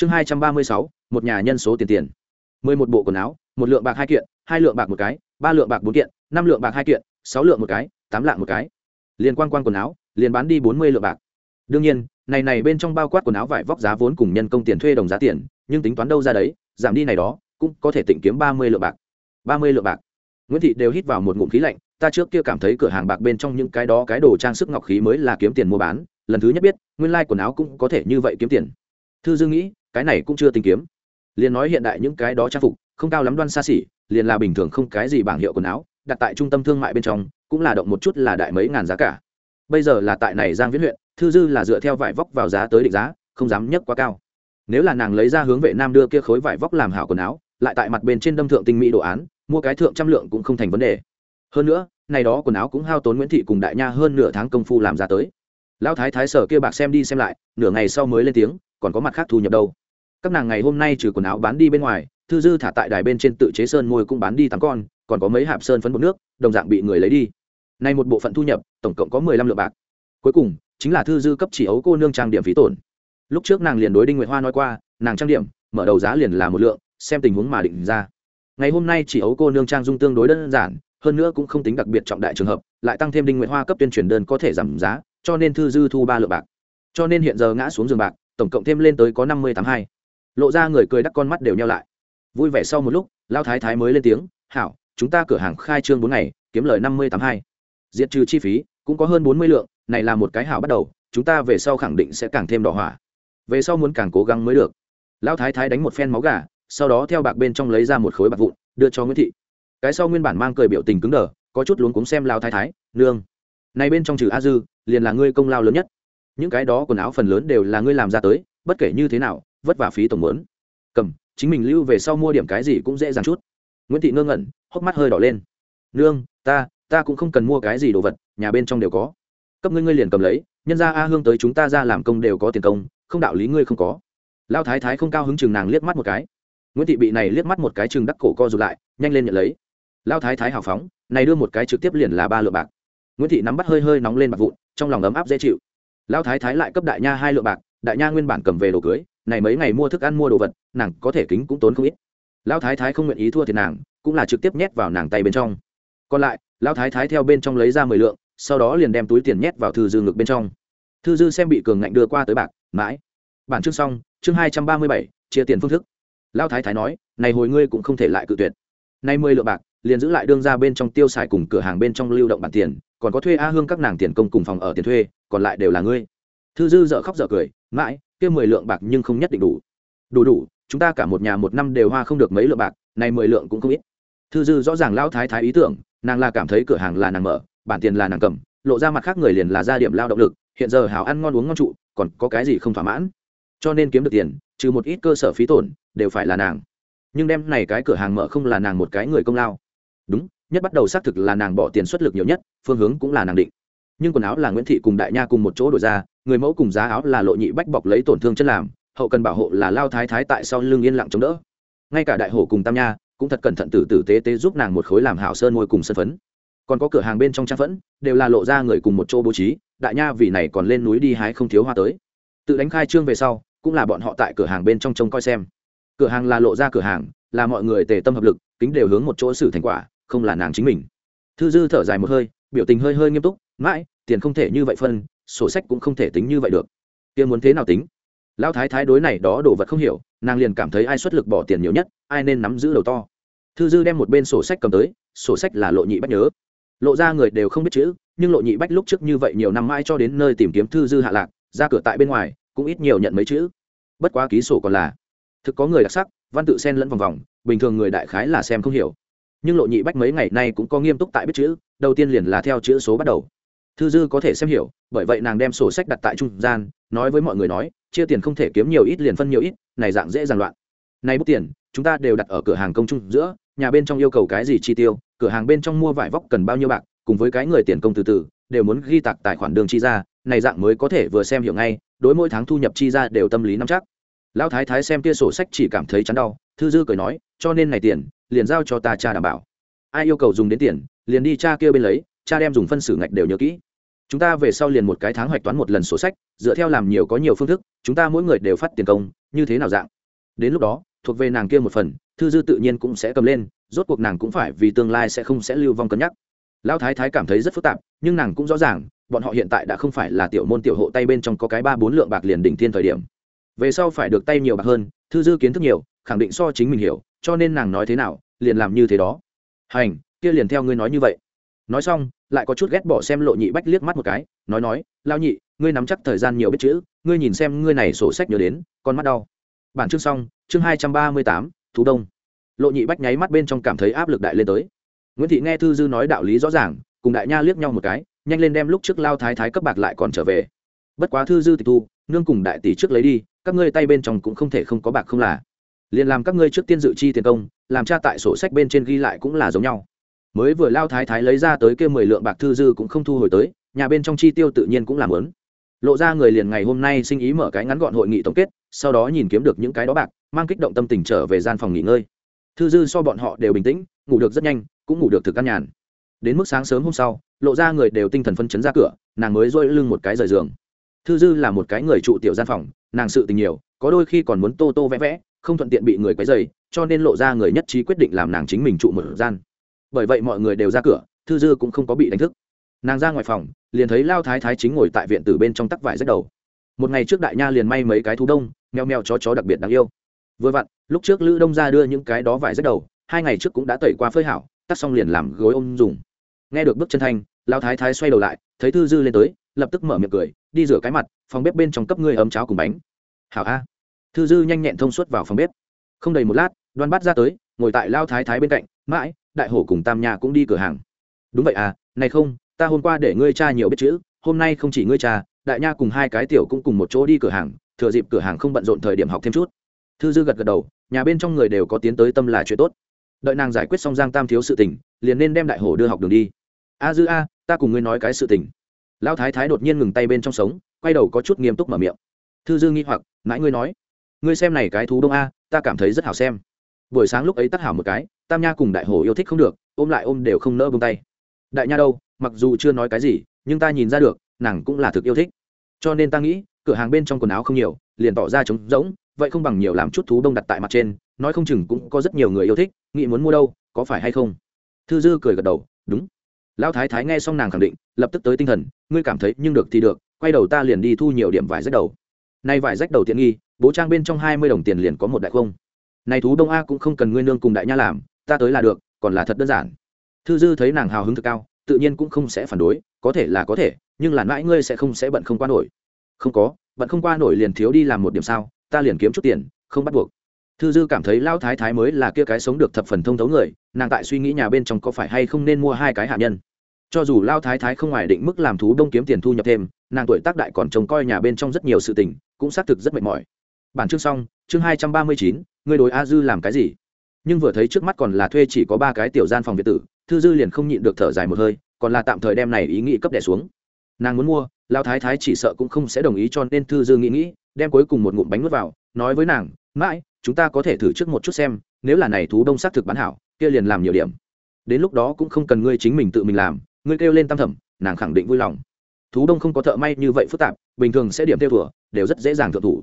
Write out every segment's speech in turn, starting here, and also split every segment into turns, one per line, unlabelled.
chương hai trăm ba mươi sáu, một nhà nhân số tiền tiền. Mười một bộ quần áo, một lượng bạc hai kiện, hai lượng bạc một cái, ba lượng bạc bốn kiện, năm lượng bạc hai kiện, sáu lượng một cái, tám lạng một cái. Liền quan quan quần áo, liền bán đi bốn mươi lượng bạc. Đương nhiên, này này bên trong bao quát quần áo vải vóc giá vốn cùng nhân công tiền thuê đồng giá tiền, nhưng tính toán đâu ra đấy, giảm đi này đó, cũng có thể tỉnh kiếm ba mươi lượng bạc. Ba mươi lượng bạc. Nguyễn thị đều hít vào một ngụm khí lạnh, ta trước kia cảm thấy cửa hàng bạc bên trong những cái đó cái đồ trang sức ngọc khí mới là kiếm tiền mua bán, lần thứ nhất biết, nguyên lai quần áo cũng có thể như vậy kiếm tiền. Thư dương nghĩ cái này cũng chưa tìm kiếm. Liền nói hiện đại những cái đó trang phục, không cao lắm đoan xa xỉ, liền là bình thường không cái gì bảng hiệu quần áo, đặt tại trung tâm thương mại bên trong, cũng là động một chút là đại mấy ngàn giá cả. Bây giờ là tại này giang viễn huyện, thư dư là dựa theo vải vóc vào giá tới định giá, không dám nhấc quá cao. Nếu là nàng lấy ra hướng vệ nam đưa kia khối vải vóc làm hảo quần áo, lại tại mặt bên trên đâm thượng tinh mỹ đồ án, mua cái thượng trăm lượng cũng không thành vấn đề. Hơn nữa, này đó quần áo cũng hao tốn nguyễn thị cùng đại nha hơn nửa tháng công phu làm ra tới. Lão thái thái sở kia bạc xem đi xem lại, nửa ngày sau mới lên tiếng, còn có mặt khác thu nhập đâu? Các nàng ngày hôm nay trừ quần áo bán đi bên ngoài, thư dư thả tại đài bên trên tự chế sơn môi cũng bán đi tám con, còn có mấy hạp sơn phấn bột nước, đồng dạng bị người lấy đi. Nay một bộ phận thu nhập, tổng cộng có mười lăm lượng bạc. Cuối cùng, chính là thư dư cấp chỉ ấu cô nương trang điểm phí tổn. Lúc trước nàng liền đối đinh nguyệt hoa nói qua, nàng trang điểm, mở đầu giá liền là một lượng, xem tình huống mà định ra. Ngày hôm nay chỉ ấu cô nương trang dung tương đối đơn giản, hơn nữa cũng không tính đặc biệt trọng đại trường hợp, lại tăng thêm đinh nguyệt hoa cấp tuyên truyền đơn có thể giảm giá, cho nên thư dư thu ba lượng bạc. Cho nên hiện giờ ngã xuống giường bạc, tổng cộng thêm lên tới có năm mươi tám hai lộ ra người cười đắc con mắt đều nhau lại. Vui vẻ sau một lúc lao thái thái mới lên tiếng, hảo, chúng ta cửa hàng khai trương bốn ngày, kiếm lời năm mươi tám hai. Diệt trừ chi phí, cũng có hơn bốn mươi lượng, này là một cái hảo bắt đầu, chúng ta về sau khẳng định sẽ càng thêm đỏ hỏa. Về sau muốn càng cố gắng mới được. Lão thái thái đánh một phen máu gà, sau đó theo bạc bên trong lấy ra một khối bạc vụn, đưa cho nguyễn thị. Cái sau nguyên bản mang cười biểu tình cứng đờ, có chút luống cuống xem lao thái thái, nương, này bên trong trừ a dư, liền là ngươi công lao lớn nhất. Những cái đó quần áo phần lớn đều là ngươi làm ra tới, bất kể như thế nào vất vả phí tổng muốn. Cầm, chính mình lưu về sau mua điểm cái gì cũng dễ dàng chút. Nguyễn thị ngơ ngẩn, hốc mắt hơi đỏ lên. Nương, ta ta cũng không cần mua cái gì đồ vật, nhà bên trong đều có. Cấp ngươi ngươi liền cầm lấy, nhân ra a hương tới chúng ta ra làm công đều có tiền công, không đạo lý ngươi không có. Lao thái thái không cao hứng chừng nàng liếc mắt một cái. Nguyễn thị bị này liếc mắt một cái chừng đắc cổ co rụt lại, nhanh lên nhận lấy. Lao thái thái hào phóng, này đưa một cái trực tiếp liền là ba lượng bạc. Nguyễn thị nắm bắt hơi hơi nóng lên bạc vụn, trong lòng ấm áp dễ chịu. Lao thái thái lại cấp đại nha hai lượng bạc, đại nha nguyên bản cầm về đồ cưới này mấy ngày mua thức ăn mua đồ vật, nàng có thể kính cũng tốn không ít. Lão thái thái không nguyện ý thua thì nàng, cũng là trực tiếp nhét vào nàng tay bên trong. Còn lại, Lão thái thái theo bên trong lấy ra mười lượng, sau đó liền đem túi tiền nhét vào thư dư ngực bên trong. Thư dư xem bị cường ngạnh đưa qua tới bạc, mãi. Bản chương xong, chương hai trăm ba mươi bảy, chia tiền phương thức. Lão thái thái nói, này hồi ngươi cũng không thể lại cự tuyệt. Nay mười lượng bạc, liền giữ lại đương ra bên trong tiêu xài cùng cửa hàng bên trong lưu động bản tiền, còn có thuê a hương các nàng tiền công cùng phòng ở tiền thuê, còn lại đều là ngươi. Thư dư dợ khóc dợ cười, mãi kia mười lượng bạc nhưng không nhất định đủ. Đủ đủ, chúng ta cả một nhà một năm đều hoa không được mấy lượng bạc, này mười lượng cũng không ít. Thư dư rõ ràng lão thái thái ý tưởng, nàng là cảm thấy cửa hàng là nàng mở, bản tiền là nàng cầm, lộ ra mặt khác người liền là gia điểm lao động lực, hiện giờ hảo ăn ngon uống ngon trụ, còn có cái gì không thỏa mãn. Cho nên kiếm được tiền, trừ một ít cơ sở phí tổn, đều phải là nàng. Nhưng đem này cái cửa hàng mở không là nàng một cái người công lao. Đúng, nhất bắt đầu xác thực là nàng bỏ tiền xuất lực nhiều nhất, phương hướng cũng là nàng định nhưng quần áo là nguyễn thị cùng đại nha cùng một chỗ đổi ra, người mẫu cùng giá áo là lộ nhị bách bọc lấy tổn thương chân làm, hậu cần bảo hộ là lao thái thái tại sau lưng yên lặng chống đỡ. Ngay cả đại hổ cùng tam nha cũng thật cẩn thận từ tử tế tế giúp nàng một khối làm hảo sơn môi cùng sân phấn. Còn có cửa hàng bên trong trang phẫn, đều là lộ ra người cùng một chỗ bố trí, đại nha vì này còn lên núi đi hái không thiếu hoa tới. Tự đánh khai trương về sau, cũng là bọn họ tại cửa hàng bên trong trông coi xem. Cửa hàng là lộ ra cửa hàng, là mọi người tề tâm hợp lực, kính đều hướng một chỗ xử thành quả, không là nàng chính mình. Thư dư thở dài một hơi biểu tình hơi hơi nghiêm túc, mãi, tiền không thể như vậy phân, sổ sách cũng không thể tính như vậy được. Kia muốn thế nào tính? Lão thái thái đối này đó đồ vật không hiểu, nàng liền cảm thấy ai xuất lực bỏ tiền nhiều nhất, ai nên nắm giữ đầu to. Thư dư đem một bên sổ sách cầm tới, sổ sách là lộ nhị bách nhớ. Lộ ra người đều không biết chữ, nhưng lộ nhị bách lúc trước như vậy nhiều năm mãi cho đến nơi tìm kiếm thư dư hạ lạc, ra cửa tại bên ngoài, cũng ít nhiều nhận mấy chữ. Bất quá ký sổ còn là. Thực có người đặc sắc, văn tự xen lẫn vòng vòng, bình thường người đại khái là xem không hiểu. Nhưng lộ nhị bách mấy ngày nay cũng có nghiêm túc tại biết chữ đầu tiên liền là theo chữ số bắt đầu. Thư dư có thể xem hiểu, bởi vậy nàng đem sổ sách đặt tại trung gian, nói với mọi người nói, chia tiền không thể kiếm nhiều ít liền phân nhiều ít, này dạng dễ dàng loạn. Nay bút tiền, chúng ta đều đặt ở cửa hàng công trung giữa, nhà bên trong yêu cầu cái gì chi tiêu, cửa hàng bên trong mua vải vóc cần bao nhiêu bạc, cùng với cái người tiền công từ từ, đều muốn ghi tạc tài khoản đường chi ra, này dạng mới có thể vừa xem hiểu ngay, đối mỗi tháng thu nhập chi ra đều tâm lý nắm chắc. Lão thái thái xem kia sổ sách chỉ cảm thấy chán đau, thư dư cười nói, cho nên này tiền, liền giao cho ta cha đảm bảo. Ai yêu cầu dùng đến tiền liền đi cha kia bên lấy, cha đem dùng phân xử ngạch đều nhớ kỹ. Chúng ta về sau liền một cái tháng hoạch toán một lần sổ sách, dựa theo làm nhiều có nhiều phương thức, chúng ta mỗi người đều phát tiền công, như thế nào dạng. Đến lúc đó, thuộc về nàng kia một phần, thư dư tự nhiên cũng sẽ cầm lên, rốt cuộc nàng cũng phải vì tương lai sẽ không sẽ lưu vong cân nhắc. Lão thái thái cảm thấy rất phức tạp, nhưng nàng cũng rõ ràng, bọn họ hiện tại đã không phải là tiểu môn tiểu hộ tay bên trong có cái ba bốn lượng bạc liền đỉnh thiên thời điểm. Về sau phải được tay nhiều bạc hơn, thư dư kiến thức nhiều, khẳng định so chính mình hiểu, cho nên nàng nói thế nào, liền làm như thế đó. Hành kia liền theo ngươi nói như vậy. Nói xong, lại có chút ghét bỏ xem lộ nhị bách liếc mắt một cái, nói nói lao nhị, ngươi nắm chắc thời gian nhiều biết chữ, ngươi nhìn xem ngươi này sổ sách nhớ đến, con mắt đau. Bản chương xong, chương hai trăm ba mươi tám, thú đông. Lộ nhị bách nháy mắt bên trong cảm thấy áp lực đại lên tới. Nguyễn thị nghe thư dư nói đạo lý rõ ràng, cùng đại nha liếc nhau một cái, nhanh lên đem lúc trước lao thái thái cấp bạc lại còn trở về. Bất quá thư dư tịch thu, nương cùng đại tỷ trước lấy đi, các ngươi tay bên trong cũng không thể không có bạc không là. Liền làm các ngươi trước tiên dự chi tiền công, làm cha tại sổ sách bên trên ghi lại cũng là giống nhau mới vừa lao thái thái lấy ra tới kia mười lượng bạc thư dư cũng không thu hồi tới, nhà bên trong chi tiêu tự nhiên cũng làm lớn. Lộ ra người liền ngày hôm nay sinh ý mở cái ngắn gọn hội nghị tổng kết, sau đó nhìn kiếm được những cái đó bạc, mang kích động tâm tình trở về gian phòng nghỉ ngơi. Thư dư so bọn họ đều bình tĩnh, ngủ được rất nhanh, cũng ngủ được thực căn nhàn. Đến mức sáng sớm hôm sau, lộ ra người đều tinh thần phân chấn ra cửa, nàng mới dôi lưng một cái rời giường. Thư dư là một cái người trụ tiểu gian phòng, nàng sự tình nhiều, có đôi khi còn muốn tô tô vẽ vẽ, không thuận tiện bị người quấy dày cho nên lộ ra người nhất trí quyết định làm nàng chính mình trụ một gian bởi vậy mọi người đều ra cửa, thư dư cũng không có bị đánh thức. Nàng ra ngoài phòng, liền thấy lao thái thái chính ngồi tại viện từ bên trong tắc vải rất đầu. Một ngày trước đại nha liền may mấy cái thú đông, meo meo chó chó đặc biệt đáng yêu. Vừa vặn, lúc trước lữ đông ra đưa những cái đó vải rất đầu, hai ngày trước cũng đã tẩy qua phơi hảo, tắt xong liền làm gối ôm dùng. Nghe được bước chân thanh, lao thái thái xoay đầu lại, thấy thư dư lên tới, lập tức mở miệng cười, đi rửa cái mặt, phòng bếp bên trong cấp ngươi ấm cháo cùng bánh. Hảo a. Thư dư nhanh nhẹn thông suốt vào phòng bếp. Không đầy một lát, đoan bắt ra tới, ngồi tại lao thái thái bên cạnh, mãi đại hổ cùng tam nhà cũng đi cửa hàng. Đúng vậy à này không, ta hôm qua để ngươi cha nhiều biết chữ, hôm nay không chỉ ngươi cha đại nha cùng hai cái tiểu cũng cùng một chỗ đi cửa hàng, thừa dịp cửa hàng không bận rộn thời điểm học thêm chút. Thư dư gật gật đầu, nhà bên trong người đều có tiến tới tâm là chuyện tốt. Đợi nàng giải quyết xong giang tam thiếu sự tình, liền nên đem đại hổ đưa học đường đi. A dư a, ta cùng ngươi nói cái sự tình. Lão thái thái đột nhiên ngừng tay bên trong sống, quay đầu có chút nghiêm túc mở miệng. Thư dư nghi hoặc mãi ngươi nói. Ngươi xem này cái thú đông a, ta cảm thấy rất hảo xem buổi sáng lúc ấy tắt hảo một cái, tam nha cùng đại hổ yêu thích không được, ôm lại ôm đều không nỡ bông tay. Đại nha đâu, mặc dù chưa nói cái gì, nhưng ta nhìn ra được, nàng cũng là thực yêu thích. Cho nên ta nghĩ, cửa hàng bên trong quần áo không nhiều, liền tỏ ra trống rỗng, vậy không bằng nhiều làm chút thú đông đặt tại mặt trên, nói không chừng cũng có rất nhiều người yêu thích, nghĩ muốn mua đâu, có phải hay không? Thư dư cười gật đầu, đúng. Lão thái thái nghe xong nàng khẳng định, lập tức tới tinh thần, ngươi cảm thấy nhưng được thì được, quay đầu ta liền đi thu nhiều điểm vải rách đầu. Nay vải rách đầu tiện nghi, bố trang bên trong hai mươi đồng tiền liền có một đại không này thú đông a cũng không cần ngươi nương cùng đại nha làm, ta tới là được, còn là thật đơn giản. Thư dư thấy nàng hào hứng thực cao, tự nhiên cũng không sẽ phản đối, có thể là có thể, nhưng là mãi ngươi sẽ không sẽ bận không qua nổi. Không có, bận không qua nổi liền thiếu đi làm một điểm sao, ta liền kiếm chút tiền, không bắt buộc. Thư dư cảm thấy lao thái thái mới là kia cái sống được thập phần thông thấu người, nàng tại suy nghĩ nhà bên trong có phải hay không nên mua hai cái hạ nhân. Cho dù lao thái thái không ngoài định mức làm thú đông kiếm tiền thu nhập thêm, nàng tuổi tác đại còn trông coi nhà bên trong rất nhiều sự tình, cũng xác thực rất mệt mỏi. Bản chương xong, chương hai trăm ba mươi chín Ngươi đối a dư làm cái gì? Nhưng vừa thấy trước mắt còn là thuê chỉ có ba cái tiểu gian phòng việt tử, thư dư liền không nhịn được thở dài một hơi, còn là tạm thời đem này ý nghĩ cấp đẻ xuống. Nàng muốn mua lao thái thái chỉ sợ cũng không sẽ đồng ý cho nên thư dư nghĩ nghĩ, đem cuối cùng một ngụm bánh nuốt vào, nói với nàng, mãi, chúng ta có thể thử trước một chút xem, nếu là này thú đông xác thực bán hảo, kia liền làm nhiều điểm. Đến lúc đó cũng không cần ngươi chính mình tự mình làm, ngươi kêu lên tam thẩm, nàng khẳng định vui lòng. Thú đông không có thợ may như vậy phức tạp, bình thường sẽ điểm theo thủa đều rất dễ dàng thượng thủ.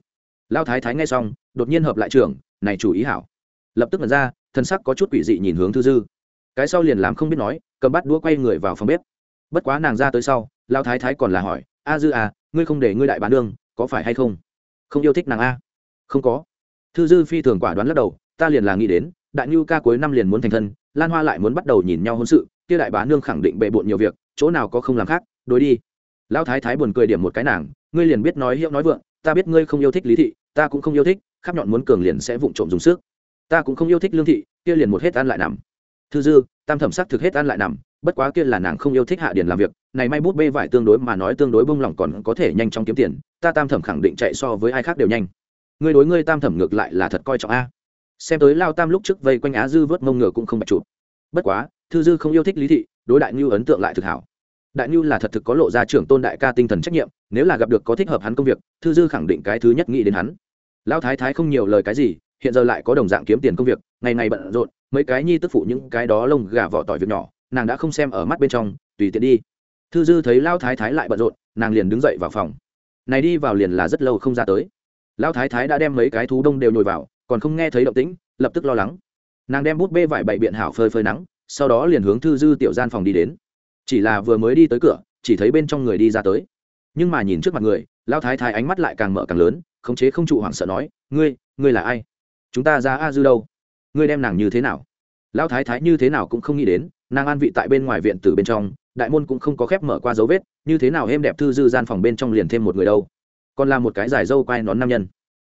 Lao thái thái nghe xong, đột nhiên hợp lại trường này chủ ý hảo. Lập tức lần ra, thân sắc có chút quỷ dị nhìn hướng thư dư. Cái sau liền làm không biết nói, cầm bắt đũa quay người vào phòng bếp. Bất quá nàng ra tới sau lao thái thái còn là hỏi, a dư à ngươi không để ngươi đại bán đương có phải hay không? Không yêu thích nàng a. Không có. Thư dư phi thường quả đoán lắc đầu, ta liền là nghĩ đến, đại nhu ca cuối năm liền muốn thành thân, lan hoa lại muốn bắt đầu nhìn nhau hôn sự, kia đại bá nương khẳng định bệ bộn nhiều việc, chỗ nào có không làm khác, đối đi. Lão thái thái buồn cười điểm một cái nàng, ngươi liền biết nói hiệu nói vượng, ta biết ngươi không yêu thích lý thị ta cũng không yêu thích, khắp nhọn muốn cường liền sẽ vụng trộm dùng sức. Ta cũng không yêu thích lương thị, kia liền một hết ăn lại nằm. Thư dư, tam thẩm sắc thực hết ăn lại nằm, bất quá kia là nàng không yêu thích hạ điển làm việc, này may bút bê vải tương đối mà nói tương đối bông lỏng còn có thể nhanh chóng kiếm tiền, ta tam thẩm khẳng định chạy so với ai khác đều nhanh. Ngươi đối ngươi tam thẩm ngược lại là thật coi trọng a. Xem tới lao tam lúc trước vây quanh á dư vớt mông ngựa cũng không bạch chụp. Bất quá, thư dư không yêu thích lý thị, đối đại ngưu ấn tượng lại thực hảo đại Nhu là thật thực có lộ ra trưởng tôn đại ca tinh thần trách nhiệm, nếu là gặp được có thích hợp hắn công việc, thư dư khẳng định cái thứ nhất nghĩ đến hắn. Lão thái thái không nhiều lời cái gì, hiện giờ lại có đồng dạng kiếm tiền công việc, ngày ngày bận rộn, mấy cái nhi tức phụ những cái đó lông gà vỏ tỏi việc nhỏ, nàng đã không xem ở mắt bên trong, tùy tiện đi. Thư dư thấy Lão thái thái lại bận rộn, nàng liền đứng dậy vào phòng. Này đi vào liền là rất lâu không ra tới. Lão thái thái đã đem mấy cái thú đông đều nhồi vào, còn không nghe thấy động tĩnh, lập tức lo lắng. Nàng đem bút bê vải bậy biện hảo phơi phơi nắng, sau đó liền hướng thư dư tiểu gian phòng đi đến chỉ là vừa mới đi tới cửa, chỉ thấy bên trong người đi ra tới. Nhưng mà nhìn trước mặt người, lão thái thái ánh mắt lại càng mở càng lớn, khống chế không trụ hoảng sợ nói, ngươi ngươi là ai? Chúng ta ra a dư đâu? Ngươi đem nàng như thế nào? Lão thái thái như thế nào cũng không nghĩ đến, nàng an vị tại bên ngoài viện tử bên trong, đại môn cũng không có khép mở qua dấu vết, như thế nào êm đẹp thư dư gian phòng bên trong liền thêm một người đâu? Còn là một cái dài dâu quai nón nam nhân.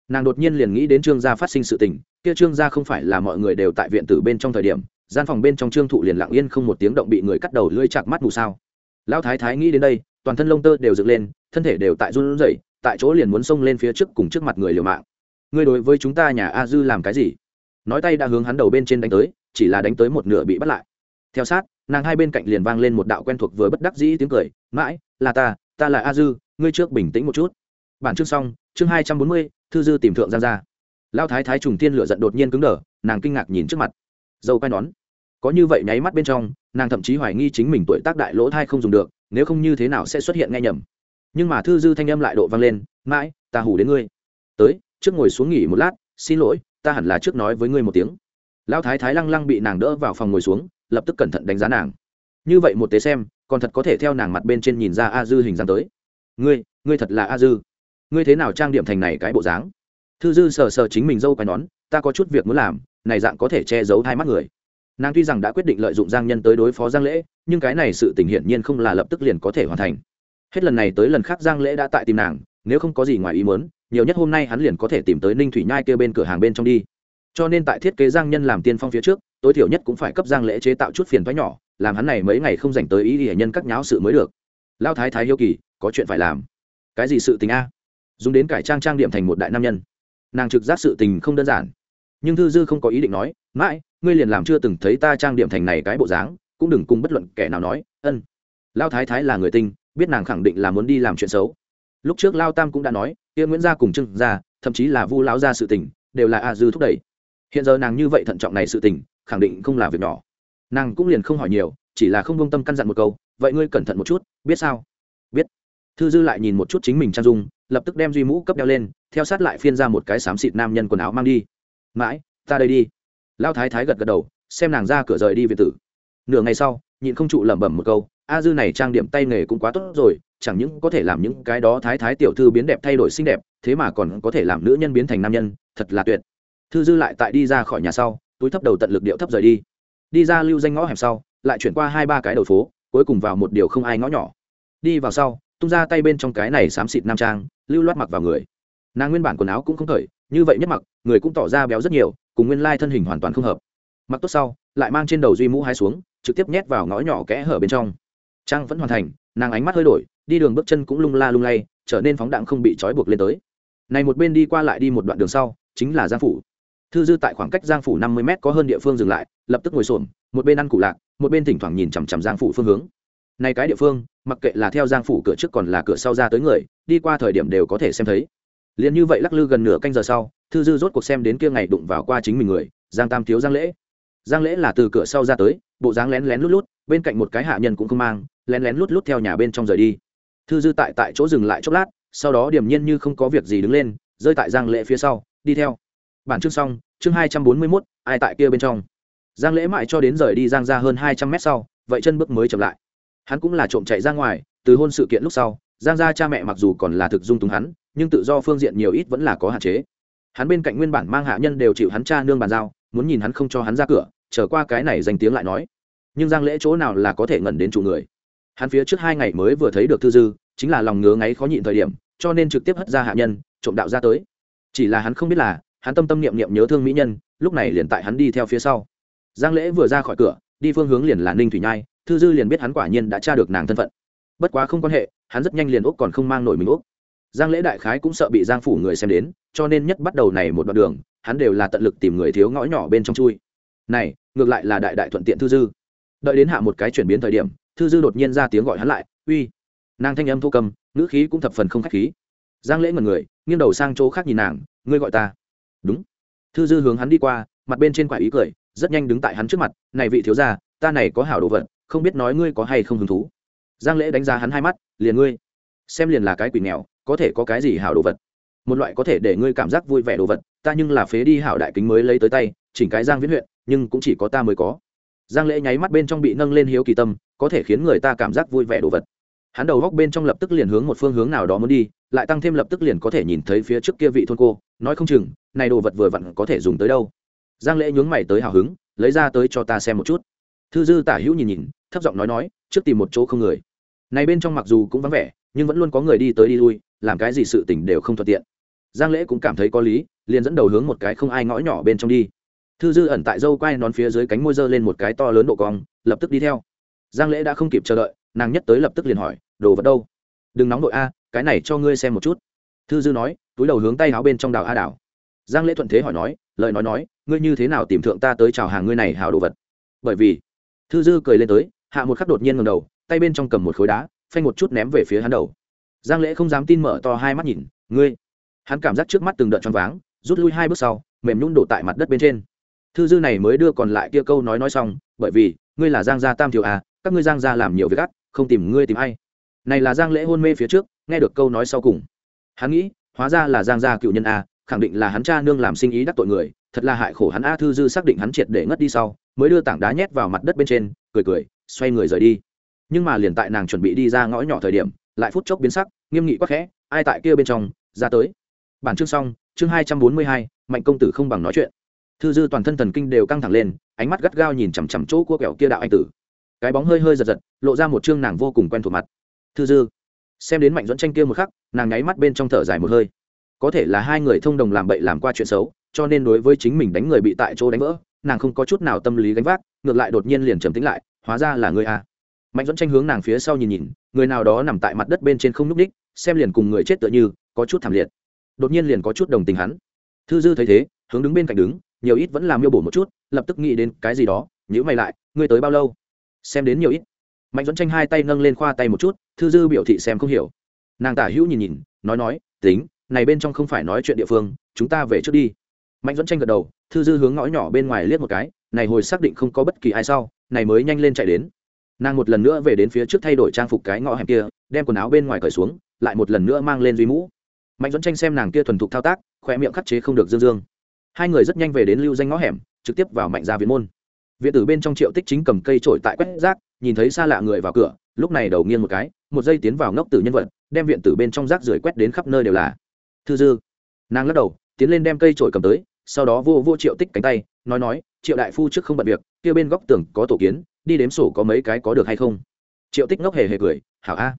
Nàng đột nhiên liền nghĩ đến trương gia phát sinh sự tình, kia trương gia không phải là mọi người đều tại viện tử bên trong thời điểm gian phòng bên trong trương thụ liền lặng yên không một tiếng động bị người cắt đầu lưỡi chạc mắt mù sao. Lão thái thái nghĩ đến đây, toàn thân lông tơ đều dựng lên, thân thể đều tại run rẩy, tại chỗ liền muốn xông lên phía trước cùng trước mặt người liều mạng. Ngươi đối với chúng ta nhà a dư làm cái gì? Nói tay đã hướng hắn đầu bên trên đánh tới, chỉ là đánh tới một nửa bị bắt lại. Theo sát, nàng hai bên cạnh liền vang lên một đạo quen thuộc với bất đắc dĩ tiếng cười, mãi, là ta ta là a dư, ngươi trước bình tĩnh một chút. Bản chương xong, chương hai trăm bốn mươi, thư dư tìm thượng giang ra lao thái thái trùng tiên lửa giận đột nhiên cứng đờ, nàng kinh ngạc nhìn trước mặt. Dâu quay nón có như vậy nháy mắt bên trong, nàng thậm chí hoài nghi chính mình tuổi tác đại lỗ thai không dùng được, nếu không như thế nào sẽ xuất hiện nghe nhầm. Nhưng mà thư dư thanh âm lại độ vang lên, mãi, ta hủ đến ngươi. Tới, trước ngồi xuống nghỉ một lát, xin lỗi, ta hẳn là trước nói với ngươi một tiếng. Lão thái thái lăng lăng bị nàng đỡ vào phòng ngồi xuống, lập tức cẩn thận đánh giá nàng. Như vậy một tế xem, còn thật có thể theo nàng mặt bên trên nhìn ra a dư hình dáng tới. Ngươi ngươi thật là a dư. Ngươi thế nào trang điểm thành này cái bộ dáng? Thư dư sờ sờ chính mình dâu cái nón, ta có chút việc muốn làm, này dạng có thể che giấu hai mắt người nàng tuy rằng đã quyết định lợi dụng giang nhân tới đối phó giang lễ, nhưng cái này sự tình hiển nhiên không là lập tức liền có thể hoàn thành. Hết lần này tới lần khác giang lễ đã tại tìm nàng, nếu không có gì ngoài ý muốn, nhiều nhất hôm nay hắn liền có thể tìm tới ninh thủy nhai kêu bên cửa hàng bên trong đi. Cho nên tại thiết kế giang nhân làm tiên phong phía trước, tối thiểu nhất cũng phải cấp giang lễ chế tạo chút phiền thoái nhỏ, làm hắn này mấy ngày không dành tới ý hệ nhân các nháo sự mới được. Lao thái thái hiếu kỳ, có chuyện phải làm. Cái gì sự tình a? Dùng đến cải trang trang điểm thành một đại nam nhân. Nàng trực giác sự tình không đơn giản nhưng thư dư không có ý định nói, mãi, ngươi liền làm chưa từng thấy ta trang điểm thành này cái bộ dáng, cũng đừng cùng bất luận kẻ nào nói, ân. Lao thái thái là người tinh, biết nàng khẳng định là muốn đi làm chuyện xấu. Lúc trước lao tam cũng đã nói, kia nguyễn gia cùng trưng gia, thậm chí là vu lão gia sự tình, đều là a dư thúc đẩy. Hiện giờ nàng như vậy thận trọng này sự tình, khẳng định không là việc nhỏ. Nàng cũng liền không hỏi nhiều, chỉ là không công tâm căn dặn một câu, vậy ngươi cẩn thận một chút, biết sao? Biết. Thư dư lại nhìn một chút chính mình trang dung, lập tức đem duy mũ cấp đeo lên, theo sát lại phiên ra một cái xám xịt nam nhân quần áo mang đi mãi, ta đây đi. Lao thái thái gật gật đầu, xem nàng ra cửa rời đi viện tử. Nửa ngày sau, nhịn không trụ lẩm bẩm một câu, a dư này trang điểm tay nghề cũng quá tốt rồi, chẳng những có thể làm những cái đó thái thái tiểu thư biến đẹp thay đổi xinh đẹp, thế mà còn có thể làm nữ nhân biến thành nam nhân, thật là tuyệt. Thư dư lại tại đi ra khỏi nhà sau, túi thấp đầu tận lực điệu thấp rời đi. Đi ra lưu danh ngõ hẻm sau, lại chuyển qua hai ba cái đầu phố, cuối cùng vào một điều không ai ngõ nhỏ. Đi vào sau, tung ra tay bên trong cái này xám xịt nam trang, lưu loát mặc vào người. Nàng nguyên bản quần áo cũng không khởi như vậy nhất mặc, người cũng tỏ ra béo rất nhiều, cùng nguyên lai thân hình hoàn toàn không hợp. Mặc tốt sau, lại mang trên đầu duy mũ hai xuống, trực tiếp nhét vào ngõ nhỏ kẽ hở bên trong. Trang vẫn hoàn thành, nàng ánh mắt hơi đổi, đi đường bước chân cũng lung la lung lay, trở nên phóng đạn không bị trói buộc lên tới. Này một bên đi qua lại đi một đoạn đường sau, chính là giang phủ. Thư dư tại khoảng cách giang phủ năm mươi m có hơn địa phương dừng lại, lập tức ngồi xổm, một bên ăn cụ lạc, một bên thỉnh thoảng nhìn chằm chằm giang phủ phương hướng. Này cái địa phương, mặc kệ là theo giang phủ cửa trước còn là cửa sau ra tới người, đi qua thời điểm đều có thể xem thấy liền như vậy lắc lư gần nửa canh giờ sau, thư dư rốt cuộc xem đến kia ngày đụng vào qua chính mình người, giang tam thiếu giang lễ. Giang lễ là từ cửa sau ra tới, bộ dáng lén lén lút lút, bên cạnh một cái hạ nhân cũng không mang, lén lén lút lút theo nhà bên trong rời đi. Thư dư tại tại chỗ dừng lại chốc lát, sau đó điềm nhiên như không có việc gì đứng lên, rơi tại giang lễ phía sau, đi theo. Bản chương xong, chương hai trăm bốn mươi mốt, ai tại kia bên trong? Giang lễ mãi cho đến rời đi giang ra hơn hai trăm mét sau, vậy chân bước mới chậm lại. Hắn cũng là trộm chạy ra ngoài, từ hôn sự kiện lúc sau, giang gia cha mẹ mặc dù còn là thực dung túng hắn nhưng tự do phương diện nhiều ít vẫn là có hạn chế. Hắn bên cạnh nguyên bản mang hạ nhân đều chịu hắn cha nương bàn giao, muốn nhìn hắn không cho hắn ra cửa trở qua cái này danh tiếng lại nói. Nhưng giang lễ chỗ nào là có thể ngẩn đến chủ người? Hắn phía trước hai ngày mới vừa thấy được thư dư, chính là lòng ngứa ngáy khó nhịn thời điểm, cho nên trực tiếp hất ra hạ nhân, trộm đạo ra tới. Chỉ là hắn không biết là, hắn tâm tâm niệm niệm nhớ thương mỹ nhân, lúc này liền tại hắn đi theo phía sau. Giang lễ vừa ra khỏi cửa, đi phương hướng liền là ninh thủy nhai, thư dư liền biết hắn quả nhiên đã tra được nàng thân phận. Bất quá không quan hệ, hắn rất nhanh liền úc còn không mang nổi mình úc giang lễ đại khái cũng sợ bị giang phủ người xem đến, cho nên nhất bắt đầu này một đoạn đường, hắn đều là tận lực tìm người thiếu ngõ nhỏ bên trong chui. Này, ngược lại là đại đại thuận tiện thư dư. Đợi đến hạ một cái chuyển biến thời điểm, thư dư đột nhiên ra tiếng gọi hắn lại, uy. Nàng thanh âm thô cầm, ngữ khí cũng thập phần không k h á c h khí. Giang lễ mật người, nghiêng đầu sang chỗ khác nhìn nàng, ngươi gọi ta? Đúng. Thư dư hướng hắn đi qua, mặt bên trên quả ý cười, rất nhanh đứng tại hắn trước mặt, này vị thiếu gia, ta này có hảo đồ vật, không biết nói ngươi có hay không hứng thú. Giang lễ đánh giá hắn hai mắt, liền ngươi. Xem liền là cái quỷ nghèo có thể có cái gì hảo đồ vật? Một loại có thể để ngươi cảm giác vui vẻ đồ vật, ta nhưng là phế đi hảo đại kính mới lấy tới tay, chỉnh cái giang viễn huyện, nhưng cũng chỉ có ta mới có. Giang lễ nháy mắt bên trong bị nâng lên hiếu kỳ tâm, có thể khiến người ta cảm giác vui vẻ đồ vật. Hắn đầu góc bên trong lập tức liền hướng một phương hướng nào đó muốn đi, lại tăng thêm lập tức liền có thể nhìn thấy phía trước kia vị thôn cô, nói không chừng, này đồ vật vừa vặn có thể dùng tới đâu. Giang lễ nhướng mày tới hào hứng, lấy ra tới cho ta xem một chút. Thư dư tả hữu nhìn nhìn, thấp giọng nói nói, trước tìm một chỗ không người. Này bên trong mặc dù cũng vắng vẻ, nhưng vẫn luôn có người đi tới đi lui làm cái gì sự tình đều không thuận tiện. Giang lễ cũng cảm thấy có lý, liền dẫn đầu hướng một cái không ai ngõ nhỏ bên trong đi. Thư dư ẩn tại dâu quai nón phía dưới cánh môi dơ lên một cái to lớn độ cong, lập tức đi theo. Giang lễ đã không kịp chờ đợi, nàng nhất tới lập tức liền hỏi, đồ vật đâu? Đừng nóng đội a, cái này cho ngươi xem một chút. Thư dư nói, túi đầu hướng tay áo bên trong đảo a đảo giang lễ thuận thế hỏi nói, lời nói nói, ngươi như thế nào tìm thượng ta tới chào hàng ngươi này hào đồ vật? Bởi vì, thư dư cười lên tới, hạ một khắc đột nhiên ngầm đầu, tay bên trong cầm một khối đá, phanh một chút ném về phía hắn đầu giang lễ không dám tin mở to hai mắt nhìn, ngươi. Hắn cảm giác trước mắt từng đợt choáng váng, rút lui hai bước sau, mềm nhún đổ tại mặt đất bên trên. Thư dư này mới đưa còn lại kia câu nói nói xong, bởi vì, ngươi là giang gia tam thiếu à các ngươi giang gia làm nhiều việc gắt không tìm ngươi tìm ai. Này là giang lễ hôn mê phía trước, nghe được câu nói sau cùng. Hắn nghĩ, hóa ra là giang gia cựu nhân a, khẳng định là hắn cha nương làm sinh ý đắc tội người, thật là hại khổ hắn a, thư dư xác định hắn triệt để ngất đi sau, mới đưa tảng đá nhét vào mặt đất bên trên, cười cười, xoay người rời đi. Nhưng mà liền tại nàng chuẩn bị đi ra ngõ nhỏ thời điểm lại phút chốc biến sắc, nghiêm nghị quắc khẽ, ai tại kia bên trong, ra tới. Bản chương xong, chương hai trăm bốn mươi hai, mạnh công tử không bằng nói chuyện. Thư dư toàn thân thần kinh đều căng thẳng lên, ánh mắt gắt gao nhìn chằm chằm chỗ của kẹo kia đạo anh tử. Cái bóng hơi hơi giật giật, lộ ra một chương nàng vô cùng quen thuộc mặt. Thư dư, xem đến mạnh dẫn tranh kia một khắc, nàng nháy mắt bên trong thở dài một hơi. Có thể là hai người thông đồng làm bậy làm qua chuyện xấu, cho nên đối với chính mình đánh người bị tại chỗ đánh vỡ, nàng không có chút nào tâm lý gánh vác, ngược lại đột nhiên liền trầm tính lại, hóa ra là người a à mạnh dẫn tranh hướng nàng phía sau nhìn nhìn, người nào đó nằm tại mặt đất bên trên không n ú c ních xem liền cùng người chết tựa như, có chút thảm liệt. Đột nhiên liền có chút đồng tình hắn. Thư dư thấy thế, hướng đứng bên cạnh đứng, nhiều ít vẫn làm miêu bổ một chút, lập tức nghĩ đến cái gì đó nhữ mày lại, ngươi tới bao lâu? Xem đến nhiều ít. Mạnh dẫn tranh hai tay nâng lên khoa tay một chút, thư dư biểu thị xem không hiểu. Nàng tả hữu nhìn nhìn, nói nói, tính, này bên trong không phải nói chuyện địa phương, chúng ta về trước đi. Mạnh dẫn tranh gật đầu, thư dư hướng ngõ nhỏ bên ngoài liếc một cái, này hồi xác định không có bất kỳ ai sau, này mới nhanh lên chạy đến nàng một lần nữa về đến phía trước thay đổi trang phục cái ngõ hẻm kia, đem quần áo bên ngoài cởi xuống, lại một lần nữa mang lên duy mũ. Mạnh dẫn tranh xem nàng kia thuần thục thao tác, khoe miệng khắc chế không được dương dương. Hai người rất nhanh về đến lưu danh ngõ hẻm, trực tiếp vào mạnh ra viện môn. Viện tử bên trong triệu tích chính cầm cây trổi tại quét rác, nhìn thấy xa lạ người vào cửa, lúc này đầu nghiêng một cái, một giây tiến vào ngốc tử nhân vật, đem viện tử bên trong rác rưởi quét đến khắp nơi đều là. Thư dư. Nàng lắc đầu, tiến lên đem cây trổi cầm tới, sau đó vô vô triệu tích cánh tay, nói nói, triệu đại phu trước không bận việc, kia bên góc tường có tổ kiến đi đếm sổ có mấy cái có được hay không? Triệu tích ngốc hề hề cười, hảo a.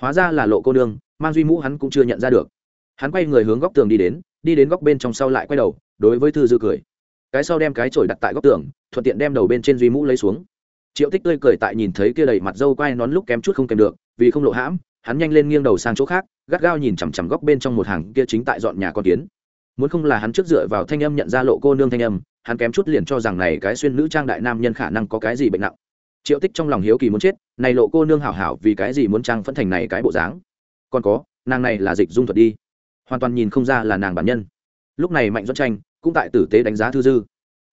Hóa ra là lộ cô nương, mang duy mũ hắn cũng chưa nhận ra được. Hắn quay người hướng góc tường đi đến đi đến góc bên trong sau lại quay đầu, đối với thư dư cười. Cái sau đem cái chổi đặt tại góc tường, thuận tiện đem đầu bên trên duy mũ lấy xuống. Triệu tích tươi cười tại nhìn thấy kia đầy mặt dâu quai nón lúc kém chút không kèm được, vì không lộ hãm, hắn nhanh lên nghiêng đầu sang chỗ khác, gắt gao nhìn chằm chằm góc bên trong một hàng kia chính tại dọn nhà con kiến. Muốn không là hắn trước dựa vào thanh âm nhận ra lộ cô nương thanh âm, hắn kém chút liền cho rằng này cái xuyên nữ trang đại nam nhân khả năng có cái gì bệnh nặng triệu tích trong lòng hiếu kỳ muốn chết, này lộ cô nương hảo hảo vì cái gì muốn trang phẫn thành này cái bộ dáng? Còn có, nàng này là dịch dung thuật đi. Hoàn toàn nhìn không ra là nàng bản nhân. Lúc này mạnh doãn tranh cũng tại tử tế đánh giá thư dư.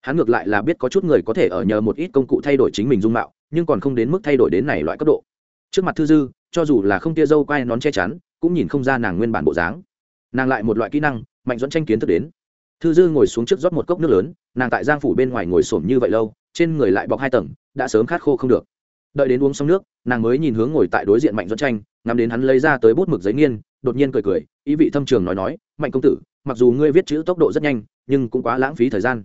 Hắn ngược lại là biết có chút người có thể ở nhờ một ít công cụ thay đổi chính mình dung mạo, nhưng còn không đến mức thay đổi đến này loại cấp độ. Trước mặt thư dư, cho dù là không tia dâu quai nón che chắn, cũng nhìn không ra nàng nguyên bản bộ dáng. Nàng lại một loại kỹ năng, mạnh dẫn tranh kiến thức đến. Thư dư ngồi xuống trước rót một cốc nước lớn, nàng tại giang phủ bên ngoài ngồi xổm như vậy lâu, trên người lại bọc hai tầng đã sớm khát khô không được. Đợi đến uống xong nước, nàng mới nhìn hướng ngồi tại đối diện mạnh dẫn tranh, ngắm đến hắn lấy ra tới bút mực giấy nghiên, đột nhiên cười cười, ý vị thâm trường nói nói, mạnh công tử, mặc dù ngươi viết chữ tốc độ rất nhanh, nhưng cũng quá lãng phí thời gian.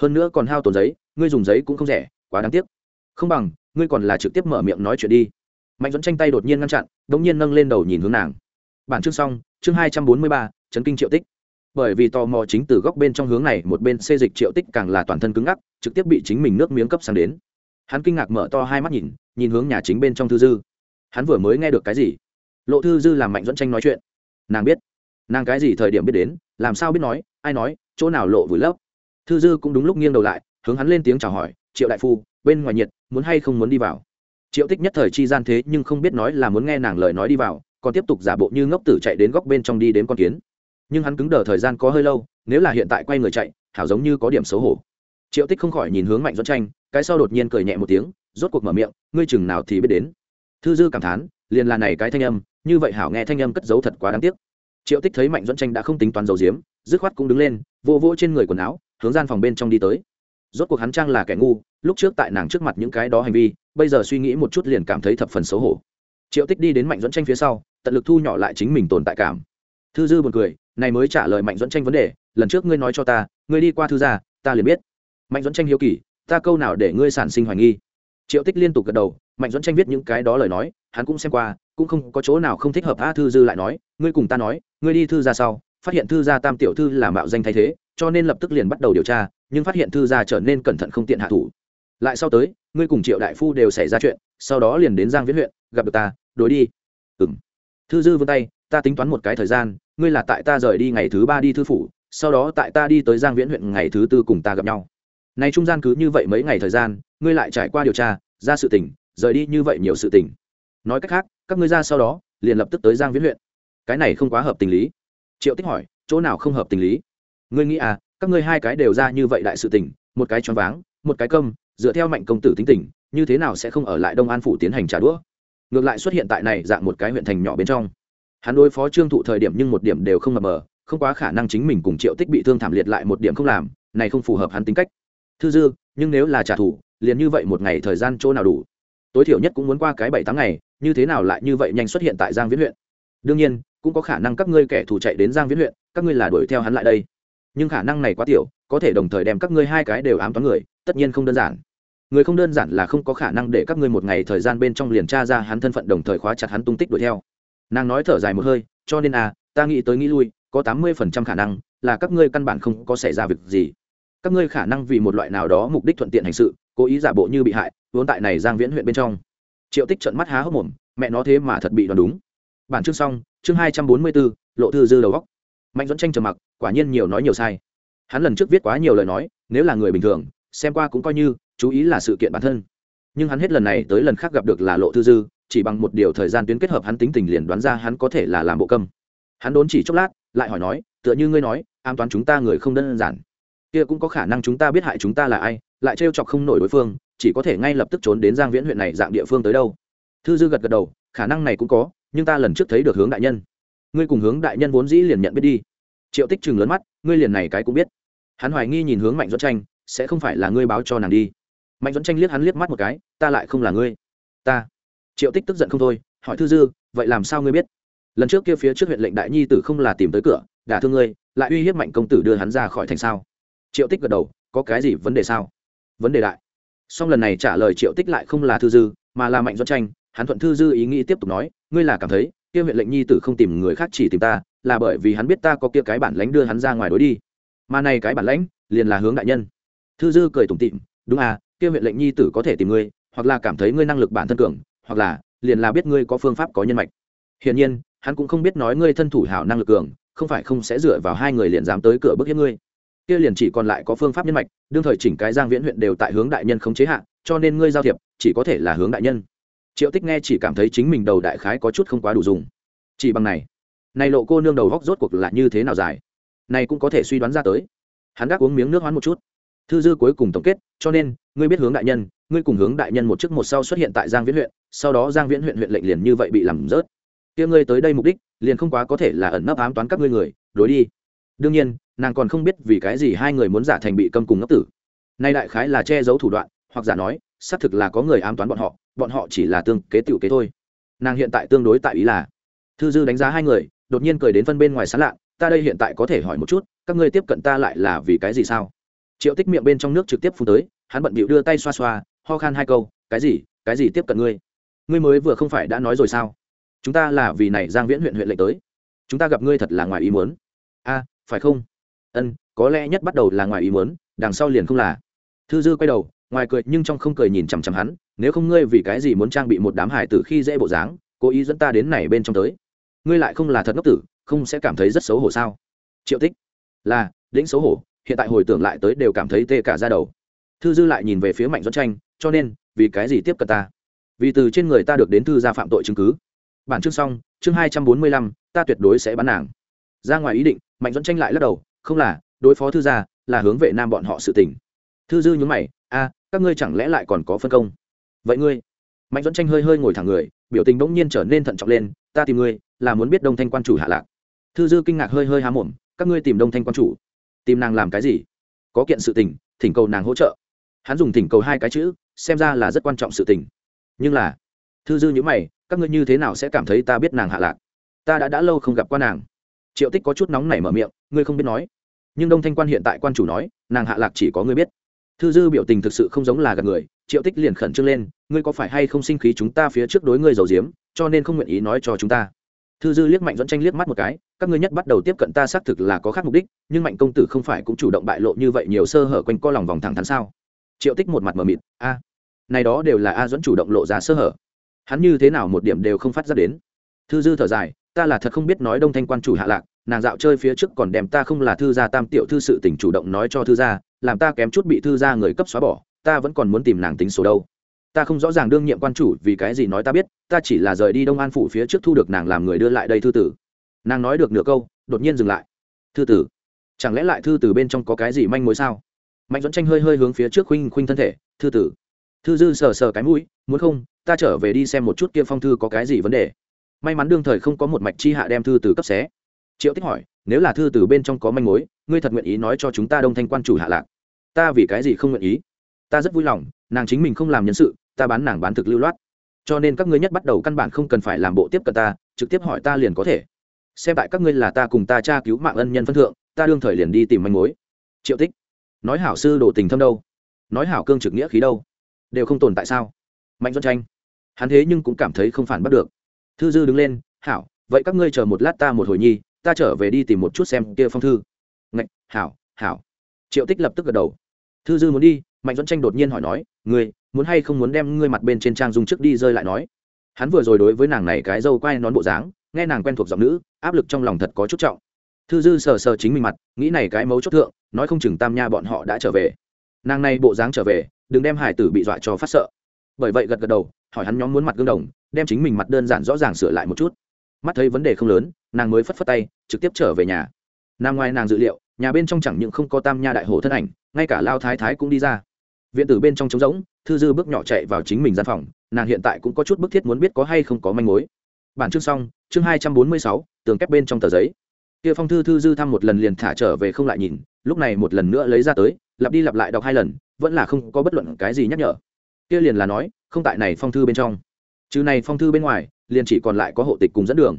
Hơn nữa còn hao tồn giấy, ngươi dùng giấy cũng không rẻ, quá đáng tiếc. Không bằng, ngươi còn là trực tiếp mở miệng nói chuyện đi. Mạnh dẫn tranh tay đột nhiên ngăn chặn đ ỗ n g nhiên nâng lên đầu nhìn hướng nàng. Bản chương xong, chương hai trăm bốn mươi ba, chấn kinh triệu tích. Bởi vì tò mò chính từ góc bên trong hướng này, một bên xê dịch triệu tích càng là toàn thân cứng ngắc, trực tiếp bị chính mình nước miếng cấp sang đến hắn kinh ngạc mở to hai mắt nhìn nhìn hướng nhà chính bên trong thư dư. Hắn vừa mới nghe được cái gì? Lộ thư dư làm mạnh dẫn tranh nói chuyện. Nàng biết. Nàng cái gì thời điểm biết đến, làm sao biết nói, ai nói, chỗ nào lộ vùi lấp. Thư dư cũng đúng lúc nghiêng đầu lại, hướng hắn lên tiếng chào hỏi, triệu đại phu, bên ngoài nhiệt, muốn hay không muốn đi vào? Triệu tích nhất thời chi gian thế nhưng không biết nói là muốn nghe nàng lời nói đi vào, còn tiếp tục giả bộ như ngốc tử chạy đến góc bên trong đi đến con kiến. Nhưng hắn cứng đờ thời gian có hơi lâu, nếu là hiện tại quay người chạy, hảo giống như có điểm xấu hổ triệu tích không khỏi nhìn hướng mạnh dẫn tranh, cái sau đột nhiên cười nhẹ một tiếng, rốt cuộc mở miệng, ngươi chừng nào thì biết đến? Thư dư cảm thán, liền là này cái thanh âm, như vậy hảo nghe thanh âm cất giấu thật quá đáng tiếc. Triệu tích thấy mạnh dẫn tranh đã không tính toán dầu diếm dứt khoát cũng đứng lên vô vô trên người quần áo, hướng gian phòng bên trong đi tới. Rốt cuộc hắn trang là kẻ ngu, lúc trước tại nàng trước mặt những cái đó hành vi, bây giờ suy nghĩ một chút liền cảm thấy thập phần xấu hổ. Triệu tích đi đến mạnh dẫn tranh phía sau, tận lực thu nhỏ lại chính mình tồn tại cảm. Thư dư buồn cười, này mới trả lời mạnh dẫn tranh vấn đề, lần trước ngươi nói cho ta, ngươi đi qua thư gia, ta liền biết mạnh dẫn tranh hiếu kỳ, ta câu nào để ngươi sản sinh hoài nghi? Triệu tích liên tục gật đầu, mạnh dẫn tranh viết những cái đó lời nói, hắn cũng xem qua, cũng không có chỗ nào không thích hợp a thư dư lại nói, ngươi cùng ta nói, ngươi đi thư ra sau, phát hiện thư gia tam tiểu thư là mạo danh thay thế, cho nên lập tức liền bắt đầu điều tra, nhưng phát hiện thư gia trở nên cẩn thận không tiện hạ thủ. Lại sau tới, ngươi cùng triệu đại phu đều xảy ra chuyện, sau đó liền đến giang viễn huyện, gặp được ta đối đi. Ừng thư dư vươn tay, ta tính toán một cái thời gian, ngươi là tại ta rời đi ngày thứ ba đi thư phủ, sau đó tại ta đi tới giang viễn huyện ngày thứ tư cùng ta gặp nhau này trung gian cứ như vậy mấy ngày thời gian ngươi lại trải qua điều tra ra sự tình, rời đi như vậy nhiều sự tình. nói cách khác các ngươi ra sau đó liền lập tức tới giang viễn huyện. Cái này không quá hợp tình lý. Triệu tích hỏi chỗ nào không hợp tình lý? Ngươi nghĩ à các ngươi hai cái đều ra như vậy đại sự tình một cái choáng váng một cái câm dựa theo mạnh công tử tính tình như thế nào sẽ không ở lại đông an phủ tiến hành trả đũa? Ngược lại xuất hiện tại này dạng một cái huyện thành nhỏ bên trong. Hắn đối phó trương thụ thời điểm nhưng một điểm đều không mập mờ không quá khả năng chính mình cùng triệu tích bị thương thảm liệt lại một điểm không làm này không phù hợp hắn tính cách thư dư, nhưng nếu là trả thù, liền như vậy một ngày thời gian chỗ nào đủ? Tối thiểu nhất cũng muốn qua cái bảy tháng ngày, như thế nào lại như vậy nhanh xuất hiện tại giang viễn huyện? Đương nhiên, cũng có khả năng các ngươi kẻ thù chạy đến giang viễn huyện, các ngươi là đuổi theo hắn lại đây. Nhưng khả năng này quá tiểu, có thể đồng thời đem các ngươi hai cái đều ám toán người, tất nhiên không đơn giản. Người không đơn giản là không có khả năng để các ngươi một ngày thời gian bên trong liền tra ra hắn thân phận đồng thời khóa chặt hắn tung tích đuổi theo. Nàng nói thở dài một hơi, cho nên à ta nghĩ tới nghĩ lui, có tám mươi phần trăm khả năng là các ngươi căn bản không có xảy ra việc gì các ngươi khả năng vì một loại nào đó mục đích thuận tiện hành sự, cố ý giả bộ như bị hại, vốn tại này giang viễn huyện bên trong. Triệu tích trận mắt há hốc mồm, mẹ nó thế mà thật bị đoán đúng. Bản chương xong, chương hai trăm bốn mươi bốn, lộ thư dư đầu góc. Mạnh dẫn tranh trầm mặc, quả nhiên nhiều nói nhiều sai. Hắn lần trước viết quá nhiều lời nói, nếu là người bình thường, xem qua cũng coi như chú ý là sự kiện bản thân. Nhưng hắn hết lần này tới lần khác gặp được là lộ thư dư, chỉ bằng một điều thời gian tuyến kết hợp hắn tính tình liền đoán ra hắn có thể là làm bộ câm. Hắn đốn chỉ chốc lát, lại hỏi nói, tựa như ngươi nói an toàn chúng ta người không đơn giản kia cũng có khả năng chúng ta biết hại chúng ta là ai, lại trêu chọc không nổi đối phương, chỉ có thể ngay lập tức trốn đến giang viễn huyện này dạng địa phương tới đâu. Thư dư gật gật đầu, khả năng này cũng có, nhưng ta lần trước thấy được hướng đại nhân. Ngươi cùng hướng đại nhân vốn dĩ liền nhận biết đi. Triệu tích chừng lớn mắt, ngươi liền này cái cũng biết. Hắn hoài nghi nhìn hướng mạnh dẫn tranh, sẽ không phải là ngươi báo cho nàng đi. Mạnh dẫn tranh liếc hắn liếc mắt một cái, ta lại không là ngươi. Ta. Triệu tích tức giận không thôi, hỏi thư dư, vậy làm sao ngươi biết? Lần trước kia phía trước huyện lệnh đại nhi tử không là tìm tới cửa, đả thương ngươi, lại uy hiếp mạnh công tử đưa hắn ra khỏi thành sao? Triệu tích gật đầu, có cái gì vấn đề sao? Vấn đề đại. Song lần này trả lời triệu tích lại không là thư dư, mà là mạnh Doãn tranh. Hắn thuận thư dư ý nghĩ tiếp tục nói, ngươi là cảm thấy, kia huyện lệnh nhi tử không tìm người khác chỉ tìm ta, là bởi vì hắn biết ta có kia cái bản lãnh đưa hắn ra ngoài đối đi. Mà này cái bản lãnh, liền là hướng đại nhân. Thư dư cười tủm tịm đúng à kia huyện lệnh nhi tử có thể tìm ngươi, hoặc là cảm thấy ngươi năng lực bản thân cường, hoặc là, liền là biết ngươi có phương pháp có nhân mạch. Hiển nhiên, hắn cũng không biết nói ngươi thân thủ hảo năng lực cường, không phải không sẽ dựa vào hai người liền dám tới cửa bước hiếp ngươi kia liền chỉ còn lại có phương pháp nhân mạch, đương thời chỉnh cái giang viễn huyện đều tại hướng đại nhân không chế hạn cho nên ngươi giao thiệp, chỉ có thể là hướng đại nhân. Triệu tích nghe chỉ cảm thấy chính mình đầu đại khái có chút không quá đủ dùng. Chỉ bằng này này lộ cô nương đầu góc rốt cuộc là như thế nào dài? Này cũng có thể suy đoán ra tới. Hắn gác uống miếng nước hoán một chút. Thư dư cuối cùng tổng kết, cho nên, ngươi biết hướng đại nhân, ngươi cùng hướng đại nhân một trước một sau xuất hiện tại giang viễn huyện, sau đó giang viễn huyện huyện lệnh liền như vậy bị làm rớt. Kia ngươi tới đây mục đích, liền không quá có thể là ẩn nấp ám toán các ngươi người đối đi. Đương nhiên nàng còn không biết vì cái gì hai người muốn giả thành bị câm cùng ngốc tử. Nay đại khái là che giấu thủ đoạn, hoặc giả nói, xác thực là có người ám toán bọn họ bọn họ chỉ là tương kế tiểu kế thôi. Nàng hiện tại tương đối tại ý là, thư dư đánh giá hai người, đột nhiên cười đến phân bên ngoài sán lạ ta đây hiện tại có thể hỏi một chút, các ngươi tiếp cận ta lại là vì cái gì sao? Triệu tích miệng bên trong nước trực tiếp phun tới, hắn bận bịu đưa tay xoa xoa, ho khan hai câu, cái gì cái gì tiếp cận ngươi? Ngươi mới vừa không phải đã nói rồi sao? Chúng ta là vì này giang viễn huyện huyện lệnh tới. Chúng ta gặp ngươi thật là ngoài ý muốn. A, phải không? Ân, có lẽ nhất bắt đầu là ngoài ý muốn, đằng sau liền không là. Thư dư quay đầu, ngoài cười nhưng trong không cười nhìn chằm chằm hắn, nếu không ngươi vì cái gì muốn trang bị một đám hải tử khi dễ bộ dáng, cố ý dẫn ta đến này bên trong tới. Ngươi lại không là thật ngốc tử, không sẽ cảm thấy rất xấu hổ sao? Triệu tích, là, đĩnh xấu hổ, hiện tại hồi tưởng lại tới đều cảm thấy tê cả ra đầu. Thư dư lại nhìn về phía mạnh dẫn tranh, cho nên, vì cái gì tiếp cận ta? Vì từ trên người ta được đến thư gia phạm tội chứng cứ. Bản chương xong, chương hai trăm bốn mươi lăm, ta tuyệt đối sẽ bắn nàng. Ra ngoài ý định, mạnh dẫn tranh lại lắc đầu không là, đối phó thư gia là hướng vệ nam bọn họ sự tình. thư dư nhún mày, a, các ngươi chẳng lẽ lại còn có phân công? Vậy ngươi. Mạnh dẫn tranh hơi hơi ngồi thẳng người, biểu tình bỗng nhiên trở nên thận trọng lên, ta tìm ngươi là muốn biết đông thanh quan chủ hạ lạc. Thư dư kinh ngạc hơi hơi há mồm, các ngươi tìm đông thanh quan chủ? Tìm nàng làm cái gì? Có kiện sự tình, thỉnh cầu nàng hỗ trợ. Hắn dùng thỉnh cầu hai cái chữ, xem ra là rất quan trọng sự tình. Nhưng là, thư dư nhữ mày, các ngươi như thế nào sẽ cảm thấy ta biết nàng hạ lạc? Ta đã đã lâu không gặp qua nàng triệu tích có chút nóng nảy mở miệng, ngươi không biết nói. Nhưng đông thanh quan hiện tại quan chủ nói, nàng hạ lạc chỉ có ngươi biết. Thư dư biểu tình thực sự không giống là gặp người, triệu tích liền khẩn trương lên, ngươi có phải hay không sinh khí chúng ta phía trước đối ngươi giàu diếm cho nên không nguyện ý nói cho chúng ta? Thư dư liếc mạnh dẫn tranh liếc mắt một cái, các ngươi nhất bắt đầu tiếp cận ta xác thực là có khác mục đích, nhưng mạnh công tử không phải cũng chủ động bại lộ như vậy nhiều sơ hở quanh co lòng vòng thẳng thắn sao? Triệu tích một mặt mờ mịt, a, này đó đều là a dẫn chủ động lộ ra sơ hở. Hắn như thế nào một điểm đều không phát ra đến. Thư dư thở dài ta là thật không biết nói đông thanh quan chủ hạ lạc, nàng dạo chơi phía trước còn đem ta không là thư gia tam tiểu thư sự tình chủ động nói cho thư gia, làm ta kém chút bị thư gia người cấp xóa bỏ, ta vẫn còn muốn tìm nàng tính số đâu. Ta không rõ ràng đương nhiệm quan chủ vì cái gì nói ta biết, ta chỉ là rời đi đông an phủ phía trước thu được nàng làm người đưa lại đây thư tử. Nàng nói được nửa câu, đột nhiên dừng lại. Thư tử, chẳng lẽ lại thư tử bên trong có cái gì manh mối sao? Mạnh dẫn tranh hơi hơi hướng phía trước khuynh khuynh thân thể, thư tử. Thư dư sờ sờ cái mũi, muốn không, ta trở về đi xem một chút kia phong thư có cái gì vấn đề may mắn đương thời không có một mạch chi hạ đem thư từ cấp xé. Triệu tích hỏi, nếu là thư từ bên trong có manh mối, ngươi thật nguyện ý nói cho chúng ta đông thanh quan chủ hạ lạc? Ta vì cái gì không nguyện ý? Ta rất vui lòng, nàng chính mình không làm nhân sự, ta bán nàng bán thực lưu loát. Cho nên các ngươi nhất bắt đầu căn bản không cần phải làm bộ tiếp cận ta, trực tiếp hỏi ta liền có thể. Xem tại các ngươi là ta cùng ta tra cứu mạng ân nhân phân thượng, ta đương thời liền đi tìm manh mối. Triệu tích, nói hảo sư đồ tình thâm đâu? Nói hảo cương trực nghĩa khí đâu? Đều không tồn tại sao? Mạnh doan tranh, hắn thế nhưng cũng cảm thấy không phản bắt được thư dư đứng lên, hảo, vậy các ngươi chờ một lát ta một hồi nhi, ta trở về đi tìm một chút xem kia phong thư. Ngạch, hảo hảo. Triệu tích lập tức gật đầu. Thư dư muốn đi, mạnh dẫn tranh đột nhiên hỏi nói, ngươi, muốn hay không muốn đem ngươi mặt bên trên trang dung trước đi rơi lại nói? Hắn vừa rồi đối với nàng này cái dâu quay nón bộ dáng, nghe nàng quen thuộc giọng nữ, áp lực trong lòng thật có chút trọng. Thư dư sờ sờ chính mình mặt, nghĩ này cái mấu chốt thượng, nói không chừng tam nha bọn họ đã trở về. Nàng này bộ dáng trở về, đừng đem hải tử bị dọa cho phát sợ. Bởi vậy gật gật đầu, hỏi hắn nhóm muốn mặt gương đồng đem chính mình mặt đơn giản rõ ràng sửa lại một chút. Mắt thấy vấn đề không lớn, nàng mới phất phất tay, trực tiếp trở về nhà. Nằm ngoài nàng dự liệu, nhà bên trong chẳng những không có tam nha đại hồ thân ảnh, ngay cả lao thái thái cũng đi ra. Viện tử bên trong trống rỗng, thư dư bước nhỏ chạy vào chính mình gian phòng, nàng hiện tại cũng có chút bức thiết muốn biết có hay không có manh mối. Bản chương xong, chương hai trăm bốn mươi sáu, tường kép bên trong tờ giấy. Kia phong thư thư dư thăm một lần liền thả trở về không lại nhìn, lúc này một lần nữa lấy ra tới, lặp đi lặp lại đọc hai lần, vẫn là không có bất luận cái gì nhắc nhở. Kia liền là nói, không tại này phong thư bên trong chứ này phong thư bên ngoài, liền chỉ còn lại có hộ tịch cùng dẫn đường.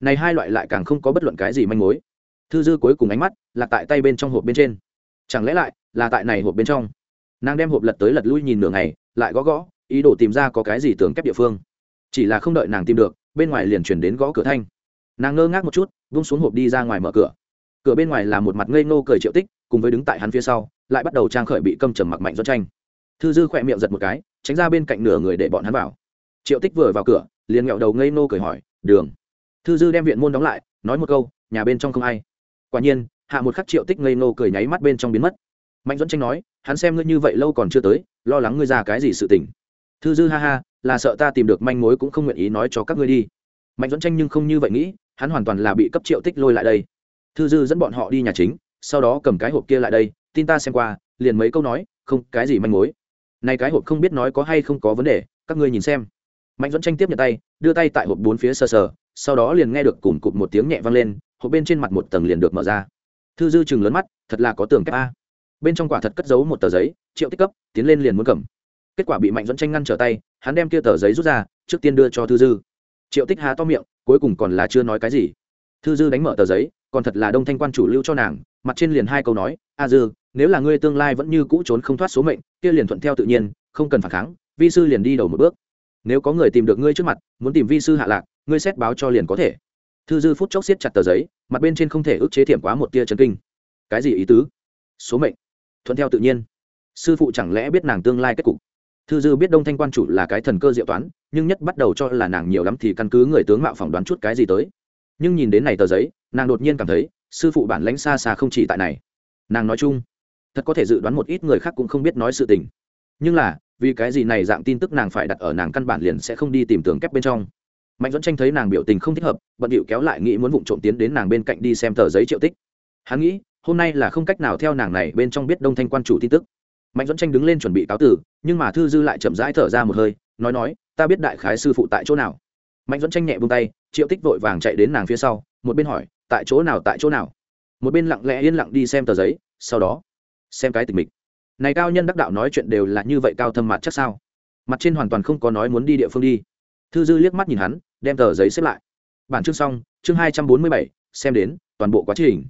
Này hai loại lại càng không có bất luận cái gì manh mối. Thư dư cuối cùng ánh mắt là tại tay bên trong hộp bên trên. Chẳng lẽ lại là tại này hộp bên trong? Nàng đem hộp lật tới lật lui nhìn nửa ngày, lại gõ gõ, ý đồ tìm ra có cái gì tường kép địa phương. Chỉ là không đợi nàng tìm được, bên ngoài liền chuyển đến gõ cửa thanh. Nàng ngơ ngác một chút, vung xuống hộp đi ra ngoài mở cửa. Cửa bên ngoài là một mặt ngây ngô cười triệu tích, cùng với đứng tại hắn phía sau, lại bắt đầu trang khởi bị câm trầm mặc mạnh do tranh. Thư dư khỏe miệng giật một cái, tránh ra bên cạnh nửa người để bọn hắn vào triệu tích vừa vào cửa, liền nghẹo đầu ngây nô cười hỏi, đường. Thư dư đem viện môn đóng lại, nói một câu, nhà bên trong không ai. Quả nhiên, hạ một khắc triệu tích ngây nô cười nháy mắt bên trong biến mất. Mạnh dẫn tranh nói, hắn xem ngươi như vậy lâu còn chưa tới, lo lắng ngươi ra cái gì sự tình. Thư dư ha ha, là sợ ta tìm được manh mối cũng không nguyện ý nói cho các ngươi đi. Mạnh dẫn tranh nhưng không như vậy nghĩ, hắn hoàn toàn là bị cấp triệu tích lôi lại đây. Thư dư dẫn bọn họ đi nhà chính, sau đó cầm cái hộp kia lại đây, tin ta xem qua, liền mấy câu nói, không, cái gì manh mối? Này cái hộp không biết nói có hay không có vấn đề, các ngươi nhìn xem mạnh dẫn tranh tiếp nhận tay, đưa tay tại hộp bốn phía sờ sờ, sau đó liền nghe được cùng cụt một tiếng nhẹ vang lên, hộp bên trên mặt một tầng liền được mở ra. Thư dư chừng lớn mắt, thật là có tường kép a. Bên trong quả thật cất giấu một tờ giấy, triệu tích cấp, tiến lên liền muốn cầm. Kết quả bị mạnh dẫn tranh ngăn trở tay, hắn đem kia tờ giấy rút ra, trước tiên đưa cho thư dư. Triệu tích há to miệng, cuối cùng còn là chưa nói cái gì. Thư dư đánh mở tờ giấy, còn thật là đông thanh quan chủ lưu cho nàng, mặt trên liền hai câu nói, a dư, nếu là ngươi tương lai vẫn như cũ trốn không thoát số mệnh, kia liền thuận theo tự nhiên, không cần phản kháng, vi sư liền đi đầu một bước nếu có người tìm được ngươi trước mặt, muốn tìm vi sư hạ lạc, ngươi xét báo cho liền có thể. Thư dư phút chốc siết chặt tờ giấy, mặt bên trên không thể ức chế thiểm quá một tia chân kinh. Cái gì ý tứ? Số mệnh. Thuận theo tự nhiên. Sư phụ chẳng lẽ biết nàng tương lai kết cục? Thư dư biết đông thanh quan chủ là cái thần cơ diệu toán, nhưng nhất bắt đầu cho là nàng nhiều lắm thì căn cứ người tướng mạo phỏng đoán chút cái gì tới. Nhưng nhìn đến này tờ giấy, nàng đột nhiên cảm thấy, sư phụ bản lãnh xa xa không chỉ tại này. Nàng nói chung, thật có thể dự đoán một ít người khác cũng không biết nói sự tình. Nhưng là vì cái gì này dạng tin tức nàng phải đặt ở nàng căn bản liền sẽ không đi tìm tường kép bên trong. Mạnh dẫn tranh thấy nàng biểu tình không thích hợp, bận điệu kéo lại nghĩ muốn vụng trộm tiến đến nàng bên cạnh đi xem tờ giấy triệu tích. Hắn nghĩ, hôm nay là không cách nào theo nàng này bên trong biết đông thanh quan chủ tin tức. Mạnh dẫn tranh đứng lên chuẩn bị cáo tử nhưng mà thư dư lại chậm rãi thở ra một hơi, nói nói, ta biết đại khái sư phụ tại chỗ nào. Mạnh dẫn tranh nhẹ buông tay, triệu tích vội vàng chạy đến nàng phía sau, một bên hỏi, tại chỗ nào, tại chỗ nào? Một bên lặng lẽ yên lặng đi xem tờ giấy, sau đó, xem cái tình mình này cao nhân đắc đạo nói chuyện đều là như vậy cao thâm mặt chắc sao? Mặt trên hoàn toàn không có nói muốn đi địa phương đi. Thư dư liếc mắt nhìn hắn, đem tờ giấy xếp lại. Bản chương xong, chương hai trăm bốn mươi bảy, xem đến, toàn bộ quá trình.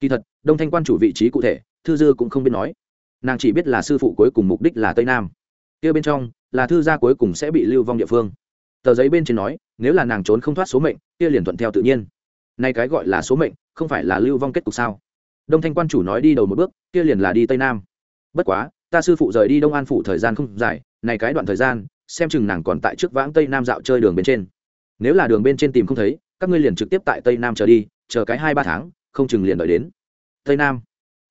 Kỳ thật, đông thanh quan chủ vị trí cụ thể, thư dư cũng không biết nói. Nàng chỉ biết là sư phụ cuối cùng mục đích là tây nam. Kia bên trong, là thư gia cuối cùng sẽ bị lưu vong địa phương. Tờ giấy bên trên nói, nếu là nàng trốn không thoát số mệnh, kia liền thuận theo tự nhiên. Nay cái gọi là số mệnh, không phải là lưu vong kết cục sao? Đông thanh quan chủ nói đi đầu một bước, kia liền là đi tây nam bất quá, ta sư phụ rời đi đông an phủ thời gian không dài, này cái đoạn thời gian, xem chừng nàng còn tại trước vãng tây nam dạo chơi đường bên trên. Nếu là đường bên trên tìm không thấy, các ngươi liền trực tiếp tại tây nam chờ đi, chờ cái hai ba tháng, không chừng liền đợi đến. Tây nam.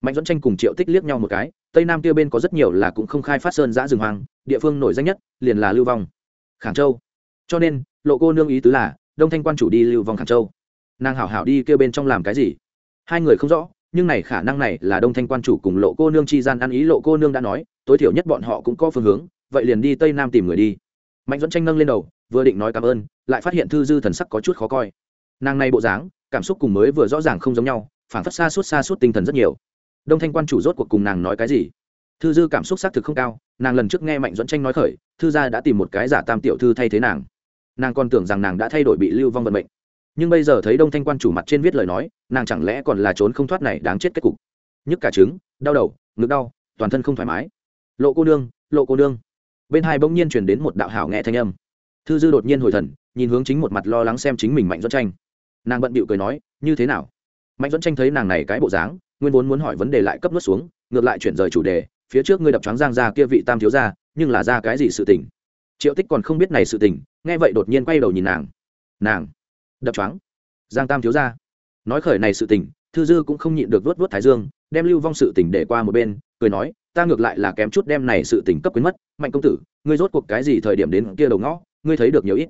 Mạnh dẫn tranh cùng triệu tích liếc nhau một cái, tây nam kia bên có rất nhiều là cũng không khai phát sơn giã rừng hoang, địa phương nổi danh nhất, liền là lưu vong. Khảng châu. Cho nên, lộ cô nương ý tứ là, đông thanh quan chủ đi lưu vong khảng châu. Nàng hảo hảo đi kêu bên trong làm cái gì? Hai người không rõ nhưng này khả năng này là đông thanh quan chủ cùng lộ cô nương chi gian ăn ý, lộ cô nương đã nói, tối thiểu nhất bọn họ cũng có phương hướng, vậy liền đi tây nam tìm người đi. Mạnh dẫn tranh nâng lên đầu, vừa định nói cảm ơn, lại phát hiện thư dư thần sắc có chút khó coi. Nàng này bộ dáng, cảm xúc cùng mới vừa rõ ràng không giống nhau phản phất xa suốt xa suốt tinh thần rất nhiều. Đông thanh quan chủ rốt cuộc cùng nàng nói cái gì? Thư dư cảm xúc xác thực không cao, nàng lần trước nghe mạnh dẫn tranh nói khởi, thư gia đã tìm một cái giả tam tiểu thư thay thế nàng. Nàng còn tưởng rằng nàng đã thay đổi bị lưu vong vận mệnh nhưng bây giờ thấy đông thanh quan chủ mặt trên viết lời nói, nàng chẳng lẽ còn là trốn không thoát này đáng chết kết cục? Nhức cả trứng, đau đầu, ngực đau, toàn thân không thoải mái. Lộ cô nương, lộ cô nương. Bên hai bỗng nhiên chuyển đến một đạo hảo nghe thanh âm. Thư dư đột nhiên hồi thần, nhìn hướng chính một mặt lo lắng xem chính mình mạnh dẫn tranh. Nàng bận bịu cười nói, như thế nào? Mạnh dẫn tranh thấy nàng này cái bộ dáng, nguyên vốn muốn hỏi vấn đề lại cấp nước xuống, ngược lại chuyển rời chủ đề, phía trước ngươi đập trắng giang ra kia vị tam thiếu ra nhưng là ra cái gì sự tình? Triệu tích còn không biết này sự tình, nghe vậy đột nhiên quay đầu nhìn nàng. Nàng? Đập choáng. Giang tam thiếu ra nói khởi này sự tình, thư dư cũng không nhịn được vớt vớt thái dương, đem lưu vong sự tình để qua một bên, cười nói, ta ngược lại là kém chút đem này sự tình cấp quyến mất. Mạnh công tử, ngươi rốt cuộc cái gì thời điểm đến kia đầu ngõ, ngươi thấy được nhiều ít.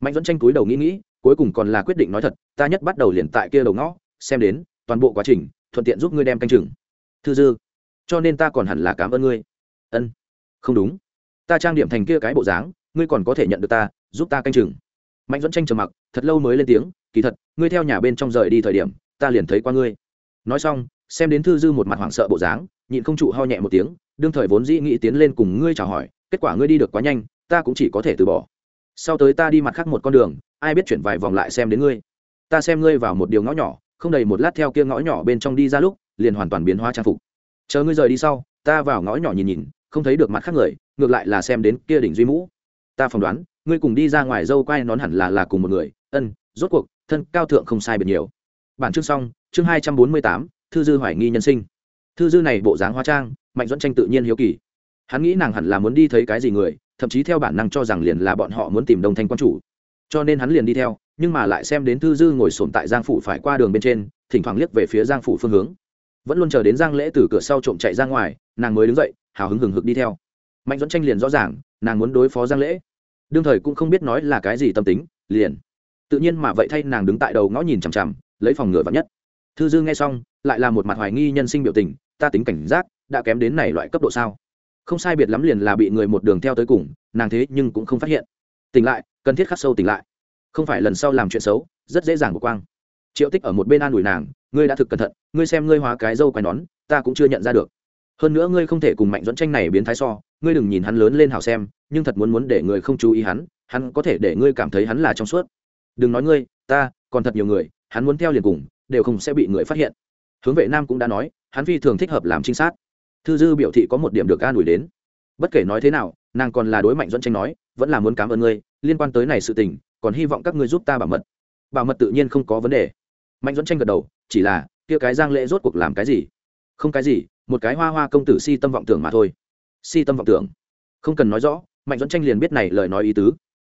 Mạnh dẫn tranh túi đầu nghĩ nghĩ, cuối cùng còn là quyết định nói thật, ta nhất bắt đầu liền tại kia đầu ngõ, xem đến toàn bộ quá trình, thuận tiện giúp ngươi đem canh chừng. Thư dư, cho nên ta còn hẳn là cảm ơn ngươi. Ân, không đúng. Ta trang điểm thành kia cái bộ dáng, ngươi còn có thể nhận được ta, giúp ta canh chừng mạnh dẫn tranh trầm mặc, thật lâu mới lên tiếng, kỳ thật, ngươi theo nhà bên trong rời đi thời điểm, ta liền thấy qua ngươi. Nói xong, xem đến thư dư một mặt hoảng sợ bộ dáng, nhịn không trụ ho nhẹ một tiếng, đương thời vốn dĩ nghĩ tiến lên cùng ngươi chào hỏi, kết quả ngươi đi được quá nhanh, ta cũng chỉ có thể từ bỏ. Sau tới ta đi mặt khác một con đường, ai biết chuyển vài vòng lại xem đến ngươi. Ta xem ngươi vào một điều ngõ nhỏ, không đầy một lát theo kia ngõ nhỏ bên trong đi ra lúc, liền hoàn toàn biến hóa trang phục. Chờ ngươi rời đi sau, ta vào ngõ nhỏ nhìn nhìn, không thấy được mặt khác người, ngược lại là xem đến kia đỉnh duy mũ. Ta phỏng đoán ngươi cùng đi ra ngoài dâu quay nón hẳn là là cùng một người, ân, rốt cuộc, thân cao thượng không sai biệt nhiều. Bản chương xong, chương hai trăm bốn mươi tám, thư dư hoài nghi nhân sinh. Thư dư này bộ dáng hóa trang, mạnh dẫn tranh tự nhiên hiếu kỳ. Hắn nghĩ nàng hẳn là muốn đi thấy cái gì người, thậm chí theo bản năng cho rằng liền là bọn họ muốn tìm đông thanh quan chủ. Cho nên hắn liền đi theo, nhưng mà lại xem đến thư dư ngồi sồn tại giang phủ phải qua đường bên trên, thỉnh thoảng liếc về phía giang phủ phương hướng. Vẫn luôn chờ đến giang lễ từ cửa sau trộm chạy ra ngoài, nàng mới đứng dậy, hào hứng hừng hực đi theo. Mạnh dẫn tranh liền rõ ràng, nàng muốn đối phó giang lễ đương thời cũng không biết nói là cái gì tâm tính, liền. Tự nhiên mà vậy thay nàng đứng tại đầu ngõ nhìn chằm chằm, lấy phòng ngừa vắn nhất. Thư dư nghe xong, lại là một mặt hoài nghi nhân sinh biểu tình, ta tính cảnh giác, đã kém đến này loại cấp độ sao? Không sai biệt lắm liền là bị người một đường theo tới cùng, nàng thế nhưng cũng không phát hiện. Tỉnh lại, cần thiết khắc sâu tỉnh lại. Không phải lần sau làm chuyện xấu, rất dễ dàng của quang. Triệu tích ở một bên an ủi nàng, ngươi đã thực cẩn thận, ngươi xem ngươi hóa cái dâu quai nón, ta cũng chưa nhận ra được hơn nữa ngươi không thể cùng mạnh dẫn tranh này biến thái so, ngươi đừng nhìn hắn lớn lên hào xem, nhưng thật muốn muốn để người không chú ý hắn hắn có thể để ngươi cảm thấy hắn là trong suốt. Đừng nói ngươi, ta, còn thật nhiều người, hắn muốn theo liền cùng, đều không sẽ bị người phát hiện. Hướng vệ nam cũng đã nói, hắn phi thường thích hợp làm trinh sát. Thư dư biểu thị có một điểm được an ủi đến. Bất kể nói thế nào, nàng còn là đối mạnh dẫn tranh nói, vẫn là muốn cảm ơn ngươi, liên quan tới này sự tình, còn hy vọng các ngươi giúp ta bảo mật. Bảo mật tự nhiên không có vấn đề. Mạnh dẫn tranh gật đầu, chỉ là, kia cái giang lễ rốt cuộc làm cái gì? Không cái gì một cái hoa hoa công tử si tâm vọng tưởng mà thôi. Si tâm vọng tưởng. Không cần nói rõ, mạnh dẫn tranh liền biết này lời nói ý tứ.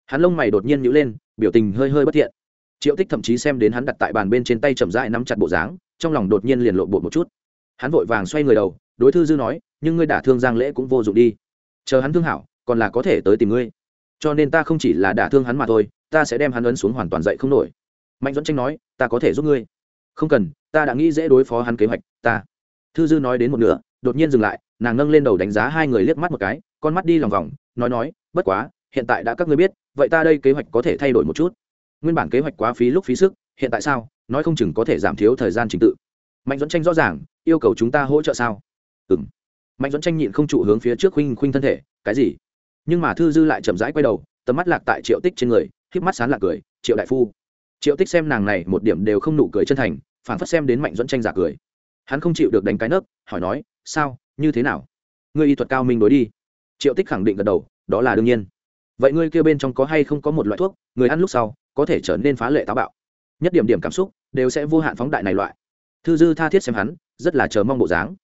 Hắn lông mày đột nhiên nhữ lên, biểu tình hơi hơi bất thiện. Triệu tích thậm chí xem đến hắn đặt tại bàn bên trên tay chậm rãi nắm chặt bộ dáng, trong lòng đột nhiên liền lộn bột một chút. Hắn vội vàng xoay người đầu, đối thư dư nói, nhưng ngươi đả thương giang lễ cũng vô dụng đi. Chờ hắn thương hảo, còn là có thể tới tìm ngươi. Cho nên ta không chỉ là đả thương hắn mà thôi, ta sẽ đem hắn ấn xuống hoàn toàn dậy không nổi. Mạnh dẫn tranh nói, ta có thể giúp ngươi. Không cần, ta đã nghĩ dễ đối phó hắn kế hoạch, ta thư dư nói đến một nửa, đột nhiên dừng lại, nàng nâng lên đầu đánh giá hai người liếc mắt một cái, con mắt đi lòng vòng, nói nói, bất quá, hiện tại đã các ngươi biết, vậy ta đây kế hoạch có thể thay đổi một chút. Nguyên bản kế hoạch quá phí lúc phí sức, hiện tại sao? Nói không chừng có thể giảm thiếu thời gian trình tự. Mạnh dẫn tranh rõ ràng, yêu cầu chúng ta hỗ trợ sao? Ừ m mạnh dẫn tranh nhịn không trụ hướng phía trước khuynh khuynh thân thể, cái gì? Nhưng mà thư dư lại chậm rãi quay đầu, tầm mắt lạc tại triệu tích trên người k mắt sán lạc cười, triệu đại phu. Triệu tích xem nàng này một điểm đều không nụ cười chân thành phản phất xem đến mạnh dẫn tranh giả cười hắn không chịu được đánh cái nấc, hỏi nói, sao? Như thế nào? Ngươi y thuật cao minh đối đi. Triệu tích khẳng định gật đầu, đó là đương nhiên. Vậy ngươi kêu bên trong có hay không có một loại thuốc, người ăn lúc sau, có thể trở nên phá lệ táo bạo. Nhất điểm điểm cảm xúc, đều sẽ vô hạn phóng đại này loại. Thư dư tha thiết xem hắn, rất là chờ mong bộ dáng.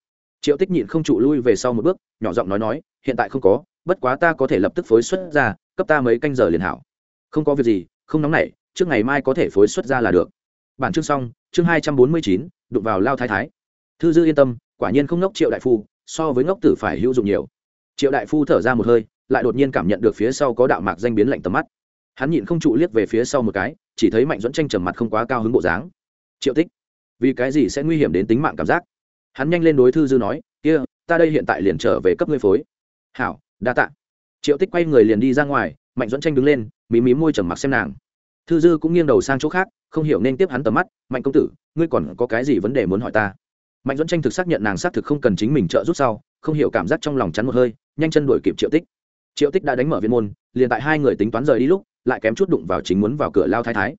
Triệu tích nhịn không trụ lui về sau một bước, nhỏ giọng nói nói, hiện tại không có, bất quá ta có thể lập tức phối xuất ra, cấp ta mấy canh giờ liền hảo. Không có việc gì, không nóng nảy, trước ngày mai có thể phối xuất ra là được. Bản chương xong, chương hai trăm bốn mươi chín, đụng vào lao thái thái thư dư yên tâm, quả nhiên không ngốc triệu đại phu, so với ngốc tử phải hữu dụng nhiều. Triệu đại phu thở ra một hơi, lại đột nhiên cảm nhận được phía sau có đạo mạc danh biến lạnh tầm mắt. Hắn nhịn không trụ liếc về phía sau một cái, chỉ thấy mạnh dẫn tranh trầm mặt không quá cao hứng bộ dáng. Triệu tích, vì cái gì sẽ nguy hiểm đến tính mạng cảm giác? Hắn nhanh lên đối thư dư nói, kia, ta đây hiện tại liền trở về cấp ngươi phối. Hảo, đa tạ. Triệu tích quay người liền đi ra ngoài, mạnh dẫn tranh đứng lên, mí mí môi trầm mặc xem nàng. Thư dư cũng nghiêng đầu sang chỗ khác, không hiểu nên tiếp hắn tầm mắt, mạnh công tử, ngươi còn có cái gì vấn đề muốn hỏi ta? Mạnh dẫn tranh thực xác nhận nàng xác thực không cần chính mình trợ giúp sau, không hiểu cảm giác trong lòng chắn một hơi, nhanh chân đuổi kịp triệu tích. Triệu tích đã đánh mở viên môn, liền tại hai người tính toán rời đi lúc, lại kém chút đụng vào chính muốn vào cửa lao thái thái.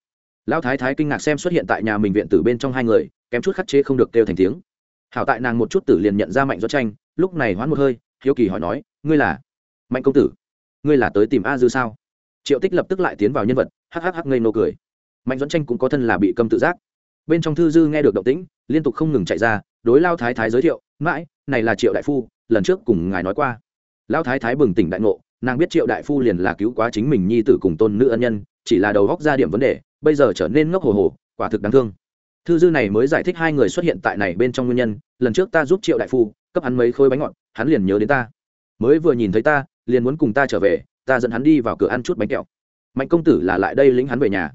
Lao thái thái kinh ngạc xem xuất hiện tại nhà mình viện tử bên trong hai người, kém chút khắc chế không được kêu thành tiếng. Hảo tại nàng một chút tử liền nhận ra mạnh dẫn tranh, lúc này hoán một hơi, hiếu kỳ hỏi nói, ngươi là? Mạnh công tử. Ngươi là tới tìm a dư sao? Triệu tích lập tức lại tiến vào nhân vật hhh ngây nô cười. Mạnh dẫn tranh cũng có thân là bị câm tự giác. Bên trong thư dư nghe được động tĩnh, liên tục không ngừng chạy ra đối lao thái thái giới thiệu, mãi, này là triệu đại phu, lần trước cùng ngài nói qua. Lao thái thái bừng tỉnh đại ngộ, nàng biết triệu đại phu liền là cứu quá chính mình nhi tử cùng tôn nữ ân nhân, chỉ là đầu góc ra điểm vấn đề, bây giờ trở nên ngốc hồ hồ, quả thực đáng thương. Thư dư này mới giải thích hai người xuất hiện tại này bên trong nguyên nhân, lần trước ta giúp triệu đại phu, cấp hắn mấy khối bánh ngọt, hắn liền nhớ đến ta. Mới vừa nhìn thấy ta, liền muốn cùng ta trở về, ta dẫn hắn đi vào cửa ăn chút bánh kẹo. Mạnh công tử là lại đây lính hắn về nhà.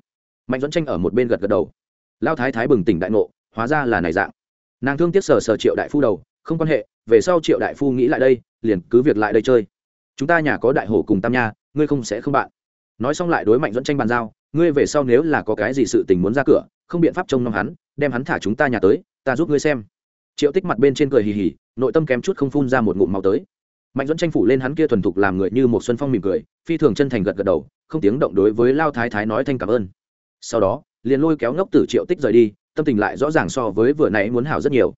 Mạnh dẫn tranh ở một bên gật gật đầu. Lao thái thái bừng tỉnh đại ngộ, hóa ra là này dạng nàng thương tiếc sờ sờ triệu đại phu đầu, không quan hệ, về sau triệu đại phu nghĩ lại đây, liền cứ việc lại đây chơi. Chúng ta nhà có đại hổ cùng tam nha, ngươi không sẽ không bạn. Nói xong lại đối mạnh dẫn tranh bàn giao, ngươi về sau nếu là có cái gì sự tình muốn ra cửa, không biện pháp trông nom hắn, đem hắn thả chúng ta nhà tới, ta giúp ngươi xem. Triệu tích mặt bên trên cười hì hì, nội tâm kém chút không phun ra một ngụm màu tới. Mạnh dẫn tranh phủ lên hắn kia thuần thục làm người như một xuân phong mỉm cười, phi thường chân thành gật gật đầu, không tiếng động đối với lao thái thái nói thanh cảm ơn. Sau đó, liền lôi kéo ngốc tử triệu tích rời đi tâm tình lại rõ ràng so với vừa nãy muốn hảo rất nhiều.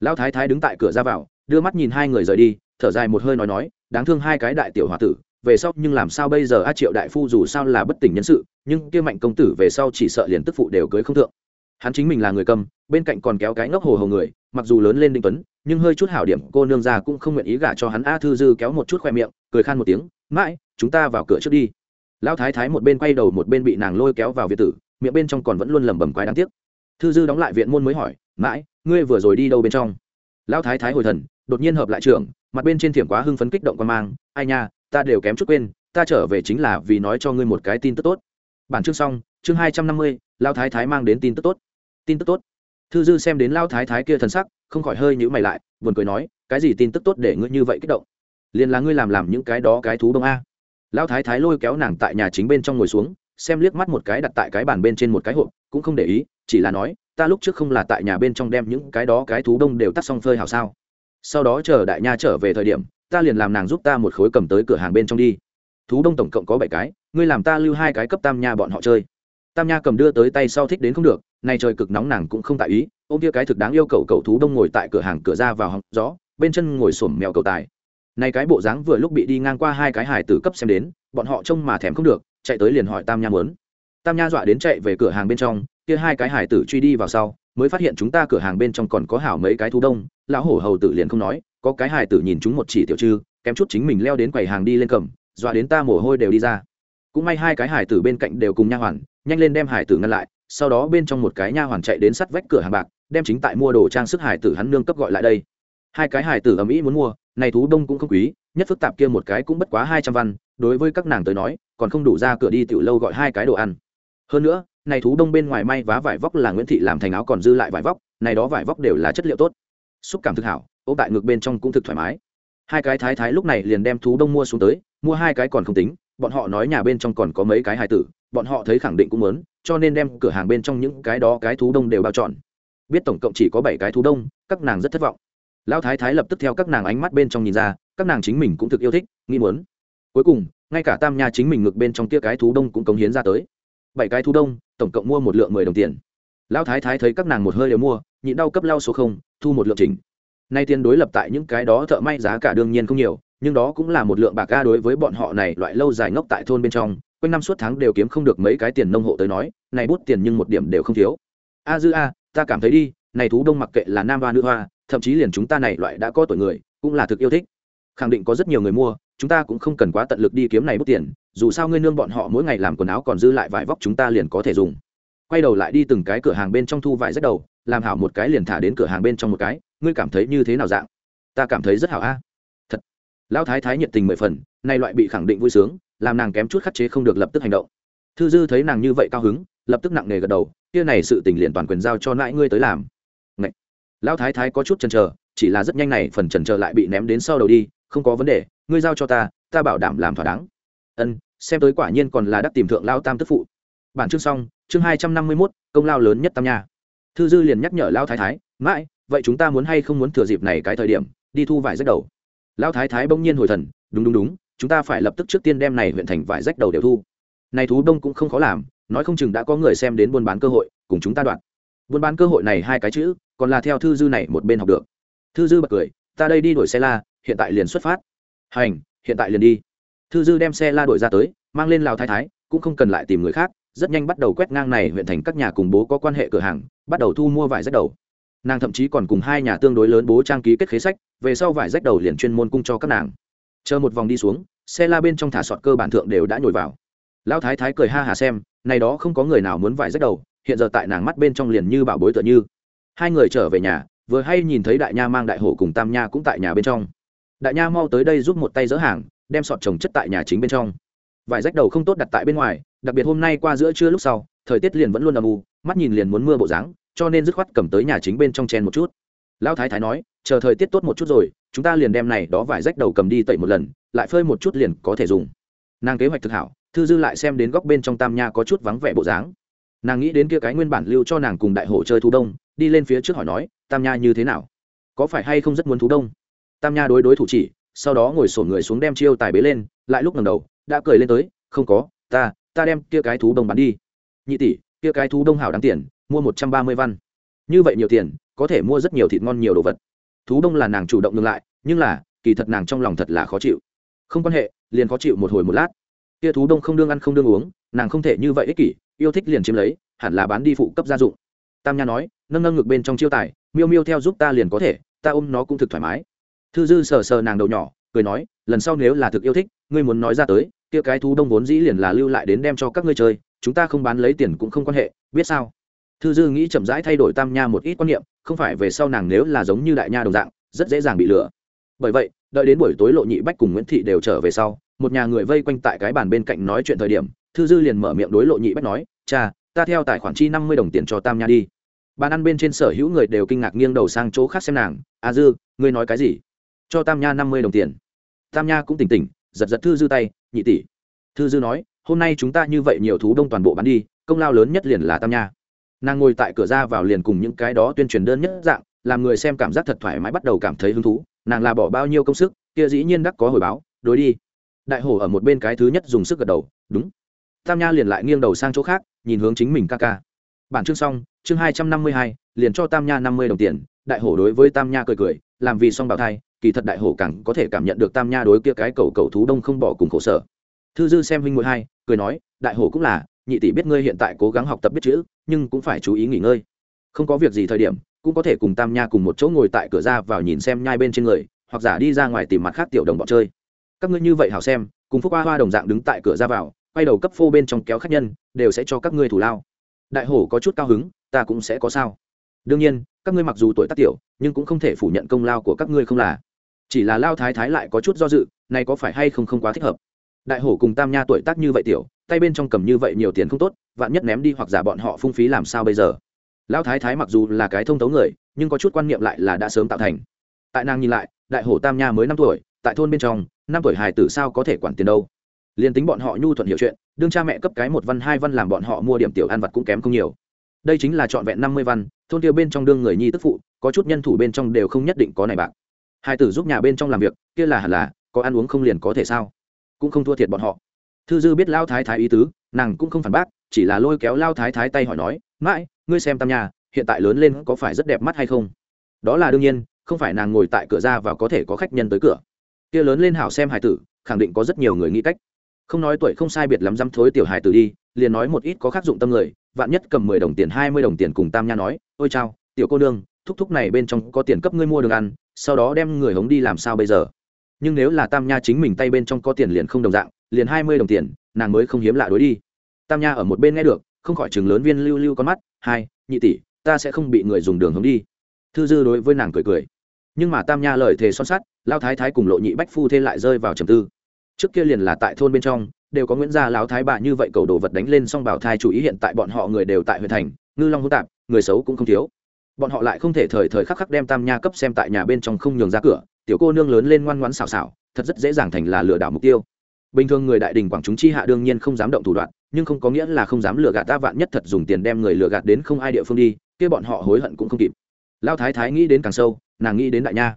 Lão thái thái đứng tại cửa ra vào, đưa mắt nhìn hai người rời đi, thở dài một hơi nói nói, đáng thương hai cái đại tiểu h o a tử, về sau nhưng làm sao bây giờ a triệu đại phu dù sao là bất tỉnh nhân sự, nhưng kia mạnh công tử về sau chỉ sợ liền tức phụ đều cưới không thượng. Hắn chính mình là người cầm, bên cạnh còn kéo cái ngốc hồ hồ người, mặc dù lớn lên đinh tuấn, nhưng hơi chút hảo điểm cô nương già cũng không nguyện ý gả cho hắn a thư dư kéo một chút khoe miệng, cười khan một tiếng, mãi, chúng ta vào cửa trước đi. Lão thái thái một bên quay đầu một bên bị nàng lôi kéo vào viện tử, miệng bên trong còn vẫn luôn lẩm bẩm quái đáng tiếc thư dư đóng lại viện môn mới hỏi, mãi, ngươi vừa rồi đi đâu bên trong? Lão thái thái hồi thần, đột nhiên hợp lại trưởng, mặt bên trên thiểm quá hưng phấn kích động quan mang, ai nha, ta đều kém chút quên, ta trở về chính là vì nói cho ngươi một cái tin tức tốt. Bản chương xong, chương hai trăm năm mươi lao thái thái mang đến tin tức tốt. Tin tức tốt. Thư dư xem đến lao thái thái kia thần sắc, không khỏi hơi nhữ mày lại, buồn cười nói, cái gì tin tức tốt để ngươi như vậy kích động? Liền là ngươi làm làm những cái đó cái thú đông a. Lao thái thái lôi kéo nàng tại nhà chính bên trong ngồi xuống, xem liếc mắt một cái đặt tại cái bàn bên trên một cái hộp cũng không để ý, chỉ là nói, ta lúc trước không là tại nhà bên trong đem những cái đó cái thú đông đều tắt xong phơi hào sao? Sau đó chờ đại nha trở về thời điểm, ta liền làm nàng giúp ta một khối cầm tới cửa hàng bên trong đi. Thú đông tổng cộng có bảy cái, ngươi làm ta lưu hai cái cấp tam nha bọn họ chơi. Tam nha cầm đưa tới tay sau thích đến không được nay trời cực nóng nàng cũng không tại ý ô m kia cái thực đáng yêu cầu cầu thú đông ngồi tại cửa hàng cửa ra vào hòng gió, bên chân ngồi sổm mèo cầu tài. Nay cái bộ dáng vừa lúc bị đi ngang qua hai cái hải tử cấp xem đến, bọn họ trông mà thèm không được, chạy tới liền hỏi tam nha muốn tam nha dọa đến chạy về cửa hàng bên trong, kia hai cái hải tử truy đi vào sau, mới phát hiện chúng ta cửa hàng bên trong còn có hảo mấy cái thú đông. Lão hổ hầu tử liền không nói, có cái hải tử nhìn chúng một chỉ tiểu trư, kém chút chính mình leo đến quầy hàng đi lên cầm, dọa đến ta mồ hôi đều đi ra. Cũng may hai cái hải tử bên cạnh đều cùng nha hoàn, nhanh lên đem hải tử ngăn lại, sau đó bên trong một cái nha hoàn chạy đến sắt vách cửa hàng bạc, đem chính tại mua đồ trang sức hải tử hắn nương cấp gọi lại đây. Hai cái hải tử ầm ĩ muốn mua, này thú đông cũng không quý, nhất phức tạp kia một cái cũng bất quá hai trăm văn, đối với các nàng tới nói, còn không đủ ra cửa đi tiểu lâu gọi hai cái đồ ăn hơn nữa này thú đông bên ngoài may vá vải vóc là nguyễn thị làm thành áo còn dư lại vải vóc này đó vải vóc đều là chất liệu tốt. Xúc cảm thực hảo ôm tại ngược bên trong cũng thực thoải mái. Hai cái thái thái lúc này liền đem thú đông mua xuống tới mua hai cái còn không tính bọn họ nói nhà bên trong còn có mấy cái hài tử bọn họ thấy khẳng định cũng muốn cho nên đem cửa hàng bên trong những cái đó cái thú đông đều bao chọn, biết tổng cộng chỉ có bảy cái thú đông các nàng rất thất vọng. Lão thái thái lập tức theo các nàng ánh mắt bên trong nhìn ra các nàng chính mình cũng thực yêu thích nghĩ muốn. Cuối cùng ngay cả tam nha chính mình ngược bên trong tia cái thú đông cũng cống hiến ra tới bảy cái thu đông, tổng cộng mua một lượng mười đồng tiền. Lão thái thái thấy các nàng một hơi đều mua, nhịn đau cấp lao số không, thu một lượng chính nay tiền đối lập tại những cái đó thợ may giá cả đương nhiên không nhiều, nhưng đó cũng là một lượng bạc ca đối với bọn họ này loại lâu dài ngốc tại thôn bên trong, quanh năm suốt tháng đều kiếm không được mấy cái tiền nông hộ tới nói, này bút tiền nhưng một điểm đều không thiếu. A dư a, ta cảm thấy đi, này thú đông mặc kệ là nam hoa nữ hoa, thậm chí liền chúng ta này loại đã có tuổi người, cũng là thực yêu thích khẳng định có rất nhiều người mua, chúng ta cũng không cần quá tận lực đi kiếm này bút tiền, dù sao ngươi nương bọn họ mỗi ngày làm quần áo còn dư lại vải vóc chúng ta liền có thể dùng. Quay đầu lại đi từng cái cửa hàng bên trong thu vải rất đầu, làm hảo một cái liền thả đến cửa hàng bên trong một cái, ngươi cảm thấy như thế nào dạng? Ta cảm thấy rất hảo a. Thật. Lão thái thái nhiệt tình mười phần nay loại bị khẳng định vui sướng, làm nàng kém chút khắc chế không được lập tức hành động. Thư dư thấy nàng như vậy cao hứng, lập tức nặng nề gật đầu, kia này sự tình liền toàn quyền giao cho nãi ngươi tới làm. Ngậy. lão thái thái có chút chần chờ, chỉ là rất nhanh này phần chần chờ lại bị ném đến sau đầu đi không có vấn đề, ngươi giao cho ta ta bảo đảm làm thỏa đáng. Ân, xem tới quả nhiên còn là đắc tìm thượng lao tam tức phụ. Bản chương xong, chương hai trăm năm mươi mốt, công lao lớn nhất tam nha. Thư dư liền nhắc nhở lao thái thái, mãi, vậy chúng ta muốn hay không muốn thừa dịp này cái thời điểm, đi thu vải rách đầu? Lao thái thái bỗng nhiên hồi thần, đúng đúng đúng, chúng ta phải lập tức trước tiên đem này huyện thành vải rách đầu đều thu. Này thú đông cũng không khó làm, nói không chừng đã có người xem đến buôn bán cơ hội, cùng chúng ta đoạn buôn bán cơ hội này hai cái chữ, còn là theo thư dư này một bên học được. Thư dư bật cười, ta đây đi đổi xe la hiện tại liền xuất phát. Hành, hiện tại liền đi. Thư dư đem xe la đổi ra tới, mang lên lào thái thái, cũng không cần lại tìm người khác, rất nhanh bắt đầu quét ngang này huyện thành các nhà cùng bố có quan hệ cửa hàng, bắt đầu thu mua vải rách đầu. Nàng thậm chí còn cùng hai nhà tương đối lớn bố trang ký kết khế sách, về sau vải rách đầu liền chuyên môn cung cho các nàng. Chờ một vòng đi xuống, xe la bên trong thả sọt cơ bản thượng đều đã nhồi vào. Lão thái thái cười ha hà xem, này đó không có người nào muốn vải rách đầu, hiện giờ tại nàng mắt bên trong liền như bảo bối tựa như. Hai người trở về nhà, vừa hay nhìn thấy đại nha mang đại hổ cùng tam nha cũng tại nhà bên trong đại nha mau tới đây giúp một tay dỡ hàng, đem sọt trồng chất tại nhà chính bên trong. Vải rách đầu không tốt đặt tại bên ngoài, đặc biệt hôm nay qua giữa trưa lúc sau, thời tiết liền vẫn luôn âm u, mắt nhìn liền muốn mưa bộ dáng, cho nên dứt khoát cầm tới nhà chính bên trong chen một chút. Lão thái thái nói, chờ thời tiết tốt một chút rồi, chúng ta liền đem này đó vải rách đầu cầm đi tẩy một lần, lại phơi một chút liền có thể dùng. Nàng kế hoạch thực hảo, thư dư lại xem đến góc bên trong tam nha có chút vắng vẻ bộ dáng. Nàng nghĩ đến kia cái nguyên bản lưu cho nàng cùng đại hổ chơi thú đông, đi lên phía trước hỏi nói, tam nha như thế nào? Có phải hay không rất muốn thú đông? Tam nha đối đối thủ chỉ, sau đó ngồi sổ người xuống đem chiêu tài bế lên, lại lúc ngầm đầu, đã cười lên tới, không có, ta ta đem kia cái thú đông bán đi. Nhị tỷ, kia cái thú đông hảo đáng tiền, mua một trăm ba mươi văn. Như vậy nhiều tiền, có thể mua rất nhiều thịt ngon nhiều đồ vật. Thú đông là nàng chủ động ngừng lại, nhưng là, kỳ thật nàng trong lòng thật là khó chịu. Không quan hệ, liền khó chịu một hồi một lát. Kia thú đông không đương ăn không đương uống, nàng không thể như vậy ích kỷ, yêu thích liền chiếm lấy, hẳn là bán đi phụ cấp gia dụng. Tam nha nói, nâng nâng ngực bên trong chiêu tài, miêu miêu theo giúp ta liền có thể, ta ôm nó cũng thực thoải mái thư dư sờ sờ nàng đầu nhỏ, cười nói, lần sau nếu là thực yêu thích, ngươi muốn nói ra tới, kia cái thú đông vốn dĩ liền là lưu lại đến đem cho các ngươi chơi, chúng ta không bán lấy tiền cũng không quan hệ, biết sao? Thư dư nghĩ chậm rãi thay đổi tam nha một ít quan niệm, không phải về sau nàng nếu là giống như đại nha đồng dạng, rất dễ dàng bị lừa. Bởi vậy, đợi đến buổi tối lộ nhị bách cùng nguyễn thị đều trở về sau, một nhà người vây quanh tại cái bàn bên cạnh nói chuyện thời điểm, thư dư liền mở miệng đối lộ nhị bách nói, cha, ta theo tài khoản chi năm mươi đồng tiền cho tam nha đi. Bàn ăn bên trên sở hữu người đều kinh ngạc nghiêng đầu sang chỗ khác xem nàng, a dư, ngươi nói cái gì? Cho tam nha năm mươi đồng tiền. Tam nha cũng tỉnh tỉnh, giật giật thư dư tay, nhị tỷ. Thư dư nói, hôm nay chúng ta như vậy nhiều thú đông toàn bộ bán đi, công lao lớn nhất liền là tam nha. Nàng ngồi tại cửa ra vào liền cùng những cái đó tuyên truyền đơn nhất dạng, làm người xem cảm giác thật thoải mái bắt đầu cảm thấy hứng thú. Nàng là bỏ bao nhiêu công sức, kia dĩ nhiên đắc có hồi báo, đối đi. Đại hổ ở một bên cái thứ nhất dùng sức gật đầu, đúng. Tam nha liền lại nghiêng đầu sang chỗ khác, nhìn hướng chính mình ca ca. Bản chương xong, chương hai trăm năm mươi hai, liền cho tam nha năm mươi đồng tiền. Đại hổ đối với tam nha cười cười làm vì song bảo thai, kỳ thật đại hổ càng có thể cảm nhận được tam nha đối kia cái cầu cầu thú đông không bỏ cùng khổ sở. Thư dư xem huynh mười hai, cười nói, đại hổ cũng là, nhị tỷ biết ngươi hiện tại cố gắng học tập biết chữ, nhưng cũng phải chú ý nghỉ ngơi. Không có việc gì thời điểm, cũng có thể cùng tam nha cùng một chỗ ngồi tại cửa ra vào nhìn xem nhai bên trên người, hoặc giả đi ra ngoài tìm mặt khác tiểu đồng bọn chơi. Các ngươi như vậy hảo xem, cùng phúc hoa hoa đồng dạng đứng tại cửa ra vào, quay đầu cấp phô bên trong kéo khách nhân, đều sẽ cho các ngươi thủ lao. Đại hổ có chút cao hứng, ta cũng sẽ có sao. Đương nhiên các ngươi mặc dù tuổi tác tiểu, nhưng cũng không thể phủ nhận công lao của các ngươi không là. Chỉ là lao thái thái lại có chút do dự, này có phải hay không không quá thích hợp? Đại hổ cùng tam nha tuổi tác như vậy tiểu, tay bên trong cầm như vậy nhiều tiền không tốt, vạn nhất ném đi hoặc giả bọn họ phung phí làm sao bây giờ? Lão thái thái mặc dù là cái thông thấu người, nhưng có chút quan niệm lại là đã sớm tạo thành. Tại nàng nhìn lại, đại hổ tam nha mới năm tuổi, tại thôn bên trong, năm tuổi hài tử sao có thể quản tiền đâu? Liền tính bọn họ nhu thuận hiểu chuyện, đương cha mẹ cấp cái một văn hai văn làm bọn họ mua điểm tiểu ăn vặt cũng kém không nhiều đây chính là trọn vẹn năm mươi văn, thôn kia bên trong đương người nhi tức phụ, có chút nhân thủ bên trong đều không nhất định có này bạc. Hai tử giúp nhà bên trong làm việc, kia là hẳn là, có ăn uống không liền có thể sao? Cũng không thua thiệt bọn họ. Thư dư biết lao thái thái ý tứ, nàng cũng không phản bác, chỉ là lôi kéo lao thái thái tay hỏi nói, mãi, ngươi xem tam nhà, hiện tại lớn lên có phải rất đẹp mắt hay không? Đó là đương nhiên, không phải nàng ngồi tại cửa ra và có thể có khách nhân tới cửa. Kia lớn lên hảo xem hải tử, khẳng định có rất nhiều người nghĩ cách. Không nói tuổi không sai biệt lắm dăm thối tiểu hải tử đi, liền nói một ít có khác dụng tâm người vạn nhất cầm mười đồng tiền, hai mươi đồng tiền cùng tam nha nói, ôi chao, tiểu cô nương, thúc thúc này bên trong có tiền cấp ngươi mua đường ăn, sau đó đem người hống đi làm sao bây giờ? Nhưng nếu là tam nha chính mình tay bên trong có tiền liền không đồng dạng, liền hai mươi đồng tiền, nàng mới không hiếm lạ đối đi. Tam nha ở một bên nghe được, không khỏi chừng lớn viên lưu lưu con mắt, hai, nhị tỷ, ta sẽ không bị người dùng đường hống đi. Thư dư đối với nàng cười cười. Nhưng mà tam nha lời thề son sắt lao thái thái cùng lộ nhị bách phu thê lại rơi vào trầm tư trước kia liền là tại thôn bên trong, đều có nguyễn gia lão thái bà như vậy cầu đồ vật đánh lên xong bảo thai chủ ý hiện tại bọn họ người đều tại huyện thành, ngư long hữu tạp, người xấu cũng không thiếu. Bọn họ lại không thể thời thời khắc khắc đem tam nha cấp xem tại nhà bên trong không nhường ra cửa, tiểu cô nương lớn lên ngoan ngoãn xào xào thật rất dễ dàng thành là lừa đảo mục tiêu. Bình thường người đại đình quảng chúng chi hạ đương nhiên không dám động thủ đoạn, nhưng không có nghĩa là không dám lừa gạt ta vạn nhất thật dùng tiền đem người lừa gạt đến không ai địa phương đi, kia bọn họ hối hận cũng không kịp. Lao thái thái nghĩ đến càng sâu, nàng nghĩ đến đại nha.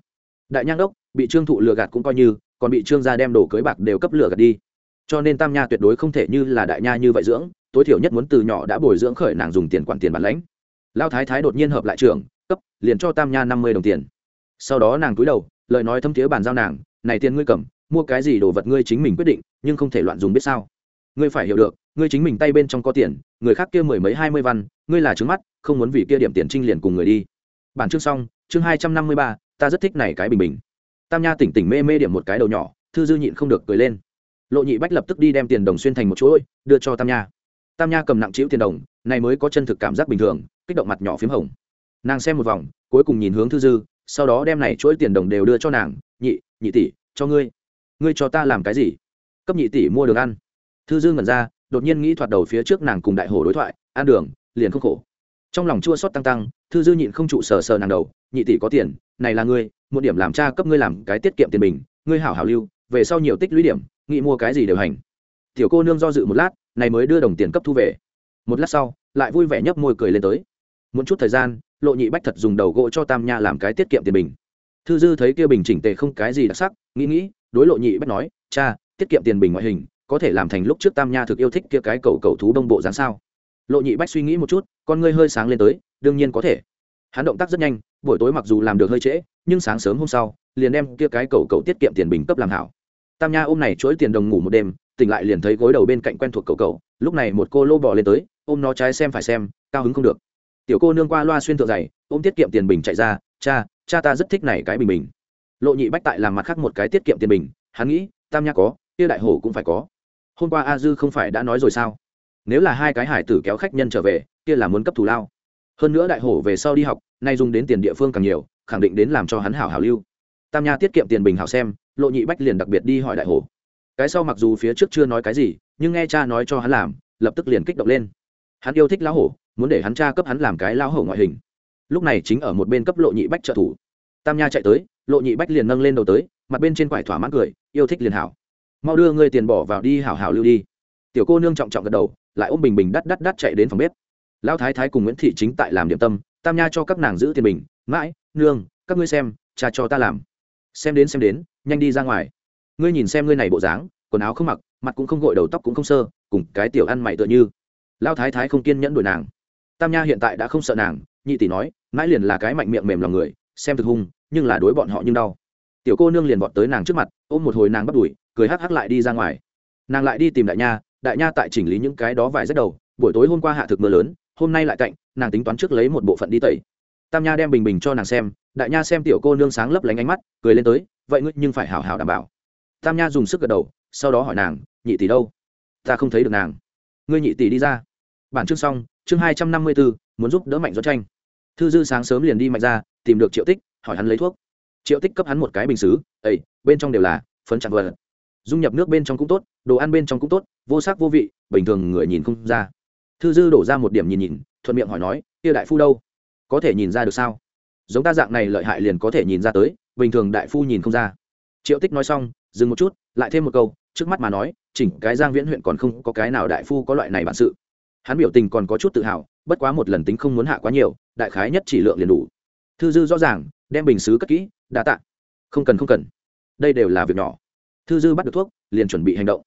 Đại nhang đốc, bị trương thụ lừa gạt cũng coi như còn bị trương gia đem đồ cưới bạc đều cấp lửa gạt đi. Cho nên tam nha tuyệt đối không thể như là đại nha như vậy dưỡng, tối thiểu nhất muốn từ nhỏ đã bồi dưỡng khởi nàng dùng tiền quản tiền bản lãnh. Lao thái thái đột nhiên hợp lại trường cấp, liền cho tam nha năm mươi đồng tiền. Sau đó nàng cúi đầu, lời nói thâm thiế bàn giao nàng, này tiền ngươi cầm, mua cái gì đồ vật ngươi chính mình quyết định, nhưng không thể loạn dùng biết sao. Ngươi phải hiểu được, ngươi chính mình tay bên trong có tiền, người khác kia mười mấy hai mươi văn, ngươi là trứng mắt, không muốn vì kia điểm tiền trinh liền cùng người đi. Bản chương xong, chương hai trăm năm mươi ba, ta rất thích này cái bình bình tam nha tỉnh tỉnh mê mê điểm một cái đầu nhỏ, thư dư nhịn không được cười lên. Lộ nhị bách lập tức đi đem tiền đồng xuyên thành một chuỗi, đưa cho tam nha. Tam nha cầm nặng chịu tiền đồng, này mới có chân thực cảm giác bình thường, kích động mặt nhỏ p h í m hồng. Nàng xem một vòng, cuối cùng nhìn hướng thư dư, sau đó đem này chuỗi tiền đồng đều đưa cho nàng, nhị nhị tỷ, cho ngươi. Ngươi cho ta làm cái gì? Cấp nhị tỷ mua đường ăn. Thư dư ngẩn ra, đột nhiên nghĩ thoạt đầu phía trước nàng cùng đại hồ đối thoại, ăn đường, liền không khổ. Trong lòng chua xót tăng tăng, thư dư nhịn không trụ sờ sờ nàng đầu, nhị tỷ có tiền, này là ngươi một điểm làm cha cấp ngươi làm cái tiết kiệm tiền bình ngươi hảo hảo lưu, về sau nhiều tích lũy điểm, nghĩ mua cái gì đều hành. Tiểu cô nương do dự một lát, này mới đưa đồng tiền cấp thu về. Một lát sau, lại vui vẻ nhấp môi cười lên tới. Muốn chút thời gian, lộ nhị bách thật dùng đầu gỗ cho tam nha làm cái tiết kiệm tiền bình thư dư thấy kia bình chỉnh tề không cái gì đặc sắc, nghĩ nghĩ, đối lộ nhị bách nói, cha, tiết kiệm tiền bình ngoại hình, có thể làm thành lúc trước tam nha thực yêu thích kia cái cầu cầu thú đông bộ dáng sao? Lộ nhị bách suy nghĩ một chút, con ngươi hơi sáng lên tới, đương nhiên có thể. Hắn động tác rất nhanh, buổi tối mặc dù làm được hơi trễ nhưng sáng sớm hôm sau, liền đem kia cái cầu cầu tiết kiệm tiền bình cấp làm hảo. Tam nha ôm này chuỗi tiền đồng ngủ một đêm, tỉnh lại liền thấy gối đầu bên cạnh quen thuộc cầu cầu, lúc này một cô lô bò lên tới, ôm nó trái xem phải xem, cao hứng không được. Tiểu cô nương qua loa xuyên thượng dày ôm tiết kiệm tiền bình chạy ra, cha cha ta rất thích này cái bình bình. Lộ nhị bách tại làm mặt khác một cái tiết kiệm tiền bình, hắn nghĩ, tam nha có, kia đại hổ cũng phải có. Hôm qua a dư không phải đã nói rồi sao? Nếu là hai cái hải tử kéo khách nhân trở về, kia là muốn cấp thù lao. Hơn nữa đại hổ về sau đi học, nay dùng đến tiền địa phương càng nhiều khẳng định đến làm cho hắn hảo hảo lưu. Tam nha tiết kiệm tiền bình hảo xem, lộ nhị bách liền đặc biệt đi hỏi đại hổ. Cái sau mặc dù phía trước chưa nói cái gì, nhưng nghe cha nói cho hắn làm, lập tức liền kích động lên. Hắn yêu thích lão hổ, muốn để hắn cha cấp hắn làm cái lão hổ ngoại hình. Lúc này chính ở một bên cấp lộ nhị bách trợ thủ. Tam nha chạy tới, lộ nhị bách liền nâng lên đầu tới, mặt bên trên quải thỏa mãn cười, yêu thích liền hảo. Mau đưa ngươi tiền bỏ vào đi, hảo hảo lưu đi. Tiểu cô nương trọng trọng gật đầu, lại ôm bình bình đắt đắt đắt chạy đến phòng bếp. Lão thái thái cùng nguyễn thị chính tại làm điểm tâm tam nha cho các nàng giữ tiền bình, mãi, nương, các ngươi xem, cha cho ta làm. Xem đến xem đến, nhanh đi ra ngoài. Ngươi nhìn xem ngươi này bộ dáng, quần áo không mặc, mặt cũng không gội, đầu tóc cũng không sơ, cùng cái tiểu ăn mày tựa như. Lao thái thái không kiên nhẫn đuổi nàng. Tam nha hiện tại đã không sợ nàng, nhị tỷ nói, mãi liền là cái mạnh miệng mềm lòng người, xem thực hung, nhưng là đối bọn họ nhưng đau. Tiểu cô nương liền vọt tới nàng trước mặt, ôm một hồi nàng bắt đuổi, cười hắc hắc lại đi ra ngoài. Nàng lại đi tìm đại nha đại nha tại chỉnh lý những cái đó vài rất đầu, buổi tối hôm qua hạ thực mưa lớn hôm nay lại cạnh, nàng tính toán trước lấy một bộ phận đi tẩy. Tam nha đem bình bình cho nàng xem, đại nha xem tiểu cô nương sáng lấp lánh ánh mắt, cười lên tới, vậy ngươi nhưng phải hảo hảo đảm bảo. Tam nha dùng sức gật đầu, sau đó hỏi nàng, nhị tỷ đâu? Ta không thấy được nàng. Ngươi nhị tỷ đi ra. Bản chương xong, chương hai trăm năm mươi bốn muốn giúp đỡ mạnh do tranh. Thư dư sáng sớm liền đi mạnh ra, tìm được triệu tích, hỏi hắn lấy thuốc. Triệu tích cấp hắn một cái bình xứ ấy bên trong đều là phấn chặt vật dung nhập nước bên trong cũng tốt, đồ ăn bên trong cũng tốt, vô sắc vô vị, bình thường người nhìn không ra thư dư đổ ra một điểm nhìn nhìn, thuận miệng hỏi nói, kia đại phu đâu? Có thể nhìn ra được sao? Giống ta dạng này lợi hại liền có thể nhìn ra tới, bình thường đại phu nhìn không ra. Triệu tích nói xong, dừng một chút, lại thêm một câu, trước mắt mà nói, chỉnh cái giang viễn huyện còn không có cái nào đại phu có loại này bản sự. Hắn biểu tình còn có chút tự hào, bất quá một lần tính không muốn hạ quá nhiều, đại khái nhất chỉ lượng liền đủ. Thư dư rõ ràng, đem bình xứ cất kỹ, đa tạ. Không cần không cần. Đây đều là việc nhỏ. Thư dư bắt được thuốc, liền chuẩn bị hành động.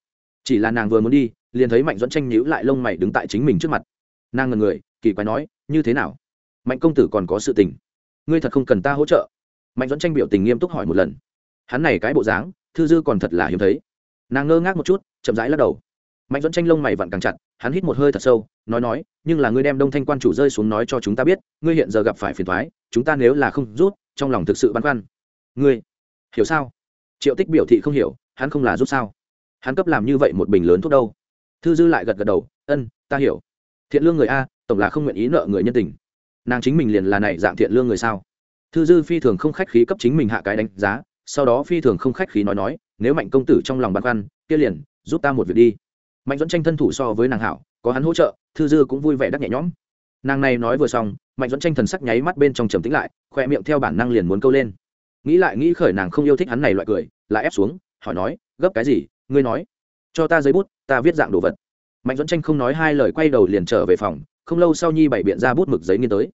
Chỉ là nàng vừa muốn đi liền thấy mạnh dẫn tranh nhíu lại lông mày đứng tại chính mình trước mặt nàng ngần người kỳ quái nói như thế nào mạnh công tử còn có sự tình ngươi thật không cần ta hỗ trợ mạnh dẫn tranh biểu tình nghiêm túc hỏi một lần hắn này cái bộ dáng thư dư còn thật là hiếm thấy nàng ngơ ngác một chút chậm rãi lắc đầu mạnh dẫn tranh lông mày vặn càng chặt hắn hít một hơi thật sâu nói nói nhưng là ngươi đem đông thanh quan chủ rơi xuống nói cho chúng ta biết ngươi hiện giờ gặp phải phiền thoái chúng ta nếu là không rút trong lòng thực sự băn khoăn ngươi hiểu sao triệu tích biểu thị không hiểu hắn không là rút sao hắn cấp làm như vậy một bình lớn thuốc đâu thư dư lại gật gật đầu, ân, ta hiểu. Thiện lương người a, tổng là không nguyện ý nợ người nhân tình. Nàng chính mình liền là này dạng thiện lương người sao? Thư dư phi thường không khách khí cấp chính mình hạ cái đánh giá, sau đó phi thường không khách khí nói nói, nếu mạnh công tử trong lòng băn khoăn, kia liền, giúp ta một việc đi. Mạnh dẫn tranh thân thủ so với nàng hảo, có hắn hỗ trợ, thư dư cũng vui vẻ đắc nhẹ nhõm. Nàng này nói vừa xong, mạnh dẫn tranh thần sắc nháy mắt bên trong trầm tĩnh lại, khoe miệng theo bản năng liền muốn câu lên. Nghĩ lại nghĩ khởi nàng không yêu thích hắn này loại cười, lại ép xuống, hỏi nói, gấp cái gì? Ngươi nói, cho ta giấy bút ta viết dạng đồ vật. Mạnh dẫn tranh không nói hai lời quay đầu liền trở về phòng, không lâu sau nhi bày biện ra bút mực giấy nghiên tới.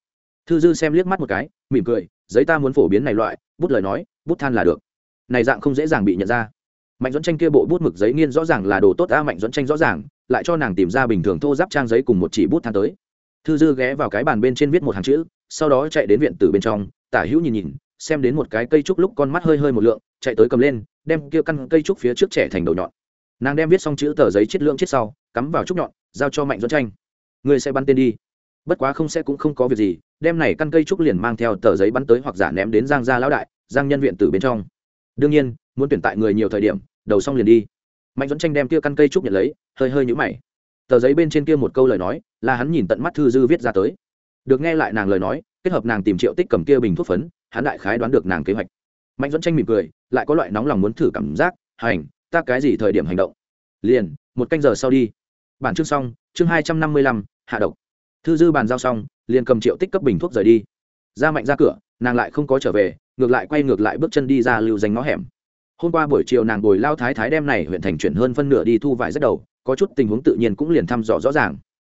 Thư dư xem liếc mắt một cái, mỉm cười, giấy ta muốn phổ biến này loại, bút lời nói, bút than là được. Này dạng không dễ dàng bị nhận ra. Mạnh dẫn tranh kia bộ bút mực giấy nghiên rõ ràng là đồ tốt a mạnh dẫn tranh rõ ràng, lại cho nàng tìm ra bình thường thô giáp trang giấy cùng một chỉ bút than tới. Thư dư ghé vào cái bàn bên trên viết một hàng chữ, sau đó chạy đến viện tử bên trong, tả hữu nhìn nhìn, xem đến một cái cây trúc lúc con mắt hơi hơi một lượng, chạy tới cầm lên, đem kia căn cây trúc phía trước trẻ thành đầu nhọn nàng đem viết xong chữ tờ giấy chết lượng chết sau, cắm vào trúc nhọn, giao cho mạnh dẫn tranh. Người sẽ bắn tên đi. Bất quá không sẽ cũng không có việc gì, đem này căn cây trúc liền mang theo tờ giấy bắn tới hoặc giả ném đến giang gia lão đại, giang nhân viện từ bên trong. Đương nhiên, muốn tuyển tại người nhiều thời điểm, đầu xong liền đi. Mạnh dẫn tranh đem kia căn cây trúc nhận lấy, hơi hơi nhũ mày. Tờ giấy bên trên kia một câu lời nói, là hắn nhìn tận mắt thư dư viết ra tới. Được nghe lại nàng lời nói, kết hợp nàng tìm triệu tích cầm kia bình thuốc phấn, hắn đại khái đoán được nàng kế hoạch. Mạnh dẫn tranh mỉm cười, lại có loại nóng lòng muốn thử cảm giác, hành ta cái gì thời điểm hành động? Liền, một canh giờ sau đi. Bản chương xong, chương hai trăm năm mươi lăm, hạ độc. Thư dư bàn giao xong, liền cầm triệu tích cấp bình thuốc rời đi. Ra mạnh ra cửa, nàng lại không có trở về, ngược lại quay ngược lại bước chân đi ra lưu danh ngõ hẻm. Hôm qua buổi chiều nàng bồi lao thái thái đem này huyện thành chuyển hơn phân nửa đi thu vải rất đầu, có chút tình huống tự nhiên cũng liền thăm dò rõ ràng.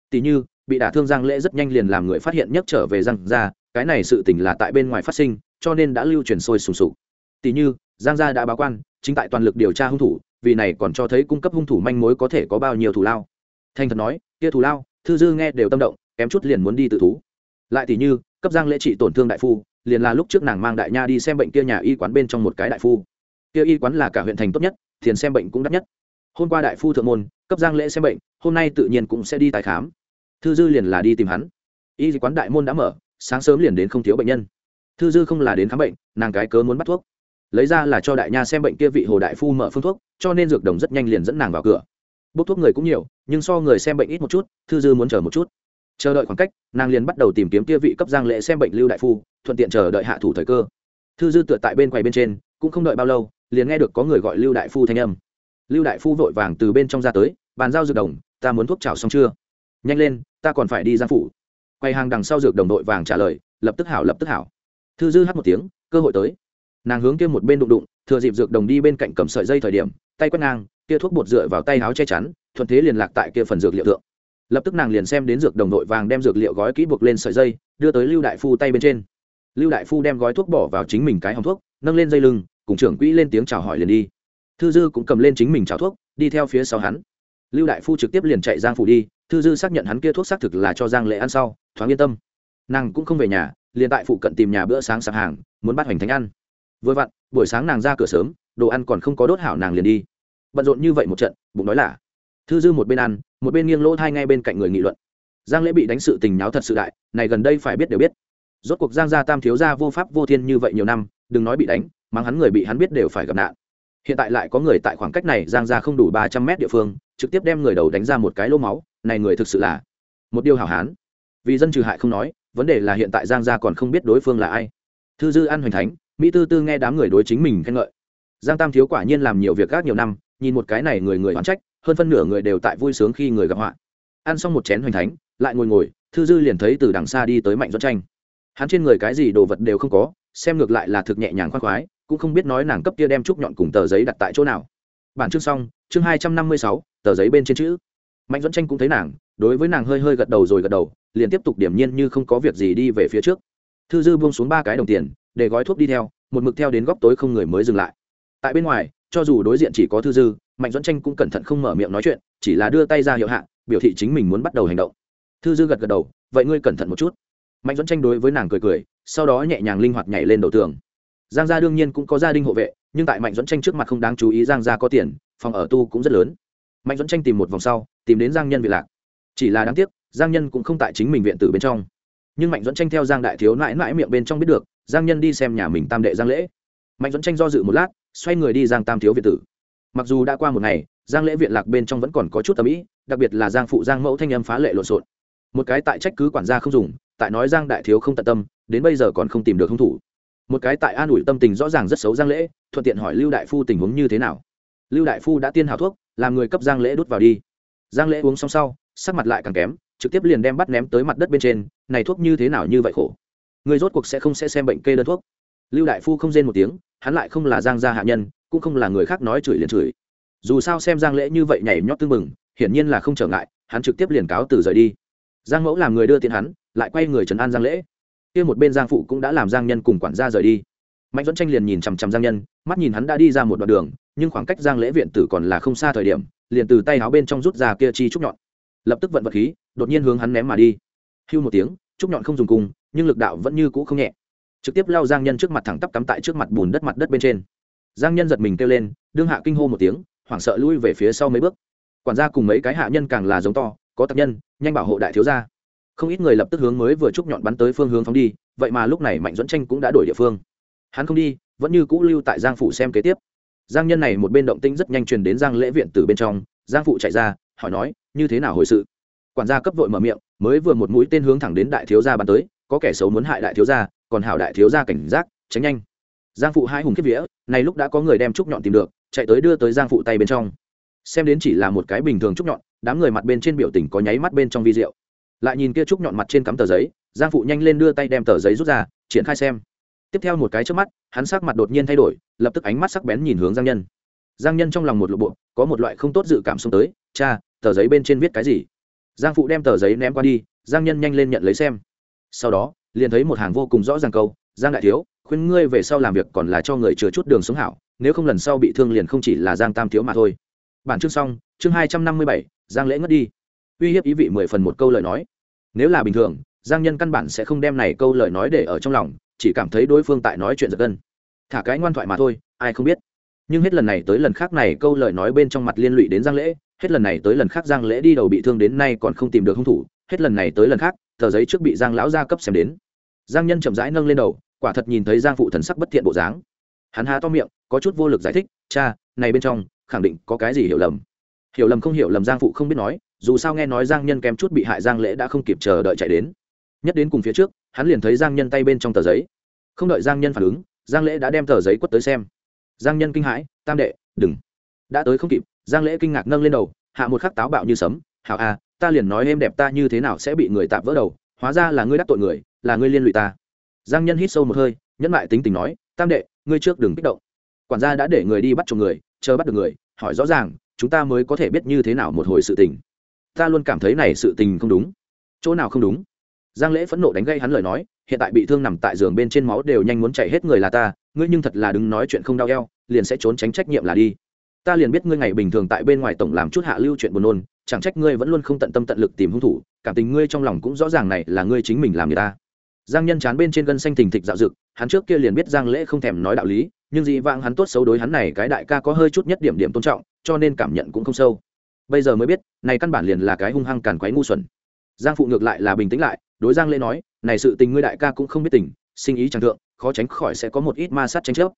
Tỷ như, bị đả thương giang lễ rất nhanh liền làm người phát hiện nhất trở về răng ra, cái này sự tình là tại bên ngoài phát sinh, cho nên đã lưu truyền sôi sùng sục. Tỷ như giang gia đã báo quan, chính tại toàn lực điều tra hung thủ, vì này còn cho thấy cung cấp hung thủ manh mối có thể có bao nhiêu thù lao. Thành thật nói, kia thù lao, thư dư nghe đều tâm động, kém chút liền muốn đi tự thú. Lại tỷ như, cấp giang lễ trị tổn thương đại phu, liền là lúc trước nàng mang đại nha đi xem bệnh kia nhà y quán bên trong một cái đại phu. Kia y quán là cả huyện thành tốt nhất tiền xem bệnh cũng đắt nhất. Hôm qua đại phu thượng môn, cấp giang lễ xem bệnh, hôm nay tự nhiên cũng sẽ đi tái khám. Thư dư liền là đi tìm hắn. Y quán đại môn đã mở, sáng sớm liền đến không thiếu bệnh nhân. Thư dư không là đến khám bệnh, nàng cái cớ muốn bắt thuốc lấy ra là cho đại nha xem bệnh kia vị hồ đại phu mở phương thuốc, cho nên dược đồng rất nhanh liền dẫn nàng vào cửa. Bốc thuốc người cũng nhiều, nhưng so người xem bệnh ít một chút, thư dư muốn chờ một chút. Chờ đợi khoảng cách, nàng liền bắt đầu tìm kiếm kia vị cấp giang lễ xem bệnh lưu đại phu, thuận tiện chờ đợi hạ thủ thời cơ. Thư dư tựa tại bên quầy bên trên, cũng không đợi bao lâu, liền nghe được có người gọi lưu đại phu thanh âm. Lưu đại phu vội vàng từ bên trong ra tới, bàn giao dược đồng, ta muốn thuốc chảo xong chưa? Nhanh lên, ta còn phải đi giang phủ. Quầy hàng đằng sau dược đồng đội vàng trả lời, lập tức hảo, lập tức hảo. Thư dư hát một tiếng, cơ hội tới nàng hướng kia một bên đụng đụng, thừa dịp dược đồng đi bên cạnh cầm sợi dây thời điểm, tay quét ngang, kia thuốc bột dựa vào tay áo che chắn, thuận thế liền lạc tại kia phần dược liệu thượng. Lập tức nàng liền xem đến dược đồng đội vàng đem dược liệu gói kỹ buộc lên sợi dây, đưa tới lưu đại phu tay bên trên. Lưu đại phu đem gói thuốc bỏ vào chính mình cái hòng thuốc, nâng lên dây lưng, cùng trưởng quỹ lên tiếng chào hỏi liền đi. Thư dư cũng cầm lên chính mình chào thuốc, đi theo phía sau hắn. Lưu đại phu trực tiếp liền chạy giang phủ đi, thư dư xác nhận hắn kia thuốc xác thực là cho giang lệ ăn sau, thoáng yên tâm. Nàng cũng không về nhà, liền tại phụ cận tìm nhà bữa sáng sạp hàng, muốn bắt hoành thánh ăn vừa vặn, buổi sáng nàng ra cửa sớm, đồ ăn còn không có đốt hảo nàng liền đi. Bận rộn như vậy một trận, bụng nói là thư dư một bên ăn, một bên nghiêng lỗ thai ngay bên cạnh người nghị luận. Giang lễ bị đánh sự tình nháo thật sự đại, này gần đây phải biết đều biết. Rốt cuộc giang gia tam thiếu gia vô pháp vô thiên như vậy nhiều năm, đừng nói bị đánh, mang hắn người bị hắn biết đều phải gặp nạn. Hiện tại lại có người tại khoảng cách này giang gia không đủ ba trăm mét địa phương, trực tiếp đem người đầu đánh ra một cái lô máu, này người thực sự là một điều hảo hán. Vì dân trừ hại không nói, vấn đề là hiện tại giang gia còn không biết đối phương là ai. Thư dư an hoành thánh mỹ tư tư nghe đám người đối chính mình khen ngợi. Giang tam thiếu quả nhiên làm nhiều việc gác nhiều năm, nhìn một cái này người người oán trách, hơn phân nửa người đều tại vui sướng khi người gặp họa. Ăn xong một chén hoành thánh, lại ngồi ngồi, thư dư liền thấy từ đằng xa đi tới mạnh dẫn tranh. Hắn trên người cái gì đồ vật đều không có, xem ngược lại là thực nhẹ nhàng khoan khoái, cũng không biết nói nàng cấp kia đem trúc nhọn cùng tờ giấy đặt tại chỗ nào. Bản chương xong, chương hai trăm năm mươi sáu, tờ giấy bên trên chữ. Mạnh dẫn tranh cũng thấy nàng, đối với nàng hơi hơi gật đầu rồi gật đầu, liền tiếp tục điểm nhiên như không có việc gì đi về phía trước. Thư dư buông xuống ba cái đồng tiền để gói thuốc đi theo, một mực theo đến góc tối không người mới dừng lại. Tại bên ngoài, cho dù đối diện chỉ có thư dư, mạnh dẫn tranh cũng cẩn thận không mở miệng nói chuyện, chỉ là đưa tay ra hiệu hạ, biểu thị chính mình muốn bắt đầu hành động. Thư dư gật gật đầu, vậy ngươi cẩn thận một chút. Mạnh dẫn tranh đối với nàng cười cười, sau đó nhẹ nhàng linh hoạt nhảy lên đầu tường. Giang gia đương nhiên cũng có gia đình hộ vệ, nhưng tại mạnh dẫn tranh trước mặt không đáng chú ý giang gia có tiền, phòng ở tu cũng rất lớn. Mạnh dẫn tranh tìm một vòng sau, tìm đến giang nhân vị lạc. Chỉ là đáng tiếc, giang nhân cũng không tại chính mình viện tử bên trong. Nhưng mạnh dẫn tranh theo giang đại thiếu mãi mãi miệng bên trong biết được giang nhân đi xem nhà mình tam đệ giang lễ. Mạnh dẫn tranh do dự một lát, xoay người đi giang tam thiếu viện tử. Mặc dù đã qua một ngày, giang lễ viện lạc bên trong vẫn còn có chút tầm ý đặc biệt là giang phụ giang mẫu thanh âm phá lệ lộn xộn. Một cái tại trách cứ quản gia không dùng, tại nói giang đại thiếu không tận tâm, đến bây giờ còn không tìm được hung thủ. Một cái tại an ủi tâm tình rõ ràng rất xấu giang lễ, thuận tiện hỏi lưu đại phu tình huống như thế nào. Lưu đại phu đã tiên hào thuốc, làm người cấp giang lễ đút vào đi. Giang lễ uống xong sau, sắc mặt lại càng kém, trực tiếp liền đem bắt ném tới mặt đất bên trên, này thuốc như thế nào như vậy khổ người rốt cuộc sẽ không sẽ xem bệnh kê đơn thuốc. Lưu đại phu không rên một tiếng, hắn lại không là giang gia hạ nhân, cũng không là người khác nói chửi liền chửi. Dù sao xem giang lễ như vậy nhảy nhót tương mừng hiển nhiên là không trở ngại, hắn trực tiếp liền cáo từ rời đi. Giang mẫu làm người đưa tiền hắn, lại quay người trấn an giang lễ. Kia một bên giang phụ cũng đã làm giang nhân cùng quản gia rời đi. Mạnh dẫn tranh liền nhìn chằm chằm giang nhân, mắt nhìn hắn đã đi ra một đoạn đường, nhưng khoảng cách giang lễ viện tử còn là không xa thời điểm, liền từ tay áo bên trong rút ra kia chi trúc nhọn. Lập tức vận vật khí, đột nhiên hướng hắn ném mà đi. Hưu một tiếng, trúc nhọn không dùng cùng nhưng lực đạo vẫn như cũ không nhẹ. Trực tiếp lao giang nhân trước mặt thẳng tắp cắm tại trước mặt bùn đất mặt đất bên trên. Giang nhân giật mình kêu lên, đương hạ kinh hô một tiếng, hoảng sợ lui về phía sau mấy bước. Quản gia cùng mấy cái hạ nhân càng là giống to, có tập nhân, nhanh bảo hộ đại thiếu gia. Không ít người lập tức hướng mới vừa trúc nhọn bắn tới phương hướng phóng đi, vậy mà lúc này mạnh dẫn tranh cũng đã đổi địa phương. Hắn không đi, vẫn như cũ lưu tại giang phủ xem kế tiếp. Giang nhân này một bên động tĩnh rất nhanh truyền đến giang lễ viện từ bên trong. Giang phụ chạy ra, hỏi nói, như thế nào hồi sự? Quản gia cấp vội mở miệng, mới vừa một mũi tên hướng thẳng đến đại thiếu gia bắn tới có kẻ xấu muốn hại đại thiếu gia, còn hảo đại thiếu gia cảnh giác, tránh nhanh. Giang phụ hai hùng kiếp vía, này lúc đã có người đem trúc nhọn tìm được, chạy tới đưa tới giang phụ tay bên trong. Xem đến chỉ là một cái bình thường trúc nhọn, đám người mặt bên trên biểu tình có nháy mắt bên trong vi rượu lại nhìn kia trúc nhọn mặt trên cắm tờ giấy, giang phụ nhanh lên đưa tay đem tờ giấy rút ra, triển khai xem. Tiếp theo một cái trước mắt, hắn sắc mặt đột nhiên thay đổi, lập tức ánh mắt sắc bén nhìn hướng giang nhân. Giang nhân trong lòng một lộ bộ, có một loại không tốt dự cảm xông tới, cha, tờ giấy bên trên viết cái gì? Giang phụ đem tờ giấy ném qua đi, giang nhân nhanh lên nhận lấy xem sau đó, liền thấy một hàng vô cùng rõ ràng câu, giang đại thiếu, khuyên ngươi về sau làm việc còn là cho người chừa chút đường sống hảo, nếu không lần sau bị thương liền không chỉ là giang tam thiếu mà thôi. Bản chương xong, chương hai trăm năm mươi bảy, giang lễ ngất đi. Uy hiếp ý vị mười phần một câu lời nói. Nếu là bình thường, giang nhân căn bản sẽ không đem này câu lời nói để ở trong lòng, chỉ cảm thấy đối phương tại nói chuyện giật gân. Thả cái ngoan thoại mà thôi, ai không biết. Nhưng hết lần này tới lần khác này câu lời nói bên trong mặt liên lụy đến giang lễ, hết lần này tới lần khác giang lễ đi đầu bị thương đến nay còn không tìm được hung thủ, hết lần này tới lần khác tờ giấy trước bị giang lão gia cấp xem đến. Giang nhân chậm rãi nâng lên đầu, quả thật nhìn thấy giang phụ thần sắc bất thiện bộ dáng. Hắn há to miệng, có chút vô lực giải thích, cha, này bên trong, khẳng định có cái gì hiểu lầm. Hiểu lầm không hiểu lầm giang phụ không biết nói, dù sao nghe nói giang nhân kém chút bị hại giang lễ đã không kịp chờ đợi chạy đến. Nhất đến cùng phía trước, hắn liền thấy giang nhân tay bên trong tờ giấy. Không đợi giang nhân phản ứng, giang lễ đã đem tờ giấy quất tới xem. Giang nhân kinh hãi, tam đệ, đừng. Đã tới không kịp, giang lễ kinh ngạc nâng lên đầu, hạ một khắc táo bạo như sấm, hảo a ta liền nói em đẹp ta như thế nào sẽ bị người tạm vỡ đầu, hóa ra là ngươi đắc tội người, là ngươi liên lụy ta. Giang nhân hít sâu một hơi, nhẫn lại tính tình nói, tam đệ, ngươi trước đừng kích động. Quản gia đã để người đi bắt chồng người, chờ bắt được người, hỏi rõ ràng, chúng ta mới có thể biết như thế nào một hồi sự tình. Ta luôn cảm thấy này sự tình không đúng. Chỗ nào không đúng? Giang lễ phẫn nộ đánh gây hắn lời nói, hiện tại bị thương nằm tại giường bên trên máu đều nhanh muốn chảy hết người là ta, ngươi nhưng thật là đứng nói chuyện không đau eo, liền sẽ trốn tránh trách nhiệm là đi. Ta liền biết ngươi ngày bình thường tại bên ngoài tổng làm chút hạ lưu chuyện buồn nôn chẳng trách ngươi vẫn luôn không tận tâm tận lực tìm hung thủ, cảm tình ngươi trong lòng cũng rõ ràng này là ngươi chính mình làm người ta. Giang nhân chán bên trên gân xanh thình thịch dạo dực hắn trước kia liền biết giang lễ không thèm nói đạo lý, nhưng dị vãng hắn tốt xấu đối hắn này cái đại ca có hơi chút nhất điểm điểm tôn trọng, cho nên cảm nhận cũng không sâu. Bây giờ mới biết, này căn bản liền là cái hung hăng càn quấy ngu xuẩn. Giang phụ ngược lại là bình tĩnh lại, đối giang lễ nói, này sự tình ngươi đại ca cũng không biết tình, sinh ý chẳng thượng, khó tránh khỏi sẽ có một ít ma sát tranh chấp.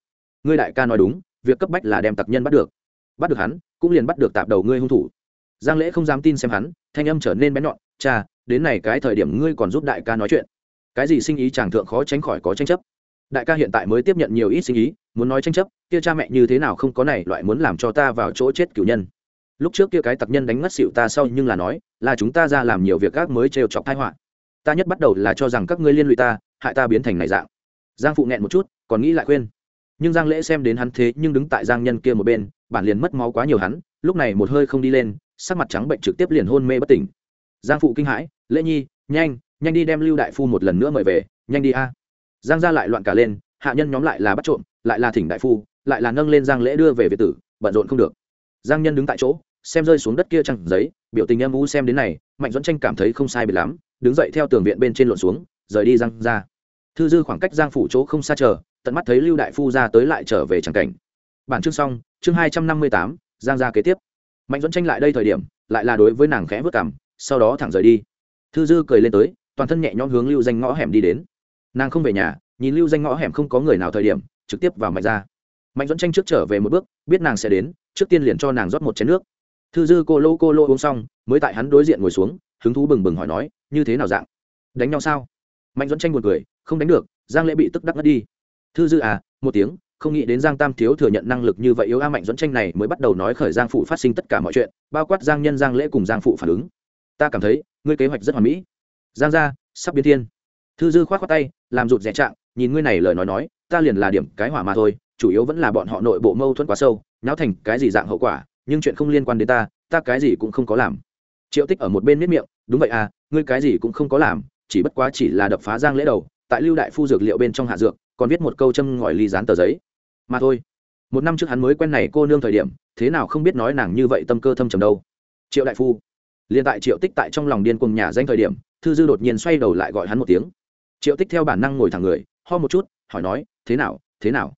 Ngươi đại ca nói đúng, việc cấp bách là đem tặc nhân bắt được. Bắt được hắn, cũng liền bắt được tạp đầu ngươi hung thủ giang lễ không dám tin xem hắn, thanh âm trở nên bén nhọn, cha, đến này cái thời điểm ngươi còn giúp đại ca nói chuyện. Cái gì sinh ý chàng thượng khó tránh khỏi có tranh chấp. Đại ca hiện tại mới tiếp nhận nhiều ít sinh ý, muốn nói tranh chấp, kia cha mẹ như thế nào không có này loại muốn làm cho ta vào chỗ chết cửu nhân. Lúc trước kia cái tặc nhân đánh ngất xịu ta sau nhưng là nói, là chúng ta ra làm nhiều việc các mới trêu chọc tai họa. Ta nhất bắt đầu là cho rằng các ngươi liên lụy ta, hại ta biến thành này dạng. Giang phụ nghẹn một chút, còn nghĩ lại khuyên. Nhưng giang lễ xem đến hắn thế nhưng đứng tại giang nhân kia một bên, bản liền mất máu quá nhiều hắn, lúc này một hơi không đi lên sắc mặt trắng bệnh trực tiếp liền hôn mê bất tỉnh. Giang phụ kinh hãi, lễ nhi, nhanh nhanh đi đem lưu đại phu một lần nữa mời về, nhanh đi a. Giang ra lại loạn cả lên, hạ nhân nhóm lại là bắt trộm, lại là thỉnh đại phu, lại là nâng lên giang lễ đưa về việt tử, bận rộn không được. Giang nhân đứng tại chỗ, xem rơi xuống đất kia chẳng giấy, biểu tình em u xem đến này, mạnh dẫn tranh cảm thấy không sai bị lắm, đứng dậy theo tường viện bên trên lộn xuống, rời đi giang ra thư dư khoảng cách giang phủ chỗ không xa chờ, tận mắt thấy lưu đại phu ra tới lại trở về tràng cảnh. Bản chương xong, chương hai trăm năm mươi tám, giang ra kế tiếp mạnh dẫn tranh lại đây thời điểm, lại là đối với nàng khẽ vớt cảm sau đó thẳng rời đi. Thư dư cười lên tới, toàn thân nhẹ nhõm hướng lưu danh ngõ hẻm đi đến. Nàng không về nhà, nhìn lưu danh ngõ hẻm không có người nào thời điểm, trực tiếp vào mạnh ra. Mạnh dẫn tranh trước trở về một bước, biết nàng sẽ đến, trước tiên liền cho nàng rót một chén nước. Thư dư cô lô cô lô uống xong, mới tại hắn đối diện ngồi xuống, hứng thú bừng bừng hỏi nói, như thế nào dạng? Đánh nhau sao? Mạnh dẫn tranh buồn cười, không đánh được, giang lễ bị tức đắc ngất đi. Thư dư à một tiếng không nghĩ đến giang tam thiếu thừa nhận năng lực như vậy yếu a mạnh dẫn tranh này mới bắt đầu nói khởi giang phụ phát sinh tất cả mọi chuyện, bao quát giang nhân, giang lễ cùng giang phụ phản ứng. Ta cảm thấy, ngươi kế hoạch rất hoàn mỹ. Giang gia, sắp biến thiên. Thư dư khoát h khoác tay, làm rụt rẻ trạng, nhìn ngươi này lời nói nói, ta liền là điểm cái hỏa mà thôi, chủ yếu vẫn là bọn họ nội bộ mâu thuẫn quá sâu, nháo thành cái gì dạng hậu quả, nhưng chuyện không liên quan đến ta ta cái gì cũng không có làm. Triệu tích ở một bên miết miệng, đúng vậy à ngươi cái gì cũng không có làm, chỉ bất quá chỉ là đập phá giang lễ đầu, tại lưu đại phu dược liệu bên trong hạ dược, còn viết một câu châm ngòi ly dán tờ giấy mà thôi. Một năm trước hắn mới quen này cô nương thời điểm, thế nào không biết nói nàng như vậy tâm cơ thâm trầm đâu. Triệu đại phu, liền tại triệu tích tại trong lòng điên cùng nhà danh thời điểm, thư dư đột nhiên xoay đầu lại gọi hắn một tiếng. Triệu tích theo bản năng ngồi thẳng người, ho một chút, hỏi nói, thế nào thế nào?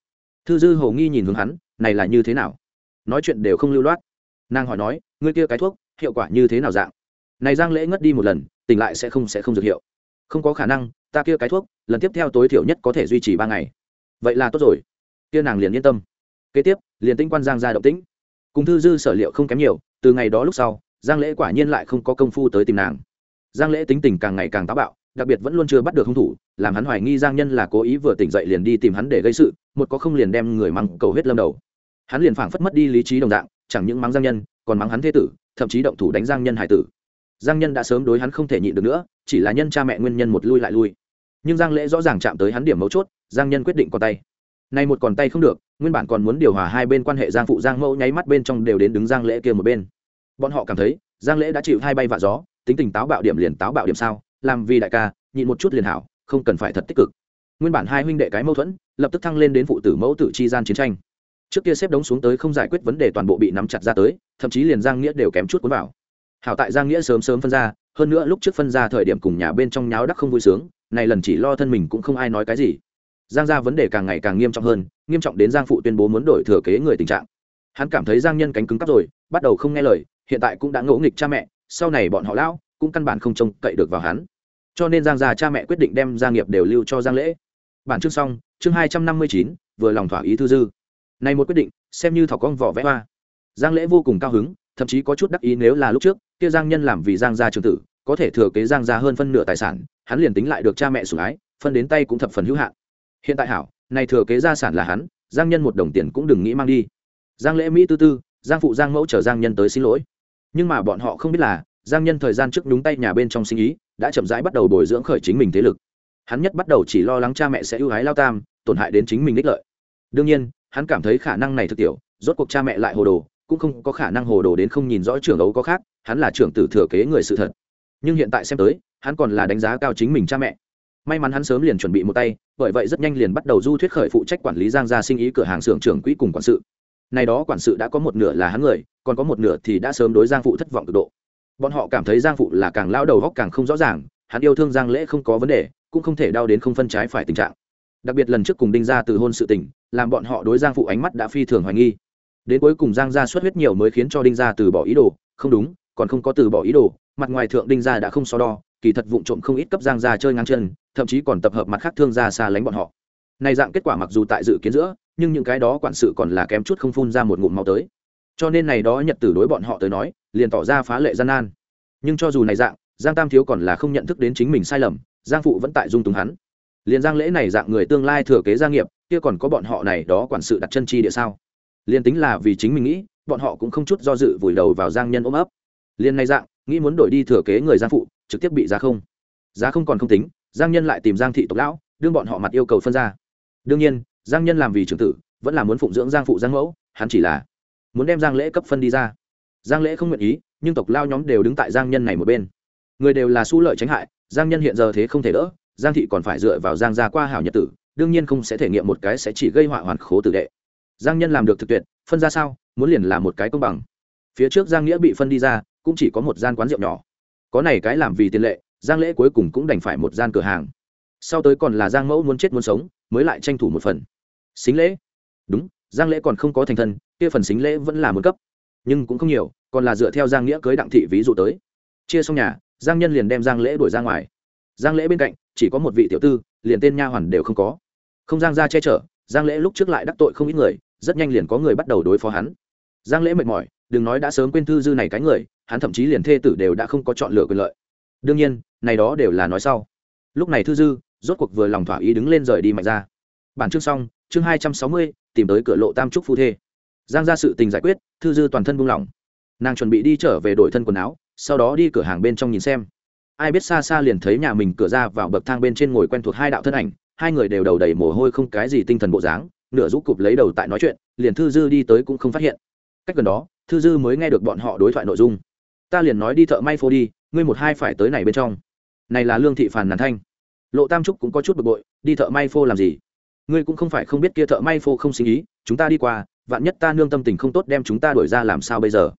Thư dư hầu nghi nhìn hướng hắn, này là như thế nào? Nói chuyện đều không lưu loát. Nàng hỏi nói, ngươi kia cái thuốc, hiệu quả như thế nào dạng? Này giang lễ ngất đi một lần, tỉnh lại sẽ không sẽ không dược hiệu. Không có khả năng, ta kia cái thuốc, lần tiếp theo tối thiểu nhất có thể duy trì ba ngày. Vậy là tốt rồi kia nàng liền yên tâm. Kế tiếp, liền tinh quan giang ra động tĩnh. Cùng thư dư sở liệu không kém nhiều, từ ngày đó lúc sau, giang lễ quả nhiên lại không có công phu tới tìm nàng. Giang lễ tính tình càng ngày càng táo bạo, đặc biệt vẫn luôn chưa bắt được hung thủ, làm hắn hoài nghi giang nhân là cố ý vừa tỉnh dậy liền đi tìm hắn để gây sự, một có không liền đem người mắng cầu hết lâm đầu. Hắn liền phảng phất mất đi lý trí đồng dạng, chẳng những mắng giang nhân, còn mắng hắn thế tử, thậm chí động thủ đánh giang nhân hải tử. Giang nhân đã sớm đối hắn không thể nhịn được nữa, chỉ là nhân cha mẹ nguyên nhân một lui lại lui. Nhưng giang lễ rõ ràng chạm tới hắn điểm mấu chốt, giang nhân quyết định có tay nay một còn tay không được, nguyên bản còn muốn điều hòa hai bên quan hệ giang phụ giang mẫu nháy mắt bên trong đều đến đứng giang lễ kia một bên. Bọn họ cảm thấy, giang lễ đã chịu hai bay vạ gió, tính tình táo bạo điểm liền táo bạo điểm sao, làm vì đại ca, nhịn một chút liền hảo, không cần phải thật tích cực. Nguyên bản hai huynh đệ cái mâu thuẫn, lập tức thăng lên đến phụ tử mẫu tử chi gian chiến tranh. Trước kia xếp đống xuống tới không giải quyết vấn đề toàn bộ bị nắm chặt ra tới, thậm chí liền giang nghĩa đều kém chút cuốn vào. Hảo tại giang nghĩa sớm sớm phân ra, hơn nữa lúc trước phân ra thời điểm cùng nhà bên trong nháo đắc không vui sướng, này lần chỉ lo thân mình cũng không ai nói cái gì giang gia vấn đề càng ngày càng nghiêm trọng hơn, nghiêm trọng đến giang phụ tuyên bố muốn đổi thừa kế người tình trạng. Hắn cảm thấy giang nhân cánh cứng cắp rồi, bắt đầu không nghe lời, hiện tại cũng đã ngỗ nghịch cha mẹ, sau này bọn họ lão cũng căn bản không trông cậy được vào hắn. Cho nên giang gia cha mẹ quyết định đem gia nghiệp đều lưu cho giang lễ. Bản chương xong, chương hai trăm năm mươi chín, vừa lòng thỏa ý thư dư. Này một quyết định, xem như thỏ con vỏ vẽ hoa. Giang lễ vô cùng cao hứng, thậm chí có chút đắc ý nếu là lúc trước, kia giang nhân làm vì giang gia trường tử, có thể thừa kế giang gia hơn phân nửa tài sản, hắn liền tính lại được cha mẹ sủng ái, phân đến tay cũng thập phần hữu hạn hiện tại hảo, này thừa kế gia sản là hắn, giang nhân một đồng tiền cũng đừng nghĩ mang đi. Giang lễ mỹ tư tư, giang phụ giang mẫu chờ giang nhân tới xin lỗi. Nhưng mà bọn họ không biết là, giang nhân thời gian trước đúng tay nhà bên trong sinh ý, đã chậm rãi bắt đầu bồi dưỡng khởi chính mình thế lực. Hắn nhất bắt đầu chỉ lo lắng cha mẹ sẽ ưu ái lao tam, tổn hại đến chính mình đích lợi. Đương nhiên, hắn cảm thấy khả năng này thực tiểu, rốt cuộc cha mẹ lại hồ đồ, cũng không có khả năng hồ đồ đến không nhìn rõ trưởng ấu có khác, hắn là trưởng tử thừa kế người sự thật. Nhưng hiện tại xem tới, hắn còn là đánh giá cao chính mình cha mẹ. May mắn hắn sớm liền chuẩn bị một tay bởi vậy rất nhanh liền bắt đầu du thuyết khởi phụ trách quản lý giang gia sinh ý cửa hàng xưởng trưởng quỹ cùng quản sự. Này đó quản sự đã có một nửa là hắn người, còn có một nửa thì đã sớm đối giang phụ thất vọng cực độ. Bọn họ cảm thấy giang phụ là càng lao đầu góc càng không rõ ràng, hắn yêu thương giang lễ không có vấn đề, cũng không thể đau đến không phân trái phải tình trạng. Đặc biệt lần trước cùng đinh ra từ hôn sự tình, làm bọn họ đối giang phụ ánh mắt đã phi thường hoài nghi. Đến cuối cùng giang gia xuất huyết nhiều mới khiến cho đinh gia từ bỏ ý đồ, không đúng, còn không có từ bỏ ý đồ, mặt ngoài thượng đinh gia đã không so đo kỳ thật vụng trộm không ít cấp giang gia chơi ngang chân, thậm chí còn tập hợp mặt khác thương gia xa lánh bọn họ. Này dạng kết quả mặc dù tại dự kiến giữa, nhưng những cái đó quản sự còn là kém chút không phun ra một ngụm máu tới. Cho nên này đó nhật tử đối bọn họ tới nói, liền tỏ ra phá lệ gian nan. Nhưng cho dù này dạng, giang tam thiếu còn là không nhận thức đến chính mình sai lầm, giang phụ vẫn tại dung túng hắn. Liền giang lễ này dạng người tương lai thừa kế gia nghiệp, kia còn có bọn họ này đó quản sự đặt chân chi địa sao? Liền tính là vì chính mình nghĩ, bọn họ cũng không chút do dự vùi đầu vào giang nhân ôm ấp. Liền này dạng, nghĩ muốn đổi đi thừa kế người giang phụ trực tiếp bị giá không. Giá không còn không tính, giang nhân lại tìm giang thị tộc lão, đương bọn họ mặt yêu cầu phân ra. Đương nhiên, giang nhân làm vì trưởng tử, vẫn là muốn phụng dưỡng giang phụ giang mẫu, hắn chỉ là muốn đem giang lễ cấp phân đi ra. Giang lễ không nguyện ý, nhưng tộc lao nhóm đều đứng tại giang nhân này một bên. Người đều là su lợi tránh hại, giang nhân hiện giờ thế không thể đỡ, giang thị còn phải dựa vào giang gia qua hảo nhật tử, đương nhiên không sẽ thể nghiệm một cái sẽ chỉ gây họa hoàn khố tử đệ. Giang nhân làm được thực tuyệt, phân ra sao, muốn liền là một cái công bằng. Phía trước giang nghĩa bị phân đi ra, cũng chỉ có một gian quán rượu nhỏ có này cái làm vì tiền lệ, giang lễ cuối cùng cũng đành phải một gian cửa hàng. Sau tới còn là giang mẫu muốn chết muốn sống, mới lại tranh thủ một phần. Xính lễ? Đúng, giang lễ còn không có thành thân, kia phần xính lễ vẫn là một cấp. Nhưng cũng không nhiều, còn là dựa theo giang nghĩa cưới đặng thị ví dụ tới. Chia xong nhà, giang nhân liền đem giang lễ đuổi ra ngoài. Giang lễ bên cạnh, chỉ có một vị tiểu tư, liền tên nha hoàn đều không có. Không giang ra che chở, giang lễ lúc trước lại đắc tội không ít người, rất nhanh liền có người bắt đầu đối phó hắn. Giang lễ mệt mỏi đừng nói đã sớm quên thư dư này cái người, hắn thậm chí liền thê tử đều đã không có chọn lựa quyền lợi. Đương nhiên, này đó đều là nói sau. Lúc này thư dư, rốt cuộc vừa lòng thỏa ý đứng lên rời đi mạnh ra. Bản chương xong, chương hai trăm sáu mươi, tìm tới cửa lộ tam trúc phu thê. Giang ra sự tình giải quyết, thư dư toàn thân buông lỏng. Nàng chuẩn bị đi trở về đổi thân quần áo, sau đó đi cửa hàng bên trong nhìn xem. Ai biết xa xa liền thấy nhà mình cửa ra vào bậc thang bên trên ngồi quen thuộc hai đạo thân ảnh, hai người đều đầu đầy mồ hôi không cái gì tinh thần bộ dáng, nửa rũ cụp lấy đầu tại nói chuyện, liền thư dư đi tới cũng không phát hiện. Cách gần đó thư dư mới nghe được bọn họ đối thoại nội dung. Ta liền nói đi thợ may phô đi, ngươi một hai phải tới này bên trong. Này là lương thị phàn nàn thanh. Lộ tam trúc cũng có chút bực bội, đi thợ may phô làm gì? Ngươi cũng không phải không biết kia thợ may phô không sinh ý, chúng ta đi qua, vạn nhất ta nương tâm tình không tốt đem chúng ta đuổi ra làm sao bây giờ?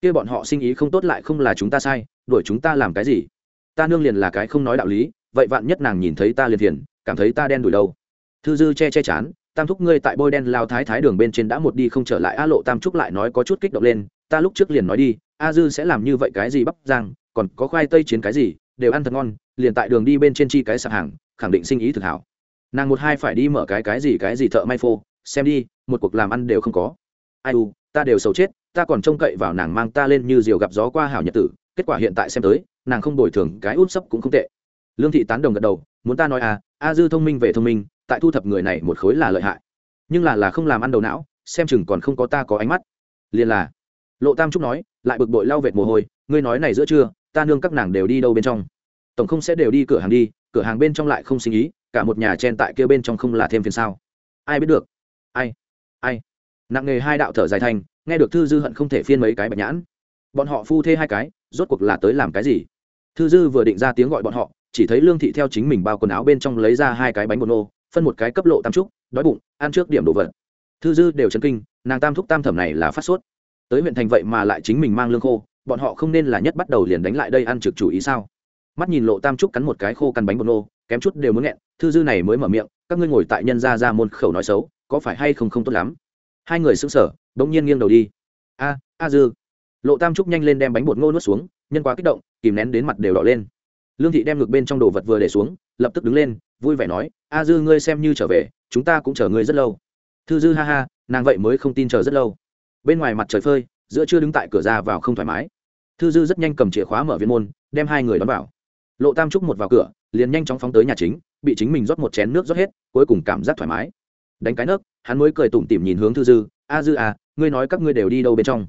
Kia bọn họ sinh ý không tốt lại không là chúng ta sai, đuổi chúng ta làm cái gì? Ta nương liền là cái không nói đạo lý, vậy vạn nhất nàng nhìn thấy ta liền thiền cảm thấy ta đen đuổi đâu? Thư dư che che chán tam thúc ngươi tại bôi đen lao thái thái đường bên trên đã một đi không trở lại. A lộ tam trúc lại nói có chút kích động lên. Ta lúc trước liền nói đi, a dư sẽ làm như vậy cái gì bắp giang còn có khoai tây chiến cái gì, đều ăn thật ngon, liền tại đường đi bên trên chi cái sạp hàng, khẳng định sinh ý thực hảo. Nàng một hai phải đi mở cái cái gì cái gì thợ may phô, xem đi, một cuộc làm ăn đều không có. Ai u, ta đều xấu chết, ta còn trông cậy vào nàng mang ta lên như diều gặp gió qua hảo nhật tử, kết quả hiện tại xem tới, nàng không đổi thường, cái út sấp cũng không tệ. Lương thị tán đồng gật đầu, muốn ta nói à a dư thông minh về thông minh tại thu thập người này một khối là lợi hại. Nhưng là là không làm ăn đầu não, xem chừng còn không có ta có ánh mắt. Liền là, lộ tam trúc nói, lại bực bội lau vệt mồ hôi, ngươi nói này giữa trưa, ta nương các nàng đều đi đâu bên trong? Tổng không sẽ đều đi cửa hàng đi, cửa hàng bên trong lại không sinh ý, cả một nhà chen tại kia bên trong không là thêm phiền sao? Ai biết được? Ai? Ai? Nặng nghề hai đạo thở dài thành, nghe được thư dư hận không thể phiên mấy cái bạch nhãn. Bọn họ phu thê hai cái, rốt cuộc là tới làm cái gì? Thư dư vừa định ra tiếng gọi bọn họ, chỉ thấy lương thị theo chính mình bao quần áo bên trong lấy ra hai cái bánh bột nô phân một cái cấp lộ tam trúc, đói bụng, ăn trước điểm đồ vật. Thư dư đều chấn kinh, nàng tam thúc tam thẩm này là phát sốt. Tới huyện thành vậy mà lại chính mình mang lương khô, bọn họ không nên là nhất bắt đầu liền đánh lại đây ăn trực chủ ý sao? Mắt nhìn lộ tam trúc cắn một cái khô căn bánh bột nô, kém chút đều muốn nghẹn, thư dư này mới mở miệng, các ngươi ngồi tại nhân gia ra môn khẩu nói xấu, có phải hay không không tốt lắm? Hai người sững sờ g nhiên nghiêng đầu đi. A a dư. Lộ tam trúc nhanh lên đem bánh bột ngô nuốt xuống, nhân quá kích động, kìm nén đến mặt đều đỏ lên. Lương thị đem ngược bên trong đồ vật vừa để xuống, lập tức đứng lên, vui vẻ nói a dư, ngươi xem như trở về, chúng ta cũng chờ ngươi rất lâu. Thư dư ha ha, nàng vậy mới không tin chờ rất lâu. Bên ngoài mặt trời phơi, giữa chưa đứng tại cửa ra vào không thoải mái. Thư dư rất nhanh cầm chìa khóa mở viên môn, đem hai người đón vào. Lộ tam trúc một vào cửa, liền nhanh chóng phóng tới nhà chính, bị chính mình rót một chén nước rót hết, cuối cùng cảm giác thoải mái. Đánh cái nước, hắn mới cười tủm tỉm nhìn hướng thư dư, a dư à ngươi nói các ngươi đều đi đâu bên trong?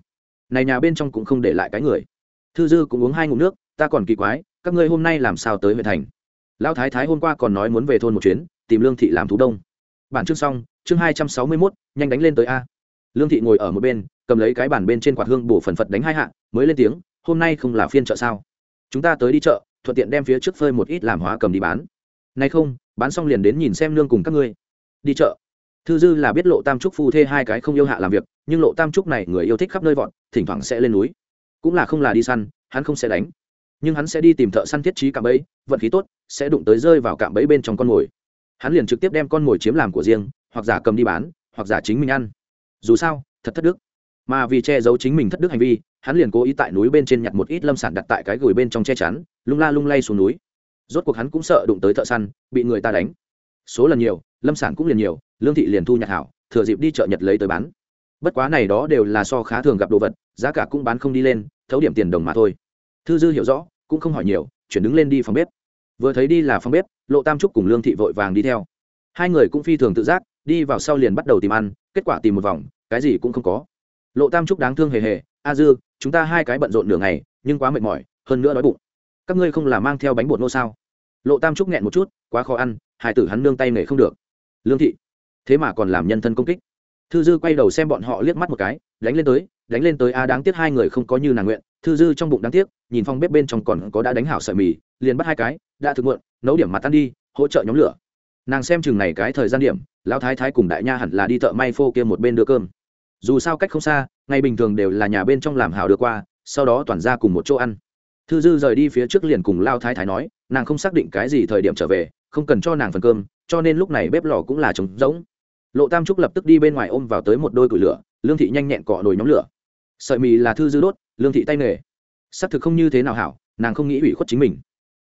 Này nhà bên trong cũng không để lại cái người. Thư dư cũng uống hai ngụm nước, ta còn kỳ quái, các ngươi hôm nay làm sao tới huyện thành? Lão thái thái hôm qua còn nói muốn về thôn một chuyến, tìm lương thị làm thú đông. Bản chương xong, chương hai trăm sáu mươi mốt, nhanh đánh lên tới a. Lương thị ngồi ở một bên, cầm lấy cái bàn bên trên quạt hương bổ phần phật đánh hai hạ, mới lên tiếng, hôm nay không là phiên chợ sao? Chúng ta tới đi chợ, thuận tiện đem phía trước phơi một ít làm hóa cầm đi bán. Nay không, bán xong liền đến nhìn xem nương cùng các ngươi. Đi chợ. Thư dư là biết lộ tam trúc phu thê hai cái không yêu hạ làm việc, nhưng lộ tam trúc này người yêu thích khắp nơi vọn thỉnh thoảng sẽ lên núi. Cũng là không là đi săn, hắn không sẽ đánh nhưng hắn sẽ đi tìm thợ săn thiết trí cạm bẫy, vận khí tốt, sẽ đụng tới rơi vào cạm bẫy bên trong con mồi. Hắn liền trực tiếp đem con mồi chiếm làm của riêng, hoặc giả cầm đi bán, hoặc giả chính mình ăn. Dù sao, thật thất đức. Mà vì che giấu chính mình thất đức hành vi, hắn liền cố ý tại núi bên trên nhặt một ít lâm sản đặt tại cái gửi bên trong che chắn, lung la lung lay xuống núi. Rốt cuộc hắn cũng sợ đụng tới thợ săn, bị người ta đánh. Số lần nhiều, lâm sản cũng liền nhiều, lương thị liền thu nhặt hảo, thừa dịp đi chợ nhật lấy tới bán. Bất quá này đó đều là so khá thường gặp đồ vật, giá cả cũng bán không đi lên, thấu điểm tiền đồng mà thôi thư dư hiểu rõ, cũng không hỏi nhiều, chuyển đứng lên đi phòng bếp. Vừa thấy đi là phòng bếp, lộ tam trúc cùng lương thị vội vàng đi theo. Hai người cũng phi thường tự giác, đi vào sau liền bắt đầu tìm ăn, kết quả tìm một vòng, cái gì cũng không có. Lộ tam trúc đáng thương hề hề, a dư, chúng ta hai cái bận rộn nửa ngày, nhưng quá mệt mỏi, hơn nữa đói bụng. Các ngươi không là mang theo bánh bột nô sao? Lộ tam trúc nghẹn một chút, quá khó ăn hải tử hắn nương tay nghề không được. Lương thị, thế mà còn làm nhân thân công kích. Thư dư quay đầu xem bọn họ liếc mắt một cái, đánh lên tới, đánh lên tới, a, đáng tiếc hai người không có như nàng nguyện. Thư dư trong bụng đáng tiếc nhìn phòng bếp bên trong còn có đã đánh hảo sợi mì, liền bắt hai cái, đã thực mượn, nấu điểm mặt tan đi, hỗ trợ nhóm lửa. Nàng xem chừng này cái thời gian điểm, lão thái thái cùng đại nha hẳn là đi thợ may phô kia một bên đưa cơm. Dù sao cách không xa ngày bình thường đều là nhà bên trong làm hảo được qua, sau đó toàn ra cùng một chỗ ăn. Thư dư rời đi phía trước liền cùng lao thái thái nói, nàng không xác định cái gì thời điểm trở về, không cần cho nàng phần cơm, cho nên lúc này bếp lò cũng là trống rỗng. Lộ tam trúc lập tức đi bên ngoài ôm vào tới một đôi củi lửa, lương thị nhanh nhẹn cọ nồi nhóm lửa. Sợi mì là thư dư đốt, lương thị tay nghề xác thực không như thế nào hảo, nàng không nghĩ ủy khuất chính mình.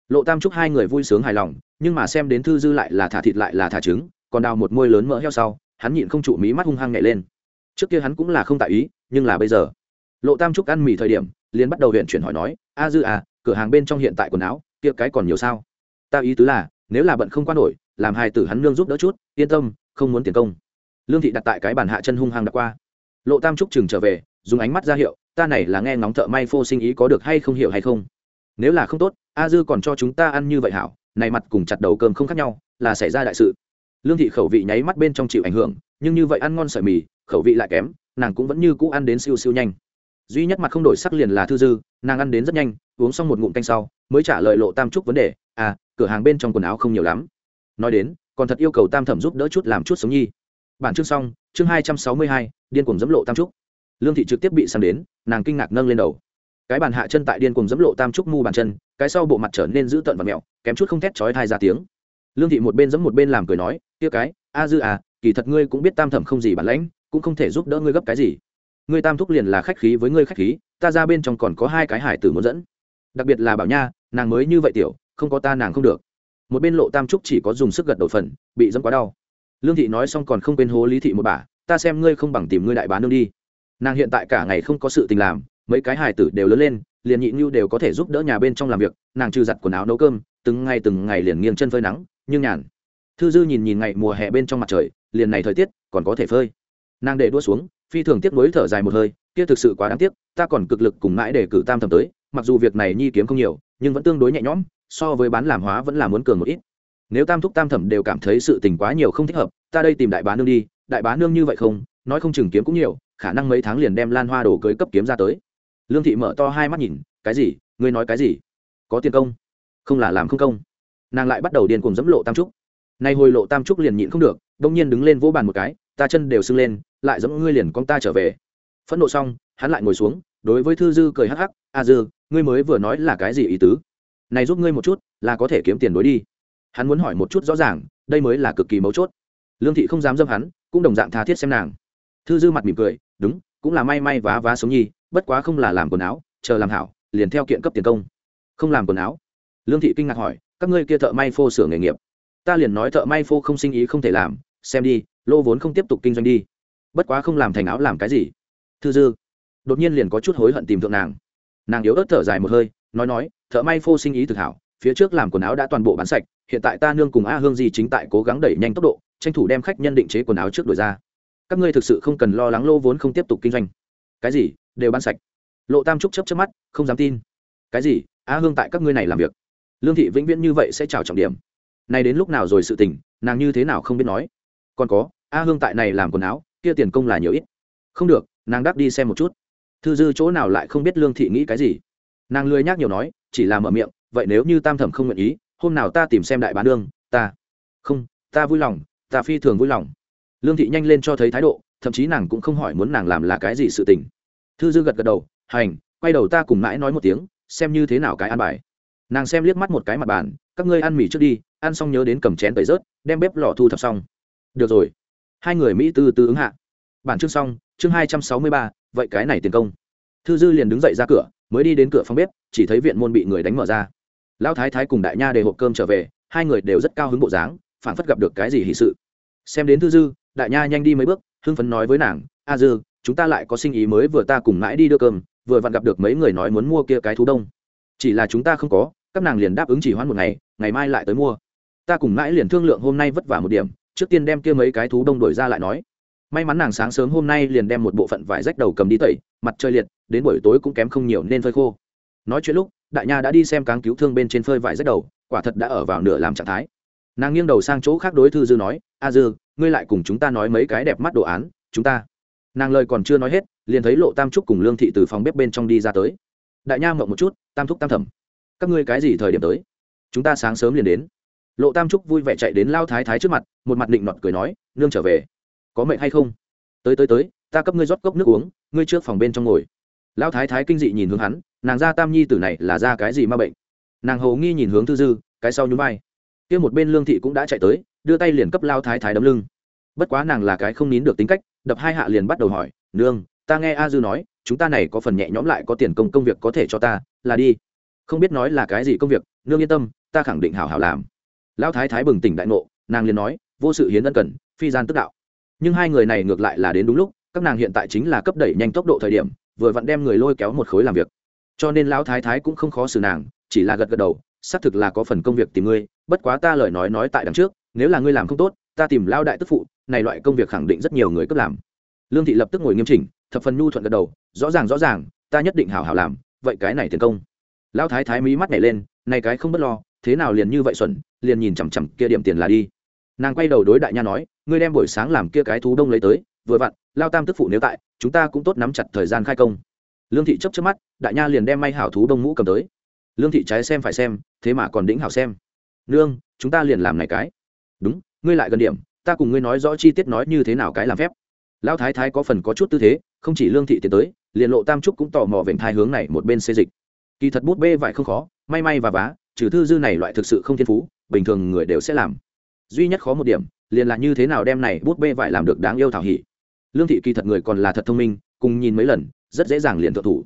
Lộ tam trúc hai người vui sướng hài lòng, nhưng mà xem đến thư dư lại là thả thịt lại là thả trứng, còn đào một môi lớn mỡ heo sau, hắn nhịn không trụ mí mắt hung hăng nhảy lên. Trước kia hắn cũng là không tại ý, nhưng là bây giờ. Lộ tam trúc ăn mì thời điểm, liền bắt đầu huyện chuyển hỏi nói, a dư à cửa hàng bên trong hiện tại quần áo, kia cái còn nhiều sao? Ta ý tứ là, nếu là bận không qua nổi, làm hài tử hắn lương giúp đỡ chút, yên tâm, không muốn tiền công. Lương thị đặt tại cái bàn hạ chân hung hăng đặt qua. Lộ tam trúc chừng trở về, dùng ánh mắt ra hiệu ta này là nghe ngóng thợ may phô sinh ý có được hay không hiểu hay không. Nếu là không tốt, a dư còn cho chúng ta ăn như vậy hảo, này mặt cùng chặt đầu cơm không khác nhau, là xảy ra đại sự. Lương thị khẩu vị nháy mắt bên trong chịu ảnh hưởng, nhưng như vậy ăn ngon sợi mì, khẩu vị lại kém, nàng cũng vẫn như cũ ăn đến siêu siêu nhanh. Duy nhất mặt không đổi sắc liền là thư dư, nàng ăn đến rất nhanh, uống xong một ngụm canh sau, mới trả lời lộ tam trúc vấn đề à cửa hàng bên trong quần áo không nhiều lắm. Nói đến, còn thật yêu cầu tam thẩm giúp đỡ chút làm chút sống nhi. Bản chương xong, chương hai trăm sáu mươi hai, điên cuồng dẫm lộ tam trúc lương thị trực tiếp bị sang đến, nàng kinh ngạc nâng lên đầu. Cái bàn hạ chân tại điên cùng dẫm lộ tam trúc mu bàn chân, cái sau bộ mặt trở nên dữ tợn và mẹo, kém chút không thét chói thai ra tiếng. Lương thị một bên dẫm một bên làm cười nói, kia cái, a dư à kỳ thật ngươi cũng biết tam thẩm không gì bản lãnh, cũng không thể giúp đỡ ngươi gấp cái gì. Ngươi tam thúc liền là khách khí với ngươi khách khí, ta ra bên trong còn có hai cái hải tử muốn dẫn. Đặc biệt là bảo nha, nàng mới như vậy tiểu, không có ta nàng không được. Một bên lộ tam trúc chỉ có dùng sức gật đầu phần, bị dẫm quá đau. Lương thị nói xong còn không quên hố lý thị một bà, ta xem ngươi không bằng tìm ngươi đại bán nương đi nàng hiện tại cả ngày không có sự tình làm, mấy cái hài tử đều lớn lên, liền nhị như đều có thể giúp đỡ nhà bên trong làm việc, nàng trừ giặt quần áo nấu cơm, từng ngày từng ngày liền nghiêng chân phơi nắng, nhưng nhàn. Thư dư nhìn nhìn ngày mùa hè bên trong mặt trời, liền này thời tiết, còn có thể phơi. Nàng để đua xuống, phi thường tiếc nuối thở dài một hơi, kia thực sự quá đáng tiếc, ta còn cực lực cùng mãi để cử tam thầm tới, mặc dù việc này nhi kiếm không nhiều, nhưng vẫn tương đối nhẹ nhõm, so với bán làm hóa vẫn là muốn cường một ít. Nếu tam thúc tam thẩm đều cảm thấy sự tình quá nhiều không thích hợp, ta đây tìm đại bá nương đi, đại bá nương như vậy không, nói không chừng kiếm cũng nhiều khả năng mấy tháng liền đem lan hoa đồ cưới cấp kiếm ra tới. Lương thị mở to hai mắt nhìn, cái gì? Ngươi nói cái gì? Có tiền công? Không là làm không công. Nàng lại bắt đầu điên cùng dẫm lộ tam trúc. Nay hồi lộ tam trúc liền nhịn không được, đông nhiên đứng lên vỗ bàn một cái, ta chân đều sưng lên, lại dẫm ngươi liền con ta trở về. Phẫn nộ xong, hắn lại ngồi xuống, đối với thư dư cười hắc hắc, a dư, ngươi mới vừa nói là cái gì ý tứ? Này giúp ngươi một chút, là có thể kiếm tiền đối đi. Hắn muốn hỏi một chút rõ ràng, đây mới là cực kỳ mấu chốt. Lương thị không dám dâm hắn, cũng đồng dạng tha thiết xem nàng thư dư mặt mỉm cười, đúng, cũng là may may vá vá sống nhi, bất quá không là làm quần áo, chờ làm hảo, liền theo kiện cấp tiền công. Không làm quần áo? Lương thị kinh ngạc hỏi, các ngươi kia thợ may phô sửa nghề nghiệp, ta liền nói thợ may phô không sinh ý không thể làm, xem đi lô vốn không tiếp tục kinh doanh đi. Bất quá không làm thành áo làm cái gì? Thư dư đột nhiên liền có chút hối hận tìm thượng nàng. Nàng yếu ớt thở dài một hơi, nói nói, thợ may phô sinh ý thực hảo, phía trước làm quần áo đã toàn bộ bán sạch, hiện tại ta nương cùng a hương Di chính tại cố gắng đẩy nhanh tốc độ, tranh thủ đem khách nhân định chế quần áo trước đổi ra các ngươi thực sự không cần lo lắng lô vốn không tiếp tục kinh doanh. Cái gì? Đều bán sạch. Lộ tam trúc chấp chấp mắt, không dám tin. Cái gì? A hương tại các ngươi này làm việc. Lương thị vĩnh viễn như vậy sẽ trào trọng điểm. Này đến lúc nào rồi sự tình, nàng như thế nào không biết nói. Còn có, a hương tại này làm quần áo, kia tiền công là nhiều ít. Không được, nàng đáp đi xem một chút. Thư dư chỗ nào lại không biết lương thị nghĩ cái gì. Nàng lười nhác nhiều nói, chỉ là mở miệng, vậy nếu như tam thẩm không nguyện ý, hôm nào ta tìm xem đại bán đương, ta. Không, ta vui lòng, ta phi thường vui lòng lương thị nhanh lên cho thấy thái độ, thậm chí nàng cũng không hỏi muốn nàng làm là cái gì sự tình. Thư dư gật gật đầu, hành, quay đầu ta cùng mãi nói một tiếng, xem như thế nào cái ăn bài. Nàng xem liếc mắt một cái mặt bàn, các ngươi ăn mì trước đi, ăn xong nhớ đến cầm chén tẩy rớt, đem bếp lò thu thập xong. Được rồi. Hai người mỹ tư tư ứng hạ. Bản chương xong, chương hai trăm sáu mươi ba, vậy cái này tiền công. Thư dư liền đứng dậy ra cửa, mới đi đến cửa phòng bếp, chỉ thấy viện môn bị người đánh mở ra. Lão thái thái cùng đại nha để hộp cơm trở về, hai người đều rất cao hứng bộ dáng phản phất gặp được cái gì hì sự. Xem đến thư dư đại nha nhanh đi mấy bước, hưng phấn nói với nàng, a dư, chúng ta lại có sinh ý mới vừa ta cùng mãi đi đưa cơm, vừa vặn gặp được mấy người nói muốn mua kia cái thú đông. Chỉ là chúng ta không có, các nàng liền đáp ứng chỉ hoãn một ngày ngày mai lại tới mua. Ta cùng mãi liền thương lượng hôm nay vất vả một điểm, trước tiên đem kia mấy cái thú đông đổi ra lại nói. May mắn nàng sáng sớm hôm nay liền đem một bộ phận vải rách đầu cầm đi tẩy, mặt trời liệt, đến buổi tối cũng kém không nhiều nên phơi khô. Nói chuyện lúc, đại nha đã đi xem cáng cứu thương bên trên phơi vải rách đầu, quả thật đã ở vào nửa làm trạng thái. Nàng nghiêng đầu sang chỗ khác đối thư dư nói a dư, ngươi lại cùng chúng ta nói mấy cái đẹp mắt đồ án, chúng ta. Nàng lời còn chưa nói hết, liền thấy lộ tam trúc cùng lương thị từ phòng bếp bên trong đi ra tới. Đại nha mộng một chút, tam thúc tam thẩm, các ngươi cái gì thời điểm tới? Chúng ta sáng sớm liền đến. Lộ tam trúc vui vẻ chạy đến lao thái thái trước mặt, một mặt định nọt cười nói, nương trở về. Có mệnh hay không? Tới tới tới, ta cấp ngươi rót cốc nước uống, ngươi trước phòng bên trong ngồi. Lao thái thái kinh dị nhìn hướng hắn, nàng ra tam nhi tử này là ra cái gì ma bệnh? Nàng hầu nghi nhìn hướng thư dư, cái sau nhún vai. Kia một bên lương thị cũng đã chạy tới đưa tay liền cấp lao thái thái đấm lưng. Bất quá nàng là cái không nín được tính cách, đập hai hạ liền bắt đầu hỏi, nương, ta nghe a dư nói, chúng ta này có phần nhẹ nhõm lại có tiền công công việc có thể cho ta, là đi. Không biết nói là cái gì công việc, nương yên tâm, ta khẳng định hảo hảo làm. Lão thái thái bừng tỉnh đại ngộ, nàng liền nói, vô sự hiến ân cần, phi gian tức đạo. Nhưng hai người này ngược lại là đến đúng lúc, các nàng hiện tại chính là cấp đẩy nhanh tốc độ thời điểm, vừa vặn đem người lôi kéo một khối làm việc. Cho nên lão thái thái cũng không khó xử nàng, chỉ là gật gật đầu, xác thực là có phần công việc tìm ngươi, bất quá ta lời nói nói tại đằng trước nếu là ngươi làm không tốt, ta tìm lao đại tức phụ, này loại công việc khẳng định rất nhiều người cấp làm. Lương thị lập tức ngồi nghiêm chỉnh, thập phần nhu thuận gật đầu, rõ ràng rõ ràng, ta nhất định hảo hảo làm, vậy cái này tiền công. Lão thái thái mí mắt nhảy lên, này cái không bất lo, thế nào liền như vậy xuẩn, liền nhìn chằm chằm kia điểm tiền là đi. Nàng quay đầu đối đại nha nói, ngươi đem buổi sáng làm kia cái thú đông lấy tới, vừa vặn, lao tam tức phụ nếu tại, chúng ta cũng tốt nắm chặt thời gian khai công. Lương thị chấp trước mắt, đại nha liền đem may hảo thú đông mũ cầm tới. Lương thị trái xem phải xem, thế mà còn đĩnh hảo xem. Nương, chúng ta liền làm này cái đúng, ngươi lại gần điểm, ta cùng ngươi nói rõ chi tiết nói như thế nào cái làm phép. Lão thái thái có phần có chút tư thế, không chỉ lương thị tiến tới, liền lộ tam trúc cũng tò mò vểnh thai hướng này một bên xê dịch. Kỳ thật bút bê vải không khó, may may và vá, trừ thư dư này loại thực sự không thiên phú, bình thường người đều sẽ làm. Duy nhất khó một điểm, liền là như thế nào đem này bút bê vải làm được đáng yêu thảo hỉ. Lương thị kỳ thật người còn là thật thông minh, cùng nhìn mấy lần, rất dễ dàng liền thượng thủ.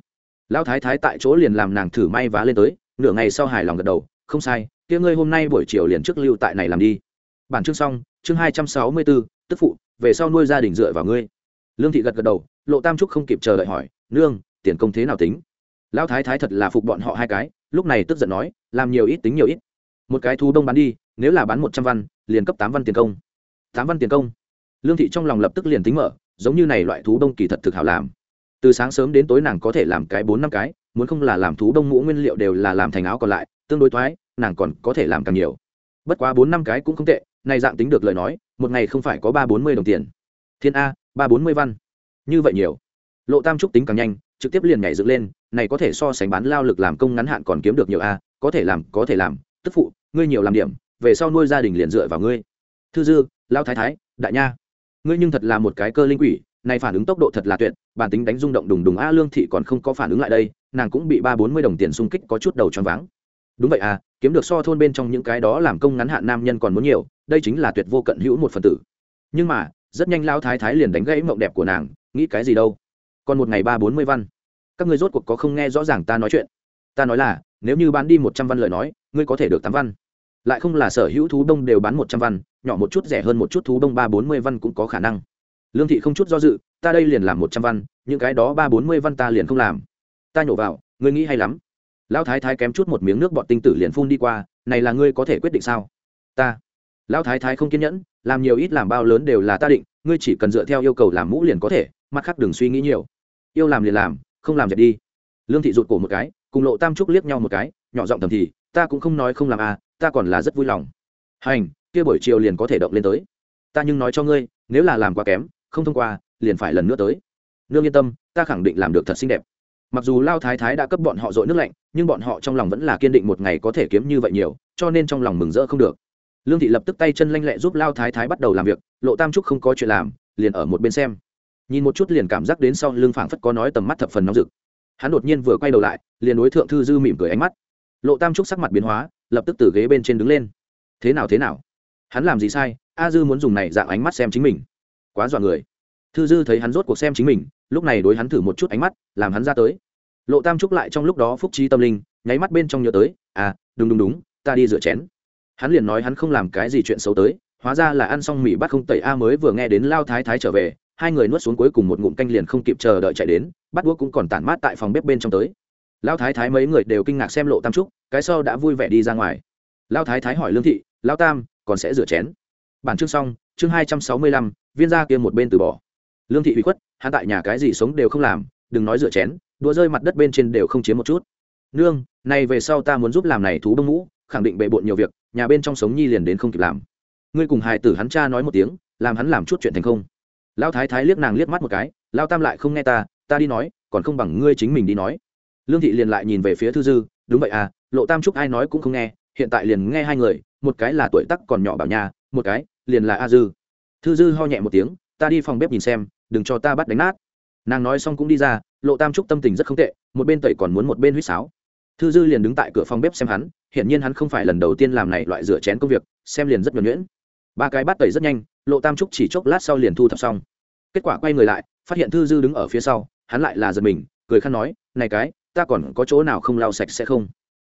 Lão thái thái tại chỗ liền làm nàng thử may vá lên tới, nửa ngày sau hài lòng gật đầu, không sai, kia ngươi hôm nay buổi chiều liền trước lưu tại này làm đi bản chương xong, chương hai trăm sáu mươi bốn, tức phụ, về sau nuôi gia đình dựa vào ngươi. Lương thị gật gật đầu, lộ tam trúc không kịp chờ đợi hỏi, nương, tiền công thế nào tính? Lão thái thái thật là phục bọn họ hai cái, lúc này tức giận nói, làm nhiều ít tính nhiều ít. Một cái thú đông bán đi, nếu là bán một trăm văn, liền cấp tám văn tiền công. Tám văn tiền công? Lương thị trong lòng lập tức liền tính mở, giống như này loại thú đông kỳ thật thực hảo làm. Từ sáng sớm đến tối nàng có thể làm cái bốn năm cái, muốn không là làm thú đông mũ nguyên liệu đều là làm thành áo còn lại, tương đối thoái, nàng còn có thể làm càng nhiều. Bất quá bốn năm cái cũng không tệ này dạng tính được lời nói, một ngày không phải có ba bốn mươi đồng tiền. Thiên a, ba bốn mươi văn. Như vậy nhiều. Lộ tam trúc tính càng nhanh, trực tiếp liền nhảy dựng lên, này có thể so sánh bán lao lực làm công ngắn hạn còn kiếm được nhiều a, có thể làm, có thể làm. Tức phụ, ngươi nhiều làm điểm, về sau nuôi gia đình liền dựa vào ngươi. Thư dư lao thái thái, đại nha. Ngươi nhưng thật là một cái cơ linh quỷ, này phản ứng tốc độ thật là tuyệt, bản tính đánh rung động đùng đùng a lương thị còn không có phản ứng lại đây, nàng cũng bị ba bốn mươi đồng tiền xung kích có chút đầu choáng váng đúng vậy à kiếm được so thôn bên trong những cái đó làm công ngắn hạn nam nhân còn muốn nhiều, đây chính là tuyệt vô cận hữu một phần tử. Nhưng mà, rất nhanh lao thái thái liền đánh gãy mộng đẹp của nàng, nghĩ cái gì đâu. Còn một ngày ba bốn mươi văn. Các ngươi rốt cuộc có không nghe rõ ràng ta nói chuyện? Ta nói là, nếu như bán đi một trăm văn lời nói, ngươi có thể được tám văn. Lại không là sở hữu thú đông đều bán một trăm văn, nhỏ một chút rẻ hơn một chút thú đông ba bốn mươi văn cũng có khả năng. Lương thị không chút do dự, ta đây liền làm một trăm văn, những cái đó ba bốn mươi văn ta liền không làm. Ta nhổ vào, ngươi nghĩ hay lắm lão thái thái kém chút một miếng nước bọt tinh tử liền phun đi qua, này là ngươi có thể quyết định sao? Ta. Lão thái thái không kiên nhẫn, làm nhiều ít làm bao lớn đều là ta định, ngươi chỉ cần dựa theo yêu cầu làm mũ liền có thể, mặt khác đừng suy nghĩ nhiều. Yêu làm liền làm, không làm dẹp đi. Lương thị rụt cổ một cái, cùng lộ tam trúc liếc nhau một cái, nhỏ giọng thầm thì, ta cũng không nói không làm à ta còn là rất vui lòng. Hành, kia buổi chiều liền có thể động lên tới. Ta nhưng nói cho ngươi, nếu là làm quá kém, không thông qua, liền phải lần nữa tới. Nương yên tâm, ta khẳng định làm được thật xinh đẹp mặc dù lao thái thái đã cấp bọn họ dội nước lạnh, nhưng bọn họ trong lòng vẫn là kiên định một ngày có thể kiếm như vậy nhiều, cho nên trong lòng mừng rỡ không được. Lương thị lập tức tay chân lanh lẹ giúp lao thái thái bắt đầu làm việc, lộ tam trúc không có chuyện làm, liền ở một bên xem. Nhìn một chút liền cảm giác đến sau lương phảng phất có nói tầm mắt thập phần nóng rực. Hắn đột nhiên vừa quay đầu lại, liền đối thượng thư dư mỉm cười ánh mắt. Lộ tam trúc sắc mặt biến hóa, lập tức từ ghế bên trên đứng lên. Thế nào thế nào? Hắn làm gì sai? A dư muốn dùng này dạng ánh mắt xem chính mình. Quá dọa người thư dư thấy hắn rốt cuộc xem chính mình, lúc này đối hắn thử một chút ánh mắt, làm hắn ra tới. Lộ tam trúc lại trong lúc đó phúc trí tâm linh, nháy mắt bên trong nhớ tới à đúng đúng đúng, ta đi rửa chén. Hắn liền nói hắn không làm cái gì chuyện xấu tới, hóa ra là ăn xong mì bắt không tẩy a mới vừa nghe đến lao thái thái trở về, hai người nuốt xuống cuối cùng một ngụm canh liền không kịp chờ đợi chạy đến, bắt đũa cũng còn tản mát tại phòng bếp bên trong tới. Lao thái thái mấy người đều kinh ngạc xem lộ tam trúc, cái sau đã vui vẻ đi ra ngoài. Lao thái thái hỏi lương thị, lao tam, còn sẽ rửa chén? Bản chương xong, chương hai trăm sáu mươi lăm, viên gia kia một bên từ bỏ lương thị bị khuất, hắn tại nhà cái gì sống đều không làm, đừng nói rửa chén, đũa rơi mặt đất bên trên đều không chiếm một chút. Nương, này về sau ta muốn giúp làm này thú bông mũ, khẳng định bệ bộn nhiều việc, nhà bên trong sống nhi liền đến không kịp làm. Ngươi cùng hài tử hắn cha nói một tiếng, làm hắn làm chút chuyện thành không. Lao thái thái liếc nàng liếc mắt một cái lao tam lại không nghe ta ta đi nói, còn không bằng ngươi chính mình đi nói. Lương thị liền lại nhìn về phía thư dư, đúng vậy à lộ tam trúc ai nói cũng không nghe, hiện tại liền nghe hai người, một cái là tuổi tắc còn nhỏ bảo nhà, một cái liền là a dư. Thư dư ho nhẹ một tiếng, ta đi phòng bếp nhìn xem đừng cho ta bắt đánh nát. Nàng nói xong cũng đi ra, lộ tam trúc tâm tình rất không tệ, một bên tẩy còn muốn một bên huýt sáo. Thư dư liền đứng tại cửa phòng bếp xem hắn, hiển nhiên hắn không phải lần đầu tiên làm này loại rửa chén công việc, xem liền rất nhuẩn nhuyễn. Ba cái bắt tẩy rất nhanh, lộ tam trúc chỉ chốc lát sau liền thu thập xong. Kết quả quay người lại, phát hiện thư dư đứng ở phía sau, hắn lại là giật mình, cười khăn nói, này cái, ta còn có chỗ nào không lau sạch sẽ không?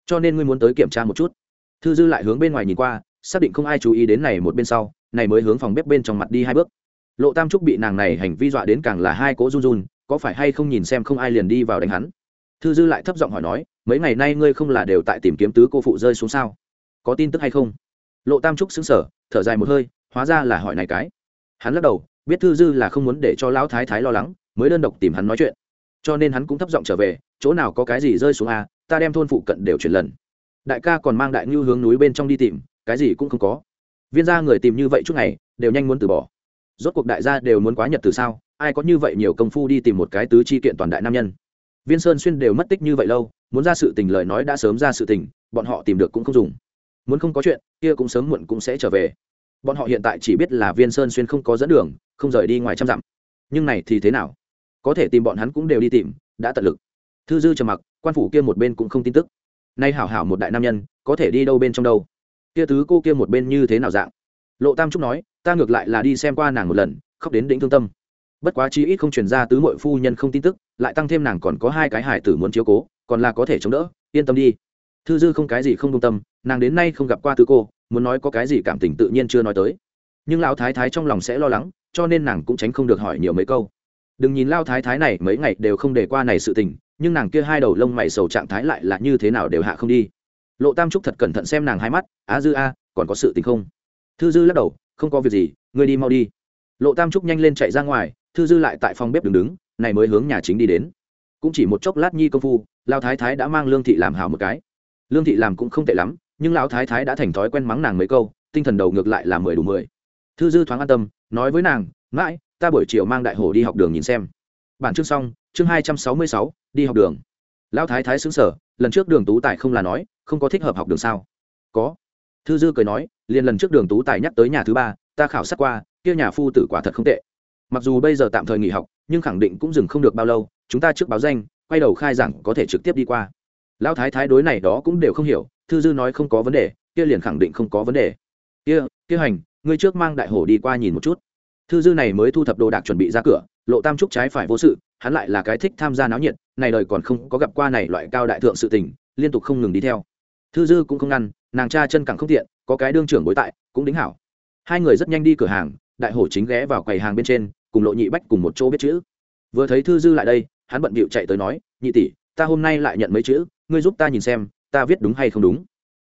Cho nên ngươi muốn tới kiểm tra một chút. Thư dư lại hướng bên ngoài nhìn qua, xác định không ai chú ý đến này một bên sau, này mới hướng phòng bếp bên trong mặt đi hai bước lộ tam trúc bị nàng này hành vi dọa đến càng là hai Cố run run, có phải hay không nhìn xem không ai liền đi vào đánh hắn? Thư dư lại thấp giọng hỏi nói, mấy ngày nay ngươi không là đều tại tìm kiếm tứ cô phụ rơi xuống sao? Có tin tức hay không? Lộ tam trúc xứng sở thở dài một hơi, hóa ra là hỏi này cái. Hắn lắc đầu, biết thư dư là không muốn để cho lão thái thái lo lắng, mới đơn độc tìm hắn nói chuyện. Cho nên hắn cũng thấp giọng trở về, chỗ nào có cái gì rơi xuống à ta đem thôn phụ cận đều chuyển lần. Đại ca còn mang đại ngư hướng núi bên trong đi tìm, cái gì cũng không có. Viên gia người tìm như vậy chút ngày, đều nhanh muốn từ bỏ rốt cuộc đại gia đều muốn quá nhật từ sao? Ai có như vậy nhiều công phu đi tìm một cái tứ chi kiện toàn đại nam nhân? Viên sơn xuyên đều mất tích như vậy lâu, muốn ra sự tình lời nói đã sớm ra sự tình, bọn họ tìm được cũng không dùng. Muốn không có chuyện, kia cũng sớm muộn cũng sẽ trở về. Bọn họ hiện tại chỉ biết là viên sơn xuyên không có dẫn đường, không rời đi ngoài trăm dặm. Nhưng này thì thế nào? Có thể tìm bọn hắn cũng đều đi tìm, đã tận lực. Thư dư trầm mặc, quan phủ kia một bên cũng không tin tức. Nay hảo hảo một đại nam nhân, có thể đi đâu bên trong đâu? Kia tứ cô kia một bên như thế nào dạng? Lộ tam trúc nói ta ngược lại là đi xem qua nàng một lần, khóc đến đỉnh thương tâm. Bất quá chi ít không truyền ra tứ mội phu nhân không tin tức, lại tăng thêm nàng còn có hai cái hải tử muốn chiếu cố, còn là có thể chống đỡ, yên tâm đi. Thư dư không cái gì không công tâm, nàng đến nay không gặp qua tứ cô, muốn nói có cái gì cảm tình tự nhiên chưa nói tới. Nhưng lão thái thái trong lòng sẽ lo lắng, cho nên nàng cũng tránh không được hỏi nhiều mấy câu. Đừng nhìn lao thái thái này mấy ngày đều không để qua này sự tình, nhưng nàng kia hai đầu lông mày sầu trạng thái lại là như thế nào đều hạ không đi. Lộ tam trúc thật cẩn thận xem nàng hai mắt, á dư a, còn có sự tình không? Thư dư lắc đầu không có việc gì, ngươi đi mau đi. Lộ tam trúc nhanh lên chạy ra ngoài, thư dư lại tại phòng bếp đứng đứng, này mới hướng nhà chính đi đến. Cũng chỉ một chốc lát nhi công phu lao thái thái đã mang lương thị làm hào một cái. Lương thị làm cũng không tệ lắm, nhưng lão thái thái đã thành thói quen mắng nàng mấy câu, tinh thần đầu ngược lại là mười đủ mười. Thư dư thoáng an tâm, nói với nàng, mãi, ta buổi chiều mang đại hổ đi học đường nhìn xem. Bản chương xong, chương hai trăm sáu mươi sáu, đi học đường. Lão thái thái xứng sở lần trước đường tú tài không là nói, không có thích hợp học đường sao? Có thư dư cười nói liền lần trước đường tú tài nhắc tới nhà thứ ba, ta khảo sát qua, kia nhà phu tử quả thật không tệ. Mặc dù bây giờ tạm thời nghỉ học, nhưng khẳng định cũng dừng không được bao lâu, chúng ta trước báo danh, quay đầu khai giảng có thể trực tiếp đi qua. Lão thái thái đối này đó cũng đều không hiểu, thư dư nói không có vấn đề, kia liền khẳng định không có vấn đề. Kia kia hành, ngươi trước mang đại hổ đi qua nhìn một chút. Thư dư này mới thu thập đồ đạc chuẩn bị ra cửa, lộ tam trúc trái phải vô sự, hắn lại là cái thích tham gia náo nhiệt, này đời còn không có gặp qua này loại cao đại thượng sự tình, liên tục không ngừng đi theo. Thư dư cũng không ngăn nàng cha chân càng không tiện, có cái đương trưởng bối tại, cũng đính hảo. Hai người rất nhanh đi cửa hàng, đại hổ chính ghé vào quầy hàng bên trên, cùng lộ nhị bách cùng một chỗ biết chữ. Vừa thấy thư dư lại đây, hắn bận bịu chạy tới nói, nhị tỷ, ta hôm nay lại nhận mấy chữ, ngươi giúp ta nhìn xem, ta viết đúng hay không đúng.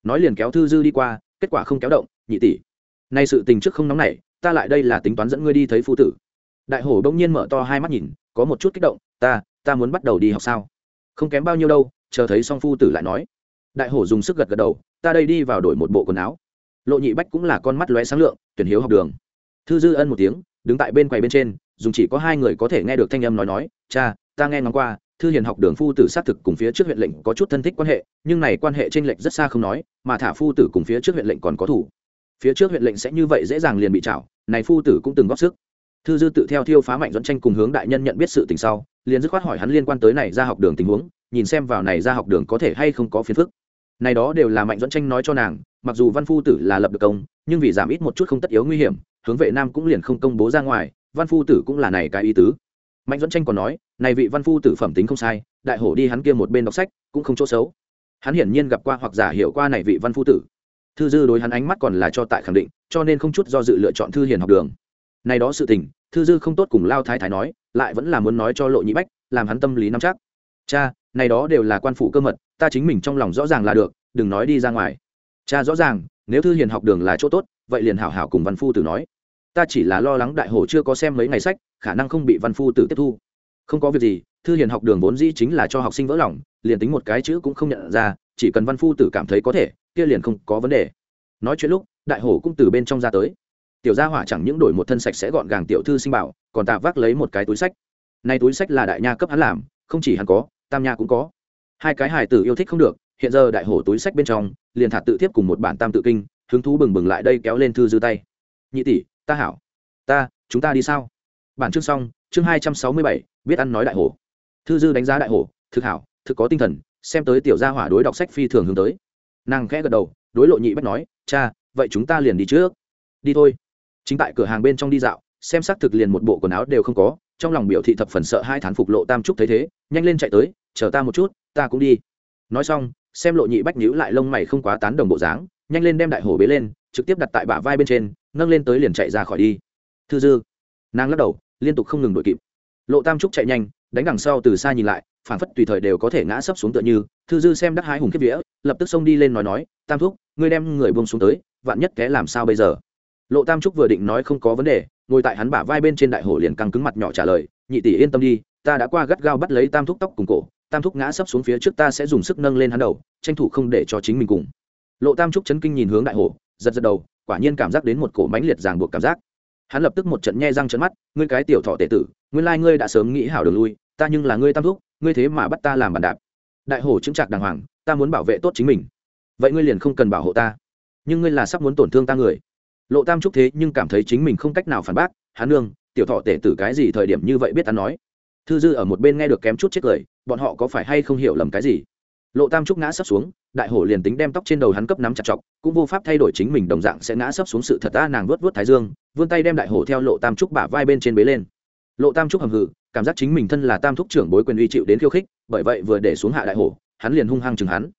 Nói liền kéo thư dư đi qua, kết quả không kéo động, nhị tỷ, nay sự tình trước không nóng nảy, ta lại đây là tính toán dẫn ngươi đi thấy phu tử. Đại hổ đông nhiên mở to hai mắt nhìn, có một chút kích động, ta ta muốn bắt đầu đi học sao? Không kém bao nhiêu đâu, chờ thấy song phu tử lại nói. Đại hổ dùng sức gật gật đầu ta đây đi vào đổi một bộ quần áo. Lộ nhị bách cũng là con mắt lóe sáng lượng, tuyển hiếu học đường. Thư dư ân một tiếng, đứng tại bên quầy bên trên, dùng chỉ có hai người có thể nghe được thanh âm nói nói, cha, ta nghe ngóng qua, thư hiền học đường phu tử xác thực cùng phía trước huyện lệnh có chút thân thích quan hệ, nhưng này quan hệ tranh lệch rất xa không nói, mà thả phu tử cùng phía trước huyện lệnh còn có thủ. Phía trước huyện lệnh sẽ như vậy dễ dàng liền bị chảo này phu tử cũng từng góp sức. Thư dư tự theo thiêu phá mạnh dẫn tranh cùng hướng đại nhân nhận biết sự tình sau, liền dứt khoát hỏi hắn liên quan tới này ra học đường tình huống, nhìn xem vào này ra học đường có thể hay không có phiền phức này đó đều là mạnh dẫn tranh nói cho nàng, mặc dù văn phu tử là lập được công, nhưng vì giảm ít một chút không tất yếu nguy hiểm, hướng vệ nam cũng liền không công bố ra ngoài, văn phu tử cũng là này cái ý tứ. Mạnh dẫn tranh còn nói, này vị văn phu tử phẩm tính không sai, đại hổ đi hắn kia một bên đọc sách, cũng không chỗ xấu. Hắn hiển nhiên gặp qua hoặc giả hiểu qua này vị văn phu tử. Thư dư đối hắn ánh mắt còn là cho tại khẳng định, cho nên không chút do dự lựa chọn thư hiền học đường. Này đó sự tình, thư dư không tốt cùng lao thái thái nói, lại vẫn là muốn nói cho lộ nhị bách, làm hắn tâm lý nắm chắc. Cha này đó đều là quan phủ cơ mật, ta chính mình trong lòng rõ ràng là được, đừng nói đi ra ngoài. Cha rõ ràng, nếu thư hiền học đường là chỗ tốt, vậy liền hảo hảo cùng văn phu tử nói. Ta chỉ là lo lắng đại hồ chưa có xem mấy ngày sách, khả năng không bị văn phu tử tiếp thu. Không có việc gì, thư hiền học đường vốn dĩ chính là cho học sinh vỡ lòng, liền tính một cái chữ cũng không nhận ra, chỉ cần văn phu tử cảm thấy có thể, kia liền không có vấn đề. Nói chuyện lúc, đại hổ cũng từ bên trong ra tới. Tiểu gia hỏa chẳng những đổi một thân sạch sẽ gọn gàng tiểu thư sinh bảo, còn tạ vác lấy một cái túi sách. Nay túi sách là đại nha cấp hắn làm, không chỉ hắn có tam nha cũng có. Hai cái hài tử yêu thích không được, hiện giờ đại hổ túi sách bên trong, liền thả tự tiếp cùng một bản tam tự kinh, hứng thú bừng bừng lại đây kéo lên thư dư tay. Nhị tỷ, ta hảo. Ta, chúng ta đi sao? Bản chương xong, chương hai trăm sáu mươi bảy, biết ăn nói đại hổ. Thư dư đánh giá đại hổ, thực hảo, thực có tinh thần, xem tới tiểu gia hỏa đối đọc sách phi thường hướng tới. Nàng khẽ gật đầu, đối lộ nhị bách nói, cha, vậy chúng ta liền đi trước. Đi thôi. Chính tại cửa hàng bên trong đi dạo, xem xác thực liền một bộ quần áo đều không có trong lòng biểu thị thập phần sợ hai thán phục lộ tam trúc thấy thế, nhanh lên chạy tới, chờ ta một chút, ta cũng đi. Nói xong, xem lộ nhị bách nhíu lại lông mày không quá tán đồng bộ dáng, nhanh lên đem đại hổ bế lên, trực tiếp đặt tại bả vai bên trên, nâng lên tới liền chạy ra khỏi đi. Thư dư. Nàng lắc đầu, liên tục không ngừng đuổi kịp. Lộ tam trúc chạy nhanh, đánh đằng sau từ xa nhìn lại phản phất tùy thời đều có thể ngã sấp xuống tựa như, thư dư xem đắc hai hùng kiếp vía, lập tức xông đi lên nói nói, tam thúc ngươi đem người buông xuống tới, vạn nhất té làm sao bây giờ? Lộ tam trúc vừa định nói không có vấn đề ngồi tại hắn bả vai bên trên đại hổ liền căng cứng mặt nhỏ trả lời, nhị tỷ yên tâm đi, ta đã qua gắt gao bắt lấy tam thúc tóc cùng cổ, tam thúc ngã sấp xuống phía trước ta sẽ dùng sức nâng lên hắn đầu, tranh thủ không để cho chính mình cùng. Lộ tam trúc chấn kinh nhìn hướng đại hổ, giật giật đầu, quả nhiên cảm giác đến một cổ mãnh liệt ràng buộc cảm giác. Hắn lập tức một trận nhe răng trận mắt, ngươi cái tiểu thọ tệ tử, nguyên lai ngươi đã sớm nghĩ hảo đường lui, ta nhưng là ngươi tam thúc, ngươi thế mà bắt ta làm bàn đạp. Đại hổ chứng trạc đàng hoàng, ta muốn bảo vệ tốt chính mình, vậy ngươi liền không cần bảo hộ ta, nhưng ngươi là sắp muốn tổn thương ta người lộ tam trúc thế nhưng cảm thấy chính mình không cách nào phản bác hắn nương, tiểu thọ tể tử cái gì thời điểm như vậy biết ta nói? Thư dư ở một bên nghe được kém chút chết cười, bọn họ có phải hay không hiểu lầm cái gì? Lộ tam trúc ngã sấp xuống, đại hổ liền tính đem tóc trên đầu hắn cấp nắm chặt chọc, cũng vô pháp thay đổi chính mình đồng dạng sẽ ngã sấp xuống sự thật ta nàng vớt vớt thái dương, vươn tay đem đại hổ theo lộ tam trúc bả vai bên trên bế lên. Lộ tam trúc hầm hự cảm giác chính mình thân là tam thúc trưởng bối quyền uy chịu đến khiêu khích, bởi vậy vừa để xuống hạ đại hổ, hắn liền hung hăng chừng hắn.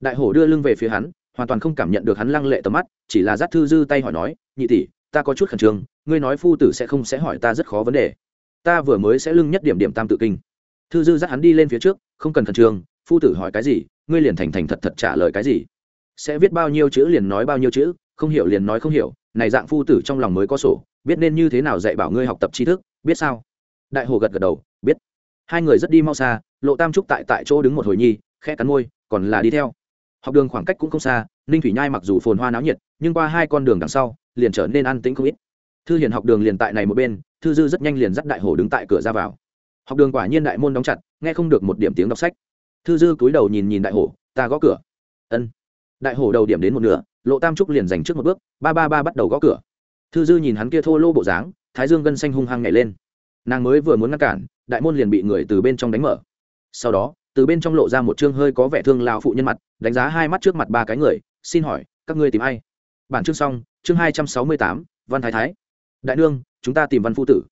Đại hổ đưa lưng về phía hắn hoàn toàn không cảm nhận được hắn lăng lệ tầm mắt, chỉ là dắt thư dư tay hỏi nói, nhị tỷ, ta có chút khẩn trương, ngươi nói phu tử sẽ không sẽ hỏi ta rất khó vấn đề. Ta vừa mới sẽ lưng nhất điểm điểm tam tự kinh. Thư dư dắt hắn đi lên phía trước, không cần khẩn trương, phu tử hỏi cái gì, ngươi liền thành thành thật thật trả lời cái gì. Sẽ viết bao nhiêu chữ liền nói bao nhiêu chữ, không hiểu liền nói không hiểu, này dạng phu tử trong lòng mới có sổ, biết nên như thế nào dạy bảo ngươi học tập tri thức, biết sao? Đại hồ gật gật đầu, biết. Hai người rất đi mau xa, lộ tam trúc tại tại chỗ đứng một hồi nhi, khẽ cắn môi, còn là đi theo học đường khoảng cách cũng không xa, ninh thủy nhai mặc dù phồn hoa náo nhiệt, nhưng qua hai con đường đằng sau, liền trở nên an tĩnh không ít. Thư hiền học đường liền tại này một bên, thư dư rất nhanh liền dắt đại hồ đứng tại cửa ra vào. Học đường quả nhiên đại môn đóng chặt, nghe không được một điểm tiếng đọc sách. Thư dư cúi đầu nhìn nhìn đại hồ ta gõ cửa. Ân. Đại hồ đầu điểm đến một nửa, lộ tam trúc liền dành trước một bước, ba ba ba bắt đầu gõ cửa. Thư dư nhìn hắn kia thô lô bộ dáng, thái dương gân xanh hung hăng nhảy lên. Nàng mới vừa muốn ngăn cản, đại môn liền bị người từ bên trong đánh mở. Sau đó từ bên trong lộ ra một chương hơi có vẻ thương lao phụ nhân mặt, đánh giá hai mắt trước mặt ba cái người, xin hỏi, các ngươi tìm ai? Bản chương xong, chương hai trăm sáu mươi tám, văn thái thái. Đại nương, chúng ta tìm văn phu tử.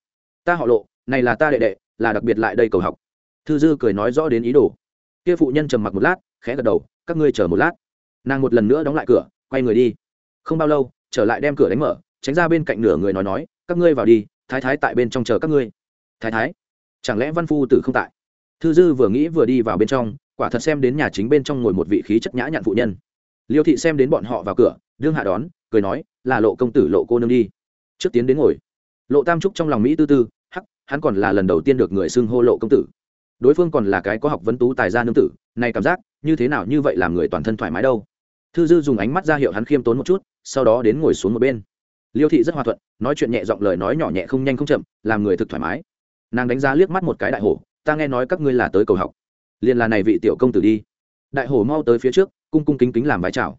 Ta họ lộ, này là ta đệ đệ, là đặc biệt lại đây cầu học. Thư dư cười nói rõ đến ý đồ. Kia phụ nhân trầm mặc một lát, khẽ gật đầu, các ngươi chờ một lát. Nàng một lần nữa đóng lại cửa, quay người đi. Không bao lâu, trở lại đem cửa đánh mở, tránh ra bên cạnh nửa người nói nói, các ngươi vào đi, thái thái tại bên trong chờ các ngươi. Thái thái, chẳng lẽ văn phu tử không tại? Thư dư vừa nghĩ vừa đi vào bên trong, quả thật xem đến nhà chính bên trong ngồi một vị khí chất nhã nhặn phụ nhân. Liêu thị xem đến bọn họ vào cửa, đương hạ đón, cười nói, là lộ công tử, lộ cô nương đi. Trước tiến đến ngồi. Lộ tam trúc trong lòng mỹ tư tư, hắc, hắn còn là lần đầu tiên được người xưng hô lộ công tử. Đối phương còn là cái có học vấn tú tài gia nương tử, này cảm giác, như thế nào như vậy làm người toàn thân thoải mái đâu? Thư dư dùng ánh mắt ra hiệu hắn khiêm tốn một chút, sau đó đến ngồi xuống một bên. Liêu thị rất hòa thuận, nói chuyện nhẹ giọng lời nói nhỏ nhẹ không nhanh không chậm, làm người thực thoải mái. Nàng đánh giá liếc mắt một cái đại hổ ta nghe nói các ngươi là tới cầu học. Liền là này vị tiểu công tử đi. Đại hổ mau tới phía trước, cung cung kính kính làm vái chào.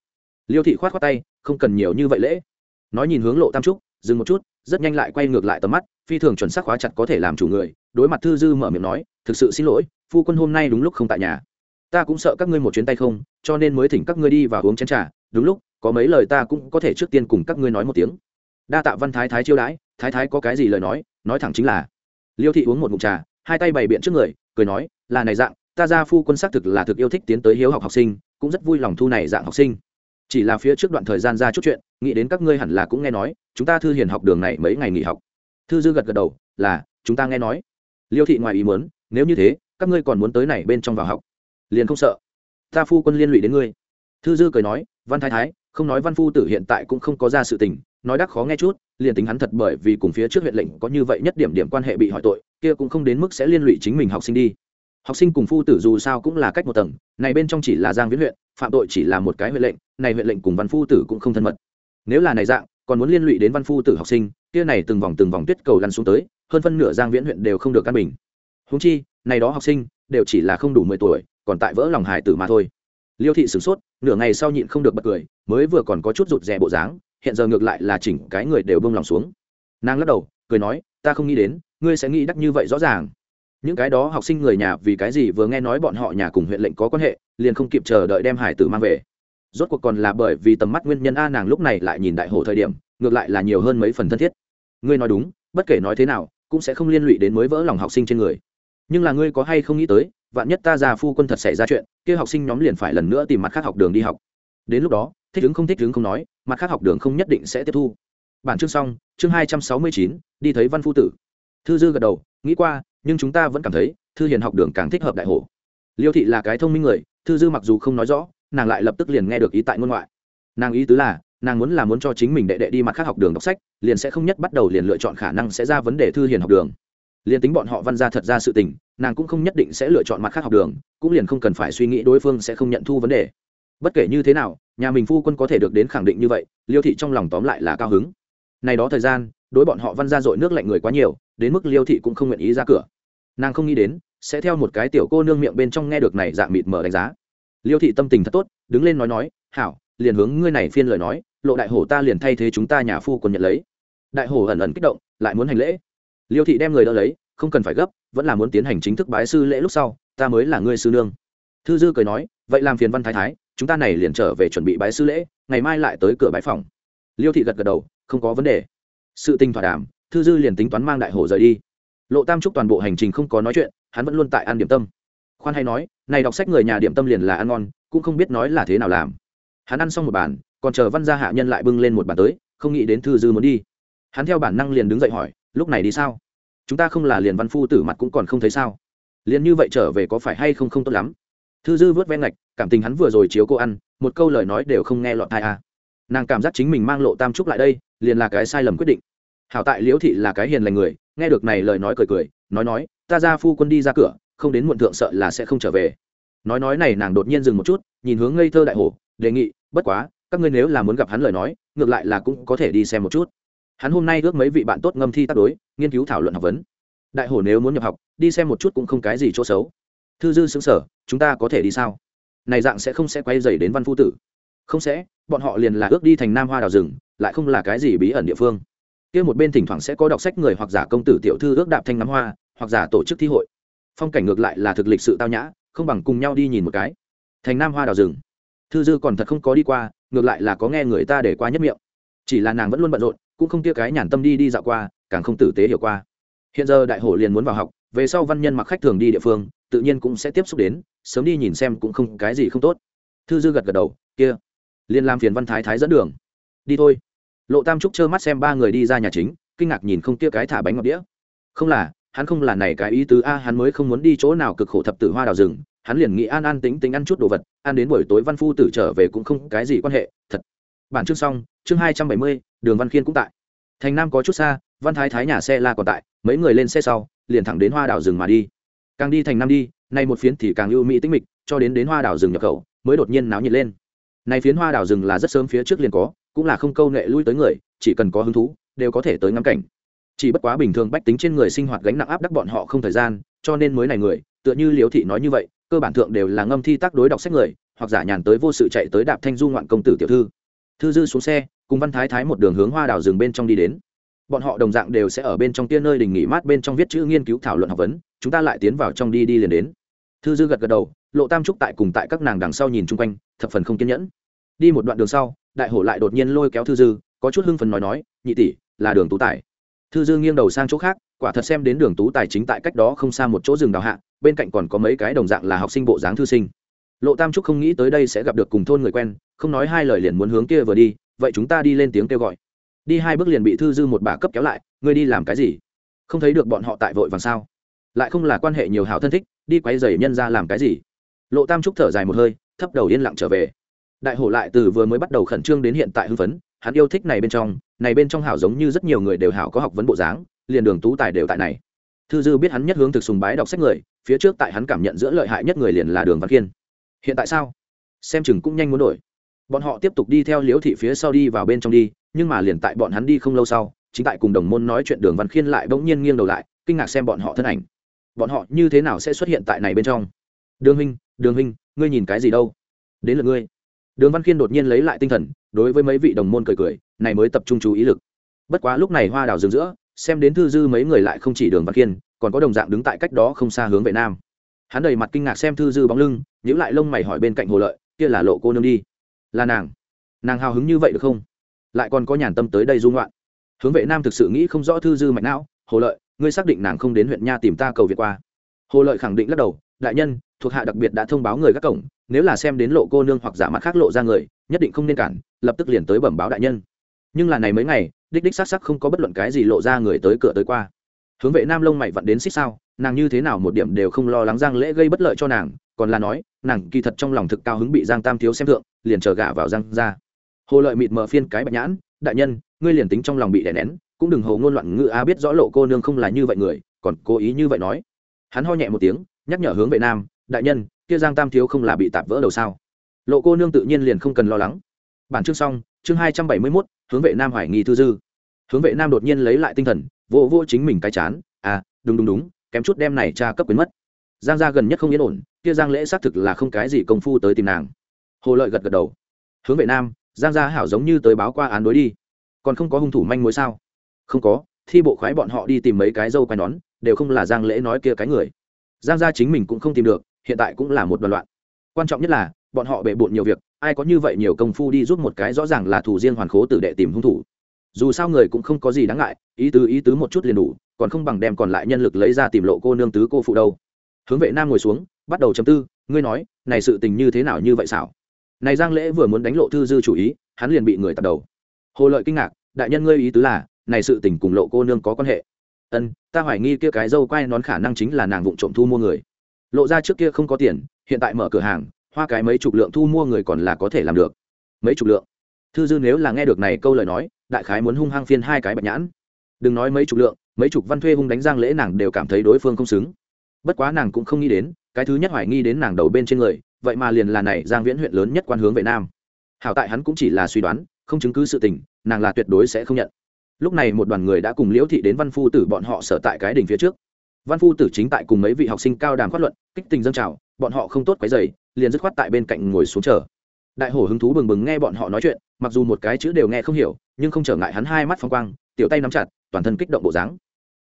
Liêu thị khoát khoát tay, không cần nhiều như vậy lễ. Nói nhìn hướng lộ tam trúc, dừng một chút, rất nhanh lại quay ngược lại tầm mắt, phi thường chuẩn xác khóa chặt có thể làm chủ người, đối mặt thư dư mở miệng nói, thực sự xin lỗi, phu quân hôm nay đúng lúc không tại nhà. Ta cũng sợ các ngươi một chuyến tay không, cho nên mới thỉnh các ngươi đi và uống chén trà, đúng lúc, có mấy lời ta cũng có thể trước tiên cùng các ngươi nói một tiếng. Đa tạ văn thái thái chiêu đãi, thái thái có cái gì lời nói nói thẳng chính là, liêu thị uống một mụn trà hai tay bày biện trước người, cười nói, là này dạng, ta ra phu quân xác thực là thực yêu thích tiến tới hiếu học học sinh, cũng rất vui lòng thu này dạng học sinh. Chỉ là phía trước đoạn thời gian ra chút chuyện, nghĩ đến các ngươi hẳn là cũng nghe nói, chúng ta thư hiền học đường này mấy ngày nghỉ học. Thư dư gật gật đầu, là, chúng ta nghe nói. Liêu thị ngoài ý muốn, nếu như thế, các ngươi còn muốn tới này bên trong vào học? Liền không sợ. Ta phu quân liên lụy đến ngươi. Thư dư cười nói, văn thái thái, không nói văn phu tử hiện tại cũng không có ra sự tình, nói đắc khó nghe chút liền tính hắn thật bởi vì cùng phía trước huyện lệnh có như vậy nhất điểm điểm quan hệ bị hỏi tội, kia cũng không đến mức sẽ liên lụy chính mình học sinh đi. Học sinh cùng phu tử dù sao cũng là cách một tầng, này bên trong chỉ là giang viễn huyện, phạm tội chỉ là một cái huyện lệnh, này huyện lệnh cùng văn phu tử cũng không thân mật. Nếu là này dạng, còn muốn liên lụy đến văn phu tử học sinh, kia này từng vòng từng vòng tuyết cầu lăn xuống tới, hơn phân nửa giang viễn huyện đều không được căn bình. Húng chi, này đó học sinh, đều chỉ là không đủ mười tuổi, còn tại vỡ lòng hải tử mà thôi. Liêu thị sửng sốt, nửa ngày sau nhịn không được bật cười, mới vừa còn có chút rụt rè bộ dáng hiện giờ ngược lại là chỉnh cái người đều bông lòng xuống. Nàng lắc đầu, cười nói, ta không nghĩ đến, ngươi sẽ nghĩ đắc như vậy rõ ràng. Những cái đó học sinh người nhà vì cái gì vừa nghe nói bọn họ nhà cùng huyện lệnh có quan hệ, liền không kịp chờ đợi đem hải tử mang về. Rốt cuộc còn là bởi vì tầm mắt nguyên nhân a, nàng lúc này lại nhìn đại hồ thời điểm, ngược lại là nhiều hơn mấy phần thân thiết. Ngươi nói đúng, bất kể nói thế nào, cũng sẽ không liên lụy đến mới vỡ lòng học sinh trên người. Nhưng là ngươi có hay không nghĩ tới, vạn nhất ta già phu quân thật xảy ra chuyện, kia học sinh nhóm liền phải lần nữa tìm mặt khác học đường đi học. Đến lúc đó, thích ứng không thích ứng không nói mặt khác học đường không nhất định sẽ tiếp thu. Bản chương xong, chương hai trăm sáu mươi chín, đi thấy văn phu tử. Thư dư gật đầu, nghĩ qua, nhưng chúng ta vẫn cảm thấy, thư hiền học đường càng thích hợp đại hồ liêu thị là cái thông minh người, thư dư mặc dù không nói rõ, nàng lại lập tức liền nghe được ý tại ngôn ngoại. Nàng ý tứ là, nàng muốn là muốn cho chính mình đệ đệ đi mặt khác học đường đọc sách, liền sẽ không nhất bắt đầu liền lựa chọn khả năng sẽ ra vấn đề thư hiền học đường. Liền tính bọn họ văn ra thật ra sự tình, nàng cũng không nhất định sẽ lựa chọn mặt khác học đường, cũng liền không cần phải suy nghĩ đối phương sẽ không nhận thu vấn đề. Bất kể như thế nào nhà mình phu quân có thể được đến khẳng định như vậy, liêu thị trong lòng tóm lại là cao hứng. Này đó thời gian, đối bọn họ văn ra dội nước lạnh người quá nhiều, đến mức liêu thị cũng không nguyện ý ra cửa. Nàng không nghĩ đến, sẽ theo một cái tiểu cô nương miệng bên trong nghe được này dạng mịt mở đánh giá. Liêu thị tâm tình thật tốt, đứng lên nói nói, hảo, liền hướng ngươi này phiên lời nói, lộ đại hổ ta liền thay thế chúng ta nhà phu còn nhận lấy. Đại hổ ẩn ẩn kích động, lại muốn hành lễ. Liêu thị đem người đỡ lấy, không cần phải gấp, vẫn là muốn tiến hành chính thức bái sư lễ lúc sau, ta mới là ngươi sư nương. Thư dư cười nói, vậy làm phiền văn thái thái chúng ta này liền trở về chuẩn bị bái sư lễ, ngày mai lại tới cửa bái phòng. Liêu thị gật gật đầu, không có vấn đề. Sự tình thỏa đàm, thư dư liền tính toán mang đại hồ rời đi. Lộ tam trúc toàn bộ hành trình không có nói chuyện, hắn vẫn luôn tại ăn điểm tâm. Khoan hay nói, này đọc sách người nhà điểm tâm liền là ăn ngon, cũng không biết nói là thế nào làm. Hắn ăn xong một bàn, còn chờ văn gia hạ nhân lại bưng lên một bàn tới, không nghĩ đến thư dư muốn đi. Hắn theo bản năng liền đứng dậy hỏi, lúc này đi sao? Chúng ta không là liền văn phu tử mặt cũng còn không thấy sao? Liền như vậy trở về có phải hay không không tốt lắm? Thư dư vớt ven ngạch cảm tình hắn vừa rồi chiếu cô ăn, một câu lời nói đều không nghe lọt thai à. nàng cảm giác chính mình mang lộ tam trúc lại đây, liền là cái sai lầm quyết định. Hảo tại liễu thị là cái hiền lành người, nghe được này lời nói cười cười, nói nói, ta ra phu quân đi ra cửa, không đến muộn thượng sợ là sẽ không trở về. Nói nói này nàng đột nhiên dừng một chút, nhìn hướng ngây thơ đại hồ đề nghị, bất quá, các ngươi nếu là muốn gặp hắn lời nói, ngược lại là cũng có thể đi xem một chút. Hắn hôm nay ước mấy vị bạn tốt ngâm thi tác đối, nghiên cứu thảo luận học vấn. Đại hồ nếu muốn nhập học, đi xem một chút cũng không cái gì chỗ xấu. Thư dư xứng sở, chúng ta có thể đi sao? Này dạng sẽ không sẽ quay dày đến văn phu tử. Không sẽ, bọn họ liền là ước đi thành nam hoa đào rừng, lại không là cái gì bí ẩn địa phương. Kia một bên thỉnh thoảng sẽ có đọc sách người hoặc giả công tử tiểu thư ước đạp thanh ngắm hoa, hoặc giả tổ chức thi hội. Phong cảnh ngược lại là thực lịch sự tao nhã, không bằng cùng nhau đi nhìn một cái. Thành nam hoa đào rừng. Thư dư còn thật không có đi qua, ngược lại là có nghe người ta để qua nhất miệng. Chỉ là nàng vẫn luôn bận rộn, cũng không kia cái nhàn tâm đi đi dạo qua, càng không tử tế hiểu qua. Hiện giờ đại hổ liền muốn vào học về sau văn nhân mặc khách thường đi địa phương, tự nhiên cũng sẽ tiếp xúc đến, sớm đi nhìn xem cũng không cái gì không tốt. Thư dư gật gật đầu, kia liền làm phiền văn thái thái dẫn đường. Đi thôi. Lộ tam trúc trơ mắt xem ba người đi ra nhà chính, kinh ngạc nhìn không kia cái thả bánh ngọt đĩa. Không là, hắn không là này cái ý tứ a, hắn mới không muốn đi chỗ nào cực khổ thập tử hoa đào rừng, hắn liền nghĩ an an tính tính ăn chút đồ vật, ăn đến buổi tối văn phu tử trở về cũng không cái gì quan hệ, thật. Bản chương xong, chương hai trăm bảy mươi, đường văn khiên cũng tại. Thành nam có chút xa, văn thái thái nhà xe la còn tại, mấy người lên xe sau liền thẳng đến hoa đào rừng mà đi. Càng đi thành năm đi, nay một phiến thì càng ưu mỹ tĩnh mịch, cho đến đến hoa đào rừng nhập khẩu, mới đột nhiên náo nhiệt lên. Này phiến hoa đào rừng là rất sớm phía trước liền có, cũng là không câu nệ lui tới người, chỉ cần có hứng thú, đều có thể tới ngắm cảnh. Chỉ bất quá bình thường bách tính trên người sinh hoạt gánh nặng áp đắc bọn họ không thời gian, cho nên mới này người, tựa như liễu thị nói như vậy, cơ bản thượng đều là ngâm thi tác đối đọc sách người, hoặc giả nhàn tới vô sự chạy tới đạp thanh du ngoạn công tử tiểu thư. Thư dư xuống xe, cùng văn thái thái một đường hướng hoa đào rừng bên trong đi đến bọn họ đồng dạng đều sẽ ở bên trong tia nơi đình nghỉ mát bên trong viết chữ nghiên cứu thảo luận học vấn, chúng ta lại tiến vào trong đi đi liền đến. Thư dư gật gật đầu, lộ tam trúc tại cùng tại các nàng đằng sau nhìn chung quanh, thập phần không kiên nhẫn. Đi một đoạn đường sau, đại hổ lại đột nhiên lôi kéo thư dư, có chút hưng phần nói nói, nhị tỷ, là đường tú tài. Thư dư nghiêng đầu sang chỗ khác, quả thật xem đến đường tú tài chính tại cách đó không xa một chỗ rừng đào hạ, bên cạnh còn có mấy cái đồng dạng là học sinh bộ dáng thư sinh. Lộ tam trúc không nghĩ tới đây sẽ gặp được cùng thôn người quen, không nói hai lời liền muốn hướng kia vừa đi, vậy chúng ta đi lên tiếng kêu gọi đi hai bước liền bị thư dư một bà cấp kéo lại, ngươi đi làm cái gì? Không thấy được bọn họ tại vội vàng sao? Lại không là quan hệ nhiều hảo thân thích, đi quay dày nhân ra làm cái gì? Lộ tam trúc thở dài một hơi, thấp đầu yên lặng trở về. Đại hổ lại từ vừa mới bắt đầu khẩn trương đến hiện tại hưng phấn, hắn yêu thích này bên trong, này bên trong hảo giống như rất nhiều người đều hảo có học vấn bộ dáng, liền đường tú tài đều tại này. Thư dư biết hắn nhất hướng thực sùng bái đọc sách người, phía trước tại hắn cảm nhận giữa lợi hại nhất người liền là đường văn kiên. Hiện tại sao? Xem chừng cũng nhanh muốn đổi bọn họ tiếp tục đi theo liễu thị phía sau đi vào bên trong đi, nhưng mà liền tại bọn hắn đi không lâu sau, chính tại cùng đồng môn nói chuyện đường văn khiên lại bỗng nhiên nghiêng đầu lại, kinh ngạc xem bọn họ thân ảnh. Bọn họ như thế nào sẽ xuất hiện tại này bên trong? Đường huynh đường huynh, ngươi nhìn cái gì đâu? Đến lượt ngươi. Đường văn khiên đột nhiên lấy lại tinh thần, đối với mấy vị đồng môn cười cười, này mới tập trung chú ý lực. Bất quá lúc này hoa đào dừng giữa, xem đến thư dư mấy người lại không chỉ đường văn khiên, còn có đồng dạng đứng tại cách đó không xa hướng về nam. Hắn đầy mặt kinh ngạc xem thư dư bóng lưng nhữ lại lông mày hỏi bên cạnh hồ lợi, kia là lộ cô nương đi là nàng. Nàng hào hứng như vậy được không? Lại còn có nhàn tâm tới đây dung loạn hướng vệ nam thực sự nghĩ không rõ thư dư mạch não. Hồ lợi, ngươi xác định nàng không đến huyện nha tìm ta cầu việt qua. Hồ lợi khẳng định lắc đầu. Đại nhân, thuộc hạ đặc biệt đã thông báo người các cổng. Nếu là xem đến lộ cô nương hoặc giả mặt khác lộ ra người, nhất định không nên cản, lập tức liền tới bẩm báo đại nhân. Nhưng là này mấy ngày, đích đích xác xác không có bất luận cái gì lộ ra người tới cửa tới qua hướng vệ nam lông mày vặn đến xích sao, nàng như thế nào một điểm đều không lo lắng giang lễ gây bất lợi cho nàng, còn là nói, nàng kỳ thật trong lòng thực cao hứng bị giang tam thiếu xem thượng, liền chờ gả vào giang ra. Hồ lợi mịt mờ phiên cái bạch nhãn, đại nhân, ngươi liền tính trong lòng bị đè nén, cũng đừng hồ ngôn loạn ngữ a, biết rõ lộ cô nương không là như vậy người, còn cố ý như vậy nói. Hắn ho nhẹ một tiếng, nhắc nhở hướng vệ nam, đại nhân, kia giang tam thiếu không là bị tạp vỡ đầu sao? Lộ cô nương tự nhiên liền không cần lo lắng. Bản chương xong, chương hai trăm bảy mươi mốt, hướng vệ nam hoài nghi thư dư. Hướng vệ nam đột nhiên lấy lại tinh thần vô vô chính mình cái chán à đúng đúng đúng, kém chút đem này cha cấp quyến mất. Giang gia gần nhất không yên ổn, kia giang lễ xác thực là không cái gì công phu tới tìm nàng. Hồ lợi gật gật đầu. Hướng vệ nam, giang gia hảo giống như tới báo qua án đối đi. Còn không có hung thủ manh mối sao? Không có, thi bộ khoái bọn họ đi tìm mấy cái dâu quai nón, đều không là giang lễ nói kia cái người. Giang gia chính mình cũng không tìm được, hiện tại cũng là một đoàn loạn. Quan trọng nhất là, bọn họ bề bộn nhiều việc, ai có như vậy nhiều công phu đi giúp một cái rõ ràng là thủ riêng hoàn khố tử đệ tìm hung thủ dù sao người cũng không có gì đáng ngại, ý tứ ý tứ một chút liền đủ, còn không bằng đem còn lại nhân lực lấy ra tìm lộ cô nương tứ cô phụ đâu. Hướng vệ nam ngồi xuống, bắt đầu chấm tư, ngươi nói, này sự tình như thế nào như vậy xảo? Này giang lễ vừa muốn đánh lộ thư dư chủ ý, hắn liền bị người tập đầu. Hồ lợi kinh ngạc, đại nhân ngươi ý tứ là, này sự tình cùng lộ cô nương có quan hệ. Ân, ta hoài nghi kia cái dâu quay nón khả năng chính là nàng vụng trộm thu mua người. Lộ ra trước kia không có tiền, hiện tại mở cửa hàng, hoa cái mấy chục lượng thu mua người còn là có thể làm được. Mấy chục lượng? Thư dư nếu là nghe được này câu lời nói đại khái muốn hung hăng phiên hai cái bạch nhãn. Đừng nói mấy chục lượng, mấy chục văn thuê hung đánh giang lễ nàng đều cảm thấy đối phương không xứng. Bất quá nàng cũng không nghĩ đến, cái thứ nhất hoài nghi đến nàng đầu bên trên người, vậy mà liền là này giang viễn huyện lớn nhất quan hướng về nam. Hảo tại hắn cũng chỉ là suy đoán, không chứng cứ sự tình, nàng là tuyệt đối sẽ không nhận. Lúc này một đoàn người đã cùng liễu thị đến văn phu tử bọn họ sở tại cái đỉnh phía trước. Văn phu tử chính tại cùng mấy vị học sinh cao đàm phát luận, kích tình dâng trào, bọn họ không tốt quấy dày liền dứt khoát tại bên cạnh ngồi xuống chờ. Đại hổ hứng thú bừng bừng nghe bọn họ nói chuyện, mặc dù một cái chữ đều nghe không hiểu nhưng không trở ngại hắn hai mắt phong quang, tiểu tay nắm chặt, toàn thân kích động bộ dáng.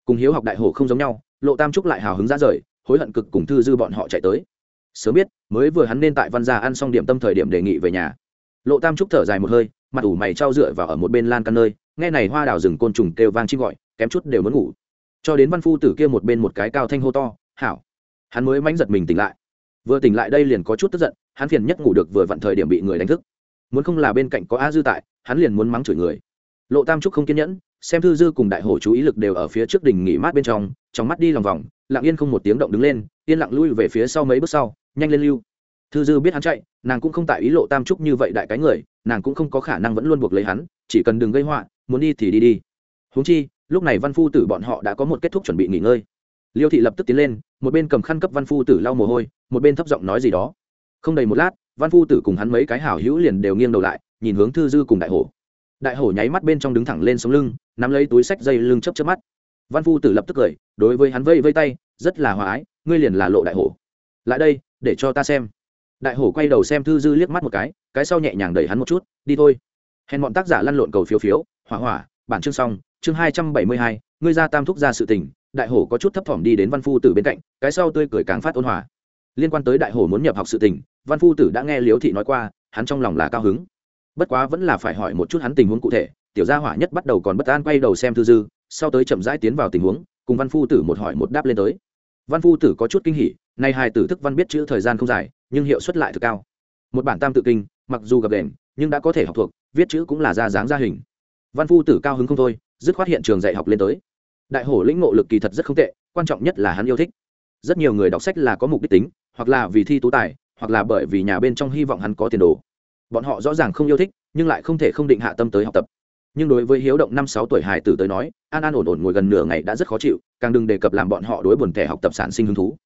Cùng hiếu học đại hồ không giống nhau, lộ tam trúc lại hào hứng ra rời, hối hận cực cùng thư dư bọn họ chạy tới. Sớm biết, mới vừa hắn nên tại văn gia ăn xong điểm tâm thời điểm đề nghị về nhà. Lộ tam trúc thở dài một hơi, mặt ủ mày trao dựa vào ở một bên lan căn nơi, nghe này hoa đào rừng côn trùng kêu vang chim gọi, kém chút đều muốn ngủ. Cho đến văn phu tử kia một bên một cái cao thanh hô to, hảo. Hắn mới mánh giật mình tỉnh lại. Vừa tỉnh lại đây liền có chút tức giận, hắn phiền nhất ngủ được vừa vặn thời điểm bị người đánh thức. Muốn không là bên cạnh có a dư tại hắn liền muốn mắng chửi người. Lộ tam trúc không kiên nhẫn, xem thư dư cùng đại hổ chú ý lực đều ở phía trước đỉnh nghỉ mát bên trong trong mắt đi lòng vòng, lặng yên không một tiếng động đứng lên, yên lặng lui về phía sau mấy bước sau, nhanh lên lưu. Thư dư biết hắn chạy, nàng cũng không tại ý lộ tam trúc như vậy đại cái người, nàng cũng không có khả năng vẫn luôn buộc lấy hắn, chỉ cần đừng gây họa, muốn đi thì đi đi. Huống chi, lúc này văn phu tử bọn họ đã có một kết thúc chuẩn bị nghỉ ngơi. Liêu thị lập tức tiến lên, một bên cầm khăn cấp văn phu tử lau mồ hôi, một bên thấp giọng nói gì đó. Không đầy một lát, văn phu tử cùng hắn mấy cái hảo hữu liền đều nghiêng đầu lại nhìn hướng thư dư cùng đại hổ. Đại hổ nháy mắt bên trong đứng thẳng lên sống lưng, nắm lấy túi sách dây lưng chấp chấp mắt. Văn phu tử lập tức cười, đối với hắn vây vây tay, rất là hòa ái, ngươi liền là lộ đại hổ. Lại đây, để cho ta xem. Đại hổ quay đầu xem thư dư liếc mắt một cái cái sau nhẹ nhàng đẩy hắn một chút, đi thôi. Hẹn bọn tác giả lăn lộn cầu phiếu phiếu, hỏa hỏa, bản chương xong, chương hai trăm bảy mươi hai, ngươi ra tam thúc ra sự tình, đại hổ có chút thấp thỏm đi đến văn phu tử bên cạnh, cái sau tươi cười càng phát ôn hòa. Liên quan tới đại hổ muốn nhập học sự tình, văn phu tử đã nghe liếu thị nói qua, hắn trong lòng là cao hứng bất quá vẫn là phải hỏi một chút hắn tình huống cụ thể, tiểu gia hỏa nhất bắt đầu còn bất an quay đầu xem thư dư, sau tới chậm rãi tiến vào tình huống, cùng văn phu tử một hỏi một đáp lên tới. Văn phu tử có chút kinh hỉ, nay hai tử thức văn biết chữ thời gian không dài, nhưng hiệu suất lại thực cao. Một bản tam tự kinh, mặc dù gặp đèn nhưng đã có thể học thuộc, viết chữ cũng là ra dáng ra hình. Văn phu tử cao hứng không thôi, dứt khoát hiện trường dạy học lên tới. Đại hổ lĩnh ngộ lực kỳ thật rất không tệ, quan trọng nhất là hắn yêu thích. Rất nhiều người đọc sách là có mục đích tính, hoặc là vì thi tú tài, hoặc là bởi vì nhà bên trong hy vọng hắn có tiền đồ bọn họ rõ ràng không yêu thích, nhưng lại không thể không định hạ tâm tới học tập. Nhưng đối với hiếu động năm sáu tuổi hải tử tới nói, an an ổn ổn ngồi gần nửa ngày đã rất khó chịu, càng đừng đề cập làm bọn họ đối buồn thẻ học tập sản sinh hứng thú.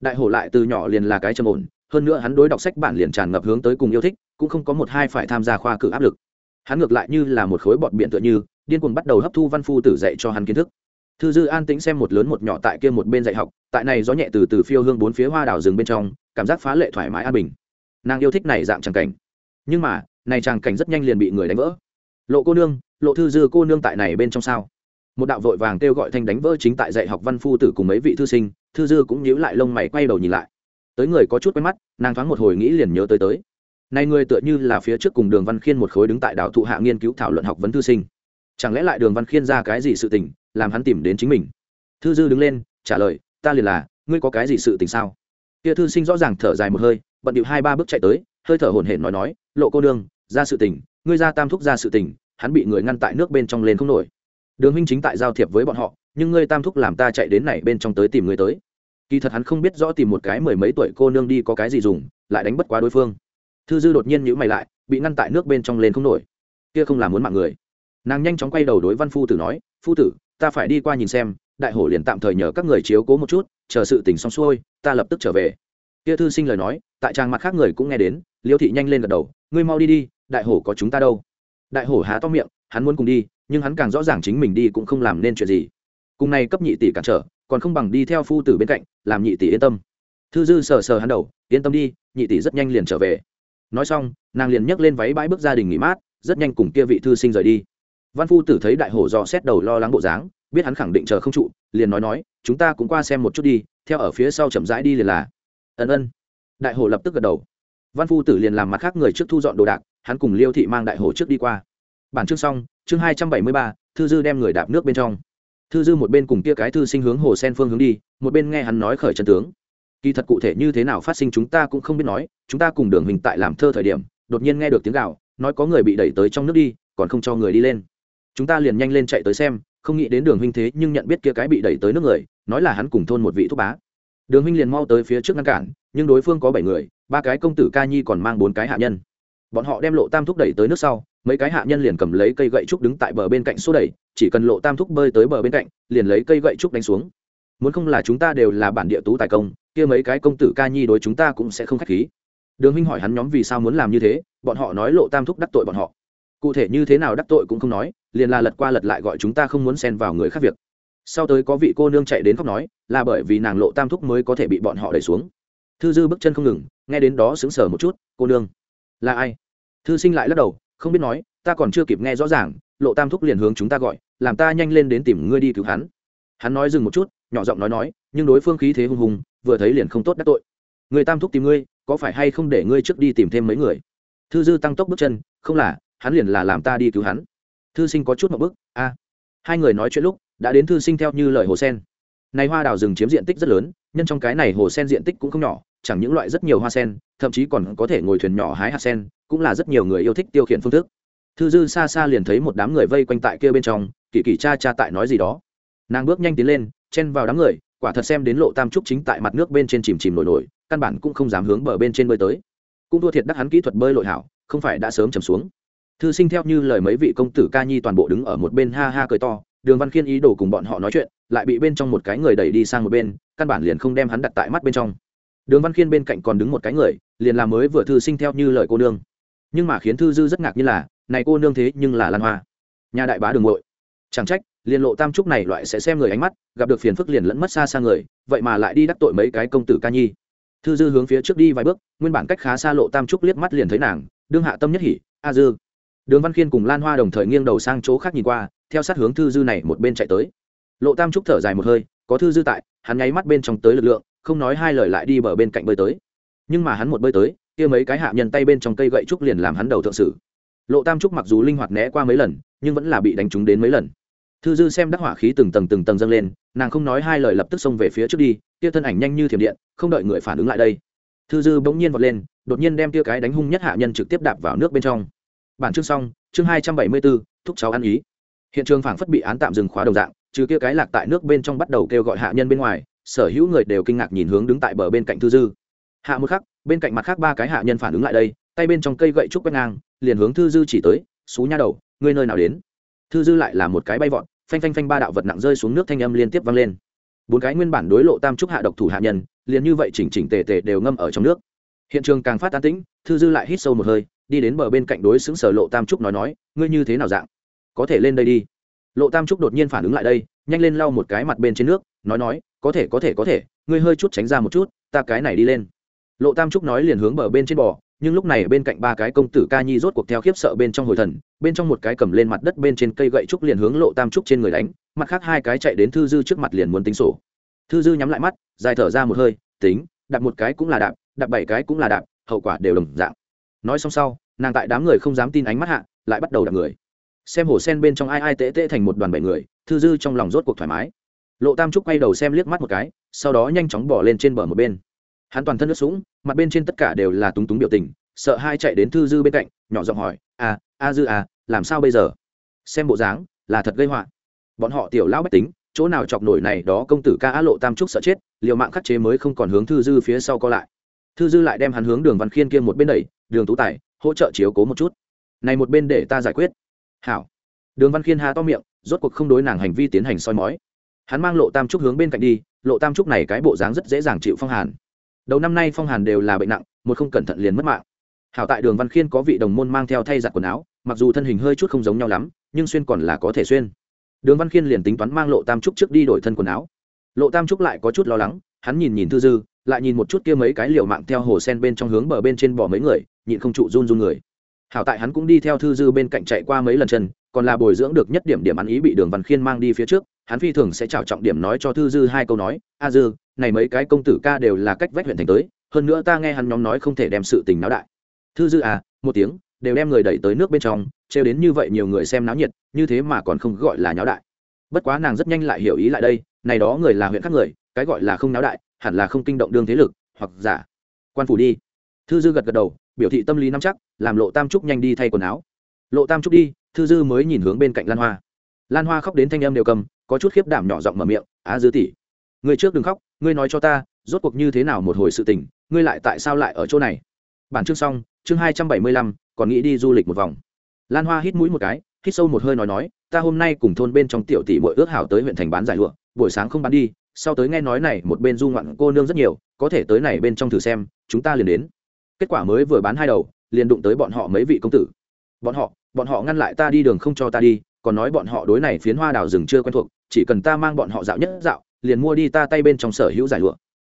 Đại hổ lại từ nhỏ liền là cái trầm ổn, hơn nữa hắn đối đọc sách bản liền tràn ngập hướng tới cùng yêu thích, cũng không có một hai phải tham gia khoa cử áp lực. Hắn ngược lại như là một khối bọt biện tựa như, điên cuồng bắt đầu hấp thu văn phu tử dạy cho hắn kiến thức. Thư dư an tĩnh xem một lớn một nhỏ tại kia một bên dạy học, tại này gió nhẹ từ từ phiêu hương bốn phía hoa đào rừng bên trong, cảm giác phá lệ thoải mái an bình. Nàng yêu thích này dạng tràng cảnh nhưng mà, này tràng cảnh rất nhanh liền bị người đánh vỡ. Lộ cô nương, lộ thư dư cô nương tại này bên trong sao? Một đạo vội vàng kêu gọi thanh đánh vỡ chính tại dạy học văn phu tử cùng mấy vị thư sinh, thư dư cũng nhíu lại lông mày quay đầu nhìn lại. Tới người có chút quen mắt, nàng thoáng một hồi nghĩ liền nhớ tới tới. Này người tựa như là phía trước cùng đường văn khiên một khối đứng tại đảo thụ hạ nghiên cứu thảo luận học vấn thư sinh. Chẳng lẽ lại đường văn khiên ra cái gì sự tình, làm hắn tìm đến chính mình? Thư dư đứng lên, trả lời, ta liền là, ngươi có cái gì sự tình sao? Kia thư sinh rõ ràng thở dài một hơi, bận điệu hai ba bước chạy tới hơi thở hổn hển nói nói, lộ cô đương ra sự tình, ngươi ra tam thúc ra sự tình, hắn bị người ngăn tại nước bên trong lên không nổi. Đường huynh chính tại giao thiệp với bọn họ, nhưng ngươi tam thúc làm ta chạy đến này bên trong tới tìm ngươi tới. Kỳ thật hắn không biết rõ tìm một cái mười mấy tuổi cô nương đi có cái gì dùng, lại đánh bất quá đối phương. Thư dư đột nhiên nhữ mày lại, bị ngăn tại nước bên trong lên không nổi. Kia không làm muốn mạng người. Nàng nhanh chóng quay đầu đối văn phu tử nói, phu tử, ta phải đi qua nhìn xem, đại hổ liền tạm thời nhờ các người chiếu cố một chút, chờ sự tình xong xuôi, ta lập tức trở về. Kia thư sinh lời nói, tại trang mặt khác người cũng nghe đến liêu thị nhanh lên gật đầu, ngươi mau đi đi, đại hổ có chúng ta đâu. Đại hổ há to miệng, hắn muốn cùng đi, nhưng hắn càng rõ ràng chính mình đi cũng không làm nên chuyện gì. Cùng này cấp nhị tỷ cản trở, còn không bằng đi theo phu tử bên cạnh, làm nhị tỷ yên tâm. Thư dư sờ sờ hắn đầu, yên tâm đi, nhị tỷ rất nhanh liền trở về. Nói xong, nàng liền nhấc lên váy bãi bước gia đình nghỉ mát, rất nhanh cùng kia vị thư sinh rời đi. Văn phu tử thấy đại hổ dò xét đầu lo lắng bộ dáng, biết hắn khẳng định chờ không trụ, liền nói nói, chúng ta cũng qua xem một chút đi, theo ở phía sau chậm rãi đi liền là. Ân ân. Đại hổ lập tức gật đầu văn phu tử liền làm mặt khác người trước thu dọn đồ đạc, hắn cùng liêu thị mang đại hồ trước đi qua. Bản chương xong, chương hai trăm bảy mươi ba, thư dư đem người đạp nước bên trong. Thư dư một bên cùng kia cái thư sinh hướng hồ sen phương hướng đi, một bên nghe hắn nói khởi chân tướng. Kỳ thật cụ thể như thế nào phát sinh chúng ta cũng không biết nói, chúng ta cùng đường hình tại làm thơ thời điểm, đột nhiên nghe được tiếng gạo nói có người bị đẩy tới trong nước đi, còn không cho người đi lên. Chúng ta liền nhanh lên chạy tới xem, không nghĩ đến đường huynh thế nhưng nhận biết kia cái bị đẩy tới nước người, nói là hắn cùng thôn một vị thúc bá. Đường huynh liền mau tới phía trước ngăn cản, nhưng đối phương có bảy người ba cái công tử ca nhi còn mang bốn cái hạ nhân. Bọn họ đem lộ tam thúc đẩy tới nước sau, mấy cái hạ nhân liền cầm lấy cây gậy trúc đứng tại bờ bên cạnh xô đẩy, chỉ cần lộ tam thúc bơi tới bờ bên cạnh, liền lấy cây gậy trúc đánh xuống. Muốn không là chúng ta đều là bản địa tú tài công, kia mấy cái công tử ca nhi đối chúng ta cũng sẽ không k h á c h khí. Đường huynh hỏi hắn nhóm vì sao muốn làm như thế, bọn họ nói lộ tam thúc đắc tội bọn họ. Cụ thể như thế nào đắc tội cũng không nói, liền là lật qua lật lại gọi chúng ta không muốn xen vào người khác việc. Sau tới có vị cô nương chạy đến khóc nói, là bởi vì nàng lộ tam thúc mới có thể bị bọn họ đẩy xuống thư dư bước chân không ngừng nghe đến đó sững sờ một chút cô nương là ai? Thư sinh lại lắc đầu không biết nói ta còn chưa kịp nghe rõ ràng lộ tam thúc liền hướng chúng ta gọi làm ta nhanh lên đến tìm ngươi đi cứu hắn. Hắn nói dừng một chút nhỏ giọng nói nói nhưng đối phương khí thế hung hùng vừa thấy liền không tốt đắc tội. Người tam thúc tìm ngươi có phải hay không để ngươi trước đi tìm thêm mấy người? Thư dư tăng tốc bước chân không là hắn liền là làm ta đi cứu hắn. Thư sinh có chút một bước, a. Hai người nói chuyện lúc đã đến thư sinh theo như lời hồ sen này hoa đào rừng chiếm diện tích rất lớn, nhân trong cái này hồ sen diện tích cũng không nhỏ, chẳng những loại rất nhiều hoa sen, thậm chí còn có thể ngồi thuyền nhỏ hái hạt sen, cũng là rất nhiều người yêu thích tiêu khiển phương thức. Thư dư xa xa liền thấy một đám người vây quanh tại kia bên trong, kỳ kỳ cha cha tại nói gì đó. Nàng bước nhanh tiến lên, chen vào đám người, quả thật xem đến lộ tam trúc chính tại mặt nước bên trên chìm chìm nổi nổi, căn bản cũng không dám hướng bờ bên trên bơi tới. Cũng thua thiệt đắc hắn kỹ thuật bơi lội hảo, không phải đã sớm chầm xuống. Thư sinh theo như lời mấy vị công tử ca nhi toàn bộ đứng ở một bên ha ha cười to đường văn khiên ý đồ cùng bọn họ nói chuyện, lại bị bên trong một cái người đẩy đi sang một bên, căn bản liền không đem hắn đặt tại mắt bên trong. Đường văn khiên bên cạnh còn đứng một cái người, liền làm mới vừa thư sinh theo như lời cô nương. Nhưng mà khiến thư dư rất ngạc như là, này cô nương thế nhưng là lan hoa. Nhà đại bá đường ngội chẳng trách, liền lộ tam trúc này loại sẽ xem người ánh mắt, gặp được phiền phức liền lẫn mất xa xa người, vậy mà lại đi đắc tội mấy cái công tử ca nhi. Thư dư hướng phía trước đi vài bước, nguyên bản cách khá xa lộ tam trúc liếc mắt liền thấy nàng, đương hạ tâm nhất hỉ, a dư. Đường văn khiên cùng lan hoa đồng thời nghiêng đầu sang chỗ khác nhìn qua theo sát hướng thư dư này một bên chạy tới. Lộ tam trúc thở dài một hơi, có thư dư tại, hắn nháy mắt bên trong tới lực lượng, không nói hai lời lại đi bờ bên cạnh bơi tới. Nhưng mà hắn một bơi tới, kia mấy cái hạ nhân tay bên trong cây gậy trúc liền làm hắn đầu thượng sử. Lộ tam trúc mặc dù linh hoạt né qua mấy lần, nhưng vẫn là bị đánh trúng đến mấy lần. Thư dư xem đắc hỏa khí từng tầng từng tầng dâng lên, nàng không nói hai lời lập tức xông về phía trước đi, kia thân ảnh nhanh như thiểm điện, không đợi người phản ứng lại đây. Thư dư bỗng nhiên vọt lên, đột nhiên đem kia cái đánh hung nhất hạ nhân trực tiếp đạp vào nước bên trong. Bản chương xong, chương hai trăm bảy mươi bốn, thúc cháu ăn ý hiện trường phảng phất bị án tạm dừng khóa đồng dạng, trừ kia cái lạc tại nước bên trong bắt đầu kêu gọi hạ nhân bên ngoài, sở hữu người đều kinh ngạc nhìn hướng đứng tại bờ bên cạnh thư dư. Hạ một khắc, bên cạnh mặt khác ba cái hạ nhân phản ứng lại đây, tay bên trong cây gậy trúc quét ngang, liền hướng thư dư chỉ tới, xú nha đầu, ngươi nơi nào đến? Thư dư lại là một cái bay vọt, phanh phanh phanh ba đạo vật nặng rơi xuống nước thanh âm liên tiếp vang lên. Bốn cái nguyên bản đối lộ tam trúc hạ độc thủ hạ nhân, liền như vậy chỉnh chỉnh tề tề đều ngâm ở trong nước. Hiện trường càng phát tan tĩnh, thư dư lại hít sâu một hơi, đi đến bờ bên cạnh đối xứng sở lộ tam trúc nói nói, ngươi như thế nào dạng? Có thể lên đây đi. Lộ tam trúc đột nhiên phản ứng lại đây, nhanh lên lau một cái mặt bên trên nước, nói nói, có thể có thể có thể, ngươi hơi chút tránh ra một chút, ta cái này đi lên. Lộ tam trúc nói liền hướng bờ bên trên bò, nhưng lúc này bên cạnh ba cái công tử ca nhi rốt cuộc theo khiếp sợ bên trong hồi thần, bên trong một cái cầm lên mặt đất bên trên cây gậy trúc liền hướng lộ tam trúc trên người đánh, mặt khác hai cái chạy đến thư dư trước mặt liền muốn tính sổ. Thư dư nhắm lại mắt, dài thở ra một hơi, tính, đạp một cái cũng là đạp đạp bảy cái cũng là đạp, hậu quả đều đồng dạng. Nói xong sau, nàng tại đám người không dám tin ánh mắt hạ, lại bắt đầu đạp người xem hồ sen bên trong ai ai tễ tễ thành một đoàn bảy người, thư dư trong lòng rốt cuộc thoải mái. Lộ tam trúc quay đầu xem liếc mắt một cái, sau đó nhanh chóng bỏ lên trên bờ một bên. Hắn toàn thân nước sũng, mặt bên trên tất cả đều là túng túng biểu tình, sợ hai chạy đến thư dư bên cạnh, nhỏ giọng hỏi à a dư à làm sao bây giờ? Xem bộ dáng, là thật gây họa. Bọn họ tiểu lão bách tính, chỗ nào chọc nổi này đó công tử ca á lộ tam trúc sợ chết, liều mạng khắc chế mới không còn hướng thư dư phía sau co lại. Thư dư lại đem hắn hướng đường văn khiên kia một bên đẩy, đường tú tài, hỗ trợ chiếu cố một chút. Này một bên để ta giải quyết hảo. Đường văn khiên hà to miệng, rốt cuộc không đối nàng hành vi tiến hành soi mói. Hắn mang lộ tam trúc hướng bên cạnh đi, lộ tam trúc này cái bộ dáng rất dễ dàng chịu phong hàn. Đầu năm nay phong hàn đều là bệnh nặng, một không cẩn thận liền mất mạng. Hảo tại đường văn khiên có vị đồng môn mang theo thay giặt quần áo, mặc dù thân hình hơi chút không giống nhau lắm, nhưng xuyên còn là có thể xuyên. Đường văn khiên liền tính toán mang lộ tam trúc trước đi đổi thân quần áo. Lộ tam trúc lại có chút lo lắng, hắn nhìn nhìn thư dư, lại nhìn một chút kia mấy cái liều mạng theo hồ sen bên trong hướng bờ bên trên bỏ mấy người, nhịn không trụ run run người hảo tại hắn cũng đi theo thư dư bên cạnh chạy qua mấy lần chân, còn là bồi dưỡng được nhất điểm điểm ăn ý bị đường văn khiên mang đi phía trước, hắn phi thường sẽ trào trọng điểm nói cho thư dư hai câu nói, a dư, này mấy cái công tử ca đều là cách vách huyện thành tới, hơn nữa ta nghe hắn nhóm nói không thể đem sự tình náo đại. Thư dư à một tiếng, đều đem người đẩy tới nước bên trong, trêu đến như vậy nhiều người xem náo nhiệt, như thế mà còn không gọi là náo đại. Bất quá nàng rất nhanh lại hiểu ý lại đây, này đó người là huyện khác người, cái gọi là không náo đại, hẳn là không kinh động đương thế lực, hoặc giả, quan phủ đi thư dư gật gật đầu, biểu thị tâm lý nắm chắc, làm lộ tam trúc nhanh đi thay quần áo. Lộ tam trúc đi, thư dư mới nhìn hướng bên cạnh lan hoa. Lan hoa khóc đến thanh âm đều cầm, có chút khiếp đảm nhỏ giọng mở miệng, á dư tỷ, người trước đừng khóc, ngươi nói cho ta, rốt cuộc như thế nào một hồi sự tình, ngươi lại tại sao lại ở chỗ này? Bản chương xong, chương hai trăm bảy mươi lăm, còn nghĩ đi du lịch một vòng. Lan hoa hít mũi một cái, hít sâu một hơi nói nói, ta hôm nay cùng thôn bên trong tiểu tỷ bội ước hảo tới huyện thành bán giải lụa, buổi sáng không bán đi, sau tới nghe nói này một bên du ngoạn cô nương rất nhiều, có thể tới này bên trong thử xem, chúng ta liền đến kết quả mới vừa bán hai đầu, liền đụng tới bọn họ mấy vị công tử. Bọn họ bọn họ ngăn lại ta đi đường không cho ta đi, còn nói bọn họ đối này phiến hoa đào rừng chưa quen thuộc, chỉ cần ta mang bọn họ dạo nhất dạo, liền mua đi ta tay bên trong sở hữu giải lụa.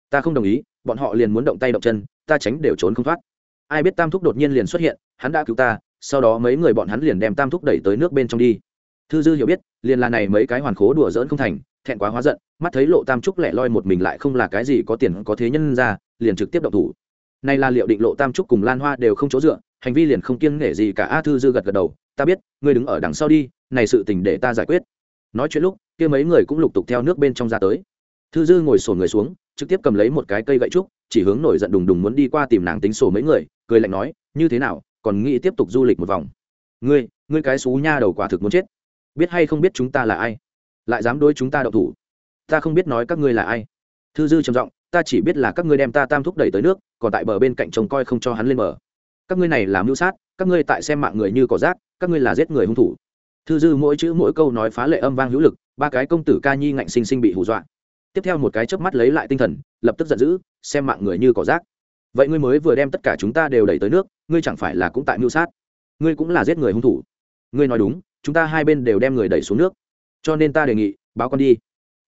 Ta không đồng ý, bọn họ liền muốn động tay động chân, ta tránh đều trốn không thoát. Ai biết tam thúc đột nhiên liền xuất hiện, hắn đã cứu ta, sau đó mấy người bọn hắn liền đem tam thúc đẩy tới nước bên trong đi. Thư dư hiểu biết, liền là này mấy cái hoàn khố đùa dỡn không thành, thẹn quá hóa giận, mắt thấy lộ tam trúc lẻ loi một mình lại không là cái gì có tiền có thế nhân ra, liền trực tiếp động thủ nay là liệu định lộ tam trúc cùng lan hoa đều không chỗ dựa, hành vi liền không kiêng nể gì cả a thư dư gật gật đầu, ta biết, ngươi đứng ở đằng sau đi, này sự tình để ta giải quyết. Nói chuyện lúc, kia mấy người cũng lục tục theo nước bên trong ra tới. Thư dư ngồi sổ người xuống, trực tiếp cầm lấy một cái cây gậy trúc, chỉ hướng nổi giận đùng đùng muốn đi qua tìm nàng tính sổ mấy người, cười lạnh nói, như thế nào, còn nghĩ tiếp tục du lịch một vòng? Ngươi ngươi cái xú nha đầu quả thực muốn chết. Biết hay không biết chúng ta là ai? Lại dám đối chúng ta đậu thủ. Ta không biết nói các ngươi là ai. Thư dư trầm giọng ta chỉ biết là các ngươi đem ta tam thúc đẩy tới nước, còn tại bờ bên cạnh trông coi không cho hắn lên bờ. Các ngươi này làm mưu sát, các ngươi tại xem mạng người như cỏ rác, các ngươi là giết người hung thủ. Thư dư mỗi chữ mỗi câu nói phá lệ âm vang hữu lực, ba cái công tử ca nhi ngạnh sinh sinh bị hù dọa. Tiếp theo một cái chớp mắt lấy lại tinh thần, lập tức giận dữ, xem mạng người như cỏ rác. Vậy ngươi mới vừa đem tất cả chúng ta đều đẩy tới nước, ngươi chẳng phải là cũng tại mưu sát? Ngươi cũng là giết người hung thủ. Ngươi nói đúng, chúng ta hai bên đều đem người đẩy xuống nước. Cho nên ta đề nghị, báo con đi.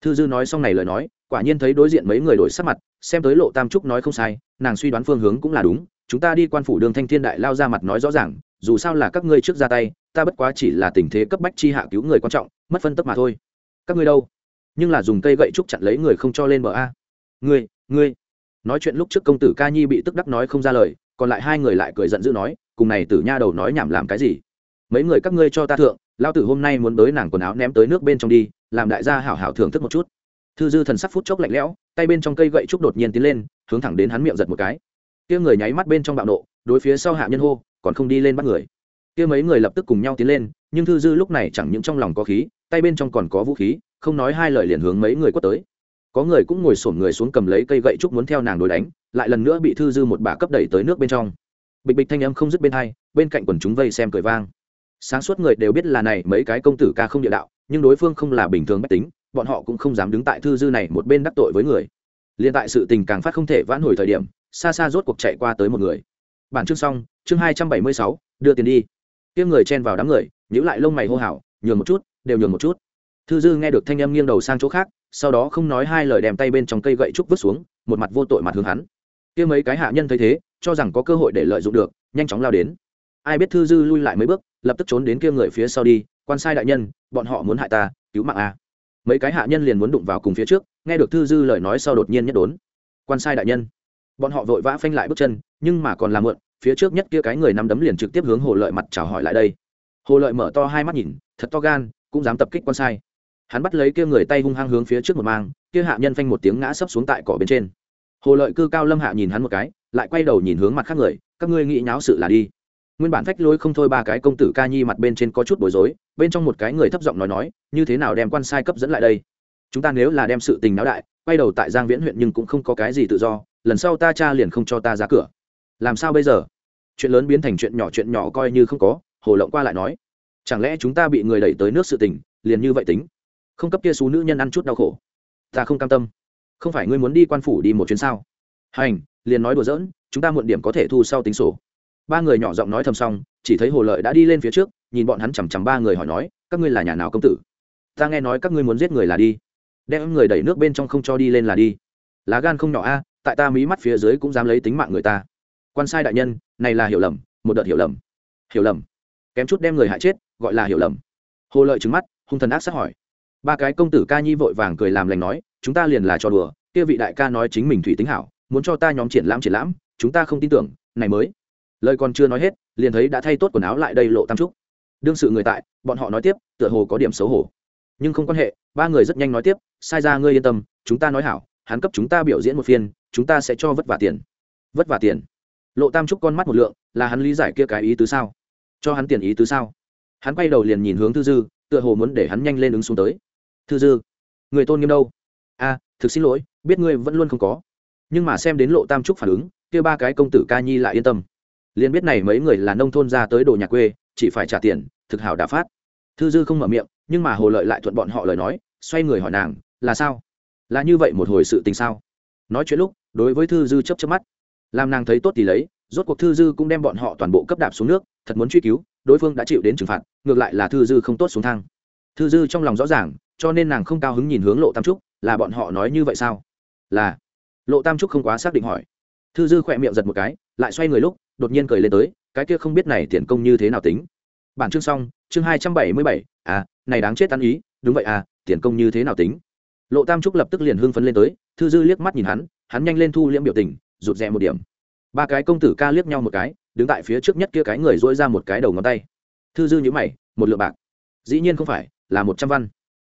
Thư dư nói xong này lời nói quả nhiên thấy đối diện mấy người đổi sắc mặt, xem tới lộ tam trúc nói không sai, nàng suy đoán phương hướng cũng là đúng, chúng ta đi quan phủ đường thanh thiên đại lao ra mặt nói rõ ràng, dù sao là các ngươi trước ra tay, ta bất quá chỉ là tình thế cấp bách chi hạ cứu người quan trọng, mất phân tấp mà thôi. Các ngươi đâu? Nhưng là dùng cây gậy trúc chặn lấy người không cho lên bờ a. Ngươi ngươi. Nói chuyện lúc trước công tử ca nhi bị tức đắc nói không ra lời, còn lại hai người lại cười giận dữ nói, cùng này tử nha đầu nói nhảm làm cái gì? Mấy người các ngươi cho ta thượng, lao tử hôm nay muốn tới nàng quần áo ném tới nước bên trong đi, làm đại gia hảo hảo thưởng thức một chút thư dư thần sắc phút chốc lạnh lẽo, tay bên trong cây gậy trúc đột nhiên tiến lên, hướng thẳng đến hắn miệng giật một cái. Kia người nháy mắt bên trong bạo nộ, đối phía sau hạ nhân hô, còn không đi lên bắt người. Kia mấy người lập tức cùng nhau tiến lên, nhưng thư dư lúc này chẳng những trong lòng có khí, tay bên trong còn có vũ khí, không nói hai lời liền hướng mấy người quất tới. Có người cũng ngồi sổm người xuống cầm lấy cây gậy trúc muốn theo nàng đối đánh, lại lần nữa bị thư dư một bà cấp đẩy tới nước bên trong. Bịch bịch thanh âm không dứt bên hai, bên cạnh quần chúng vây xem cười vang. Sáng suốt người đều biết là này mấy cái công tử ca không địa đạo, nhưng đối phương không là bình thường bách tính bọn họ cũng không dám đứng tại thư dư này một bên đắc tội với người. Liên tại sự tình càng phát không thể vãn hồi thời điểm, xa xa rốt cuộc chạy qua tới một người. Bản chương xong, chương hai trăm bảy mươi sáu, đưa tiền đi. Tiếng người chen vào đám người nhữ lại lông mày hô hào, nhường một chút, đều nhường một chút. Thư dư nghe được thanh âm nghiêng đầu sang chỗ khác, sau đó không nói hai lời đem tay bên trong cây gậy trúc vứt xuống, một mặt vô tội mặt hướng hắn. Kia mấy cái hạ nhân thấy thế, cho rằng có cơ hội để lợi dụng được, nhanh chóng lao đến. Ai biết thư dư lui lại mấy bước, lập tức trốn đến kia người phía sau đi, quan sai đại nhân, bọn họ muốn hại ta, cứu mạng a mấy cái hạ nhân liền muốn đụng vào cùng phía trước, nghe được thư dư lời nói sau đột nhiên nhất đốn. Quan sai đại nhân. Bọn họ vội vã phanh lại bước chân, nhưng mà còn làm mượn, phía trước nhất kia cái người nắm đấm liền trực tiếp hướng hồ lợi mặt chào hỏi lại đây. Hồ lợi mở to hai mắt nhìn, thật to gan, cũng dám tập kích quan sai. Hắn bắt lấy kia người tay hung hăng hướng phía trước một mang, kia hạ nhân phanh một tiếng ngã sấp xuống tại cỏ bên trên. Hồ lợi cư cao lâm hạ nhìn hắn một cái, lại quay đầu nhìn hướng mặt khác người, các ngươi nghĩ nháo sự là đi nguyên bản phách lối không thôi ba cái công tử ca nhi mặt bên trên có chút bối rối, bên trong một cái người thấp giọng nói nói, như thế nào đem quan sai cấp dẫn lại đây? Chúng ta nếu là đem sự tình náo đại, quay đầu tại giang viễn huyện nhưng cũng không có cái gì tự do, lần sau ta cha liền không cho ta ra cửa. Làm sao bây giờ? Chuyện lớn biến thành chuyện nhỏ chuyện nhỏ coi như không có, hồ lộng qua lại nói. Chẳng lẽ chúng ta bị người đẩy tới nước sự tình, liền như vậy tính? Không cấp kia số nữ nhân ăn chút đau khổ. Ta không cam tâm. Không phải ngươi muốn đi quan phủ đi một chuyến sao? Hành, liền nói đùa giỡn, chúng ta muộn điểm có thể thu sau tính sổ ba người nhỏ giọng nói thầm xong, chỉ thấy hồ lợi đã đi lên phía trước, nhìn bọn hắn chằm chằm ba người hỏi nói, các ngươi là nhà nào công tử? Ta nghe nói các ngươi muốn giết người là đi. Đem người đẩy nước bên trong không cho đi lên là đi. Lá gan không nhỏ a, tại ta mí mắt phía dưới cũng dám lấy tính mạng người ta. Quan sai đại nhân, này là hiểu lầm, một đợt hiểu lầm. Hiểu lầm? Kém chút đem người hại chết, gọi là hiểu lầm. Hồ lợi trứng mắt, hung thần ác sát hỏi. Ba cái công tử ca nhi vội vàng cười làm lành nói, chúng ta liền là cho đùa, kia vị đại ca nói chính mình thủy tính hảo, muốn cho ta nhóm triển lãm triển lãm, chúng ta không tin tưởng, này mới lời còn chưa nói hết, liền thấy đã thay tốt quần áo lại đây lộ tam trúc. Đương sự người tại, bọn họ nói tiếp, tựa hồ có điểm xấu hổ. Nhưng không quan hệ, ba người rất nhanh nói tiếp, sai ra ngươi yên tâm, chúng ta nói hảo, hắn cấp chúng ta biểu diễn một phiên, chúng ta sẽ cho vất vả tiền. Vất vả tiền? Lộ tam trúc con mắt một lượng, là hắn lý giải kia cái ý tứ sao? Cho hắn tiền ý tứ sao? Hắn quay đầu liền nhìn hướng thư dư, tựa hồ muốn để hắn nhanh lên ứng xuống tới. Thư dư, người tôn nghiêm đâu? A thực xin lỗi, biết ngươi vẫn luôn không có. Nhưng mà xem đến lộ tam trúc phản ứng, kia ba cái công tử ca nhi lại yên tâm liền biết này mấy người là nông thôn ra tới đồ nhà quê, chỉ phải trả tiền, thực hảo đã phát. Thư dư không mở miệng, nhưng mà hồ lợi lại thuận bọn họ lời nói, xoay người hỏi nàng, là sao? Là như vậy một hồi sự tình sao? Nói chuyện lúc, đối với thư dư chấp chấp mắt. Làm nàng thấy tốt thì lấy, rốt cuộc thư dư cũng đem bọn họ toàn bộ cấp đạp xuống nước, thật muốn truy cứu, đối phương đã chịu đến trừng phạt, ngược lại là thư dư không tốt xuống thang. Thư dư trong lòng rõ ràng, cho nên nàng không cao hứng nhìn hướng lộ tam trúc, là bọn họ nói như vậy sao? Là. Lộ tam trúc không quá xác định hỏi thư dư khỏe miệng giật một cái, lại xoay người lúc, đột nhiên cười lên tới, cái kia không biết này tiền công như thế nào tính. Bản chương xong, chương hai trăm bảy mươi bảy à này đáng chết ăn ý, đúng vậy à tiền công như thế nào tính? Lộ tam trúc lập tức liền hưng phấn lên tới, thư dư liếc mắt nhìn hắn hắn nhanh lên thu liễm biểu tình, rụt rè một điểm. Ba cái công tử ca liếc nhau một cái, đứng tại phía trước nhất kia cái người dỗi ra một cái đầu ngón tay. Thư dư nhữ mày, một lượng bạc. Dĩ nhiên không phải, là một trăm văn.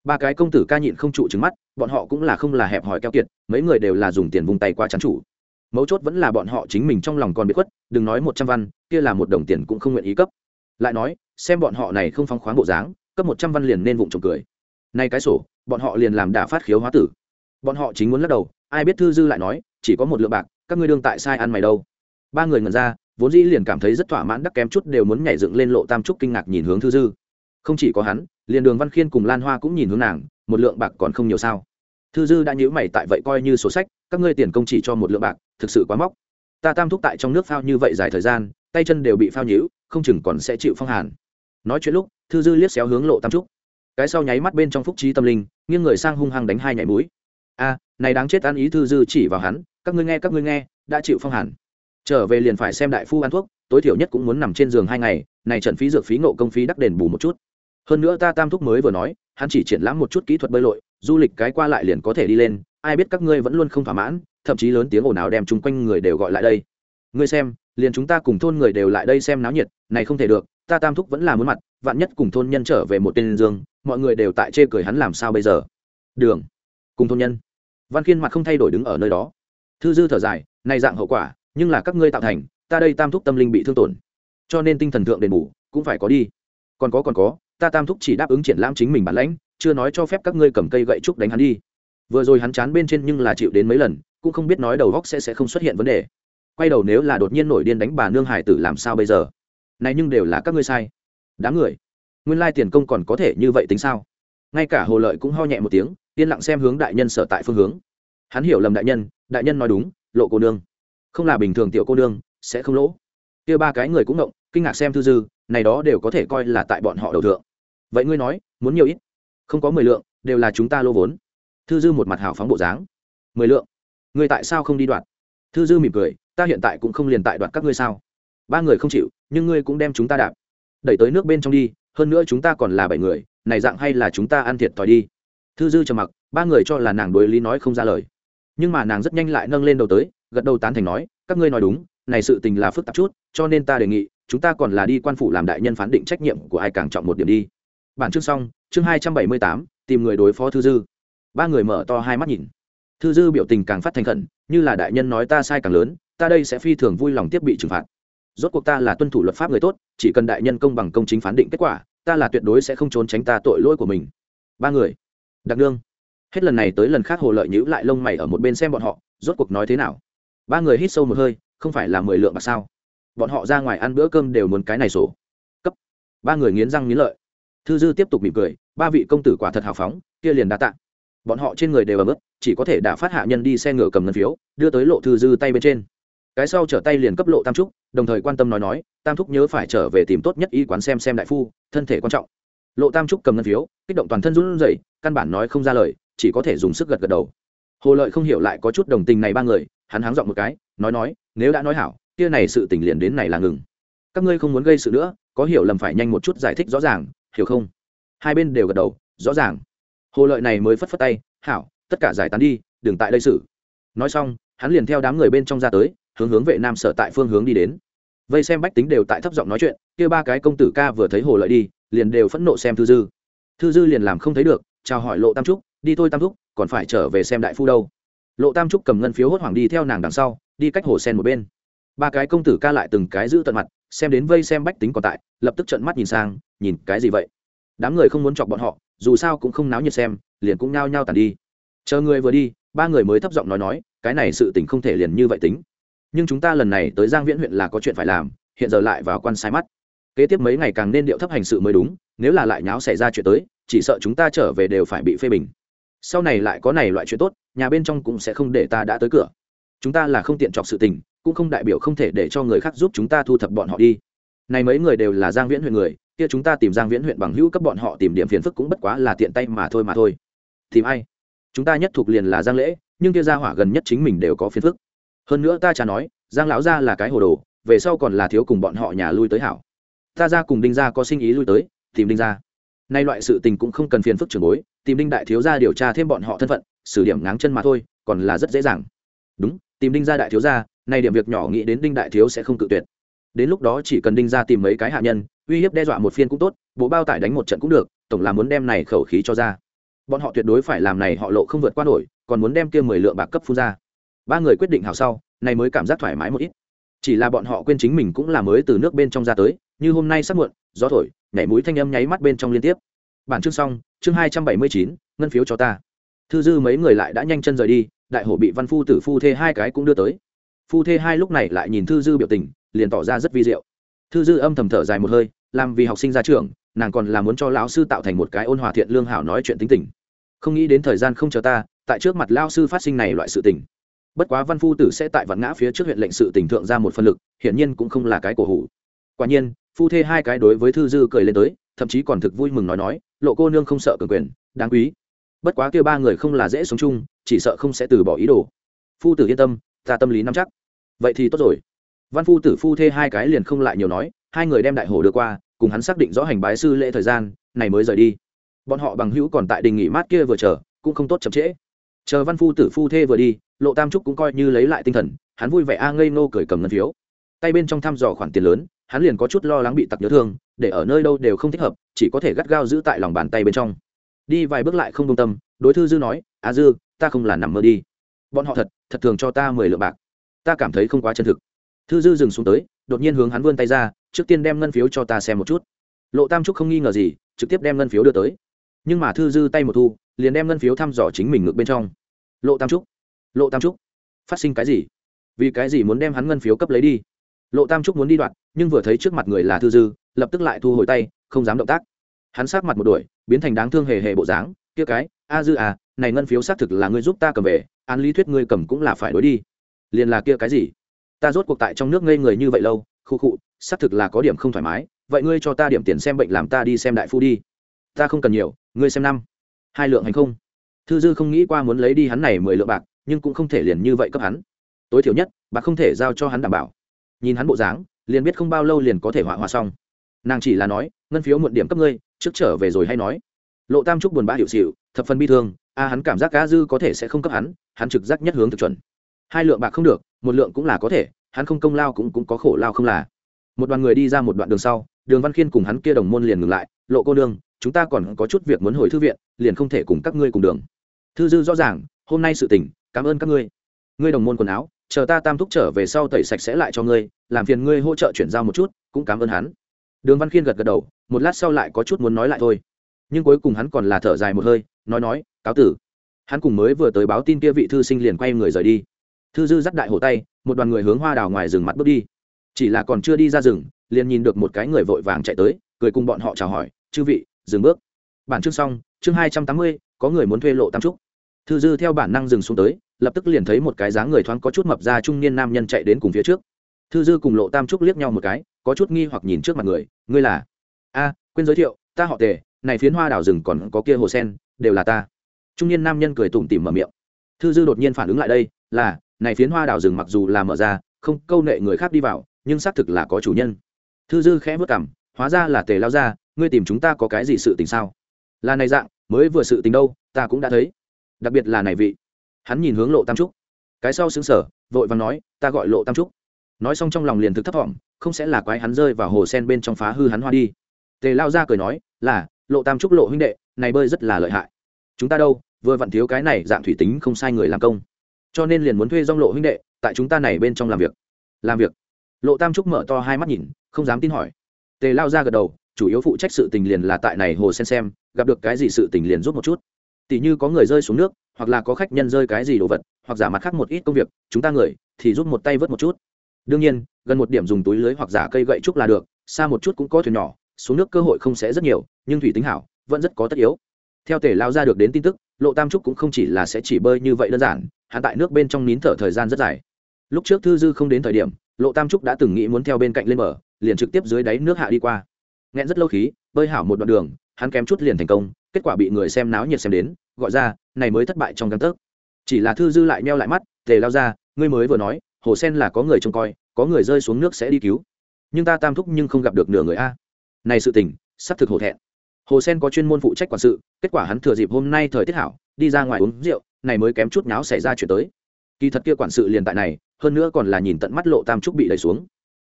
Ba cái công tử ca nhịn không trụ trứng mắt, bọn họ cũng là không là hẹp hòi keo kiệt, mấy người đều là dùng tiền vung tay qua trắng chủ mấu chốt vẫn là bọn họ chính mình trong lòng còn bị khuất, đừng nói một trăm văn, kia là một đồng tiền cũng không nguyện ý cấp. Lại nói, xem bọn họ này không phóng khoáng bộ dáng, cấp một trăm văn liền nên vụng trộm cười. Nay cái sổ, bọn họ liền làm đả phát khiếu hóa tử. Bọn họ chính muốn lắc đầu, ai biết thư dư lại nói, chỉ có một lượng bạc, các ngươi đương tại sai ăn mày đâu. Ba người ngần ra, vốn dĩ liền cảm thấy rất thỏa mãn đắc kém chút đều muốn nhảy dựng lên lộ tam trúc kinh ngạc nhìn hướng thư dư. Không chỉ có hắn, liền đường văn khiên cùng lan hoa cũng nhìn hướng nàng, một lượng bạc còn không nhiều sao thư dư đã nhữ mày tại vậy coi như sổ sách, các ngươi tiền công chỉ cho một lượng bạc, thực sự quá móc. Ta tam thúc tại trong nước phao như vậy dài thời gian, tay chân đều bị phao nhữ không chừng còn sẽ chịu phong hàn. Nói chuyện lúc, thư dư liếc xéo hướng lộ tam trúc cái sau nháy mắt bên trong phúc trí tâm linh, nghiêng người sang hung hăng đánh hai nhảy mũi. A, này đáng chết ăn ý thư dư chỉ vào hắn, các ngươi nghe, các ngươi nghe, đã chịu phong hàn. Trở về liền phải xem đại phu ăn thuốc, tối thiểu nhất cũng muốn nằm trên giường hai ngày, này trận phí dược phí ngộ công phí đắc đền bù một chút. Hơn nữa ta tam thúc mới vừa nói, hắn chỉ triển lãm một chút kỹ thuật bơi lội du lịch cái qua lại liền có thể đi lên, ai biết các ngươi vẫn luôn không thỏa mãn, thậm chí lớn tiếng ồn ào đem chung quanh người đều gọi lại đây. Ngươi xem, liền chúng ta cùng thôn người đều lại đây xem náo nhiệt, này không thể được, ta tam thúc vẫn là muốn mặt, vạn nhất cùng thôn nhân trở về một tên dương, mọi người đều tại chê cười hắn làm sao bây giờ? Đường. Cùng thôn nhân. Văn khiên mặt không thay đổi đứng ở nơi đó. Thư dư thở dài, này dạng hậu quả, nhưng là các ngươi tạo thành, ta đây tam thúc tâm linh bị thương tổn. Cho nên tinh thần thượng đền bù, cũng phải có đi. Còn có còn có, ta tam thúc chỉ đáp ứng triển lãm chính mình bản lãnh chưa nói cho phép các ngươi cầm cây gậy trúc đánh hắn đi. Vừa rồi hắn chán bên trên nhưng là chịu đến mấy lần, cũng không biết nói đầu góc sẽ sẽ không xuất hiện vấn đề. Quay đầu nếu là đột nhiên nổi điên đánh bà nương hải tử làm sao bây giờ? Này nhưng đều là các ngươi sai. Đáng người, nguyên lai tiền công còn có thể như vậy tính sao? Ngay cả hồ lợi cũng ho nhẹ một tiếng, yên lặng xem hướng đại nhân sở tại phương hướng. Hắn hiểu lầm đại nhân đại nhân nói đúng, lộ cô nương. Không là bình thường tiểu cô nương, sẽ không lỗ. Kia ba cái người cũng ngộng, kinh ngạc xem thư dư, này đó đều có thể coi là tại bọn họ đầu thượng. Vậy ngươi nói, muốn nhiều ít? Không có mười lượng, đều là chúng ta lô vốn. Thư dư một mặt hào phóng bộ dáng. Mười lượng? Ngươi tại sao không đi đoạt? Thư dư mỉm cười, ta hiện tại cũng không liền tại đoạt các ngươi sao? Ba người không chịu, nhưng ngươi cũng đem chúng ta đạp. Đẩy tới nước bên trong đi, hơn nữa chúng ta còn là bảy người, này dạng hay là chúng ta ăn thiệt thòi đi. Thư dư trầm mặc, ba người cho là nàng đối lý nói không ra lời. Nhưng mà nàng rất nhanh lại nâng lên đầu tới, gật đầu tán thành nói, các ngươi nói đúng, này sự tình là phức tạp chút, cho nên ta đề nghị, chúng ta còn là đi quan phủ làm đại nhân phán định trách nhiệm của ai càng trọng một điểm đi bản chương xong, chương hai trăm bảy mươi tám, tìm người đối phó thư dư. Ba người mở to hai mắt nhìn. Thư dư biểu tình càng phát thành khẩn, như là đại nhân nói ta sai càng lớn, ta đây sẽ phi thường vui lòng tiếp bị trừng phạt. Rốt cuộc ta là tuân thủ luật pháp người tốt, chỉ cần đại nhân công bằng công chính phán định kết quả, ta là tuyệt đối sẽ không trốn tránh ta tội lỗi của mình. Ba người. Đặc đương hết lần này tới lần khác hồ lợi nhữ lại lông mày ở một bên xem bọn họ, rốt cuộc nói thế nào? Ba người hít sâu một hơi, không phải là mười lượng bạc sao? Bọn họ ra ngoài ăn bữa cơm đều muốn cái này sổ. Cấp. Ba người nghiến răng nghiến lợi thư dư tiếp tục mỉm cười, ba vị công tử quả thật hào phóng, kia liền đa tạ. Bọn họ trên người đều ấm ức, chỉ có thể đã phát hạ nhân đi xe ngựa cầm ngân phiếu, đưa tới lộ thư dư tay bên trên. Cái sau trở tay liền cấp lộ tam trúc, đồng thời quan tâm nói nói, tam thúc nhớ phải trở về tìm tốt nhất y quán xem xem đại phu, thân thể quan trọng. Lộ tam trúc cầm ngân phiếu, kích động toàn thân run rẩy, căn bản nói không ra lời, chỉ có thể dùng sức gật gật đầu. Hồ lợi không hiểu lại có chút đồng tình này ba người, hắn háng dọn một cái, nói nói, nếu đã nói hảo, kia này sự tình liền đến này là ngừng. Các ngươi không muốn gây sự nữa, có hiểu lầm phải nhanh một chút giải thích rõ ràng hiểu không? Hai bên đều gật đầu, rõ ràng. Hồ lợi này mới phất phất tay, hảo, tất cả giải tán đi, đừng tại đây xử. Nói xong, hắn liền theo đám người bên trong ra tới, hướng hướng vệ nam sở tại phương hướng đi đến. Vây xem bách tính đều tại thấp giọng nói chuyện, kia ba cái công tử ca vừa thấy hồ lợi đi, liền đều phẫn nộ xem thư dư. Thư dư liền làm không thấy được, chào hỏi lộ tam trúc, đi thôi tam trúc, còn phải trở về xem đại phu đâu. Lộ tam trúc cầm ngân phiếu hốt hoảng đi theo nàng đằng sau, đi cách hồ sen một bên. Ba cái công tử ca lại từng cái giữ tận mặt xem đến vây xem bách tính còn tại, lập tức trận mắt nhìn sang, nhìn cái gì vậy? Đám người không muốn chọc bọn họ, dù sao cũng không náo nhiệt xem, liền cũng nhao nhao tàn đi. Chờ người vừa đi, ba người mới thấp giọng nói nói, cái này sự tình không thể liền như vậy tính. Nhưng chúng ta lần này tới giang viễn huyện là có chuyện phải làm, hiện giờ lại vào quan sai mắt. Kế tiếp mấy ngày càng nên điệu thấp hành sự mới đúng, nếu là lại nháo xảy ra chuyện tới, chỉ sợ chúng ta trở về đều phải bị phê bình. Sau này lại có này loại chuyện tốt, nhà bên trong cũng sẽ không để ta đã tới cửa. Chúng ta là không tiện chọc sự tình cũng không đại biểu không thể để cho người khác giúp chúng ta thu thập bọn họ đi. Này mấy người đều là giang viễn huyện người, kia chúng ta tìm giang viễn huyện bằng hữu cấp bọn họ tìm điểm phiền phức cũng bất quá là tiện tay mà thôi mà thôi. Tìm ai? Chúng ta nhất thuộc liền là giang lễ, nhưng kia gia hỏa gần nhất chính mình đều có phiền phức. Hơn nữa ta chả nói, giang lão gia là cái hồ đồ, về sau còn là thiếu cùng bọn họ nhà lui tới hảo. Ta ra cùng đinh gia có sinh ý lui tới, tìm đinh gia. Nay loại sự tình cũng không cần phiền phức trường bối, tìm đinh đại thiếu gia điều tra thêm bọn họ thân phận xử điểm ngáng chân mà thôi, còn là rất dễ dàng. Đúng, tìm đinh gia đại thiếu gia nay điểm việc nhỏ nghĩ đến đinh đại thiếu sẽ không cự tuyệt. Đến lúc đó chỉ cần đinh gia tìm mấy cái hạ nhân, uy hiếp đe dọa một phiên cũng tốt, bộ bao tải đánh một trận cũng được, tổng là muốn đem này khẩu khí cho ra. Bọn họ tuyệt đối phải làm này họ lộ không vượt qua nổi, còn muốn đem kia mười lượng bạc cấp phun ra. Ba người quyết định hào sau này mới cảm giác thoải mái một ít. Chỉ là bọn họ quên chính mình cũng là mới từ nước bên trong ra tới, như hôm nay sắp muộn, gió thổi, nhảy mũi thanh âm nháy mắt bên trong liên tiếp. Bản chương xong, chương hai trăm bảy mươi chín, ngân phiếu cho ta. Thư dư mấy người lại đã nhanh chân rời đi, đại hổ bị văn phu tử phu thê hai cái cũng đưa tới phu thê hai lúc này lại nhìn thư dư biểu tình, liền tỏ ra rất vi diệu. Thư dư âm thầm thở dài một hơi, làm vì học sinh ra trường, nàng còn là muốn cho lão sư tạo thành một cái ôn hòa thiện lương hảo nói chuyện tính tình. Không nghĩ đến thời gian không chờ ta, tại trước mặt lao sư phát sinh này loại sự tình. Bất quá văn phu tử sẽ tại vạn ngã phía trước huyện lệnh sự tỉnh thượng ra một phân lực, hiển nhiên cũng không là cái cổ hủ. Quả nhiên, phu thê hai cái đối với thư dư cười lên tới, thậm chí còn thực vui mừng nói nói, lộ cô nương không sợ cường quyền, đáng quý. Bất quá kêu ba người không là dễ sống chung, chỉ sợ không sẽ từ bỏ ý đồ. Phu tử yên tâm, ta tâm lý nắm chắc vậy thì tốt rồi. Văn phu tử phu thê hai cái liền không lại nhiều nói, hai người đem đại hổ đưa qua, cùng hắn xác định rõ hành bái sư lễ thời gian, này mới rời đi. Bọn họ bằng hữu còn tại đình nghỉ mát kia vừa chờ, cũng không tốt chậm trễ. Chờ văn phu tử phu thê vừa đi, lộ tam trúc cũng coi như lấy lại tinh thần, hắn vui vẻ a ngây nô cười cầm ngân phiếu. Tay bên trong thăm dò khoản tiền lớn, hắn liền có chút lo lắng bị tặc nhớ thương, để ở nơi đâu đều không thích hợp, chỉ có thể gắt gao giữ tại lòng bàn tay bên trong. Đi vài bước lại không đông tâm, đối thư dư nói, a dư, ta không là nằm mơ đi. Bọn họ thật thật thường cho ta mười lượng bạc ta cảm thấy không quá chân thực. Thư dư dừng xuống tới, đột nhiên hướng hắn vươn tay ra, trước tiên đem ngân phiếu cho ta xem một chút. Lộ tam trúc không nghi ngờ gì, trực tiếp đem ngân phiếu đưa tới. Nhưng mà thư dư tay một thu, liền đem ngân phiếu thăm dò chính mình ngược bên trong. Lộ tam trúc, lộ tam trúc, phát sinh cái gì? Vì cái gì muốn đem hắn ngân phiếu cấp lấy đi? Lộ tam trúc muốn đi đoạt nhưng vừa thấy trước mặt người là thư dư, lập tức lại thu hồi tay, không dám động tác. Hắn sát mặt một đuổi, biến thành đáng thương hề hề bộ dáng, kia cái, a dư à này ngân phiếu xác thực là ngươi giúp ta cầm về, án lý thuyết ngươi cầm cũng là phải đối đi liền là kia cái gì? Ta rốt cuộc tại trong nước ngây người như vậy lâu, khu khụ xác thực là có điểm không thoải mái, vậy ngươi cho ta điểm tiền xem bệnh làm ta đi xem đại phu đi. Ta không cần nhiều, ngươi xem năm. Hai lượng hành không. Thư dư không nghĩ qua muốn lấy đi hắn này mười lượng bạc, nhưng cũng không thể liền như vậy cấp hắn. Tối thiểu nhất, bạc không thể giao cho hắn đảm bảo. Nhìn hắn bộ dáng, liền biết không bao lâu liền có thể họa hòa xong. Nàng chỉ là nói, ngân phiếu muộn điểm cấp ngươi, trước trở về rồi hay nói. Lộ tam trúc buồn bã hiệu xịu, thập phần bi thương, a, hắn cảm giác cá dư có thể sẽ không cấp hắn hắn trực giác nhất hướng thực chuẩn hai lượng bạc không được, một lượng cũng là có thể, hắn không công lao cũng cũng có khổ lao không là. Một đoàn người đi ra một đoạn đường sau, đường văn khiên cùng hắn kia đồng môn liền ngừng lại, lộ cô đương chúng ta còn có chút việc muốn hồi thư viện, liền không thể cùng các ngươi cùng đường. Thư dư rõ ràng, hôm nay sự tình, cảm ơn các ngươi. Ngươi đồng môn quần áo, chờ ta tam thúc trở về sau tẩy sạch sẽ lại cho ngươi, làm phiền ngươi hỗ trợ chuyển giao một chút, cũng cảm ơn hắn. Đường văn khiên gật gật đầu, một lát sau lại có chút muốn nói lại thôi. Nhưng cuối cùng hắn còn là thở dài một hơi, nói nói, cáo tử. Hắn cùng mới vừa tới báo tin kia vị thư sinh liền quay người rời đi thư dư dắt đại hổ tay, một đoàn người hướng hoa đào ngoài rừng mặt bước đi. Chỉ là còn chưa đi ra rừng, liền nhìn được một cái người vội vàng chạy tới, cười cùng bọn họ chào hỏi, chư vị, dừng bước. Bản chương xong, chương hai trăm tám mươi, có người muốn thuê lộ tam trúc. Thư dư theo bản năng dừng xuống tới, lập tức liền thấy một cái dáng người thoáng có chút mập ra trung niên nam nhân chạy đến cùng phía trước. Thư dư cùng lộ tam trúc liếc nhau một cái, có chút nghi hoặc nhìn trước mặt người, ngươi là? A, quên giới thiệu, ta họ tề, này phiến hoa đào rừng còn có kia hồ sen, đều là ta. Trung niên nam nhân cười tủm tỉm mở miệng. Thư dư đột nhiên phản ứng lại đây, là này phiến hoa đào rừng mặc dù là mở ra, không câu nệ người khác đi vào, nhưng xác thực là có chủ nhân. Thư dư khẽ vất cảm hóa ra là tề lao ra ngươi tìm chúng ta có cái gì sự tình sao? Là này dạng, mới vừa sự tình đâu, ta cũng đã thấy. Đặc biệt là này vị. Hắn nhìn hướng lộ tam trúc. Cái sau xứng sở, vội và nói, ta gọi lộ tam trúc. Nói xong trong lòng liền thực thấp thỏm, không sẽ là quái hắn rơi vào hồ sen bên trong phá hư hắn hoa đi. Tề lao ra cười nói, là, lộ tam trúc lộ huynh đệ, này bơi rất là lợi hại. Chúng ta đâu, vừa vặn thiếu cái này dạng thủy tính không sai người làm công cho nên liền muốn thuê dong lộ huynh đệ tại chúng ta này bên trong làm việc. Làm việc. Lộ tam trúc mở to hai mắt nhìn, không dám tin hỏi. Tề lao ra gật đầu, chủ yếu phụ trách sự tình liền là tại này hồ sen xem, gặp được cái gì sự tình liền rút một chút. Tỷ như có người rơi xuống nước, hoặc là có khách nhân rơi cái gì đồ vật, hoặc giả mặt khác một ít công việc, chúng ta người thì rút một tay vớt một chút. Đương nhiên, gần một điểm dùng túi lưới hoặc giả cây gậy trúc là được, xa một chút cũng có thuyền nhỏ, xuống nước cơ hội không sẽ rất nhiều, nhưng thủy tính hảo, vẫn rất có tất yếu. Theo Tề lao ra được đến tin tức, lộ tam trúc cũng không chỉ là sẽ chỉ bơi như vậy đơn giản hắn tại nước bên trong nín thở thời gian rất dài. Lúc trước thư dư không đến thời điểm, lộ tam trúc đã từng nghĩ muốn theo bên cạnh lên bờ, liền trực tiếp dưới đáy nước hạ đi qua. Nghẹn rất lâu khí, bơi hảo một đoạn đường, hắn kém chút liền thành công, kết quả bị người xem náo nhiệt xem đến, gọi ra, này mới thất bại trong găng tấc. Chỉ là thư dư lại meo lại mắt, tề lao ra, ngươi mới vừa nói, hồ sen là có người trông coi, có người rơi xuống nước sẽ đi cứu. Nhưng ta tam thúc nhưng không gặp được nửa người a. Này sự tình, sắp thực hổ thẹn hồ sen có chuyên môn phụ trách quản sự, kết quả hắn thừa dịp hôm nay thời tiết hảo, đi ra ngoài uống rượu, này mới kém chút nháo xảy ra chuyện tới. Kỳ thật kia quản sự liền tại này, hơn nữa còn là nhìn tận mắt lộ tam trúc bị đẩy xuống.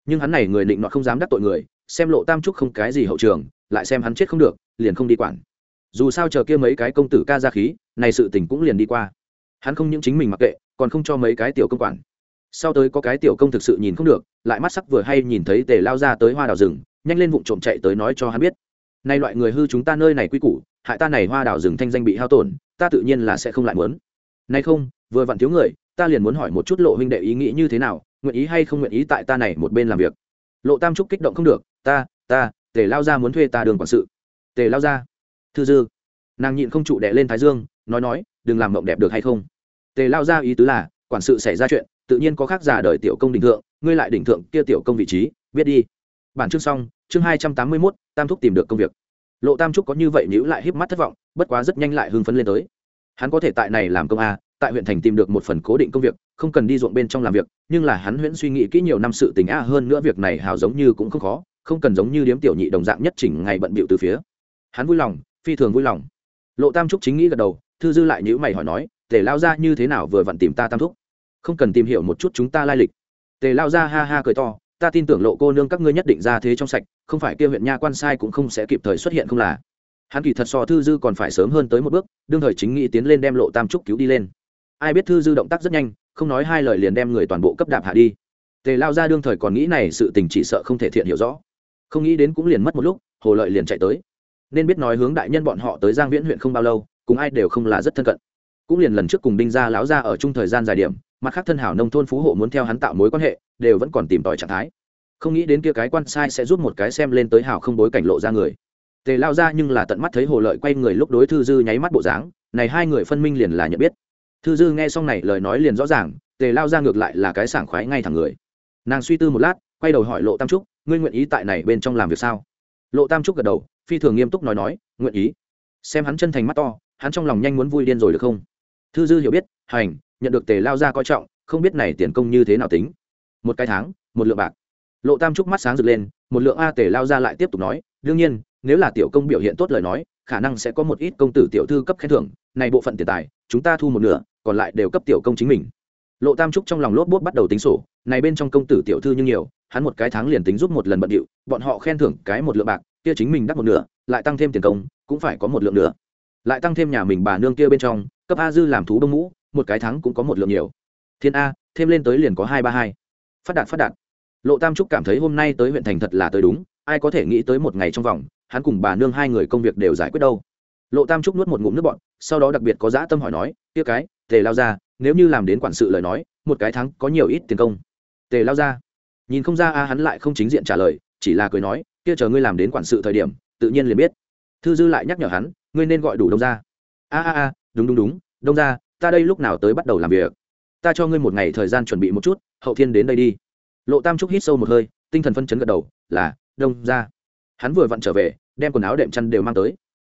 Nhưng hắn này người định nọ không dám đắc tội người, xem lộ tam trúc không cái gì hậu trường, lại xem hắn chết không được, liền không đi quản. Dù sao chờ kia mấy cái công tử ca ra khí, này sự tình cũng liền đi qua. Hắn không những chính mình mặc kệ, còn không cho mấy cái tiểu công quản. Sau tới có cái tiểu công thực sự nhìn không được, lại mắt sắc vừa hay nhìn thấy tề lao ra tới hoa đào rừng, nhanh lên vụng trộm chạy tới nói cho hắn biết nay loại người hư chúng ta nơi này quy củ, hại ta này hoa đào rừng thanh danh bị hao tổn, ta tự nhiên là sẽ không lại muốn. Nay không, vừa vặn thiếu người, ta liền muốn hỏi một chút lộ huynh đệ ý nghĩ như thế nào, nguyện ý hay không nguyện ý tại ta này một bên làm việc. Lộ tam trúc kích động không được, ta ta, tề lao ra muốn thuê ta đường quản sự. Tề lao ra thư dư. Nàng nhịn không trụ đệ lên thái dương, nói nói, đừng làm mộng đẹp được hay không? Tề lao ra ý tứ là, quản sự xảy ra chuyện, tự nhiên có khác giả đời tiểu công đỉnh thượng, ngươi lại đỉnh thượng kia tiểu công vị trí biết đi. Bản chương xong, chương hai trăm tám mươi mốt tam thúc tìm được công việc. Lộ tam trúc có như vậy nhữ lại híp mắt thất vọng, bất quá rất nhanh lại hưng phấn lên tới. Hắn có thể tại này làm công a, tại huyện thành tìm được một phần cố định công việc, không cần đi ruộng bên trong làm việc, nhưng là hắn huyễn suy nghĩ kỹ nhiều năm sự tình a hơn nữa việc này hào giống như cũng không khó, không cần giống như điếm tiểu nhị đồng dạng nhất chỉnh ngày bận bịu từ phía. Hắn vui lòng, phi thường vui lòng. Lộ tam trúc chính nghĩ gật đầu, thư dư lại nhữ mày hỏi nói, tề lao ra như thế nào vừa vặn tìm ta tam thúc? Không cần tìm hiểu một chút chúng ta lai lịch. Tề lao ra ha ha cười to ta tin tưởng lộ cô nương các ngươi nhất định ra thế trong sạch, không phải kia huyện nha quan sai cũng không sẽ kịp thời xuất hiện không là. Hắn kỳ thật so thư dư còn phải sớm hơn tới một bước, đương thời chính nghĩ tiến lên đem lộ tam trúc cứu đi lên. Ai biết thư dư động tác rất nhanh, không nói hai lời liền đem người toàn bộ cấp đạp hạ đi. Tề lao ra đương thời còn nghĩ này sự tình chỉ sợ không thể thiện hiểu rõ. Không nghĩ đến cũng liền mất một lúc, hồ lợi liền chạy tới. Nên biết nói hướng đại nhân bọn họ tới giang viễn huyện không bao lâu, cùng ai đều không là rất thân cận. Cũng liền lần trước cùng đinh gia láo ra ở chung thời gian dài điểm mặt khác thân hảo nông thôn phú hộ muốn theo hắn tạo mối quan hệ, đều vẫn còn tìm tòi trạng thái. Không nghĩ đến kia cái quan sai sẽ giúp một cái xem lên tới hảo không bối cảnh lộ ra người. Tề lao ra nhưng là tận mắt thấy hồ lợi quay người lúc đối thư dư nháy mắt bộ dáng, này hai người phân minh liền là nhận biết. Thư dư nghe xong này lời nói liền rõ ràng, tề lao ra ngược lại là cái sảng khoái ngay thẳng người. Nàng suy tư một lát, quay đầu hỏi lộ tam trúc, ngươi nguyện ý tại này bên trong làm việc sao? Lộ tam trúc gật đầu, phi thường nghiêm túc nói nói, nguyện ý. Xem hắn chân thành mắt to, hắn trong lòng nhanh muốn vui điên rồi được không? Thư dư hiểu biết, hành nhận được tề lao ra coi trọng, không biết này tiền công như thế nào tính. Một cái tháng, một lượng bạc. Lộ tam trúc mắt sáng rực lên, một lượng a tề lao ra lại tiếp tục nói, đương nhiên, nếu là tiểu công biểu hiện tốt lời nói, khả năng sẽ có một ít công tử tiểu thư cấp khen thưởng, này bộ phận tiền tài, chúng ta thu một nửa, còn lại đều cấp tiểu công chính mình. Lộ tam trúc trong lòng lốp bốt bắt đầu tính sổ, này bên trong công tử tiểu thư như nhiều, hắn một cái tháng liền tính giúp một lần bận điệu, bọn họ khen thưởng cái một lượng bạc, kia chính mình đắt một nửa, lại tăng thêm tiền công, cũng phải có một lượng nữa. Lại tăng thêm nhà mình bà nương kia bên trong, cấp a dư làm thú đông mũ một cái thắng cũng có một lượng nhiều. Thiên a, thêm lên tới liền có hai ba hai. Phát đạt phát đạt. Lộ tam trúc cảm thấy hôm nay tới huyện thành thật là tới đúng, ai có thể nghĩ tới một ngày trong vòng, hắn cùng bà nương hai người công việc đều giải quyết đâu. Lộ tam trúc nuốt một ngụm nước bọn sau đó đặc biệt có dã tâm hỏi nói, kia cái, tề lao ra nếu như làm đến quản sự lời nói, một cái thắng có nhiều ít tiền công? Tề lao ra nhìn không ra a hắn lại không chính diện trả lời, chỉ là cười nói, kia chờ ngươi làm đến quản sự thời điểm, tự nhiên liền biết. Thư dư lại nhắc nhở hắn, ngươi nên gọi đủ đông ra a a a, đúng đúng đúng, đông ra ta đây lúc nào tới bắt đầu làm việc? Ta cho ngươi một ngày thời gian chuẩn bị một chút, hậu thiên đến đây đi. Lộ tam trúc hít sâu một hơi, tinh thần phân chấn gật đầu, là, đông, ra. Hắn vừa vặn trở về, đem quần áo đệm chăn đều mang tới.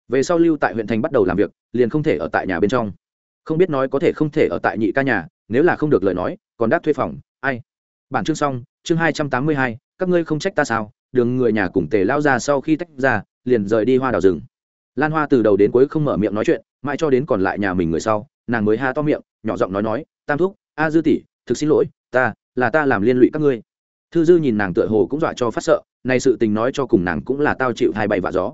Về sau lưu tại huyện thành bắt đầu làm việc, liền không thể ở tại nhà bên trong. Không biết nói có thể không thể ở tại nhị ca nhà, nếu là không được lời nói, còn đáp thuê phòng, ai? Bản chương xong, chương hai trăm tám mươi hai, các ngươi không trách ta sao? Đường người nhà cùng tề lao ra sau khi tách ra, liền rời đi hoa đào rừng. Lan hoa từ đầu đến cuối không mở miệng nói chuyện, mãi cho đến còn lại nhà mình người sau nàng mới ha to miệng, nhỏ giọng nói nói, tam thúc, a dư tỷ, thực xin lỗi, ta, là ta làm liên lụy các ngươi. Thư dư nhìn nàng tựa hồ cũng dọa cho phát sợ này sự tình nói cho cùng nàng cũng là tao chịu hai bậy vạ gió.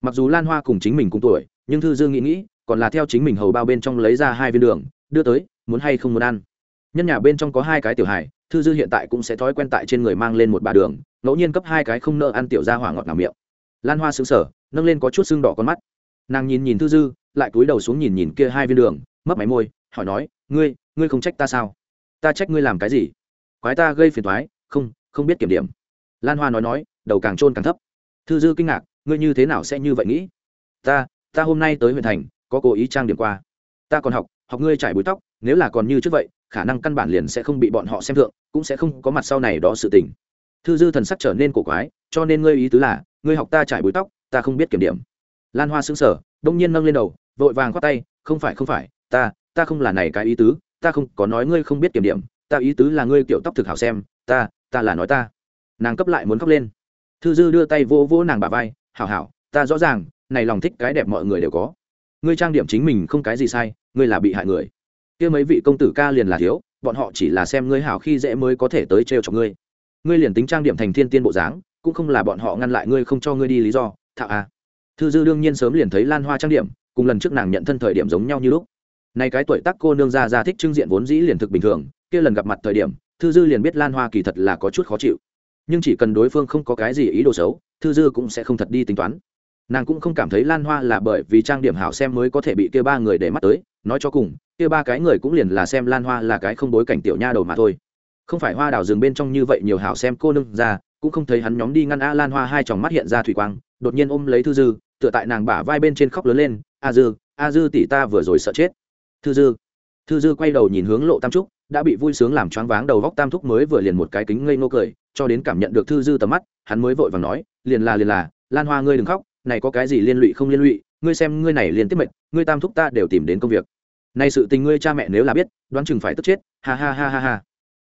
Mặc dù lan hoa cùng chính mình cùng tuổi, nhưng thư dư nghĩ nghĩ, còn là theo chính mình hầu bao bên trong lấy ra hai viên đường, đưa tới, muốn hay không muốn ăn. Nhân nhà bên trong có hai cái tiểu hài, thư dư hiện tại cũng sẽ thói quen tại trên người mang lên một bà đường, ngẫu nhiên cấp hai cái không nợ ăn tiểu ra hỏa ngọt ngào miệng. Lan hoa xứng sở nâng lên có chút sưng đỏ con mắt. Nàng nhìn nhìn thư dư, lại cúi đầu xuống nhìn nhìn kia hai viên đường mất máy môi, hỏi nói, ngươi ngươi không trách ta sao? Ta trách ngươi làm cái gì? Quái ta gây phiền thoái không không biết kiểm điểm. Lan hoa nói nói, đầu càng trôn càng thấp. Thư dư kinh ngạc, ngươi như thế nào sẽ như vậy nghĩ? Ta ta hôm nay tới huyện thành, có cố ý trang điểm qua. Ta còn học học ngươi trải búi tóc, nếu là còn như trước vậy, khả năng căn bản liền sẽ không bị bọn họ xem thượng, cũng sẽ không có mặt sau này đó sự tình. Thư dư thần sắc trở nên cổ quái, cho nên ngươi ý tứ là, ngươi học ta trải búi tóc, ta không biết kiểm điểm. Lan hoa xứng sở đông nhiên nâng lên đầu, vội vàng khoát tay, không phải không phải ta ta không là này cái ý tứ, ta không có nói ngươi không biết kiểm điểm, ta ý tứ là ngươi kiểu tóc thực hảo xem, ta ta là nói ta. Nàng cấp lại muốn khóc lên. Thư dư đưa tay vỗ vỗ nàng bà vai, hảo hảo, ta rõ ràng, này lòng thích cái đẹp mọi người đều có. Ngươi trang điểm chính mình không cái gì sai, ngươi là bị hại người. Kia mấy vị công tử ca liền là thiếu, bọn họ chỉ là xem ngươi hảo khi dễ mới có thể tới trêu chọc ngươi. Ngươi liền tính trang điểm thành thiên tiên bộ dáng, cũng không là bọn họ ngăn lại ngươi không cho ngươi đi lý do thạo à. Thư dư đương nhiên sớm liền thấy lan hoa trang điểm, cùng lần trước nàng nhận thân thời điểm giống nhau như lúc nay cái tuổi tác cô nương ra ra thích trưng diện vốn dĩ liền thực bình thường, kia lần gặp mặt thời điểm, thư dư liền biết lan hoa kỳ thật là có chút khó chịu. Nhưng chỉ cần đối phương không có cái gì ý đồ xấu, thư dư cũng sẽ không thật đi tính toán. Nàng cũng không cảm thấy lan hoa là bởi vì trang điểm hảo xem mới có thể bị kia ba người để mắt tới. Nói cho cùng, kia ba cái người cũng liền là xem lan hoa là cái không bối cảnh tiểu nha đầu mà thôi. Không phải hoa đào rừng bên trong như vậy nhiều hảo xem cô nương ra, cũng không thấy hắn nhóm đi ngăn a lan hoa hai tròng mắt hiện ra thủy quang, đột nhiên ôm lấy thư dư, tựa tại nàng bả vai bên trên khóc lớn lên. A dư a dư tỷ ta vừa rồi sợ chết thư dư. Thư dư quay đầu nhìn hướng lộ tam trúc, đã bị vui sướng làm choáng váng đầu góc tam thúc mới vừa liền một cái kính ngây nô cười, cho đến cảm nhận được thư dư tầm mắt, hắn mới vội vàng nói, liền là liền là, lan hoa ngươi đừng khóc, này có cái gì liên lụy không liên lụy, ngươi xem ngươi này liền tiếp mệnh ngươi tam thúc ta đều tìm đến công việc. Này sự tình ngươi cha mẹ nếu là biết, đoán chừng phải tức chết, ha ha ha ha ha.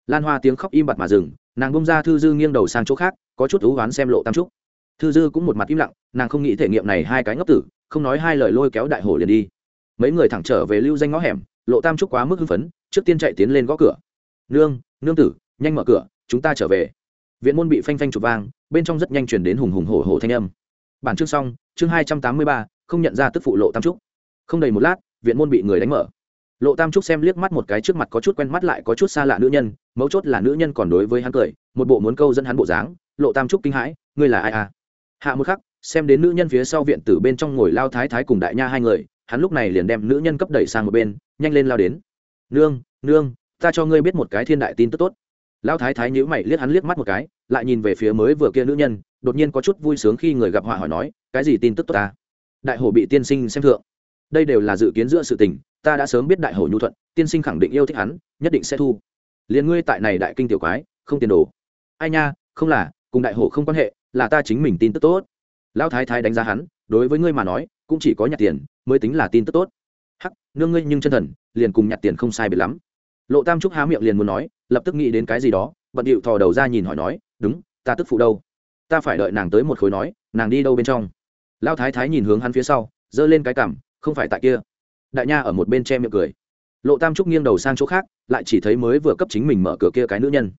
Lan hoa tiếng khóc im bặt mà dừng, nàng bông ra thư dư nghiêng đầu sang chỗ khác, có chút thú oán xem lộ tam trúc. Thư dư cũng một mặt im lặng, nàng không nghĩ thể nghiệm này hai cái ngốc tử, không nói hai lời lôi kéo đại hổ liền đi mấy người thẳng trở về lưu danh ngõ hẻm, lộ tam trúc quá mức hưng phấn, trước tiên chạy tiến lên gõ cửa. Nương nương tử, nhanh mở cửa, chúng ta trở về. Viện môn bị phanh phanh chụp vang, bên trong rất nhanh chuyển đến hùng hùng hổ hổ thanh âm. Bản chương xong, chương hai trăm tám mươi ba, không nhận ra tức phụ lộ tam trúc. Không đầy một lát, viện môn bị người đánh mở. Lộ tam trúc xem liếc mắt một cái trước mặt có chút quen mắt lại có chút xa lạ nữ nhân, mấu chốt là nữ nhân còn đối với hắn cười, một bộ muốn câu dẫn hắn bộ dáng. Lộ tam trúc kinh hãi, ngươi là ai à? Hạ một khắc, xem đến nữ nhân phía sau viện tử bên trong ngồi lao thái thái cùng đại nha hai người hắn lúc này liền đem nữ nhân cấp đẩy sang một bên, nhanh lên lao đến. Nương nương, ta cho ngươi biết một cái thiên đại tin tức tốt. Lão thái thái nhữ mày liếc hắn liếc mắt một cái, lại nhìn về phía mới vừa kia nữ nhân, đột nhiên có chút vui sướng khi người gặp họa hỏi nói, cái gì tin tức tốt ta? Đại hổ bị tiên sinh xem thượng. Đây đều là dự kiến giữa sự tình, ta đã sớm biết đại hổ nhu thuận, tiên sinh khẳng định yêu thích hắn, nhất định sẽ thu. Liền ngươi tại này đại kinh tiểu quái, không tiền đồ. Ai nha, không là, cùng đại hổ không quan hệ, là ta chính mình tin tức tốt. Lão thái thái đánh giá hắn, đối với ngươi mà nói, cũng chỉ có nhặt tiền mới tính là tin tức tốt. Hắc, nương ngươi nhưng chân thần, liền cùng nhặt tiền không sai biệt lắm. Lộ tam trúc há miệng liền muốn nói, lập tức nghĩ đến cái gì đó, bận điệu thò đầu ra nhìn hỏi nói, đúng, ta tức phụ đâu? Ta phải đợi nàng tới một khối nói, nàng đi đâu bên trong? Lão thái thái nhìn hướng hắn phía sau, giơ lên cái cằm, không phải tại kia. Đại nha ở một bên che miệng cười. Lộ tam trúc nghiêng đầu sang chỗ khác, lại chỉ thấy mới vừa cấp chính mình mở cửa kia cái nữ nhân.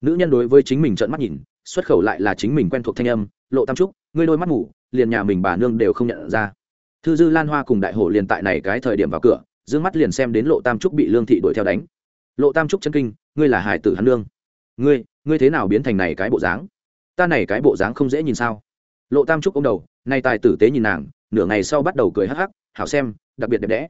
Nữ nhân đối với chính mình trợn mắt nhìn, xuất khẩu lại là chính mình quen thuộc thanh âm, lộ tam trúc, ngươi đôi mắt ngủ, liền nhà mình bà nương đều không nhận ra thư dư lan hoa cùng đại hổ liền tại này cái thời điểm vào cửa d mắt liền xem đến lộ tam trúc bị lương thị đuổi theo đánh. Lộ tam trúc chân kinh, ngươi là hải tử hắn lương. ngươi ngươi thế nào biến thành này cái bộ dáng? Ta này cái bộ dáng không dễ nhìn sao? Lộ tam trúc ô m đầu, nay tài tử tế nhìn nàng, nửa ngày sau bắt đầu cười hắc hắc, hảo xem, đặc biệt đẹp đẽ.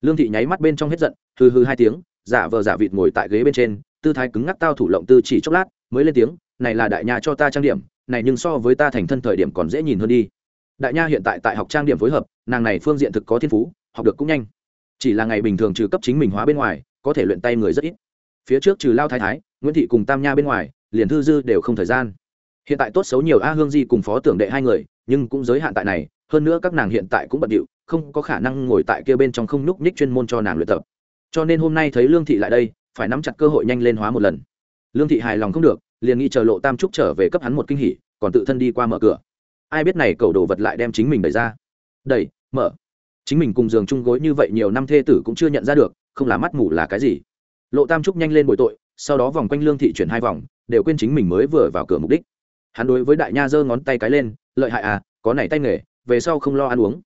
Lương thị nháy mắt bên trong hết giận hư hư hai tiếng, giả vờ giả vịt ngồi tại ghế bên trên, tư thái cứng ngắc tao thủ lộng tư chỉ chốc lát, mới lên tiếng, này là đại nhà cho ta trang điểm, này nhưng so với ta thành thân thời điểm còn dễ nhìn hơn đi đại nha hiện tại tại học trang điểm phối hợp, nàng này phương diện thực có thiên phú, học được cũng nhanh. Chỉ là ngày bình thường trừ cấp chính mình hóa bên ngoài, có thể luyện tay người rất ít. Phía trước trừ lao thái thái, nguyễn thị cùng tam nha bên ngoài, liền thư dư đều không thời gian. Hiện tại tốt xấu nhiều a hương di cùng phó tưởng đệ hai người, nhưng cũng giới hạn tại này, hơn nữa các nàng hiện tại cũng bận điệu, không có khả năng ngồi tại kia bên trong không nhúc nhích chuyên môn cho nàng luyện tập. Cho nên hôm nay thấy lương thị lại đây, phải nắm chặt cơ hội nhanh lên hóa một lần. Lương thị hài lòng không được, liền nghĩ chờ lộ tam trúc trở về cấp hắn một kinh hỉ, còn tự thân đi qua mở cửa ai biết này cầu đồ vật lại đem chính mình đẩy ra. Đẩy, mở. Chính mình cùng giường chung gối như vậy nhiều năm thê tử cũng chưa nhận ra được, không là mắt mù là cái gì. Lộ tam trúc nhanh lên bồi tội, sau đó vòng quanh lương thị chuyển hai vòng, đều quên chính mình mới vừa vào cửa mục đích. Hắn đối với đại nha giơ ngón tay cái lên, lợi hại à có này tay nghề, về sau không lo ăn uống.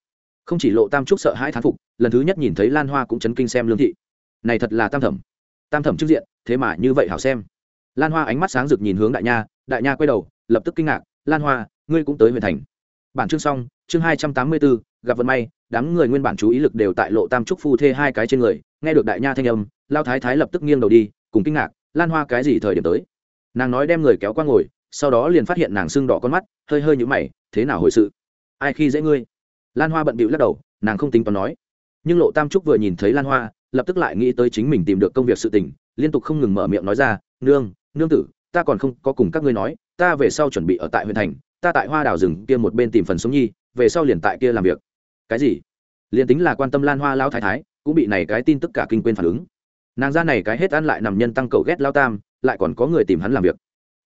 Không chỉ lộ tam trúc sợ hãi thán phục, lần thứ nhất nhìn thấy lan hoa cũng chấn kinh xem lương thị. Này thật là tam thẩm tam thẩm trước diện, thế mà như vậy hảo xem. Lan hoa ánh mắt sáng rực nhìn hướng đại nha đại nha quay đầu, lập tức kinh ngạc, lan hoa ngươi cũng tới huyện thành. Bản chương xong, chương hai trăm tám mươi bốn, gặp vận may, đám người nguyên bản chú ý lực đều tại lộ tam trúc phu thê hai cái trên người, nghe được đại nha thanh âm, lao thái thái lập tức nghiêng đầu đi, cùng kinh ngạc, lan hoa cái gì thời điểm tới? Nàng nói đem người kéo qua ngồi, sau đó liền phát hiện nàng sưng đỏ con mắt, hơi hơi nhũ mày, thế nào hồi sự? Ai khi dễ ngươi? Lan hoa bận bịu lắc đầu, nàng không tính toán nói. Nhưng lộ tam trúc vừa nhìn thấy lan hoa, lập tức lại nghĩ tới chính mình tìm được công việc sự tình, liên tục không ngừng mở miệng nói ra, nương nương tử, ta còn không có cùng các ngươi nói, ta về sau chuẩn bị ở tại huyện thành ta tại hoa đào rừng kia một bên tìm phần sống nhi, về sau liền tại kia làm việc. Cái gì? Liền tính là quan tâm lan hoa lao thái thái, cũng bị này cái tin tức cả kinh quên phản ứng. Nàng ra này cái hết ăn lại nằm nhân tăng cầu ghét lao tam, lại còn có người tìm hắn làm việc.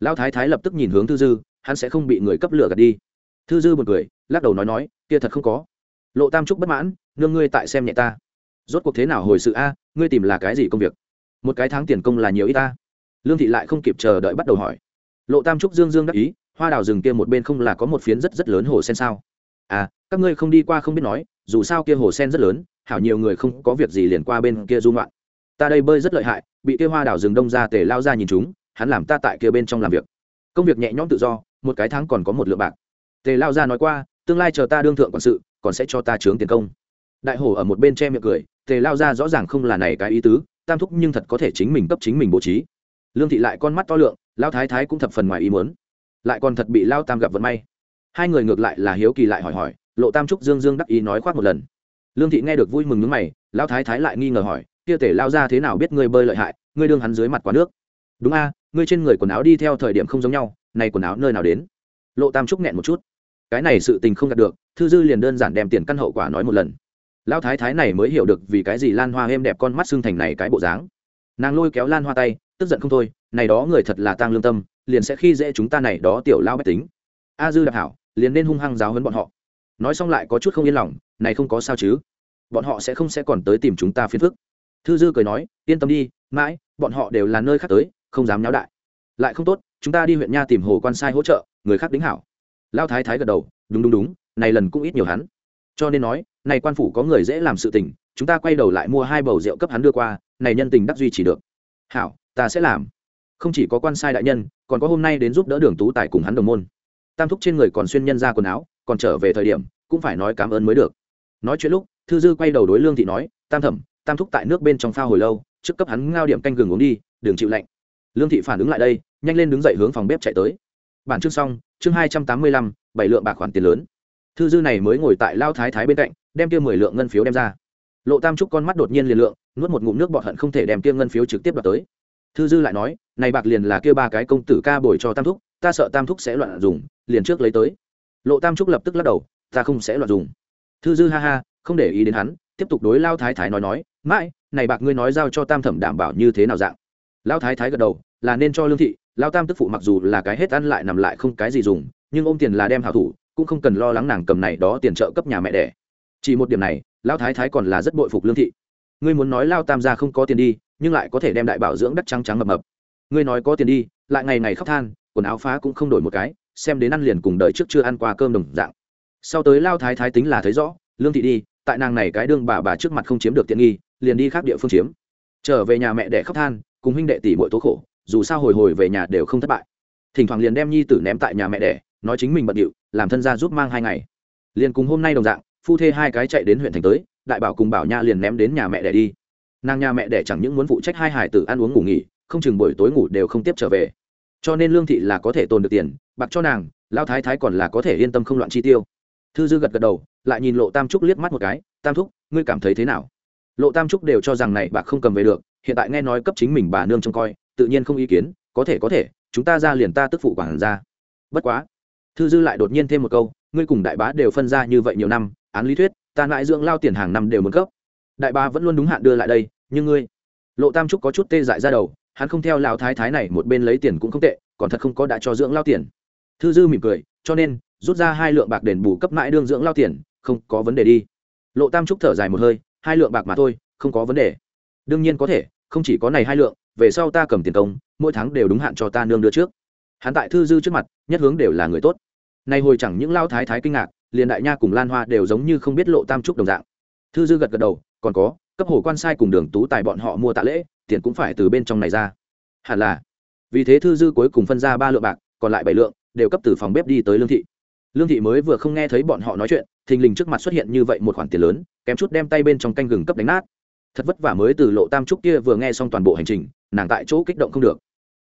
Lao thái thái lập tức nhìn hướng thư dư, hắn sẽ không bị người cấp lửa gạt đi. Thư dư một cười, lắc đầu nói nói, kia thật không có. Lộ tam trúc bất mãn, nương ngươi tại xem nhẹ ta. Rốt cuộc thế nào hồi sự a, ngươi tìm là cái gì công việc? Một cái tháng tiền công là nhiều ít ta. Lương thị lại không kịp chờ đợi bắt đầu hỏi. Lộ tam trúc dương dương đắc ý hoa đào rừng kia một bên không là có một phiến rất rất lớn hồ sen sao? À các ngươi không đi qua không biết nói, dù sao kia hồ sen rất lớn, hảo nhiều người không có việc gì liền qua bên kia du ngoạn. Ta đây bơi rất lợi hại, bị kia hoa đào rừng đông ra tề lao ra nhìn chúng, hắn làm ta tại kia bên trong làm việc. Công việc nhẹ nhõm tự do, một cái tháng còn có một lượng bạc. Tề lao ra nói qua, tương lai chờ ta đương thượng quản sự, còn sẽ cho ta trướng tiền công. Đại hổ ở một bên che miệng cười, tề lao ra rõ ràng không là này cái ý tứ, tam thúc nhưng thật có thể chính mình cấp chính mình bố trí. Lương thị lại con mắt to lượng, lao thái thái cũng thập phần ngoài ý muốn lại còn thật bị lao tam gặp vận may. Hai người ngược lại là hiếu kỳ lại hỏi hỏi, lộ tam trúc dương dương đắc ý nói khoác một lần. Lương thị nghe được vui mừng nước mày, lao thái thái lại nghi ngờ hỏi, kia tể lao ra thế nào biết ngươi bơi lợi hại, ngươi đương hắn dưới mặt quá nước? Đúng a, ngươi trên người quần áo đi theo thời điểm không giống nhau, này quần áo nơi nào đến? Lộ tam trúc nghẹn một chút. Cái này sự tình không đạt được, thư dư liền đơn giản đem tiền căn hậu quả nói một lần. Lão thái thái này mới hiểu được vì cái gì lan hoa êm đẹp con mắt xương thành này cái bộ dáng. Nàng lôi kéo lan hoa tay, tức giận không thôi, này đó người thật là tang lương tâm liền sẽ khi dễ chúng ta này đó tiểu lao bách tính. A dư đặc hảo, liền nên hung hăng giáo hấn bọn họ. Nói xong lại có chút không yên lòng, này không có sao chứ? Bọn họ sẽ không sẽ còn tới tìm chúng ta phiền phức. Thư dư cười nói, yên tâm đi, mãi, bọn họ đều là nơi khác tới, không dám nháo đại. Lại không tốt, chúng ta đi huyện nha tìm hồ quan sai hỗ trợ, người khác đính hảo. Lao thái thái gật đầu, đúng đúng đúng, này lần cũng ít nhiều hắn. Cho nên nói, này quan phủ có người dễ làm sự tình, chúng ta quay đầu lại mua hai bầu rượu cấp hắn đưa qua, này nhân tình đắc duy chỉ được. Hảo, ta sẽ làm. Không chỉ có quan sai đại nhân còn có hôm nay đến giúp đỡ đường tú tài cùng hắn đồng môn. Tam thúc trên người còn xuyên nhân ra quần áo, còn trở về thời điểm, cũng phải nói cảm ơn mới được. Nói chuyện lúc, thư dư quay đầu đối lương thị nói, tam thẩm, tam thúc tại nước bên trong phao hồi lâu, trước cấp hắn ngao điểm canh gừng uống đi, đừng chịu lạnh. Lương thị phản ứng lại đây, nhanh lên đứng dậy hướng phòng bếp chạy tới. Bản chương xong, chương hai trăm tám mươi lăm, bảy lượng bạc khoản tiền lớn. Thư dư này mới ngồi tại lao thái thái bên cạnh, đem kia mười lượng ngân phiếu đem ra. Lộ tam trúc con mắt đột nhiên liền lượng, nuốt một ngụm nước bọt hận không thể đem kia ngân phiếu trực tiếp đoạt tới thư dư lại nói, này bạc liền là kia ba cái công tử ca bồi cho tam thúc, ta sợ tam thúc sẽ loạn dùng, liền trước lấy tới. Lộ tam trúc lập tức lắc đầu, ta không sẽ loạn dùng. Thư dư ha ha, không để ý đến hắn, tiếp tục đối lao thái thái nói nói, mãi, này bạc ngươi nói giao cho tam thẩm đảm bảo như thế nào dạng? Lao thái thái gật đầu, là nên cho lương thị, lao tam tức phụ mặc dù là cái hết ăn lại nằm lại không cái gì dùng, nhưng ôm tiền là đem hảo thủ, cũng không cần lo lắng nàng cầm này đó tiền trợ cấp nhà mẹ đẻ. Chỉ một điểm này, lao thái thái còn là rất bội phục lương thị. Ngươi muốn nói lao tam gia không có tiền đi nhưng lại có thể đem đại bảo dưỡng đắc trắng trắng mập mập. Ngươi nói có tiền đi, lại ngày ngày khóc than, quần áo phá cũng không đổi một cái, xem đến ăn liền cùng đời trước chưa ăn qua cơm đồng dạng. Sau tới lao thái thái tính là thấy rõ, lương thị đi, tại nàng này cái đương bà bà trước mặt không chiếm được tiện nghi, liền đi khác địa phương chiếm. Trở về nhà mẹ để khóc than, cùng huynh đệ tỷ muội tố khổ, dù sao hồi hồi về nhà đều không thất bại. Thỉnh thoảng liền đem nhi tử ném tại nhà mẹ đẻ, nói chính mình bận điệu, làm thân gia giúp mang hai ngày. Liền cùng hôm nay đồng dạng, phu thê hai cái chạy đến huyện thành tới, đại bảo cùng bảo nha liền ném đến nhà mẹ đẻ đi nàng nhà mẹ đẻ chẳng những muốn phụ trách hai hải tử ăn uống ngủ nghỉ, không chừng buổi tối ngủ đều không tiếp trở về. Cho nên lương thị là có thể tồn được tiền, bạc cho nàng lao thái thái còn là có thể yên tâm không loạn chi tiêu. Thư dư gật gật đầu, lại nhìn lộ tam trúc liếc mắt một cái, tam thúc, ngươi cảm thấy thế nào? Lộ tam trúc đều cho rằng này bạc không cầm về được, hiện tại nghe nói cấp chính mình bà nương trông coi, tự nhiên không ý kiến, có thể có thể, chúng ta ra liền ta tức phụ quản ra bất quá, thư dư lại đột nhiên thêm một câu, ngươi cùng đại bá đều phân ra như vậy nhiều năm, án lý thuyết, ta lại dưỡng lao tiền hàng năm đều muốn cấp đại ba vẫn luôn đúng hạn đưa lại đây, nhưng ngươi, lộ tam trúc có chút tê dại ra đầu, hắn không theo lao thái thái này một bên lấy tiền cũng không tệ, còn thật không có đã cho dưỡng lao tiền. Thư dư mỉm cười, cho nên, rút ra hai lượng bạc đền bù cấp mãi đương dưỡng lao tiền, không có vấn đề đi. Lộ tam trúc thở dài một hơi, hai lượng bạc mà thôi, không có vấn đề. Đương nhiên có thể, không chỉ có này hai lượng, về sau ta cầm tiền công, mỗi tháng đều đúng hạn cho ta nương đưa trước. Hắn tại thư dư trước mặt, nhất hướng đều là người tốt. Nay hồi chẳng những lao thái thái kinh ngạc, liền đại nha cùng lan hoa đều giống như không biết lộ tam trúc đồng dạng. Thư dư gật gật đầu còn có, cấp hồ quan sai cùng đường tú tài bọn họ mua tạ lễ, tiền cũng phải từ bên trong này ra. Hẳn là, vì thế thư dư cuối cùng phân ra ba lượng bạc, còn lại bảy lượng đều cấp từ phòng bếp đi tới lương thị. Lương thị mới vừa không nghe thấy bọn họ nói chuyện, thình lình trước mặt xuất hiện như vậy một khoản tiền lớn, kém chút đem tay bên trong canh gừng cấp đánh nát. Thật vất vả mới từ lộ tam trúc kia vừa nghe xong toàn bộ hành trình, nàng tại chỗ kích động không được.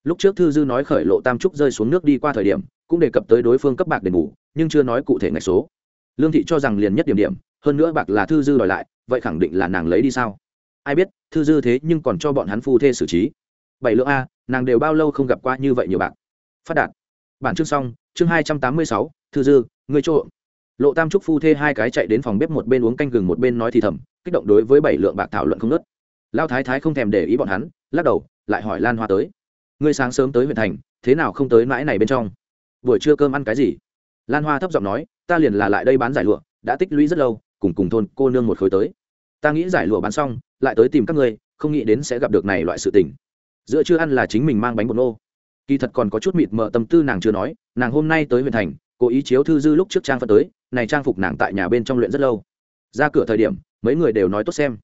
Lúc trước thư dư nói khởi lộ tam trúc rơi xuống nước đi qua thời điểm, cũng đề cập tới đối phương cấp bạc đền bù, nhưng chưa nói cụ thể ngày số. Lương thị cho rằng liền nhất điểm điểm hơn nữa bạc là thư dư đòi lại, vậy khẳng định là nàng lấy đi sao? Ai biết, thư dư thế nhưng còn cho bọn hắn phu thê xử trí. Bảy lượng a, nàng đều bao lâu không gặp qua như vậy nhiều bạc? Phát đạt. Bản chương xong, chương hai trăm tám mươi sáu, thư dư người chỗ. Lộ tam trúc phu thê hai cái chạy đến phòng bếp một bên uống canh gừng một bên nói thì thầm, kích động đối với bảy lượng bạc thảo luận không nớt lao thái thái không thèm để ý bọn hắn, lắc đầu, lại hỏi lan hoa tới. Ngươi sáng sớm tới huyện thành, thế nào không tới mãi này bên trong? Buổi trưa cơm ăn cái gì? Lan hoa thấp giọng nói, ta liền là lại đây bán giải lụa, đã tích lũy rất lâu cùng cùng thôn cô nương một khối tới. Ta nghĩ giải lụa bán xong, lại tới tìm các ngươi, không nghĩ đến sẽ gặp được này loại sự tình. Giữa chưa ăn là chính mình mang bánh bột nô. Kỳ thật còn có chút mịt mờ tâm tư nàng chưa nói, nàng hôm nay tới huyện thành, cố ý chiếu thư dư lúc trước trang phân tới, này trang phục nàng tại nhà bên trong luyện rất lâu. Ra cửa thời điểm, mấy người đều nói tốt xem.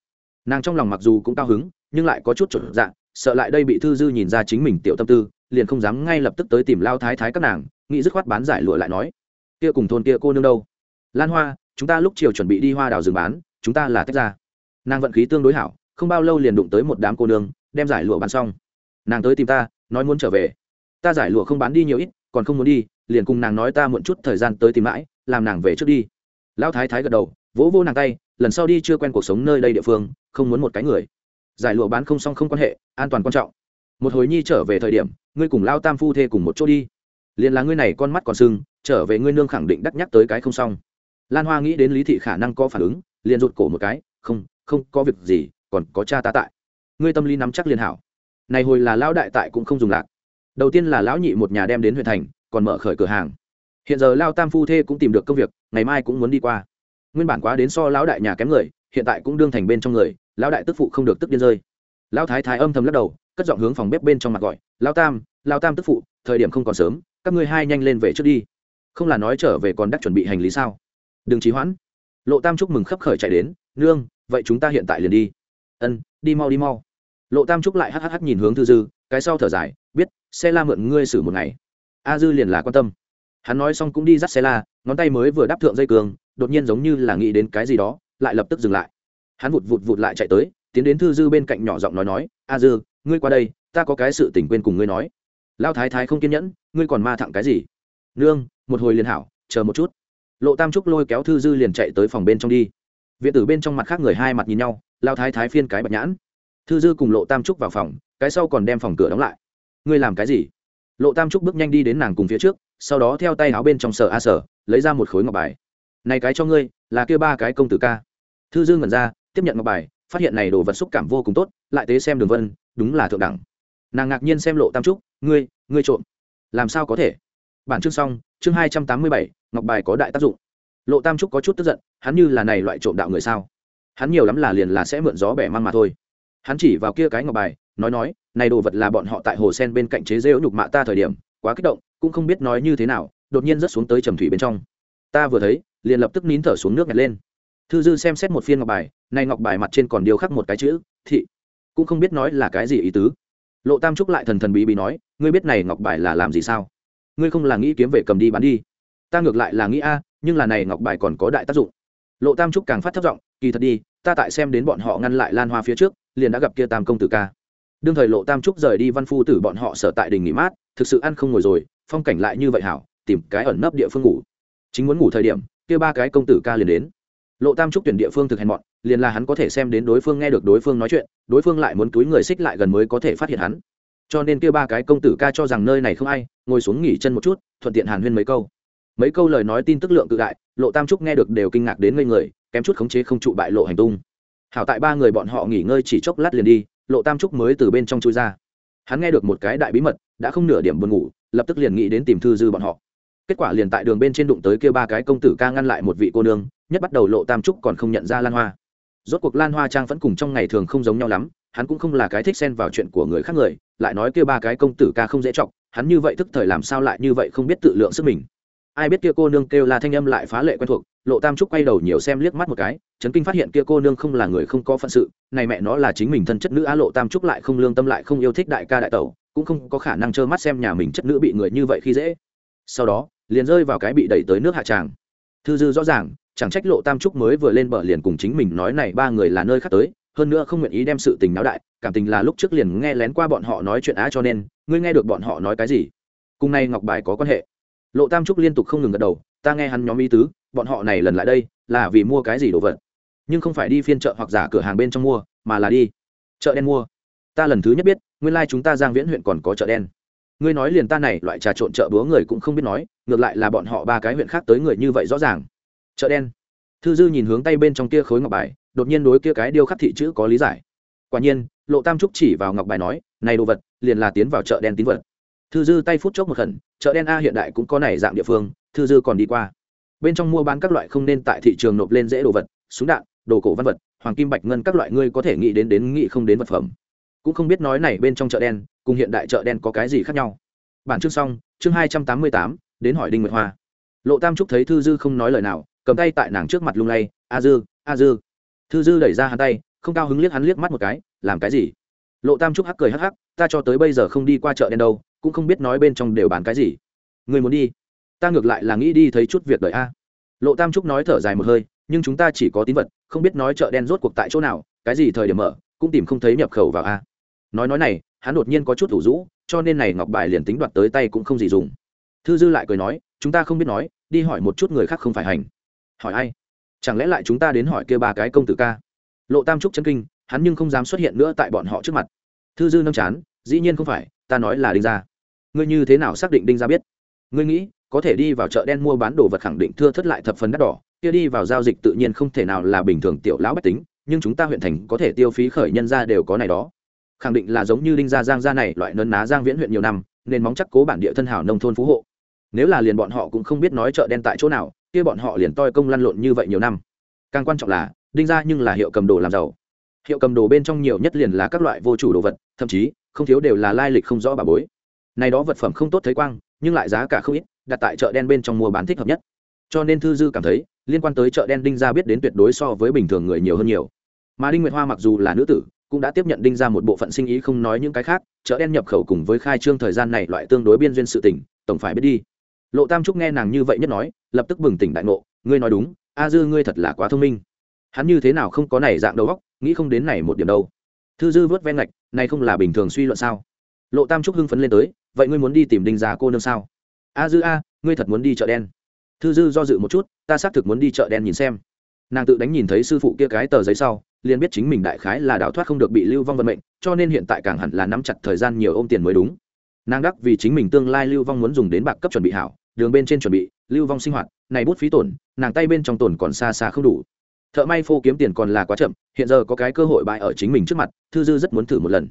Nàng trong lòng mặc dù cũng cao hứng, nhưng lại có chút chuẩn dạ sợ lại đây bị thư dư nhìn ra chính mình tiểu tâm tư, liền không dám ngay lập tức tới tìm lao thái thái các nàng, nghĩ dứt khoát bán giải lụa lại nói, kia cùng thôn kia cô nương đâu? Lan hoa chúng ta lúc chiều chuẩn bị đi hoa đào rừng bán, chúng ta là tách ra. Nàng vận khí tương đối hảo, không bao lâu liền đụng tới một đám cô nương, đem giải lụa bán xong. Nàng tới tìm ta, nói muốn trở về. Ta giải lụa không bán đi nhiều ít, còn không muốn đi, liền cùng nàng nói ta muộn chút thời gian tới tìm mãi, làm nàng về trước đi. Lão thái thái gật đầu, vỗ vô nàng tay, lần sau đi chưa quen cuộc sống nơi đây địa phương, không muốn một cái người. Giải lụa bán không xong không quan hệ, an toàn quan trọng. Một hồi nhi trở về thời điểm, ngươi cùng lao tam phu thê cùng một chỗ đi. Liền là ngươi này con mắt còn sưng, trở về ngươi nương khẳng định đắc nhắc tới cái không xong lan hoa nghĩ đến lý thị khả năng có phản ứng, liền rụt cổ một cái, không không có việc gì, còn có cha ta tại. Ngươi tâm lý nắm chắc liền hảo. Này hồi là lão đại tại cũng không dùng lạc. Đầu tiên là lão nhị một nhà đem đến huyện thành, còn mở khởi cửa hàng. Hiện giờ lao tam phu thê cũng tìm được công việc, ngày mai cũng muốn đi qua. Nguyên bản quá đến so lão đại nhà kém người, hiện tại cũng đương thành bên trong người, lão đại tức phụ không được tức điên rơi. Lão thái thái âm thầm lắc đầu, cất giọng hướng phòng bếp bên trong mặt gọi lão tam lão tam tức phụ, thời điểm không còn sớm, các ngươi hai nhanh lên về trước đi. Không là nói trở về còn đắc chuẩn bị hành lý sao? Đừng trí hoãn. Lộ tam chúc mừng khấp khởi chạy đến, nương, vậy chúng ta hiện tại liền đi. Ân, đi mau đi mau. Lộ tam trúc lại hhh nhìn hướng thư dư, cái sau thở dài, biết, xe la mượn ngươi xử một ngày. A dư liền là quan tâm. Hắn nói xong cũng đi dắt xe la, ngón tay mới vừa đáp thượng dây cường, đột nhiên giống như là nghĩ đến cái gì đó, lại lập tức dừng lại. Hắn vụt vụt vụt lại chạy tới, tiến đến thư dư bên cạnh nhỏ giọng nói nói, a dư, ngươi qua đây, ta có cái sự tình quên cùng ngươi nói. Lao thái thái không kiên nhẫn, ngươi còn ma thẳng cái gì? Nương, một hồi liền hảo, chờ một chút lộ tam trúc lôi kéo thư dư liền chạy tới phòng bên trong đi. Viện tử bên trong mặt khác người hai mặt nhìn nhau, lao thái thái phiên cái bạch nhãn. Thư dư cùng lộ tam trúc vào phòng, cái sau còn đem phòng cửa đóng lại. Ngươi làm cái gì? Lộ tam trúc bước nhanh đi đến nàng cùng phía trước, sau đó theo tay áo bên trong sở a sở, lấy ra một khối ngọc bài. Này cái cho ngươi, là kia ba cái công tử ca. Thư Dư ngẩn ra, tiếp nhận ngọc bài, phát hiện này đồ vật xúc cảm vô cùng tốt, lại tế xem đường vân, đúng là thượng đẳng. Nàng ngạc nhiên xem lộ tam trúc, ngươi ngươi trộm, làm sao có thể? Bản chương xong, chương hai trăm tám mươi bảy ngọc bài có đại tác dụng. Lộ tam trúc có chút tức giận, hắn như là này loại trộm đạo người sao? Hắn nhiều lắm là liền là sẽ mượn gió bẻ mang mà thôi. Hắn chỉ vào kia cái ngọc bài, nói nói, này đồ vật là bọn họ tại hồ sen bên cạnh chế rêu nhục mạ ta thời điểm, quá kích động, cũng không biết nói như thế nào, đột nhiên rớt xuống tới trầm thủy bên trong. Ta vừa thấy, liền lập tức nín thở xuống nước nhặt lên. Thư dư xem xét một phiên ngọc bài nay ngọc bài mặt trên còn điêu khắc một cái chữ, thị. Cũng không biết nói là cái gì ý tứ. Lộ tam trúc lại thần thần bí bí nói, ngươi biết này ngọc bài là làm gì sao? Ngươi không là nghĩ kiếm về cầm đi bán đi? Ta ngược lại là nghĩ a, nhưng là này ngọc bài còn có đại tác dụng. Lộ tam trúc càng phát thất vọng kỳ thật đi, ta tại xem đến bọn họ ngăn lại lan hoa phía trước, liền đã gặp kia tam công tử ca. Đương thời lộ tam trúc rời đi văn phu tử bọn họ sở tại đình nghỉ mát, thực sự ăn không ngồi rồi, phong cảnh lại như vậy hảo, tìm cái ẩn nấp địa phương ngủ. Chính muốn ngủ thời điểm, kia ba cái công tử ca liền đến. Lộ tam trúc tuyển địa phương thực hèn mọn, liền là hắn có thể xem đến đối phương nghe được đối phương nói chuyện, đối phương lại muốn túi người xích lại gần mới có thể phát hiện hắn. Cho nên kia ba cái công tử ca cho rằng nơi này không ai, ngồi xuống nghỉ chân một chút, thuận tiện hàn huyên mấy câu mấy câu lời nói tin tức lượng cự đại, lộ tam trúc nghe được đều kinh ngạc đến ngây người, kém chút khống chế không trụ bại lộ hành tung. Hảo tại ba người bọn họ nghỉ ngơi chỉ chốc lát liền đi, lộ tam trúc mới từ bên trong chui ra. Hắn nghe được một cái đại bí mật, đã không nửa điểm buồn ngủ, lập tức liền nghĩ đến tìm thư dư bọn họ. Kết quả liền tại đường bên trên đụng tới kêu ba cái công tử ca ngăn lại một vị cô nương, nhất bắt đầu lộ tam trúc còn không nhận ra lan hoa. Rốt cuộc lan hoa trang vẫn cùng trong ngày thường không giống nhau lắm, hắn cũng không là cái thích xen vào chuyện của người khác người, lại nói kêu ba cái công tử ca không dễ chọc, hắn như vậy thức thời làm sao lại như vậy không biết tự lượng sức mình ai biết kia cô nương kêu là thanh âm lại phá lệ quen thuộc, lộ tam trúc quay đầu nhiều xem liếc mắt một cái, trấn kinh phát hiện kia cô nương không là người không có phận sự, này mẹ nó là chính mình thân chất nữ á, lộ tam trúc lại không lương tâm lại không yêu thích đại ca đại tẩu, cũng không có khả năng trơ mắt xem nhà mình chất nữ bị người như vậy khi dễ. Sau đó, liền rơi vào cái bị đẩy tới nước hạ tràng. Thư dư rõ ràng, chẳng trách lộ tam trúc mới vừa lên bờ liền cùng chính mình nói này ba người là nơi khác tới, hơn nữa không nguyện ý đem sự tình náo đại, cảm tình là lúc trước liền nghe lén qua bọn họ nói chuyện á cho nên, ngươi nghe được bọn họ nói cái gì? Cùng nay ngọc bài có quan hệ? Lộ tam trúc liên tục không ngừng gật đầu, ta nghe hắn nhóm ý tứ, bọn họ này lần lại đây là vì mua cái gì đồ vật? Nhưng không phải đi phiên chợ hoặc giả cửa hàng bên trong mua, mà là đi chợ đen mua. Ta lần thứ nhất biết, nguyên lai、like、chúng ta giang viễn huyện còn có chợ đen. Ngươi nói liền ta này loại trà trộn chợ búa người cũng không biết nói, ngược lại là bọn họ ba cái huyện khác tới người như vậy rõ ràng. Chợ đen. Thư dư nhìn hướng tay bên trong kia khối ngọc bài, đột nhiên đối kia cái điêu khắc thị chữ có lý giải. Quả nhiên, lộ tam trúc chỉ vào ngọc bài nói, này đồ vật, liền là tiến vào chợ đen tín vật thư dư tay phút chốc một khẩn, chợ đen a hiện đại cũng có này dạng địa phương, thư dư còn đi qua. Bên trong mua bán các loại không nên tại thị trường nộp lên dễ đồ vật, súng đạn, đồ cổ văn vật, hoàng kim bạch ngân các loại ngươi có thể nghĩ đến đến nghĩ không đến vật phẩm. Cũng không biết nói này bên trong chợ đen, cùng hiện đại chợ đen có cái gì khác nhau. Bản chương xong, chương hai trăm tám mươi tám, đến hỏi đinh nguyệt hoa. Lộ tam trúc thấy thư dư không nói lời nào, cầm tay tại nàng trước mặt lung lay, a dư a dư. Thư dư đẩy ra hắn tay, không cao hứng liếc hắn liếc mắt một cái, làm cái gì? Lộ tam trúc hắc cười hắc hắc, ta cho tới bây giờ không đi qua chợ đen đâu cũng không biết nói bên trong đều bán cái gì. Người muốn đi, ta ngược lại là nghĩ đi thấy chút việc đời a. Lộ tam trúc nói thở dài một hơi, nhưng chúng ta chỉ có tín vật, không biết nói chợ đen rốt cuộc tại chỗ nào, cái gì thời điểm mở, cũng tìm không thấy nhập khẩu vào a. Nói nói này, hắn đột nhiên có chút thủ rũ, cho nên này ngọc bài liền tính đoạt tới tay cũng không gì dùng. Thư dư lại cười nói, chúng ta không biết nói, đi hỏi một chút người khác không phải hành. Hỏi ai? Chẳng lẽ lại chúng ta đến hỏi kêu ba cái công tử ca? Lộ tam trúc chân kinh, hắn nhưng không dám xuất hiện nữa tại bọn họ trước mặt. Thư dư nâm chán, dĩ nhiên không phải, ta nói là đinh gia ngươi như thế nào xác định đinh gia biết? Ngươi nghĩ, có thể đi vào chợ đen mua bán đồ vật khẳng định thưa thất lại thập phần đắt đỏ, kia đi vào giao dịch tự nhiên không thể nào là bình thường tiểu lão bách tính, nhưng chúng ta huyện thành có thể tiêu phí khởi nhân ra đều có này đó. Khẳng định là giống như đinh gia giang gia này, loại nấn ná giang viễn huyện nhiều năm, nên móng chắc cố bản địa thân hảo nông thôn phú hộ. Nếu là liền bọn họ cũng không biết nói chợ đen tại chỗ nào, kia bọn họ liền toi công lăn lộn như vậy nhiều năm. Càng quan trọng là, đinh gia nhưng là hiệu cầm đồ làm giàu. Hiệu cầm đồ bên trong nhiều nhất liền là các loại vô chủ đồ vật, thậm chí, không thiếu đều là lai lịch không rõ bà bối này đó vật phẩm không tốt thấy quang, nhưng lại giá cả không ít, đặt tại chợ đen bên trong mua bán thích hợp nhất. Cho nên thư dư cảm thấy, liên quan tới chợ đen đinh gia biết đến tuyệt đối so với bình thường người nhiều hơn nhiều. Mà đinh nguyệt hoa mặc dù là nữ tử, cũng đã tiếp nhận đinh ra một bộ phận sinh ý không nói những cái khác, chợ đen nhập khẩu cùng với khai trương thời gian này loại tương đối biên duyên sự tỉnh tổng phải biết đi. Lộ tam trúc nghe nàng như vậy nhất nói, lập tức bừng tỉnh đại ngộ, ngươi nói đúng, a dư ngươi thật là quá thông minh. Hắn như thế nào không có này dạng đầu góc nghĩ không đến này một điểm đâu. Thư dư vớt ven ngạch, này không là bình thường suy luận sao? Lộ tam trúc hưng phấn lên tới, vậy ngươi muốn đi tìm đinh già cô nương sao? A dư a, ngươi thật muốn đi chợ đen. Thư dư do dự một chút, ta xác thực muốn đi chợ đen nhìn xem. Nàng tự đánh nhìn thấy sư phụ kia cái tờ giấy sau, liền biết chính mình đại khái là đào thoát không được bị lưu vong vận mệnh, cho nên hiện tại càng hẳn là nắm chặt thời gian nhiều ôm tiền mới đúng. Nàng đắc vì chính mình tương lai lưu vong muốn dùng đến bạc cấp chuẩn bị hảo, đường bên trên chuẩn bị, lưu vong sinh hoạt, này bút phí tổn, nàng tay bên trong tổn còn xa xa không đủ. Thợ may phô kiếm tiền còn là quá chậm, hiện giờ có cái cơ hội bại ở chính mình trước mặt, thư dư rất muốn thử một lần.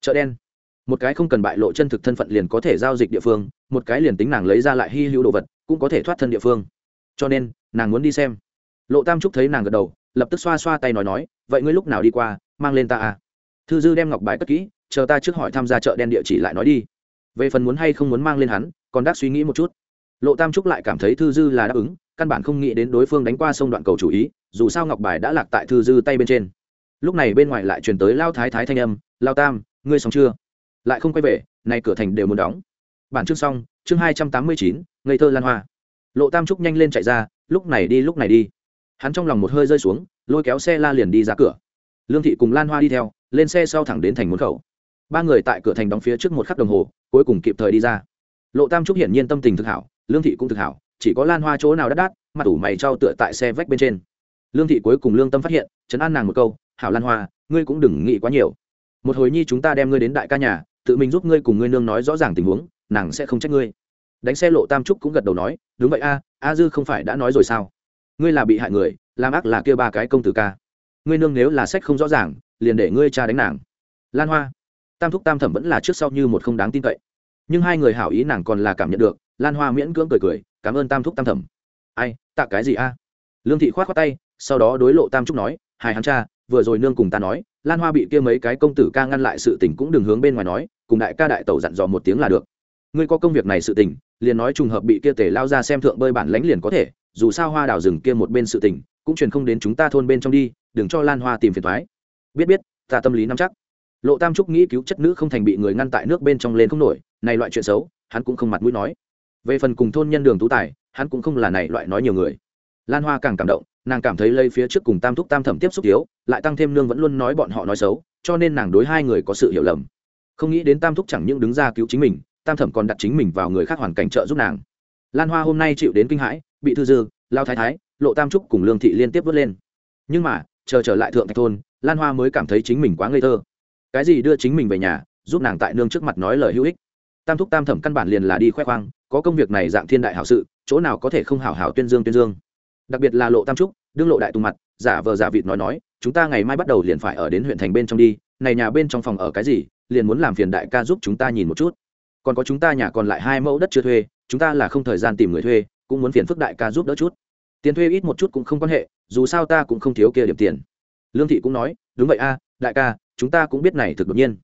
Chợ đen một cái không cần bại lộ chân thực thân phận liền có thể giao dịch địa phương, một cái liền tính nàng lấy ra lại hy hữu đồ vật, cũng có thể thoát thân địa phương. Cho nên, nàng muốn đi xem. Lộ tam trúc thấy nàng gật đầu, lập tức xoa xoa tay nói nói, vậy ngươi lúc nào đi qua, mang lên ta à? Thư dư đem ngọc bài cất kỹ, chờ ta trước hỏi tham gia chợ đen địa chỉ lại nói đi. Về phần muốn hay không muốn mang lên hắn, còn đắc suy nghĩ một chút. Lộ tam trúc lại cảm thấy thư dư là đáp ứng, căn bản không nghĩ đến đối phương đánh qua sông đoạn cầu chủ ý, dù sao ngọc bài đã lạc tại thư dư tay bên trên. Lúc này bên ngoài lại truyền tới lao thái thái thanh âm, lao tam, ngươi xong chưa? Lại không quay về, nay cửa thành đều muốn đóng. Bản chương xong, chương hai trăm tám mươi chín, ngây thơ lan hoa. Lộ tam trúc nhanh lên chạy ra, lúc này đi, lúc này đi. Hắn trong lòng một hơi rơi xuống, lôi kéo xe la liền đi ra cửa. Lương thị cùng lan hoa đi theo, lên xe sau thẳng đến thành môn khẩu. Ba người tại cửa thành đóng phía trước một khắc đồng hồ, cuối cùng kịp thời đi ra. Lộ tam trúc hiển nhiên tâm tình thực hảo, lương thị cũng thực hảo, chỉ có lan hoa chỗ nào đắt đắt, mặt ủ mày trao tựa tại xe vách bên trên. Lương thị cuối cùng lương tâm phát hiện, chấn an nàng một câu, hảo lan hoa, ngươi cũng đừng nghĩ quá nhiều. Một hồi nhi chúng ta đem ngươi đến đại ca nhà tự mình giúp ngươi cùng ngươi nương nói rõ ràng tình huống, nàng sẽ không trách ngươi. Đánh xe lộ tam trúc cũng gật đầu nói, đúng vậy a a dư không phải đã nói rồi sao? Ngươi là bị hại người, làm ác là kia ba cái công tử ca. Ngươi nương nếu là sách không rõ ràng, liền để ngươi cha đánh nàng. Lan hoa. Tam thúc tam thẩm vẫn là trước sau như một không đáng tin cậy. Nhưng hai người hảo ý nàng còn là cảm nhận được, lan hoa miễn cưỡng cười cười, cảm ơn tam thúc tam thẩm. Ai, tạ cái gì a? Lương thị khoát khoát tay, sau đó đối lộ tam trúc nói hai hắn cha vừa rồi nương cùng ta nói, lan hoa bị kia mấy cái công tử ca ngăn lại sự tình cũng đừng hướng bên ngoài nói, cùng đại ca đại tẩu dặn dò một tiếng là được. Ngươi có công việc này sự tình, liền nói trùng hợp bị kia tể lao ra xem thượng bơi bản lánh liền có thể, dù sao hoa đào rừng kia một bên sự tình, cũng truyền không đến chúng ta thôn bên trong đi, đừng cho lan hoa tìm phiền thoái biết biết, ta tâm lý nắm chắc. Lộ tam trúc nghĩ cứu chất nữ không thành bị người ngăn tại nước bên trong lên không nổi, này loại chuyện xấu, hắn cũng không mặt mũi nói. Về phần cùng thôn nhân đường tú tài, hắn cũng không là này loại nói nhiều người. Lan hoa càng cảm động, nàng cảm thấy lây phía trước cùng tam thúc tam thẩm tiếp xúc thiếu lại tăng thêm nương vẫn luôn nói bọn họ nói xấu, cho nên nàng đối hai người có sự hiểu lầm. Không nghĩ đến tam thúc chẳng những đứng ra cứu chính mình, tam thẩm còn đặt chính mình vào người khác hoàn cảnh trợ giúp nàng. Lan hoa hôm nay chịu đến kinh hãi, bị thư dư, lao thái thái, lộ tam trúc cùng lương thị liên tiếp vớt lên. Nhưng mà, chờ trở lại thượng thạch thôn, lan hoa mới cảm thấy chính mình quá ngây thơ. Cái gì đưa chính mình về nhà, giúp nàng tại nương trước mặt nói lời hữu ích. Tam thúc tam thẩm căn bản liền là đi khoe khoang, có công việc này dạng thiên đại hảo sự, chỗ nào có thể không hảo hảo tuyên dương tuyên dương. Đặc biệt là lộ tam trúc, đương lộ đại tùng mặt giả vờ giả vịt nói nói, chúng ta ngày mai bắt đầu liền phải ở đến huyện thành bên trong đi, này nhà bên trong phòng ở cái gì, liền muốn làm phiền đại ca giúp chúng ta nhìn một chút. Còn có chúng ta nhà còn lại hai mẫu đất chưa thuê, chúng ta là không thời gian tìm người thuê, cũng muốn phiền phức đại ca giúp đỡ chút. Tiền thuê ít một chút cũng không quan hệ, dù sao ta cũng không thiếu kia điểm tiền. Lương thị cũng nói, đúng vậy a, đại ca, chúng ta cũng biết này thực đột nhiên.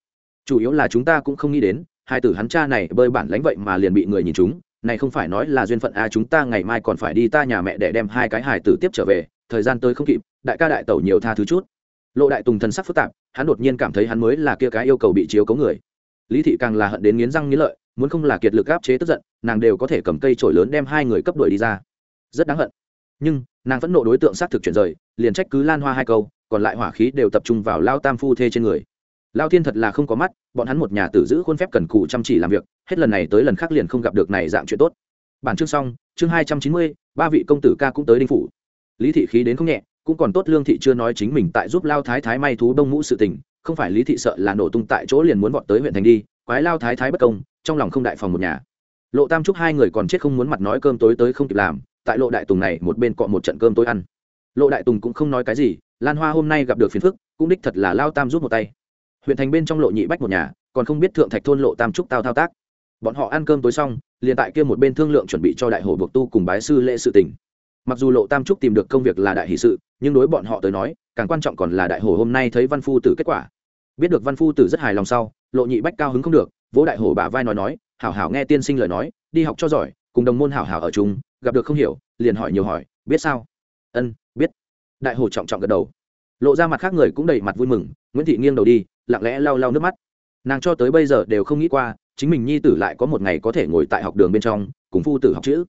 Chủ yếu là chúng ta cũng không nghĩ đến, hai tử hắn cha này bơi bản lánh vậy mà liền bị người nhìn chúng. Này không phải nói là duyên phận a, chúng ta ngày mai còn phải đi ta nhà mẹ để đem hai cái hài tử tiếp trở về thời gian tới không kịp, đại ca đại tẩu nhiều tha thứ chút. Lộ đại tùng thần sắc phức tạp, hắn đột nhiên cảm thấy hắn mới là kia cái yêu cầu bị chiếu cấu người. Lý thị càng là hận đến nghiến răng nghiến lợi, muốn không là kiệt lực áp chế tức giận, nàng đều có thể cầm cây trổi lớn đem hai người cấp đuổi đi ra. Rất đáng hận. Nhưng, nàng vẫn nộ đối tượng xác thực chuyển rời, liền trách cứ lan hoa hai câu, còn lại hỏa khí đều tập trung vào lao tam phu thê trên người. Lao thiên thật là không có mắt, bọn hắn một nhà tử giữ khuôn phép cần cù chăm chỉ làm việc, hết lần này tới lần khác liền không gặp được này dạng chuyện tốt. Bản chương xong, chương hai trăm chín mươi, ba vị công tử ca cũng tới đinh phủ lý thị khí đến không nhẹ, cũng còn tốt lương thị chưa nói chính mình tại giúp lao thái thái may thú đông mũ sự tình, không phải lý thị sợ là nổ tung tại chỗ liền muốn vọt tới huyện thành đi, quái lao thái thái bất công, trong lòng không đại phòng một nhà. Lộ tam trúc hai người còn chết không muốn mặt nói cơm tối tới không kịp làm, tại lộ đại tùng này một bên cọ một trận cơm tối ăn. Lộ đại tùng cũng không nói cái gì, lan hoa hôm nay gặp được phiền phức, cũng đích thật là lao tam rút một tay. Huyện thành bên trong lộ nhị bách một nhà, còn không biết thượng thạch thôn lộ tam trúc tao thao tác. Bọn họ ăn cơm tối xong, liền tại kia một bên thương lượng chuẩn bị cho đại hồ buộc tu cùng bái sư lễ sự tình mặc dù lộ tam trúc tìm được công việc là đại hỷ sự, nhưng đối bọn họ tới nói, càng quan trọng còn là đại hồ hôm nay thấy văn phu tử kết quả. Biết được văn phu tử rất hài lòng sau, lộ nhị bách cao hứng không được, vỗ đại hồ bà vai nói nói, hảo hảo nghe tiên sinh lời nói, đi học cho giỏi, cùng đồng môn hảo hảo ở chung, gặp được không hiểu, liền hỏi nhiều hỏi, biết sao? Ân, biết. Đại hồ trọng trọng gật đầu. Lộ ra mặt khác người cũng đầy mặt vui mừng, nguyễn thị nghiêng đầu đi, lặng lẽ lau lau nước mắt. Nàng cho tới bây giờ đều không nghĩ qua, chính mình nhi tử lại có một ngày có thể ngồi tại học đường bên trong, cùng phu tử học chữ.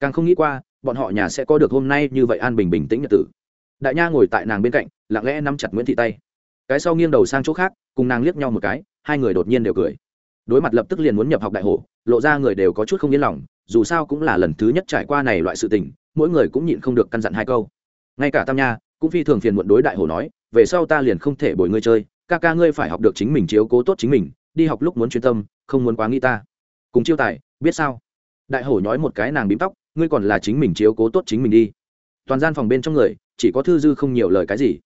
Càng không nghĩ qua bọn họ nhà sẽ có được hôm nay như vậy an bình bình tĩnh nhật tử. Đại nha ngồi tại nàng bên cạnh, lặng lẽ nắm chặt nguyễn thị tay. Cái sau nghiêng đầu sang chỗ khác, cùng nàng liếc nhau một cái, hai người đột nhiên đều cười. Đối mặt lập tức liền muốn nhập học đại hồ lộ ra người đều có chút không yên lòng, dù sao cũng là lần thứ nhất trải qua này loại sự tình, mỗi người cũng nhịn không được căn dặn hai câu. Ngay cả tam nha, cũng phi thường phiền muộn đối đại hồ nói, về sau ta liền không thể bồi ngươi chơi, ca ca ngươi phải học được chính mình chiếu cố tốt chính mình, đi học lúc muốn chuyên tâm, không muốn quá nghĩ ta. Cùng chiêu tài, biết sao? Đại hổ nhói một cái nàng bím tóc ngươi còn là chính mình chiếu cố tốt chính mình đi. Toàn gian phòng bên trong người, chỉ có thư dư không nhiều lời cái gì.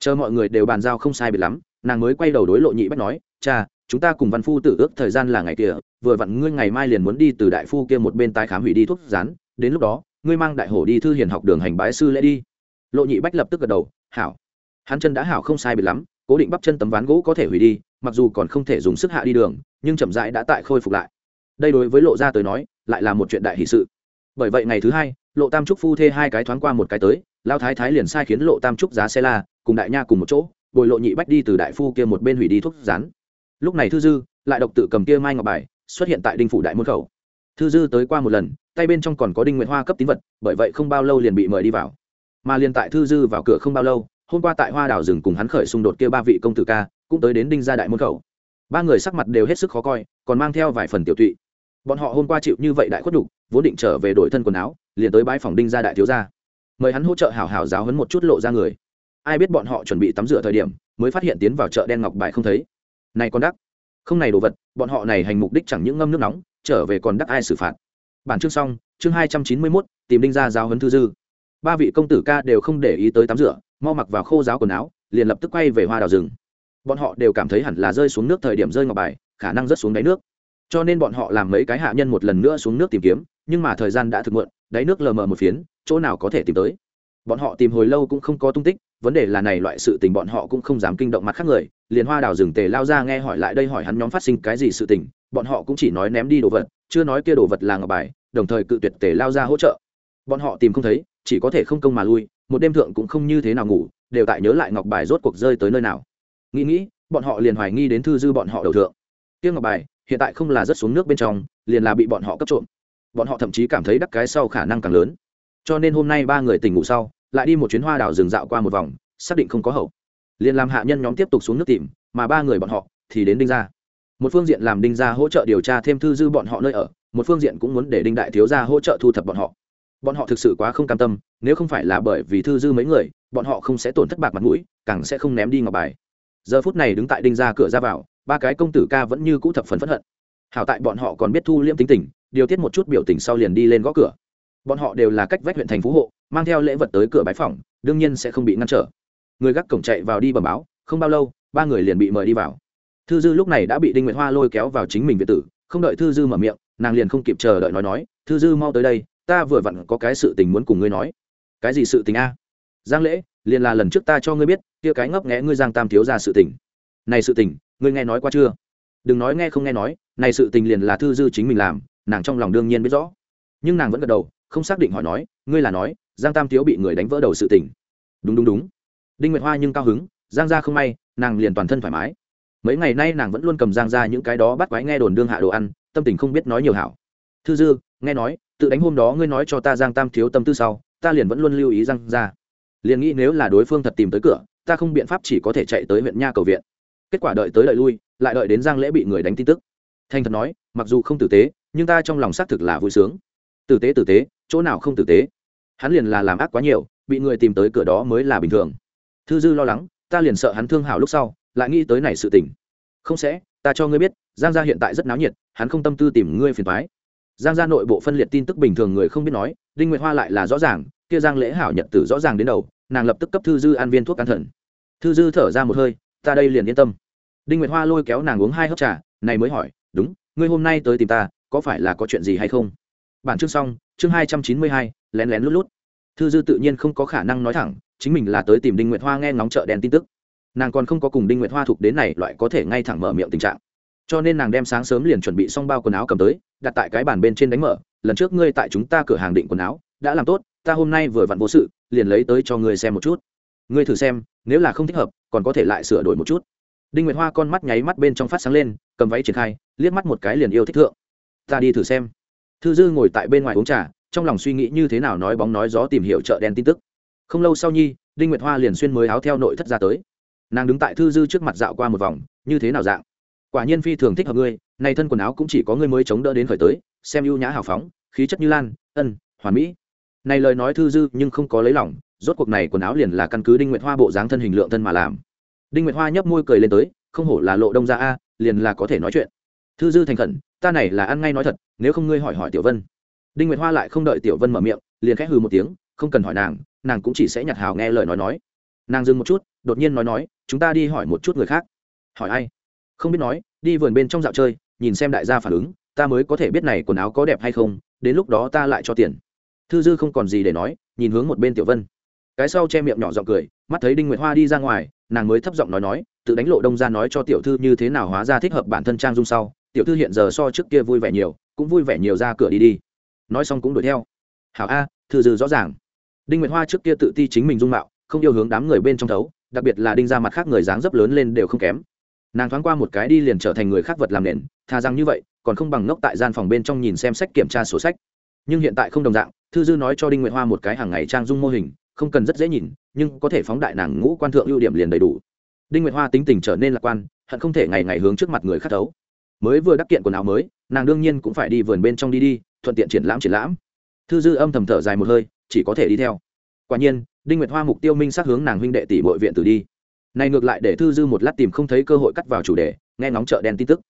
Chờ mọi người đều bàn giao không sai biệt lắm, nàng mới quay đầu đối lộ nhị bách nói, cha, chúng ta cùng văn phu tự ước thời gian là ngày kia, vừa vặn ngươi ngày mai liền muốn đi từ đại phu kia một bên tái khám hủy đi thuốc rán, đến lúc đó, ngươi mang đại hổ đi thư hiền học đường hành bái sư lễ đi. Lộ nhị bách lập tức gật đầu, hảo. Hắn chân đã hảo không sai biệt lắm, cố định bắp chân tấm ván gỗ có thể hủy đi, mặc dù còn không thể dùng sức hạ đi đường, nhưng chậm rãi đã tại khôi phục lại. Đây đối với lộ gia tới nói, lại là một chuyện đại hỷ sự bởi vậy ngày thứ hai, lộ tam trúc phu thê hai cái thoáng qua một cái tới, lao thái thái liền sai khiến lộ tam trúc giá xe la, cùng đại nha cùng một chỗ, bồi lộ nhị bách đi từ đại phu kia một bên hủy đi thuốc rán. Lúc này thư dư lại độc tự cầm kia mai ngọc bài, xuất hiện tại đinh phủ đại môn khẩu. Thư dư tới qua một lần, tay bên trong còn có đinh nguyệt hoa cấp tín vật, bởi vậy không bao lâu liền bị mời đi vào. Mà liền tại thư dư vào cửa không bao lâu, hôm qua tại hoa đảo rừng cùng hắn khởi xung đột kia ba vị công tử ca, cũng tới đến đinh gia đại môn khẩu. Ba người sắc mặt đều hết sức khó coi, còn mang theo vài phần tiểu tụy bọn họ hôm qua chịu như vậy đại khuất đục vốn định trở về đổi thân quần áo, liền tới bãi phòng đinh gia đại thiếu gia. Mời hắn hỗ trợ hảo hảo giáo hấn một chút lộ ra người. Ai biết bọn họ chuẩn bị tắm rửa thời điểm, mới phát hiện tiến vào chợ đen ngọc bài không thấy. Này con đắc, không này đồ vật, bọn họ này hành mục đích chẳng những ngâm nước nóng, trở về còn đắc ai xử phạt. Bản chương xong, chương hai trăm chín mươi mốt, tìm đinh gia giáo huấn thư dư. Ba vị công tử ca đều không để ý tới tắm rửa, mau mặc vào khô giáo quần áo, liền lập tức quay về hoa đào rừng. Bọn họ đều cảm thấy hẳn là rơi xuống nước thời điểm rơi ngọc bài, khả năng rớt xuống đáy nước cho nên bọn họ làm mấy cái hạ nhân một lần nữa xuống nước tìm kiếm, nhưng mà thời gian đã thực muộn, đáy nước lờ mờ một phiến, chỗ nào có thể tìm tới. Bọn họ tìm hồi lâu cũng không có tung tích, vấn đề là này loại sự tình bọn họ cũng không dám kinh động mặt khác người, liền hoa đào rừng tề lao ra nghe hỏi lại đây hỏi hắn nhóm phát sinh cái gì sự tình, bọn họ cũng chỉ nói ném đi đồ vật, chưa nói kia đồ vật là ngọc bài, đồng thời cự tuyệt tề lao ra hỗ trợ. Bọn họ tìm không thấy, chỉ có thể không công mà lui, một đêm thượng cũng không như thế nào ngủ, đều tại nhớ lại ngọc bài rốt cuộc rơi tới nơi nào. Nghĩ nghĩ, bọn họ liền hoài nghi đến thư dư bọn họ đầu thượng. Tiêu ngọc bài hiện tại không là rất xuống nước bên trong, liền là bị bọn họ cấp trộm. Bọn họ thậm chí cảm thấy đắc cái sau khả năng càng lớn. Cho nên hôm nay ba người tỉnh ngủ sau, lại đi một chuyến hoa đảo rừng dạo qua một vòng, xác định không có hậu. Liền làm hạ nhân nhóm tiếp tục xuống nước tìm, mà ba người bọn họ thì đến đinh gia. một phương diện làm đinh gia hỗ trợ điều tra thêm thư dư bọn họ nơi ở, một phương diện cũng muốn để đinh đại thiếu gia hỗ trợ thu thập bọn họ. Bọn họ thực sự quá không cam tâm, nếu không phải là bởi vì thư dư mấy người, bọn họ không sẽ tổn thất bạc mặt mũi, càng sẽ không ném đi ngọc bài. Giờ phút này đứng tại đinh gia cửa ra vào ba cái công tử ca vẫn như cũ thập phần phẫn hận. Hảo tại bọn họ còn biết thu liễm tính tình, điều tiết một chút biểu tình sau liền đi lên gõ cửa. Bọn họ đều là cách vách huyện thành phú hộ, mang theo lễ vật tới cửa bái phòng đương nhiên sẽ không bị ngăn trở. Người gác cổng chạy vào đi bẩm báo, không bao lâu, ba người liền bị mời đi vào. Thư dư lúc này đã bị đinh nguyệt hoa lôi kéo vào chính mình việt tử, không đợi thư dư mở miệng, nàng liền không kịp chờ đợi nói nói, thư dư mau tới đây, ta vừa vặn có cái sự tình muốn cùng ngươi nói. Cái gì sự tình a? Giang lễ, liền là lần trước ta cho ngươi biết, kia cái ngấp nghẽ ngươi giang tam thiếu ra sự tình. Này sự tình ngươi nghe nói qua chưa? Đừng nói nghe không nghe nói, này sự tình liền là thư dư chính mình làm, nàng trong lòng đương nhiên biết rõ. Nhưng nàng vẫn gật đầu, không xác định hỏi nói, ngươi là nói, giang tam thiếu bị người đánh vỡ đầu sự tình. Đúng đúng đúng. Đinh nguyệt hoa nhưng cao hứng, giang gia không may, nàng liền toàn thân thoải mái. Mấy ngày nay nàng vẫn luôn cầm giang ra những cái đó bắt quái nghe đồn đương hạ đồ ăn, tâm tình không biết nói nhiều hảo. Thư dư, nghe nói, tự đánh hôm đó ngươi nói cho ta giang tam thiếu tâm tư sau, ta liền vẫn luôn lưu ý giang ra liền nghĩ nếu là đối phương thật tìm tới cửa, ta không biện pháp chỉ có thể chạy tới huyện nha cầu viện kết quả đợi tới đợi lui, lại đợi đến giang lễ bị người đánh tin tức. Thanh thật nói, mặc dù không tử tế, nhưng ta trong lòng xác thực là vui sướng. Tử tế tử tế, chỗ nào không tử tế? Hắn liền là làm ác quá nhiều, bị người tìm tới cửa đó mới là bình thường. Thư dư lo lắng, ta liền sợ hắn thương hảo lúc sau, lại nghĩ tới này sự tình. Không sẽ, ta cho ngươi biết, giang gia hiện tại rất náo nhiệt, hắn không tâm tư tìm ngươi phiền thoái giang gia nội bộ phân liệt tin tức bình thường người không biết nói, đinh nguyệt hoa lại là rõ ràng, kia giang lễ hảo nhận tử rõ ràng đến đầu, nàng lập tức cấp thư dư an viên thuốc can thần. Thư dư thở ra một hơi, ta đây liền yên tâm đinh nguyệt hoa lôi kéo nàng uống hai hớp trà, này mới hỏi, đúng, ngươi hôm nay tới tìm ta, có phải là có chuyện gì hay không? Bản chương xong, chương hai trăm chín mươi hai, lén lén lút lút. Thư dư tự nhiên không có khả năng nói thẳng, chính mình là tới tìm đinh nguyệt hoa nghe ngóng chợ đèn tin tức. Nàng còn không có cùng đinh nguyệt hoa thuộc đến này, loại có thể ngay thẳng mở miệng tình trạng. Cho nên nàng đem sáng sớm liền chuẩn bị xong bao quần áo cầm tới, đặt tại cái bàn bên trên đánh mở, lần trước ngươi tại chúng ta cửa hàng định quần áo, đã làm tốt, ta hôm nay vừa vặn vô sự, liền lấy tới cho ngươi xem một chút. Ngươi thử xem, nếu là không thích hợp, còn có thể lại sửa đổi một chút đinh nguyệt hoa con mắt nháy mắt bên trong phát sáng lên, cầm váy triển khai, liếc mắt một cái liền yêu thích thượng. Ta đi thử xem. Thư dư ngồi tại bên ngoài uống trà, trong lòng suy nghĩ như thế nào nói bóng nói gió tìm hiểu chợ đen tin tức. Không lâu sau nhi, đinh nguyệt hoa liền xuyên mới áo theo nội thất ra tới. Nàng đứng tại thư dư trước mặt dạo qua một vòng, như thế nào dạng? Quả nhiên phi thường thích hợp ngươi nay thân quần áo cũng chỉ có ngươi mới chống đỡ đến khởi tới, xem ưu nhã hào phóng, khí chất như lan, ân, hoàn mỹ. Này lời nói thư dư nhưng không có lấy lòng, rốt cuộc này quần áo liền là căn cứ đinh nguyệt hoa bộ dáng thân hình lượng thân mà làm đinh nguyệt hoa nhấp môi cười lên tới, không hổ là lộ đông ra a, liền là có thể nói chuyện. Thư dư thành khẩn, ta này là ăn ngay nói thật, nếu không ngươi hỏi hỏi tiểu vân. Đinh nguyệt hoa lại không đợi tiểu vân mở miệng, liền khẽ hừ một tiếng, không cần hỏi nàng nàng cũng chỉ sẽ nhặt hào nghe lời nói nói. Nàng dừng một chút, đột nhiên nói nói, chúng ta đi hỏi một chút người khác. Hỏi ai? Không biết nói, đi vườn bên trong dạo chơi, nhìn xem đại gia phản ứng, ta mới có thể biết này quần áo có đẹp hay không, đến lúc đó ta lại cho tiền. Thư dư không còn gì để nói, nhìn hướng một bên tiểu vân cái sau che miệng nhỏ giọng cười, mắt thấy đinh nguyệt hoa đi ra ngoài, nàng mới thấp giọng nói nói, tự đánh lộ đông ra nói cho tiểu thư như thế nào hóa ra thích hợp bản thân trang dung sau. Tiểu thư hiện giờ so trước kia vui vẻ nhiều, cũng vui vẻ nhiều ra cửa đi đi. Nói xong cũng đuổi theo. Hảo a, thư dư rõ ràng. Đinh nguyệt hoa trước kia tự ti chính mình dung mạo, không yêu hướng đám người bên trong thấu, đặc biệt là đinh ra mặt khác người dáng dấp lớn lên đều không kém. Nàng thoáng qua một cái đi liền trở thành người khác vật làm nền thà rằng như vậy, còn không bằng ngốc tại gian phòng bên trong nhìn xem sách kiểm tra sổ sách. Nhưng hiện tại không đồng dạng, thư dư nói cho đinh nguyệt hoa một cái hàng ngày trang dung mô hình không cần rất dễ nhìn, nhưng có thể phóng đại nàng ngũ quan thượng ưu điểm liền đầy đủ. Đinh nguyệt hoa tính tình trở nên lạc quan, hận không thể ngày ngày hướng trước mặt người khắc thấu. Mới vừa đắc kiện quần áo mới, nàng đương nhiên cũng phải đi vườn bên trong đi đi, thuận tiện triển lãm triển lãm. Thư dư âm thầm thở dài một hơi, chỉ có thể đi theo. Quả nhiên, đinh nguyệt hoa mục tiêu minh sát hướng nàng huynh đệ tỷ bội viện tử đi. Này ngược lại để thư dư một lát tìm không thấy cơ hội cắt vào chủ đề, nghe ngóng chợ đen tin tức.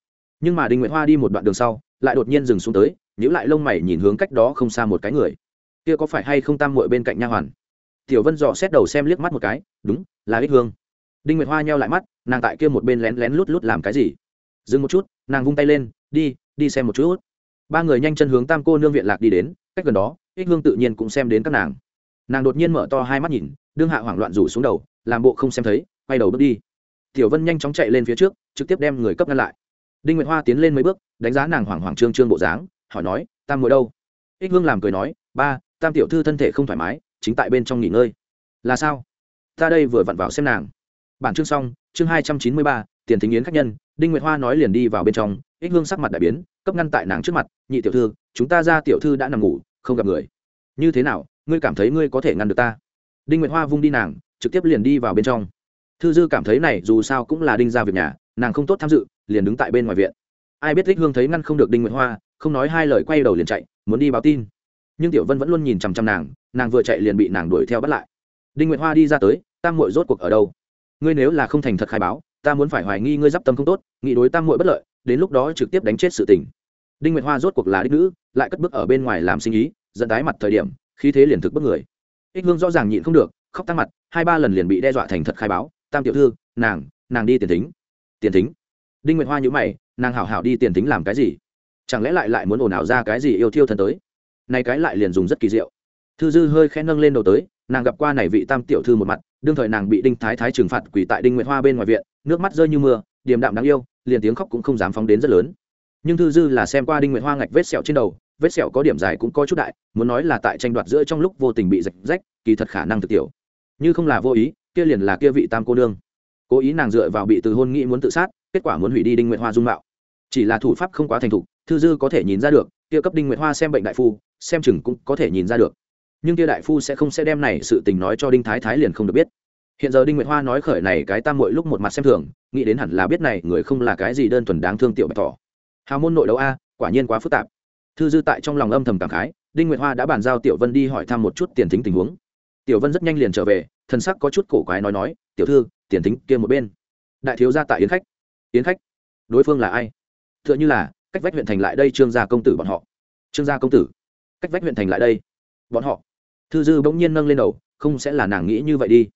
Nhưng mà đinh nguyệt hoa đi một đoạn đường sau, lại đột nhiên dừng xuống tới nhữ lại lông mày nhìn hướng cách đó không xa một cái người. Kia có phải hay không tam muội bên cạnh nha hoàn? Tiểu vân dò xét đầu xem liếc mắt một cái, đúng, là ích hương. Đinh nguyệt hoa nheo lại mắt, nàng tại kia một bên lén lén lút lút làm cái gì? Dừng một chút, nàng vung tay lên, đi đi xem một chút. Ba người nhanh chân hướng tam cô nương viện lạc đi đến, cách gần đó ích hương tự nhiên cũng xem đến các nàng. Nàng đột nhiên mở to hai mắt nhìn, đương hạ hoảng loạn rủ xuống đầu, làm bộ không xem thấy, quay đầu bước đi. Tiểu vân nhanh chóng chạy lên phía trước, trực tiếp đem người cấp ngăn lại. Đinh nguyệt hoa tiến lên mấy bước, đánh giá nàng hoảng hoảng trương trương bộ dáng, hỏi nói, tam ngồi đâu? Ích hương làm cười nói, ba, tam tiểu thư thân thể không thoải mái chính tại bên trong nghỉ ngơi. Là sao? Ta đây vừa vặn vào xem nàng. Bản chương xong, chương hai trăm chín mươi ba, tiền thính yến khách nhân, đinh nguyệt hoa nói liền đi vào bên trong, ích hương sắc mặt đại biến, cấp ngăn tại nàng trước mặt, nhị tiểu thư, chúng ta ra tiểu thư đã nằm ngủ, không gặp người. Như thế nào, ngươi cảm thấy ngươi có thể ngăn được ta? Đinh nguyệt hoa vung đi nàng, trực tiếp liền đi vào bên trong. Thư dư cảm thấy này dù sao cũng là đinh ra việc nhà, nàng không tốt tham dự, liền đứng tại bên ngoài viện. Ai biết thích hương thấy ngăn không được đinh nguyệt hoa, không nói hai lời quay đầu liền chạy, muốn đi báo tin nhưng tiểu vân vẫn luôn nhìn chằm chằm nàng nàng vừa chạy liền bị nàng đuổi theo bắt lại đinh nguyệt hoa đi ra tới tam mội rốt cuộc ở đâu ngươi nếu là không thành thật khai báo ta muốn phải hoài nghi ngươi d i p tâm không tốt nghị đối tam mội bất lợi đến lúc đó trực tiếp đánh chết sự tình đinh nguyệt hoa rốt cuộc là đích nữ lại cất bước ở bên ngoài làm sinh ý dẫn đái mặt thời điểm khi thế liền thực bất người ích hương rõ ràng nhịn không được khóc tăng mặt hai ba lần liền bị đe dọa thành thật khai báo tam tiểu thư nàng nàng đi tiền thính tiền thính đinh nguyệt hoa nhữ mày nàng hảo hảo đi tiền thính làm cái gì chẳng lẽ lại lại muốn ồn ào ra cái gì yêu thiêu thân tới nay cái lại liền dùng rất kỳ diệu. Thư dư hơi khẽ nâng lên đầu tới, nàng gặp qua này vị tam tiểu thư một mặt, đương thời nàng bị đinh thái thái trừng phạt quỳ tại đinh nguyệt hoa bên ngoài viện, nước mắt rơi như mưa, điềm đạm đáng yêu, liền tiếng khóc cũng không dám phóng đến rất lớn. Nhưng thư dư là xem qua đinh nguyệt hoa ngạch vết sẹo trên đầu, vết sẹo có điểm dài cũng có chút đại, muốn nói là tại tranh đoạt giữa trong lúc vô tình bị rạch rách, kỳ thật khả năng thực tiểu. Như không là vô ý, kia liền là kia vị tam cô nương. Cố ý nàng dựa vào bị từ hôn nghĩ muốn tự sát, kết quả muốn hủy đi đinh nguyệt hoa dung mạo. Chỉ là thủ pháp không quá thành thục, thư dư có thể nhìn ra được, kia cấp đinh nguyệt hoa xem bệnh đại phu xem chừng cũng có thể nhìn ra được. Nhưng kia đại phu sẽ không sẽ đem này sự tình nói cho đinh thái thái liền không được biết. Hiện giờ đinh nguyệt hoa nói khởi này cái tam mội lúc một mặt xem thường, nghĩ đến hẳn là biết này người không là cái gì đơn thuần đáng thương tiểu bạch thỏ. Hào môn nội đấu a, quả nhiên quá phức tạp. Thư dư tại trong lòng âm thầm cảm khái, đinh nguyệt hoa đã bàn giao tiểu vân đi hỏi thăm một chút tiền thính tình huống. Tiểu vân rất nhanh liền trở về, thân sắc có chút cổ quái nói nói, tiểu thư, tiền thính kia một bên. Đại thiếu gia tại yến khách. Yến khách? Đối phương là ai? T h ư ợ n h ư là, cách vách huyện thành lại đây trương gia công tử bọn họ. Trương gia công tử? Cách vách huyện thành lại đây. Bọn họ. Thư dư bỗng nhiên nâng lên đầu, không sẽ là nàng nghĩ như vậy đi.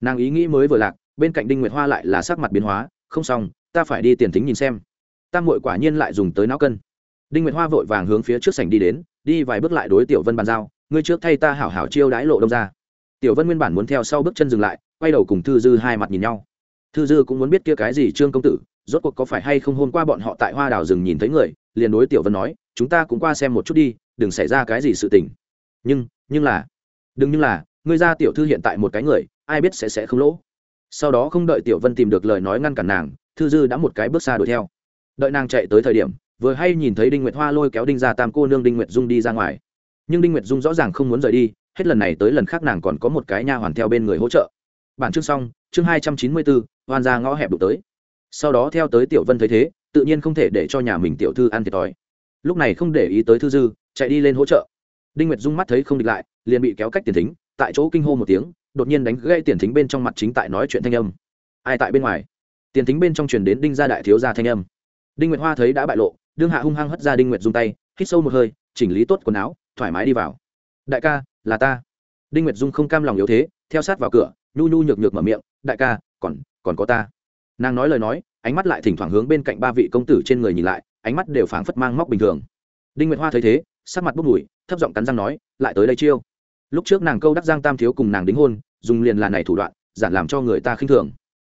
Nàng ý nghĩ mới vừa lạc, bên cạnh đinh nguyệt hoa lại là sắc mặt biến hóa, không xong, ta phải đi tiền thính nhìn xem. Tam mội quả nhiên lại dùng tới não cân. Đinh nguyệt hoa vội vàng hướng phía trước sảnh đi đến, đi vài bước lại đối tiểu vân bàn giao, ngươi trước thay ta hảo hảo chiêu đái lộ đông ra. Tiểu vân nguyên bản muốn theo sau bước chân dừng lại, quay đầu cùng thư dư hai mặt nhìn nhau. Thư dư cũng muốn biết kia cái gì trương công tử, rốt cuộc có phải hay không hôm qua bọn họ tại hoa đào rừng nhìn thấy người, liền đối tiểu vân nói, chúng ta cũng qua xem một chút đi đừng xảy ra cái gì sự tình. Nhưng nhưng là, đừng nhưng là, ngươi ra tiểu thư hiện tại một cái người, ai biết sẽ sẽ không lỗ. Sau đó không đợi tiểu vân tìm được lời nói ngăn cản nàng, thư dư đã một cái bước xa đuổi theo. Đợi nàng chạy tới thời điểm, vừa hay nhìn thấy đinh nguyệt hoa lôi kéo đinh ra tam cô nương đinh nguyệt dung đi ra ngoài. Nhưng đinh nguyệt dung rõ ràng không muốn rời đi, hết lần này tới lần khác nàng còn có một cái nha hoàn theo bên người hỗ trợ. Bản chương xong, chương hai trăm chín mươi bốn hoàn ra ngõ hẹp đụng tới. Sau đó theo tới tiểu vân thấy thế, tự nhiên không thể để cho nhà mình tiểu thư ăn thiệt thòi. Lúc này không để ý tới thư dư chạy đi lên hỗ trợ. Đinh nguyệt dung mắt thấy không địch lại, liền bị kéo cách tiền thính, tại chỗ kinh hô một tiếng, đột nhiên đánh gây tiền thính bên trong mặt chính tại nói chuyện thanh âm. Ai tại bên ngoài? Tiền thính bên trong truyền đến đinh gia đại thiếu gia thanh âm. Đinh nguyệt hoa thấy đã bại lộ, đương hạ hung hăng hất ra đinh nguyệt dung tay, hít sâu một hơi, chỉnh lý tốt quần áo, thoải mái đi vào. Đại ca, là ta. Đinh nguyệt dung không cam lòng yếu thế, theo sát vào cửa, nhu nhu nhược nhược mở miệng, đại ca, còn còn có ta. Nàng nói lời nói, ánh mắt lại thỉnh thoảng hướng bên cạnh ba vị công tử trên người nhìn lại, ánh mắt đều phảng phất mang móc bình thường. Đinh nguyệt hoa thấy thế sắc mặt bốc mùi, thấp giọng cắn răng nói, lại tới đây chiêu. Lúc trước nàng câu đắc giang tam thiếu cùng nàng đính hôn, dùng liền là này thủ đoạn giản làm cho người ta khinh thường.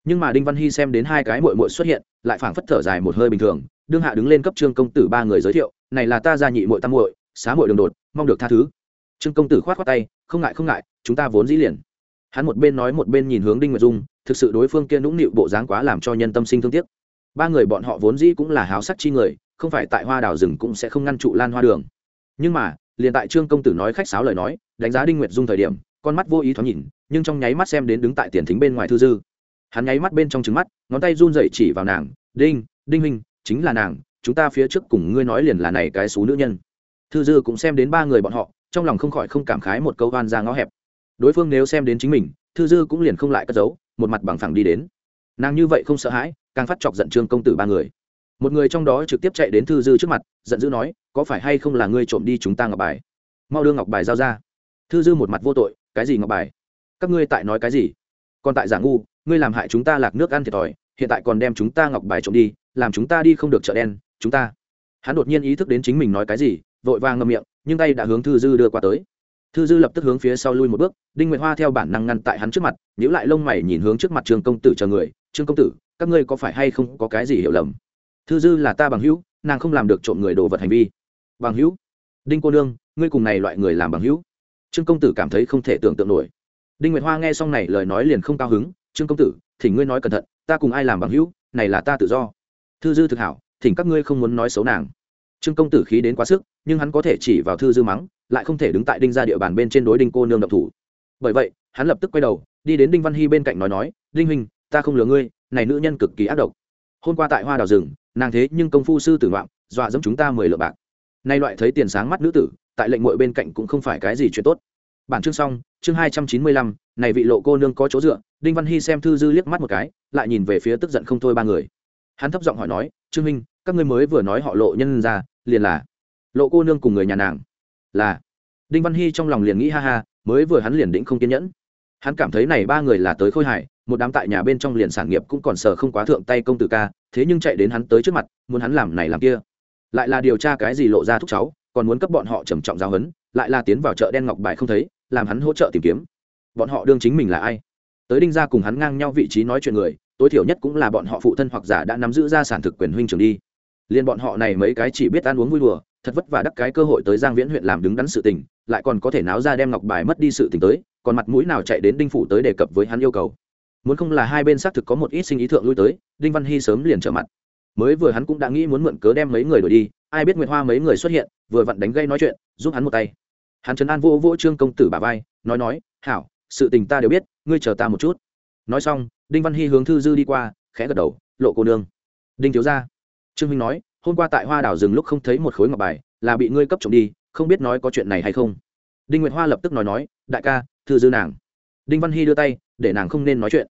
Nhưng mà đinh văn hy xem đến hai cái mội mội xuất hiện, lại phảng phất thở dài một hơi bình thường, đương hạ đứng lên cấp trương công tử ba người giới thiệu, này là ta gia nhị mội tam muội, xá mội đường đột, mong được tha thứ. Trương công tử khoát khoát tay, không ngại không ngại, chúng ta vốn dĩ liền. Hắn một bên nói một bên nhìn hướng đinh nguyệt dung, thực sự đối phương kia nũng nịu bộ dáng quá làm cho nhân tâm sinh thương tiếc. Ba người bọn họ vốn dĩ cũng là háo sắc chi người, không phải tại hoa đào rừng cũng sẽ không ngăn trụ lan hoa đường nhưng mà, liền tại trương công tử nói khách sáo lời nói, đánh giá đinh nguyệt dung thời điểm, con mắt vô ý thoáng nhìn, nhưng trong nháy mắt xem đến đứng tại tiền thính bên ngoài thư dư. Hắn nháy mắt bên trong trứng mắt, ngón tay run dậy chỉ vào nàng, đinh đinh huynh, chính là nàng, chúng ta phía trước cùng ngươi nói liền là này cái xú nữ nhân. Thư dư cũng xem đến ba người bọn họ, trong lòng không khỏi không cảm khái một câu van ra ngõ hẹp. Đối phương nếu xem đến chính mình, thư dư cũng liền không lại cất giấu, một mặt bằng phẳng đi đến. Nàng như vậy không sợ hãi, càng phát chọc giận trương công tử ba người một người trong đó trực tiếp chạy đến thư dư trước mặt, giận dữ nói, có phải hay không là ngươi trộm đi chúng ta ngọc bài? Mau đưa ngọc bài giao ra. Thư dư một mặt vô tội, cái gì ngọc bài? Các ngươi tại nói cái gì? Còn tại giả ngu, ngươi làm hại chúng ta lạc nước ăn thiệt thòi, hiện tại còn đem chúng ta ngọc bài trộm đi, làm chúng ta đi không được chợ đen, chúng ta. Hắn đột nhiên ý thức đến chính mình nói cái gì, vội vàng ngậm miệng, nhưng tay đã hướng thư dư đưa qua tới. Thư dư lập tức hướng phía sau lui một bước, đinh nguyệt hoa theo bản năng ngăn tại hắn trước mặt nhữ lại lông mày nhìn hướng trước mặt trương công tử chờ người. Trương công tử, các ngươi có phải hay không có cái gì hiểu lầm? Thư dư là ta bằng hữu, nàng không làm được trộm người đồ vật hành vi. Bằng hữu? Đinh cô nương, ngươi cùng này loại người làm bằng hữu. Trương công tử cảm thấy không thể tưởng tượng nổi. Đinh nguyệt hoa nghe xong này lời nói liền không cao hứng. Trương công tử, thỉnh ngươi nói cẩn thận, ta cùng ai làm bằng hữu, này là ta tự do. Thư dư thực hảo, thỉnh các ngươi không muốn nói xấu nàng. Trương công tử khí đến quá sức, nhưng hắn có thể chỉ vào thư dư mắng, lại không thể đứng tại đinh ra địa bàn bên trên đối đinh cô nương độc thủ. Bởi vậy, hắn lập tức quay đầu, đi đến đinh văn hy bên cạnh nói nói, đinh huynh, ta không lừa ngươi, này nữ nhân cực kỳ ác độc. Hôm qua tại hoa đào rừng nàng thế nhưng công phu sư tử ngoạm, dọa dẫm chúng ta mười lượng bạc. Nay loại thấy tiền sáng mắt nữ tử, tại lệnh mội bên cạnh cũng không phải cái gì chuyện tốt. Bản chương xong, chương hai trăm chín mươi lăm, này vị lộ cô nương có chỗ dựa, đinh văn hy xem thư dư liếc mắt một cái, lại nhìn về phía tức giận không thôi ba người. Hắn thấp giọng hỏi nói, trương minh, các ngươi mới vừa nói họ lộ nhân ra, liền là lộ cô nương cùng người nhà nàng. Là. Đinh văn hy trong lòng liền nghĩ ha ha, mới vừa hắn liền định không kiên nhẫn. Hắn cảm thấy này ba người là tới khôi hài, một đám tại nhà bên trong liền sản nghiệp cũng còn sờ không quá thượng tay công tử ca thế nhưng chạy đến hắn tới trước mặt, muốn hắn làm này làm kia. Lại là điều tra cái gì lộ ra thúc cháu, còn muốn cấp bọn họ trầm trọng giáo hấn lại là tiến vào chợ đen ngọc bài không thấy, làm hắn hỗ trợ tìm kiếm. Bọn họ đương chính mình là ai? Tới đinh ra cùng hắn ngang nhau vị trí nói chuyện người, tối thiểu nhất cũng là bọn họ phụ thân hoặc giả đã nắm giữ ra sản thực quyền huynh trường đi. Liền bọn họ này mấy cái chỉ biết ăn uống vui đùa, thật vất vả đắc cái cơ hội tới giang viễn huyện làm đứng đắn sự tình, lại còn có thể náo ra đem ngọc bài mất đi sự tình tới, còn mặt mũi nào chạy đến đinh phủ tới đề cập với hắn yêu cầu muốn không là hai bên xác thực có một ít sinh ý thượng lui tới, đinh văn hy sớm liền trở mặt. Mới vừa hắn cũng đã nghĩ muốn mượn cớ đem mấy người đổi đi, ai biết nguyệt hoa mấy người xuất hiện, vừa vặn đánh gây nói chuyện, giúp hắn một tay. Hắn trấn an vô vô trương công tử bà vai, nói nói, hảo, sự tình ta đều biết, ngươi chờ ta một chút. Nói xong, đinh văn hy hướng thư dư đi qua, khẽ gật đầu, lộ cô nương. Đinh thiếu ra trương minh nói, hôm qua tại hoa đảo rừng lúc không thấy một khối ngọc bài, là bị ngươi cấp trộm đi, không biết nói có chuyện này hay không? Đinh nguyệt hoa lập tức nói nói, đại ca, thư dư nàng. Đinh văn hy đưa tay, để nàng không nên nói chuyện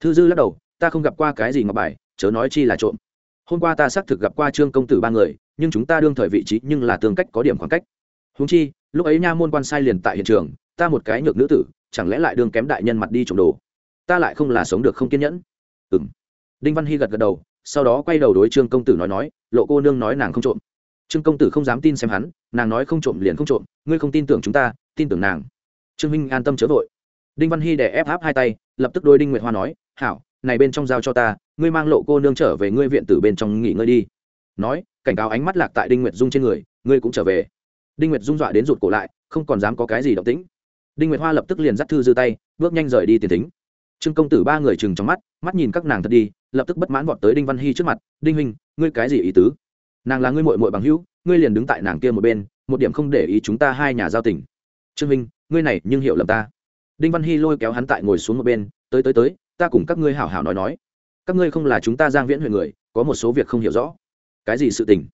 thư dư lắc đầu, ta không gặp qua cái gì ngọc bài, chớ nói chi là trộm. Hôm qua ta xác thực gặp qua trương công tử ba người, nhưng chúng ta đương thời vị trí nhưng là tương cách có điểm khoảng cách. Húng chi, lúc ấy nha môn quan sai liền tại hiện trường, ta một cái nhược nữ tử, chẳng lẽ lại đương kém đại nhân mặt đi trộm đồ? Ta lại không là sống được không kiên nhẫn. Ừ m đinh văn hy gật gật đầu, sau đó quay đầu đối trương công tử nói nói, lộ cô nương nói nàng không trộm. Trương công tử không dám tin xem hắn, nàng nói không trộm liền không trộm, ngươi không tin tưởng chúng ta, tin tưởng nàng. Trương minh an tâm chớ vội. Đinh văn hy đè ép áp hai tay, lập tức đôi đinh nguyệt hoa nói hảo, này bên trong giao cho ta, ngươi mang lộ cô nương trở về ngươi viện tử bên trong nghỉ ngơi đi. Nói, cảnh cáo ánh mắt lạc tại đinh nguyệt dung trên người, ngươi cũng trở về. Đinh nguyệt dung dọa đến rụt cổ lại, không còn dám có cái gì động tĩnh. Đinh nguyệt hoa lập tức liền dắt thư dư tay, bước nhanh rời đi tiền tính trương công tử ba người chừng trong mắt mắt nhìn các nàng thật đi, lập tức bất mãn vọt tới đinh văn hy trước mặt, đinh huynh, ngươi cái gì ý tứ? Nàng là ngươi mội mội bằng hữu, ngươi liền đứng tại nàng kia một bên, một điểm không để ý chúng ta hai nhà giao tình. Trương minh ngươi này nhưng hiểu lầm ta. Đinh văn hy lôi kéo hắn tại ngồi xuống một bên, tới tới tới ta cùng các ngươi hảo hảo nói nói. Các ngươi không là chúng ta giang viễn huyện người, có một số việc không hiểu rõ. Cái gì sự tình?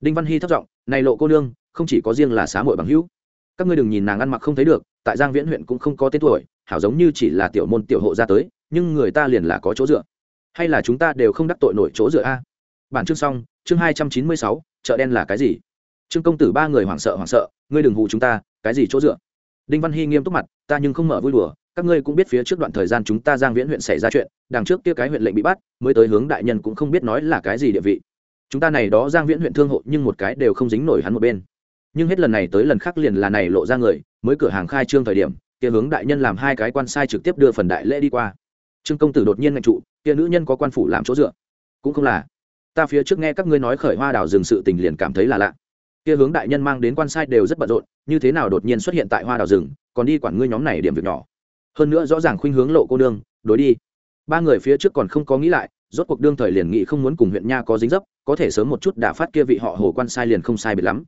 Đinh văn hy thất giọng, này lộ cô nương, không chỉ có riêng là xá mội bằng hữu. Các ngươi đừng nhìn nàng ăn mặc không thấy được, tại giang viễn huyện cũng không có tên tuổi, hảo giống như chỉ là tiểu môn tiểu hộ ra tới, nhưng người ta liền là có chỗ dựa. Hay là chúng ta đều không đắc tội nổi chỗ dựa a? Bản chương xong, chương hai trăm chín mươi sáu, chợ đen là cái gì? Trương công tử ba người hoảng sợ hoảng sợ, ngươi đừng hù chúng ta, cái gì chỗ dựa? Đinh văn hy nghiêm túc mặt, ta nhưng không mở vui đùa các ngươi cũng biết phía trước đoạn thời gian chúng ta giang viễn huyện xảy ra chuyện, đằng trước kia cái huyện lệnh bị bắt, mới tới hướng đại nhân cũng không biết nói là cái gì địa vị. Chúng ta này đó giang viễn huyện thương hộ nhưng một cái đều không dính nổi hắn một bên. Nhưng hết lần này tới lần khác liền là này lộ ra người, mới cửa hàng khai trương thời điểm, kia hướng đại nhân làm hai cái quan sai trực tiếp đưa phần đại lễ đi qua. Trương công tử đột nhiên ngạch trụ, kia nữ nhân có quan phủ làm chỗ dựa. Cũng không là. Ta phía trước nghe các ngươi nói khởi hoa đào rừng sự tình liền cảm thấy là lạ. Kia hướng đại nhân mang đến quan sai đều rất bận rộn, như thế nào đột nhiên xuất hiện tại hoa đào rừng, còn đi quản ngươi nhóm này điểm việc nhỏ hơn nữa rõ ràng khuynh hướng lộ cô nương đối đi. Ba người phía trước còn không có nghĩ lại, rốt cuộc đương thời liền nghị không muốn cùng huyện nha có dính dấp, có thể sớm một chút đã phát kia vị họ hồ quan sai liền không sai biệt lắm.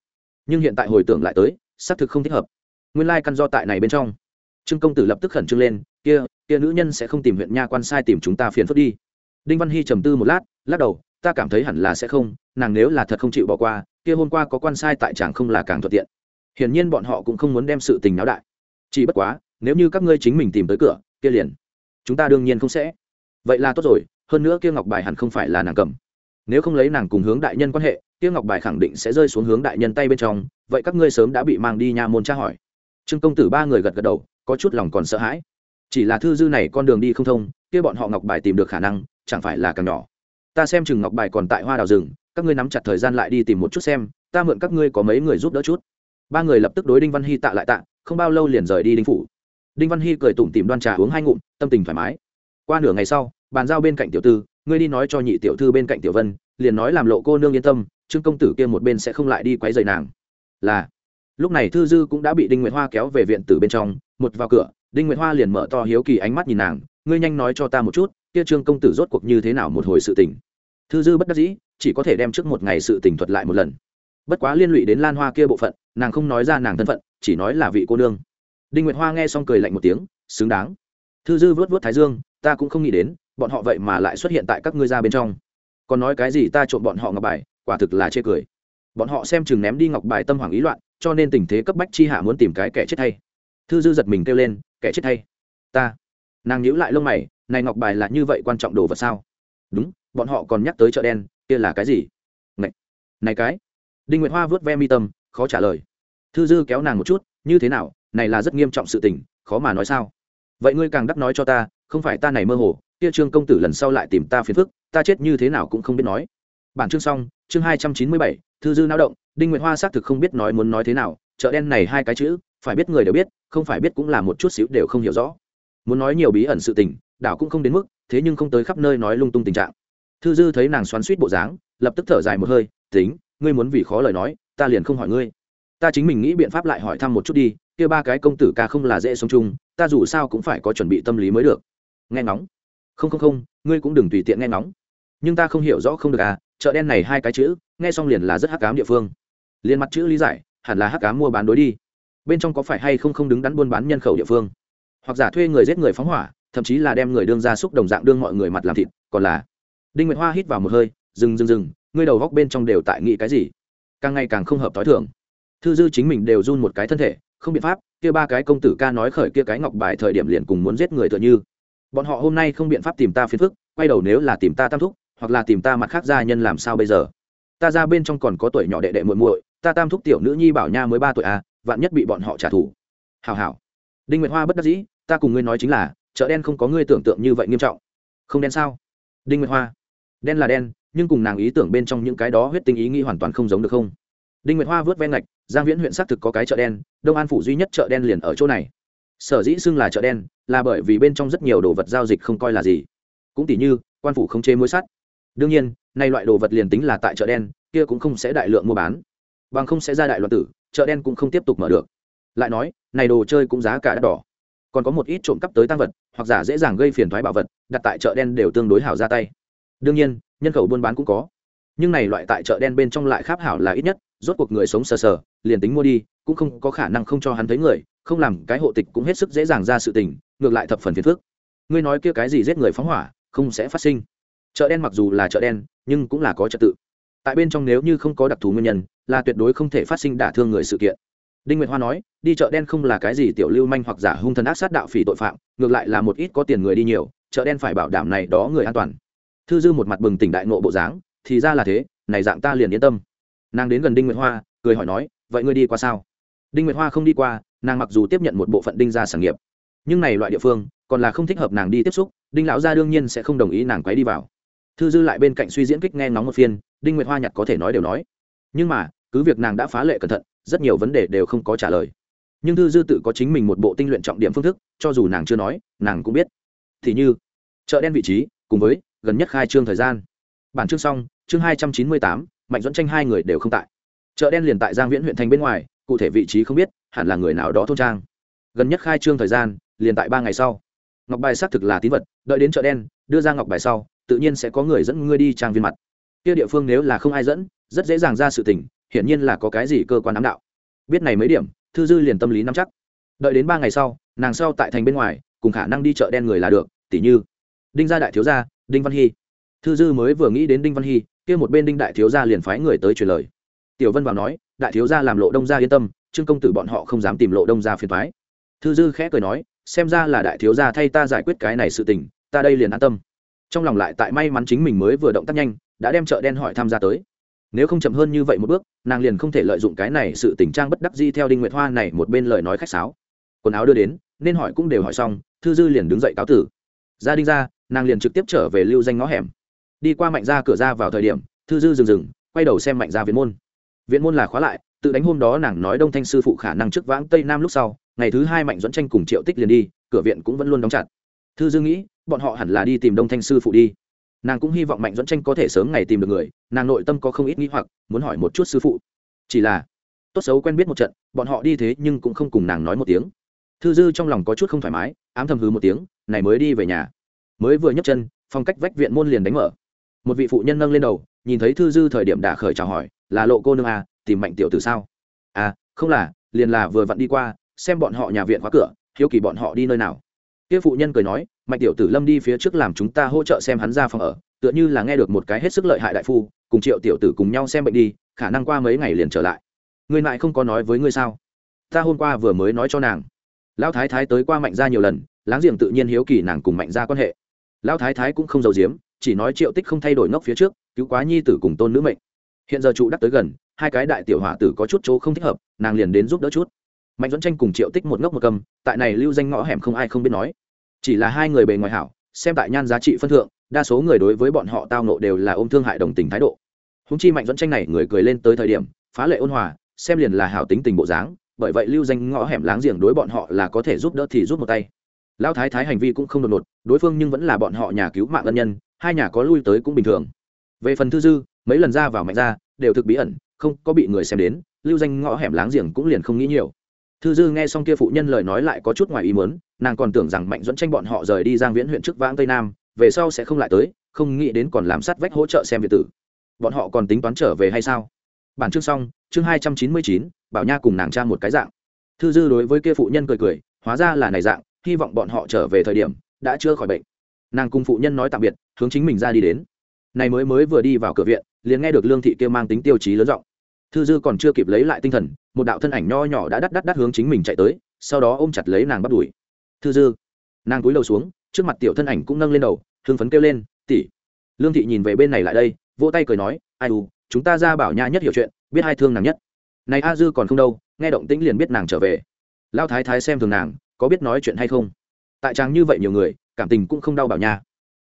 Nhưng hiện tại hồi tưởng lại tới, xác thực không thích hợp. Nguyên lai căn do tại này bên trong. Trương công tử lập tức khẩn trương lên, kia kia nữ nhân sẽ không tìm huyện nha quan sai tìm chúng ta phiền phức đi. Đinh văn hy trầm tư một lát, lắc đầu, ta cảm thấy hẳn là sẽ không, nàng nếu là thật không chịu bỏ qua, kia hôm qua có quan sai tại chàng không là càng thuận tiện. Hiển nhiên bọn họ cũng không muốn đem sự tình náo đại. Chỉ bất quá nếu như các ngươi chính mình tìm tới cửa, kia liền. Chúng ta đương nhiên không sẽ. Vậy là tốt rồi, hơn nữa kia ngọc bài hẳn không phải là nàng cầm. Nếu không lấy nàng cùng hướng đại nhân quan hệ, kia ngọc bài khẳng định sẽ rơi xuống hướng đại nhân tay bên trong. Vậy các ngươi sớm đã bị mang đi nha môn tra hỏi. Trương công tử ba người gật gật đầu, có chút lòng còn sợ hãi. Chỉ là thư dư này con đường đi không thông, kia bọn họ ngọc bài tìm được khả năng, chẳng phải là càng nhỏ. Ta xem chừng ngọc bài còn tại hoa đào rừng, các ngươi nắm chặt thời gian lại đi tìm một chút xem, ta mượn các ngươi có mấy người giúp đỡ chút. Ba người lập tức đối đinh văn hy tạ lại tạ, không bao lâu liền rời đi đinh phủ đinh văn hy cười tủm tìm đoan trà uống hai ngụm, tâm tình thoải mái. Qua nửa ngày sau, bàn giao bên cạnh tiểu tư ngươi đi nói cho nhị tiểu thư bên cạnh tiểu vân, liền nói làm lộ cô nương yên tâm, trương công tử kia một bên sẽ không lại đi quấy rầy nàng. Là. Lúc này thư dư cũng đã bị đinh nguyệt hoa kéo về viện từ bên trong, một vào cửa, đinh nguyệt hoa liền mở to hiếu kỳ ánh mắt nhìn nàng, ngươi nhanh nói cho ta một chút, kia trương công tử rốt cuộc như thế nào một hồi sự tình. Thư dư bất đắc dĩ, chỉ có thể đem trước một ngày sự tình thuật lại một lần. Bất quá liên lụy đến lan hoa kia bộ phận, nàng không nói ra nàng thân phận, chỉ nói là vị cô nương đinh nguyệt hoa nghe xong cười lạnh một tiếng xứng đáng. Thư dư vớt vớt thái dương ta cũng không nghĩ đến bọn họ vậy mà lại xuất hiện tại các ngươi ra bên trong. Còn nói cái gì ta trộm bọn họ ngọc bài quả thực là chê cười. Bọn họ xem chừng ném đi ngọc bài tâm hoàng ý loạn cho nên tình thế cấp bách chi hạ muốn tìm cái kẻ chết thay thư dư giật mình kêu lên kẻ chết thay ta. Nàng nhíu lại lông mày này ngọc bài là như vậy quan trọng đồ vật sao? Đúng bọn họ còn nhắc tới chợ đen kia là cái gì? Này, này cái. Đinh nguyệt hoa vớt ve mi tâm khó trả lời. Thư dư kéo nàng một chút như thế nào này là rất nghiêm trọng sự tình, khó mà nói sao. Vậy ngươi càng đắc nói cho ta, không phải ta này mơ hồ, kia trương công tử lần sau lại tìm ta phiền phức, ta chết như thế nào cũng không biết nói. Bản chương xong, chương hai trăm chín mươi bảy, thư dư lao động, đinh nguyệt hoa xác thực không biết nói muốn nói thế nào, chợ đen này hai cái chữ, phải biết người đều biết, không phải biết cũng là một chút xíu đều không hiểu rõ. Muốn nói nhiều bí ẩn sự tình, đảo cũng không đến mức, thế nhưng không tới khắp nơi nói lung tung tình trạng. Thư dư thấy nàng xoắn suýt bộ dáng, lập tức thở dài một hơi, tính, ngươi muốn vì khó lời nói, ta liền không hỏi ngươi. Ta chính mình nghĩ biện pháp lại hỏi thăm một chút đi kia ba cái công tử ca không là dễ sống chung, ta dù sao cũng phải có chuẩn bị tâm lý mới được. Nghe ngóng. Không không không, ngươi cũng đừng tùy tiện nghe ngóng. Nhưng ta không hiểu rõ không được à chợ đen này hai cái chữ, nghe xong liền là rất hắc cám địa phương. Liền mặt chữ lý giải, hẳn là hắc cám mua bán đối đi. Bên trong có phải hay không không đứng đắn buôn bán nhân khẩu địa phương? Hoặc giả thuê người giết người phóng hỏa, thậm chí là đem người đương ra xúc đồng dạng đương mọi người mặt làm thịt, còn là đinh nguyệt hoa hít vào một hơi, dừng dừng dừng, ngươi đầu góc bên trong đều tại nghĩ cái gì? Càng ngày càng không hợp t h o i thường. Thư dư chính mình đều run một cái thân thể không biện pháp, kia ba cái công tử ca nói khởi kia cái ngọc bài thời điểm liền cùng muốn giết người tựa như. Bọn họ hôm nay không biện pháp tìm ta phiền phức, quay đầu nếu là tìm ta tam thúc, hoặc là tìm ta mặt khác gia nhân làm sao bây giờ? Ta ra bên trong còn có tuổi nhỏ đệ đệ muội muội, ta tam thúc tiểu nữ nhi bảo nha mới ba tuổi à vạn nhất bị bọn họ trả thù. Hào hào đinh nguyệt hoa bất đắc dĩ, ta cùng ngươi nói chính là, chợ đen không có ngươi tưởng tượng như vậy nghiêm trọng. Không đen sao? Đinh nguyệt hoa. Đen là đen, nhưng cùng nàng ý tưởng bên trong những cái đó huyết tinh ý nghĩ hoàn toàn không giống được không? Đinh nguyệt hoa vớt ven ngạch, giang viễn huyện xác thực có cái chợ đen, đông an phủ duy nhất chợ đen liền ở chỗ này. Sở dĩ xưng là chợ đen, là bởi vì bên trong rất nhiều đồ vật giao dịch không coi là gì. Cũng tỷ như, quan phủ không chế mối sắt. Đương nhiên, nay loại đồ vật liền tính là tại chợ đen, kia cũng không sẽ đại lượng mua bán. Bằng không sẽ ra đại loạn tử, chợ đen cũng không tiếp tục mở được. Lại nói, này đồ chơi cũng giá cả đắt đỏ. Còn có một ít trộm cắp tới tăng vật, hoặc giả dễ dàng gây phiền thoái bảo vật, đặt tại chợ đen đều tương đối hảo ra tay. Đương nhiên, nhân khẩu buôn bán cũng có. Nhưng này loại tại chợ đen bên trong lại khác hảo là ít nhất rốt cuộc người sống sờ sờ, liền tính mua đi, cũng không có khả năng không cho hắn thấy người, không làm cái hộ tịch cũng hết sức dễ dàng ra sự tình, ngược lại thập phần phiền phức. Ngươi nói kia cái gì giết người phóng hỏa, không sẽ phát sinh. Chợ đen mặc dù là chợ đen, nhưng cũng là có trật tự. Tại bên trong nếu như không có đặc thù nguyên nhân, là tuyệt đối không thể phát sinh đả thương người sự kiện. Đinh nguyệt hoa nói, đi chợ đen không là cái gì tiểu lưu manh hoặc giả hung thần ác sát đạo phỉ tội phạm, ngược lại là một ít có tiền người đi nhiều, chợ đen phải bảo đảm này đó người an toàn. Thư dư một mặt bừng tỉnh đại nộ bộ dáng, thì ra là thế, này dạng ta liền yên tâm nàng đến gần đinh nguyệt hoa, cười hỏi nói, vậy ngươi đi qua sao? Đinh nguyệt hoa không đi qua, nàng mặc dù tiếp nhận một bộ phận đinh gia sản nghiệp, nhưng này loại địa phương còn là không thích hợp nàng đi tiếp xúc, đinh lão gia đương nhiên sẽ không đồng ý nàng quấy đi vào. Thư dư lại bên cạnh suy diễn kích nghe ngóng một phiên, đinh nguyệt hoa nhặt có thể nói đều nói. Nhưng mà, cứ việc nàng đã phá lệ cẩn thận, rất nhiều vấn đề đều không có trả lời. Nhưng thư dư tự có chính mình một bộ tinh luyện trọng điểm phương thức, cho dù nàng chưa nói, nàng cũng biết. Thì như, chợ đen vị trí, cùng với, gần nhất khai trương thời gian. Bản chương xong, chương hai trăm chín mươi tám mạnh dẫn tranh hai người đều không tại. Chợ đen liền tại giang viễn huyện thành bên ngoài, cụ thể vị trí không biết, hẳn là người nào đó thôn trang. Gần nhất khai trương thời gian, liền tại ba ngày sau. Ngọc bài xác thực là tín vật, đợi đến chợ đen, đưa ra ngọc bài sau, tự nhiên sẽ có người dẫn ngươi đi trang viên mặt. Kia địa phương nếu là không ai dẫn, rất dễ dàng ra sự tình, hiển nhiên là có cái gì cơ quan ám đạo. Biết này mấy điểm, thư dư liền tâm lý nắm chắc. Đợi đến ba ngày sau, nàng sau tại thành bên ngoài, cùng khả năng đi chợ đen người là được tỷ như đinh gia đại thiếu gia, đinh văn hy thư dư mới vừa nghĩ đến đinh văn hy, kia một bên đinh đại thiếu gia liền phái người tới truyền lời. Tiểu vân vào nói, đại thiếu gia làm lộ đông gia yên tâm, trương công tử bọn họ không dám tìm lộ đông gia phiền thoái thư dư khẽ cười nói, xem ra là đại thiếu gia thay ta giải quyết cái này sự tình, ta đây liền an tâm. Trong lòng lại tại may mắn chính mình mới vừa động tác nhanh, đã đem chợ đen hỏi tham gia tới. Nếu không chậm hơn như vậy một bước, nàng liền không thể lợi dụng cái này sự tình trang bất đắc di theo đinh nguyệt hoa này một bên lời nói khách sáo. Quần áo đưa đến, nên hỏi cũng đều hỏi xong, thư dư liền đứng dậy cáo tử. Gia đinh ra, nàng liền trực tiếp trở về lưu danh ngõ hẻm đi qua mạnh ra cửa ra vào thời điểm, thư dư dừng dừng, quay đầu xem mạnh ra viện môn. Viện môn là khóa lại, tự đánh hôm đó nàng nói đông thanh sư phụ khả năng trước vãng tây nam lúc sau, ngày thứ hai mạnh dẫn tranh cùng triệu tích liền đi, cửa viện cũng vẫn luôn đóng chặt. Thư dư nghĩ, bọn họ hẳn là đi tìm đông thanh sư phụ đi. Nàng cũng hy vọng mạnh dẫn tranh có thể sớm ngày tìm được người, nàng nội tâm có không ít nghĩ hoặc, muốn hỏi một chút sư phụ. Chỉ là, tốt xấu quen biết một trận, bọn họ đi thế nhưng cũng không cùng nàng nói một tiếng. Thư dư trong lòng có chút không thoải mái, ám thầm hứ một tiếng, này mới đi về nhà. Mới vừa nhấc chân, phong cách vách viện môn liền đánh mở một vị phụ nhân nâng lên đầu, nhìn thấy thư dư thời điểm đã khởi chào hỏi, là lộ cô nương à tìm mạnh tiểu từ sao? À không là, liền là vừa vặn đi qua, xem bọn họ nhà viện khóa cửa, hiếu kỳ bọn họ đi nơi nào. Kia phụ nhân cười nói, mạnh tiểu tử lâm đi phía trước làm chúng ta hỗ trợ xem hắn ra phòng ở, tựa như là nghe được một cái hết sức lợi hại đại phu, cùng triệu tiểu tử cùng nhau xem bệnh đi, khả năng qua mấy ngày liền trở lại. Người lại không có nói với ngươi sao? Ta hôm qua vừa mới nói cho nàng. Lão thái thái tới qua mạnh ra nhiều lần, láng giềng tự nhiên hiếu kỳ nàng cùng mạnh ra quan hệ. Lão thái thái cũng không giấu giếm chỉ nói triệu tích không thay đổi ngốc phía trước, cứu quá nhi tử cùng tôn nữ mệnh. Hiện giờ trụ đắc tới gần, hai cái đại tiểu hỏa tử có chút chỗ không thích hợp, nàng liền đến giúp đỡ chút. Mạnh dẫn tranh cùng triệu tích một ngốc một cầm, tại này lưu danh ngõ hẻm không ai không biết nói. Chỉ là hai người bề ngoài hảo, xem tại nhan giá trị phân thượng, đa số người đối với bọn họ tao nộ đều là ôm thương hại đồng tình thái độ. Húng chi mạnh dẫn tranh này người cười lên tới thời điểm, phá lệ ôn hòa, xem liền là hảo tính tình bộ dáng, bởi vậy lưu danh ngõ hẻm láng giềng đối bọn họ là có thể giúp đỡ thì giúp một tay lão thái thái hành vi cũng không đột ngột, đối phương nhưng vẫn là bọn họ nhà cứu mạng ân nhân, hai nhà có lui tới cũng bình thường. Về phần thư dư, mấy lần ra vào mạnh ra, đều thực bí ẩn, không có bị người xem đến, lưu danh ngõ hẻm láng giềng cũng liền không nghĩ nhiều. Thư dư nghe xong kia phụ nhân lời nói lại có chút ngoài ý muốn, nàng còn tưởng rằng mạnh dẫn tranh bọn họ rời đi giang viễn huyện trước vãng tây nam, về sau sẽ không lại tới, không nghĩ đến còn làm sát vách hỗ trợ xem việt tử. Bọn họ còn tính toán trở về hay sao? Bản chương xong, chương hai trăm chín mươi chín, bảo nha cùng nàng cha một cái dạng. Thư dư đối với kia phụ nhân cười cười, hóa ra là này dạng hy vọng bọn họ trở về thời điểm, đã chưa khỏi bệnh. Nàng cùng phụ nhân nói tạm biệt, hướng chính mình ra đi đến. Này mới mới vừa đi vào cửa viện, liền nghe được lương thị kêu mang tính tiêu chí lớn rộng thư dư còn chưa kịp lấy lại tinh thần, một đạo thân ảnh nho nhỏ đã đắt đắt đắt hướng chính mình chạy tới, sau đó ôm chặt lấy nàng bắt đuổi. Thư dư. Nàng cúi đầu xuống, trước mặt tiểu thân ảnh cũng nâng lên đầu, hưng phấn kêu lên tỉ lương thị nhìn về bên này lại đây, vỗ tay cười nói, ai u, chúng ta ra bảo nha nhất hiểu chuyện, biết hai thương nàng nhất. Này a dư còn không đâu, nghe động tĩnh liền biết nàng trở về. Lao thái thái xem thường nàng có biết nói chuyện hay không? Tại trang như vậy nhiều người, cảm tình cũng không đau bảo nha.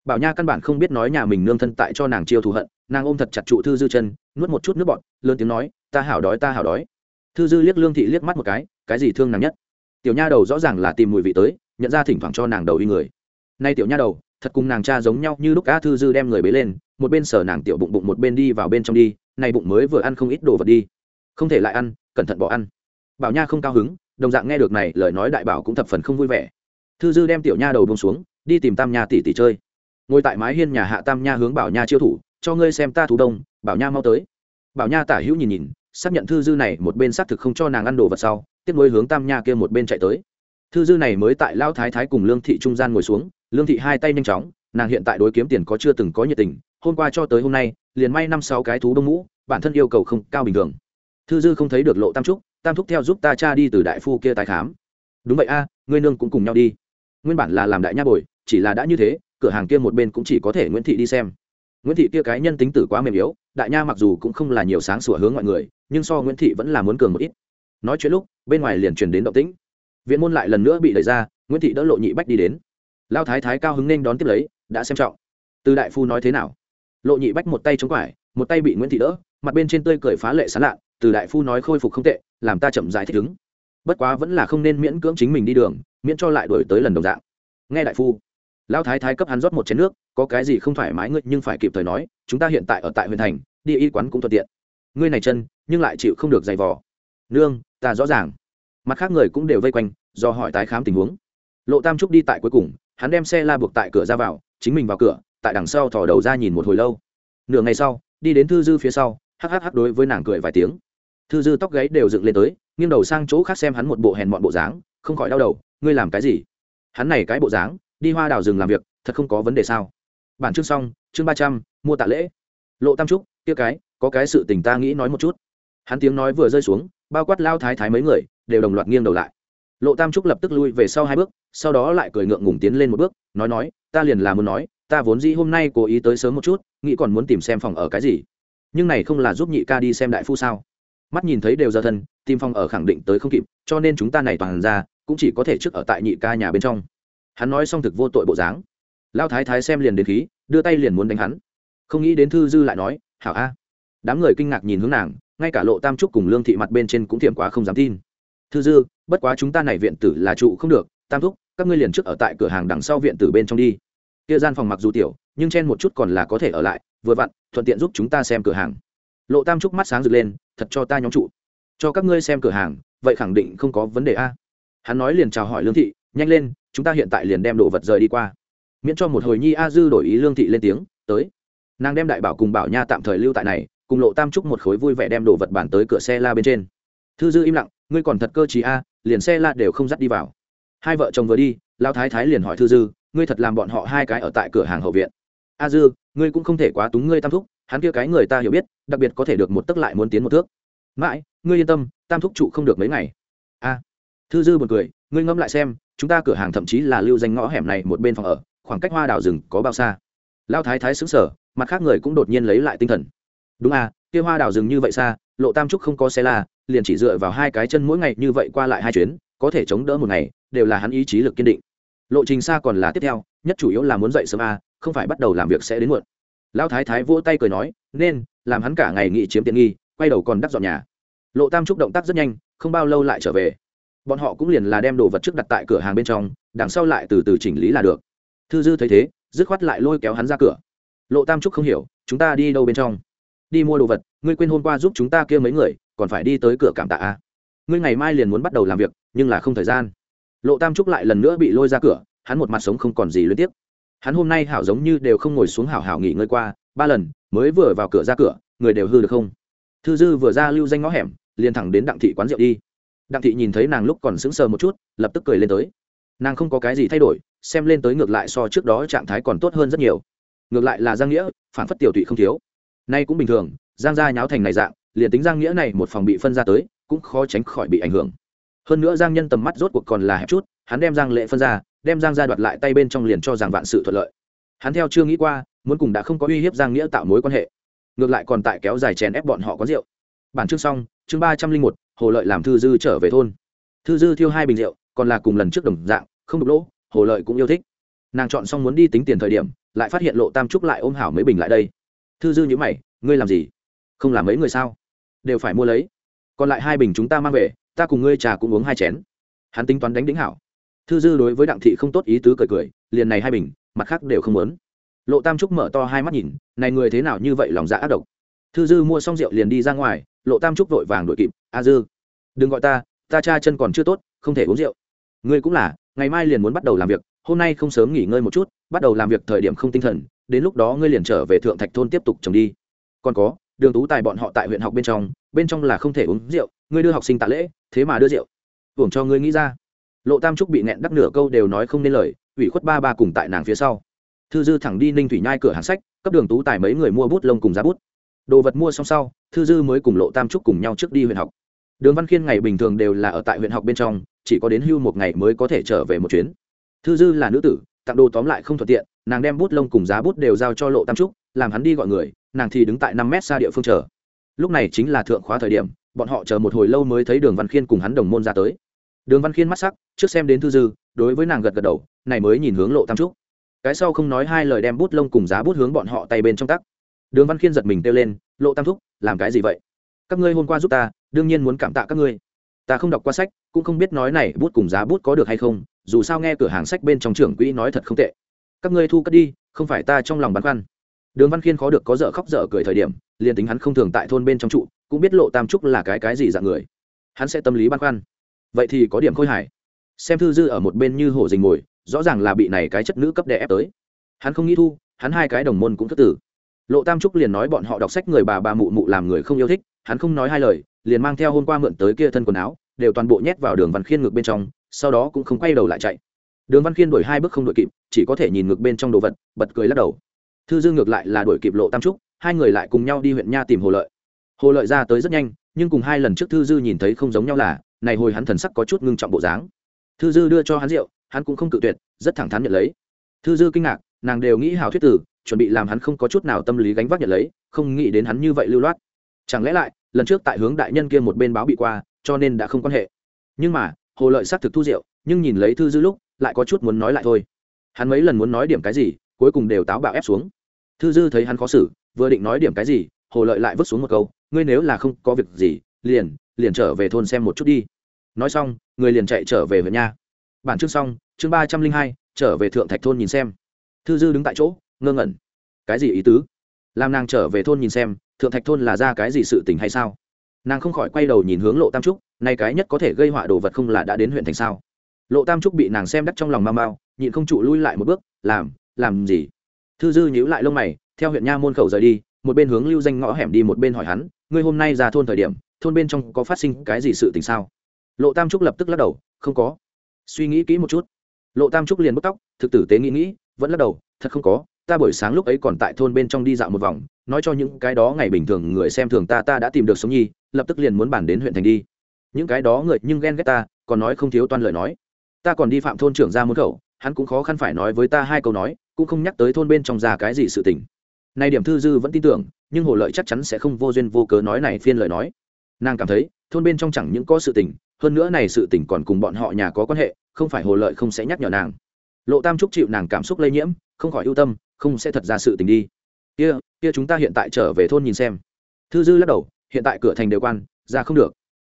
Bảo nha căn bản không biết nói nhà mình nương thân tại cho nàng chiêu thù hận, nàng ôm thật chặt trụ thư dư chân, nuốt một chút nước bọt, lớn tiếng nói, ta hảo đói, ta hảo đói. Thư dư liếc lương thị liếc mắt một cái cái gì thương nàng nhất? Tiểu nha đầu rõ ràng là tìm mùi vị tới, nhận ra thỉnh thoảng cho nàng đầu y người. Nay tiểu nha đầu, thật cùng nàng cha giống nhau như lúc a thư dư đem người bế lên, một bên sở nàng tiểu bụng bụng một bên đi vào bên trong đi, nay bụng mới vừa ăn không ít đồ vật đi. Không thể lại ăn, cẩn thận bỏ ăn. Bảo nha không cao hứng đồng dạng nghe được này, lời nói đại bảo cũng thập phần không vui vẻ. Thư dư đem tiểu nha đầu bông xuống, đi tìm tam nha tỷ tỷ chơi. Ngồi tại mái hiên nhà hạ tam nha hướng bảo nha chiêu thủ, cho ngươi xem ta thủ đông, bảo nha mau tới. Bảo nha tả hữu nhìn nhìn, xác nhận thư dư này một bên xác thực không cho nàng ăn đồ vật sau, tiếp nối hướng tam nha kia một bên chạy tới. Thư dư này mới tại lao thái thái cùng lương thị trung gian ngồi xuống, lương thị hai tay nhanh chóng, nàng hiện tại đối kiếm tiền có chưa từng có nhiệt tình, hôm qua cho tới hôm nay, liền may năm sáu cái thú đông mũ, bản thân yêu cầu không cao bình thường. Thư dư không thấy được lộ tam trúc tam thúc theo giúp ta cha đi từ đại phu kia tái khám. Đúng vậy a, ngươi nương cũng cùng nhau đi. Nguyên bản là làm đại nha bồi, chỉ là đã như thế, cửa hàng kia một bên cũng chỉ có thể nguyễn thị đi xem. Nguyễn thị kia cái nhân tính tử quá mềm yếu, đại nha mặc dù cũng không là nhiều sáng sủa hướng mọi người, nhưng so nguyễn thị vẫn là muốn cường một ít. Nói chuyện lúc, bên ngoài liền truyền đến động tĩnh. Viện môn lại lần nữa bị đẩy ra, nguyễn thị đỡ lộ nhị bách đi đến. Lao thái thái cao hứng nên đón tiếp lấy, đã xem trọng. Từ đại phu nói thế nào? Lộ nhị bách một tay chống quải, một tay bị nguyễn thị đỡ, mặt bên trên tươi cười phá lệ sán lạ từ đại phu nói khôi phục không tệ, làm ta chậm rãi thích ứng. Bất quá vẫn là không nên miễn cưỡng chính mình đi đường, miễn cho lại đổi tới lần đồng dạng. Nghe đại phu, lão thái thái cấp hắn rót một chén nước, có cái gì không thoải mái ngươi nhưng phải kịp thời nói, chúng ta hiện tại ở tại huyện thành, đi y quán cũng thuận tiện. Ngươi này chân, nhưng lại chịu không được giày vò. Nương, ta rõ ràng. Mặt khác người cũng đều vây quanh, do hỏi tái khám tình huống. Lộ tam trúc đi tại cuối cùng, hắn đem xe la buộc tại cửa ra vào, chính mình vào cửa, tại đằng sau thò đầu ra nhìn một hồi lâu. Nửa ngày sau, đi đến thư dư phía sau, hắc hắc hắc đối với nàng cười vài tiếng thư dư tóc gáy đều dựng lên tới, nghiêng đầu sang chỗ khác xem hắn một bộ hèn mọn bộ dáng, không khỏi đau đầu, ngươi làm cái gì? Hắn này cái bộ dáng, đi hoa đào rừng làm việc, thật không có vấn đề sao? Bản chương xong, chương ba trăm, mua tạ lễ. Lộ tam trúc, kia cái, có cái sự tình ta nghĩ nói một chút. Hắn tiếng nói vừa rơi xuống, bao quát lao thái thái mấy người, đều đồng loạt nghiêng đầu lại. Lộ tam trúc lập tức lui về sau hai bước, sau đó lại cười ngượng ngùng tiến lên một bước, nói nói, ta liền là muốn nói, ta vốn dĩ hôm nay cố ý tới sớm một chút, nghĩ còn muốn tìm xem phòng ở cái gì. Nhưng này không là giúp nhị ca đi xem đại phu sao? Mắt nhìn thấy đều ra thân, tim phong ở khẳng định tới không kịp, cho nên chúng ta này toàn ra, cũng chỉ có thể trước ở tại nhị ca nhà bên trong. Hắn nói xong thực vô tội bộ dáng. Lao thái thái xem liền đến khí, đưa tay liền muốn đánh hắn. Không nghĩ đến thư dư lại nói, hảo a. Đám người kinh ngạc nhìn hướng nàng, ngay cả lộ tam trúc cùng lương thị mặt bên trên cũng thiệm quá không dám tin. Thư dư, bất quá chúng ta này viện tử là trụ không được, tam thúc, các ngươi liền trước ở tại cửa hàng đằng sau viện tử bên trong đi. Kia gian phòng mặc dù tiểu, nhưng chen một chút còn là có thể ở lại, vừa vặn, thuận tiện giúp chúng ta xem cửa hàng lộ tam trúc mắt sáng rực lên, thật cho ta nhóm trụ. Cho các ngươi xem cửa hàng, vậy khẳng định không có vấn đề a. Hắn nói liền chào hỏi lương thị, nhanh lên, chúng ta hiện tại liền đem đồ vật rời đi qua. Miễn cho một hồi nhi a dư đổi ý lương thị lên tiếng, tới. Nàng đem đại bảo cùng bảo nha tạm thời lưu tại này, cùng lộ tam trúc một khối vui vẻ đem đồ vật bản tới cửa xe la bên trên. Thư dư im lặng, ngươi còn thật cơ chí a, liền xe la đều không dắt đi vào. Hai vợ chồng vừa đi lao thái thái liền hỏi thư dư, ngươi thật làm bọn họ hai cái ở tại cửa hàng hậu viện? A dư, ngươi cũng không thể quá túng ngươi tam thúc hắn kia cái người ta hiểu biết, đặc biệt có thể được một tấc lại muốn tiến một thước. Mãi, ngươi yên tâm, tam thúc trụ không được mấy ngày. A. Thư dư một cười, ngươi ngẫm lại xem, chúng ta cửa hàng thậm chí là lưu danh ngõ hẻm này một bên phòng ở, khoảng cách hoa đào rừng có bao xa? Lao thái thái xứng sở mặt khác người cũng đột nhiên lấy lại tinh thần. Đúng à kia hoa đào rừng như vậy xa, lộ tam trúc không có xe la, liền chỉ dựa vào hai cái chân mỗi ngày như vậy qua lại hai chuyến, có thể chống đỡ một ngày, đều là hắn ý chí lực kiên định. Lộ trình xa còn là tiếp theo, nhất chủ yếu là muốn dậy sớm a không phải bắt đầu làm việc sẽ đến muộn lão thái thái vỗ tay cười nói, nên, làm hắn cả ngày nghị chiếm tiện nghi, quay đầu còn đắc dọn nhà. Lộ tam trúc động tác rất nhanh, không bao lâu lại trở về. Bọn họ cũng liền là đem đồ vật trước đặt tại cửa hàng bên trong, đằng sau lại từ từ chỉnh lý là được. Thư dư thấy thế, dứt khoát lại lôi kéo hắn ra cửa. Lộ tam trúc không hiểu, chúng ta đi đâu bên trong? Đi mua đồ vật, ngươi quên hôm qua giúp chúng ta kia mấy người, còn phải đi tới cửa cảm tạ a. Ngươi ngày mai liền muốn bắt đầu làm việc, nhưng là không thời gian. Lộ tam trúc lại lần nữa bị lôi ra cửa, hắn một mặt sống không còn gì liên tiếp hắn hôm nay hảo giống như đều không ngồi xuống hảo hảo nghỉ ngơi qua, ba lần, mới vừa vào cửa ra cửa, người đều hư được không? Thư dư vừa ra lưu danh ngõ hẻm, liền thẳng đến đặng thị quán rượu đi. Đặng thị nhìn thấy nàng lúc còn sững sờ một chút, lập tức cười lên tới. Nàng không có cái gì thay đổi, xem lên tới ngược lại so trước đó trạng thái còn tốt hơn rất nhiều. Ngược lại là giang nghĩa, phản phất tiểu tụy không thiếu. Nay cũng bình thường, giang gia nháo thành này dạng, liền tính giang nghĩa này một phòng bị phân ra tới, cũng khó tránh khỏi bị ảnh hưởng. Hơn nữa giang nhân tầm mắt rốt cuộc còn là hẹp chút, hắn đem giang lệ phân ra đem giang gia đoạt lại tay bên trong liền cho rằng vạn sự thuận lợi. Hắn theo chưa nghĩ qua, muốn cùng đã không có uy hiếp giang nghĩa tạo mối quan hệ. Ngược lại còn tại kéo dài chèn ép bọn họ có rượu. Bản chương xong, chương ba trăm linh một, hồ lợi làm thư dư trở về thôn. Thư dư thiêu hai bình rượu, còn là cùng lần trước đồng dạng, không đục lỗ, hồ lợi cũng yêu thích. Nàng chọn xong muốn đi tính tiền thời điểm, lại phát hiện lộ tam trúc lại ôm hảo mấy bình lại đây. Thư dư nhữ mày, ngươi làm gì? Không làm mấy người sao? Đều phải mua lấy. Còn lại hai bình chúng ta mang về, ta cùng ngươi trà cũng uống hai chén. Hắn tính toán đánh đính hảo thư dư đối với đặng thị không tốt ý tứ cười cười, liền này hai bình, mặt khác đều không muốn. Lộ tam trúc mở to hai mắt nhìn, này người thế nào như vậy lòng dạ ác độc. Thư dư mua xong rượu liền đi ra ngoài, lộ tam trúc vội vàng đội kịp, a dư, đừng gọi ta ta cha chân còn chưa tốt, không thể uống rượu. Ngươi cũng là, ngày mai liền muốn bắt đầu làm việc, hôm nay không sớm nghỉ ngơi một chút, bắt đầu làm việc thời điểm không tinh thần, đến lúc đó ngươi liền trở về thượng thạch thôn tiếp tục trồng đi. Còn có, đường tú tài bọn họ tại huyện học bên trong bên trong là không thể uống rượu, ngươi đưa học sinh tạ lễ, thế mà đưa rượu. Uổng cho ngươi nghĩ ra lộ tam trúc bị nẹn đắc nửa câu đều nói không nên lời, ủy khuất ba ba cùng tại nàng phía sau. Thư dư thẳng đi ninh thủy nhai cửa hàng sách, cấp đường tú tài mấy người mua bút lông cùng giá bút. Đồ vật mua xong sau, thư dư mới cùng lộ tam trúc cùng nhau trước đi huyện học. Đường văn khiên ngày bình thường đều là ở tại huyện học bên trong, chỉ có đến hưu một ngày mới có thể trở về một chuyến. Thư dư là nữ tử, tặng đồ tóm lại không thuận tiện, nàng đem bút lông cùng giá bút đều giao cho lộ tam trúc, làm hắn đi gọi người, nàng thì đứng tại năm mét xa địa phương chờ. Lúc này chính là thượng khóa thời điểm, bọn họ chờ một hồi lâu mới thấy đường văn khiên cùng hắn đồng môn ra tới đường văn khiên mắt sắc, trước xem đến thư dư, đối với nàng gật gật đầu, này mới nhìn hướng lộ tam trúc. Cái sau không nói hai lời đem bút lông cùng giá bút hướng bọn họ tay bên trong tắc. Đường văn khiên giật mình kêu lên, lộ tam thúc làm cái gì vậy? Các ngươi hôm qua giúp ta, đương nhiên muốn cảm tạ các ngươi. Ta không đọc qua sách, cũng không biết nói này bút cùng giá bút có được hay không, dù sao nghe cửa hàng sách bên trong trưởng quỹ nói thật không tệ. Các ngươi thu cất đi, không phải ta trong lòng băn khoăn. Đường văn khiên khó được có dở khóc dở cười thời điểm, liền tính hắn không thường tại thôn bên trong trụ, cũng biết lộ tam trúc là cái cái gì dạng người. Hắn sẽ tâm lý băn khoăn vậy thì có điểm khôi hài. Xem thư dư ở một bên như hổ dình ngồi rõ ràng là bị này cái chất nữ cấp đè ép tới. Hắn không nghĩ thu, hắn hai cái đồng môn cũng thất tử. Lộ tam trúc liền nói bọn họ đọc sách người bà bà mụ mụ làm người không yêu thích, hắn không nói hai lời, liền mang theo hôm qua mượn tới kia thân quần áo, đều toàn bộ nhét vào đường văn khiên ngược bên trong, sau đó cũng không quay đầu lại chạy. Đường văn khiên đổi hai bước không đội kịp, chỉ có thể nhìn ngược bên trong đồ vật, bật cười lắc đầu. Thư dư ngược lại là đuổi kịp lộ tam trúc, hai người lại cùng nhau đi huyện nha tìm hồ lợi. Hồ lợi ra tới rất nhanh, nhưng cùng hai lần trước thư dư nhìn thấy không giống nhau là này hồi hắn thần sắc có chút ngưng trọng bộ dáng. Thư dư đưa cho hắn rượu, hắn cũng không cự tuyệt, rất thẳng thắn nhận lấy. Thư dư kinh ngạc, nàng đều nghĩ hào thuyết tử, chuẩn bị làm hắn không có chút nào tâm lý gánh vác nhận lấy, không nghĩ đến hắn như vậy lưu loát. Chẳng lẽ lại, lần trước tại hướng đại nhân kia một bên báo bị qua, cho nên đã không quan hệ. Nhưng mà, hồ lợi xác thực thu rượu, nhưng nhìn lấy thư dư lúc, lại có chút muốn nói lại thôi. Hắn mấy lần muốn nói điểm cái gì, cuối cùng đều táo bạo ép xuống. Thư dư thấy hắn khó xử, vừa định nói điểm cái gì, hồ lợi lại vứt xuống một câu, ngươi nếu là không có việc gì, liền liền trở về thôn xem một chút đi. Nói xong, người liền chạy trở về huyện nha. Bản chương xong, chương ba trăm linh hai, trở về thượng thạch thôn nhìn xem. Thư dư đứng tại chỗ, ngơ ngẩn. Cái gì ý tứ? Làm nàng trở về thôn nhìn xem, thượng thạch thôn là ra cái gì sự tình hay sao? Nàng không khỏi quay đầu nhìn hướng lộ tam trúc, nay cái nhất có thể gây họa đồ vật không là đã đến huyện thành sao? Lộ tam trúc bị nàng xem đắc trong lòng mau mau, nhịn không trụ lui lại một bước, làm làm gì? Thư dư nhíu lại lông mày, theo huyện nha môn khẩu rời đi một bên hướng lưu danh ngõ hẻm đi một bên hỏi hắn, ngươi hôm nay ra thôn thời điểm, thôn bên trong có phát sinh cái gì sự tình sao? Lộ tam trúc lập tức lắc đầu, không có. Suy nghĩ kỹ một chút. Lộ tam trúc liền bức tóc, thực tử tế nghĩ nghĩ, vẫn lắc đầu, thật không có, ta buổi sáng lúc ấy còn tại thôn bên trong đi dạo một vòng, nói cho những cái đó ngày bình thường người xem thường ta ta đã tìm được sống nhi, lập tức liền muốn bản đến huyện thành đi. Những cái đó người nhưng ghen ghét ta, còn nói không thiếu toan lời nói. Ta còn đi phạm thôn trưởng ra môn khẩu, hắn cũng khó khăn phải nói với ta hai câu nói, cũng không nhắc tới thôn bên trong ra cái gì sự tình nay điểm thư dư vẫn tin tưởng, nhưng hồ lợi chắc chắn sẽ không vô duyên vô cớ nói này phiên lời nói. Nàng cảm thấy, thôn bên trong chẳng những có sự tình, hơn nữa này sự tình còn cùng bọn họ nhà có quan hệ, không phải hồ lợi không sẽ nhắc nhở nàng. Lộ tam trúc chịu nàng cảm xúc lây nhiễm, không khỏi ưu tâm, không sẽ thật ra sự tình đi. Kia kia chúng ta hiện tại trở về thôn nhìn xem. Thư dư lắc đầu, hiện tại cửa thành đều quan, ra không được.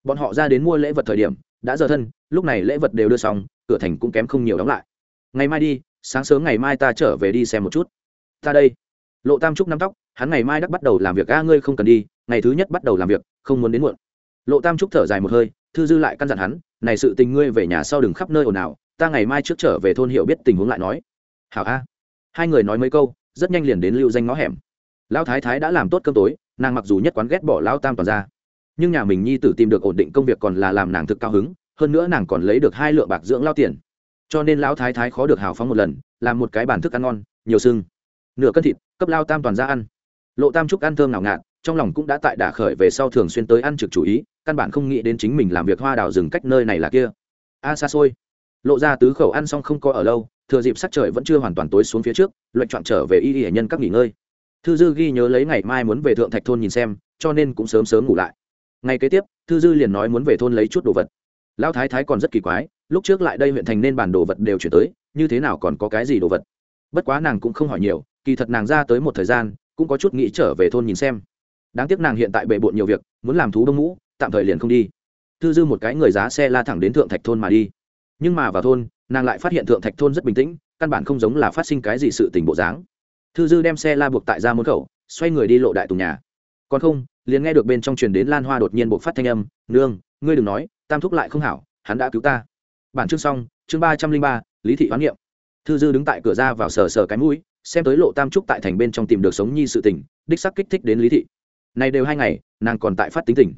Bọn họ ra đến mua lễ vật thời điểm, đã giờ thân, lúc này lễ vật đều đưa xong, cửa thành cũng kém không nhiều đóng lại. Ngày mai đi, sáng sớm ngày mai ta trở về đi xem một chút. Ta đây lộ tam trúc nắm tóc, hắn ngày mai đắc bắt đầu làm việc, a, ngươi không cần đi, ngày thứ nhất bắt đầu làm việc, không muốn đến muộn. Lộ tam trúc thở dài một hơi, thư dư lại căn dặn hắn, này sự tình ngươi về nhà sau đừng khắp nơi ồn ào, ta ngày mai trước trở về thôn hiểu biết tình huống lại nói. Hảo a. Hai người nói mấy câu, rất nhanh liền đến lưu danh ngõ hẻm. Lão thái thái đã làm tốt cơm tối, nàng mặc dù nhất quán ghét bỏ lão tam toàn ra, nhưng nhà mình nhi tử tìm được ổn định công việc còn là làm nàng thực cao hứng, hơn nữa nàng còn lấy được hai lượng bạc dưỡng lao tiền. Cho nên lão thái thái khó được hào phóng một lần, làm một cái bản thức ăn ngon, nhiều sưng nửa cân thịt, cấp lao tam toàn ra ăn. Lộ tam trúc ăn thơm nào ngạt, trong lòng cũng đã tại đả khởi về sau thường xuyên tới ăn trực chủ ý, căn bản không nghĩ đến chính mình làm việc hoa đào rừng cách nơi này là kia. A xa xôi. Lộ ra tứ khẩu ăn xong không có ở lâu, thừa dịp sắc trời vẫn chưa hoàn toàn tối xuống phía trước lệnh chọn trở về y y hệ nhân các nghỉ ngơi. Thư dư ghi nhớ lấy ngày mai muốn về thượng thạch thôn nhìn xem, cho nên cũng sớm sớm ngủ lại. Ngày kế tiếp, thư dư liền nói muốn về thôn lấy chút đồ vật. Lão thái thái còn rất kỳ quái, lúc trước lại đây huyện thành nên bản đồ vật đều chuyển tới, như thế nào còn có cái gì đồ vật? Bất quá nàng cũng không hỏi nhiều kỳ thật nàng ra tới một thời gian cũng có chút nghĩ trở về thôn nhìn xem. Đáng tiếc nàng hiện tại bề bộn nhiều việc muốn làm thú đông ngũ, tạm thời liền không đi. Thư dư một cái người giá xe la thẳng đến thượng thạch thôn mà đi. Nhưng mà vào thôn nàng lại phát hiện thượng thạch thôn rất bình tĩnh căn bản không giống là phát sinh cái gì sự tình bộ dáng. Thư dư đem xe la buộc tại ra môn khẩu xoay người đi lộ đại tùng nhà. Còn không liền nghe được bên trong truyền đến lan hoa đột nhiên buộc phát thanh âm nương ngươi đừng nói tam thúc lại không hảo hắn đã cứu ta. Bản chương xong chương ba trăm linh ba lý thị hoán niệm. Thư dư đứng tại cửa ra vào sờ sờ cái mũi xem tới lộ tam trúc tại thành bên trong tìm được sống nhi sự tình, đích sắc kích thích đến lý thị. Này đều hai ngày, nàng còn tại phát tính tình.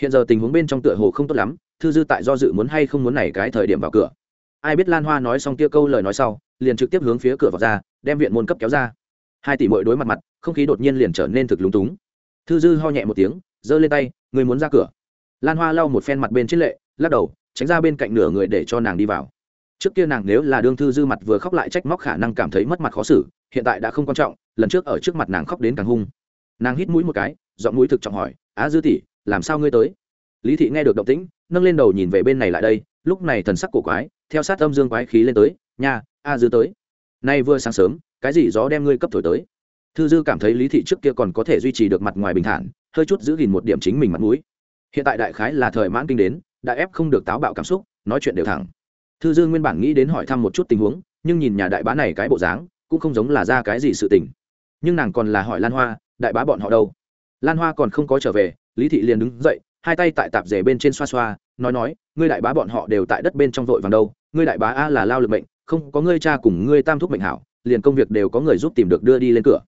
Hiện giờ tình huống bên trong tựa hồ không tốt lắm, thư dư tại do dự muốn hay không muốn này cái thời điểm vào cửa. Ai biết lan hoa nói xong kia câu lời nói sau, liền trực tiếp hướng phía cửa vào ra, đem viện môn cấp kéo ra. Hai tỷ mội đối mặt mặt, không khí đột nhiên liền trở nên thực lúng túng. Thư dư ho nhẹ một tiếng, giơ lên tay người muốn ra cửa? Lan hoa lau một phen mặt bên trên lệ, lắc đầu, tránh ra bên cạnh nửa người để cho nàng đi vào. Trước kia nàng nếu là đương thư dư mặt vừa khóc lại trách móc khả năng cảm thấy mất mặt khó xử hiện tại đã không quan trọng, lần trước ở trước mặt nàng khóc đến càng hung. Nàng hít mũi một cái, giọng mũi thực trọng hỏi, á dư tỷ, làm sao ngươi tới? Lý thị nghe được động tĩnh, nâng lên đầu nhìn về bên này lại đây, lúc này thần sắc cổ quái, theo sát âm dương quái khí lên tới, nha, a dư tới. Nay vừa sáng sớm, cái gì gió đem ngươi cấp thổi tới? Thư dư cảm thấy lý thị trước kia còn có thể duy trì được mặt ngoài bình thản, hơi chút giữ gìn một điểm chính mình mặt mũi. Hiện tại đại khái là thời mãn kinh đến, đã ép không được táo bạo cảm xúc, nói chuyện đều thẳng. Thư dư nguyên bản nghĩ đến hỏi thăm một chút tình huống, nhưng nhìn nhà đại bá này cái bộ dáng cũng không giống là ra cái gì sự tình. Nhưng nàng còn là hỏi lan hoa, đại bá bọn họ đâu? Lan hoa còn không có trở về, lý thị liền đứng dậy, hai tay tại tạp rể bên trên xoa xoa, nói nói, ngươi đại bá bọn họ đều tại đất bên trong vội vàng đâu, ngươi đại bá a là lao lực bệnh không có ngươi cha cùng ngươi tam thúc bệnh hảo, liền công việc đều có người giúp tìm được đưa đi lên cửa.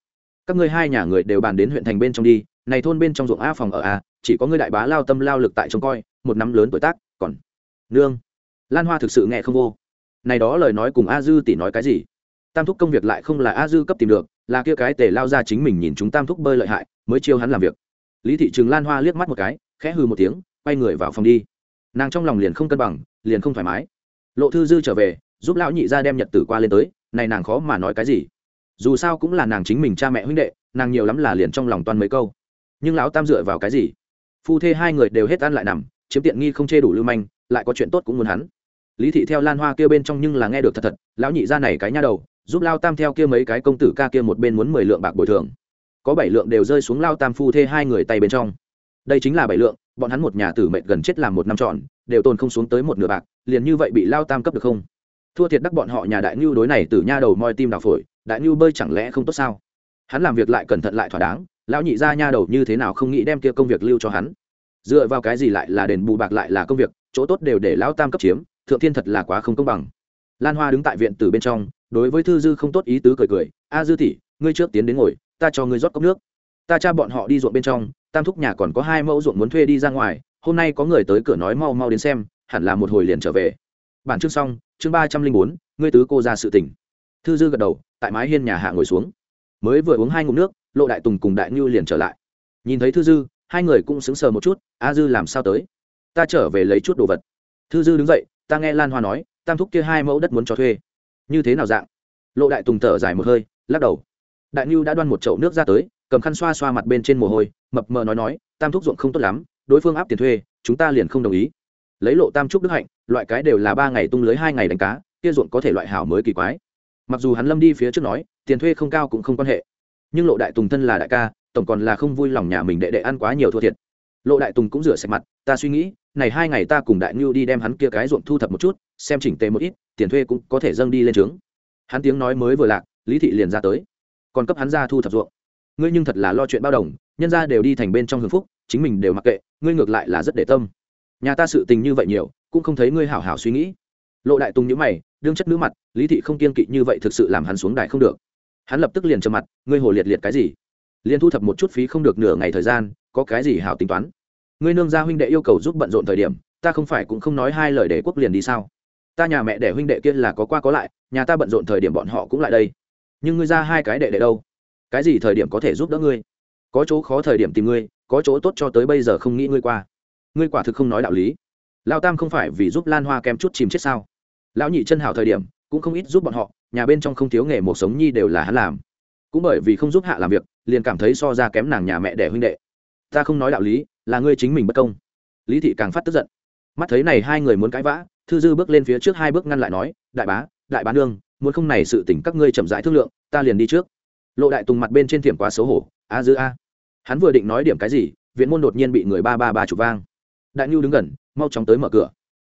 Các ngươi hai nhà người đều bàn đến huyện thành bên trong đi, này thôn bên trong ruộng a phòng ở a chỉ có ngươi đại bá lao tâm lao lực tại trông coi, một năm lớn tuổi tác, còn nương. Lan hoa thực sự nghe không vô. Này đó lời nói cùng a dư tỷ nói cái gì? Tam thúc công việc lại không là a dư cấp tìm được, là kia cái tề lao ra chính mình nhìn chúng tam thúc bơi lợi hại, mới chiêu hắn làm việc. Lý thị trường lan hoa liếc mắt một cái, khẽ hư một tiếng, quay người vào phòng đi. Nàng trong lòng liền không cân bằng, liền không thoải mái. Lộ thư dư trở về, giúp lão nhị ra đem nhật tử qua lên tới, này nàng khó mà nói cái gì. Dù sao cũng là nàng chính mình cha mẹ huynh đệ, nàng nhiều lắm là liền trong lòng toàn mấy câu. Nhưng lão tam dựa vào cái gì? Phu thê hai người đều hết ăn lại nằm, chiếm tiện nghi không chê đủ lưu manh, lại có chuyện tốt cũng muốn hắn. Lý thị theo lan hoa kêu bên trong nhưng là nghe được thật thật, lão nhị ra này cái nha đầu giúp lao tam theo kia mấy cái công tử ca kia một bên muốn mười lượng bạc bồi thường. Có bảy lượng đều rơi xuống lao tam phu thê hai người tay bên trong. Đây chính là bảy lượng, bọn hắn một nhà tử mệnh gần chết làm một năm trọn đều tồn không xuống tới một nửa bạc, liền như vậy bị lao tam cấp được không? Thua thiệt đắc bọn họ nhà đại ngưu đối này từ nha đầu moi tim đào phổi, đại ngưu bơi chẳng lẽ không tốt sao? Hắn làm việc lại cẩn thận lại thỏa đáng, lão nhị ra nha đầu như thế nào không nghĩ đem kia công việc lưu cho hắn? Dựa vào cái gì lại là đền bù bạc lại là công việc, chỗ tốt đều để lão tam cấp chiếm, thượng thiên thật là quá không công bằng. Lan hoa đứng tại viện từ bên trong đối với thư dư không tốt ý tứ cười cười, a dư tỷ, ngươi trước tiến đến ngồi, ta cho ngươi rót cốc nước. Ta cha bọn họ đi ruộng bên trong, tam thúc nhà còn có hai mẫu ruộng muốn thuê đi ra ngoài, hôm nay có người tới cửa nói mau mau đến xem, hẳn là một hồi liền trở về. Bản chương xong, chương ba trăm linh bốn, ngươi tứ cô ra sự tỉnh thư dư gật đầu, tại mái hiên nhà hạ ngồi xuống. Mới vừa uống hai ngụm nước, lộ đại tùng cùng đại ngưu liền trở lại. Nhìn thấy thư dư, hai người cũng sững sờ một chút, a dư làm sao tới? Ta trở về lấy chút đồ vật. Thư dư đứng dậy, ta nghe lan hoa nói, tam thúc kia hai mẫu đất muốn cho thuê như thế nào dạng? Lộ đại tùng thở dài một hơi, lắc đầu. Đại ngưu đã đoan một chậu nước ra tới, cầm khăn xoa xoa mặt bên trên mồ hôi, mập mờ nói nói, tam thúc ruộng không tốt lắm, đối phương áp tiền thuê, chúng ta liền không đồng ý. Lấy lộ tam trúc đức hạnh, loại cái đều là ba ngày tung lưới, hai ngày đánh cá, kia ruộng có thể loại hảo mới kỳ quái. Mặc dù hắn lâm đi phía trước nói, tiền thuê không cao cũng không quan hệ, nhưng lộ đại tùng thân là đại ca, tổng còn là không vui lòng nhà mình đệ đệ ăn quá nhiều thua thiệt lộ đại tùng cũng rửa sạch mặt, ta suy nghĩ, này hai ngày ta cùng đại ngưu đi đem hắn kia cái ruộng thu thập một chút, xem chỉnh tề một ít, tiền thuê cũng có thể dâng đi lên trướng. Hắn tiếng nói mới vừa lạc, lý thị liền ra tới. Còn cấp hắn ra thu thập ruộng. Ngươi nhưng thật là lo chuyện bao đồng, nhân ra đều đi thành bên trong hưởng phúc, chính mình đều mặc kệ, ngươi ngược lại là rất để tâm. Nhà ta sự tình như vậy nhiều, cũng không thấy ngươi hảo hảo suy nghĩ. Lộ đại tùng nhữ mày, đương chất nữ mặt, lý thị không kiên kỵ như vậy thực sự làm hắn xuống đài không được. Hắn lập tức liền trầm mặt, ngươi hồ liệt liệt cái gì? Liền thu thập một chút phí không được nửa ngày thời gian có cái gì hảo tính toán? Ngươi nương gia huynh đệ yêu cầu giúp bận rộn thời điểm, ta không phải cũng không nói hai lời để quốc liền đi sao? Ta nhà mẹ để huynh đệ kia là có qua có lại, nhà ta bận rộn thời điểm bọn họ cũng lại đây. Nhưng ngươi ra hai cái đệ đệ đâu? Cái gì thời điểm có thể giúp đỡ ngươi? Có chỗ khó thời điểm tìm ngươi, có chỗ tốt cho tới bây giờ không nghĩ ngươi qua. Ngươi quả thực không nói đạo lý. Lao tam không phải vì giúp lan hoa kem chút chìm chết sao? Lão nhị chân hảo thời điểm, cũng không ít giúp bọn họ, nhà bên trong không thiếu nghề một sống nhi đều là hắn làm. Cũng bởi vì không giúp hạ làm việc, liền cảm thấy so ra kém nàng nhà mẹ đẻ huynh đệ ta không nói đạo lý, là ngươi chính mình bất công. Lý thị càng phát tức giận. Mắt thấy này hai người muốn cãi vã, thư dư bước lên phía trước hai bước ngăn lại nói, đại bá đại bá nương, muốn không này sự tỉnh các ngươi chậm rãi thương lượng, ta liền đi trước. Lộ đại tùng mặt bên trên thiểm quá xấu hổ, a dư a. Hắn vừa định nói điểm cái gì, viện môn đột nhiên bị người ba ba ba chụp vang. Đại nhu đứng gần, mau chóng tới mở cửa.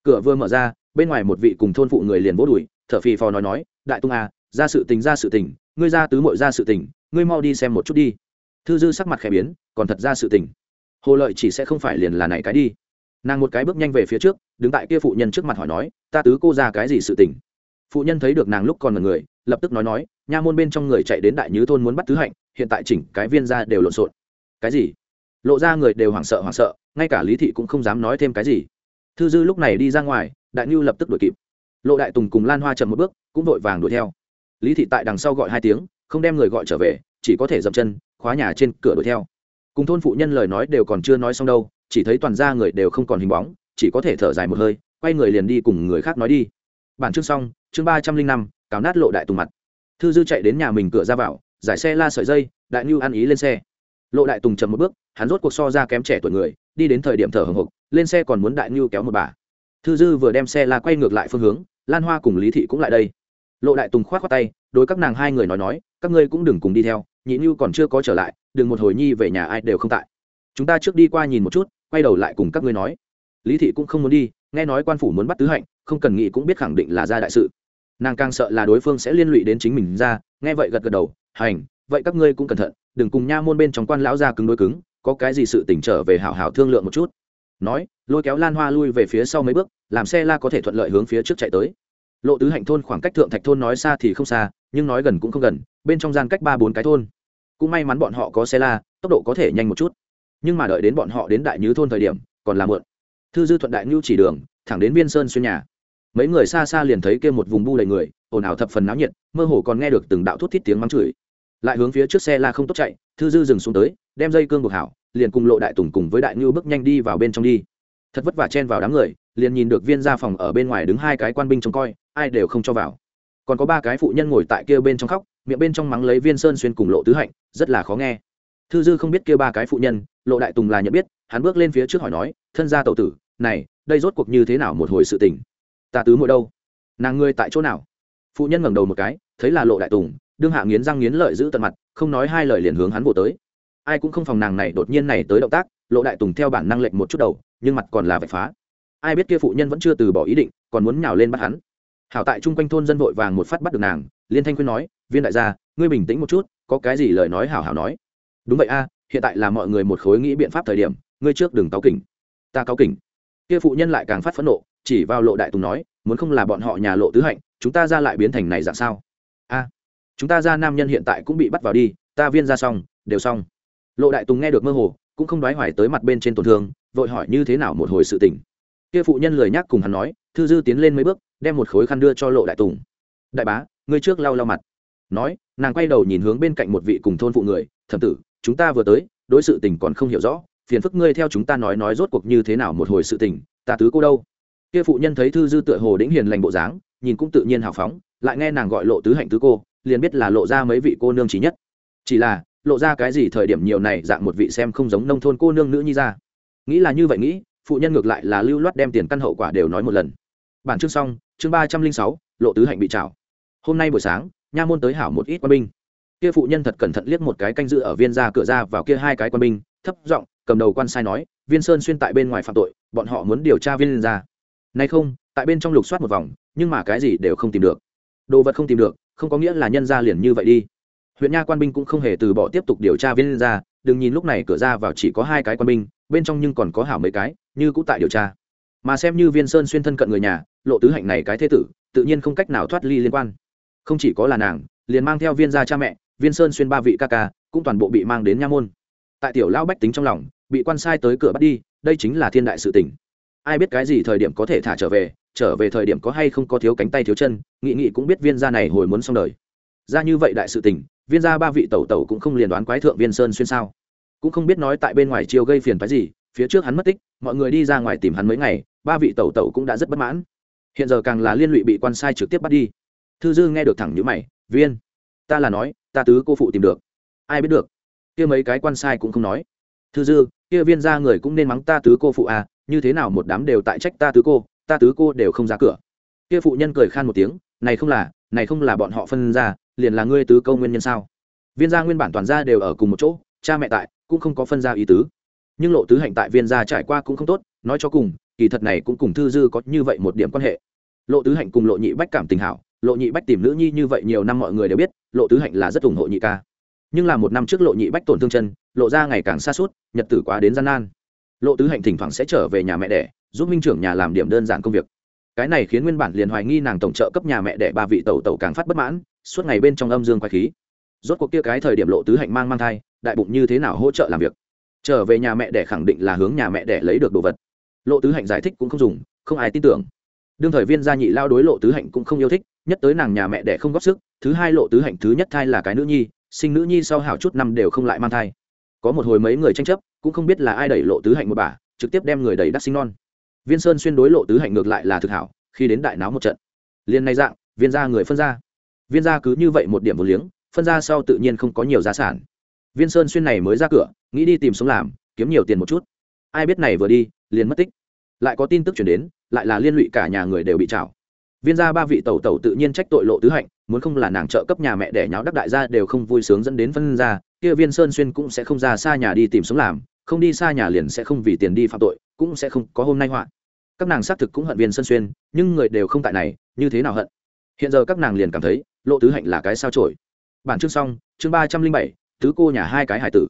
Cửa vừa mở ra, bên ngoài một vị cùng thôn phụ người liền vỗ đùi, thở phì phò nói nói, đại tung a, ra sự tình, ra sự tình, ngươi ra tứ mội ra sự tình, ngươi mau đi xem một chút đi. Thư dư sắc mặt khẽ biến còn thật ra sự tình. Hồ lợi chỉ sẽ không phải liền là này cái đi. Nàng một cái bước nhanh về phía trước, đứng tại kia phụ nhân trước mặt hỏi nói, ta tứ cô ra cái gì sự tình? Phụ nhân thấy được nàng lúc còn là người, lập tức nói nói, nha môn bên trong người chạy đến đại nhứ thôn muốn bắt tứ hạnh, hiện tại chỉnh cái viên ra đều lộn xộn. Cái gì? Lộ ra người đều hoảng sợ hoảng sợ, ngay cả lý thị cũng không dám nói thêm cái gì. Thư dư lúc này đi ra ngoài, đại nhu lập tức đuổi kịp. Lộ đại tùng cùng lan hoa chậm một bước, cũng vội vàng đuổi theo. Lý thị tại đằng sau gọi hai tiếng, không đem người gọi trở về, chỉ có thể dậm chân, khóa nhà trên cửa đuổi theo cùng thôn phụ nhân lời nói đều còn chưa nói xong đâu, chỉ thấy toàn ra người đều không còn hình bóng, chỉ có thể thở dài một hơi, quay người liền đi cùng người khác nói đi. Bản chương xong, chương ba trăm linh năm, cáo nát lộ đại tùng mặt. Thư dư chạy đến nhà mình cửa ra vào, giải xe la sợi dây, đại nhu ăn ý lên xe. Lộ đại tùng chậm một bước, hắn rốt cuộc so ra kém trẻ tuổi người, đi đến thời điểm thở hồng hộc, lên xe còn muốn đại ngưu kéo một bà. Thư dư vừa đem xe la quay ngược lại phương hướng, lan hoa cùng lý thị cũng lại đây. Lộ đại tùng k h o á t khoác tay, đối các nàng hai người nói nói, các ngươi cũng đừng cùng đi theo, nhị ngưu còn chưa có trở lại đừng một hồi nhi về nhà ai đều không tại. Chúng ta trước đi qua nhìn một chút, quay đầu lại cùng các ngươi nói. Lý thị cũng không muốn đi, nghe nói quan phủ muốn bắt tứ hạnh, không cần nghĩ cũng biết khẳng định là ra đại sự. Nàng càng sợ là đối phương sẽ liên lụy đến chính mình ra, nghe vậy gật gật đầu, hành, vậy các ngươi cũng cẩn thận, đừng cùng nha môn bên trong quan lão ra cứng đối cứng, có cái gì sự tỉnh trở về hảo hảo thương lượng một chút. Nói, lôi kéo lan hoa lui về phía sau mấy bước, làm xe la có thể thuận lợi hướng phía trước chạy tới. Lộ tứ hạnh thôn khoảng cách thượng thạch thôn nói xa thì không xa, nhưng nói gần cũng không gần, bên trong gian cách ba bốn cái thôn cũng may mắn bọn họ có xe la, tốc độ có thể nhanh một chút. Nhưng mà đợi đến bọn họ đến đại nhứ thôn thời điểm, còn là mượn thư dư thuận đại ngưu chỉ đường, thẳng đến viên sơn xuyên nhà. Mấy người xa xa liền thấy kia một vùng bu đầy người, ồn ào thập phần náo nhiệt, mơ hồ còn nghe được từng đạo thút thít tiếng mắng chửi. Lại hướng phía trước xe la không tốt chạy, thư dư dừng xuống tới, đem dây cương buộc hảo, liền cùng lộ đại tùng cùng với đại ngưu bước nhanh đi vào bên trong đi. Thật vất vả chen vào đám người, liền nhìn được viên gia phòng ở bên ngoài đứng hai cái quan binh trông coi, ai đều không cho vào. Còn có ba cái phụ nhân ngồi tại kia bên trong khóc miệng bên trong mắng lấy viên sơn xuyên cùng lộ tứ hạnh, rất là khó nghe. Thư dư không biết kia ba cái phụ nhân, lộ đại tùng là nhận biết, hắn bước lên phía trước hỏi nói, thân gia tẩu tử, này, đây rốt cuộc như thế nào một hồi sự tình? Ta tứ mỗi đâu? Nàng ngươi tại chỗ nào? Phụ nhân ngẩng đầu một cái, thấy là lộ đại tùng, đương hạ nghiến răng nghiến lợi giữ tận mặt, không nói hai lời liền hướng hắn bộ tới. Ai cũng không phòng nàng này đột nhiên này tới động tác, lộ đại tùng theo bản năng lệnh một chút đầu, nhưng mặt còn là vạch phá. Ai biết kia phụ nhân vẫn chưa từ bỏ ý định, còn muốn nhào lên bắt hắn. Hảo tại chung quanh thôn dân vội vàng một phát bắt được nàng, liên thanh khuyên nói viên đại gia, ngươi bình tĩnh một chút, có cái gì lời nói hảo hảo nói. Đúng vậy a, hiện tại là mọi người một khối nghĩ biện pháp thời điểm, ngươi trước đừng cáo kỉnh. Ta cáo kỉnh. Kia phụ nhân lại càng phát phẫn nộ, chỉ vào lộ đại tùng nói, muốn không là bọn họ nhà lộ tứ hạnh, chúng ta ra lại biến thành này dạng sao? A, chúng ta ra nam nhân hiện tại cũng bị bắt vào đi, ta viên ra xong, đều xong. Lộ đại tùng nghe được mơ hồ, cũng không đoái hoài tới mặt bên trên tổn thương, vội hỏi như thế nào một hồi sự tình. Kia phụ nhân lời nhắc cùng hắn nói, thư dư tiến lên mấy bước, đem một khối khăn đưa cho lộ đại tùng. Đại bá, ngươi trước lau lau mặt nói, nàng quay đầu nhìn hướng bên cạnh một vị cùng thôn phụ người, thẩm tử, chúng ta vừa tới, đối sự tình còn không hiểu rõ, phiền phức ngươi theo chúng ta nói nói rốt cuộc như thế nào một hồi sự tình, ta tứ cô đâu? Kia phụ nhân thấy thư dư tựa hồ đĩnh hiền lành bộ dáng, nhìn cũng tự nhiên hào phóng, lại nghe nàng gọi lộ tứ hạnh tứ cô, liền biết là lộ ra mấy vị cô nương trí nhất. Chỉ là, lộ ra cái gì thời điểm nhiều này dạng một vị xem không giống nông thôn cô nương nữ nhi ra. Nghĩ là như vậy nghĩ, phụ nhân ngược lại là lưu loát đem tiền căn hậu quả đều nói một lần. Bản chương xong, chương ba trăm linh sáu, lộ tứ hạnh bị trào hôm nay buổi sáng nha môn tới hảo một ít quân binh. Kia phụ nhân thật cẩn thận liếc một cái canh dự ở viên ra cửa ra vào kia hai cái quân binh, thấp giọng, cầm đầu quan sai nói, viên sơn xuyên tại bên ngoài phạm tội, bọn họ muốn điều tra viên ra. Nay không, tại bên trong lục soát một vòng, nhưng mà cái gì đều không tìm được. Đồ vật không tìm được, không có nghĩa là nhân ra liền như vậy đi. Huyện nha quan binh cũng không hề từ bỏ tiếp tục điều tra viên ra, đừng nhìn lúc này cửa ra vào chỉ có hai cái quan binh, bên trong nhưng còn có hảo mấy cái, như cũng tại điều tra. Mà xem như viên sơn xuyên thân cận người nhà, lộ tứ hạnh này cái thế tử, tự nhiên không cách nào thoát ly liên quan không chỉ có là nàng, liền mang theo viên gia cha mẹ, viên sơn xuyên ba vị ca ca, cũng toàn bộ bị mang đến nha môn. Tại tiểu lão bách tính trong lòng, bị quan sai tới cửa bắt đi, đây chính là thiên đại sự tình. Ai biết cái gì thời điểm có thể thả trở về trở về thời điểm có hay không có thiếu cánh tay thiếu chân, nghị nghị cũng biết viên gia này hồi muốn xong đời. Ra như vậy đại sự tình, viên gia ba vị tẩu tẩu cũng không liền đoán quái thượng viên sơn xuyên sao. Cũng không biết nói tại bên ngoài chiều gây phiền phái gì, phía trước hắn mất tích, mọi người đi ra ngoài tìm hắn mấy ngày, ba vị tẩu tẩu cũng đã rất bất mãn. Hiện giờ càng là liên lụy bị quan sai trực tiếp bắt đi thư dư nghe được thẳng nhữ mày, viên, ta là nói, ta tứ cô phụ tìm được. Ai biết được, kia mấy cái quan sai cũng không nói. Thư dư, kia viên ra người cũng nên mắng ta tứ cô phụ à như thế nào một đám đều tại trách ta tứ cô, ta tứ cô đều không ra cửa. Kia phụ nhân cười khan một tiếng, này không là, này không là bọn họ phân ra, liền là ngươi tứ câu nguyên nhân sao? Viên gia nguyên bản toàn gia đều ở cùng một chỗ, cha mẹ tại, cũng không có phân ra ý tứ. Nhưng lộ tứ hạnh tại viên gia trải qua cũng không tốt, nói cho cùng, kỳ thật này cũng cùng thư dư có như vậy một điểm quan hệ. Lộ tứ hạnh cùng lộ nhị bách cảm tình hảo lộ nhị bách tìm nữ nhi như vậy nhiều năm mọi người đều biết, lộ tứ hạnh là rất ủng hộ nhị ca. Nhưng là một năm trước lộ nhị bách tổn thương chân, lộ ra ngày càng xa suốt, nhật tử quá đến gian nan. Lộ tứ hạnh thỉnh thoảng sẽ trở về nhà mẹ đẻ, giúp minh trưởng nhà làm điểm đơn giản công việc. Cái này khiến nguyên bản liền hoài nghi nàng tổng trợ cấp nhà mẹ đẻ ba vị tẩu tẩu càng phát bất mãn, suốt ngày bên trong âm dương quay khí. Rốt cuộc kia cái thời điểm lộ tứ hạnh mang mang thai, đại bụng như thế nào hỗ trợ làm việc? Trở về nhà mẹ đẻ khẳng định là hướng nhà mẹ đẻ lấy được đồ vật. Lộ tứ hạnh giải thích cũng không dùng, không ai tin tưởng đương thời viên gia nhị lao đối lộ tứ hạnh cũng không yêu thích, nhất tới nàng nhà mẹ đẻ không góp sức, thứ hai lộ tứ hạnh thứ nhất thai là cái nữ nhi, sinh nữ nhi sau hảo chút năm đều không lại mang thai. Có một hồi mấy người tranh chấp, cũng không biết là ai đẩy lộ tứ hạnh một bà, trực tiếp đem người đẩy đắc sinh non. Viên sơn xuyên đối lộ tứ hạnh ngược lại là thực hảo, khi đến đại náo một trận liên nay dạng, viên gia người phân ra. Viên gia cứ như vậy một điểm một liếng, phân ra sau tự nhiên không có nhiều gia sản. Viên sơn xuyên này mới ra cửa, nghĩ đi tìm sống làm, kiếm nhiều tiền một chút. Ai biết này vừa đi, liền mất tích lại có tin tức chuyển đến, lại là liên lụy cả nhà người đều bị trảo. Viên gia ba vị tẩu tẩu tự nhiên trách tội lộ tứ hạnh, muốn không là nàng trợ cấp nhà mẹ để nháo đắc đại gia đều không vui sướng dẫn đến phân gia. kia viên sơn xuyên cũng sẽ không ra xa nhà đi tìm sống làm, không đi xa nhà liền sẽ không vì tiền đi phạm tội, cũng sẽ không có hôm nay họa. Các nàng xác thực cũng hận viên sơn xuyên, nhưng người đều không tại này, như thế nào hận? Hiện giờ các nàng liền cảm thấy, lộ tứ hạnh là cái sao trổi bản chương xong, chương ba trăm linh bảy, tứ cô nhà hai cái hải tử.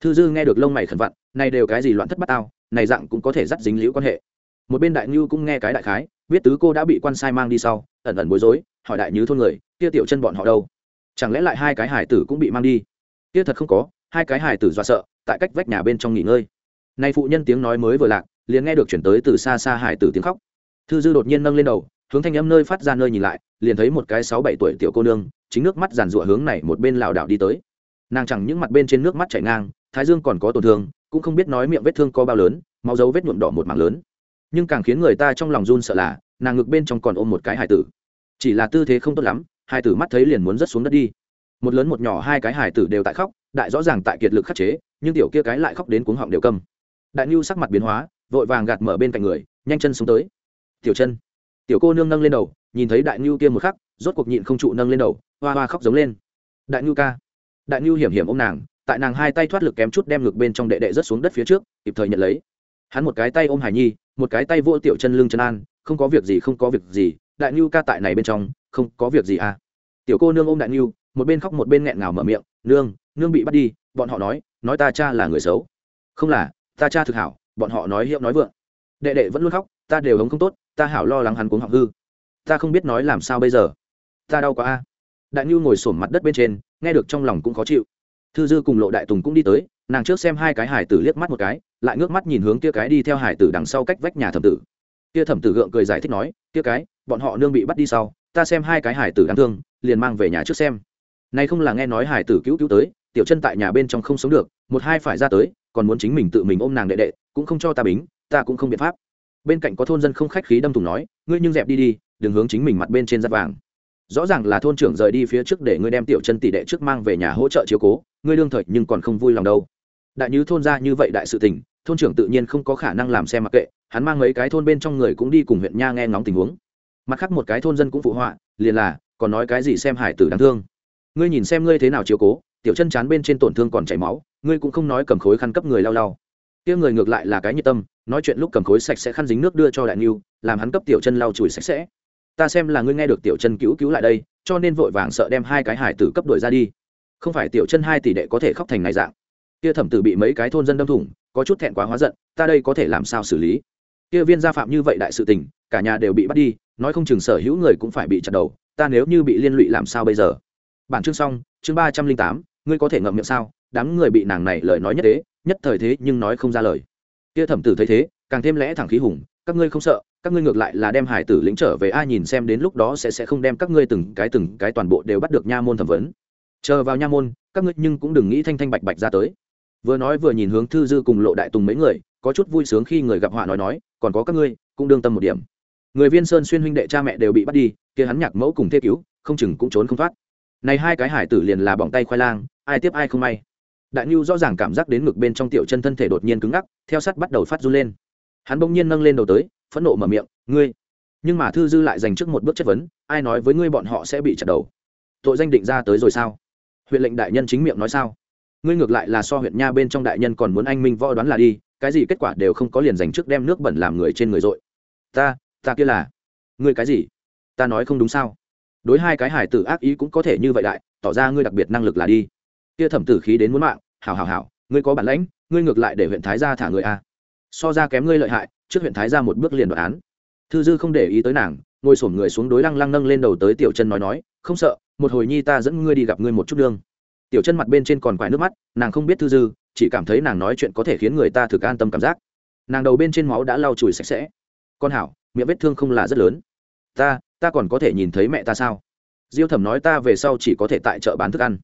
Thư dư nghe được lông mày khẩn vặn, này đều cái gì loạn thất bát tao này dạng cũng có thể dắt dính liễu quan hệ. Một bên đại ngưu cũng nghe cái đại khái, biết tứ cô đã bị quan sai mang đi sau, ẩn ẩn bối rối, hỏi đại nhứ thôn người, kia tiểu chân bọn họ đâu? Chẳng lẽ lại hai cái hải tử cũng bị mang đi? Kia thật không có, hai cái hải tử dọa sợ, tại cách vách nhà bên trong nghỉ ngơi. Nay phụ nhân tiếng nói mới vừa lạc, liền nghe được chuyển tới từ xa xa hải tử tiếng khóc. Thư dư đột nhiên nâng lên đầu, hướng thanh âm nơi phát ra nơi nhìn lại, liền thấy một cái sáu bảy tuổi tiểu cô nương, chính nước mắt giàn rụa hướng này một bên lảo đảo đi tới. Nàng chẳng những mặt bên trên nước mắt chảy ngang, thái dương còn có tổn thương cũng không biết nói miệng vết thương có bao lớn, máu dấu vết nhuộm đỏ một mảng lớn. Nhưng càng khiến người ta trong lòng run sợ là, nàng ngực bên trong còn ôm một cái hải tử. Chỉ là tư thế không tốt lắm, hải tử mắt thấy liền muốn rớt xuống đất đi. Một lớn một nhỏ hai cái hải tử đều tại khóc, đại rõ ràng tại kiệt lực khắc chế, nhưng tiểu kia cái lại khóc đến cuống họng đều câm. Đại nhu sắc mặt biến hóa, vội vàng gạt mở bên cạnh người, nhanh chân xuống tới. Tiểu chân. Tiểu cô nương nâng lên đầu, nhìn thấy đại nhu kia một khắc, rốt cuộc nhịn không trụ nâng lên đầu, hoa hoa khóc giống lên. Đại nhu ca. Đại nhu hiểm hiểm ô m nàng tại nàng hai tay thoát lực kém chút đem ngực bên trong đệ đệ rớt xuống đất phía trước, kịp thời nhận lấy. Hắn một cái tay ôm hải nhi, một cái tay vỗ tiểu chân lưng chân an, không có việc gì, không có việc gì, đại nhu ca tại này bên trong, không có việc gì à. Tiểu cô nương ôm đại nhu một bên khóc một bên nghẹn ngào mở miệng, nương nương bị bắt đi, bọn họ nói nói ta cha là người xấu. Không là, ta cha thực hảo, bọn họ nói hiệu nói vượng. Đệ đệ vẫn luôn khóc, ta đều hống không tốt, ta hảo lo lắng hắn cuống học hư. Ta không biết nói làm sao bây giờ. Ta đau quá a. Đại nhu ngồi sổm mặt đất bên trên, nghe được trong lòng cũng khó chịu thư dư cùng lộ đại tùng cũng đi tới, nàng trước xem hai cái hải tử liếc mắt một cái, lại ngước mắt nhìn hướng kia cái đi theo hải tử đằng sau cách vách nhà thẩm tử. Kia thẩm tử gượng cười giải thích nói, kia cái, bọn họ nương bị bắt đi sau, ta xem hai cái hải tử đáng thương, liền mang về nhà trước xem. Nay không là nghe nói hải tử cứu cứu tới, tiểu chân tại nhà bên trong không sống được, một hai phải ra tới, còn muốn chính mình tự mình ôm nàng đệ đệ, cũng không cho ta bính, ta cũng không biện pháp. Bên cạnh có thôn dân không khách khí đâm thùng nói, ngươi nhưng dẹp đi đi, đừng hướng chính mình mặt bên trên giáp vàng rõ ràng là thôn trưởng rời đi phía trước để ngươi đem tiểu chân tỷ đệ trước mang về nhà hỗ trợ chiếu cố, ngươi đương thời nhưng còn không vui lòng đâu. Đại như thôn ra như vậy đại sự tình, thôn trưởng tự nhiên không có khả năng làm xe mặc kệ, hắn mang mấy cái thôn bên trong người cũng đi cùng huyện nha nghe ngóng tình huống. Mặt khác một cái thôn dân cũng phụ họa, liền là, còn nói cái gì xem hải tử đáng thương. Ngươi nhìn xem ngươi thế nào chiếu cố, tiểu chân chán bên trên tổn thương còn chảy máu, ngươi cũng không nói cầm khối khăn cấp người lau lau. Kia người ngược lại là cái nhiệt tâm, nói chuyện lúc cầm khối sạch sẽ khăn dính nước đưa cho đại niu làm hắn cấp tiểu chân lau chùi sạch sẽ ta xem là ngươi nghe được tiểu chân cứu cứu lại đây, cho nên vội vàng sợ đem hai cái hải tử cấp đổi ra đi. Không phải tiểu chân hai tỷ đệ có thể khóc thành này dạng. Kia thẩm tử bị mấy cái thôn dân đâm thủng, có chút thẹn quá hóa giận, ta đây có thể làm sao xử lý? Kia viên gia phạm như vậy đại sự tình, cả nhà đều bị bắt đi, nói không chừng sở hữu người cũng phải bị chặt đầu, ta nếu như bị liên lụy làm sao bây giờ? Bản chương xong, chương ba trăm linh tám, ngươi có thể ngậm miệng sao? Đám người bị nàng này lời nói nhất thế, nhất thời thế nhưng nói không ra lời. Kia thẩm tử thấy thế, càng thêm lẽ thẳng khí hùng, các ngươi không sợ các ngươi ngược lại là đem hải tử lĩnh trở về, ai nhìn xem đến lúc đó sẽ sẽ không đem các ngươi từng cái từng cái toàn bộ đều bắt được nha môn thẩm vấn. Chờ vào nha môn, các ngươi nhưng cũng đừng nghĩ thanh thanh bạch bạch ra tới. Vừa nói vừa nhìn hướng thư dư cùng lộ đại tùng mấy người, có chút vui sướng khi người gặp họa nói nói, còn có các ngươi, cũng đương tâm một điểm. Người viên sơn xuyên huynh đệ cha mẹ đều bị bắt đi, kia hắn nhạc mẫu cùng thê cứu, không chừng cũng trốn không thoát. Này hai cái hải tử liền là bỏng tay khoai lang, ai tiếp ai không may. Đại nhu rõ ràng cảm giác đến ngực bên trong tiểu chân thân thể đột nhiên cứng ngắc, theo sắt bắt đầu phát run lên. Hắn bỗng nhiên nâng lên đầu tới phẫn nộ mở miệng, ngươi. Nhưng mà thư dư lại dành trước một bước chất vấn, ai nói với ngươi bọn họ sẽ bị chặt đầu? Tội danh định ra tới rồi sao? Huyện lệnh đại nhân chính miệng nói sao? Ngươi ngược lại là so huyện nha bên trong đại nhân còn muốn anh minh võ đoán là đi, cái gì kết quả đều không có liền dành trước đem nước bẩn làm người trên người dội. Ta ta kia là. Ngươi cái gì? Ta nói không đúng sao? Đối hai cái hải tử ác ý cũng có thể như vậy đại, tỏ ra ngươi đặc biệt năng lực là đi. Kia thẩm tử khí đến muốn mạng, hảo hảo hảo, ngươi có bản lãnh, ngươi ngược lại để huyện thái gia thả người a so ra kém ngươi lợi hại, trước huyện thái gia một bước liền đoạn án. Thư dư không để ý tới nàng, ngồi sổm người xuống đối lăng lăng nâng lên đầu tới tiểu chân nói nói, không sợ, một hồi nhi ta dẫn ngươi đi gặp ngươi một chút đương. Tiểu chân mặt bên trên còn quải nước mắt, nàng không biết thư dư, chỉ cảm thấy nàng nói chuyện có thể khiến người ta thực an tâm cảm giác. Nàng đầu bên trên máu đã lau chùi sạch sẽ. Con hảo, miệng vết thương không là rất lớn. Ta ta còn có thể nhìn thấy mẹ ta sao? Diêu thẩm nói ta về sau chỉ có thể tại chợ bán thức ăn.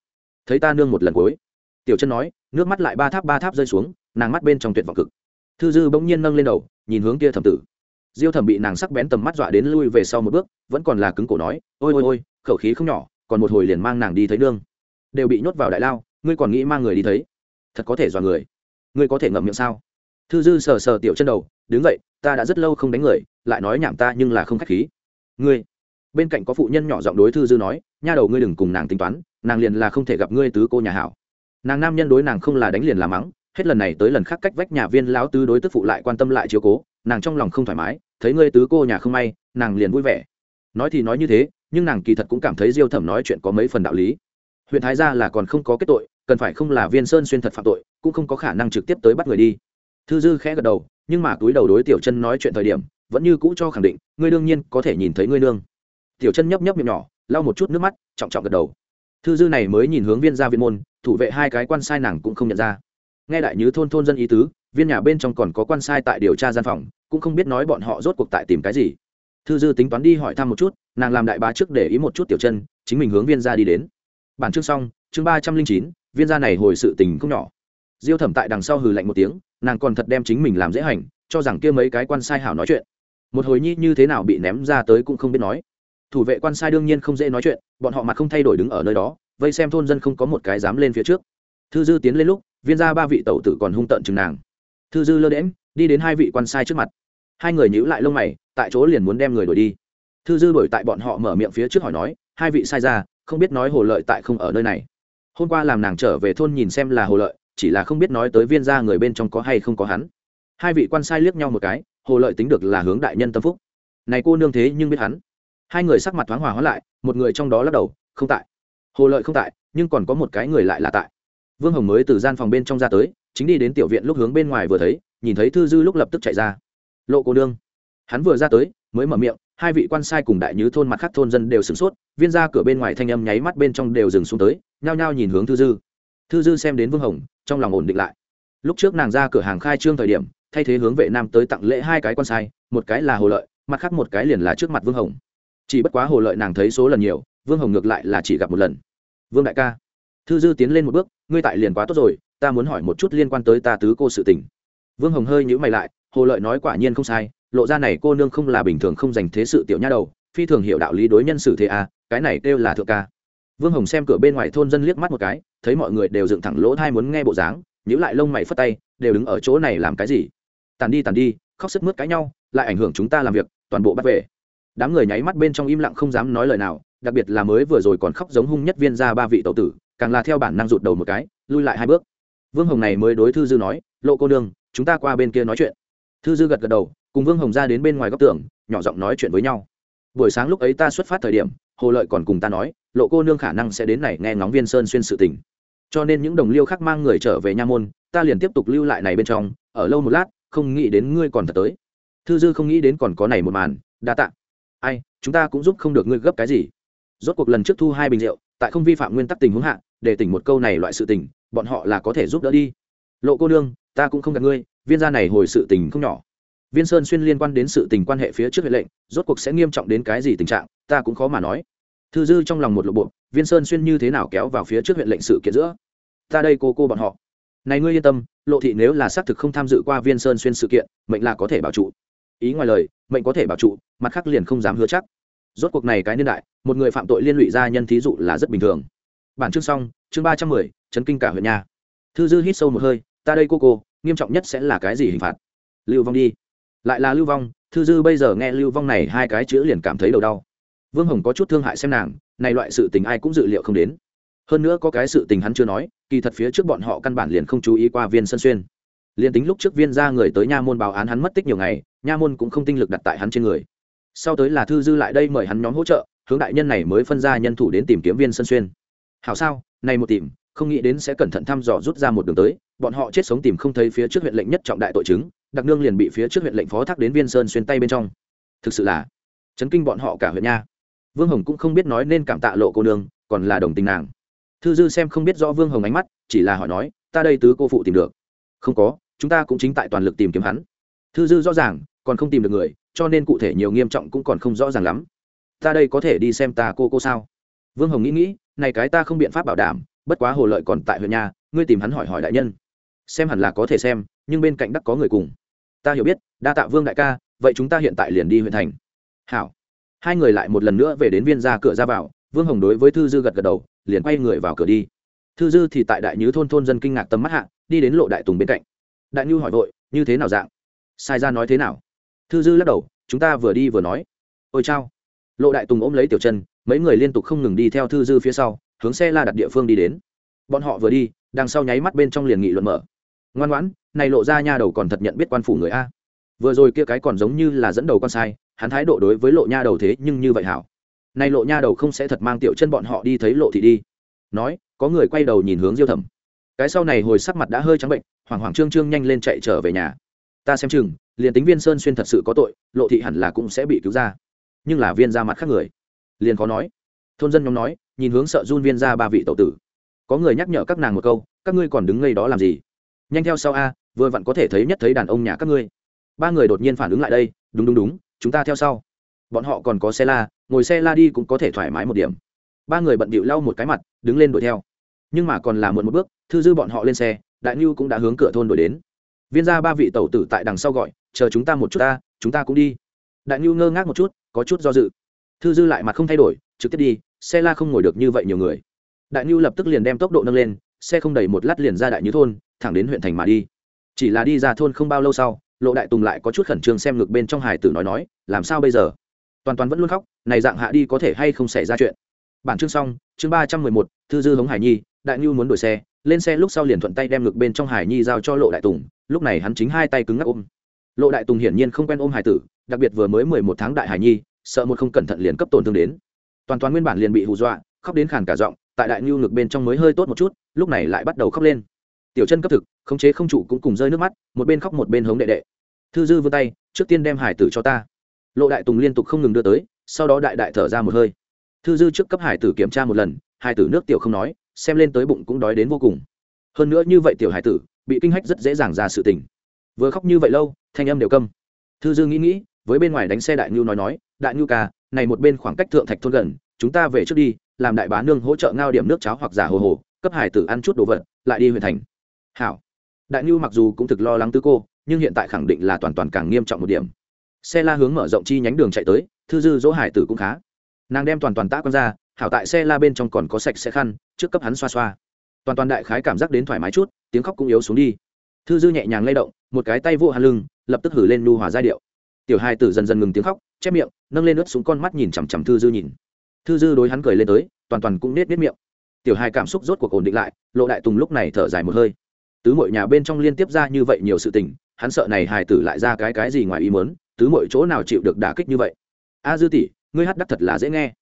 Thấy ta nương một lần cuối. Tiểu chân nói, nước mắt lại ba tháp ba tháp rơi xuống, nàng mắt bên trong tuyệt vọng cực thư dư bỗng nhiên nâng lên đầu, nhìn hướng kia thẩm tử. Diêu thẩm bị nàng sắc bén tầm mắt dọa đến lui về sau một bước, vẫn còn là cứng cổ nói, ôi ôi ôi, khẩu khí không nhỏ, còn một hồi liền mang nàng đi thấy nương. Đều bị nhốt vào đại lao, ngươi còn nghĩ mang người đi thấy? Thật có thể dọa người. Ngươi có thể ngậm miệng sao? Thư dư sờ sờ tiểu chân đầu, đứng vậy ta đã rất lâu không đánh người, lại nói nhảm ta nhưng là không khách khí. Ngươi? Bên cạnh có phụ nhân nhỏ giọng đối thư dư nói, nha đầu ngươi đừng cùng nàng tính toán, nàng liền là không thể gặp ngươi tứ cô nhà hảo. Nàng nam nhân đối nàng không là đánh liền là mắng hết lần này tới lần khác cách vách nhà viên lão tứ đối tức phụ lại quan tâm lại chiếu cố, nàng trong lòng không thoải mái, thấy ngươi tứ cô nhà không may, nàng liền vui vẻ. Nói thì nói như thế, nhưng nàng kỳ thật cũng cảm thấy diêu thẩm nói chuyện có mấy phần đạo lý. Huyện thái gia là còn không có kết tội, cần phải không là viên sơn xuyên thật phạm tội, cũng không có khả năng trực tiếp tới bắt người đi. Thư dư khẽ gật đầu, nhưng mà túi đầu đối tiểu chân nói chuyện thời điểm, vẫn như cũ cho khẳng định, ngươi đương nhiên có thể nhìn thấy ngươi nương. Tiểu chân nhấp nhấp miệng nhỏ, lau một chút nước mắt, trọng trọng gật đầu. Thư dư này mới nhìn hướng viên gia viên môn, thủ vệ hai cái quan sai nàng cũng không nhận ra nghe đại như thôn thôn dân ý tứ, viên nhà bên trong còn có quan sai tại điều tra gian phòng, cũng không biết nói bọn họ rốt cuộc tại tìm cái gì. Thư dư tính toán đi hỏi thăm một chút, nàng làm đại bá trước để ý một chút tiểu chân, chính mình hướng viên gia đi đến. Bản chương xong, chương ba trăm linh chín, viên gia này hồi sự tình không nhỏ. Diêu thẩm tại đằng sau hừ lạnh một tiếng, nàng còn thật đem chính mình làm dễ hành, cho rằng kia mấy cái quan sai hảo nói chuyện. Một hồi nhi như thế nào bị ném ra tới cũng không biết nói. Thủ vệ quan sai đương nhiên không dễ nói chuyện, bọn họ mặt không thay đổi đứng ở nơi đó, vây xem thôn dân không có một cái dám lên phía trước. Thư dư tiến lên lúc viên ra ba vị tẩu tử còn hung tận chừng nàng. Thư dư lơ đễm đi đến hai vị quan sai trước mặt. Hai người nhíu lại lông mày, tại chỗ liền muốn đem người đuổi đi. Thư dư đuổi tại bọn họ mở miệng phía trước hỏi nói, hai vị sai ra không biết nói hồ lợi tại không ở nơi này? Hôm qua làm nàng trở về thôn nhìn xem là hồ lợi, chỉ là không biết nói tới viên gia người bên trong có hay không có hắn. Hai vị quan sai liếc nhau một cái, hồ lợi tính được là hướng đại nhân tâm phúc. Này cô nương thế nhưng biết hắn. Hai người sắc mặt thoáng hòa hóa lại, một người trong đó lắc đầu, không tại. Hồ lợi không tại, nhưng còn có một cái người lại là tại vương hồng mới từ gian phòng bên trong ra tới, chính đi đến tiểu viện lúc hướng bên ngoài vừa thấy, nhìn thấy thư dư lúc lập tức chạy ra. Lộ cô nương. Hắn vừa ra tới, mới mở miệng, hai vị quan sai cùng đại nhứ thôn mặt khác thôn dân đều sửng sốt, viên ra cửa bên ngoài thanh âm nháy mắt bên trong đều dừng xuống tới, nhao nhao nhìn hướng thư dư. Thư dư xem đến vương hồng, trong lòng ổn định lại. Lúc trước nàng ra cửa hàng khai trương thời điểm, thay thế hướng vệ nam tới tặng lễ hai cái quan sai, một cái là hồ lợi, mặt khác một cái liền là trước mặt vương hồng. Chỉ bất quá hồ lợi nàng thấy số lần nhiều, vương hồng ngược lại là chỉ gặp một lần. Vương đại ca. Thư dư tiến lên một bước ngươi tại liền quá tốt rồi, ta muốn hỏi một chút liên quan tới ta tứ cô sự tình. Vương hồng hơi nhữ mày lại, hồ lợi nói quả nhiên không sai, lộ ra này cô nương không là bình thường không dành thế sự tiểu nha đầu, phi thường hiểu đạo lý đối nhân xử thế à cái này kêu là thượng ca. Vương hồng xem cửa bên ngoài thôn dân liếc mắt một cái, thấy mọi người đều dựng thẳng lỗ thai muốn nghe bộ dáng nhữ lại lông mày phất tay, đều đứng ở chỗ này làm cái gì? Tàn đi tàn đi, khóc sức mướt cãi nhau, lại ảnh hưởng chúng ta làm việc, toàn bộ bắt về. Đám người nháy mắt bên trong im lặng không dám nói lời nào, đặc biệt là mới vừa rồi còn khóc giống hung nhất viên ra ba vị tẩu tử càng là theo bản năng rụt đầu một cái lui lại hai bước. Vương hồng này mới đối thư dư nói lộ cô đương, chúng ta qua bên kia nói chuyện. Thư dư gật gật đầu cùng vương hồng ra đến bên ngoài góc tường nhỏ giọng nói chuyện với nhau. Buổi sáng lúc ấy ta xuất phát thời điểm hồ lợi còn cùng ta nói lộ cô nương khả năng sẽ đến này nghe ngóng viên sơn xuyên sự tình. Cho nên những đồng liêu khác mang người trở về nha môn ta liền tiếp tục lưu lại này bên trong ở lâu một lát không nghĩ đến ngươi còn thật tới. Thư dư không nghĩ đến còn có này một màn đa tạ. Ai chúng ta cũng giúp không được ngươi gấp cái gì. Rốt cuộc lần trước thu hai bình rượu tại không vi phạm nguyên tắc tình huống hạ để tỉnh một câu này loại sự tình, bọn họ là có thể giúp đỡ đi. Lộ cô nương, ta cũng không gặp ngươi, viên gia này hồi sự tình không nhỏ. Viên sơn xuyên liên quan đến sự tình quan hệ phía trước huệ lệnh, rốt cuộc sẽ nghiêm trọng đến cái gì tình trạng, ta cũng khó mà nói. Thư dư trong lòng một lộ bộ, viên sơn xuyên như thế nào kéo vào phía trước huyện lệnh sự kiện giữa? Ta đây cô cô bọn họ. Này ngươi yên tâm, lộ thị nếu là xác thực không tham dự qua viên sơn xuyên sự kiện, mệnh là có thể bảo trụ. Ý ngoài lời, mệnh có thể bảo trụ, mặt khác liền không dám hứa chắc. Rốt cuộc này cái niên đại, một người phạm tội liên lụy gia nhân thí dụ là rất bình thường bản chương xong, chương ba trăm mười, chấn kinh cả huyện nhà. Thư dư hít sâu một hơi, ta đây cô cô, nghiêm trọng nhất sẽ là cái gì hình phạt? Lưu vong đi. Lại là lưu vong, thư dư bây giờ nghe lưu vong này hai cái chữ liền cảm thấy đầu đau. Vương hồng có chút thương hại xem nàng, này loại sự tình ai cũng dự liệu không đến. Hơn nữa có cái sự tình hắn chưa nói, kỳ thật phía trước bọn họ căn bản liền không chú ý qua viên sân xuyên. Liền tính lúc trước viên ra người tới nha môn báo án hắn mất tích nhiều ngày, nha môn cũng không tinh lực đặt tại hắn trên người. Sau tới là thư dư lại đây mời hắn nhóm hỗ trợ, hướng đại nhân này mới phân ra nhân thủ đến tìm kiếm viên sân xuyên hảo sao, này một tìm, không nghĩ đến sẽ cẩn thận thăm dò rút ra một đường tới. Bọn họ chết sống tìm không thấy phía trước huyện lệnh nhất trọng đại tội chứng, đặc nương liền bị phía trước huyện lệnh phó thác đến viên sơn xuyên tay bên trong. Thực sự là chấn kinh bọn họ cả huyện nha. Vương hồng cũng không biết nói nên cảm tạ lộ cô nương, còn là đồng tình nàng. Thư dư xem không biết rõ vương hồng ánh mắt, chỉ là hỏi nói, ta đây tứ cô phụ tìm được? Không có, chúng ta cũng chính tại toàn lực tìm kiếm hắn. Thư dư rõ ràng, còn không tìm được người, cho nên cụ thể nhiều nghiêm trọng cũng còn không rõ ràng lắm. Ta đây có thể đi xem ta cô cô sao? Vương hồng nghĩ nghĩ, này cái ta không biện pháp bảo đảm, bất quá hồ lợi còn tại huyện nhà, ngươi tìm hắn hỏi hỏi đại nhân. Xem hẳn là có thể xem, nhưng bên cạnh đắc có người cùng. Ta hiểu biết, đa tạ vương đại ca, vậy chúng ta hiện tại liền đi huyện thành. Hảo. Hai người lại một lần nữa về đến viên ra cửa ra vào, vương hồng đối với thư dư gật gật đầu, liền quay người vào cửa đi. Thư dư thì tại đại nhứ thôn thôn dân kinh ngạc tầm mắt hạ, đi đến lộ đại tùng bên cạnh. Đại nhu hỏi vội, như thế nào dạng? Sai ra nói thế nào? Thư dư lắc đầu, chúng ta vừa đi vừa nói. Ôi chao. Lộ đại tùng ôm lấy tiểu chân mấy người liên tục không ngừng đi theo thư dư phía sau, hướng xe la đặt địa phương đi đến. Bọn họ vừa đi, đằng sau nháy mắt bên trong liền nghị luận mở. Ngoan ngoãn, này lộ ra nha đầu còn thật nhận biết quan phủ người a. Vừa rồi kia cái còn giống như là dẫn đầu con sai, hắn thái độ đối với lộ nha đầu thế nhưng như vậy hảo. Này lộ nha đầu không sẽ thật mang tiểu chân bọn họ đi thấy lộ thị đi. Nói, có người quay đầu nhìn hướng diêu thẩm. Cái sau này hồi sắc mặt đã hơi trắng bệnh, hoảng hoảng trương trương nhanh lên chạy trở về nhà. Ta xem chừng, liền tính viên sơn xuyên thật sự có tội, lộ thị hẳn là cũng sẽ bị cứu ra. Nhưng là viên ra mặt khác người liền có nói. Thôn dân nhóm nói, nhìn hướng sợ run viên ra ba vị tậu tử. Có người nhắc nhở các nàng một câu, các ngươi còn đứng ngây đó làm gì? Nhanh theo sau a, vừa vặn có thể thấy nhất thấy đàn ông nhà các ngươi. Ba người đột nhiên phản ứng lại đây, đúng đúng đúng, chúng ta theo sau. Bọn họ còn có xe la, ngồi xe la đi cũng có thể thoải mái một điểm. Ba người bận bịu lau một cái mặt, đứng lên đuổi theo. Nhưng mà còn là muộn một bước, thư dư bọn họ lên xe, đại ngưu cũng đã hướng cửa thôn đuổi đến. Viên ra ba vị tẩu tử tại đằng sau gọi, chờ chúng ta một chút ta, chúng ta cũng đi. Đại ngưu ngơ ngác một chút, có chút do dự thư dư lại mặt không thay đổi, trực tiếp đi, xe la không ngồi được như vậy nhiều người. Đại nhu lập tức liền đem tốc độ nâng lên, xe không đầy một lát liền ra đại như thôn, thẳng đến huyện thành mà đi. Chỉ là đi ra thôn không bao lâu sau, lộ đại tùng lại có chút khẩn trương xem ngược bên trong hải tử nói nói, làm sao bây giờ? Toàn toàn vẫn luôn khóc, này dạng hạ đi có thể hay không xảy ra chuyện. Bản chương xong, chương ba trăm mười một, thư dư hống hải nhi, đại nhu muốn đuổi xe, lên xe lúc sau liền thuận tay đem ngược bên trong hải nhi giao cho lộ đại tùng, lúc này hắn chính hai tay cứng ngắc ôm. Lộ đại tùng hiển nhiên không quen ôm hải tử, đặc biệt vừa mới mười một tháng đại hải nhi sợ một không cẩn thận liền cấp tổn thương đến. Toàn toàn nguyên bản liền bị hù dọa, khóc đến khàn cả giọng, tại đại nhu ngực bên trong mới hơi tốt một chút, lúc này lại bắt đầu khóc lên. Tiểu chân cấp thực, khống chế không chủ cũng cùng rơi nước mắt, một bên khóc một bên hống đệ đệ. Thư dư vươn tay, trước tiên đem hải tử cho ta. Lộ đại tùng liên tục không ngừng đưa tới, sau đó đại đại thở ra một hơi. Thư dư trước cấp hải tử kiểm tra một lần, hải tử nước tiểu không nói, xem lên tới bụng cũng đói đến vô cùng. Hơn nữa như vậy tiểu hải tử, bị kinh hách rất dễ dàng ra sự tình. Vừa khóc như vậy lâu, thanh âm đều câm. Thư dư nghĩ nghĩ với bên ngoài đánh xe đại nhu nói nói, đại nhu ca, này một bên khoảng cách thượng thạch thôn gần, chúng ta về trước đi, làm đại bá nương hỗ trợ ngao điểm nước cháo hoặc giả hồ hồ, cấp hải tử ăn chút đồ vật, lại đi huyện thành. Hảo. Đại nhu mặc dù cũng thực lo lắng tứ cô, nhưng hiện tại khẳng định là toàn toàn càng nghiêm trọng một điểm. Xe la hướng mở rộng chi nhánh đường chạy tới, thư dư dỗ hải tử cũng khá. Nàng đem toàn toàn tác con ra, hảo tại xe la bên trong còn có sạch sẽ khăn, trước cấp hắn xoa xoa. Toàn toàn đại khái cảm giác đến thoải mái chút, tiếng khóc cũng yếu xuống đi. Thư dư nhẹ nhàng lay động, một cái tay vô hạ lưng, lập tức hử lên nu hòa giai điệu tiểu hai tử dần dần ngừng tiếng khóc, chép miệng, nâng lên ướt xuống con mắt nhìn chằm chằm thư dư nhìn. Thư dư đối hắn cười lên tới, toàn toàn cũng nết nết miệng. Tiểu hai cảm xúc rốt cuộc ổn định lại, lộ đại tùng lúc này thở dài một hơi. Tứ mọi nhà bên trong liên tiếp ra như vậy nhiều sự tình, hắn sợ này hài tử lại ra cái cái gì ngoài ý mớn tứ mọi chỗ nào chịu được đả kích như vậy? A dư tỷ, ngươi hát đắc thật là dễ nghe.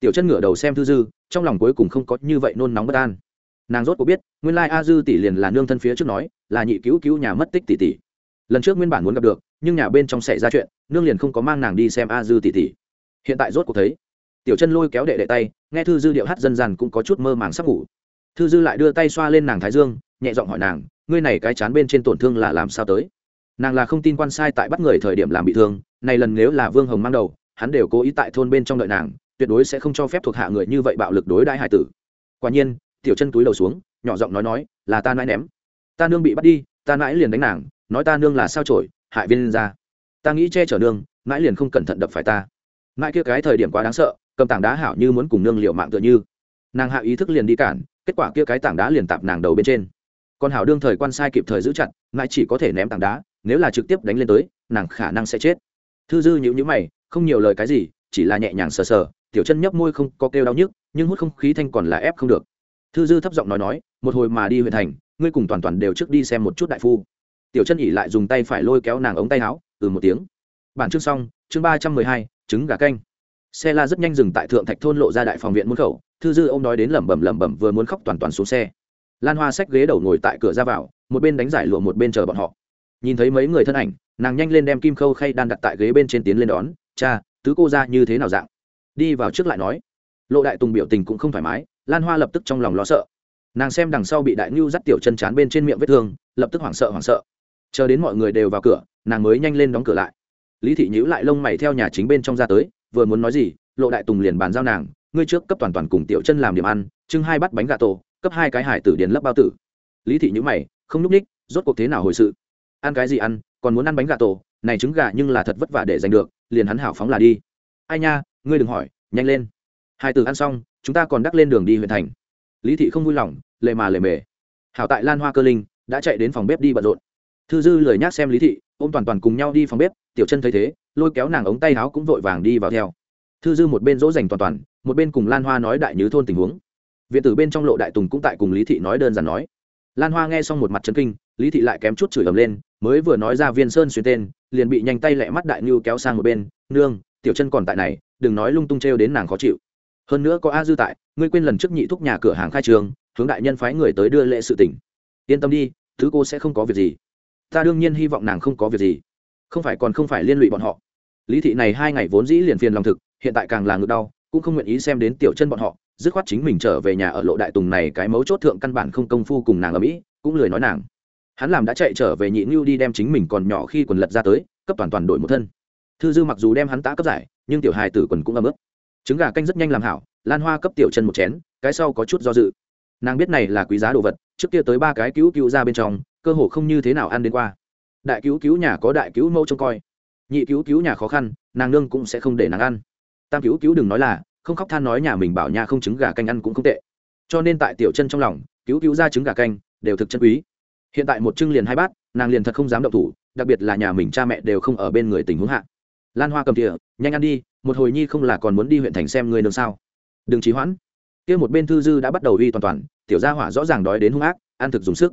Tiểu chân ngửa đầu xem thư dư, trong lòng cuối cùng không có như vậy nôn nóng bất an. Nàng rốt cuộc biết, nguyên lai a dư tỷ liền là nương thân phía trước nói, là nhị cứu cứu nhà mất tích tỷ tỷ lần trước nguyên bản muốn gặp được, nhưng nhà bên trong xảy ra chuyện, nương liền không có mang nàng đi xem a dư tỷ tỷ. Hiện tại rốt cuộc thấy. Tiểu chân lôi kéo đệ đệ tay, nghe thư dư điệu hát dân dàn cũng có chút mơ màng sắp ngủ. Thư dư lại đưa tay xoa lên nàng thái dương, nhẹ giọng hỏi nàng, ngươi này cái chán bên trên tổn thương là làm sao tới? Nàng là không tin quan sai tại bắt người thời điểm làm bị thương, này lần nếu là vương hồng mang đầu, hắn đều cố ý tại thôn bên trong đợi nàng, tuyệt đối sẽ không cho phép thuộc hạ người như vậy bạo lực đối đại hải tử. Quả nhiên, tiểu chân túi đầu xuống, nhỏ giọng nói nói, là ta nãi ném. Ta nương bị bắt đi, ta nãi liền đánh nàng nói ta nương là sao trổi hại viên ra. Ta nghĩ che chở nương nãi liền không cẩn thận đập phải ta. Nãi kia cái thời điểm quá đáng sợ, cầm tảng đá hảo như muốn cùng nương liệu mạng tựa như. Nàng hạ ý thức liền đi cản, kết quả kia cái tảng đá liền tạp nàng đầu bên trên. Còn hảo đương thời quan sai kịp thời giữ chặt nãi chỉ có thể ném tảng đá, nếu là trực tiếp đánh lên tới, nàng khả năng sẽ chết. Thư dư nhữ nhữ mày, không nhiều lời cái gì, chỉ là nhẹ nhàng sờ sờ, tiểu chân nhấp môi không có kêu đau nhức, nhưng hút không khí thanh còn là ép không được. Thư dư thấp giọng nói nói, một hồi mà đi huyện thành, ngươi cùng toàn toàn đều trước đi xem một chút đại phu tiểu chân ỉ lại dùng tay phải lôi kéo nàng ống tay áo từ một tiếng. Bản chương xong, chương ba trăm mười hai, trứng gà canh. Xe la rất nhanh dừng tại thượng thạch thôn lộ ra đại phòng viện môn khẩu, thư dư ô m nói đến lẩm bẩm lẩm bẩm vừa muốn khóc toàn toàn xuống xe. Lan hoa xách ghế đầu ngồi tại cửa ra vào, một bên đánh giải lụa một bên chờ bọn họ. Nhìn thấy mấy người thân ảnh, nàng nhanh lên đem kim khâu khay đan đặt tại ghế bên trên tiến lên đón, cha, tứ cô ra như thế nào dạng? Đi vào trước lại nói. Lộ đại tùng biểu tình cũng không thoải mái, lan hoa lập tức trong lòng lo sợ. Nàng xem đằng sau bị đại ngưu dắt tiểu chân chán bên trên miệng vết thương, lập tức hoảng sợ hoảng sợ chờ đến mọi người đều vào cửa, nàng mới nhanh lên đóng cửa lại. Lý thị nhữ lại lông mày theo nhà chính bên trong ra tới, vừa muốn nói gì, lộ đại tùng liền bàn giao nàng, ngươi trước cấp toàn toàn cùng tiểu chân làm điểm ăn, trưng hai bát bánh gà tổ, cấp hai cái hải tử điền lấp bao tử. Lý thị nhữ mày, không n ú c ních, rốt cuộc thế nào hồi sự? Ăn cái gì ăn, còn muốn ăn bánh gà tổ, này trứng gà nhưng là thật vất vả để giành được, liền hắn hảo phóng là đi. Ai nha, ngươi đừng hỏi, nhanh lên. Hai tử ăn xong, chúng ta còn đắc lên đường đi huyện thành. Lý thị không vui lòng, lề mà lề mề. Hảo tại lan hoa cơ linh, đã chạy đến phòng bếp đi bận rộn thư dư lười nhác xem lý thị, ôm toàn toàn cùng nhau đi phòng bếp, tiểu chân thấy thế, lôi kéo nàng ống tay áo cũng vội vàng đi vào theo. Thư dư một bên dỗ dành toàn toàn, một bên cùng lan hoa nói đại nhứ thôn tình huống. Viện tử bên trong lộ đại tùng cũng tại cùng lý thị nói đơn giản nói. Lan hoa nghe xong một mặt chân kinh, lý thị lại kém chút chửi ầm lên, mới vừa nói ra viên sơn xuyên tên, liền bị nhanh tay lẹ mắt đại ngưu kéo sang một bên, nương, tiểu chân còn tại này, đừng nói lung tung trêu đến nàng khó chịu. Hơn nữa có a dư tại, ngươi quên lần trước nhị thúc nhà cửa hàng khai trường, hướng đại nhân phái người tới đưa lễ sự tỉnh yên tâm đi, thứ cô sẽ không có việc gì ta đương nhiên hy vọng nàng không có việc gì. Không phải còn không phải liên lụy bọn họ. Lý thị này hai ngày vốn dĩ liền phiền lòng thực, hiện tại càng là ngược đau, cũng không nguyện ý xem đến tiểu chân bọn họ, dứt khoát chính mình trở về nhà ở lộ đại tùng này cái mấu chốt thượng căn bản không công phu cùng nàng ở mỹ, cũng lười nói nàng. Hắn làm đã chạy trở về nhị ngưu đi đem chính mình còn nhỏ khi quần lật ra tới, cấp toàn toàn đổi một thân. Thư dư mặc dù đem hắn tá cấp giải, nhưng tiểu hài tử quần cũng ấm ức. Trứng gà canh rất nhanh làm hảo, lan hoa cấp tiểu chân một chén, cái sau có chút do dự. Nàng biết này là quý giá đồ vật, trước kia tới ba cái cứu cứu ra bên trong cơ hồ không như thế nào ăn đến qua. Đại cứu cứu nhà có đại cứu mâu trông coi. Nhị cứu cứu nhà khó khăn, nàng nương cũng sẽ không để nàng ăn. Tam cứu cứu đừng nói là, không khóc than nói nhà mình bảo nhà không trứng gà canh ăn cũng không tệ. Cho nên tại tiểu chân trong lòng, cứu cứu ra trứng gà canh, đều thực chân quý. Hiện tại một trưng liền hai bát, nàng liền thật không dám động thủ, đặc biệt là nhà mình cha mẹ đều không ở bên người tình huống hạ. Lan hoa cầm thìa, nhanh ăn đi, một hồi nhi không là còn muốn đi huyện thành xem người nương sao. Đừng trí hoãn. Kia một bên thư dư đã bắt đầu uy toàn toàn, tiểu gia hỏa rõ ràng đói đến hung ác, ăn thực dùng sức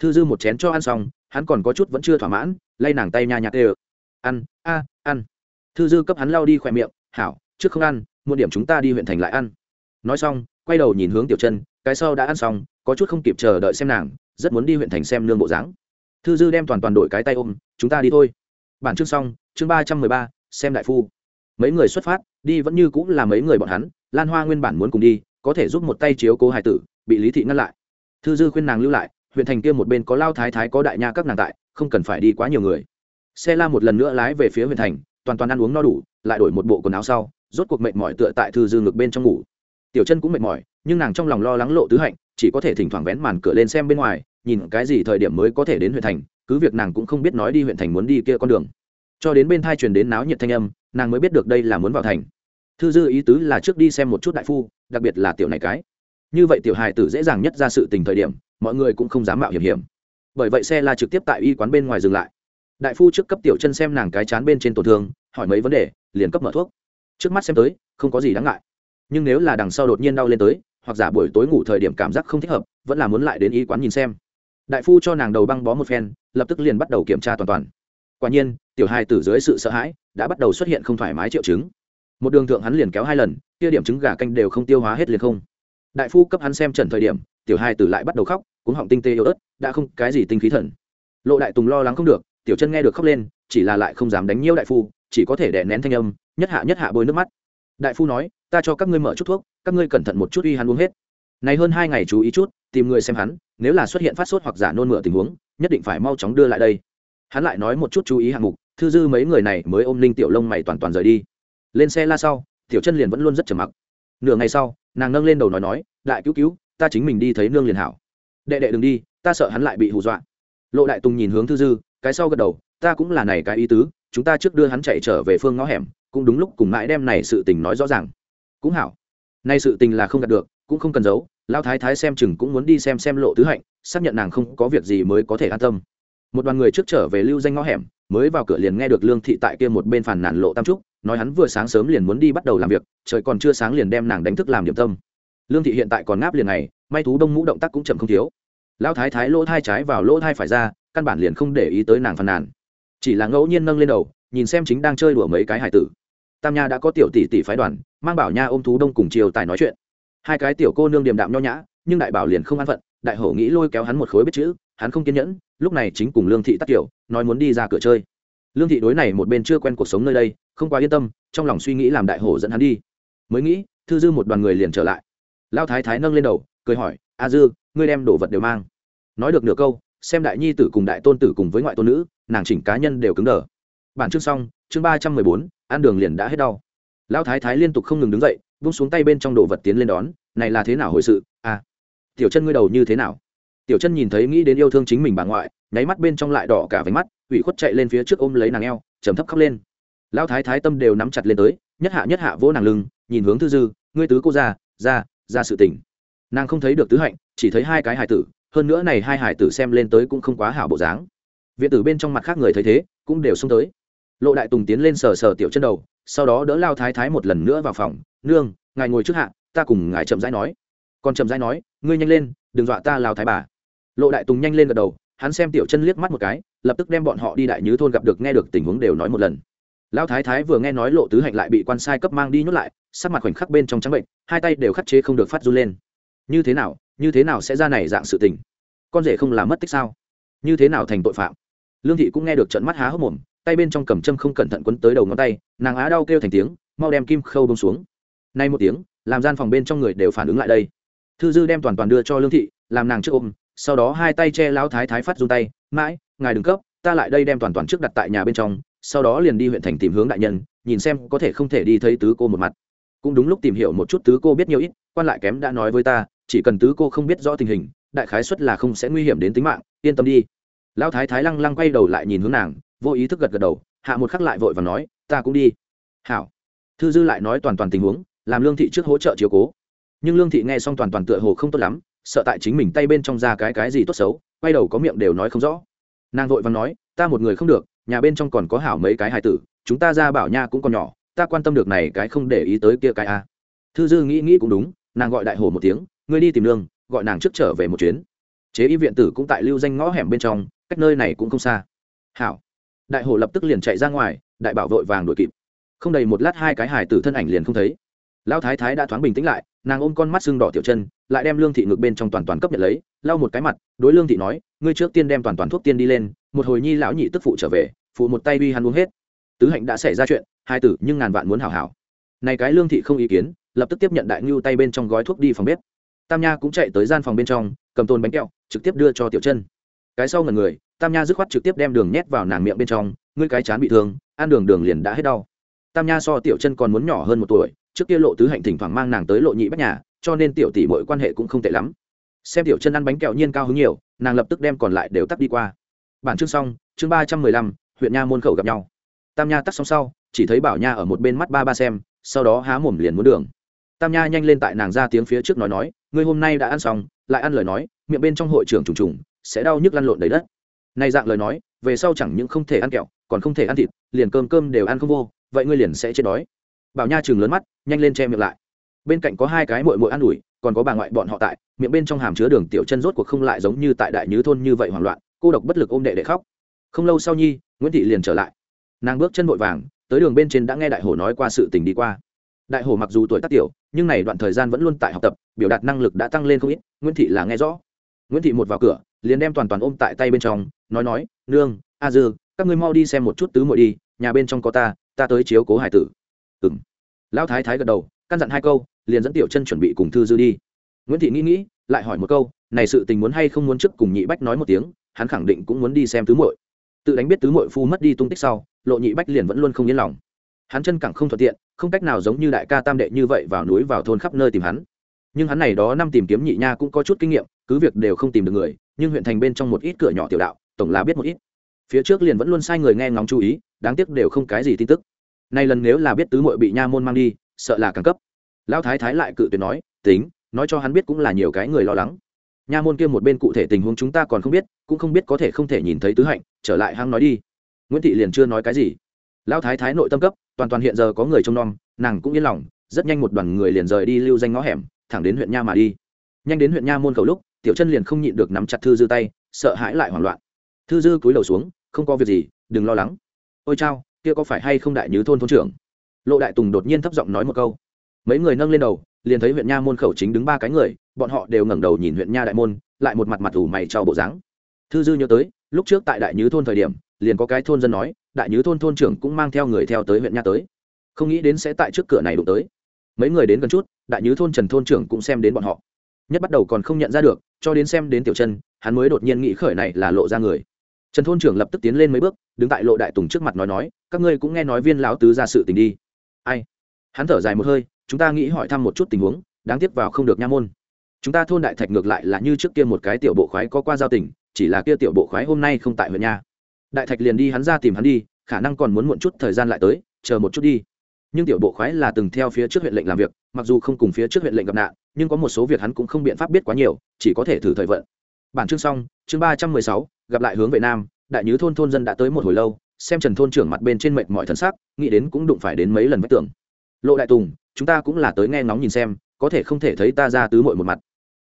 thư dư một chén cho ăn xong, hắn còn có chút vẫn chưa thỏa mãn, lay nàng tay nha nhạt ê ăn, a, ăn. Thư dư cấp hắn lau đi khỏe miệng, hảo, trước không ăn một điểm chúng ta đi huyện thành lại ăn. Nói xong, quay đầu nhìn hướng tiểu chân cái sau đã ăn xong, có chút không kịp chờ đợi xem nàng, rất muốn đi huyện thành xem nương bộ dáng. Thư dư đem toàn toàn đội cái tay ôm, chúng ta đi thôi. Bản chương xong, chương ba trăm mười ba, xem đại phu. Mấy người xuất phát, đi vẫn như cũng là mấy người bọn hắn, lan hoa nguyên bản muốn cùng đi, có thể giúp một tay chiếu cố hải tử, bị lý thị ngăn lại. Thư dư khuyên nàng lưu lại huyện thành kia một bên có lao thái thái, có đại nha các nàng tại, không cần phải đi quá nhiều người. Xe la một lần nữa lái về phía huyện thành, toàn toàn ăn uống no đủ, lại đổi một bộ quần áo sau, rốt cuộc mệt mỏi tựa tại thư dư ngực bên trong ngủ. Tiểu chân cũng mệt mỏi, nhưng nàng trong lòng lo lắng lộ tứ hạnh, chỉ có thể thỉnh thoảng vén màn cửa lên xem bên ngoài, nhìn cái gì thời điểm mới có thể đến huyện thành, cứ việc nàng cũng không biết nói đi huyện thành muốn đi kia con đường. Cho đến bên thai truyền đến náo nhiệt thanh âm, nàng mới biết được đây là muốn vào thành. Thư dư ý tứ là trước đi xem một chút đại phu, đặc biệt là tiểu này cái. Như vậy tiểu hài tử dễ dàng nhất ra sự tình thời điểm mọi người cũng không dám mạo hiểm hiểm. Bởi vậy xe la trực tiếp tại y quán bên ngoài dừng lại. Đại phu trước cấp tiểu chân xem nàng cái chán bên trên tổn thương, hỏi mấy vấn đề, liền cấp mở thuốc. Trước mắt xem tới, không có gì đáng ngại. Nhưng nếu là đằng sau đột nhiên đau lên tới, hoặc giả buổi tối ngủ thời điểm cảm giác không thích hợp, vẫn là muốn lại đến y quán nhìn xem. Đại phu cho nàng đầu băng bó một phen, lập tức liền bắt đầu kiểm tra toàn toàn. Quả nhiên, tiểu hai tử dưới sự sợ hãi, đã bắt đầu xuất hiện không thoải mái triệu chứng. Một đường thượng hắn liền kéo hai lần, kia điểm trứng gà canh đều không tiêu hóa hết liền không. Đại phu cấp hắn xem trần thời điểm tiểu hai tử lại bắt đầu khóc, cuống họng tinh tê yếu ớt, đã không cái gì tinh khí thần. Lộ đại tùng lo lắng không được, tiểu chân nghe được khóc lên, chỉ là lại không dám đánh nhiễu đại phu, chỉ có thể đè nén thanh âm, nhất hạ nhất hạ bôi nước mắt. Đại phu nói, ta cho các ngươi mở chút thuốc, các ngươi cẩn thận một chút uy hắn uống hết. Này hơn hai ngày chú ý chút, tìm người xem hắn, nếu là xuất hiện phát sốt hoặc giả nôn mửa tình huống, nhất định phải mau chóng đưa lại đây. Hắn lại nói một chút chú ý hạng mục, thư dư mấy người này mới ôm linh tiểu lông mày toàn toàn rời đi. Lên xe la sau, tiểu chân liền vẫn luôn rất trầm mặc. Nửa ngày sau, nàng nâng lên đầu nói nói, đại cứu cứu ta chính mình đi thấy nương liền hảo. Đệ đệ đừng đi, ta sợ hắn lại bị hù dọa. Lộ đại tùng nhìn hướng thư dư, cái sau gật đầu, ta cũng là này cái ý tứ, chúng ta trước đưa hắn chạy trở về phương ngõ hẻm, cũng đúng lúc cùng mãi đem này sự tình nói rõ ràng. Cũng hảo. Nay sự tình là không đạt được, cũng không cần giấu lao thái thái xem chừng cũng muốn đi xem xem lộ tứ hạnh, xác nhận nàng không có việc gì mới có thể an tâm. Một đoàn người trước trở về lưu danh ngõ hẻm, mới vào cửa liền nghe được lương thị tại kia một bên phản nản lộ tam trúc, nói hắn vừa sáng sớm liền muốn đi bắt đầu làm việc, trời còn chưa sáng liền đem nàng đánh thức làm điểm tâm lương thị hiện tại còn ngáp liền này may thú đông mũ động tác cũng chậm không thiếu. Lão thái thái lỗ thai trái vào lỗ thai phải ra, căn bản liền không để ý tới nàng phàn nàn. Chỉ là ngẫu nhiên nâng lên đầu, nhìn xem chính đang chơi đùa mấy cái hải tử. Tam nha đã có tiểu tỷ tỷ phái đoàn, mang bảo nha ôm thú đông cùng chiều tài nói chuyện. Hai cái tiểu cô nương điềm đạm nho nhã, nhưng đại bảo liền không an phận, đại hổ nghĩ lôi kéo hắn một khối biết chữ, hắn không kiên nhẫn, lúc này chính cùng lương thị tắt kiểu nói muốn đi ra cửa chơi. Lương thị đối này một bên chưa quen cuộc sống nơi đây, không quá yên tâm, trong lòng suy nghĩ làm đại hổ dẫn hắn đi. Mới nghĩ, thư dư một đoàn người liền trở lại lao thái thái nâng lên đầu, cười hỏi, a dư, ngươi đem đồ vật đều mang. Nói được nửa câu, xem đại nhi tử cùng đại tôn tử cùng với ngoại tôn nữ, nàng chỉnh cá nhân đều cứng đờ. Bản chương xong, chương ba trăm mười bốn, ăn đường liền đã hết đau. Lao thái thái liên tục không ngừng đứng dậy, vung xuống tay bên trong đồ vật tiến lên đón, này là thế nào hồi sự? À tiểu chân ngươi đầu như thế nào? Tiểu chân nhìn thấy nghĩ đến yêu thương chính mình bà ngoại, nháy mắt bên trong lại đỏ cả váy mắt, ủy khuất chạy lên phía trước ôm lấy nàng eo chầm thấp khóc lên. Lão thái thái tâm đều nắm chặt lên tới, nhất hạ nhất hạ vỗ nàng lưng, nhìn hướng thư dư, ngươi tứ cô ra ra ra sự tình, nàng không thấy được tứ hạnh chỉ thấy hai cái hải tử hơn nữa này hai hải tử xem lên tới cũng không quá hảo bộ dáng. Viện tử bên trong mặt khác người thấy thế cũng đều xông tới. Lộ đại tùng tiến lên sờ sờ tiểu chân đầu sau đó đỡ lao thái thái một lần nữa vào phòng. Nương ngài ngồi trước hạ ta cùng ngài chậm rãi nói. Còn chậm rãi nói ngươi nhanh lên đừng dọa ta lao thái bà. Lộ đại tùng nhanh lên gật đầu hắn xem tiểu chân liếc mắt một cái lập tức đem bọn họ đi đại nhứ thôn gặp được nghe được tình huống đều nói một lần lão thái thái vừa nghe nói lộ tứ hạnh lại bị quan sai cấp mang đi nhốt lại, sắc mặt khoảnh khắc bên trong trắng bệnh, hai tay đều khắc chế không được phát run lên. Như thế nào, như thế nào sẽ ra này dạng sự tình? Con rể không làm mất tích sao? Như thế nào thành tội phạm? Lương thị cũng nghe được trận mắt há hốc mồm, tay bên trong cầm châm không cẩn thận quấn tới đầu ngón tay, nàng á đau kêu thành tiếng, mau đem kim khâu bông xuống. Nay một tiếng, làm gian phòng bên trong người đều phản ứng lại đây. Thư dư đem toàn toàn đưa cho lương thị, làm nàng trước ôm, sau đó hai tay che lão thái thái phát run tay, mãi, ngài đừng cấp, ta lại đây đem toàn toàn trước đặt tại nhà bên trong sau đó liền đi huyện thành tìm hướng đại nhân, nhìn xem có thể không thể đi thấy tứ cô một mặt. Cũng đúng lúc tìm hiểu một chút tứ cô biết nhiều ít, quan lại kém đã nói với ta, chỉ cần tứ cô không biết rõ tình hình, đại khái suất là không sẽ nguy hiểm đến tính mạng, yên tâm đi. Lão thái thái lăng lăng quay đầu lại nhìn hướng nàng, vô ý thức gật gật đầu, hạ một khắc lại vội và nói, ta cũng đi. Hảo. Thư dư lại nói toàn toàn tình huống, làm lương thị trước hỗ trợ chiếu cố. Nhưng lương thị nghe xong toàn toàn tựa hồ không tốt lắm, sợ tại chính mình tay bên trong ra cái cái gì tốt xấu, quay đầu có miệng đều nói không rõ. Nàng vội và nói, ta một người không được nhà bên trong còn có hảo mấy cái hài tử chúng ta ra bảo nha cũng còn nhỏ ta quan tâm được này cái không để ý tới kia cái a. Thư dư nghĩ nghĩ cũng đúng nàng gọi đại hồ một tiếng ngươi đi tìm lương, gọi nàng trước trở về một chuyến. Chế y viện tử cũng tại lưu danh ngõ hẻm bên trong cách nơi này cũng không xa. Hảo. Đại hồ lập tức liền chạy ra ngoài đại bảo vội vàng đuổi kịp. Không đầy một lát hai cái hài tử thân ảnh liền không thấy. Lão thái thái đã thoáng bình tĩnh lại nàng ôm con mắt sưng đỏ tiểu chân lại đem lương thị ngược bên trong toàn toàn cấp nhận lấy lau một cái mặt đối lương thị nói ngươi trước tiên đem toàn toàn thuốc tiên đi lên một hồi nhi lão nhị tức phụ trở về phụ một tay uy hắn uống hết. Tứ hạnh đã xảy ra chuyện, hai tử nhưng ngàn vạn muốn hảo hảo. Này cái lương thị không ý kiến, lập tức tiếp nhận đại ngưu tay bên trong gói thuốc đi phòng bếp. Tam nha cũng chạy tới gian phòng bên trong, cầm tôn bánh kẹo, trực tiếp đưa cho tiểu chân. Cái sau ngần người, tam nha dứt khoát trực tiếp đem đường nhét vào nàng miệng bên trong, ngươi cái chán bị thương, ăn đường đường liền đã hết đau. Tam nha so tiểu chân còn muốn nhỏ hơn một tuổi, trước kia lộ tứ hạnh thỉnh thoảng mang nàng tới lộ nhị bách nhà, cho nên tiểu tỷ mọi quan hệ cũng không tệ lắm. Xem tiểu chân ăn bánh kẹo nhiên cao hứng nhiều, nàng lập tức đem còn lại đều tắt đi qua. Bản chương xong, chương ba trăm mười lăm huyện nha môn khẩu gặp nhau. Tam nha tắt xong sau, chỉ thấy bảo nha ở một bên mắt ba ba xem, sau đó há mồm liền muốn đường. Tam nha nhanh lên tại nàng ra tiếng phía trước nói nói, ngươi hôm nay đã ăn xong, lại ăn lời nói, miệng bên trong hội trưởng trùng trùng, sẽ đau nhức lăn lộn đầy đất. Này dạng lời nói, về sau chẳng những không thể ăn kẹo, còn không thể ăn thịt, liền cơm cơm đều ăn không vô, vậy ngươi liền sẽ chết đói. Bảo nha chừng lớn mắt, nhanh lên che miệng lại. Bên cạnh có hai cái mội mội an ủi, còn có bà ngoại bọn họ tại, miệng bên trong hàm chứa đường tiểu chân rốt cuộc không lại giống như tại đại nhứ thôn như vậy hoảng loạn, cô độc bất lực ôm đệ để khóc. Không lâu sau nhi nguyễn thị liền trở lại. Nàng bước chân vội vàng, tới đường bên trên đã nghe đại hổ nói qua sự tình đi qua. Đại hổ mặc dù tuổi tác tiểu, nhưng này đoạn thời gian vẫn luôn tại học tập, biểu đạt năng lực đã tăng lên không ít, nguyễn thị là nghe rõ. Nguyễn thị một vào cửa, liền đem toàn toàn ôm tại tay bên trong, nói nói, nương, a dư, các ngươi mau đi xem một chút tứ muội đi, nhà bên trong có ta ta tới chiếu cố hải tử. Ừng lão thái thái gật đầu, căn dặn hai câu, liền dẫn tiểu chân chuẩn bị cùng thư dư đi. Nguyễn thị nghĩ nghĩ, lại hỏi một câu, này sự tình muốn hay không muốn trước cùng nhị bách nói một tiếng, hắn khẳng định cũng muốn đi xem tứ muội tự đánh biết tứ muội phu mất đi tung tích sau, lộ nhị bách liền vẫn luôn không yên lòng. Hắn chân cẳng không thuận tiện, không cách nào giống như đại ca tam đệ như vậy vào núi vào thôn khắp nơi tìm hắn. Nhưng hắn này đó năm tìm kiếm nhị nha cũng có chút kinh nghiệm, cứ việc đều không tìm được người, nhưng huyện thành bên trong một ít cửa nhỏ tiểu đạo, tổng là biết một ít. Phía trước liền vẫn luôn sai người nghe ngóng chú ý, đáng tiếc đều không cái gì tin tức. Nay lần nếu là biết tứ muội bị nha môn mang đi, sợ là càng cấp. Lão thái thái lại cự tuyệt nói, tính, nói cho hắn biết cũng là nhiều cái người lo lắng. Nha môn kia một bên cụ thể tình huống chúng ta còn không biết cũng không biết có thể không thể nhìn thấy tứ hạnh, trở lại hăng nói đi. Nguyễn thị liền chưa nói cái gì. Lão thái thái nội tâm cấp, toàn toàn hiện giờ có người trông nom, nàng cũng yên lòng, rất nhanh một đoàn người liền rời đi lưu danh ngõ hẻm, thẳng đến huyện nha mà đi. Nhanh đến huyện nha môn cầu lúc, tiểu chân liền không nhịn được nắm chặt thư dư tay, sợ hãi lại hoảng loạn. Thư dư cúi đầu xuống, không có việc gì, đừng lo lắng. Ôi chao, kia có phải hay không đại như thôn thôn trưởng? Lộ đại tùng đột nhiên thấp giọng nói một câu. Mấy người nâng lên đầu, liền thấy huyện nha môn khẩu chính đứng ba cái người, bọn họ đều ngẩng đầu nhìn huyện nha đại môn, lại một mặt mặt ủ mày trao bộ dáng thư dư nhớ tới, lúc trước tại đại nhứ thôn thời điểm, liền có cái thôn dân nói, đại nhứ thôn thôn trưởng cũng mang theo người theo tới huyện nha tới. Không nghĩ đến sẽ tại trước cửa này đụng tới. Mấy người đến gần chút, đại nhứ thôn trần thôn trưởng cũng xem đến bọn họ. Nhất bắt đầu còn không nhận ra được, cho đến xem đến tiểu chân hắn mới đột nhiên nghĩ khởi này là lộ ra người. Trần thôn trưởng lập tức tiến lên mấy bước, đứng tại lộ đại tùng trước mặt nói nói, các ngươi cũng nghe nói viên lão tứ ra sự tình đi. Ai? Hắn thở dài một hơi, chúng ta nghĩ hỏi thăm một chút tình huống, đáng tiếc vào không được nha môn. Chúng ta thôn đại thạch ngược lại là như trước kia một cái tiểu bộ khoái có qua giao tình chỉ là kia tiểu bộ khoái hôm nay không tại huyện nha. Đại thạch liền đi hắn ra tìm hắn đi, khả năng còn muốn muộn chút thời gian lại tới, chờ một chút đi. Nhưng tiểu bộ khoái là từng theo phía trước huyện lệnh làm việc, mặc dù không cùng phía trước huyện lệnh gặp nạn, nhưng có một số việc hắn cũng không biện pháp biết quá nhiều, chỉ có thể thử thời vận. Bản chương xong, chương ba trăm mười sáu, gặp lại hướng về nam, đại nhứ thôn thôn dân đã tới một hồi lâu, xem trần thôn trưởng mặt bên trên mệt mọi thân xác nghĩ đến cũng đụng phải đến mấy lần vách tường. Lộ đại tùng, chúng ta cũng là tới nghe ngóng nhìn xem, có thể không thể thấy ta ra tứ mội một mặt.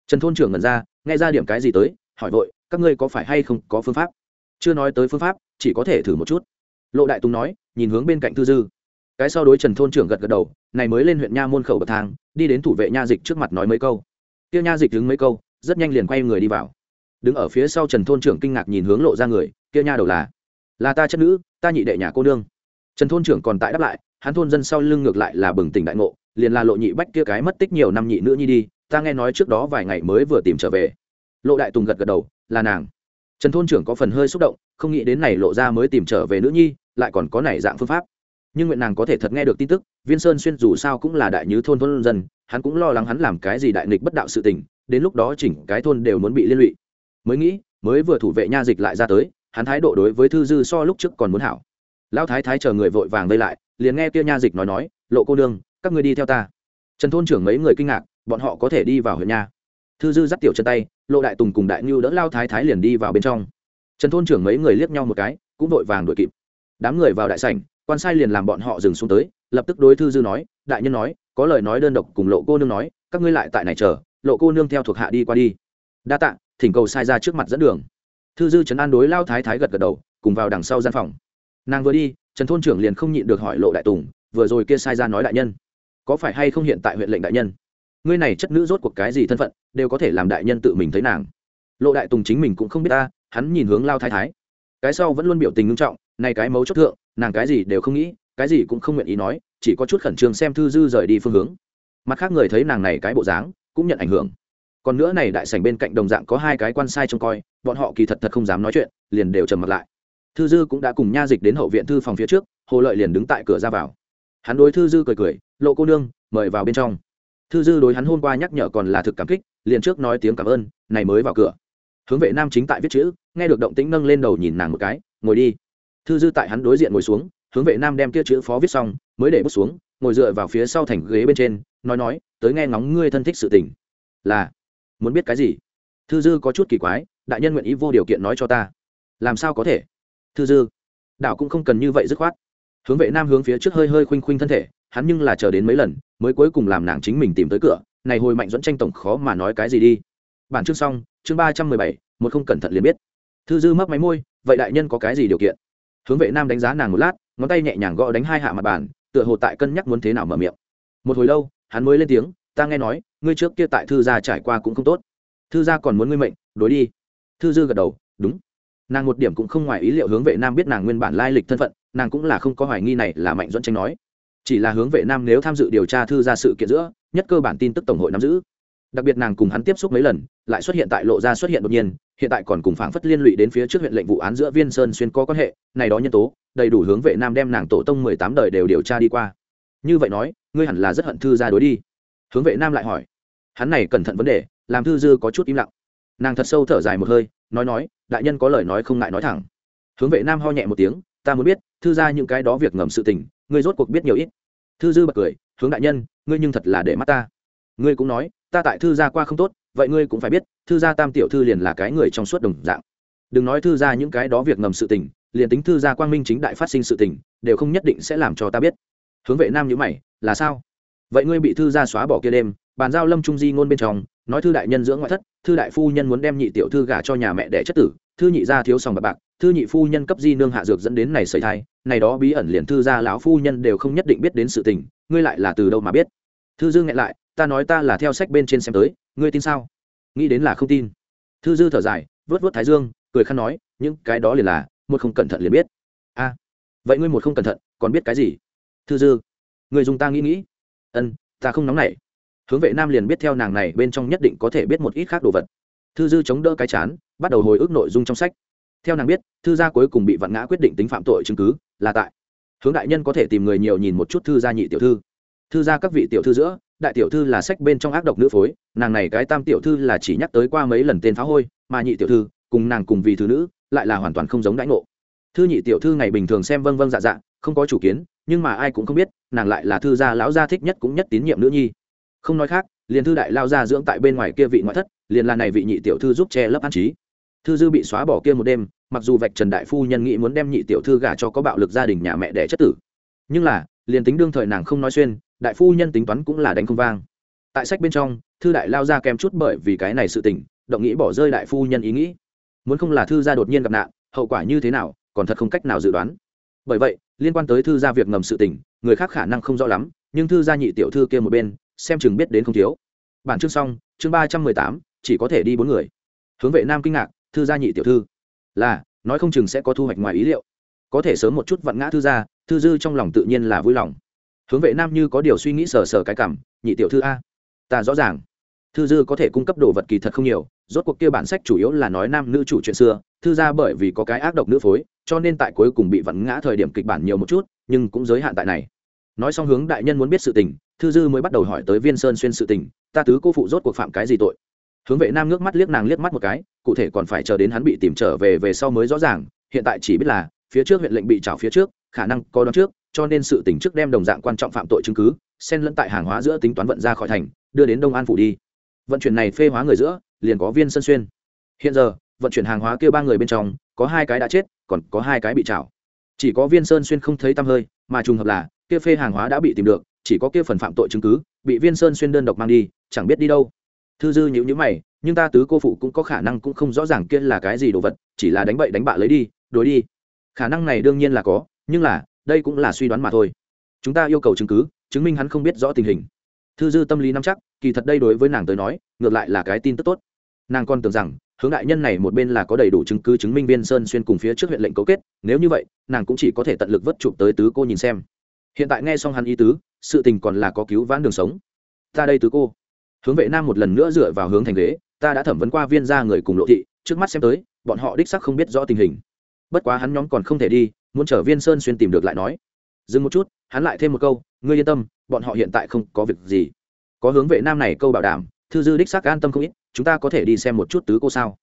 Trần thôn trưởng ngẩn ra, nghe ra điểm cái gì tới, hỏi vội các ngươi có phải hay không có phương pháp? Chưa nói tới phương pháp, chỉ có thể thử một chút. Lộ đại tùng nói, nhìn hướng bên cạnh thư dư. Cái sau đối trần thôn trưởng gật gật đầu, này mới lên huyện nha môn khẩu bậc thang, đi đến thủ vệ nha dịch trước mặt nói mấy câu. Tiêu nha dịch đứng mấy câu, rất nhanh liền quay người đi vào. Đứng ở phía sau trần thôn trưởng kinh ngạc nhìn hướng lộ ra người, kia nha đầu là là ta chất nữ, ta nhị đệ nhà cô nương. Trần thôn trưởng còn tại đáp lại, hắn thôn dân sau lưng ngược lại là bừng tỉnh đại ngộ, liền là lộ nhị bách kia cái mất tích nhiều năm nhị nữ nhi đi, ta nghe nói trước đó vài ngày mới vừa tìm trở về. Lộ đại tùng gật gật đầu là nàng. Trần thôn trưởng có phần hơi xúc động không nghĩ đến này lộ ra mới tìm trở về nữ nhi lại còn có này dạng phương pháp. Nhưng nguyện nàng có thể thật nghe được tin tức viên sơn xuyên dù sao cũng là đại nhứ thôn thôn dân hắn cũng lo lắng hắn làm cái gì đại nghịch bất đạo sự tình đến lúc đó chỉnh cái thôn đều muốn bị liên lụy. Mới nghĩ mới vừa thủ vệ nha dịch lại ra tới hắn thái độ đối với thư dư so lúc trước còn muốn hảo. Lão thái thái chờ người vội vàng vây lại liền nghe kia nha dịch nói nói lộ cô đương, các ngươi đi theo ta. Trần thôn trưởng mấy người kinh ngạc bọn họ có thể đi vào huyện nha thư dư dắt tiểu chân tay, lộ đại tùng cùng đại ngưu đỡ lao thái thái liền đi vào bên trong. Trần thôn trưởng mấy người liếc nhau một cái, cũng vội vàng đuổi kịp. Đám người vào đại sảnh, quan sai liền làm bọn họ dừng xuống tới, lập tức đối thư dư nói, đại nhân nói, có lời nói đơn độc cùng lộ cô nương nói, các ngươi lại tại này chờ, lộ cô nương theo thuộc hạ đi qua đi. Đa tạ, thỉnh cầu sai ra trước mặt dẫn đường. Thư dư trấn an đối lao thái thái gật gật đầu, cùng vào đằng sau gian phòng. Nàng vừa đi, trần thôn trưởng liền không nhịn được hỏi lộ đại tùng, vừa rồi kia sai ra nói đại nhân, có phải hay không hiện tại huyện lệnh đại nhân? Ngươi này chất nữ rốt cuộc cái gì thân phận, đều có thể làm đại nhân tự mình thấy nàng. Lộ đại tùng chính mình cũng không biết ta, hắn nhìn hướng lao thái thái. Cái sau vẫn luôn biểu tình nghiêm trọng, này cái mấu chốt thượng, nàng cái gì đều không nghĩ, cái gì cũng không nguyện ý nói, chỉ có chút khẩn trương xem thư dư rời đi phương hướng. Mặt khác người thấy nàng này cái bộ dáng, cũng nhận ảnh hưởng. Còn nữa này đại sảnh bên cạnh đồng dạng có hai cái quan sai trông coi, bọn họ kỳ thật thật không dám nói chuyện, liền đều trầm mặt lại. Thư dư cũng đã cùng nha dịch đến hậu viện thư phòng phía trước, hồ lợi liền đứng tại cửa ra vào. Hắn đối thư dư cười cười, lộ cô nương, mời vào bên trong thư dư đối hắn hôm qua nhắc nhở còn là thực cảm kích, liền trước nói tiếng cảm ơn, này mới vào cửa. Hướng vệ nam chính tại viết chữ, nghe được động tĩnh nâng lên đầu nhìn nàng một cái, ngồi đi. Thư dư tại hắn đối diện ngồi xuống, hướng vệ nam đem kia chữ phó viết xong, mới để bút xuống, ngồi dựa vào phía sau thành ghế bên trên, nói nói, tới nghe ngóng ngươi thân thích sự tình. Là, muốn biết cái gì? Thư dư có chút kỳ quái, đại nhân nguyện ý vô điều kiện nói cho ta. Làm sao có thể? Thư dư đạo cũng không cần như vậy dứt khoát. Hướng vệ nam hướng phía trước hơi hơi khuynh khuynh thân thể hắn nhưng là chờ đến mấy lần, mới cuối cùng làm nàng chính mình tìm tới cửa. Này hồi mạnh dẫn tranh tổng khó mà nói cái gì đi. Bản chương xong, chương ba trăm mười bảy, một không cẩn thận liền biết. Thư dư mấp máy môi, vậy đại nhân có cái gì điều kiện? Hướng vệ nam đánh giá nàng một lát, ngón tay nhẹ nhàng gõ đánh hai hạ mặt bàn, tựa hồ tại cân nhắc muốn thế nào mở miệng. Một hồi lâu, hắn mới lên tiếng, ta nghe nói, ngươi trước kia tại thư gia trải qua cũng không tốt. Thư gia còn muốn ngươi mệnh, đối đi. Thư dư gật đầu, đúng. Nàng một điểm cũng không ngoài ý liệu hướng vệ nam biết nàng nguyên bản lai lịch thân phận, nàng cũng là không có hoài nghi này là mạnh dẫn tranh nói chỉ là hướng vệ nam nếu tham dự điều tra thư gia sự kiện giữa, nhất cơ bản tin tức tổng hội nắm giữ. Đặc biệt nàng cùng hắn tiếp xúc mấy lần, lại xuất hiện tại lộ ra xuất hiện đột nhiên, hiện tại còn cùng phảng phất liên lụy đến phía trước huyện lệnh vụ án giữa viên sơn xuyên có quan hệ, này đó nhân tố, đầy đủ hướng vệ nam đem nàng tổ tông mười tám đời đều điều tra đi qua. Như vậy nói, ngươi hẳn là rất hận thư ra đối đi. Hướng vệ nam lại hỏi. Hắn này cẩn thận vấn đề, làm thư dư có chút im lặng. Nàng thật sâu thở dài một hơi, nói nói, đại nhân có lời nói không ngại nói thẳng. Hướng vệ nam ho nhẹ một tiếng, ta muốn biết, thư ra những cái đó việc ngầm sự tình ngươi rốt cuộc biết nhiều ít. Thư dư bật cười, hướng đại nhân, ngươi nhưng thật là để mắt ta. Ngươi cũng nói, ta tại thư gia qua không tốt, vậy ngươi cũng phải biết, thư gia tam tiểu thư liền là cái người trong suốt đồng dạng. Đừng nói thư gia những cái đó việc ngầm sự tình, liền tính thư gia quang minh chính đại phát sinh sự tình, đều không nhất định sẽ làm cho ta biết. Hướng vệ nam nhữ mày, là sao? Vậy ngươi bị thư gia xóa bỏ kia đêm, bàn giao lâm trung di ngôn bên trong, nói thư đại nhân dưỡng ngoại thất, thư đại phu nhân muốn đem nhị tiểu thư gả cho nhà mẹ đẻ chất tử thư nhị gia thiếu sòng bạc bạc, thư nhị phu nhân cấp di nương hạ dược dẫn đến này sởi thai, này đó bí ẩn liền thư gia lão phu nhân đều không nhất định biết đến sự tình, ngươi lại là từ đâu mà biết? Thư dương nghẹn lại, ta nói ta là theo sách bên trên xem tới, ngươi tin sao? Nghĩ đến là không tin. Thư dư thở dài, vớt vớt thái dương, cười khăn nói, những cái đó liền là, một không cẩn thận liền biết. A, vậy ngươi một không cẩn thận, còn biết cái gì? Thư dư người dùng ta nghĩ nghĩ. Ân, ta không nóng nảy. Hướng vệ nam liền biết theo nàng này bên trong nhất định có thể biết một ít khác đồ vật. Thư dư chống đỡ cái chán bắt đầu hồi ức nội dung trong sách. Theo nàng biết, thư gia cuối cùng bị vặn ngã quyết định tính phạm tội chứng cứ là tại. Hướng đại nhân có thể tìm người nhiều nhìn một chút thư gia nhị tiểu thư. Thư gia các vị tiểu thư giữa, đại tiểu thư là sách bên trong ác độc nữ phối, nàng này cái tam tiểu thư là chỉ nhắc tới qua mấy lần tên phá hôi, mà nhị tiểu thư, cùng nàng cùng vì thứ nữ, lại là hoàn toàn không giống đãi ngộ. Thư nhị tiểu thư ngày bình thường xem vâng vâng dạ dạ không có chủ kiến, nhưng mà ai cũng không biết, nàng lại là thư gia lão gia thích nhất cũng nhất tín nhiệm nữ nhi. Không nói khác, liền thư đại lao gia dưỡng tại bên ngoài kia vị ngoại thất, liền là này vị nhị tiểu thư giúp che lấp an trí thư dư bị xóa bỏ kia một đêm, mặc dù vạch trần đại phu nhân nghĩ muốn đem nhị tiểu thư gả cho có bạo lực gia đình nhà mẹ đẻ chất tử. Nhưng là, liền tính đương thời nàng không nói xuyên, đại phu nhân tính toán cũng là đánh không vang. Tại sách bên trong, thư đại lao ra kèm chút bởi vì cái này sự tình, động nghĩ bỏ rơi đại phu nhân ý nghĩ. Muốn không là thư gia đột nhiên gặp nạn, hậu quả như thế nào, còn thật không cách nào dự đoán. Bởi vậy, liên quan tới thư gia việc ngầm sự tình, người khác khả năng không rõ lắm, nhưng thư gia nhị tiểu thư kia một bên, xem chừng biết đến không thiếu. Bản chương xong, chương ba trăm mười tám, chỉ có thể đi bốn người. Hướng vệ nam kinh ngạc thư gia nhị tiểu thư. Là, nói không chừng sẽ có thu hoạch ngoài ý liệu. Có thể sớm một chút vặn ngã thư gia, thư dư trong lòng tự nhiên là vui lòng. Hướng vệ nam như có điều suy nghĩ sờ sờ cái cảm, nhị tiểu thư a, ta rõ ràng. Thư dư có thể cung cấp đồ vật kỳ thật không nhiều, rốt cuộc kia bản sách chủ yếu là nói nam nữ chủ chuyện xưa, thư gia bởi vì có cái ác độc nữ phối, cho nên tại cuối cùng bị vặn ngã thời điểm kịch bản nhiều một chút, nhưng cũng giới hạn tại này. Nói xong hướng đại nhân muốn biết sự tình, thư dư mới bắt đầu hỏi tới viên sơn xuyên sự tình, ta tứ cô phụ rốt cuộc phạm cái gì tội? Hướng vệ nam nước mắt liếc nàng liếc mắt một cái, cụ thể còn phải chờ đến hắn bị tìm trở về về sau mới rõ ràng, hiện tại chỉ biết là, phía trước huyện lệnh bị trào phía trước, khả năng có đón trước, cho nên sự tỉnh trước đem đồng dạng quan trọng phạm tội chứng cứ, xen lẫn tại hàng hóa giữa tính toán vận ra khỏi thành, đưa đến đông an phủ đi. Vận chuyển này phê hóa người giữa, liền có viên sân xuyên. Hiện giờ, vận chuyển hàng hóa kia ba người bên trong, có hai cái đã chết, còn có hai cái bị trào chỉ có viên sơn xuyên không thấy tăm hơi, mà trùng hợp là, kia phê hàng hóa đã bị tìm được, chỉ có kia phần phạm tội chứng cứ, bị viên sơn xuyên đơn độc mang đi, chẳng biết đi đâu thư dư nhữ nhữ mày, nhưng ta tứ cô phụ cũng có khả năng cũng không rõ ràng kia là cái gì đồ vật, chỉ là đánh bậy đánh bạ lấy đi đối đi. Khả năng này đương nhiên là có, nhưng là, đây cũng là suy đoán mà thôi. Chúng ta yêu cầu chứng cứ, chứng minh hắn không biết rõ tình hình. Thư dư tâm lý nắm chắc, kỳ thật đây đối với nàng tới nói, ngược lại là cái tin tức tốt. Nàng còn tưởng rằng, hướng đại nhân này một bên là có đầy đủ chứng cứ chứng minh viên sơn xuyên cùng phía trước huyện lệnh cấu kết, nếu như vậy, nàng cũng chỉ có thể tận lực vất chụp tới tứ cô nhìn xem. Hiện tại nghe xong hắn ý tứ, sự tình còn là có cứu vãn đường sống. Ta đây tứ cô hướng vệ nam một lần nữa dựa vào hướng thành ghế, ta đã thẩm vấn qua viên gia người cùng lộ thị, trước mắt xem tới, bọn họ đích sắc không biết rõ tình hình. Bất quá hắn nhóm còn không thể đi, muốn chở viên sơn xuyên tìm được lại nói. Dừng một chút, hắn lại thêm một câu, ngươi yên tâm, bọn họ hiện tại không có việc gì. Có hướng vệ nam này câu bảo đảm, thư dư đích sắc an tâm không ít, chúng ta có thể đi xem một chút tứ cô sao.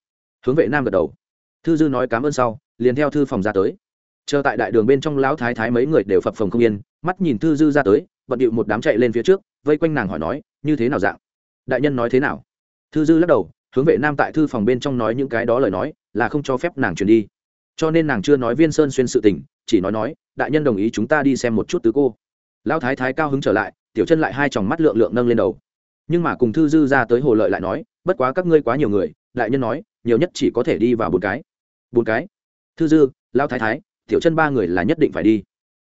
Hướng vệ nam gật đầu. Thư dư nói cảm ơn sau, liền theo thư phòng ra tới. Chờ tại đại đường bên trong lão thái thái mấy người đều phập phồng không yên, mắt nhìn thư dư ra tới, bận điệu một đám chạy lên phía trước, vây quanh nàng hỏi nói, như thế nào dạng? Đại nhân nói thế nào? Thư dư lắc đầu, hướng vệ nam tại thư phòng bên trong nói những cái đó lời nói, là không cho phép nàng truyền đi. Cho nên nàng chưa nói viên sơn xuyên sự tình, chỉ nói nói, đại nhân đồng ý chúng ta đi xem một chút tứ cô. Lão thái thái cao hứng trở lại, tiểu chân lại hai tròng mắt lượng lượng nâng lên đầu. Nhưng mà cùng thư dư ra tới hồ lợi lại nói, bất quá các ngươi quá nhiều người, đại nhân nói, nhiều nhất chỉ có thể đi vào bốn cái. Bốn cái? Thư dư, lão thái thái, tiểu chân ba người là nhất định phải đi.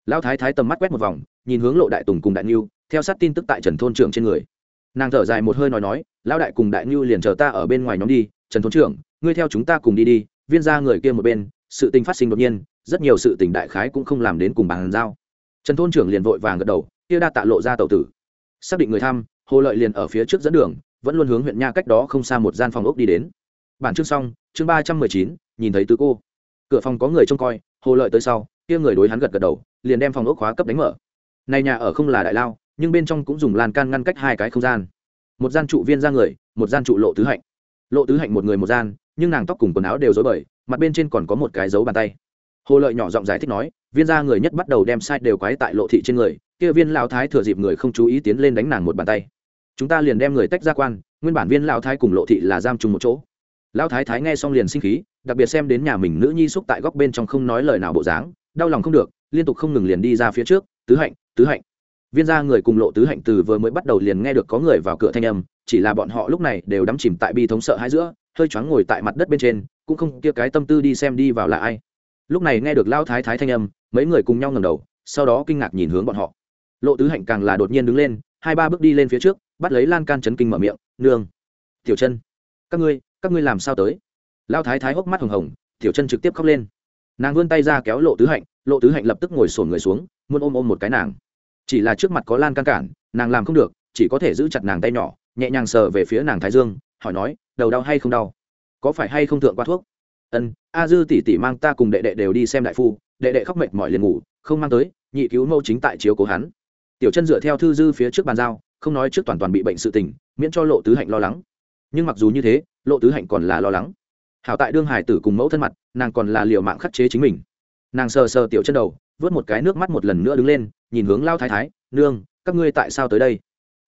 Lão thái thái tầm mắt quét một vòng, nhìn hướng lộ đại tùng cùng đại niu theo sát tin tức tại trần thôn trưởng trên người nàng thở dài một hơi nói nói, lão đại cùng đại ngưu liền chờ ta ở bên ngoài nhóm đi, trần thôn trưởng, ngươi theo chúng ta cùng đi đi, viên ra người kia một bên, sự tình phát sinh đột nhiên, rất nhiều sự tình đại khái cũng không làm đến cùng bàn giao. Trần thôn trưởng liền vội vàng gật đầu, kia đa tạ lộ ra tàu tử. Xác định người thăm, hồ lợi liền ở phía trước dẫn đường, vẫn luôn hướng huyện nha cách đó không xa một gian phòng ốc đi đến. Bản chương xong, chương ba trăm mười chín, nhìn thấy tứ cô. Cửa phòng có người trông coi, hồ lợi tới sau, kia người đối hắn gật gật đầu, liền đem phòng ốc khóa cấp đánh mở. Này nhà ở không là đại lao nhưng bên trong cũng dùng lan can ngăn cách hai cái không gian. Một gian trụ viên ra người, một gian trụ lộ tứ hạnh. Lộ tứ hạnh một người một gian, nhưng nàng tóc cùng quần áo đều dối bời, mặt bên trên còn có một cái dấu bàn tay. Hồ lợi nhỏ giọng giải thích nói, viên gia người nhất bắt đầu đem sai đều quái tại lộ thị trên người, kia viên lão thái thừa dịp người không chú ý tiến lên đánh nàng một bàn tay. Chúng ta liền đem người tách ra quan, nguyên bản viên lão thái cùng lộ thị là giam chung một chỗ. Lão thái thái nghe xong liền sinh khí, đặc biệt xem đến nhà mình nữ nhi xúc tại góc bên trong không nói lời nào bộ dáng, đau lòng không được, liên tục không ngừng liền đi ra phía trước, tứ hạnh tứ hạnh viên gia người cùng lộ tứ hạnh từ vừa mới bắt đầu liền nghe được có người vào cửa thanh âm, chỉ là bọn họ lúc này đều đắm chìm tại bi thống sợ hãi giữa, hơi choáng ngồi tại mặt đất bên trên, cũng không kia cái tâm tư đi xem đi vào là ai. Lúc này nghe được lao thái thái thanh âm, mấy người cùng nhau ngầm đầu, sau đó kinh ngạc nhìn hướng bọn họ. Lộ tứ hạnh càng là đột nhiên đứng lên, hai ba bước đi lên phía trước, bắt lấy lan can chấn kinh mở miệng, nương, tiểu chân, các ngươi các ngươi làm sao tới? Lao thái thái hốc mắt hồng hồng, tiểu chân trực tiếp khóc lên. Nàng vươn tay ra kéo lộ tứ hạnh, lộ tứ hạnh lập tức ngồi sổn người xuống, muốn ôm ôm một cái nàng chỉ là trước mặt có lan can cản, nàng làm không được, chỉ có thể giữ chặt nàng tay nhỏ, nhẹ nhàng sờ về phía nàng thái dương, hỏi nói, đầu đau hay không đau? Có phải hay không thượng qua thuốc? Ân, a dư tỷ tỷ mang ta cùng đệ đệ đều đi xem đại phu, đệ đệ khóc mệt mỏi liền ngủ, không mang tới, nhị cứu mâu chính tại chiếu cố hắn. Tiểu chân dựa theo thư dư phía trước bàn giao, không nói trước toàn toàn bị bệnh sự tình, miễn cho lộ tứ hạnh lo lắng. Nhưng mặc dù như thế, lộ tứ hạnh còn là lo lắng. Hảo tại đương hải tử cùng mẫu thân mặt, nàng còn là liều mạng khắc chế chính mình. Nàng sờ sờ tiểu chân đầu vớt một cái nước mắt một lần nữa đứng lên nhìn hướng lao thái thái, nương, các ngươi tại sao tới đây?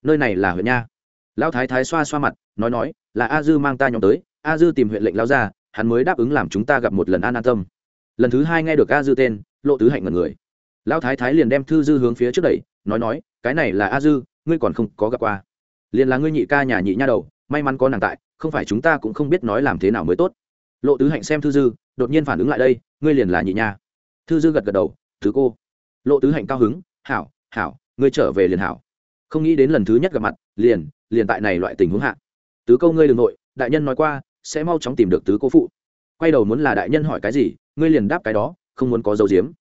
Nơi này là huyện nha. Lao thái thái xoa xoa mặt, nói nói, là a dư mang ta nhóm tới, a dư tìm huyện lệnh lao ra, hắn mới đáp ứng làm chúng ta gặp một lần an an tâm. Lần thứ hai nghe được a dư tên, lộ tứ hạnh mật người. Lao thái thái liền đem thư dư hướng phía trước đẩy, nói nói, cái này là a dư, ngươi còn không có gặp qua. Liền là ngươi nhị ca nhà nhị nha đầu, may mắn có nàng tại, không phải chúng ta cũng không biết nói làm thế nào mới tốt. Lộ tứ hạnh xem thư dư, đột nhiên phản ứng lại đây, ngươi liền là nhị nha. Thư dư gật gật đầu, thứ cô. Lộ tứ hạnh cao hứng hảo hảo, ngươi trở về liền hảo. Không nghĩ đến lần thứ nhất gặp mặt, liền liền tại này loại tình huống hạ. Tứ câu ngươi đ ừ n g nội, đại nhân nói qua, sẽ mau chóng tìm được tứ cô phụ. Quay đầu muốn là đại nhân hỏi cái gì, ngươi liền đáp cái đó, không muốn có dấu diếm.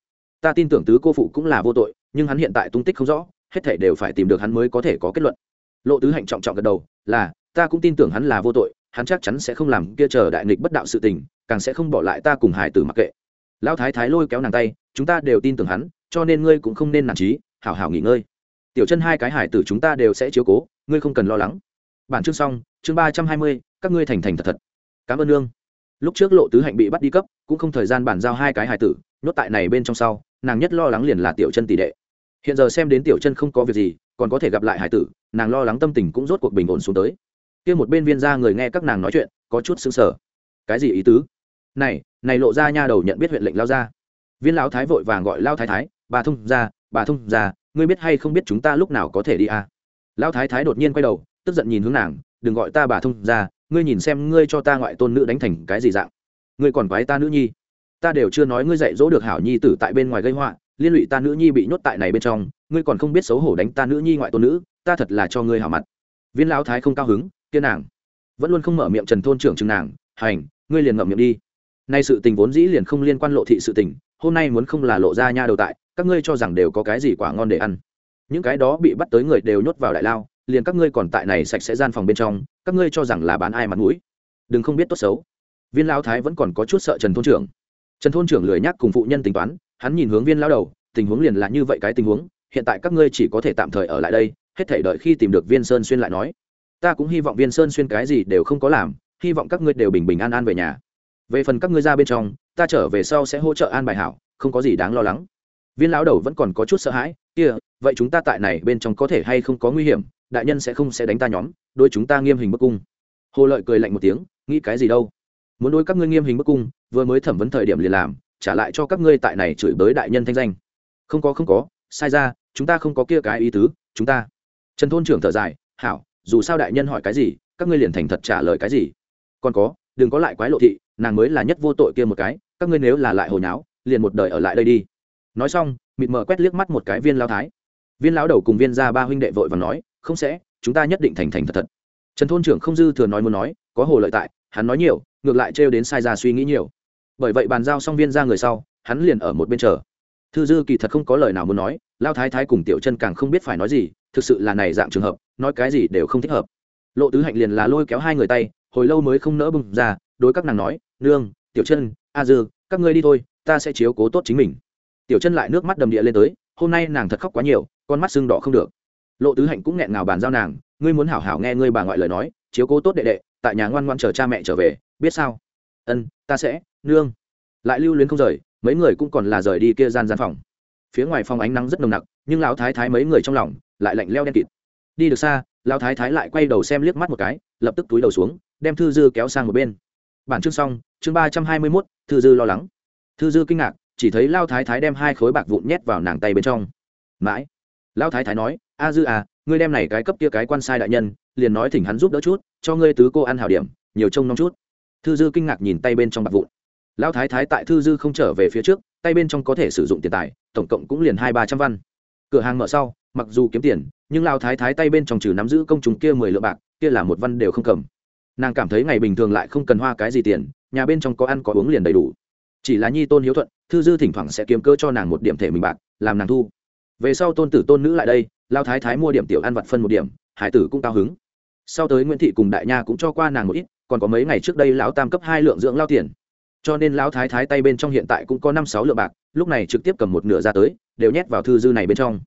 Ta tin tưởng tứ cô phụ cũng là vô tội, nhưng hắn hiện tại tung tích không rõ, hết thể đều phải tìm được hắn mới có thể có kết luận. Lộ tứ hạnh trọng trọng gật đầu, là, ta cũng tin tưởng hắn là vô tội, hắn chắc chắn sẽ không làm kia chờ đại nghịch bất đạo sự tình, càng sẽ không bỏ lại ta cùng hải tử mặc kệ lão thái thái lôi kéo nàng tay, chúng ta đều tin tưởng hắn, cho nên ngươi cũng không nên nản trí, hảo hảo nghỉ ngơi. Tiểu chân hai cái hải tử chúng ta đều sẽ chiếu cố, ngươi không cần lo lắng. Bản chương xong, chương ba trăm hai mươi, các ngươi thành thành thật thật. Cảm ơn nương. Lúc trước lộ tứ hạnh bị bắt đi cấp, cũng không thời gian bàn giao hai cái hải tử, nhốt tại này bên trong sau, nàng nhất lo lắng liền là tiểu chân tỷ đệ. Hiện giờ xem đến tiểu chân không có việc gì, còn có thể gặp lại hải tử, nàng lo lắng tâm tình cũng rốt cuộc bình ổn xuống tới. Kia một bên viên ra người nghe các nàng nói chuyện, có chút xứng sở cái gì ý tứ? Này này lộ ra nha đầu nhận biết huyện lệnh lao ra. Viên lão thái vội vàng gọi lao thái thái, bà thông ra bà thông ra ngươi biết hay không biết chúng ta lúc nào có thể đi à? lao thái thái đột nhiên quay đầu, tức giận nhìn hướng nàng, đừng gọi ta bà thông ra ngươi nhìn xem ngươi cho ta ngoại tôn nữ đánh thành cái gì dạng. Ngươi còn quái ta nữ nhi. Ta đều chưa nói ngươi dạy dỗ được hảo nhi tử tại bên ngoài gây họa, liên lụy ta nữ nhi bị nhốt tại này bên trong, ngươi còn không biết xấu hổ đánh ta nữ nhi ngoại tôn nữ, ta thật là cho ngươi hảo mặt. Viên lão thái không cao hứng, kia nàng vẫn luôn không mở miệng trần thôn trưởng chừng nàng, hành, ngươi liền ngậm miệng đi nay sự tình vốn dĩ liền không liên quan lộ thị sự tình, hôm nay muốn không là lộ ra nha đầu tại, các ngươi cho rằng đều có cái gì quả ngon để ăn. Những cái đó bị bắt tới người đều nhốt vào đại lao, liền các ngươi còn tại này sạch sẽ gian phòng bên trong, các ngươi cho rằng là bán ai mặt mũi. Đừng không biết tốt xấu. Viên lão thái vẫn còn có chút sợ trần thôn trưởng. Trần thôn trưởng lười nhắc cùng phụ nhân tính toán, hắn nhìn hướng viên lão đầu, tình huống liền là như vậy cái tình huống, hiện tại các ngươi chỉ có thể tạm thời ở lại đây, hết thể đợi khi tìm được viên sơn xuyên lại nói. Ta cũng hy vọng viên sơn xuyên cái gì đều không có làm, hy vọng các ngươi đều bình bình an an về nhà về phần các ngươi ra bên trong, ta trở về sau sẽ hỗ trợ an bài hảo, không có gì đáng lo lắng. Viên lão đầu vẫn còn có chút sợ hãi, kia, vậy chúng ta tại này bên trong có thể hay không có nguy hiểm, đại nhân sẽ không sẽ đánh ta nhóm đôi chúng ta nghiêm hình bức cung. Hồ lợi cười lạnh một tiếng, nghĩ cái gì đâu? Muốn đối các ngươi nghiêm hình bức cung, vừa mới thẩm vấn thời điểm liền làm, trả lại cho các ngươi tại này chửi bới đại nhân thanh danh. Không có không có, sai ra, chúng ta không có kia cái ý tứ, chúng ta. Trần thôn trưởng thở dài, hảo, dù sao đại nhân hỏi cái gì, các ngươi liền thành thật trả lời cái gì. Còn có, đừng có lại quái lộ thị nàng mới là nhất vô tội kia một cái, các ngươi nếu là lại hồi nháo, liền một đời ở lại đây đi. Nói xong, mịt mờ quét liếc mắt một cái viên lao thái. Viên lão đầu cùng viên ra ba huynh đệ vội và nói, không sẽ, chúng ta nhất định thành thành thật thật. Trần thôn trưởng không dư thừa nói muốn nói, có hồ lợi tại, hắn nói nhiều, ngược lại trêu đến sai ra suy nghĩ nhiều. Bởi vậy bàn giao xong viên ra người sau, hắn liền ở một bên chờ. Thư dư kỳ thật không có lời nào muốn nói lao thái thái cùng tiểu chân càng không biết phải nói gì, thực sự là này dạng trường hợp, nói cái gì đều không thích hợp. Lộ tứ hạnh liền là lôi kéo hai người tay, hồi lâu mới không nỡ bưng ra đối các nàng nói, nương, tiểu chân, a dư, các ngươi đi thôi, ta sẽ chiếu cố tốt chính mình. Tiểu chân lại nước mắt đầm địa lên tới, hôm nay nàng thật khóc quá nhiều, con mắt sưng đỏ không được. Lộ tứ hạnh cũng nghẹn ngào bàn giao nàng, ngươi muốn hảo hảo nghe ngươi bà ngoại lời nói, chiếu cố tốt đệ đệ, tại nhà ngoan ngoan chờ cha mẹ trở về, biết sao? Ân, ta sẽ, nương. Lại lưu luyến không rời, mấy người cũng còn là rời đi kia gian gian phòng. Phía ngoài phòng ánh nắng rất nồng nặc, nhưng lão thái thái mấy người trong lòng lại lạnh leo đen kịt. Đi được xa, lão thái thái lại quay đầu xem liếc mắt một cái, lập tức túi đầu xuống, đem thư dư kéo sang một bên bản chương xong, chương ba trăm hai mươi mốt, thư dư lo lắng. Thư dư kinh ngạc, chỉ thấy lao thái thái đem hai khối bạc vụn nhét vào nàng tay bên trong. Mãi. Lao thái thái nói, a dư à ngươi đem này cái cấp kia cái quan sai đại nhân, liền nói thỉnh hắn giúp đỡ chút, cho ngươi tứ cô ăn hảo điểm, nhiều trông nom chút. Thư dư kinh ngạc nhìn tay bên trong bạc vụn. Lao thái thái tại thư dư không trở về phía trước, tay bên trong có thể sử dụng tiền tài, tổng cộng cũng liền hai ba trăm văn. Cửa hàng mở sau, mặc dù kiếm tiền, nhưng lao thái thái tay bên trong trừ nắm giữ công chúng kia mười lượng bạc, kia là một văn đều không cầm nàng cảm thấy ngày bình thường lại không cần hoa cái gì tiền, nhà bên trong có ăn có uống liền đầy đủ. Chỉ là nhi tôn hiếu thuận, thư dư thỉnh thoảng sẽ kiếm cơ cho nàng một điểm thể mình bạc, làm nàng thu. Về sau tôn tử tôn nữ lại đây, lao thái thái mua điểm tiểu ăn vặt phân một điểm, hải tử cũng cao hứng. Sau tới nguyễn thị cùng đại nha cũng cho qua nàng một ít, còn có mấy ngày trước đây lão tam cấp hai lượng dưỡng lao tiền. Cho nên lão thái thái tay bên trong hiện tại cũng có năm sáu lượng bạc, lúc này trực tiếp cầm một nửa ra tới, đều nhét vào thư dư này bên trong.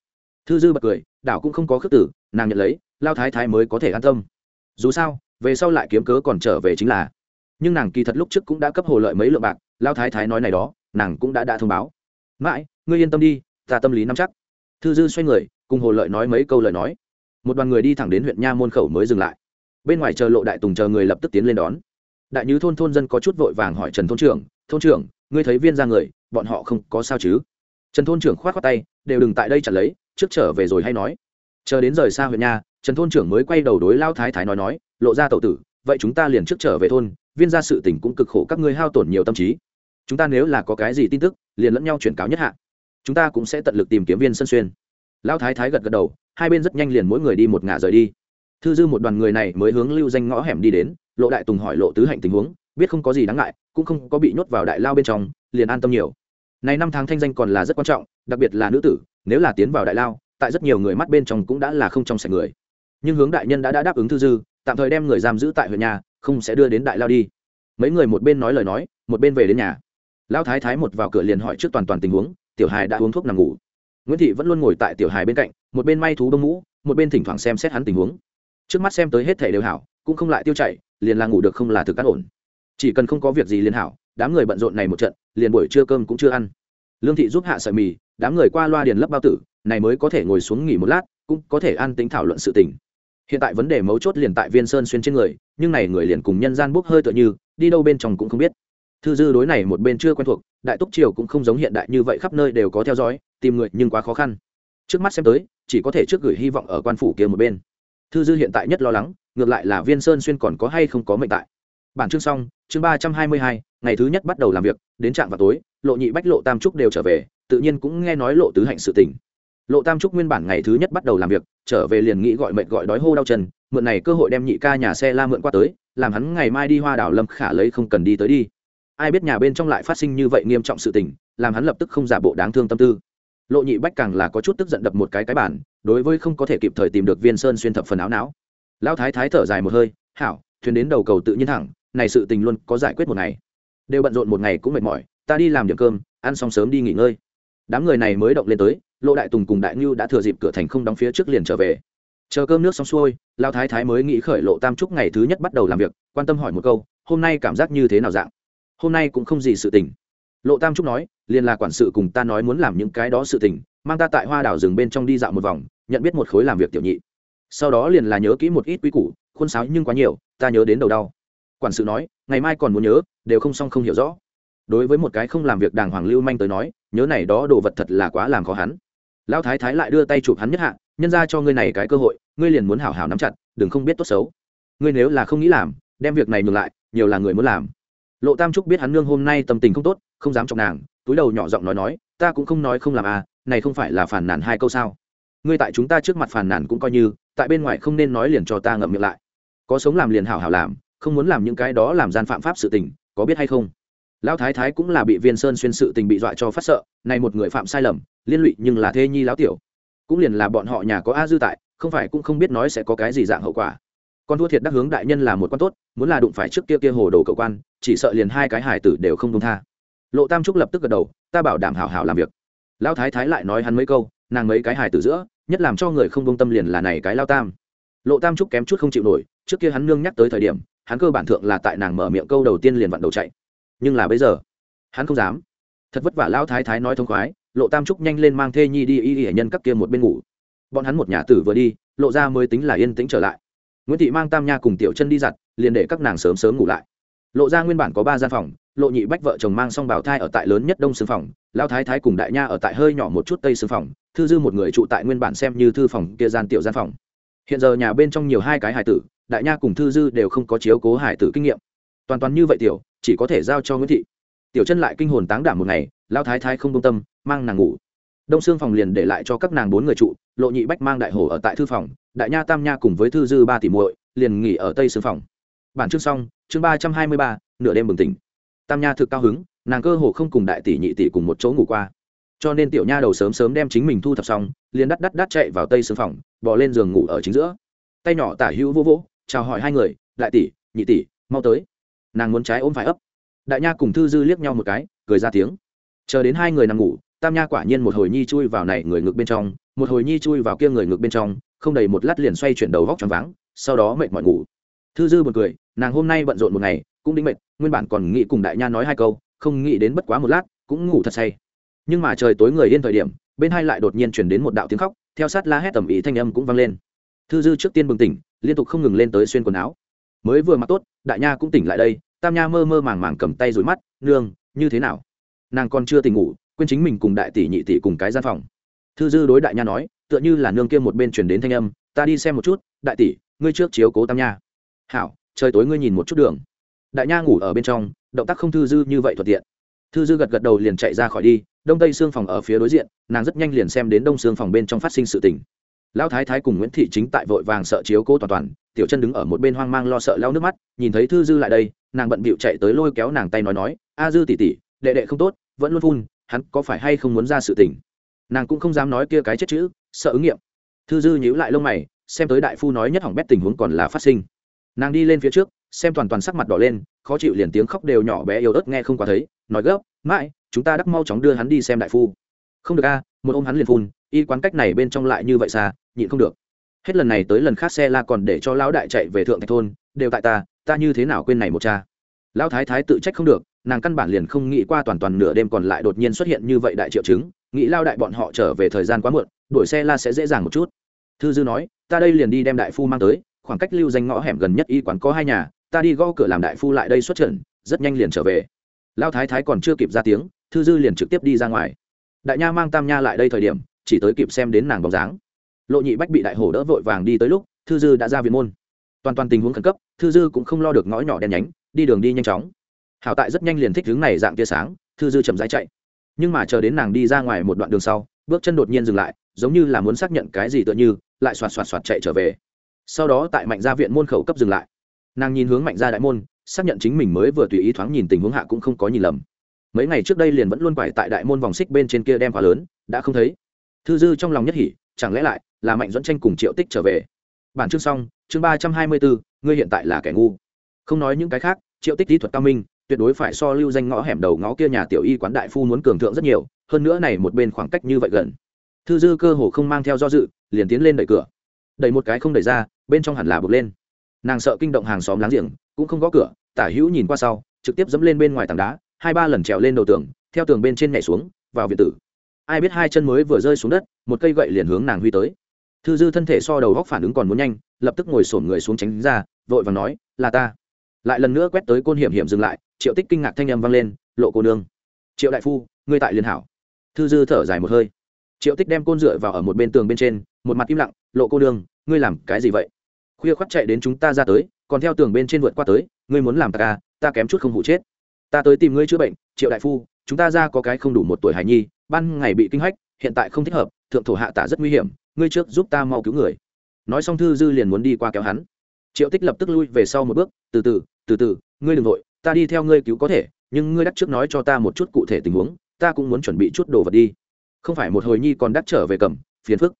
Thư dư bật cười, đảo cũng không có khước tử, nàng nhận lấy, lao thái thái mới có thể an tâm. Dù sao về sau lại kiếm cớ còn trở về chính là. Nhưng nàng kỳ thật lúc trước cũng đã cấp hồ lợi mấy lượng bạc, lao thái thái nói này đó, nàng cũng đã đã thông báo. Mãi, ngươi yên tâm đi, ta tâm lý nắm chắc. Thư dư xoay người, cùng hồ lợi nói mấy câu lời nói. Một đoàn người đi thẳng đến huyện nha môn khẩu mới dừng lại. Bên ngoài chờ lộ đại tùng chờ người lập tức tiến lên đón. Đại nhứ thôn thôn dân có chút vội vàng hỏi trần thôn trưởng thôn trưởng, ngươi thấy viên ra người, bọn họ không có sao chứ? Trần thôn trưởng k h o á t khoác tay, đều đừng tại đây chặt lấy, trước trở về rồi hay nói. Chờ đến rời xa huyện nha, trần thôn trưởng mới quay đầu đối lao thái thái nói nói lộ ra tẩu tử vậy chúng ta liền trước trở về thôn viên ra sự tỉnh cũng cực khổ các ngươi hao tổn nhiều tâm trí. Chúng ta nếu là có cái gì tin tức liền lẫn nhau chuyển cáo nhất hạ. Chúng ta cũng sẽ tận lực tìm kiếm viên sân xuyên. Lão thái thái gật gật đầu hai bên rất nhanh liền mỗi người đi một ngả rời đi. Thư dư một đoàn người này mới hướng lưu danh ngõ hẻm đi đến lộ đại tùng hỏi lộ tứ hạnh tình huống biết không có gì đáng ngại cũng không có bị nhốt vào đại lao bên trong liền an tâm nhiều. Này năm tháng thanh danh còn là rất quan trọng đặc biệt là nữ tử nếu là tiến vào đại lao tại rất nhiều người mắt bên trong cũng đã là không trong sạch người. Nhưng hướng đại nhân đã, đã đáp ứng thư dư tạm thời đem người giam giữ tại huyện nhà, không sẽ đưa đến đại lao đi. Mấy người một bên nói lời nói, một bên về đến nhà. Lão thái thái một vào cửa liền hỏi trước toàn toàn tình huống, tiểu hài đã uống thuốc nằm ngủ. Nguyễn thị vẫn luôn ngồi tại tiểu hài bên cạnh, một bên may thú đông mũ, một bên thỉnh thoảng xem xét hắn tình huống. Trước mắt xem tới hết thể đều hảo, cũng không lại tiêu chảy, liền là ngủ được không là thực cắt ổn. Chỉ cần không có việc gì liền hảo, đám người bận rộn này một trận, liền buổi trưa cơm cũng chưa ăn. Lương thị giúp hạ sợi mì, đám người qua loa điền lấp bao tử, này mới có thể ngồi xuống nghỉ một lát, cũng có thể an tính thảo luận sự tình hiện tại vấn đề mấu chốt liền tại viên sơn xuyên trên người, nhưng này người liền cùng nhân gian bốc hơi tựa như, đi đâu bên trong cũng không biết. Thư dư đối này một bên chưa quen thuộc, đại túc triều cũng không giống hiện đại như vậy khắp nơi đều có theo dõi, tìm người nhưng quá khó khăn. Trước mắt xem tới, chỉ có thể trước gửi hy vọng ở quan phủ kia một bên. Thư dư hiện tại nhất lo lắng, ngược lại là viên sơn xuyên còn có hay không có mệnh tại. Bản chương xong, chương ba trăm hai mươi hai, ngày thứ nhất bắt đầu làm việc, đến trạm vào tối, lộ nhị bách, lộ tam trúc đều trở về, tự nhiên cũng nghe nói lộ tứ hạnh sự tình lộ tam trúc nguyên bản ngày thứ nhất bắt đầu làm việc, trở về liền nghĩ gọi mệnh gọi đói hô đau chân, mượn này cơ hội đem nhị ca nhà xe la mượn qua tới, làm hắn ngày mai đi hoa đảo lâm khả lấy không cần đi tới đi. Ai biết nhà bên trong lại phát sinh như vậy nghiêm trọng sự tình, làm hắn lập tức không giả bộ đáng thương tâm tư. Lộ nhị bách càng là có chút tức giận đập một cái cái bản đối với không có thể kịp thời tìm được viên sơn xuyên thập phần áo não. Lão thái thái thở dài một hơi, hảo, thuyền đến đầu cầu tự nhiên thẳng, này sự tình luôn có giải quyết một ngày. Đều bận rộn một ngày cũng mệt mỏi, ta đi làm điểm cơm, ăn xong sớm đi nghỉ ngơi đám người này mới động lên tới lộ đại tùng cùng đại ngưu đã thừa dịp cửa thành không đóng phía trước liền trở về. Chờ cơm nước xong xuôi lao thái thái mới nghĩ khởi lộ tam trúc ngày thứ nhất bắt đầu làm việc, quan tâm hỏi một câu, hôm nay cảm giác như thế nào dạng? Hôm nay cũng không gì sự tình. Lộ tam trúc nói, liền là quản sự cùng ta nói muốn làm những cái đó sự tình, mang ta tại hoa đảo rừng bên trong đi dạo một vòng, nhận biết một khối làm việc tiểu nhị. Sau đó liền là nhớ kỹ một ít quy củ, khuôn sáo nhưng quá nhiều, ta nhớ đến đầu đau. Quản sự nói, ngày mai còn muốn nhớ, đều không xong không hiểu rõ. Đối với một cái không làm việc đàng hoàng lưu manh tới nói nhớ này đó đồ vật thật là quá làm khó hắn. Lão thái thái lại đưa tay chụp hắn nhất hạ, nhân ra cho ngươi này cái cơ hội, ngươi liền muốn hảo hảo nắm chặt, đừng không biết tốt xấu. Ngươi nếu là không nghĩ làm, đem việc này ngược lại, nhiều là người muốn làm. Lộ tam trúc biết hắn nương hôm nay tâm tình không tốt, không dám chọc nàng, túi đầu nhỏ giọng nói nói, ta cũng không nói không làm à này không phải là phản nàn hai câu sao? Ngươi tại chúng ta trước mặt phản nàn cũng coi như, tại bên ngoài không nên nói liền cho ta ngậm miệng lại. Có sống làm liền hảo hảo làm, không muốn làm những cái đó làm gian phạm pháp sự tình, có biết hay không? Lão thái thái cũng là bị viên sơn xuyên sự tình bị dọa cho phát sợ, này một người phạm sai lầm, liên lụy nhưng là thê nhi lão tiểu. Cũng liền là bọn họ nhà có a dư tại, không phải cũng không biết nói sẽ có cái gì dạng hậu quả. Con thua thiệt đắc hướng đại nhân là một con tốt, muốn là đụng phải trước kia kia hồ đồ cậu quan, chỉ sợ liền hai cái hải tử đều không đông tha. Lộ tam trúc lập tức gật đầu, ta bảo đảm hảo hảo làm việc. Lão thái thái lại nói hắn mấy câu, nàng mấy cái hải tử giữa, nhất làm cho người không đông tâm liền là này cái lao tam. Lộ tam trúc kém chút không chịu nổi, trước kia hắn nương nhắc tới thời điểm, hắn cơ bản thượng là tại nàng mở miệng câu đầu tiên liền vặn đầu chạy nhưng là bây giờ, hắn không dám. Thật vất vả lao thái thái nói thông khoái, lộ tam trúc nhanh lên mang thê nhi đi y y nhân các kia một bên ngủ. Bọn hắn một nhà tử vừa đi, lộ ra mới tính là yên tĩnh trở lại. Nguyễn thị mang tam nha cùng tiểu chân đi giặt, liền để các nàng sớm sớm ngủ lại. Lộ ra nguyên bản có ba gian phòng, lộ nhị bách vợ chồng mang xong bảo thai ở tại lớn nhất đông xương phòng lao thái thái cùng đại nha ở tại hơi nhỏ một chút tây xương phòng, thư dư một người trụ tại nguyên bản xem như thư phòng kia gian tiểu gian phòng. Hiện giờ nhà bên trong nhiều hai cái hải tử, đại nha cùng thư dư đều không có chiếu cố hải tử kinh nghiệm toàn toàn như vậy tiểu, chỉ có thể giao cho nguyễn thị. Tiểu chân lại kinh hồn táng đảm một ngày lao thái thái không công tâm, mang nàng ngủ. Đông xương phòng liền để lại cho các nàng bốn người trụ, lộ nhị bách mang đại hồ ở tại thư phòng, đại nha tam nha cùng với thư dư ba tỷ muội liền nghỉ ở tây xương phòng. Bản chương xong, chương ba trăm hai mươi ba, nửa đêm bừng tỉnh. Tam nha thực cao hứng, nàng cơ hồ không cùng đại tỷ nhị tỷ cùng một chỗ ngủ qua. Cho nên tiểu nha đầu sớm sớm đem chính mình thu thập xong, liền đắt đắt đắt chạy vào tây xương phòng bỏ lên giường ngủ ở chính giữa. Tay nhỏ tả hữu vô vỗ, chào hỏi hai người, đại tỷ, nhị tỷ, mau tới nàng muốn trái ôm phải ấp. Đại nha cùng thư dư liếc nhau một cái, cười ra tiếng. Chờ đến hai người nằm ngủ, tam nha quả nhiên một hồi nhi chui vào này người ngực bên trong, một hồi nhi chui vào kia người ngực bên trong, không đầy một lát liền xoay chuyển đầu vóc tròn váng, sau đó mệt mỏi ngủ. Thư dư một cười, nàng hôm nay bận rộn một ngày, cũng đĩnh mệt, nguyên bản còn nghĩ cùng đại nha nói hai câu, không nghĩ đến bất quá một lát, cũng ngủ thật say. Nhưng mà trời tối người yên thời điểm, bên hai lại đột nhiên chuyển đến một đạo tiếng khóc, theo sát la hét tầm ý thanh âm cũng vang lên. Thư dư trước tiên bừng tỉnh, liên tục không ngừng lên tới xuyên quần áo mới vừa mặc tốt, đại nha cũng tỉnh lại đây, tam nha mơ mơ màng màng cầm tay rối mắt, nương, như thế nào? Nàng còn chưa tỉnh ngủ, quên chính mình cùng đại tỷ nhị tỷ cùng cái gian phòng. Thư dư đối đại nha nói, tựa như là nương kia một bên truyền đến thanh âm, ta đi xem một chút, đại tỷ, ngươi trước chiếu cố tam nha. Hảo, trời tối ngươi nhìn một chút đường. Đại nha ngủ ở bên trong, động tác không thư dư như vậy thuận tiện. Thư dư gật gật đầu liền chạy ra khỏi đi, đông tây xương phòng ở phía đối diện, nàng rất nhanh liền xem đến đông xương phòng bên trong phát sinh sự tình lão thái thái cùng nguyễn thị chính tại vội vàng sợ chiếu cô toàn toàn, tiểu chân đứng ở một bên hoang mang lo sợ lau nước mắt, nhìn thấy thư dư lại đây, nàng bận bịu chạy tới lôi kéo nàng tay nói nói, a dư tỉ tỉ đệ đệ không tốt, vẫn luôn phun, hắn có phải hay không muốn ra sự tình? Nàng cũng không dám nói kia cái chết chữ, sợ ứng nghiệm. Thư dư nhíu lại lông mày, xem tới đại phu nói nhất hỏng bét tình huống còn là phát sinh. Nàng đi lên phía trước, xem toàn toàn sắc mặt đỏ lên, khó chịu liền tiếng khóc đều nhỏ bé yếu ớt nghe không quá thấy, nói gấp, mãi, chúng ta đắc mau chóng đưa hắn đi xem đại phu. Không được a, một ôm hắn liền phun y quán cách này bên trong lại như vậy xa, nhịn không được. Hết lần này tới lần khác xe la còn để cho lão đại chạy về thượng thạch thôn, đều tại ta ta như thế nào quên này một cha. Lão thái thái tự trách không được, nàng căn bản liền không nghĩ qua toàn toàn nửa đêm còn lại đột nhiên xuất hiện như vậy đại triệu chứng, nghĩ lao đại bọn họ trở về thời gian quá muộn, đuổi xe la sẽ dễ dàng một chút. Thư dư nói, ta đây liền đi đem đại phu mang tới, khoảng cách lưu danh ngõ hẻm gần nhất y quán có hai nhà, ta đi gõ cửa làm đại phu lại đây xuất trận, rất nhanh liền trở về. Lao thái thái còn chưa kịp ra tiếng, thư dư liền trực tiếp đi ra ngoài. Đại nha mang tam nha lại đây thời điểm chỉ tới kịp xem đến nàng bóng dáng. Lộ nhị bách bị đại hổ đỡ vội vàng đi tới lúc, thư dư đã ra viện môn. Toàn toàn tình huống khẩn cấp, thư dư cũng không lo được ngõ nhỏ đen nhánh, đi đường đi nhanh chóng. Hảo tại rất nhanh liền thích hướng này dạng tia sáng, thư dư chậm rãi chạy. Nhưng mà chờ đến nàng đi ra ngoài một đoạn đường sau, bước chân đột nhiên dừng lại, giống như là muốn xác nhận cái gì tựa như, lại xoạt xoạt xoạt chạy trở về. Sau đó tại mạnh gia viện môn khẩu cấp dừng lại. Nàng nhìn hướng mạnh gia đại môn, xác nhận chính mình mới vừa tùy ý thoáng nhìn tình huống hạ cũng không có nhìn lầm. Mấy ngày trước đây liền vẫn luôn quải tại đại môn vòng xích bên trên kia đem khóa lớn, đã không thấy thư dư trong lòng nhất hỉ, chẳng lẽ lại là mạnh dẫn tranh cùng triệu tích trở về? Bản chương xong, chương ba trăm hai mươi bốn, ngươi hiện tại là kẻ ngu. Không nói những cái khác, triệu tích kỹ thuật cao minh, tuyệt đối phải so lưu danh ngõ hẻm đầu ngõ kia nhà tiểu y quán đại phu muốn cường thượng rất nhiều, hơn nữa này một bên khoảng cách như vậy gần. Thư dư cơ hồ không mang theo do dự, liền tiến lên đẩy cửa. Đẩy một cái không đẩy ra, bên trong hẳn là bực lên. Nàng sợ kinh động hàng xóm láng giềng, cũng không gõ cửa, tả hữu nhìn qua sau, trực tiếp dẫm lên bên ngoài tảng đá, hai ba lần trèo lên đầu tường, theo tường bên trên nhảy xuống, vào viện tử ai biết hai chân mới vừa rơi xuống đất, một cây gậy liền hướng nàng huy tới. Thư dư thân thể so đầu góc phản ứng còn muốn nhanh, lập tức ngồi sổn người xuống tránh ra, vội và nói, là ta. Lại lần nữa quét tới côn hiểm hiểm dừng lại, triệu tích kinh ngạc thanh âm vang lên, lộ cô nương. Triệu đại phu, ngươi tại liên hảo. Thư dư thở dài một hơi. Triệu tích đem côn dựa vào ở một bên tường bên trên, một mặt im lặng, lộ cô nương, ngươi làm cái gì vậy? Khuya khoắt chạy đến chúng ta ra tới, còn theo tường bên trên vượt qua tới, ngươi muốn làm ta ca ta kém chút không hụ chết. Ta tới tìm ngươi chữa bệnh, triệu đại phu, chúng ta ra có cái không đủ một tuổi hài nhi ban ngày bị kinh hách, hiện tại không thích hợp, thượng thổ hạ tả rất nguy hiểm, ngươi trước giúp ta mau cứu người. Nói xong thư dư liền muốn đi qua kéo hắn. Triệu tích lập tức lui về sau một bước, từ từ từ từ, ngươi đừng ừ nội ta đi theo ngươi cứu có thể, nhưng ngươi đắc trước nói cho ta một chút cụ thể tình huống, ta cũng muốn chuẩn bị chút đồ vật đi. Không phải một hồi nhi còn đắc trở về cầm, phiền phức.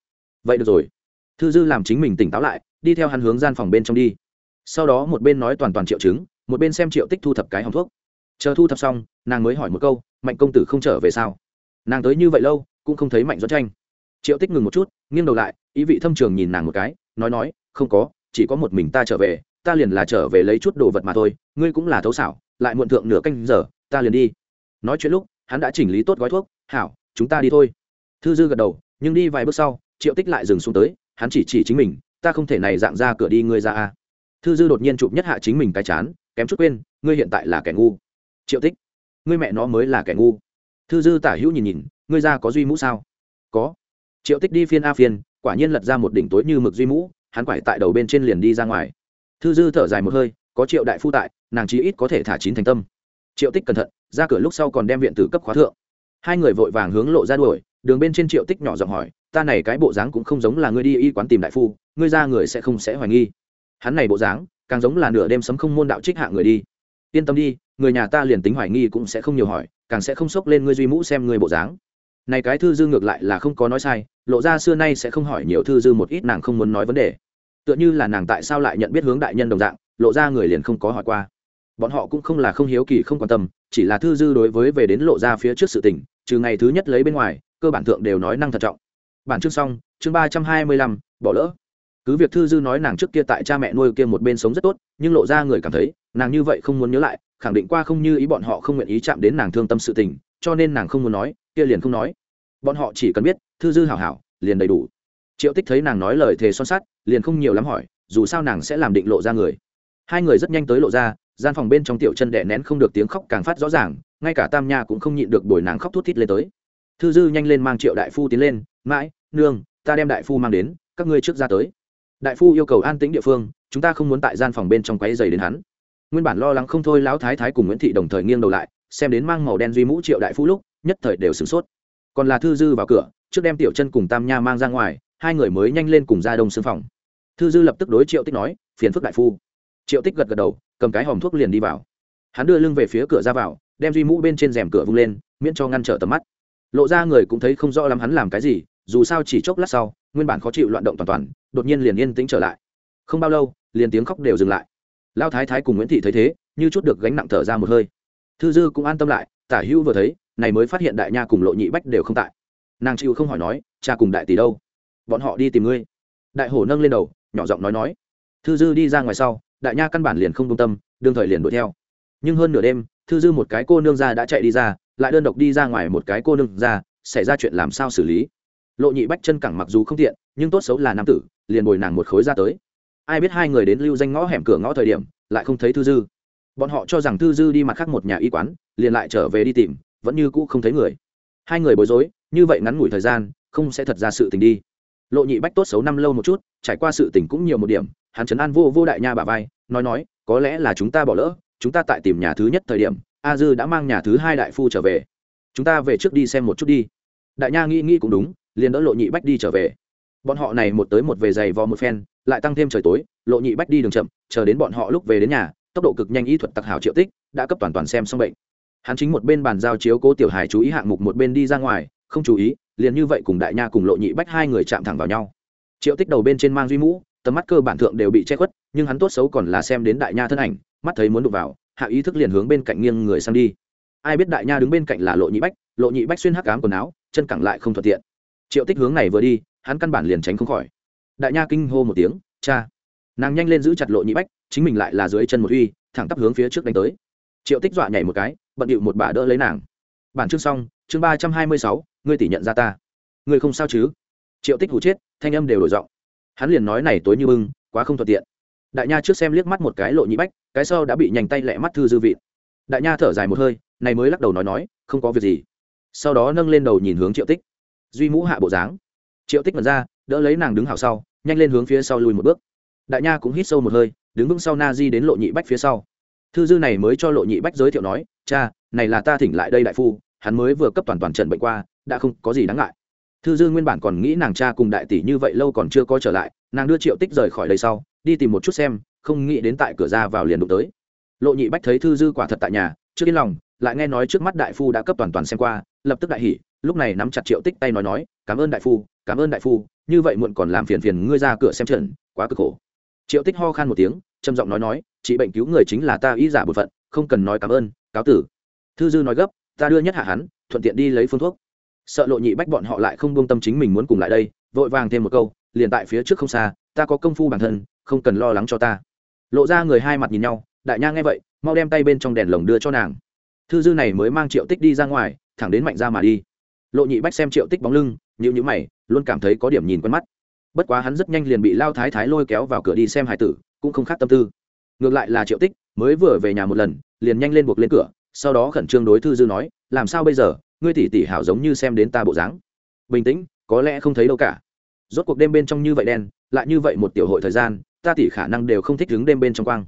Vậy được rồi. Thư dư làm chính mình tỉnh táo lại, đi theo hắn hướng gian phòng bên trong đi. Sau đó một bên nói toàn toàn triệu chứng, một bên xem triệu tích thu thập cái hòng thuốc. Chờ thu thập xong, nàng mới hỏi một câu, mạnh công tử không trở về sao? Nàng tới như vậy lâu cũng không thấy mạnh dẫn tranh triệu tích ngừng một chút nghiêng đầu lại ý vị thâm trường nhìn nàng một cái nói nói không có chỉ có một mình ta trở về ta liền là trở về lấy chút đồ vật mà thôi ngươi cũng là thấu xảo lại muộn thượng nửa canh giờ ta liền đi nói chuyện lúc hắn đã chỉnh lý tốt gói thuốc hảo chúng ta đi thôi thư dư gật đầu nhưng đi vài bước sau triệu tích lại dừng xuống tới hắn chỉ chỉ chính mình ta không thể này dạng ra cửa đi ngươi ra a thư dư đột nhiên chụp nhất hạ chính mình cái chán kém chút quên ngươi hiện tại là kẻ ngu triệu tích ngươi mẹ nó mới là kẻ ngu thư dư tả hữu nhìn nhìn, ngươi ra có duy mũ sao? Có. Triệu tích đi phiên a phiên, quả nhiên lật ra một đỉnh tối như mực duy mũ, hắn quải tại đầu bên trên liền đi ra ngoài. Thư dư thở dài một hơi, có triệu đại phu tại, nàng chí ít có thể thả chín thành tâm. Triệu tích cẩn thận, ra cửa lúc sau còn đem viện tử cấp khóa thượng. Hai người vội vàng hướng lộ ra đuổi, đường bên trên triệu tích nhỏ giọng hỏi, ta này cái bộ dáng cũng không giống là ngươi đi y quán tìm đại phu, ngươi ra người sẽ không sẽ hoài nghi. Hắn này bộ dáng, càng giống là nửa đêm sấm không môn đạo trích hạ người đi yên tâm đi, người nhà ta liền tính hoài nghi cũng sẽ không nhiều hỏi, càng sẽ không xốc lên ngươi duy mũ xem ngươi bộ dáng. Này cái thư dư ngược lại là không có nói sai, lộ ra xưa nay sẽ không hỏi nhiều thư dư một ít nàng không muốn nói vấn đề. Tựa như là nàng tại sao lại nhận biết hướng đại nhân đồng dạng, lộ ra người liền không có hỏi qua. Bọn họ cũng không là không hiếu kỳ, không quan tâm, chỉ là thư dư đối với về đến lộ ra phía trước sự tình, trừ ngày thứ nhất lấy bên ngoài, cơ bản thượng đều nói năng thận trọng. Bản chương xong, chương ba trăm hai mươi lăm, bỏ lỡ cứ việc thư dư nói nàng trước kia tại cha mẹ nuôi kia một bên sống rất tốt, nhưng lộ ra người cảm thấy, nàng như vậy không muốn nhớ lại, khẳng định qua không như ý bọn họ không nguyện ý chạm đến nàng thương tâm sự tình, cho nên nàng không muốn nói, kia liền không nói. Bọn họ chỉ cần biết, thư dư hảo hảo, liền đầy đủ. Triệu tích thấy nàng nói lời thề son sắt, liền không nhiều lắm hỏi, dù sao nàng sẽ làm định lộ ra người. Hai người rất nhanh tới lộ ra, gian phòng bên trong tiểu chân đẻ nén không được tiếng khóc càng phát rõ ràng, ngay cả tam nha cũng không nhịn được bồi nàng khóc thút thít lên tới. Thư dư nhanh lên mang triệu đại phu tiến lên, mãi, nương, ta đem đại phu mang đến, các ngươi trước ra tới đại phu yêu cầu an tĩnh địa phương, chúng ta không muốn tại gian phòng bên trong quấy dày đến hắn. Nguyên bản lo lắng không thôi, lão thái thái cùng nguyễn thị đồng thời nghiêng đầu lại, xem đến mang màu đen duy mũ triệu đại phu lúc, nhất thời đều sửng sốt. Còn là thư dư vào cửa, trước đem tiểu chân cùng tam nha mang ra ngoài, hai người mới nhanh lên cùng ra đông xương phòng. Thư dư lập tức đối triệu tích nói, phiền phức đại phu. Triệu tích gật gật đầu, cầm cái hòm thuốc liền đi vào. Hắn đưa lưng về phía cửa ra vào, đem duy mũ bên trên rèm cửa vung lên, miễn cho ngăn trở tầm mắt. Lộ ra người cũng thấy không rõ lắm hắn làm cái gì, dù sao chỉ chốc lát sau nguyên bản khó chịu loạn động toàn toàn, đột nhiên liền yên tĩnh trở lại. Không bao lâu, liền tiếng khóc đều dừng lại. Lao thái thái cùng nguyễn thị thấy thế, như chút được gánh nặng thở ra một hơi. Thư dư cũng an tâm lại, tả hữu vừa thấy, này mới phát hiện đại nha cùng lộ nhị bách đều không tại. Nàng chịu không hỏi nói, cha cùng đại tỷ đâu? Bọn họ đi tìm ngươi. Đại hổ nâng lên đầu, nhỏ giọng nói nói. Thư dư đi ra ngoài sau, đại nha căn bản liền không công tâm, đương thời liền đuổi theo. Nhưng hơn nửa đêm, thư dư một cái cô nương ra đã chạy đi ra, lại đơn độc đi ra ngoài một cái cô nương ra, xảy ra chuyện làm sao xử lý? Lộ nhị bách chân cẳng mặc dù không tiện, nhưng tốt xấu là nam tử, liền bồi nàng một khối ra tới. Ai biết hai người đến lưu danh ngõ hẻm cửa ngõ thời điểm, lại không thấy thư dư. Bọn họ cho rằng thư dư đi mặt khác một nhà y quán, liền lại trở về đi tìm, vẫn như cũ không thấy người. Hai người bối rối, như vậy ngắn ngủi thời gian, không sẽ thật ra sự tình đi. Lộ nhị bách tốt xấu năm lâu một chút, trải qua sự tình cũng nhiều một điểm, hắn chấn an vô vô đại nha bà vai, nói nói, có lẽ là chúng ta bỏ lỡ, chúng ta tại tìm nhà thứ nhất thời điểm, a dư đã mang nhà thứ hai đại phu trở về. Chúng ta về trước đi xem một chút đi. Đại nha nghĩ nghĩ cũng đúng liền đỡ lộ nhị bách đi trở về. Bọn họ này một tới một về giày vò một phen, lại tăng thêm trời tối, lộ nhị bách đi đường chậm, chờ đến bọn họ lúc về đến nhà, tốc độ cực nhanh y thuật tặc hảo triệu tích, đã cấp toàn toàn xem xong bệnh. Hắn chính một bên bàn giao chiếu cố tiểu hải chú ý hạng mục một bên đi ra ngoài, không chú ý, liền như vậy cùng đại nha cùng lộ nhị bách hai người chạm thẳng vào nhau. Triệu tích đầu bên trên mang duy mũ, tầm mắt cơ bản thượng đều bị che khuất, nhưng hắn tốt xấu còn là xem đến đại nha thân ảnh, mắt thấy muốn đụng vào, hạ ý thức liền hướng bên cạnh nghiêng người sang đi. Ai biết đại nha đứng bên cạnh là lộ nhị bách, lộ nhị bách xuyên hắc cám quần áo, chân cẳng lại không thuận tiện triệu tích hướng này vừa đi, hắn căn bản liền tránh không khỏi. Đại nha kinh hô một tiếng, cha! Nàng nhanh lên giữ chặt lộ nhị bách, chính mình lại là dưới chân một uy, thẳng tắp hướng phía trước đánh tới. Triệu tích dọa nhảy một cái, bận điệu một bà đỡ lấy nàng. Bản chương xong, chương ba trăm hai mươi sáu, ngươi tỷ nhận ra ta. Ngươi không sao chứ? Triệu tích hủ chết, thanh âm đều đổi giọng. Hắn liền nói này tối như bưng, quá không thuận tiện. Đại nha trước xem liếc mắt một cái lộ nhị bách, cái sau đã bị nhành tay lẹ mắt thư dư vị. Đại nha thở dài một hơi, này mới lắc đầu nói nói, không có việc gì. Sau đó nâng lên đầu nhìn hướng triệu tích duy mũ hạ bộ dáng. Triệu tích mật ra, đỡ lấy nàng đứng hảo sau, nhanh lên hướng phía sau lùi một bước. Đại nha cũng hít sâu một hơi, đứng vững sau na di đến lộ nhị bách phía sau. Thư dư này mới cho lộ nhị bách giới thiệu nói, cha, này là ta thỉnh lại đây đại phu, hắn mới vừa cấp toàn toàn trận bệnh qua, đã không có gì đáng ngại. Thư dư nguyên bản còn nghĩ nàng cha cùng đại tỷ như vậy lâu còn chưa có trở lại, nàng đưa triệu tích rời khỏi đây sau, đi tìm một chút xem, không nghĩ đến tại cửa ra vào liền đụng tới. Lộ nhị bách thấy thư dư quả thật tại nhà, chưa yên lòng, lại nghe nói trước mắt đại phu đã cấp toàn toàn xem qua, lập tức đại hỉ lúc này nắm chặt triệu tích tay nói nói, cảm ơn đại phu, cảm ơn đại phu, như vậy muộn còn làm phiền phiền ngươi ra cửa xem trận, quá cực khổ. Triệu tích ho khan một tiếng, trầm giọng nói nói, chị bệnh cứu người chính là ta ý giả bột phận, không cần nói cảm ơn, cáo tử. Thư dư nói gấp, ta đưa nhất hạ hắn, thuận tiện đi lấy phương thuốc. Sợ lộ nhị bách bọn họ lại không buông tâm chính mình muốn cùng lại đây, vội vàng thêm một câu, liền tại phía trước không xa, ta có công phu bản thân, không cần lo lắng cho ta. Lộ ra người hai mặt nhìn nhau, đại nha nghe vậy, mau đem tay bên trong đèn lồng đưa cho nàng. Thư dư này mới mang triệu tích đi ra ngoài, thẳng đến mạnh ra mà đi lộ nhị bách xem triệu tích bóng lưng nhịu nhữ mày, luôn cảm thấy có điểm nhìn quen mắt. Bất quá hắn rất nhanh liền bị lao thái thái lôi kéo vào cửa đi xem hải tử, cũng không khác tâm tư. Ngược lại là triệu tích, mới vừa về nhà một lần, liền nhanh lên buộc lên cửa, sau đó khẩn trương đối thư dư nói, làm sao bây giờ? Ngươi tỷ tỷ hảo giống như xem đến ta bộ dáng. Bình tĩnh, có lẽ không thấy đâu cả. Rốt cuộc đêm bên trong như vậy đen, lại như vậy một tiểu hội thời gian, ta tỷ khả năng đều không thích đứng đêm bên trong quang.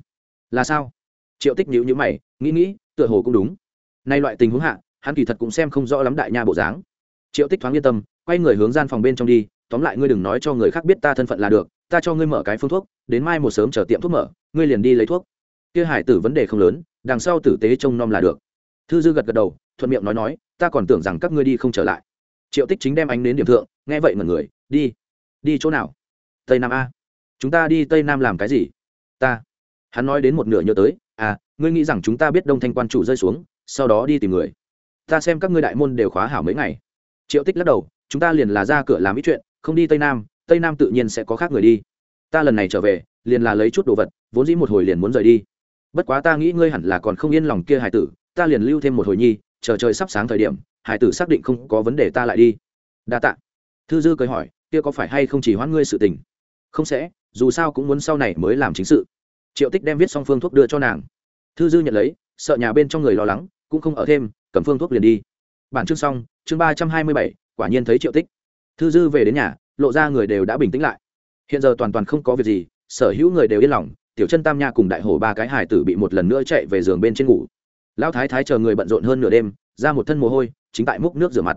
Là sao? Triệu tích nhữ nhữ mày, nghĩ nghĩ, tựa hồ cũng đúng. Nay loại tình huống hạ, hắn kỳ thật cũng xem không rõ lắm đại nha bộ dáng triệu tích thoáng yên tâm, quay người hướng gian phòng bên trong đi, tóm lại ngươi đừng nói cho người khác biết ta thân phận là được, ta cho ngươi mở cái phương thuốc, đến mai một sớm chờ tiệm thuốc mở, ngươi liền đi lấy thuốc. Kia hải tử vấn đề không lớn, đằng sau tử tế trông nom là được. Thư dư gật gật đầu, thuận miệng nói nói, ta còn tưởng rằng các ngươi đi không trở lại. Triệu tích chính đem anh đến điểm thượng, nghe vậy mọi người, đi. Đi chỗ nào? Tây nam a. Chúng ta đi tây nam làm cái gì? Ta. Hắn nói đến một nửa nhớ tới à ngươi nghĩ rằng chúng ta biết đông thanh quan chủ rơi xuống, sau đó đi tìm người. Ta xem các ngươi đại môn đều khóa hảo mấy ngày triệu tích lắc đầu, chúng ta liền là ra cửa làm ít chuyện, không đi tây nam tây nam tự nhiên sẽ có khác người đi. Ta lần này trở về, liền là lấy chút đồ vật, vốn dĩ một hồi liền muốn rời đi. Bất quá ta nghĩ ngươi hẳn là còn không yên lòng kia hải tử, ta liền lưu thêm một hồi nhi, chờ trời sắp sáng thời điểm, hải tử xác định không có vấn đề ta lại đi. Đa tạ. Thư dư cười hỏi, kia có phải hay không chỉ hoãn ngươi sự tình? Không sẽ, dù sao cũng muốn sau này mới làm chính sự. Triệu tích đem viết xong phương thuốc đưa cho nàng. Thư dư nhận lấy, sợ nhà bên trong người lo lắng, cũng không ở thêm, cầm phương thuốc liền đi bản chương xong, chương ba trăm hai mươi bảy, quả nhiên thấy triệu tích. Thư dư về đến nhà, lộ ra người đều đã bình tĩnh lại. Hiện giờ toàn toàn không có việc gì, sở hữu người đều yên lòng, tiểu chân tam nha cùng đại hổ ba cái hải tử bị một lần nữa chạy về giường bên trên ngủ. Lão thái thái chờ người bận rộn hơn nửa đêm, ra một thân mồ hôi, chính tại múc nước rửa mặt.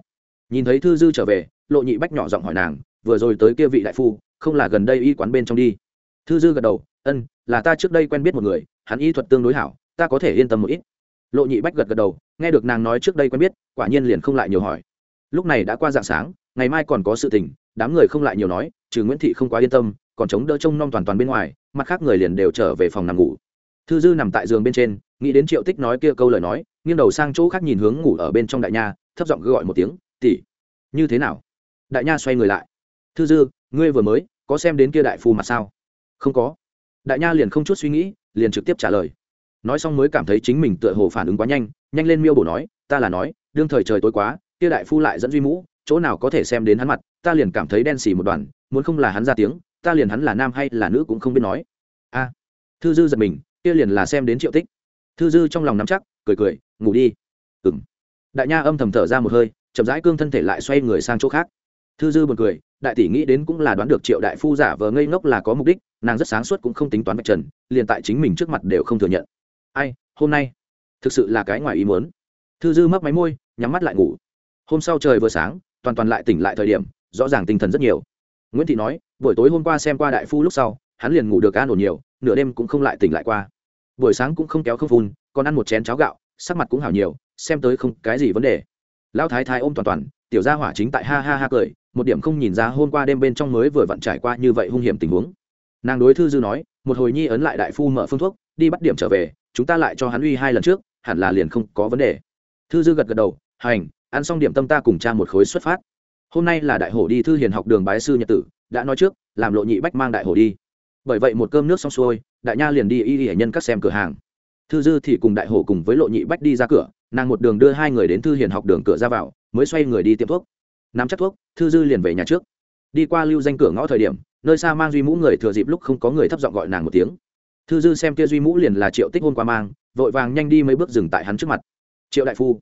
Nhìn thấy thư dư trở về, lộ nhị bách nhỏ giọng hỏi nàng, vừa rồi tới kia vị đại phu, không là gần đây y quán bên trong đi? Thư dư gật đầu, ân, là ta trước đây quen biết một người, hắn y thuật tương đối hảo, ta có thể yên tâm một ít. Lộ nhị bách gật gật đầu nghe được nàng nói trước đây quen biết, quả nhiên liền không lại nhiều hỏi. Lúc này đã qua dạng sáng, ngày mai còn có sự tình, đám người không lại nhiều nói, trừ nguyễn thị không quá yên tâm, còn chống đỡ trông nom toàn toàn bên ngoài, mặt khác người liền đều trở về phòng nằm ngủ. Thư dư nằm tại giường bên trên, nghĩ đến triệu tích nói kia câu lời nói, nghiêng đầu sang chỗ khác nhìn hướng ngủ ở bên trong đại nha, thấp giọng gọi một tiếng tỉ như thế nào? Đại nha xoay người lại. Thư dư, ngươi vừa mới, có xem đến kia đại phu mặt sao? Không có. Đại nha liền không chút suy nghĩ, liền trực tiếp trả lời. Nói xong mới cảm thấy chính mình tựa hồ phản ứng quá nhanh nhanh lên miêu bổ nói, ta là nói, đương thời trời tối quá, kia đại phu lại dẫn duy mũ, chỗ nào có thể xem đến hắn mặt, ta liền cảm thấy đen xì một đoàn, muốn không là hắn ra tiếng, ta liền hắn là nam hay là nữ cũng không biết nói. A. Thư dư giật mình, kia liền là xem đến triệu tích. Thư dư trong lòng nắm chắc, cười cười, ngủ đi. Ừ m đại nha âm thầm thở ra một hơi, chậm rãi cương thân thể lại xoay người sang chỗ khác. Thư dư b u ồ n cười, đại tỷ nghĩ đến cũng là đoán được triệu đại phu giả vờ ngây ngốc là có mục đích, nàng rất sáng suốt cũng không tính toán vạch trần, liền tại chính mình trước mặt đều không thừa nhận. Ai, hôm nay thực sự là cái ngoài ý muốn. Thư dư mấp máy môi, nhắm mắt lại ngủ. Hôm sau trời vừa sáng, toàn toàn lại tỉnh lại thời điểm, rõ ràng tinh thần rất nhiều. Nguyễn thị nói, buổi tối hôm qua xem qua đại phu lúc sau, hắn liền ngủ được an ổn nhiều, nửa đêm cũng không lại tỉnh lại qua. Buổi sáng cũng không kéo không phun, còn ăn một chén cháo gạo, sắc mặt cũng hảo nhiều, xem tới không cái gì vấn đề. Lão thái thái ôm toàn toàn, tiểu gia hỏa chính tại ha ha ha cười, một điểm không nhìn ra hôm qua đêm bên trong mới vừa vặn trải qua như vậy hung hiểm tình huống. Nàng đối thư dư nói, một hồi nhi ấn lại đại phu mở phương thuốc, đi bắt điểm trở về, chúng ta lại cho hắn uy hai lần trước hẳn là liền không có vấn đề. Thư dư gật gật đầu, hành, ăn xong điểm tâm ta cùng cha một khối xuất phát. Hôm nay là đại hổ đi thư hiền học đường bái sư nhật tử, đã nói trước, làm lộ nhị bách mang đại hổ đi. Bởi vậy một cơm nước xong xuôi, đại nha liền đi y y nhân các xem cửa hàng. Thư dư thì cùng đại hổ cùng với lộ nhị bách đi ra cửa, nàng một đường đưa hai người đến thư hiền học đường cửa ra vào, mới xoay người đi tiệm thuốc. Nắm chắc thuốc, thư dư liền về nhà trước. Đi qua lưu danh cửa ngõ thời điểm, nơi xa mang duy mũ người thừa dịp lúc không có người thấp giọng gọi nàng một tiếng. Thư dư xem kia duy mũ liền là triệu tích hôn qua mang vội vàng nhanh đi mấy bước dừng tại hắn trước mặt. Triệu đại phu,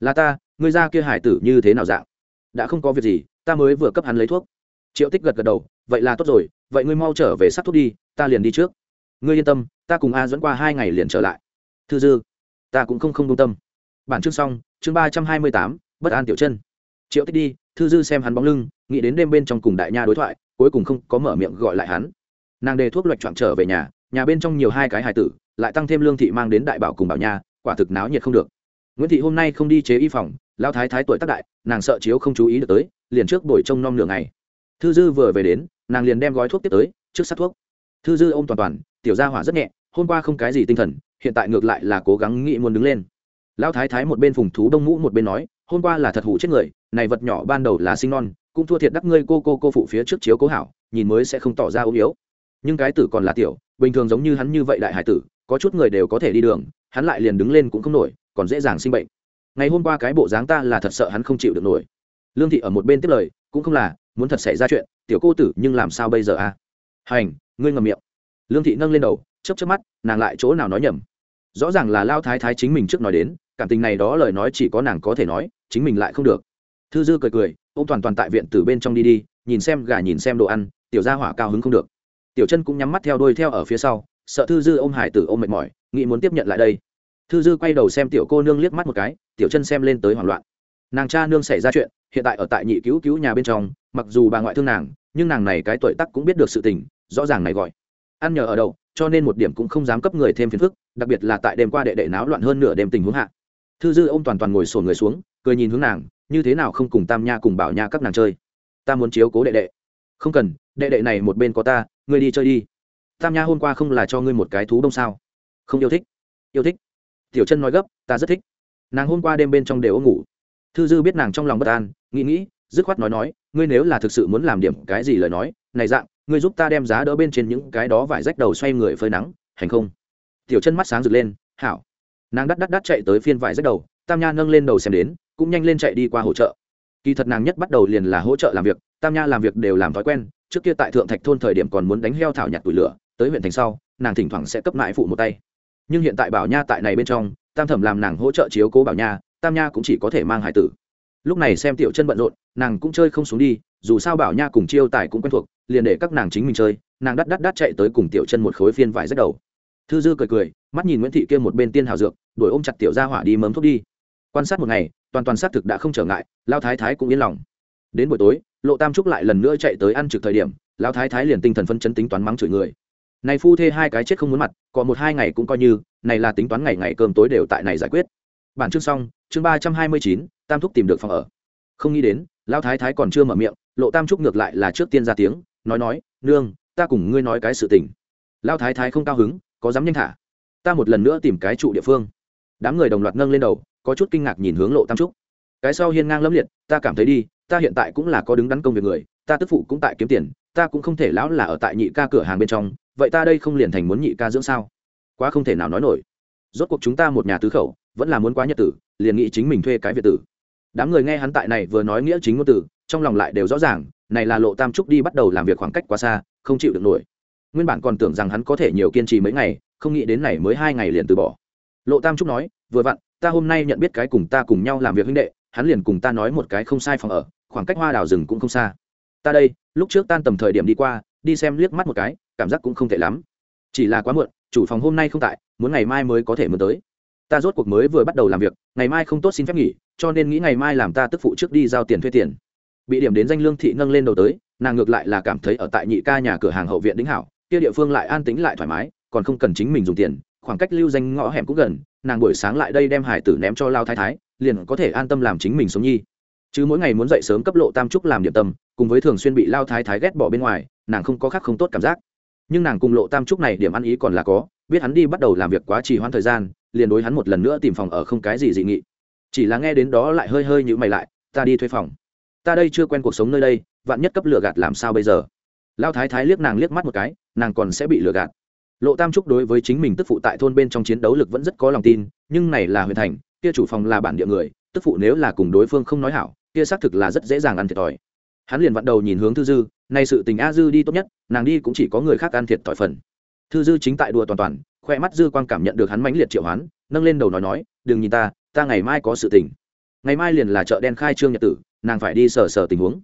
là ta, ngươi ra kia hải tử như thế nào dạng? Đã không có việc gì, ta mới vừa cấp hắn lấy thuốc. Triệu tích gật gật đầu, vậy là tốt rồi, vậy ngươi mau trở về sắp thuốc đi, ta liền đi trước. Ngươi yên tâm, ta cùng a dẫn qua hai ngày liền trở lại. Thư dư, ta cũng không không công tâm. Bản chương xong, chương ba trăm hai mươi tám, bất an tiểu chân. Triệu tích đi, thư dư xem hắn bóng lưng, nghĩ đến đêm bên trong cùng đại nha đối thoại, cuối cùng không có mở miệng gọi lại hắn. Nàng đề thuốc loạch trọn trở về nhà nhà bên trong nhiều hai cái hài tử lại tăng thêm lương thị mang đến đại bảo cùng bảo nha, quả thực náo nhiệt không được. Nguyễn thị hôm nay không đi chế y phòng lao thái thái tuổi tác đại, nàng sợ chiếu không chú ý được tới, liền trước đổi trông nom nửa ngày. Thư dư vừa về đến, nàng liền đem gói thuốc tiếp tới, trước sát thuốc. Thư dư ô m toàn toàn, tiểu gia hỏa rất nhẹ, hôm qua không cái gì tinh thần, hiện tại ngược lại là cố gắng nghĩ muốn đứng lên. Lão thái thái một bên phùng thú đông mũ một bên nói, hôm qua là thật hủ chết người, này vật nhỏ ban đầu là sinh non, cũng thua thiệt đắc ngươi cô cô cô phụ phía trước chiếu cố hảo, nhìn mới sẽ không tỏ ra ốm yếu. Nhưng cái tử còn là tiểu, bình thường giống như hắn như vậy đại hải tử có chút người đều có thể đi đường, hắn lại liền đứng lên cũng không nổi, còn dễ dàng sinh bệnh. Ngày hôm qua cái bộ dáng ta là thật sợ hắn không chịu được nổi. Lương thị ở một bên tiếp lời, cũng không là, muốn thật xảy ra chuyện, tiểu cô tử, nhưng làm sao bây giờ à? Hành, ngươi ngầm miệng. Lương thị nâng lên đầu chấp chấp mắt, nàng lại chỗ nào nói nhầm. Rõ ràng là lao thái thái chính mình trước nói đến, cảm tình này đó lời nói chỉ có nàng có thể nói, chính mình lại không được. Thư dư cười cười ô m toàn toàn tại viện từ bên trong đi đi, nhìn xem gà, nhìn xem đồ ăn, tiểu gia hỏa cao hứng không được. Tiểu chân cũng nhắm mắt theo đôi theo ở phía sau sợ thư dư ôm hải tử ôm mệt mỏi, nghĩ muốn tiếp nhận lại đây. Thư dư quay đầu xem tiểu cô nương liếc mắt một cái, tiểu chân xem lên tới hoảng loạn. Nàng cha nương xảy ra chuyện, hiện tại ở tại nhị cứu cứu nhà bên trong, mặc dù bà ngoại thương nàng, nhưng nàng này cái tuổi tắc cũng biết được sự tình, rõ ràng này gọi. Ăn nhờ ở đậu, cho nên một điểm cũng không dám cấp người thêm phiền phức, đặc biệt là tại đêm qua đệ đệ náo loạn hơn nửa đêm tình huống hạ. Thư dư ô m toàn toàn ngồi sổn người xuống, cười nhìn hướng nàng, như thế nào không cùng tam nha cùng bảo nha các nàng chơi? Ta muốn chiếu cố đệ đệ. Không cần, đệ đệ này một bên có ta, ngươi đi chơi đi tam nha hôm qua không là cho ngươi một cái thú đông sao? Không yêu thích. Yêu thích. Tiểu chân nói gấp, ta rất thích. Nàng hôm qua đêm bên trong đều ôm ngủ. Thư dư biết nàng trong lòng bất an, nghĩ nghĩ, dứt khoát nói nói, ngươi nếu là thực sự muốn làm điểm cái gì lời nói, này dạng, ngươi giúp ta đem giá đỡ bên trên những cái đó vải rách đầu xoay người phơi nắng, hành không? Tiểu chân mắt sáng rực lên, hảo. Nàng đắt đắt đắt chạy tới phiên vải rách đầu, tam nha nâng lên đầu xem đến, cũng nhanh lên chạy đi qua hỗ trợ. Kỳ thật nàng nhất bắt đầu liền là hỗ trợ làm việc, tam nha làm việc đều làm thói quen, trước kia tại thượng thạch thôn thời điểm còn muốn đánh heo thảo nhặt tủi lửa tới huyện thành sau, nàng thỉnh thoảng sẽ cấp lại phụ một tay. Nhưng hiện tại bảo nha tại này bên trong, tam thẩm làm nàng hỗ trợ chiếu cố bảo nha, tam nha cũng chỉ có thể mang hải tử. Lúc này xem tiểu chân bận rộn, nàng cũng chơi không xuống đi, dù sao bảo nha cùng chiêu tài cũng quen thuộc, liền để các nàng chính mình chơi, nàng đắt đắt đắt chạy tới cùng tiểu chân một khối phiên vải rất đầu. Thư dư cười cười, mắt nhìn nguyễn thị kia một bên tiên hào dược, đuổi ôm chặt tiểu ra hỏa đi mớm thuốc đi. Quan sát một ngày, toàn toàn xác thực đã không trở ngại lao thái thái cũng yên lòng. Đến buổi tối, lộ tam trúc lại lần nữa chạy tới ăn trực thời điểm lao thái thái liền tinh thần phân chấn tính toán mắng chửi người này phu thê hai cái chết không muốn mặt còn một hai ngày cũng coi như, này là tính toán ngày ngày cơm tối đều tại này giải quyết. Bản chương xong, chương ba trăm hai mươi chín, tam thúc tìm được phòng ở. Không nghĩ đến, Lão thái thái còn chưa mở miệng, lộ tam trúc ngược lại là trước tiên ra tiếng, nói nói, nương, ta cùng ngươi nói cái sự tình. Lão thái thái không cao hứng, có dám nhanh thả. Ta một lần nữa tìm cái trụ địa phương. Đám người đồng loạt nâng lên đầu, có chút kinh ngạc nhìn hướng lộ tam trúc. Cái sau hiên ngang lâm liệt, ta cảm thấy đi, ta hiện tại cũng là có đứng đắn công việc người, ta tức phụ cũng tại kiếm tiền, ta cũng không thể lão là ở tại nhị ca cửa hàng bên trong vậy ta đây không liền thành muốn nhị ca dưỡng sao? Quá không thể nào nói nổi. Rốt cuộc chúng ta một nhà tứ khẩu, vẫn là muốn quá nhật tử, liền nghĩ chính mình thuê cái việt tử. Đám người nghe hắn tại này vừa nói nghĩa chính ngôn tử, trong lòng lại đều rõ ràng, này là lộ tam trúc đi bắt đầu làm việc khoảng cách quá xa, không chịu được nổi. Nguyên bản còn tưởng rằng hắn có thể nhiều kiên trì mấy ngày, không nghĩ đến này mới hai ngày liền từ bỏ. Lộ tam trúc nói, vừa vặn, ta hôm nay nhận biết cái cùng ta cùng nhau làm việc huynh đệ, hắn liền cùng ta nói một cái không sai phòng ở, khoảng cách hoa đào rừng cũng không xa. Ta đây, lúc trước tan tầm thời điểm đi qua đi xem liếc mắt một cái, cảm giác cũng không tệ lắm. Chỉ là quá muộn, chủ phòng hôm nay không tại, muốn ngày mai mới có thể mượn tới. Ta rốt cuộc mới vừa bắt đầu làm việc, ngày mai không tốt xin phép nghỉ, cho nên nghĩ ngày mai làm ta tức phụ trước đi giao tiền thuê tiền. Bị điểm đến danh lương thị nâng lên đầu tới, nàng ngược lại là cảm thấy ở tại nhị ca nhà cửa hàng hậu viện đính hảo, kia địa phương lại an tĩnh lại thoải mái, còn không cần chính mình dùng tiền, khoảng cách lưu danh ngõ hẻm cũng gần, nàng buổi sáng lại đây đem hải tử ném cho lao thái thái, liền có thể an tâm làm chính mình sống nhi. Chứ mỗi ngày muốn dậy sớm cấp lộ tam trúc làm điểm tâm, cùng với thường xuyên bị lao thái thái ghét bỏ bên ngoài nàng không có khác không tốt cảm giác. Nhưng nàng cùng lộ tam trúc này điểm ăn ý còn là có, biết hắn đi bắt đầu làm việc quá trì hoãn thời gian, liền đối hắn một lần nữa tìm phòng ở không cái gì dị nghị. Chỉ là nghe đến đó lại hơi hơi nhữ mày lại, ta đi thuê phòng. Ta đây chưa quen cuộc sống nơi đây, vạn nhất cấp lừa gạt làm sao bây giờ? Lao thái thái liếc nàng liếc mắt một cái, nàng còn sẽ bị lừa gạt. Lộ tam trúc đối với chính mình tức phụ tại thôn bên trong chiến đấu lực vẫn rất có lòng tin, nhưng này là huyền thành, kia chủ phòng là bản địa người, tức phụ nếu là cùng đối phương không nói hảo, kia xác thực là rất dễ dàng ăn thiệt thòi. Hắn liền vặn đầu nhìn hướng thư dư nay sự tình a dư đi tốt nhất, nàng đi cũng chỉ có người khác ăn thiệt thỏi phần. Thư dư chính tại đùa toàn toàn, khoe mắt dư quang cảm nhận được hắn mãnh liệt triệu hoán, nâng lên đầu nói nói, đừng nhìn ta ta ngày mai có sự tình. Ngày mai liền là chợ đen khai trương nhật tử, nàng phải đi sờ sờ tình huống.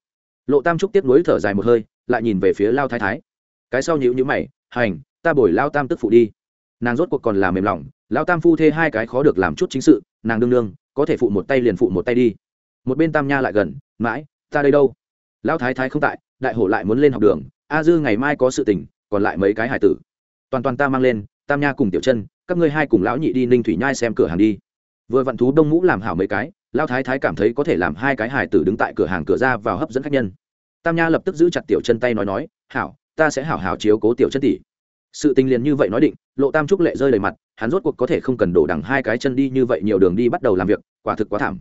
Lộ tam trúc tiếp nối thở dài một hơi, lại nhìn về phía lao thái thái. Cái sau nhữ nhữ mày, hành, ta bồi lao tam tức phụ đi. Nàng rốt cuộc còn là mềm lòng, lao tam phu thê hai cái khó được làm chút chính sự, nàng đương đương, có thể phụ một tay liền phụ một tay đi. Một bên tam nha lại gần, mãi, ta đây đâu? Lao thái thái không tại đại hổ lại muốn lên học đường, a dư ngày mai có sự tình, còn lại mấy cái hải tử. Toàn toàn ta mang lên, tam nha cùng tiểu chân, các ngươi hai cùng lão nhị đi ninh thủy nhai xem cửa hàng đi. Vừa vặn thú đông mũ làm hảo mấy cái, Lão thái thái cảm thấy có thể làm hai cái hải tử đứng tại cửa hàng cửa ra vào hấp dẫn khách nhân. Tam nha lập tức giữ chặt tiểu chân tay nói nói, hảo, ta sẽ hảo hảo chiếu cố tiểu chân tỷ. Sự tình liền như vậy nói định, lộ tam trúc lệ rơi đầy mặt, hắn rốt cuộc có thể không cần đổ đằng hai cái chân đi như vậy nhiều đường đi bắt đầu làm việc, quả thực quá thảm.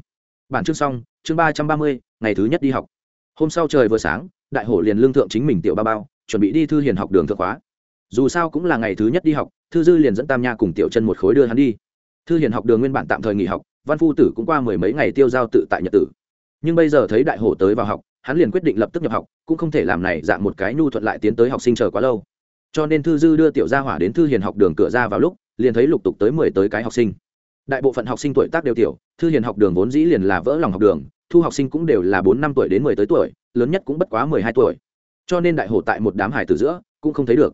Bản chương xong, chương ba trăm ba mươi, ngày thứ nhất đi học. Hôm sau trời vừa sáng đại hổ liền lương thượng chính mình tiểu ba bao, chuẩn bị đi thư hiền học đường thượng khóa. Dù sao cũng là ngày thứ nhất đi học, thư dư liền dẫn tam nha cùng tiểu chân một khối đưa hắn đi. Thư hiền học đường nguyên bản tạm thời nghỉ học, văn phu tử cũng qua mười mấy ngày tiêu giao tự tại nhật tử. Nhưng bây giờ thấy đại hổ tới vào học, hắn liền quyết định lập tức nhập học, cũng không thể làm này dạng một cái nhu thuận lại tiến tới học sinh chờ quá lâu. Cho nên thư dư đưa tiểu gia hỏa đến thư hiền học đường cửa ra vào lúc, liền thấy lục tục tới mười tới cái học sinh. Đại bộ phận học sinh tuổi tác đều tiểu, thư hiền học đường vốn dĩ liền là vỡ lòng học đường thu học sinh cũng đều là bốn năm tuổi đến mười tới tuổi, lớn nhất cũng bất quá mười hai tuổi. Cho nên đại hổ tại một đám hải từ giữa cũng không thấy được.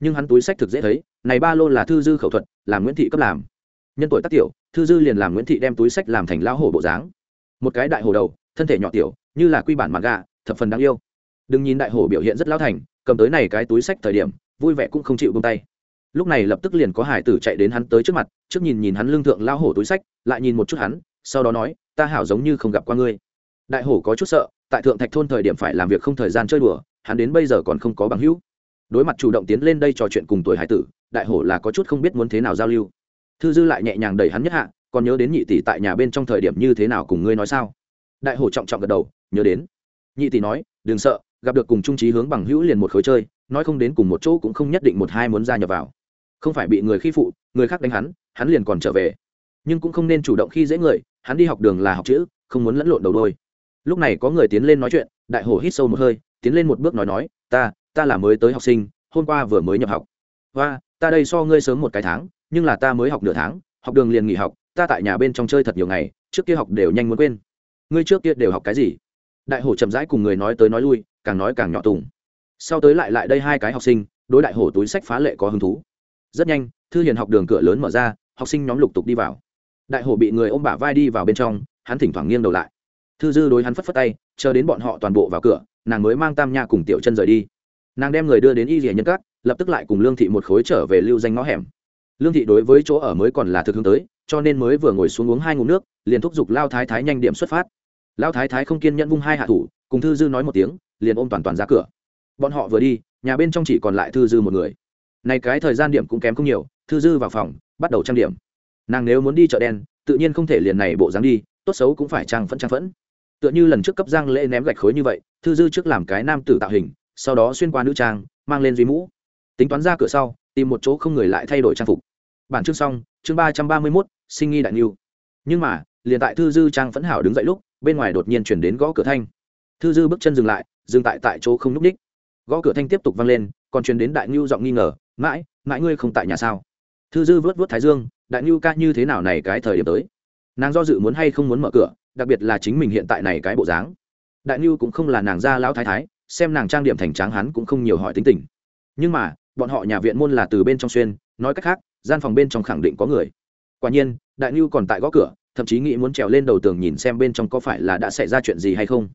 Nhưng hắn túi sách thực dễ thấy, này ba lô là thư dư khẩu thuật làm nguyễn thị cấp làm. Nhân tuổi tác tiểu, thư dư liền làm nguyễn thị đem túi sách làm thành lão hổ bộ dáng. Một cái đại hổ đầu, thân thể nhỏ tiểu, như là quy bản mặt gà thập phần đáng yêu. Đừng nhìn đại hổ biểu hiện rất lão thành, cầm tới này cái túi sách thời điểm, vui vẻ cũng không chịu buông tay. Lúc này lập tức liền có hải tử chạy đến hắn tới trước mặt, trước nhìn nhìn hắn lương thượng lao hổ túi sách, lại nhìn một chút hắn, sau đó nói ta hảo giống như không gặp qua ngươi. Đại hổ có chút sợ, tại thượng thạch thôn thời điểm phải làm việc không thời gian chơi đùa, hắn đến bây giờ còn không có bằng hữu. Đối mặt chủ động tiến lên đây trò chuyện cùng tuổi hải tử, đại hổ là có chút không biết muốn thế nào giao lưu. Thư dư lại nhẹ nhàng đẩy hắn nhất hạ, còn nhớ đến nhị tỷ tại nhà bên trong thời điểm như thế nào cùng ngươi nói sao? Đại hổ trọng trọng gật đầu, nhớ đến. Nhị tỷ nói, đừng sợ, gặp được cùng trung trí hướng bằng hữu liền một khối chơi, nói không đến cùng một chỗ cũng không nhất định một hai muốn ra nhập vào. Không phải bị người khi phụ, người khác đánh hắn hắn liền còn trở về. Nhưng cũng không nên chủ động khi dễ người hắn đi học đường là học chữ, không muốn lẫn lộn đầu đôi. Lúc này có người tiến lên nói chuyện, đại hổ hít sâu một hơi, tiến lên một bước nói nói, ta ta là mới tới học sinh, hôm qua vừa mới nhập học. Và ta đây so ngươi sớm một cái tháng, nhưng là ta mới học nửa tháng, học đường liền nghỉ học, ta tại nhà bên trong chơi thật nhiều ngày, trước kia học đều nhanh muốn quên. Ngươi trước kia đều học cái gì? Đại hổ chậm rãi cùng người nói tới nói lui, càng nói càng nhỏ tùng. Sau tới lại lại đây hai cái học sinh, đối đại hổ túi sách phá lệ có hứng thú. Rất nhanh, thư hiền học đường cửa lớn mở ra, học sinh nhóm lục tục đi vào đại hổ bị người ôm bả vai đi vào bên trong, hắn thỉnh thoảng nghiêng đầu lại. Thư dư đối hắn phất phất tay, chờ đến bọn họ toàn bộ vào cửa, nàng mới mang tam nha cùng tiểu chân rời đi. Nàng đem người đưa đến y rỉa nhân cát lập tức lại cùng lương thị một khối trở về lưu danh ngõ hẻm. Lương thị đối với chỗ ở mới còn là thực hướng tới, cho nên mới vừa ngồi xuống uống hai ngụm nước, liền thúc giục lao thái thái nhanh điểm xuất phát. Lao thái thái không kiên nhẫn vung hai hạ thủ, cùng thư dư nói một tiếng, liền ôm toàn toàn ra cửa. Bọn họ vừa đi, nhà bên trong chỉ còn lại thư dư một người. Này cái thời gian điểm cũng kém không nhiều, thư dư vào phòng, bắt đầu trang điểm nàng nếu muốn đi chợ đen, tự nhiên không thể liền này bộ dáng đi, tốt xấu cũng phải trang phẫn trang phẫn. Tựa như lần trước cấp giang lễ ném gạch khối như vậy, thư dư trước làm cái nam tử tạo hình, sau đó xuyên qua nữ trang, mang lên duy mũ. Tính toán ra cửa sau, tìm một chỗ không người lại thay đổi trang phục. Bản chương xong, chương ba trăm ba mươi mốt, sinh nghi đại niu nhưng mà, liền tại thư dư trang phẫn hảo đứng dậy lúc, bên ngoài đột nhiên chuyển đến gõ cửa thanh. Thư dư bước chân dừng lại, dừng tại tại chỗ không núp ních. Gõ cửa thanh tiếp tục vang lên, còn truyền đến đại ngưu giọng nghi ngờ, mãi mãi ngươi không tại nhà sao? Thư dư vớt vớt thái dương, đại ngưu ca như thế nào này cái thời điểm tới? Nàng do dự muốn hay không muốn mở cửa, đặc biệt là chính mình hiện tại này cái bộ dáng. Đại ngưu cũng không là nàng gia lão thái thái, xem nàng trang điểm thành tráng hắn cũng không nhiều hỏi tính tình. Nhưng mà, bọn họ nhà viện môn là từ bên trong xuyên, nói cách khác, gian phòng bên trong khẳng định có người. Quả nhiên, đại ngưu còn tại gõ cửa, thậm chí nghĩ muốn trèo lên đầu tường nhìn xem bên trong có phải là đã xảy ra chuyện gì hay không.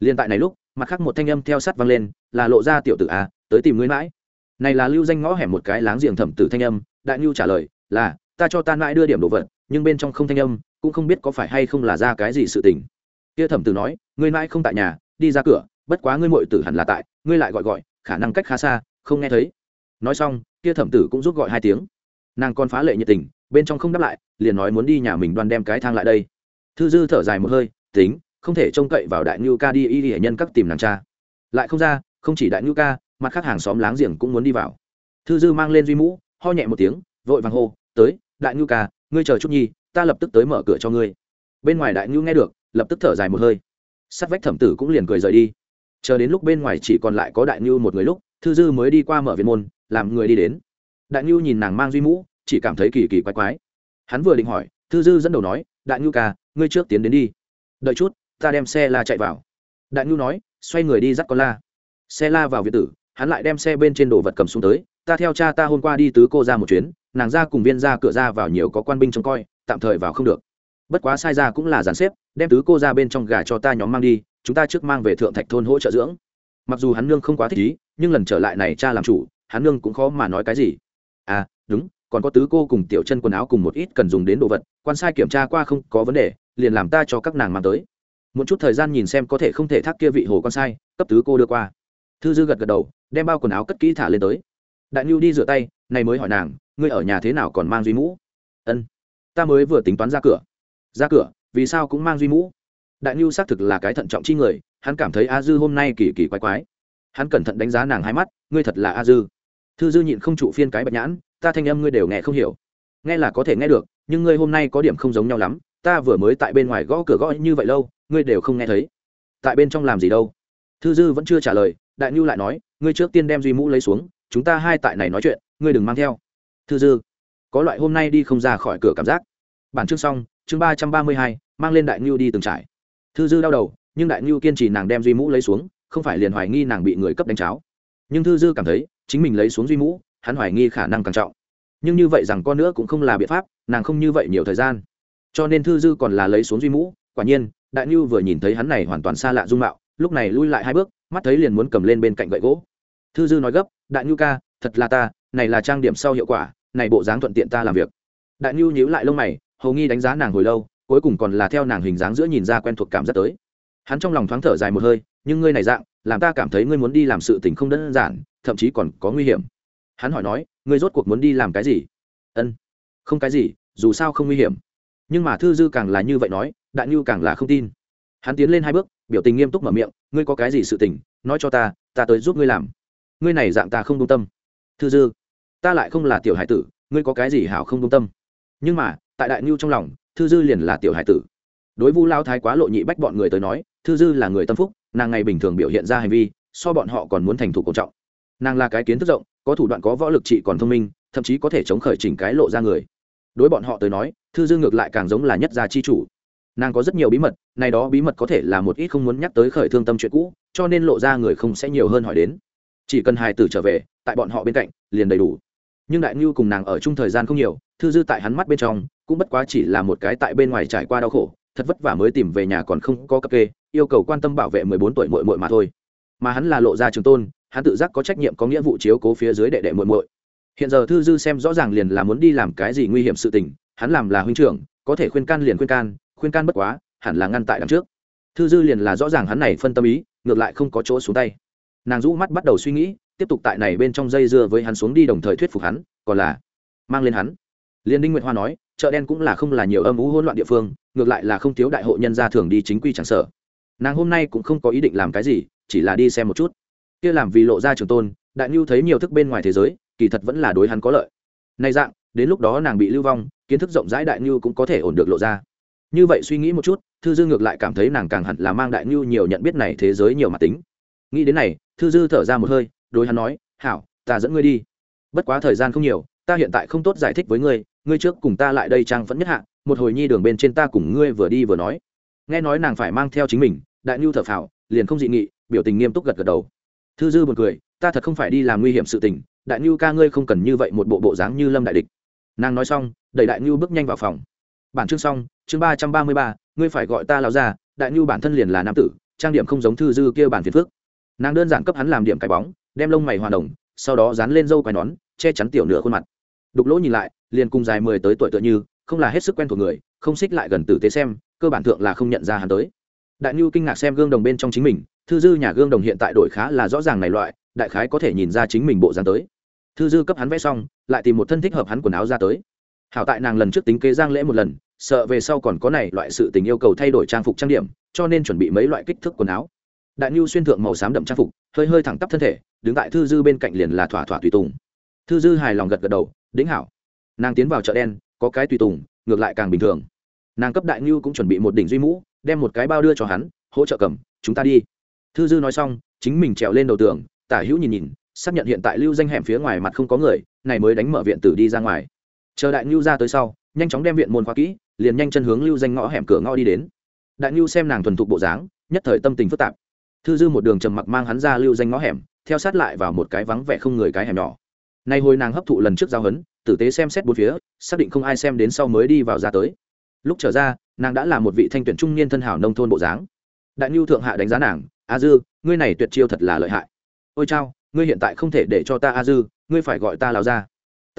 Liên tại này lúc, mặt khác một thanh âm theo sắt vang lên, là lộ ra tiểu tử a, tới tìm ngươi mãi. Này là lưu danh ngõ hẻm một cái láng giềng thẩm tử thanh âm đại nhu trả lời, là, ta cho ta mãi đưa điểm đồ vật, nhưng bên trong không thanh âm, cũng không biết có phải hay không là ra cái gì sự tình. Kia thẩm tử nói, ngươi mãi không tại nhà, đi ra cửa, bất quá ngươi muội tử hẳn là tại, ngươi lại gọi gọi, khả năng cách khá xa, không nghe thấy. Nói xong, kia thẩm tử cũng rút gọi hai tiếng. Nàng còn phá lệ nhiệt tình, bên trong không đáp lại, liền nói muốn đi nhà mình đoan đem cái thang lại đây. Thư dư thở dài một hơi, tính, không thể trông cậy vào đại ngưu ca đi y hệ nhân các tìm nàng cha. Lại không ra, không chỉ đại ngưu ca, mặt khác hàng xóm láng giềng cũng muốn đi vào. Thư dư mang lên duy mũ ho nhẹ một tiếng, vội vàng hô, tới, đại ngưu ca, ngươi chờ chút nhi, ta lập tức tới mở cửa cho ngươi. Bên ngoài đại ngưu nghe được, lập tức thở dài một hơi. Sắt vách thẩm tử cũng liền cười rời đi. Chờ đến lúc bên ngoài chỉ còn lại có đại ngưu một người lúc, thư dư mới đi qua mở viện môn, làm người đi đến. Đại ngưu nhìn nàng mang duy mũ, chỉ cảm thấy kỳ kỳ quái quái. Hắn vừa định hỏi, thư dư dẫn đầu nói, đại ngưu ca, ngươi trước tiến đến đi. Đợi chút, ta đem xe la chạy vào. Đại ngưu nói, xoay người đi dắt con la. Xe la vào việt tử, hắn lại đem xe bên trên đồ vật cầm xuống tới ta theo cha ta hôm qua đi tứ cô ra một chuyến, nàng ra cùng viên ra cửa ra vào nhiều có quan binh trông coi, tạm thời vào không được. Bất quá sai ra cũng là dàn xếp, đem tứ cô ra bên trong gà cho ta nhóm mang đi, chúng ta trước mang về thượng thạch thôn hỗ trợ dưỡng. Mặc dù hắn nương không quá thích ý, nhưng lần trở lại này cha làm chủ, hắn nương cũng khó mà nói cái gì. À đúng, còn có tứ cô cùng tiểu chân quần áo cùng một ít cần dùng đến đồ vật, quan sai kiểm tra qua không có vấn đề, liền làm ta cho các nàng mang tới. Một chút thời gian nhìn xem có thể không thể thác kia vị hồ con sai, cấp tứ cô đưa qua. Thư dư gật gật đầu, đem bao quần áo cất kỹ thả lên tới đại ngưu đi rửa tay, này mới hỏi nàng, ngươi ở nhà thế nào còn mang duy mũ? Ân, ta mới vừa tính toán ra cửa. Ra cửa? Vì sao cũng mang duy mũ? Đại ngưu xác thực là cái thận trọng chi người, hắn cảm thấy a dư hôm nay kỳ kỳ quái quái. Hắn cẩn thận đánh giá nàng hai mắt, ngươi thật là a dư. Thư dư nhịn không trụ phiên cái bạch nhãn, ta thanh âm ngươi đều nghe không hiểu. Nghe là có thể nghe được, nhưng ngươi hôm nay có điểm không giống nhau lắm, ta vừa mới tại bên ngoài gõ cửa gõ như vậy lâu, ngươi đều không nghe thấy. Tại bên trong làm gì đâu? Thư dư vẫn chưa trả lời, đại ngưu lại nói, ngươi trước tiên đem duy mũ lấy xuống chúng ta hai tại này nói chuyện, ngươi đừng mang theo. Thư dư, có loại hôm nay đi không ra khỏi cửa cảm giác. Bản chương xong, chương ba trăm ba mươi hai, mang lên đại ngưu đi từng trải. Thư dư đau đầu, nhưng đại ngưu kiên trì nàng đem duy mũ lấy xuống, không phải liền hoài nghi nàng bị người cấp đánh cháo. Nhưng thư dư cảm thấy, chính mình lấy xuống duy mũ, hắn hoài nghi khả năng càng trọng. Nhưng như vậy rằng con nữa cũng không là biện pháp, nàng không như vậy nhiều thời gian. Cho nên thư dư còn là lấy xuống duy mũ, quả nhiên, đại ngưu vừa nhìn thấy hắn này hoàn toàn xa lạ dung mạo, lúc này lui lại hai bước, mắt thấy liền muốn cầm lên bên cạnh gậy gỗ. Thư dư nói gấp đại nhu ca, thật là ta, này là trang điểm sau hiệu quả, này bộ dáng thuận tiện ta làm việc. Đại nhu nhíu lại lông mày, hầu nghi đánh giá nàng hồi lâu, cuối cùng còn là theo nàng hình dáng giữa nhìn ra quen thuộc cảm giác tới. Hắn trong lòng thoáng thở dài một hơi, nhưng ngươi này dạng, làm ta cảm thấy ngươi muốn đi làm sự tình không đơn giản, thậm chí còn có nguy hiểm. Hắn hỏi nói, ngươi rốt cuộc muốn đi làm cái gì? Ân, không cái gì, dù sao không nguy hiểm. Nhưng mà thư dư càng là như vậy nói, đại nhu càng là không tin. Hắn tiến lên hai bước, biểu tình nghiêm túc mở miệng, ngươi có cái gì sự tình, nói cho ta ta tới giúp ngươi làm ngươi này dạng ta không công tâm. Thư dư, ta lại không là tiểu hải tử, ngươi có cái gì hảo không công tâm? Nhưng mà, tại đại ngưu trong lòng, thư dư liền là tiểu hải tử. Đối vu lao thái quá lộ nhị bách bọn người tới nói, thư dư là người tâm phúc, nàng ngày bình thường biểu hiện ra hành vi, so bọn họ còn muốn thành thủ cổ trọng. Nàng là cái kiến thức rộng, có thủ đoạn có võ lực trị còn thông minh, thậm chí có thể chống khởi chỉnh cái lộ ra người. Đối bọn họ tới nói, thư dư ngược lại càng giống là nhất gia chi chủ. Nàng có rất nhiều bí mật, này đó bí mật có thể là một ít không muốn nhắc tới khởi thương tâm chuyện cũ, cho nên lộ ra người không sẽ nhiều hơn hỏi đến chỉ cần hài tử trở về, tại bọn họ bên cạnh, liền đầy đủ. Nhưng đại ngưu cùng nàng ở chung thời gian không nhiều, thư dư tại hắn mắt bên trong, cũng bất quá chỉ là một cái tại bên ngoài trải qua đau khổ, thật vất vả mới tìm về nhà còn không có cặp kê, yêu cầu quan tâm bảo vệ mười bốn tuổi muội muội mà thôi. Mà hắn là lộ ra trường tôn, hắn tự giác có trách nhiệm có nghĩa vụ chiếu cố phía dưới đệ đệ muội muội. Hiện giờ thư dư xem rõ ràng liền là muốn đi làm cái gì nguy hiểm sự tình, hắn làm là huynh trưởng, có thể khuyên can liền khuyên can khuyên can bất quá, hẳn là ngăn tại đằng trước. Thư dư liền là rõ ràng hắn này phân tâm ý, ngược lại không có chỗ xuống tay nàng rũ mắt bắt đầu suy nghĩ, tiếp tục tại này bên trong dây dưa với hắn xuống đi đồng thời thuyết phục hắn, còn là mang lên hắn. Liên đinh nguyệt hoa nói, chợ đen cũng là không là nhiều âm ú hỗn loạn địa phương, ngược lại là không thiếu đại hội nhân gia thường đi chính quy chẳng sở nàng hôm nay cũng không có ý định làm cái gì, chỉ là đi xem một chút. Kia làm vì lộ ra trường tôn, đại nhu thấy nhiều thức bên ngoài thế giới, kỳ thật vẫn là đối hắn có lợi. Nay dạng, đến lúc đó nàng bị lưu vong, kiến thức rộng rãi đại nhu cũng có thể ổn được lộ ra. Như vậy suy nghĩ một chút, thư dư ngược lại cảm thấy nàng càng hẳn là mang đại nhu nhiều nhận biết này thế giới nhiều mặt tính. Nghĩ đến này thư dư thở ra một hơi, đối hắn nói, hảo, ta dẫn ngươi đi. Bất quá thời gian không nhiều, ta hiện tại không tốt giải thích với ngươi ngươi trước cùng ta lại đây trang vẫn nhất hạ, một hồi nhi đường bên trên ta cùng ngươi vừa đi vừa nói. Nghe nói nàng phải mang theo chính mình, đại nhu thở phào, liền không dị nghị, biểu tình nghiêm túc gật gật đầu. Thư dư buồn cười, ta thật không phải đi làm nguy hiểm sự tình, đại nhu ca ngươi không cần như vậy một bộ bộ dáng như lâm đại địch. Nàng nói xong, đẩy đại nhu bước nhanh vào phòng. Bản chương xong, chương ba trăm ba mươi ba, ngươi phải gọi ta lao ra đại nhu bản thân liền là nam tử, trang điểm không giống thư dư kia bản phiền phước nàng đơn giản cấp hắn làm điểm cái bóng, đem lông mày hòa đồng, sau đó dán lên râu quai nón, che chắn tiểu nửa khuôn mặt. Đục lỗ nhìn lại, liền cùng dài mười tới tuổi tựa như, không là hết sức quen thuộc người, không xích lại gần tử tế xem, cơ bản thượng là không nhận ra hắn tới. Đại nhu kinh ngạc xem gương đồng bên trong chính mình, thư dư nhà gương đồng hiện tại đổi khá là rõ ràng này loại, đại khái có thể nhìn ra chính mình bộ dáng tới. Thư dư cấp hắn vẽ xong, lại tìm một thân thích hợp hắn quần áo ra tới. Hảo tại nàng lần trước tính kế giang lễ một lần, sợ về sau còn có này loại sự tình yêu cầu thay đổi trang phục trang điểm, cho nên chuẩn bị mấy loại kích thước quần áo đại nhu xuyên thượng màu xám đậm trang phục, hơi hơi thẳng tắp thân thể, đứng tại thư dư bên cạnh liền là thỏa thỏa tùy tùng. Thư dư hài lòng gật gật đầu, đĩnh hảo. Nàng tiến vào chợ đen, có cái tùy tùng, ngược lại càng bình thường. Nàng cấp đại nhu cũng chuẩn bị một đỉnh duy mũ, đem một cái bao đưa cho hắn, hỗ trợ cầm, chúng ta đi. Thư dư nói xong, chính mình trèo lên đầu tường, tả hữu nhìn nhìn, xác nhận hiện tại lưu danh hẻm phía ngoài mặt không có người, này mới đánh mở viện tử đi ra ngoài. Chờ đại nhu ra tới sau, nhanh chóng đem viện môn khóa kỹ, liền nhanh chân hướng lưu danh ngõ hẻm cửa ngõ đi đến. Đại nhu xem nàng thuần thục bộ dáng, nhất thời tâm tình phức tạp thư dư một đường trầm mặc mang hắn ra lưu danh ngõ hẻm, theo sát lại vào một cái vắng vẻ không người cái hẻm nhỏ. Nay hồi nàng hấp thụ lần trước giao hấn, tử tế xem xét bốn phía, xác định không ai xem đến sau mới đi vào ra tới. Lúc trở ra, nàng đã là một vị thanh tuyển trung niên thân hảo nông thôn bộ dáng. Đại ngưu thượng hạ đánh giá nàng, a dư, ngươi này tuyệt chiêu thật là lợi hại. Ôi chao, ngươi hiện tại không thể để cho ta a dư, ngươi phải gọi ta lào ra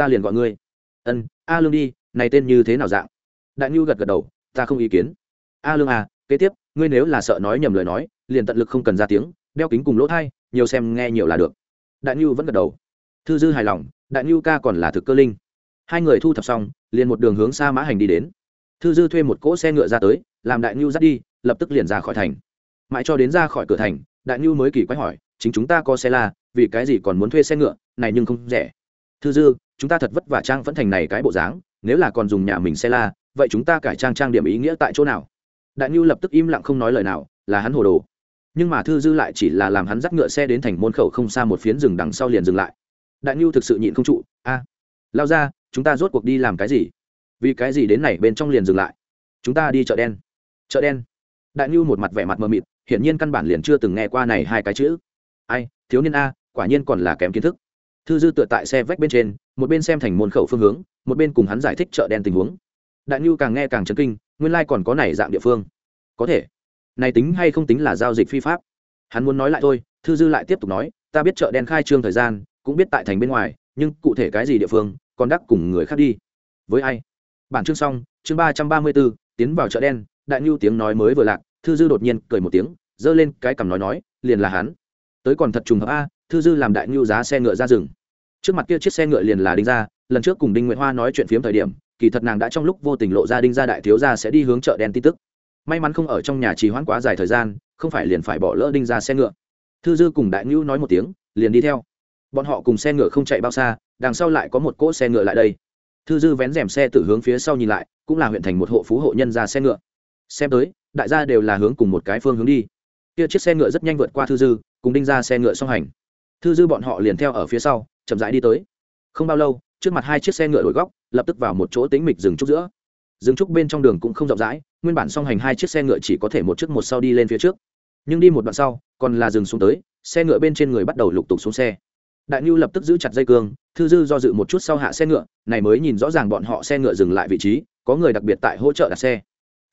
ta liền gọi ngươi. Ân, a lương đi, này tên như thế nào dạng? Đại ngưu gật gật đầu, ta không ý kiến. A lương à kế tiếp ngươi nếu là sợ nói nhầm lời nói, liền tận lực không cần ra tiếng, đeo kính cùng lỗ thai, nhiều xem nghe nhiều là được. Đại nhu vẫn gật đầu. Thư dư hài lòng, đại nhu ca còn là thực cơ linh. Hai người thu thập xong, liền một đường hướng xa mã hành đi đến. Thư dư thuê một cỗ xe ngựa ra tới, làm đại nhu dắt đi, lập tức liền ra khỏi thành. Mãi cho đến ra khỏi cửa thành, đại nhu mới kỳ quái hỏi, chính chúng ta có xe la, vì cái gì còn muốn thuê xe ngựa, này nhưng không rẻ. Thư dư, chúng ta thật vất vả trang vẫn thành này cái bộ dáng, nếu là còn dùng nhà mình xe la, vậy chúng ta cải trang trang điểm ý nghĩa tại chỗ nào? Đại ngưu lập tức im lặng không nói lời nào, là hắn hồ đồ. Nhưng mà thư dư lại chỉ là làm hắn dắt ngựa xe đến thành môn khẩu không xa một phiến rừng đằng sau liền dừng lại. Đại ngưu thực sự nhịn không trụ, a, lao ra, chúng ta rốt cuộc đi làm cái gì? Vì cái gì đến này bên trong liền dừng lại? Chúng ta đi chợ đen. Chợ đen? Đại ngưu một mặt vẻ mặt mờ mịt, hiển nhiên căn bản liền chưa từng nghe qua này hai cái chữ. Ai, thiếu niên a, quả nhiên còn là kém kiến thức. Thư dư tựa tại xe vách bên trên, một bên xem thành môn khẩu phương hướng, một bên cùng hắn giải thích chợ đen tình huống. Đại ngưu càng nghe càng chấn kinh nguyên lai còn có này dạng địa phương. Có thể. Này tính hay không tính là giao dịch phi pháp. Hắn muốn nói lại thôi, thư dư lại tiếp tục nói, ta biết chợ đen khai trương thời gian, cũng biết tại thành bên ngoài, nhưng cụ thể cái gì địa phương, còn đắc cùng người khác đi. Với ai? Bản chương xong, chương ba trăm ba mươi bốn, tiến vào chợ đen. Đại ngưu tiếng nói mới vừa lạc, thư dư đột nhiên cười một tiếng, giơ lên cái cằm nói nói, liền là hắn. Tới còn thật trùng hợp a, thư dư làm đại ngưu giá xe ngựa ra rừng. Trước mặt kia chiếc xe ngựa liền là đinh ra, lần trước cùng đinh nguyễn hoa nói chuyện phiếm thời điểm kỳ thật nàng đã trong lúc vô tình lộ ra đinh gia đại thiếu gia sẽ đi hướng chợ đen tin tức. May mắn không ở trong nhà trì hoãn quá dài thời gian, không phải liền phải bỏ lỡ đinh ra xe ngựa. Thư dư cùng đại ngữ nói một tiếng, liền đi theo. Bọn họ cùng xe ngựa không chạy bao xa, đằng sau lại có một cỗ xe ngựa lại đây. Thư dư vén rèm xe từ hướng phía sau nhìn lại, cũng là huyện thành một hộ phú hộ nhân ra xe ngựa. Xem tới, đại gia đều là hướng cùng một cái phương hướng đi. Kia chiếc xe ngựa rất nhanh vượt qua thư dư, cùng đinh ra xe ngựa song hành. Thư dư bọn họ liền theo ở phía sau, chậm rãi đi tới. Không bao lâu trước mặt hai chiếc xe ngựa đổi góc, lập tức vào một chỗ tính mịch dừng trúc giữa. Dừng trúc bên trong đường cũng không rộng rãi, nguyên bản song hành hai chiếc xe ngựa chỉ có thể một chiếc một sau đi lên phía trước. Nhưng đi một đoạn sau, còn là dừng xuống tới, xe ngựa bên trên người bắt đầu lục tục xuống xe. Đại ngưu lập tức giữ chặt dây cương, thư dư do dự một chút sau hạ xe ngựa, này mới nhìn rõ ràng bọn họ xe ngựa dừng lại vị trí, có người đặc biệt tại hỗ trợ đặt xe.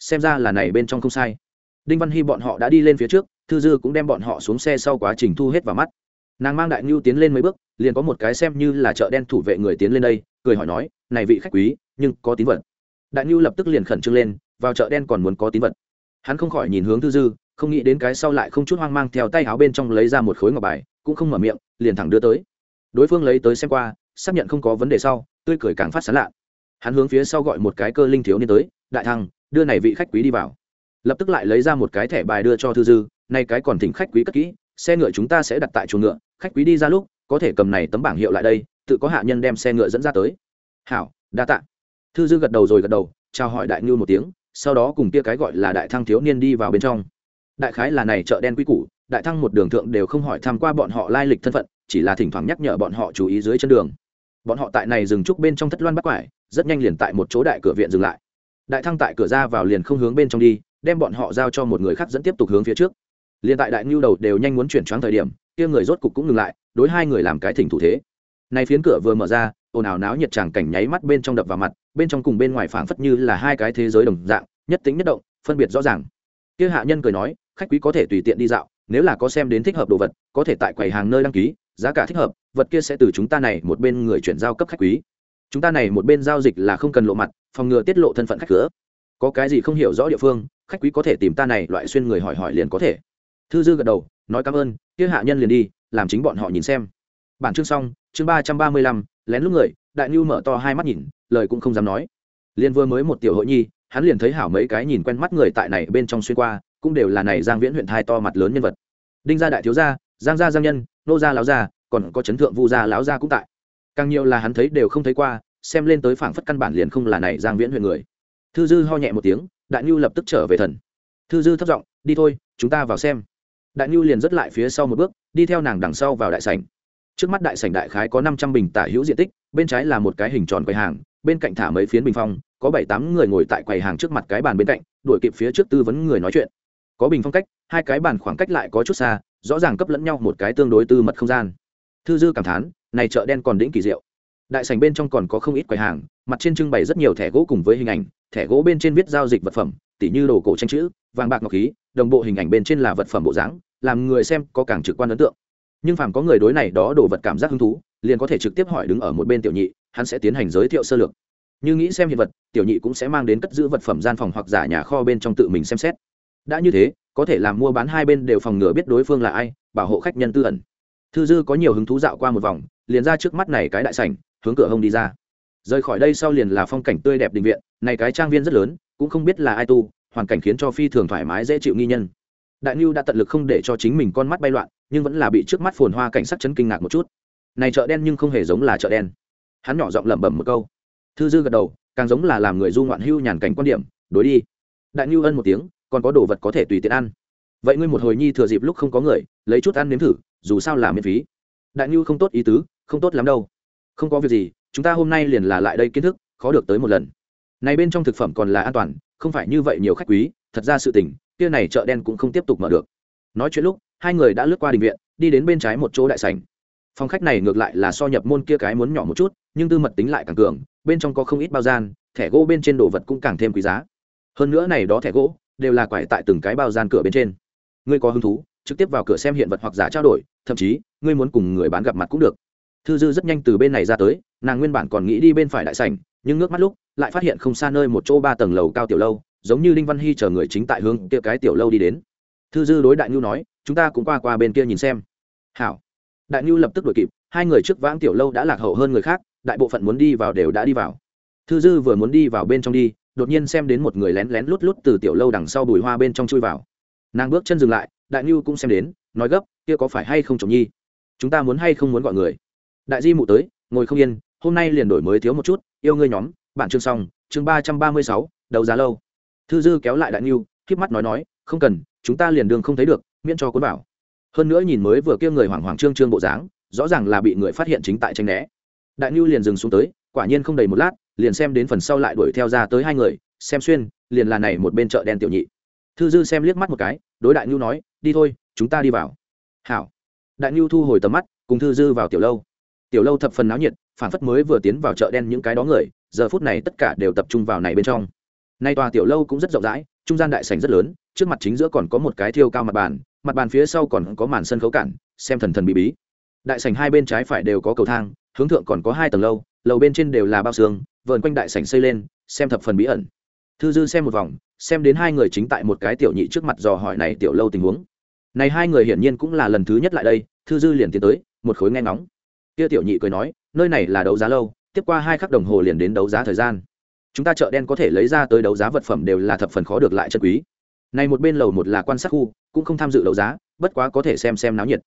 Xem ra là này bên trong không sai. Đinh văn hy bọn họ đã đi lên phía trước, thư dư cũng đem bọn họ xuống xe sau quá trình thu hết vào mắt nàng mang đại ngưu tiến lên mấy bước, liền có một cái xem như là chợ đen thủ vệ người tiến lên đây, cười hỏi nói, này vị khách quý, nhưng có tín vật? Đại ngưu lập tức liền khẩn trương lên, vào chợ đen còn muốn có tín vật? Hắn không khỏi nhìn hướng thư dư, không nghĩ đến cái sau lại không chút hoang mang theo tay áo bên trong lấy ra một khối ngọc bài, cũng không mở miệng, liền thẳng đưa tới. Đối phương lấy tới xem qua, xác nhận không có vấn đề sau, tươi cười càng phát sán lạ. Hắn hướng phía sau gọi một cái cơ linh thiếu niên tới, đại thăng đưa này vị khách quý đi vào. Lập tức lại lấy ra một cái thẻ bài đưa cho thư dư nay cái còn thỉnh khách quý cất kỹ, xe ngựa chúng ta sẽ đặt tại chuồng ngựa khách quý đi ra lúc, có thể cầm này tấm bảng hiệu lại đây, tự có hạ nhân đem xe ngựa dẫn ra tới. Hảo, đa tạ. Thư dư gật đầu rồi gật đầu, chào hỏi đại ngưu một tiếng, sau đó cùng kia cái gọi là đại thăng thiếu niên đi vào bên trong. Đại khái là này chợ đen quy củ, đại thăng một đường thượng đều không hỏi tham qua bọn họ lai lịch thân phận, chỉ là thỉnh thoảng nhắc nhở bọn họ chú ý dưới chân đường. Bọn họ tại này dừng trúc bên trong thất loan bắt quải, rất nhanh liền tại một chỗ đại cửa viện dừng lại. Đại thăng tại cửa ra vào liền không hướng bên trong đi, đem bọn họ giao cho một người khác dẫn tiếp tục hướng phía trước. Liền tại đại ngưu đầu đều nhanh muốn chuyển choáng thời điểm kia người rốt cục cũng ngừng lại, đối hai người làm cái thỉnh thủ thế. Này phiến cửa vừa mở ra, ồn ào náo nhiệt tràng cảnh nháy mắt bên trong đập vào mặt, bên trong cùng bên ngoài phảng phất như là hai cái thế giới đồng dạng, nhất tính nhất động, phân biệt rõ ràng. Kia hạ nhân cười nói, khách quý có thể tùy tiện đi dạo, nếu là có xem đến thích hợp đồ vật, có thể tại quầy hàng nơi đăng ký, giá cả thích hợp, vật kia sẽ từ chúng ta này một bên người chuyển giao cấp khách quý. Chúng ta này một bên giao dịch là không cần lộ mặt, phòng ngừa tiết lộ thân phận khách cửa. Có cái gì không hiểu rõ địa phương, khách quý có thể tìm ta này, loại xuyên người hỏi hỏi liền có thể thư dư gật đầu, nói cảm ơn, kia hạ nhân liền đi, làm chính bọn họ nhìn xem. Bản chương xong, chương ba trăm ba mươi lăm, lén lúc người, đại ngưu mở to hai mắt nhìn, lời cũng không dám nói. Liền vừa mới một tiểu hội nhi, hắn liền thấy hảo mấy cái nhìn quen mắt người tại này bên trong xuyên qua, cũng đều là này giang viễn huyện thai to mặt lớn nhân vật. Đinh gia đại thiếu gia, giang gia giang nhân, nô gia láo gia, còn có chấn thượng vu gia láo gia cũng tại. Càng nhiều là hắn thấy đều không thấy qua, xem lên tới phảng phất căn bản liền không là này giang viễn huyện người. Thư dư ho nhẹ một tiếng, đại ngưu lập tức trở về thần. Thư dư thất giọng, đi thôi, chúng ta vào xem đại nhu liền dứt lại phía sau một bước, đi theo nàng đằng sau vào đại sảnh. Trước mắt đại sảnh đại khái có năm trăm bình tả hữu diện tích, bên trái là một cái hình tròn quầy hàng, bên cạnh thả mấy phiến bình phong, có bảy tám người ngồi tại quầy hàng trước mặt cái bàn bên cạnh, đuổi kịp phía trước tư vấn người nói chuyện. Có bình phong cách, hai cái bàn khoảng cách lại có chút xa, rõ ràng cấp lẫn nhau một cái tương đối tư mật không gian. Thư dư cảm thán, này chợ đen còn đĩnh kỳ diệu. Đại sảnh bên trong còn có không ít quầy hàng, mặt trên trưng bày rất nhiều thẻ gỗ cùng với hình ảnh, thẻ gỗ bên trên viết giao dịch vật phẩm, tỉ như đồ cổ tranh chữ vàng bạc ngọc khí, đồng bộ hình ảnh bên trên là vật phẩm bộ dáng, làm người xem có càng trực quan ấn tượng. Nhưng phàm có người đối này đó đồ vật cảm giác hứng thú, liền có thể trực tiếp hỏi đứng ở một bên tiểu nhị, hắn sẽ tiến hành giới thiệu sơ lược. Như nghĩ xem hiện vật, tiểu nhị cũng sẽ mang đến cất giữ vật phẩm gian phòng hoặc giả nhà kho bên trong tự mình xem xét. Đã như thế, có thể làm mua bán hai bên đều phòng ngừa biết đối phương là ai, bảo hộ khách nhân tư ẩn. Thư dư có nhiều hứng thú dạo qua một vòng, liền ra trước mắt này cái đại sảnh, hướng cửa hông đi ra. Rời khỏi đây sau liền là phong cảnh tươi đẹp đình viện, này cái trang viên rất lớn, cũng không biết là ai tu hoàn cảnh khiến cho phi thường thoải mái, dễ chịu nghi nhân. Đại nhu đã tận lực không để cho chính mình con mắt bay loạn, nhưng vẫn là bị trước mắt phồn hoa cảnh sắc chấn kinh ngạc một chút. Này chợ đen nhưng không hề giống là chợ đen. Hắn nhỏ giọng lẩm bẩm một câu. Thư dư gật đầu, càng giống là làm người du ngoạn hưu nhàn cảnh quan điểm, đối đi. Đại nhu ân một tiếng, còn có đồ vật có thể tùy tiện ăn. Vậy ngươi một hồi nhi thừa dịp lúc không có người, lấy chút ăn nếm thử, dù sao là miễn phí. Đại nhu không tốt ý tứ, không tốt lắm đâu. Không có việc gì, chúng ta hôm nay liền là lại đây kiến thức, khó được tới một lần. Này bên trong thực phẩm còn là an toàn không phải như vậy nhiều khách quý, thật ra sự tình, kia này chợ đen cũng không tiếp tục mở được. Nói chuyện lúc, hai người đã lướt qua đình viện, đi đến bên trái một chỗ đại sảnh. Phòng khách này ngược lại là so nhập môn kia cái muốn nhỏ một chút, nhưng tư mật tính lại càng cường, bên trong có không ít bao gian, thẻ gỗ bên trên đồ vật cũng càng thêm quý giá. Hơn nữa này đó thẻ gỗ, đều là quải tại từng cái bao gian cửa bên trên. Ngươi có hứng thú, trực tiếp vào cửa xem hiện vật hoặc giả trao đổi, thậm chí, ngươi muốn cùng người bán gặp mặt cũng được. Thư dư rất nhanh từ bên này ra tới, nàng nguyên bản còn nghĩ đi bên phải đại sảnh, nhưng ngước mắt lúc lại phát hiện không xa nơi một chỗ ba tầng lầu cao tiểu lâu, giống như đinh văn hy chờ người chính tại hướng kia cái tiểu lâu đi đến. Thư dư đối đại nhu nói, chúng ta cũng qua qua bên kia nhìn xem. Hảo. Đại nhu lập tức đuổi kịp, hai người trước vãng tiểu lâu đã lạc hậu hơn người khác, đại bộ phận muốn đi vào đều đã đi vào. Thư dư vừa muốn đi vào bên trong đi, đột nhiên xem đến một người lén lén lút lút từ tiểu lâu đằng sau bùi hoa bên trong chui vào. Nàng bước chân dừng lại, đại nhu cũng xem đến, nói gấp, kia có phải hay không chồng nhi? Chúng ta muốn hay không muốn gọi người? Đại di mụ tới, ngồi không yên, hôm nay liền đổi mới thiếu một chút, yêu ngươi nhóm bản chương xong, chương ba trăm ba mươi sáu đầu giá lâu. Thư dư kéo lại đại niu k mắt nói nói, không cần, chúng ta liền đường không thấy được, miễn cho cuốn bảo hơn nữa nhìn mới vừa kia người hoảng hoảng trương trương bộ dáng, rõ ràng là bị người phát hiện chính tại tranh né. Đại niu liền dừng xuống tới, quả nhiên không đầy một lát, liền xem đến phần sau lại đuổi theo ra tới hai người, xem xuyên, liền là này một bên chợ đen tiểu nhị. Thư dư xem liếc mắt một cái, đối đại niu nói, đi thôi, chúng ta đi vào. Hảo. Đại niu thu hồi tầm mắt, cùng thư dư vào tiểu lâu. Tiểu lâu thập phần náo nhiệt, phản phất mới vừa tiến vào chợ đen những cái đó người giờ phút này tất cả đều tập trung vào này bên trong. Nay tòa tiểu lâu cũng rất rộng rãi, trung gian đại sảnh rất lớn, trước mặt chính giữa còn có một cái thiêu cao mặt bàn mặt bàn phía sau còn có màn sân khấu cản, xem thần thần bí bí. Đại sảnh hai bên trái phải đều có cầu thang, hướng thượng còn có hai tầng lâu, lầu bên trên đều là bao xương, vờn quanh đại sảnh xây lên, xem thập phần bí ẩn. Thư dư xem một vòng, xem đến hai người chính tại một cái tiểu nhị trước mặt dò hỏi này tiểu lâu tình huống. Này hai người hiển nhiên cũng là lần thứ nhất lại đây, thư dư liền tiến tới, một khối nghe ngóng. Kia tiểu nhị cười nói, nơi này là đấu giá lâu tiếp qua hai khắc đồng hồ liền đến đấu giá thời gian. Chúng ta chợ đen có thể lấy ra tới đấu giá vật phẩm đều là thập phần khó được lại chân quý. Này một bên lầu một là quan sát khu, cũng không tham dự đấu giá, bất quá có thể xem xem náo nhiệt.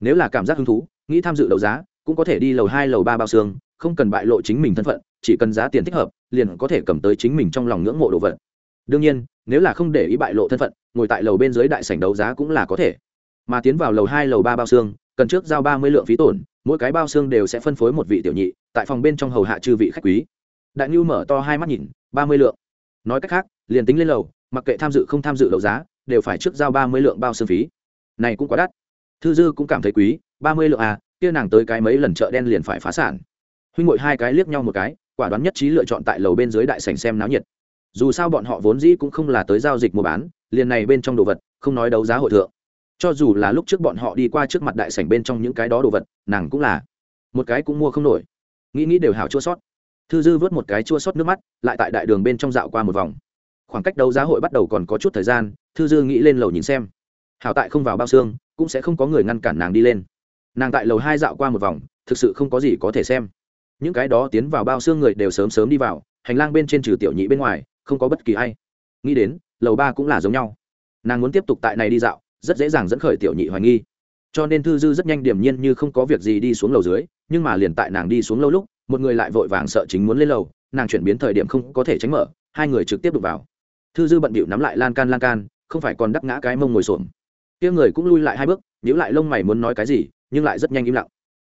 Nếu là cảm giác hứng thú, nghĩ tham dự đấu giá, cũng có thể đi lầu hai, lầu ba bao xương, không cần bại lộ chính mình thân phận, chỉ cần giá tiền thích hợp, liền có thể cầm tới chính mình trong lòng ngưỡng mộ đồ vật. Đương nhiên, nếu là không để ý bại lộ thân phận, ngồi tại lầu bên dưới đại sảnh đấu giá cũng là có thể. Mà tiến vào lầu hai, lầu ba bao xương, cần trước giao ba mươi lượng phí tổn mỗi cái bao xương đều sẽ phân phối một vị tiểu nhị, tại phòng bên trong hầu hạ chư vị khách quý. Đại ngưu mở to hai mắt nhìn, ba mươi lượng. Nói cách khác, liền tính lên lầu, mặc kệ tham dự không tham dự đấu giá, đều phải trước giao ba mươi lượng bao xương phí. Này cũng quá đắt. Thư dư cũng cảm thấy quý, ba mươi lượng à kia nàng tới cái mấy lần chợ đen liền phải phá sản. Huynh ngội hai cái liếc nhau một cái, quả đoán nhất trí lựa chọn tại lầu bên dưới đại sảnh xem náo nhiệt. Dù sao bọn họ vốn dĩ cũng không là tới giao dịch mua bán, liền này bên trong đồ vật, không nói đấu giá hội thượng cho dù là lúc trước bọn họ đi qua trước mặt đại sảnh bên trong những cái đó đồ vật, nàng cũng là một cái cũng mua không nổi. Nghĩ nghĩ đều hảo chua sót. Thư dư vớt một cái chua sót nước mắt, lại tại đại đường bên trong dạo qua một vòng. Khoảng cách đấu giá hội bắt đầu còn có chút thời gian, thư dư nghĩ lên lầu nhìn xem. Hảo tại không vào bao xương, cũng sẽ không có người ngăn cản nàng đi lên. Nàng tại lầu hai dạo qua một vòng, thực sự không có gì có thể xem. Những cái đó tiến vào bao xương người đều sớm sớm đi vào, hành lang bên trên trừ tiểu nhị bên ngoài, không có bất kỳ ai. Nghĩ đến, lầu ba cũng là giống nhau. Nàng muốn tiếp tục tại này đi dạo rất dễ dàng dẫn khởi tiểu nhị hoài nghi. Cho nên thư dư rất nhanh điểm nhiên như không có việc gì đi xuống lầu dưới, nhưng mà liền tại nàng đi xuống lâu lúc, một người lại vội vàng sợ chính muốn lên lầu, nàng chuyển biến thời điểm không có thể tránh mở, hai người trực tiếp đụng vào. Thư dư bận bịu nắm lại lan can lan can, không phải còn đắc ngã cái mông ngồi xổm. Kia người cũng lui lại hai bước, nhíu lại lông mày muốn nói cái gì, nhưng lại rất nhanh im lặng.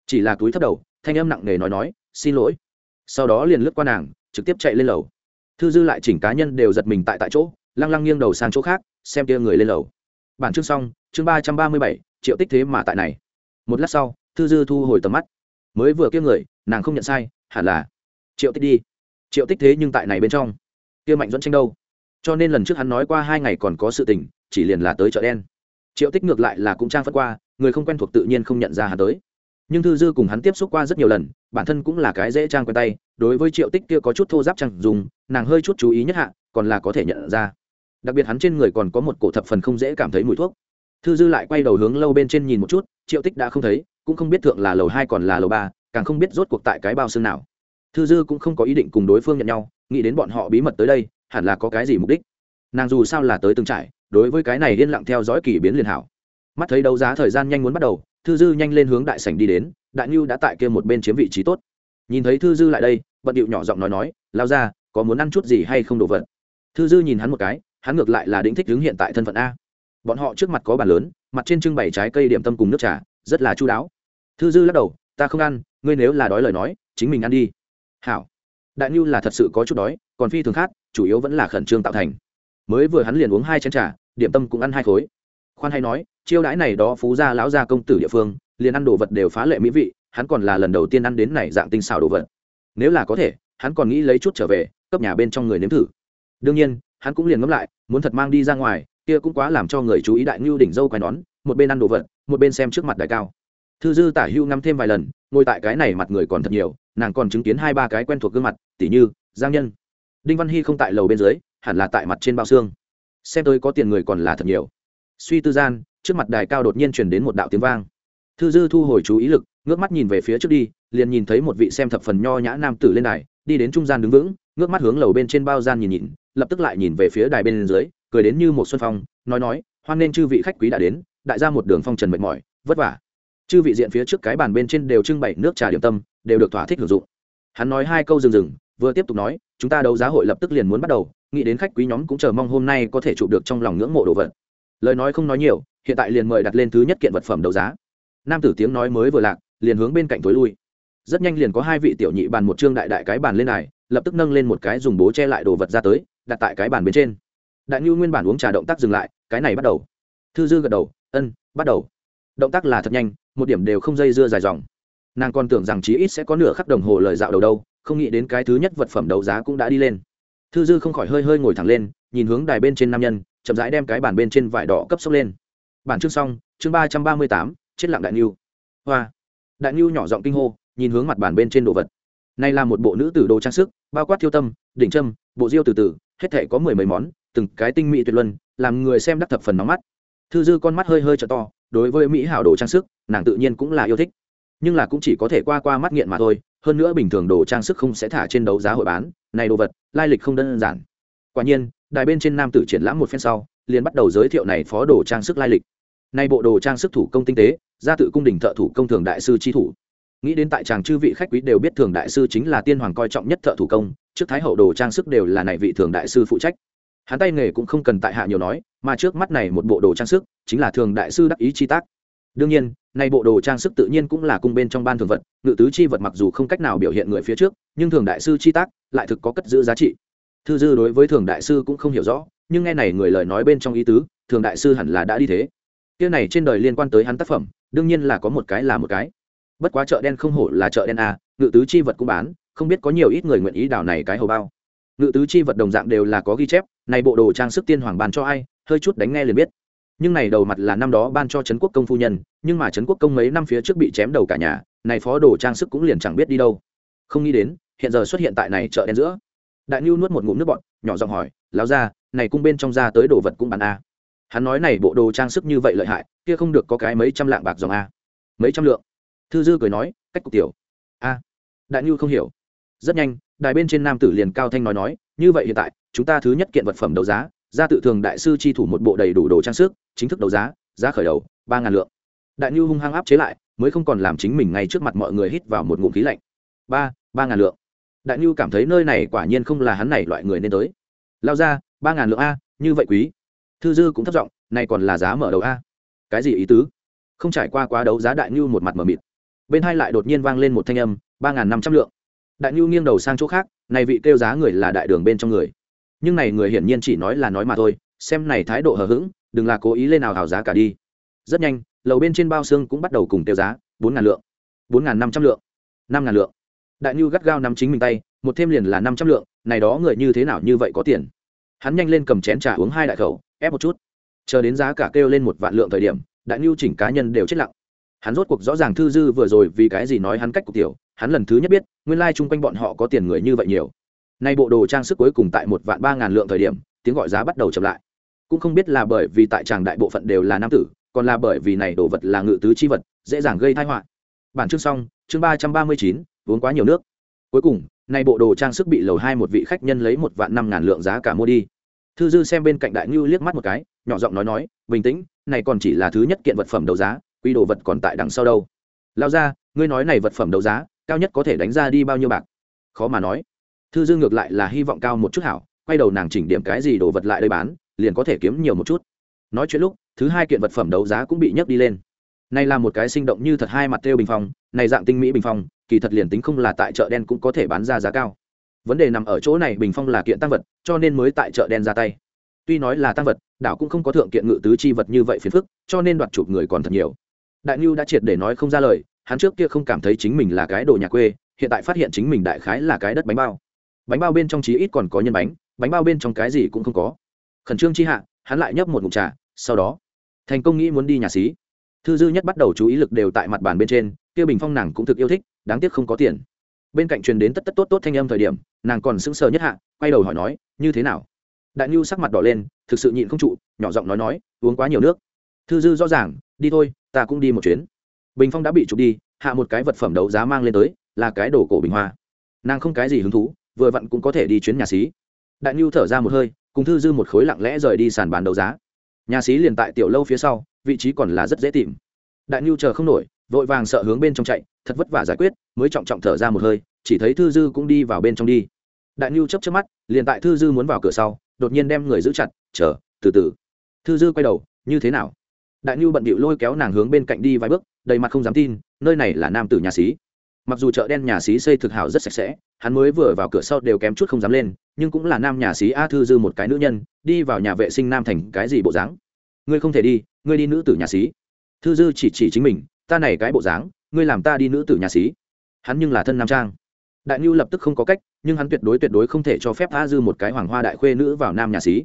Chỉ là túi thấp đầu, thanh âm nặng nề nói nói, xin lỗi. Sau đó liền lướt qua nàng, trực tiếp chạy lên lầu. Thư dư lại chỉnh cá nhân đều giật mình tại tại chỗ, lăng lăng nghiêng đầu sang chỗ khác, xem kia người lên lầu bản chương xong, chương ba trăm ba mươi bảy, triệu tích thế mà tại này. Một lát sau, thư dư thu hồi tầm mắt. Mới vừa kia người, nàng không nhận sai, hẳn là triệu tích đi. Triệu tích thế nhưng tại này bên trong. Kia mạnh dẫn tranh đâu? Cho nên lần trước hắn nói qua hai ngày còn có sự tình, chỉ liền là tới chợ đen. Triệu tích ngược lại là cũng trang phất qua, người không quen thuộc tự nhiên không nhận ra hắn tới. Nhưng thư dư cùng hắn tiếp xúc qua rất nhiều lần, bản thân cũng là cái dễ trang quen tay, đối với triệu tích kia có chút thô giáp chẳng dùng, nàng hơi chút chú ý nhất hạ, còn là có thể nhận ra đặc biệt hắn trên người còn có một cổ thập phần không dễ cảm thấy mùi thuốc. Thư dư lại quay đầu hướng lâu bên trên nhìn một chút, triệu tích đã không thấy, cũng không biết thượng là lầu hai còn là lầu ba, càng không biết rốt cuộc tại cái bao xương nào. Thư dư cũng không có ý định cùng đối phương nhận nhau, nghĩ đến bọn họ bí mật tới đây, hẳn là có cái gì mục đích. Nàng dù sao là tới từng trải, đối với cái này yên lặng theo dõi kỳ biến liền hảo. Mắt thấy đấu giá thời gian nhanh muốn bắt đầu, thư dư nhanh lên hướng đại sảnh đi đến, đại ngưu đã tại kia một bên chiếm vị trí tốt. Nhìn thấy thư dư lại đây, bận điệu nhỏ giọng nói nói, lao ra có muốn ăn chút gì hay không đồ vật? Thư dư nhìn hắn một cái hắn ngược lại là đính thích hướng hiện tại thân phận a. Bọn họ trước mặt có bàn lớn, mặt trên trưng bày trái cây điểm tâm cùng nước trà, rất là chu đáo. Thư dư lắc đầu, ta không ăn, ngươi nếu là đói lời nói, chính mình ăn đi. Hảo. Đại ngưu là thật sự có chút đói, còn phi thường khát, chủ yếu vẫn là khẩn trương tạo thành. Mới vừa hắn liền uống hai chén trà, điểm tâm cũng ăn hai khối. Khoan hay nói, chiêu đãi này đó phú gia lão gia công tử địa phương, liền ăn đồ vật đều phá lệ mỹ vị, hắn còn là lần đầu tiên ăn đến này dạng tinh xảo đồ vật. Nếu là có thể, hắn còn nghĩ lấy chút trở về, cấp nhà bên trong người nếm thử. Đương nhiên hắn cũng liền ngẫm lại, muốn thật mang đi ra ngoài, kia cũng quá làm cho người chú ý đại ngưu đỉnh dâu quai nón, một bên ăn đồ vật, một bên xem trước mặt đại cao. Thư dư tả hưu ngắm thêm vài lần, ngồi tại cái này mặt người còn thật nhiều, nàng còn chứng kiến hai ba cái quen thuộc gương mặt, tỉ như, giang nhân. Đinh văn hy không tại lầu bên dưới, hẳn là tại mặt trên bao xương. Xem tôi có tiền người còn là thật nhiều. Suy tư gian, trước mặt đài cao đột nhiên truyền đến một đạo tiếng vang. Thư dư thu hồi chú ý lực, ngước mắt nhìn về phía trước đi, liền nhìn thấy một vị xem thập phần nho nhã nam tử lên đài, đi đến trung gian đứng vững, ngước mắt hướng lầu bên trên bao gian nhìn nhìn lập tức lại nhìn về phía đài bên dưới, cười đến như một xuân phong, nói nói, hoan nên chư vị khách quý đã đến, đại ra một đường phong trần mệt mỏi, vất vả. Chư vị diện phía trước cái bàn bên trên đều trưng bày nước trà điểm tâm, đều được thỏa thích hưởng dụng. Hắn nói hai câu rừng rừng, vừa tiếp tục nói, chúng ta đấu giá hội lập tức liền muốn bắt đầu, nghĩ đến khách quý nhóm cũng chờ mong hôm nay có thể chụp được trong lòng ngưỡng mộ đồ vật. Lời nói không nói nhiều, hiện tại liền mời đặt lên thứ nhất kiện vật phẩm đấu giá. Nam tử tiếng nói mới vừa lạc, liền hướng bên cạnh tối lui. Rất nhanh liền có hai vị tiểu nhị bàn một trương đại đại cái bàn lên này lập tức nâng lên một cái dùng bố che lại đồ vật ra tới đặt tại cái bàn bên trên. Đại nhu nguyên bản uống trà động tác dừng lại, cái này bắt đầu. Thư dư gật đầu, ân, bắt đầu. Động tác là thật nhanh, một điểm đều không dây dưa dài dòng. Nàng còn tưởng rằng chí ít sẽ có nửa khắc đồng hồ lời dạo đầu đâu, không nghĩ đến cái thứ nhất vật phẩm đấu giá cũng đã đi lên. Thư dư không khỏi hơi hơi ngồi thẳng lên, nhìn hướng đài bên trên nam nhân, chậm rãi đem cái bàn bên trên vải đỏ cấp sốc lên. Bản chương xong, chương ba trăm ba mươi tám, chết lặng đại niu hoa. Đại niu nhỏ giọng kinh hô, nhìn hướng mặt bàn bên trên đồ vật. Này là một bộ nữ tử đồ trang sức, bao quát thiêu tâm, đỉnh trâm bộ diêu từ từ hết thể có mười mấy món, từng cái tinh mỹ tuyệt luân, làm người xem đắc thập phần nóng mắt. Thư dư con mắt hơi hơi t to, đối với mỹ hảo đồ trang sức, nàng tự nhiên cũng là yêu thích. Nhưng là cũng chỉ có thể qua qua mắt nghiện mà thôi, hơn nữa bình thường đồ trang sức không sẽ thả trên đấu giá hội bán, này đồ vật, lai lịch không đơn giản. Quả nhiên, đài bên trên nam tử triển lãm một phen sau, liền bắt đầu giới thiệu này phó đồ trang sức lai lịch. Nay bộ đồ trang sức thủ công tinh tế ra tự cung đình thợ thủ công thường đại sư chi thủ nghĩ đến tại chàng chư vị khách quý đều biết thường đại sư chính là tiên hoàng coi trọng nhất thợ thủ công, trước thái hậu đồ trang sức đều là này vị thường đại sư phụ trách. Hắn tay nghề cũng không cần tại hạ nhiều nói, mà trước mắt này một bộ đồ trang sức, chính là thường đại sư đắc ý chi tác. Đương nhiên nay bộ đồ trang sức tự nhiên cũng là cung bên trong ban thường vật, ngự tứ chi vật mặc dù không cách nào biểu hiện người phía trước, nhưng thường đại sư chi tác lại thực có cất giữ giá trị. Thư dư đối với thường đại sư cũng không hiểu rõ, nhưng nghe này người lời nói bên trong ý tứ, thường đại sư hẳn là đã đi thế. Kia này trên đời liên quan tới hắn tác phẩm, đương nhiên là có một cái là một cái bất quá chợ đen không hổ là chợ đen à, ngự tứ chi vật cũng bán không biết có nhiều ít người nguyện ý đào này cái hầu bao. Ngự tứ chi vật đồng dạng đều là có ghi chép này bộ đồ trang sức tiên hoàng ban cho ai hơi chút đánh nghe liền biết. Nhưng này đầu mặt là năm đó ban cho trấn quốc công phu nhân nhưng mà trấn quốc công mấy năm phía trước bị chém đầu cả nhà này phó đồ trang sức cũng liền chẳng biết đi đâu. Không nghĩ đến hiện giờ xuất hiện tại này chợ đen giữa. Đại nhu nuốt một ngụm nước bọt nhỏ giọng hỏi láo ra này cung bên trong ra tới đồ vật cũng bán a. Hắn nói này bộ đồ trang sức như vậy lợi hại kia không được có cái mấy trăm lạng bạc dòng a. Mấy trăm lượng? Thư dư cười nói, cách cục tiểu. A, đại nhu không hiểu. Rất nhanh, đài bên trên nam tử liền cao thanh nói nói, như vậy hiện tại, chúng ta thứ nhất kiện vật phẩm đấu giá ra tự thường đại sư chi thủ một bộ đầy đủ đồ trang sức, chính thức đấu giá giá khởi đầu, ba ngàn lượng. Đại nhu hung hăng áp chế lại, mới không còn làm chính mình ngay trước mặt mọi người hít vào một ngụm khí lạnh. Ba ba ngàn lượng. Đại nhu cảm thấy nơi này quả nhiên không là hắn này loại người nên tới. Lao ra, ba ngàn lượng a, như vậy quý. Thư dư cũng thất giọng, này còn là giá mở đầu a. Cái gì ý tứ? Không trải qua quá đấu giá đại nhu một mặt mở mịt bên hai lại đột nhiên vang lên một thanh âm, ba ngàn năm trăm lượng. Đại nhu nghiêng đầu sang chỗ khác, này vị kêu giá người là đại đường bên trong người. Nhưng này người hiển nhiên chỉ nói là nói mà thôi, xem này thái độ hờ hững, đừng là cố ý lên nào hào giá cả đi. Rất nhanh, lầu bên trên bao xương cũng bắt đầu cùng tiêu giá, bốn ngàn lượng. Bốn ngàn năm trăm lượng. Năm ngàn lượng. Đại nhu gắt gao nắm chính mình tay, một thêm liền là năm trăm lượng, này đó người như thế nào như vậy có tiền? Hắn nhanh lên cầm chén trà uống hai đại khẩu, ép một chút. Chờ đến giá cả kêu lên một vạn lượng thời điểm, đại nhu chỉnh cá nhân đều chết lặng hắn rốt cuộc rõ ràng thư dư vừa rồi vì cái gì nói hắn cách cục tiểu, hắn lần thứ nhất biết, nguyên lai chung quanh bọn họ có tiền người như vậy nhiều. Nay bộ đồ trang sức cuối cùng tại một vạn ba ngàn lượng thời điểm, tiếng gọi giá bắt đầu chậm lại. Cũng không biết là bởi vì tại tràng đại bộ phận đều là nam tử, còn là bởi vì này đồ vật là ngự tứ chi vật, dễ dàng gây thai họa. Bản chương xong, chương ba trăm ba mươi chín, uống quá nhiều nước. Cuối cùng, nay bộ đồ trang sức bị lầu hai một vị khách nhân lấy một vạn năm ngàn lượng giá cả mua đi. Thư dư xem bên cạnh đại ngưu liếc mắt một cái, nhỏ giọng nói nói, bình tĩnh, này còn chỉ là thứ nhất kiện vật phẩm đấu giá quy đồ vật còn tại đằng sau đâu? Lao ra, ngươi nói này vật phẩm đấu giá, cao nhất có thể đánh ra đi bao nhiêu bạc? Khó mà nói. Thư dư ngược lại là hy vọng cao một chút hảo, quay đầu nàng chỉnh điểm cái gì đồ vật lại đây bán, liền có thể kiếm nhiều một chút. Nói chuyện lúc, thứ hai kiện vật phẩm đấu giá cũng bị nhấc đi lên. Này là một cái sinh động như thật hai mặt theo bình phong, này dạng tinh mỹ bình phong, kỳ thật liền tính không là tại chợ đen cũng có thể bán ra giá cao. Vấn đề nằm ở chỗ này bình phong là kiện tăng vật, cho nên mới tại chợ đen ra tay. Tuy nói là tăng vật, đảo cũng không có thượng kiện ngự tứ chi vật như vậy phiền phức, cho nên đoạt chụp người còn thật nhiều đại ngưu đã triệt để nói không ra lời, hắn trước kia không cảm thấy chính mình là cái đồ nhà quê, hiện tại phát hiện chính mình đại khái là cái đất bánh bao. Bánh bao bên trong chí ít còn có nhân bánh bánh bao bên trong cái gì cũng không có. Khẩn trương chi hạ, hắn lại nhấp một ngụm trà, sau đó, thành công nghĩ muốn đi nhà xí. Thư dư nhất bắt đầu chú ý lực đều tại mặt bàn bên trên, kia bình phong nàng cũng thực yêu thích, đáng tiếc không có tiền. Bên cạnh truyền đến tất tất tốt tốt thanh âm thời điểm, nàng còn sững sờ nhất hạ, quay đầu hỏi nói, như thế nào? Đại ngưu sắc mặt đỏ lên, thực sự nhịn không trụ, nhỏ giọng nói nói, uống quá nhiều nước. Thư dư rõ ràng, đi thôi ta cũng đi một chuyến. Bình phong đã bị chụp đi, hạ một cái vật phẩm đấu giá mang lên tới, là cái đồ cổ bình hoa. Nàng không cái gì hứng thú, vừa vặn cũng có thể đi chuyến nhà xí. Đại nhu thở ra một hơi, cùng thư dư một khối lặng lẽ rời đi sàn bán đấu giá. Nhà xí liền tại tiểu lâu phía sau, vị trí còn là rất dễ tìm. Đại nhu chờ không nổi, vội vàng sợ hướng bên trong chạy, thật vất vả giải quyết, mới trọng trọng thở ra một hơi, chỉ thấy thư dư cũng đi vào bên trong đi. Đại nhu chấp chấp mắt, liền tại thư dư muốn vào cửa sau, đột nhiên đem người giữ chặt, chờ, từ từ. Thư dư quay đầu, như thế nào? Đại nhu bận bịu lôi kéo nàng hướng bên cạnh đi vài bước, đầy mặt không dám tin, nơi này là nam tử nhà xí. Mặc dù chợ đen nhà xí xây thực hảo rất sạch sẽ, hắn mới vừa vào cửa sau đều kém chút không dám lên, nhưng cũng là nam nhà xí a thư dư một cái nữ nhân, đi vào nhà vệ sinh nam thành cái gì bộ dáng? Ngươi không thể đi, ngươi đi nữ tử nhà xí. Thư dư chỉ chỉ chính mình, ta này cái bộ dáng, ngươi làm ta đi nữ tử nhà xí. Hắn nhưng là thân nam trang. Đại nhu lập tức không có cách, nhưng hắn tuyệt đối tuyệt đối không thể cho phép a dư một cái hoàng hoa đại khuê nữ vào nam nhà xí.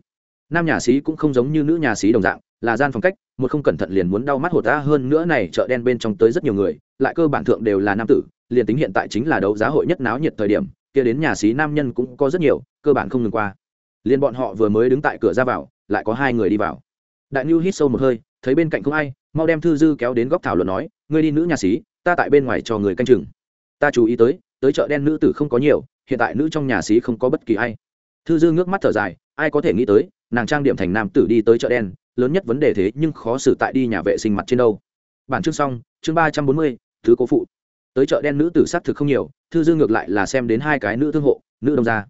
Nam nhà xí cũng không giống như nữ nhà xí đồng dạng là gian phòng cách, một không cẩn thận liền muốn đau mắt hột ta hơn nữa này chợ đen bên trong tới rất nhiều người, lại cơ bản thượng đều là nam tử, liền tính hiện tại chính là đấu giá hội nhất náo nhiệt thời điểm, kia đến nhà xí nam nhân cũng có rất nhiều, cơ bản không ngừng qua. Liền bọn họ vừa mới đứng tại cửa ra vào, lại có hai người đi vào. Đại nhu hít sâu một hơi, thấy bên cạnh không ai, mau đem thư dư kéo đến góc thảo luận nói, ngươi đi nữ nhà xí, ta tại bên ngoài cho người canh chừng. Ta chú ý tới tới chợ đen nữ tử không có nhiều, hiện tại nữ trong nhà xí không có bất kỳ ai. Thư dư ngước mắt thở dài, ai có thể nghĩ tới, nàng trang điểm thành nam tử đi tới chợ đen lớn nhất vấn đề thế nhưng khó xử tại đi nhà vệ sinh mặt trên đâu. Bản chương xong, chương ba trăm bốn mươi, thứ cố phụ. Tới chợ đen nữ tử sát thực không nhiều, thư dư ngược lại là xem đến hai cái nữ thương hộ, nữ đông gia.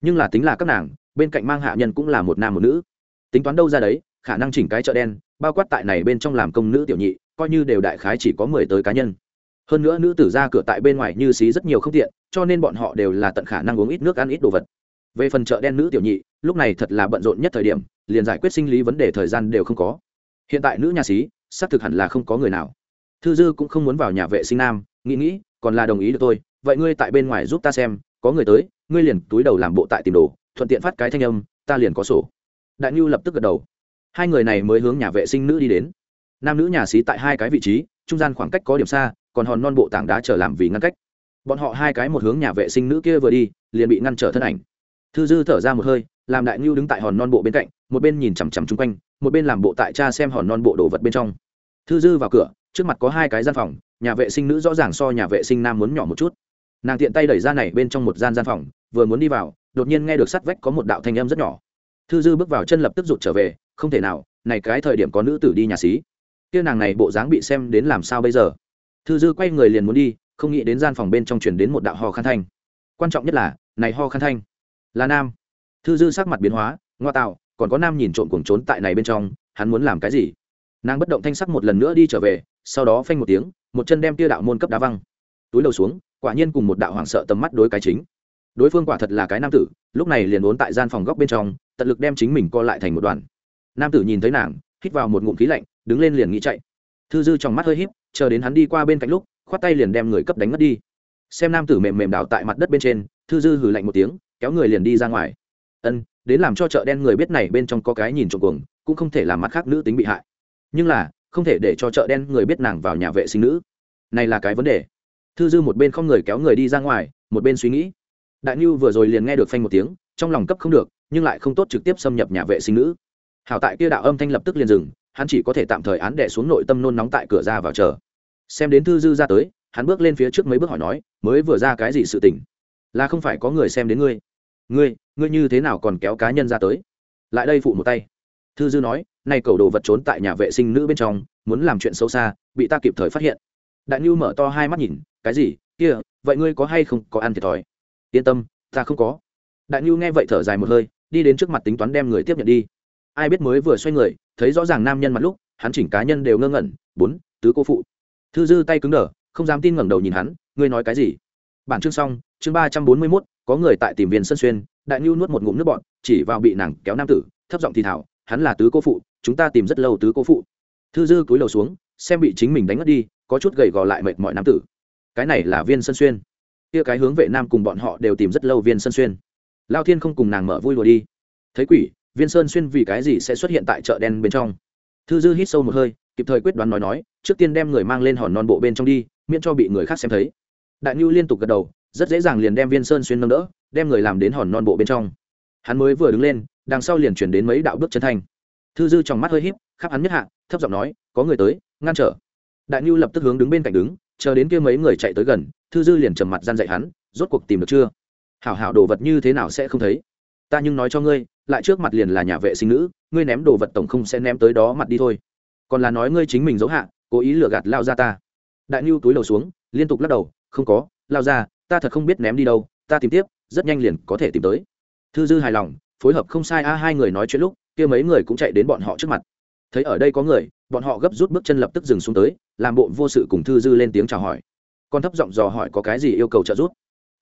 Nhưng là tính là các nàng, bên cạnh mang hạ nhân cũng là một nam một nữ. Tính toán đâu ra đấy, khả năng chỉnh cái chợ đen, bao quát tại này bên trong làm công nữ tiểu nhị, coi như đều đại khái chỉ có mười tới cá nhân. Hơn nữa nữ tử ra cửa tại bên ngoài như xí rất nhiều không tiện, cho nên bọn họ đều là tận khả năng uống ít nước ăn ít đồ vật. Về phần chợ đen nữ tiểu nhị lúc này thật là bận rộn nhất thời điểm liền giải quyết sinh lý vấn đề thời gian đều không có. Hiện tại nữ nhà sĩ, xác thực hẳn là không có người nào. Thư dư cũng không muốn vào nhà vệ sinh nam nghĩ nghĩ còn là đồng ý được tôi vậy ngươi tại bên ngoài giúp ta xem có người tới ngươi liền túi đầu làm bộ tại tìm đồ thuận tiện phát cái thanh âm ta liền có sổ. Đại nhu lập tức gật đầu. Hai người này mới hướng nhà vệ sinh nữ đi đến. Nam nữ nhà sĩ tại hai cái vị trí trung gian khoảng cách có điểm xa còn hòn non bộ tảng đá trở làm vì ngăn cách. Bọn họ hai cái một hướng nhà vệ sinh nữ kia vừa đi liền bị ngăn trở thân ảnh. Thư dư thở ra một hơi làm đại ngưu đứng tại hòn non bộ bên cạnh, một bên nhìn chằm chằm chung quanh, một bên làm bộ tại cha xem hòn non bộ đồ vật bên trong. Thư dư vào cửa, trước mặt có hai cái gian phòng, nhà vệ sinh nữ rõ ràng so nhà vệ sinh nam muốn nhỏ một chút. Nàng tiện tay đẩy ra này bên trong một gian gian phòng, vừa muốn đi vào, đột nhiên nghe được sắt vách có một đạo thanh âm rất nhỏ. Thư dư bước vào chân lập tức rụt trở về, không thể nào, này cái thời điểm có nữ tử đi nhà xí. Kia nàng này bộ dáng bị xem đến làm sao bây giờ? Thư dư quay người liền muốn đi, không nghĩ đến gian phòng bên trong chuyển đến một đạo ho khăn thanh. Quan trọng nhất là, này ho khăn thanh là nam thư dư sắc mặt biến hóa, ngoa tạo còn có nam nhìn trộm cuồng trốn tại này bên trong, hắn muốn làm cái gì? Nàng bất động thanh sắc một lần nữa đi trở về, sau đó phanh một tiếng, một chân đem tia đạo môn cấp đá văng. Túi đầu xuống, quả nhiên cùng một đạo hoảng sợ tầm mắt đối cái chính. Đối phương quả thật là cái nam tử, lúc này liền ốn tại gian phòng góc bên trong, tận lực đem chính mình co lại thành một đoàn. Nam tử nhìn thấy nàng, hít vào một ngụm khí lạnh, đứng lên liền nghĩ chạy. Thư dư trong mắt hơi híp, chờ đến hắn đi qua bên cạnh lúc, khoát tay liền đem người cấp đánh mất đi. Xem nam tử mềm mềm đảo tại mặt đất bên trên, thư dư hừ lạnh một tiếng, kéo người liền đi ra ngoài ân, đến làm cho chợ đen người biết này bên trong có cái nhìn trộm cuồng, cũng không thể làm mặt khác nữ tính bị hại. Nhưng là, không thể để cho chợ đen người biết nàng vào nhà vệ sinh nữ. Này là cái vấn đề. Thư dư một bên không người kéo người đi ra ngoài, một bên suy nghĩ. Đại nhu vừa rồi liền nghe được phanh một tiếng, trong lòng cấp không được, nhưng lại không tốt trực tiếp xâm nhập nhà vệ sinh nữ. Hảo tại kia đạo âm thanh lập tức liền dừng, hắn chỉ có thể tạm thời án đẻ xuống nội tâm nôn nóng tại cửa ra vào chờ. Xem đến thư dư ra tới, hắn bước lên phía trước mấy bước hỏi nói, mới vừa ra cái gì sự tình? Là không phải có người xem đến ngươi. Ngươi ngươi như thế nào còn kéo cá nhân ra tới? Lại đây phụ một tay. Thư dư nói nay cầu đồ vật trốn tại nhà vệ sinh nữ bên trong, muốn làm chuyện xấu xa, bị ta kịp thời phát hiện. Đại nhu mở to hai mắt nhìn, cái gì? Kia, vậy ngươi có hay không có ăn thiệt thòi? Yên tâm, ta không có. Đại nhu nghe vậy thở dài một hơi, đi đến trước mặt tính toán đem người tiếp nhận đi. Ai biết mới vừa xoay người, thấy rõ ràng nam nhân mặt lúc, hắn chỉnh cá nhân đều ngơ ngẩn. Bốn, tứ cô phụ. Thư dư tay cứng đờ, không dám tin ngẩng đầu nhìn hắn, ngươi nói cái gì? Bản chương xong, chương ba trăm bốn mươi mốt, có người tại tìm viên sân xuyên đại nhu nuốt một ngụm nước bọn chỉ vào bị nàng kéo nam tử, thấp giọng thì thảo, hắn là tứ cô phụ, chúng ta tìm rất lâu tứ cô phụ. Thư dư cúi đầu xuống, xem bị chính mình đánh mất đi, có chút gầy gò lại mệt mọi nam tử. Cái này là viên sân xuyên. Kia cái hướng vệ nam cùng bọn họ đều tìm rất lâu viên sân xuyên. Lao thiên không cùng nàng mở vui lùa đi. Thấy quỷ, viên sơn xuyên vì cái gì sẽ xuất hiện tại chợ đen bên trong? Thư dư hít sâu một hơi, kịp thời quyết đoán nói nói, trước tiên đem người mang lên hòn non bộ bên trong đi, miễn cho bị người khác xem thấy. Đại nhu liên tục gật đầu rất dễ dàng liền đem viên sơn xuyên nâng đỡ, đem người làm đến hòn non bộ bên trong. Hắn mới vừa đứng lên, đằng sau liền chuyển đến mấy đạo bước chân thành. thư dư trong mắt hơi híp, khắp hắn nhất hạ, thấp giọng nói, có người tới, ngăn trở. Đại nhu lập tức hướng đứng bên cạnh đứng, chờ đến kia mấy người chạy tới gần, thư dư liền trầm mặt gian dạy hắn, rốt cuộc tìm được chưa? Hảo hảo đồ vật như thế nào sẽ không thấy? Ta nhưng nói cho ngươi, lại trước mặt liền là nhà vệ sinh nữ, ngươi ném đồ vật tổng không sẽ ném tới đó mặt đi thôi. Còn là nói ngươi chính mình giấu hạ, cố ý lừa gạt lao ra ta. Đại nhu túi đầu xuống, liên tục lắc đầu, không có, lao ra ta thật không biết ném đi đâu, ta tìm tiếp, rất nhanh liền có thể tìm tới. Thư dư hài lòng, phối hợp không sai a, hai người nói chuyện lúc, kia mấy người cũng chạy đến bọn họ trước mặt. Thấy ở đây có người, bọn họ gấp rút bước chân lập tức dừng xuống tới, làm bộ vô sự cùng thư dư lên tiếng chào hỏi. Con thấp giọng dò hỏi có cái gì yêu cầu trợ giúp.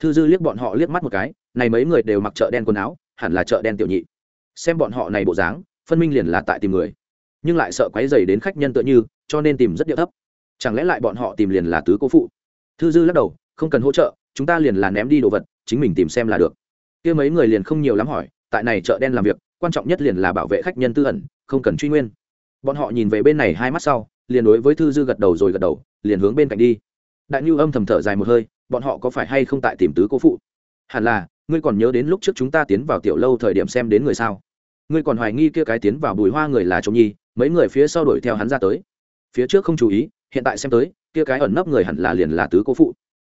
Thư dư liếc bọn họ liếc mắt một cái, này mấy người đều mặc chợ đen quần áo, hẳn là chợ đen tiểu nhị. Xem bọn họ này bộ dáng, phân minh liền là tại tìm người. Nhưng lại sợ quấy dày đến khách nhân tựa như, cho nên tìm rất địa thấp. Chẳng lẽ lại bọn họ tìm liền là tứ cố phụ? Thư dư lắc đầu, không cần hỗ trợ chúng ta liền là ném đi đồ vật, chính mình tìm xem là được. Kia mấy người liền không nhiều lắm hỏi, tại này chợ đen làm việc, quan trọng nhất liền là bảo vệ khách nhân tư ẩn, không cần truy nguyên. Bọn họ nhìn về bên này hai mắt sau, liền đối với thư dư gật đầu rồi gật đầu, liền hướng bên cạnh đi. Đại nhu âm thầm thở dài một hơi, bọn họ có phải hay không tại tìm tứ cố phụ? Hẳn là, ngươi còn nhớ đến lúc trước chúng ta tiến vào tiểu lâu thời điểm xem đến người sao? Ngươi còn hoài nghi kia cái tiến vào bùi hoa người là trống nhi, mấy người phía sau đuổi theo hắn ra tới. Phía trước không chú ý, hiện tại xem tới, kia cái ẩn nấp người hẳn là liền là tứ cố phụ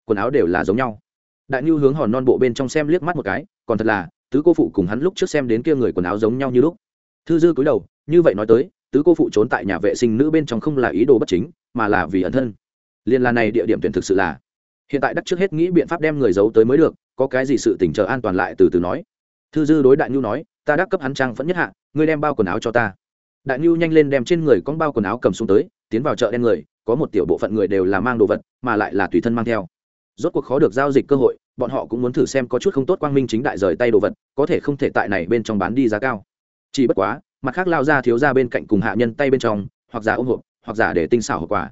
quần áo đều là giống nhau. Đại nhu hướng hòn non bộ bên trong xem liếc mắt một cái, còn thật là, tứ cô phụ cùng hắn lúc trước xem đến kia người quần áo giống nhau như lúc. Thư dư cúi đầu, như vậy nói tới, tứ cô phụ trốn tại nhà vệ sinh nữ bên trong không là ý đồ bất chính, mà là vì ẩn thân. Liên là này địa điểm tuyển thực sự là, hiện tại đắc trước hết nghĩ biện pháp đem người giấu tới mới được, có cái gì sự tỉnh chờ an toàn lại từ từ nói. Thư dư đối đại nhu nói, ta đắc cấp hắn trang vẫn nhất hạ, ngươi đem bao quần áo cho ta. Đại nhu nhanh lên đem trên người con bao quần áo cầm xuống tới, tiến vào chợ đen người, có một tiểu bộ phận người đều là mang đồ vật, mà lại là tùy thân mang theo rốt cuộc khó được giao dịch cơ hội, bọn họ cũng muốn thử xem có chút không tốt quang minh chính đại rời tay đồ vật, có thể không thể tại này bên trong bán đi giá cao. Chỉ bất quá, mặt khác lao ra thiếu ra bên cạnh cùng hạ nhân tay bên trong, hoặc giả ôm hộp, hoặc giả để tinh xảo hậu quả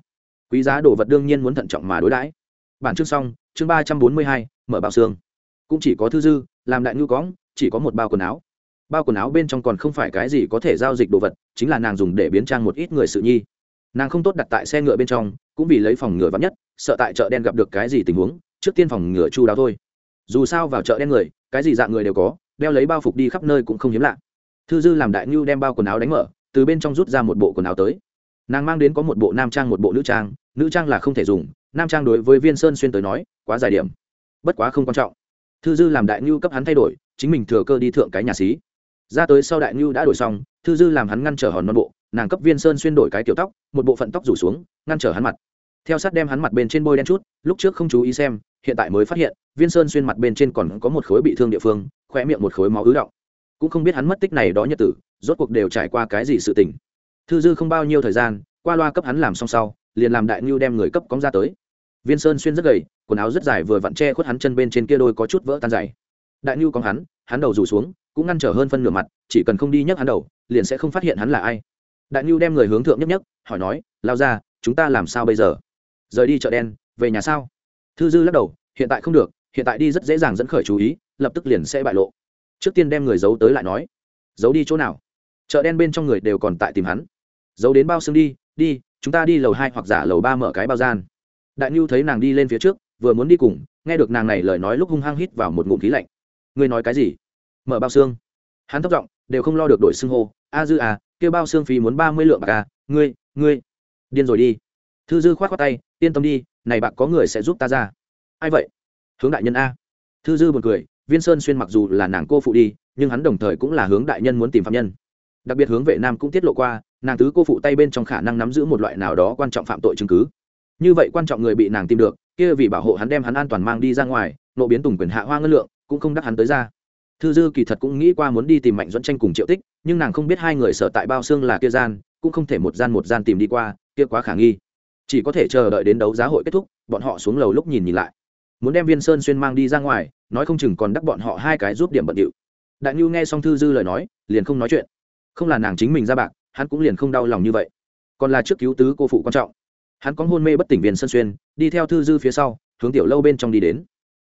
quý giá đồ vật đương nhiên muốn thận trọng mà đối đãi. Bản chương xong, chương ba trăm bốn mươi hai, mở bao xương. Cũng chỉ có thư dư, làm đại ngư cóng chỉ có một bao quần áo. Bao quần áo bên trong còn không phải cái gì có thể giao dịch đồ vật, chính là nàng dùng để biến trang một ít người sự nhi. Nàng không tốt đặt tại xe ngựa bên trong, cũng vì lấy phòng ngựa vắn nhất sợ tại chợ đen gặp được cái gì tình huống, trước tiên phòng ngừa chu đáo thôi. Dù sao vào chợ đen người, cái gì dạng người đều có, đeo lấy bao phục đi khắp nơi cũng không hiếm lạ. Thư dư làm đại ngưu đem bao quần áo đánh mở, từ bên trong rút ra một bộ quần áo tới. Nàng mang đến có một bộ nam trang một bộ nữ trang nữ trang là không thể dùng, nam trang đối với viên sơn xuyên tới nói, quá dài điểm. Bất quá không quan trọng. Thư dư làm đại ngưu cấp hắn thay đổi, chính mình thừa cơ đi thượng cái nhà xí. Ra tới sau đại ngưu đã đổi xong, thư dư làm hắn ngăn trở hòn non bộ, nàng cấp viên sơn xuyên đổi cái kiểu tóc, một bộ phận tóc rủ xuống, ngăn trở hắn mặt theo sát đem hắn mặt bên trên bôi đen chút, lúc trước không chú ý xem, hiện tại mới phát hiện, viên sơn xuyên mặt bên trên còn có một khối bị thương địa phương khoe miệng một khối máu ứ động. Cũng không biết hắn mất tích này đó nhật tử, rốt cuộc đều trải qua cái gì sự tình. Thư dư không bao nhiêu thời gian, qua loa cấp hắn làm xong sau, liền làm đại ngưu đem người cấp cóng ra tới. Viên sơn xuyên rất gầy, quần áo rất dài vừa vặn che khuất hắn chân bên trên kia đôi có chút vỡ tan dày. Đại ngưu cóng hắn hắn đầu rủ xuống, cũng ngăn trở hơn phân nửa mặt, chỉ cần không đi nhấc hắn đầu, liền sẽ không phát hiện hắn là ai. Đại ngưu đem người hướng thượng nhấp nhấp hỏi nói, lao ra chúng ta làm sao bây giờ? Rời đi chợ đen, về nhà sao? Thư dư lắc đầu, hiện tại không được, hiện tại đi rất dễ dàng dẫn khởi chú ý, lập tức liền sẽ bại lộ. Trước tiên đem người giấu tới lại nói, giấu đi chỗ nào? Chợ đen bên trong người đều còn tại tìm hắn. Giấu đến bao xương đi đi, chúng ta đi lầu hai hoặc giả lầu ba mở cái bao gian. Đại nhu thấy nàng đi lên phía trước, vừa muốn đi cùng, nghe được nàng này lời nói lúc hung hăng hít vào một ngụm khí lạnh. Ngươi nói cái gì? Mở bao xương. Hắn thấp giọng, đều không lo được đổi xưng hô. A dư à kêu bao xương phí muốn ba mươi lượng bạc à. Ngươi ngươi. Điên rồi đi thư dư k h o á t khoác tay, yên tâm đi, này bạc có người sẽ giúp ta ra. Ai vậy? Hướng đại nhân a. Thư dư b u ồ n cười, viên sơn xuyên mặc dù là nàng cô phụ đi, nhưng hắn đồng thời cũng là hướng đại nhân muốn tìm phạm nhân. Đặc biệt hướng vệ nam cũng tiết lộ qua, nàng tứ cô phụ tay bên trong khả năng nắm giữ một loại nào đó quan trọng phạm tội chứng cứ. Như vậy quan trọng người bị nàng tìm được, kia vì bảo hộ hắn đem hắn an toàn mang đi ra ngoài, nộ biến tùng quyền hạ hoa ngân lượng, cũng không đắc hắn tới ra. Thư dư kỳ thật cũng nghĩ qua muốn đi tìm mạnh dẫn tranh cùng triệu tích, nhưng nàng không biết hai người sở tại bao xương là kia gian, cũng không thể một gian một gian tìm đi qua, kia quá khả nghi chỉ có thể chờ đợi đến đấu giá hội kết thúc, bọn họ xuống lầu lúc nhìn nhìn lại. Muốn đem viên sơn xuyên mang đi ra ngoài, nói không chừng còn đắc bọn họ hai cái giúp điểm bận điệu. Đại nhu nghe xong thư dư lời nói, liền không nói chuyện. Không là nàng chính mình ra bạc, hắn cũng liền không đau lòng như vậy. Còn là trước cứu tứ cô phụ quan trọng. Hắn có hôn mê bất tỉnh viên sơn xuyên, đi theo thư dư phía sau, hướng tiểu lâu bên trong đi đến.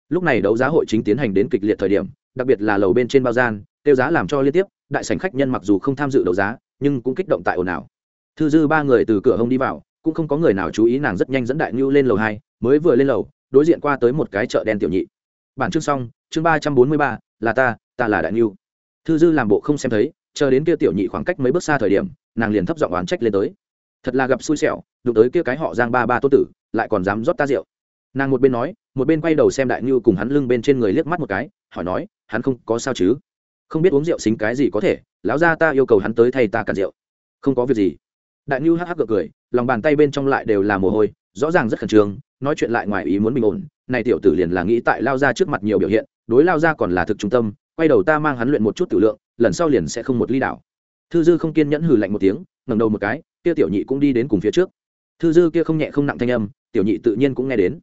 Lúc này đấu giá hội chính tiến hành đến kịch liệt thời điểm, đặc biệt là lầu bên trên bao gian, tiêu giá làm cho liên tiếp, đại sảnh khách nhân mặc dù không tham dự đấu giá, nhưng cũng kích động tại ồn ào. Thư dư ba người từ cửa hông đi vào cũng không có người nào chú ý nàng rất nhanh dẫn đại ngưu lên lầu hai, mới vừa lên lầu, đối diện qua tới một cái chợ đen tiểu nhị. Bản chương xong, chương ba trăm bốn mươi ba, là ta ta là đại ngưu. Thư dư làm bộ không xem thấy, chờ đến kia tiểu nhị khoảng cách mấy bước xa thời điểm, nàng liền thấp giọng oán trách lên tới. Thật là gặp xui xẻo, đụng tới kia cái họ giang ba ba tô tử, lại còn dám rót ta rượu. Nàng một bên nói, một bên quay đầu xem đại ngưu cùng hắn lưng bên trên người liếc mắt một cái, hỏi nói, hắn không có sao chứ? Không biết uống rượu xính cái gì có thể, lão ra ta yêu cầu hắn tới thay ta cạn rượu. Không có việc gì đại ngưu hắc hắc gượng cười, lòng bàn tay bên trong lại đều là mồ hôi, rõ ràng rất khẩn trương, nói chuyện lại ngoài ý muốn bình ổn. Này tiểu tử liền là nghĩ tại lao ra trước mặt nhiều biểu hiện, đối lao ra còn là thực trung tâm, quay đầu ta mang hắn luyện một chút tử lượng, lần sau liền sẽ không một ly đảo. Thư dư không kiên nhẫn hừ lạnh một tiếng, ngẩng đầu một cái, kia tiểu nhị cũng đi đến cùng phía trước. Thư dư kia không nhẹ không nặng thanh âm, tiểu nhị tự nhiên cũng nghe đến.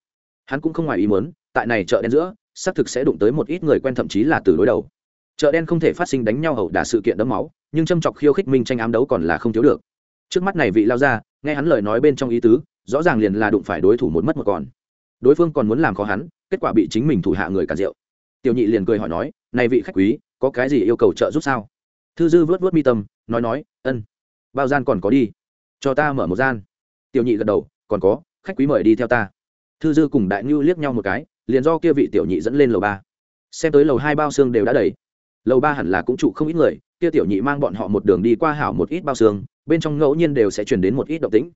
Hắn cũng không ngoài ý muốn, tại này chợ đen giữa, xác thực sẽ đụng tới một ít người quen thậm chí là từ đối đầu. Chợ đen không thể phát sinh đánh nhau hậu đả sự kiện đẫm máu, nhưng châm chọc khiêu khích minh tranh ám đấu còn là không thiếu được trước mắt này vị lao ra nghe hắn lời nói bên trong ý tứ, rõ ràng liền là đụng phải đối thủ một mất một còn. Đối phương còn muốn làm khó hắn, kết quả bị chính mình thủ hạ người cả rượu. Tiểu nhị liền cười hỏi nói, này vị khách quý, có cái gì yêu cầu trợ giúp sao? Thư dư vớt vớt mi tâm, nói nói, ân, bao gian còn có đi. Cho ta mở một gian. Tiểu nhị gật đầu, còn có, khách quý mời đi theo ta. Thư dư cùng đại ngưu liếc nhau một cái, liền do kia vị tiểu nhị dẫn lên lầu ba. Xem tới lầu hai bao xương đều đã đầy. Lầu ba hẳn là cũng trụ không ít người, kia tiểu nhị mang bọn họ một đường đi qua hảo một ít bao xương bên trong ngẫu nhiên đều sẽ chuyển đến một ít động tĩnh.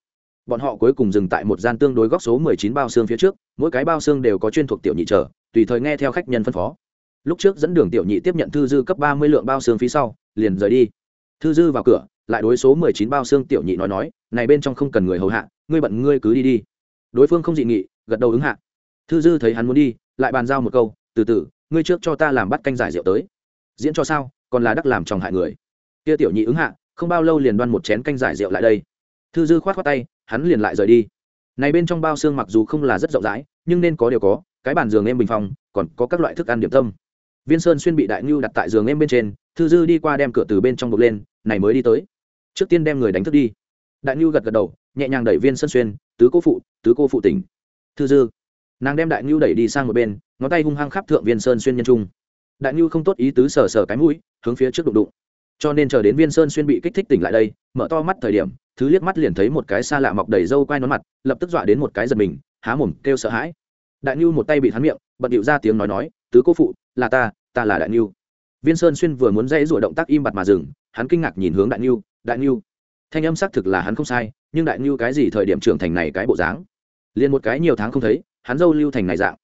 Bọn họ cuối cùng dừng tại một gian tương đối góc số mười chín bao xương phía trước, mỗi cái bao xương đều có chuyên thuộc tiểu nhị chờ tùy thời nghe theo khách nhân phân phó. Lúc trước dẫn đường tiểu nhị tiếp nhận thư dư cấp ba mươi lượng bao xương phía sau, liền rời đi. Thư dư vào cửa, lại đối số mười chín bao xương tiểu nhị nói nói, này bên trong không cần người hầu hạ, ngươi bận ngươi cứ đi đi. Đối phương không dị nghị, gật đầu ứng hạ. Thư dư thấy hắn muốn đi, lại bàn giao một câu, từ từ, ngươi trước cho ta làm bắt canh giải rượu tới. Diễn cho sao, còn là đắc làm chồng hại người. Kia tiểu nhị ứng hạ không bao lâu liền đoan một chén canh giải rượu lại đây. Thư dư khoát khoát tay, hắn liền lại rời đi. Này bên trong bao xương mặc dù không là rất rộng rãi, nhưng nên có điều có, cái bàn giường em bình phòng còn có các loại thức ăn điểm tâm. Viên sơn xuyên bị đại ngưu đặt tại giường em bên trên, thư dư đi qua đem cửa từ bên trong bục lên, này mới đi tới. Trước tiên đem người đánh thức đi. Đại ngưu gật gật đầu, nhẹ nhàng đẩy viên sơn xuyên, tứ cô phụ, tứ cô phụ tỉnh. Thư dư. Nàng đem đại ngưu đẩy đi sang một bên, ngón tay hung hăng khắp thượng viên sơn xuyên nhân trung. Đại ngưu không tốt ý tứ sờ sờ cái mũi, hướng phía trước đụng đụng cho nên chờ đến viên sơn xuyên bị kích thích tỉnh lại đây mở to mắt thời điểm thứ liếc mắt liền thấy một cái xa lạ mọc đầy râu quai nón mặt lập tức dọa đến một cái giật mình há mồm kêu sợ hãi. Đại Niu một tay bị hắn miệng bận điệu ra tiếng nói nói tứ cô phụ là ta ta là đại Niu. viên sơn xuyên vừa muốn dãy rủa động tác im bặt mà dừng hắn kinh ngạc nhìn hướng đại Niu, đại Niu, thanh âm xác thực là hắn không sai nhưng đại Niu cái gì thời điểm trưởng thành này cái bộ dáng? Liền một cái nhiều tháng không thấy hắn dâu lưu thành này dạng.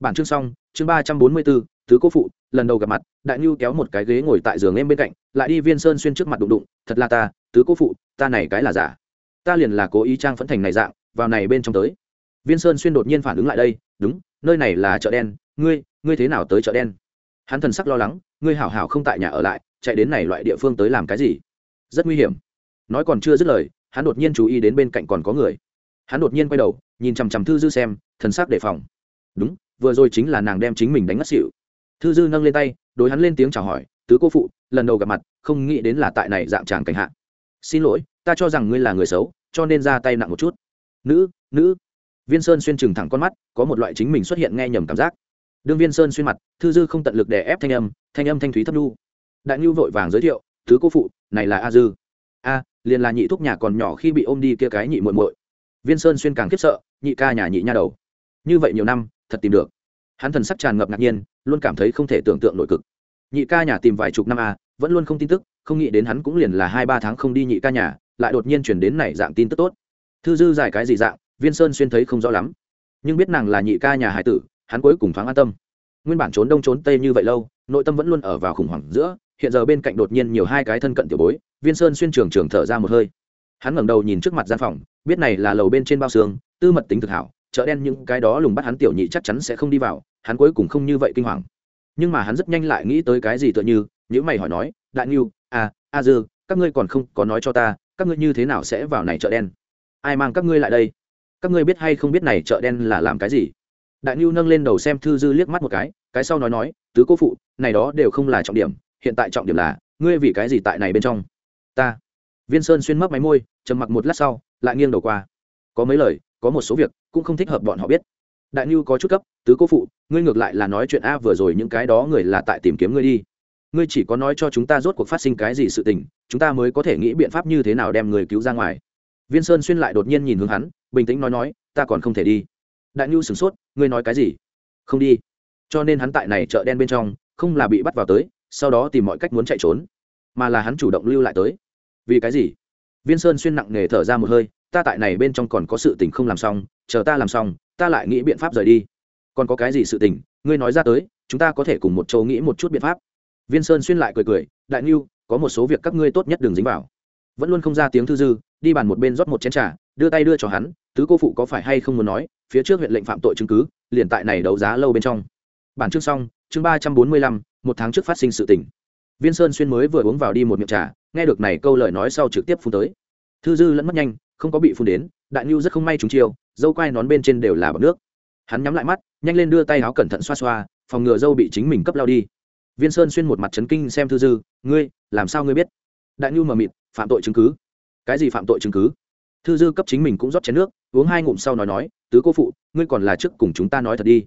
Bản chương xong chương ba trăm bốn mươi bốn tứ cô phụ, lần đầu gặp mặt, đại nhu kéo một cái ghế ngồi tại giường em bên cạnh, lại đi viên sơn xuyên trước mặt đụng đụng, thật là ta tứ cô phụ, ta này cái là giả. Ta liền là cố ý trang phẫn thành này dạng, vào này bên trong tới. Viên sơn xuyên đột nhiên phản ứng lại đây, đúng, nơi này là chợ đen, ngươi ngươi thế nào tới chợ đen? Hắn thần sắc lo lắng, ngươi hảo hảo không tại nhà ở lại, chạy đến này loại địa phương tới làm cái gì? Rất nguy hiểm. Nói còn chưa dứt lời, hắn đột nhiên chú ý đến bên cạnh còn có người. Hắn đột nhiên quay đầu, nhìn chằm chằm thư dư xem, thần sắc đề phòng. Đúng, vừa rồi chính là nàng đem chính mình đánh ngất xỉu thư dư nâng lên tay, đối hắn lên tiếng chào hỏi, tứ cô phụ, lần đầu gặp mặt, không nghĩ đến là tại này dạng tràng cảnh hạ. Xin lỗi, ta cho rằng ngươi là người xấu, cho nên ra tay nặng một chút. Nữ nữ. Viên sơn xuyên trừng thẳng con mắt, có một loại chính mình xuất hiện nghe nhầm cảm giác. Đương viên sơn xuyên mặt, thư dư không tận lực để ép thanh âm thanh âm thanh thúy thấp đu đại nhu vội vàng giới thiệu thứ cô phụ, này là a dư. A, liền là nhị thúc nhà còn nhỏ khi bị ôm đi kia cái nhị muội muội. Viên sơn xuyên càng khiếp sợ, nhị ca nhà nhị nha đầu. Như vậy nhiều năm, thật tìm được. Hắn thần sắc tràn ngập ngạc nhiên luôn cảm thấy không thể tưởng tượng nội cực. Nhị ca nhà tìm vài chục năm a vẫn luôn không tin tức, không nghĩ đến hắn cũng liền là hai ba tháng không đi nhị ca nhà, lại đột nhiên chuyển đến này dạng tin tức tốt. Thư dư giải cái gì dạng, viên sơn xuyên thấy không rõ lắm. Nhưng biết nàng là nhị ca nhà hải tử, hắn cuối cùng thoáng an tâm. Nguyên bản trốn đông trốn tây như vậy lâu, nội tâm vẫn luôn ở vào khủng hoảng giữa, hiện giờ bên cạnh đột nhiên nhiều hai cái thân cận tiểu bối, viên sơn xuyên trường trường thở ra một hơi. Hắn ngẩng đầu nhìn trước mặt gian phòng, biết này là lầu bên trên bao xương, tư mật tính thực hảo chợ đen những cái đó lùng bắt hắn tiểu nhị chắc chắn sẽ không đi vào, hắn cuối cùng không như vậy kinh hoàng. Nhưng mà hắn rất nhanh lại nghĩ tới cái gì tựa như những mày hỏi nói, đại nghiêu à a dư, các ngươi còn không có nói cho ta, các ngươi như thế nào sẽ vào này chợ đen? Ai mang các ngươi lại đây? Các ngươi biết hay không biết này chợ đen là làm cái gì? Đại nhu nâng lên đầu xem thư dư liếc mắt một cái cái sau nói nói, tứ cô phụ, này đó đều không là trọng điểm, hiện tại trọng điểm là, ngươi vì cái gì tại này bên trong? Ta. Viên sơn xuyên mấp máy môi, trầm mặc một lát sau, lại nghiêng đầu qua. Có mấy lời có một số việc cũng không thích hợp bọn họ biết. Đại nhu có chút cấp, tứ cô phụ, ngươi ngược lại là nói chuyện a vừa rồi những cái đó người là tại tìm kiếm ngươi đi. Ngươi chỉ có nói cho chúng ta rốt cuộc phát sinh cái gì sự tình, chúng ta mới có thể nghĩ biện pháp như thế nào đem người cứu ra ngoài. Viên sơn xuyên lại đột nhiên nhìn hướng hắn, bình tĩnh nói nói, ta còn không thể đi. Đại nhu sửng sốt, ngươi nói cái gì? Không đi. Cho nên hắn tại này chợ đen bên trong, không là bị bắt vào tới, sau đó tìm mọi cách muốn chạy trốn, mà là hắn chủ động lưu lại tới. Vì cái gì? Viên sơn xuyên nặng nề thở ra một hơi ta tại này bên trong còn có sự tình không làm xong, chờ ta làm xong, ta lại nghĩ biện pháp rời đi. Còn có cái gì sự tình, ngươi nói ra tới, chúng ta có thể cùng một châu nghĩ một chút biện pháp. Viên sơn xuyên lại cười cười, đại n có một số việc các ngươi tốt nhất đừng dính vào. Vẫn luôn không ra tiếng thư dư, đi bàn một bên rót một chén trà, đưa tay đưa cho hắn, tứ cô phụ có phải hay không muốn nói, phía trước huyện lệnh phạm tội chứng cứ, liền tại này đấu giá lâu bên trong. Bản chương xong, chương ba trăm bốn mươi lăm, một tháng trước phát sinh sự tình. Viên sơn xuyên mới vừa uống vào đi một miệng trà, nghe được này câu lời nói sau trực tiếp phun tới. Thư dư lẫn mất nhanh không có bị phun đến, đại nhu rất không may trúng chiêu, dâu quai nón bên trên đều là bọc nước. Hắn nhắm lại mắt, nhanh lên đưa tay áo cẩn thận xoa xoa, phòng ngừa dâu bị chính mình cấp lao đi. Viên sơn xuyên một mặt trấn kinh xem thư dư, ngươi, làm sao ngươi biết? Đại nhu mờ mịt, phạm tội chứng cứ. Cái gì phạm tội chứng cứ? Thư dư cấp chính mình cũng rót chén nước, uống hai ngụm sau nói nói, tứ cô phụ, ngươi còn là trước cùng chúng ta nói thật đi.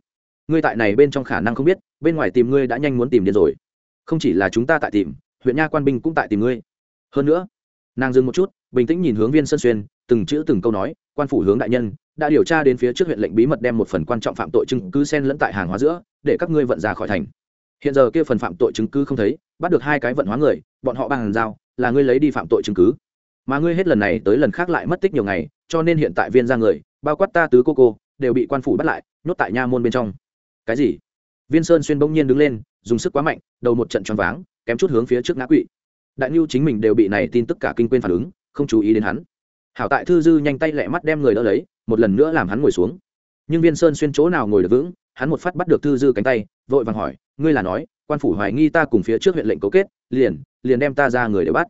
Ngươi tại này bên trong khả năng không biết, bên ngoài tìm ngươi đã nhanh muốn tìm điên rồi. Không chỉ là chúng ta tại tìm, huyện nha quan binh cũng tại tìm ngươi. Hơn nữa, nàng dừng một chút bình tĩnh nhìn hướng viên sơn xuyên, từng chữ từng câu nói, quan phủ hướng đại nhân, đã điều tra đến phía trước huyện lệnh bí mật đem một phần quan trọng phạm tội chứng cứ xen lẫn tại hàng hóa giữa, để các ngươi vận ra khỏi thành. Hiện giờ kia phần phạm tội chứng cứ không thấy, bắt được hai cái vận hóa người, bọn họ bằng giao, là ngươi lấy đi phạm tội chứng cứ. Mà ngươi hết lần này tới lần khác lại mất tích nhiều ngày, cho nên hiện tại viên ra người, bao quát ta tứ cô cô, đều bị quan phủ bắt lại, nhốt tại nha môn bên trong. Cái gì? Viên sơn xuyên bỗng nhiên đứng lên, dùng sức quá mạnh, đầu một trận choáng váng, kém chút hướng phía trước ngã quỵ. Đại nhu chính mình đều bị này tin tức cả kinh quên phản ứng không chú ý đến hắn. Hảo tại thư dư nhanh tay lẹ mắt đem người đỡ lấy, một lần nữa làm hắn ngồi xuống. Nhưng viên sơn xuyên chỗ nào ngồi được vững, hắn một phát bắt được thư dư cánh tay, vội vàng hỏi, ngươi là nói, quan phủ hoài nghi ta cùng phía trước huyện lệnh cấu kết, liền liền đem ta ra người để bắt?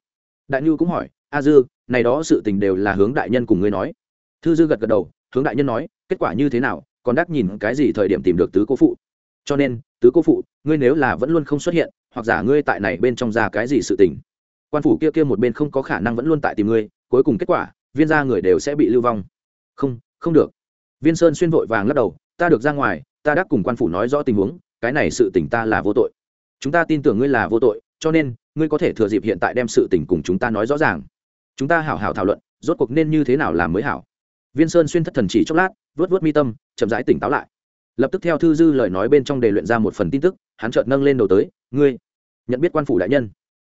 Đại nhu cũng hỏi, a dư, này đó sự tình đều là hướng đại nhân cùng ngươi nói. Thư dư gật gật đầu, hướng đại nhân nói, kết quả như thế nào, còn đắc nhìn cái gì thời điểm tìm được tứ cô phụ? Cho nên, tứ cô phụ, ngươi nếu là vẫn luôn không xuất hiện, hoặc giả ngươi tại này bên trong ra cái gì sự tình quan phủ kia kia một bên không có khả năng vẫn luôn tại tìm ngươi, cuối cùng kết quả, viên gia người đều sẽ bị lưu vong. Không không được. Viên sơn xuyên vội vàng lắc đầu, ta được ra ngoài, ta đã cùng quan phủ nói rõ tình huống, cái này sự tình ta là vô tội. Chúng ta tin tưởng ngươi là vô tội, cho nên, ngươi có thể thừa dịp hiện tại đem sự tình cùng chúng ta nói rõ ràng. Chúng ta hảo hảo thảo luận, rốt cuộc nên như thế nào làm mới hảo. Viên sơn xuyên thất thần chỉ chốc lát, vớt vớt mi tâm, chậm rãi tỉnh táo lại. Lập tức theo thư dư lời nói bên trong đề luyện ra một phần tin tức, hắn chợt nâng lên đầu tới, ngươi, nhận biết quan phủ đại nhân?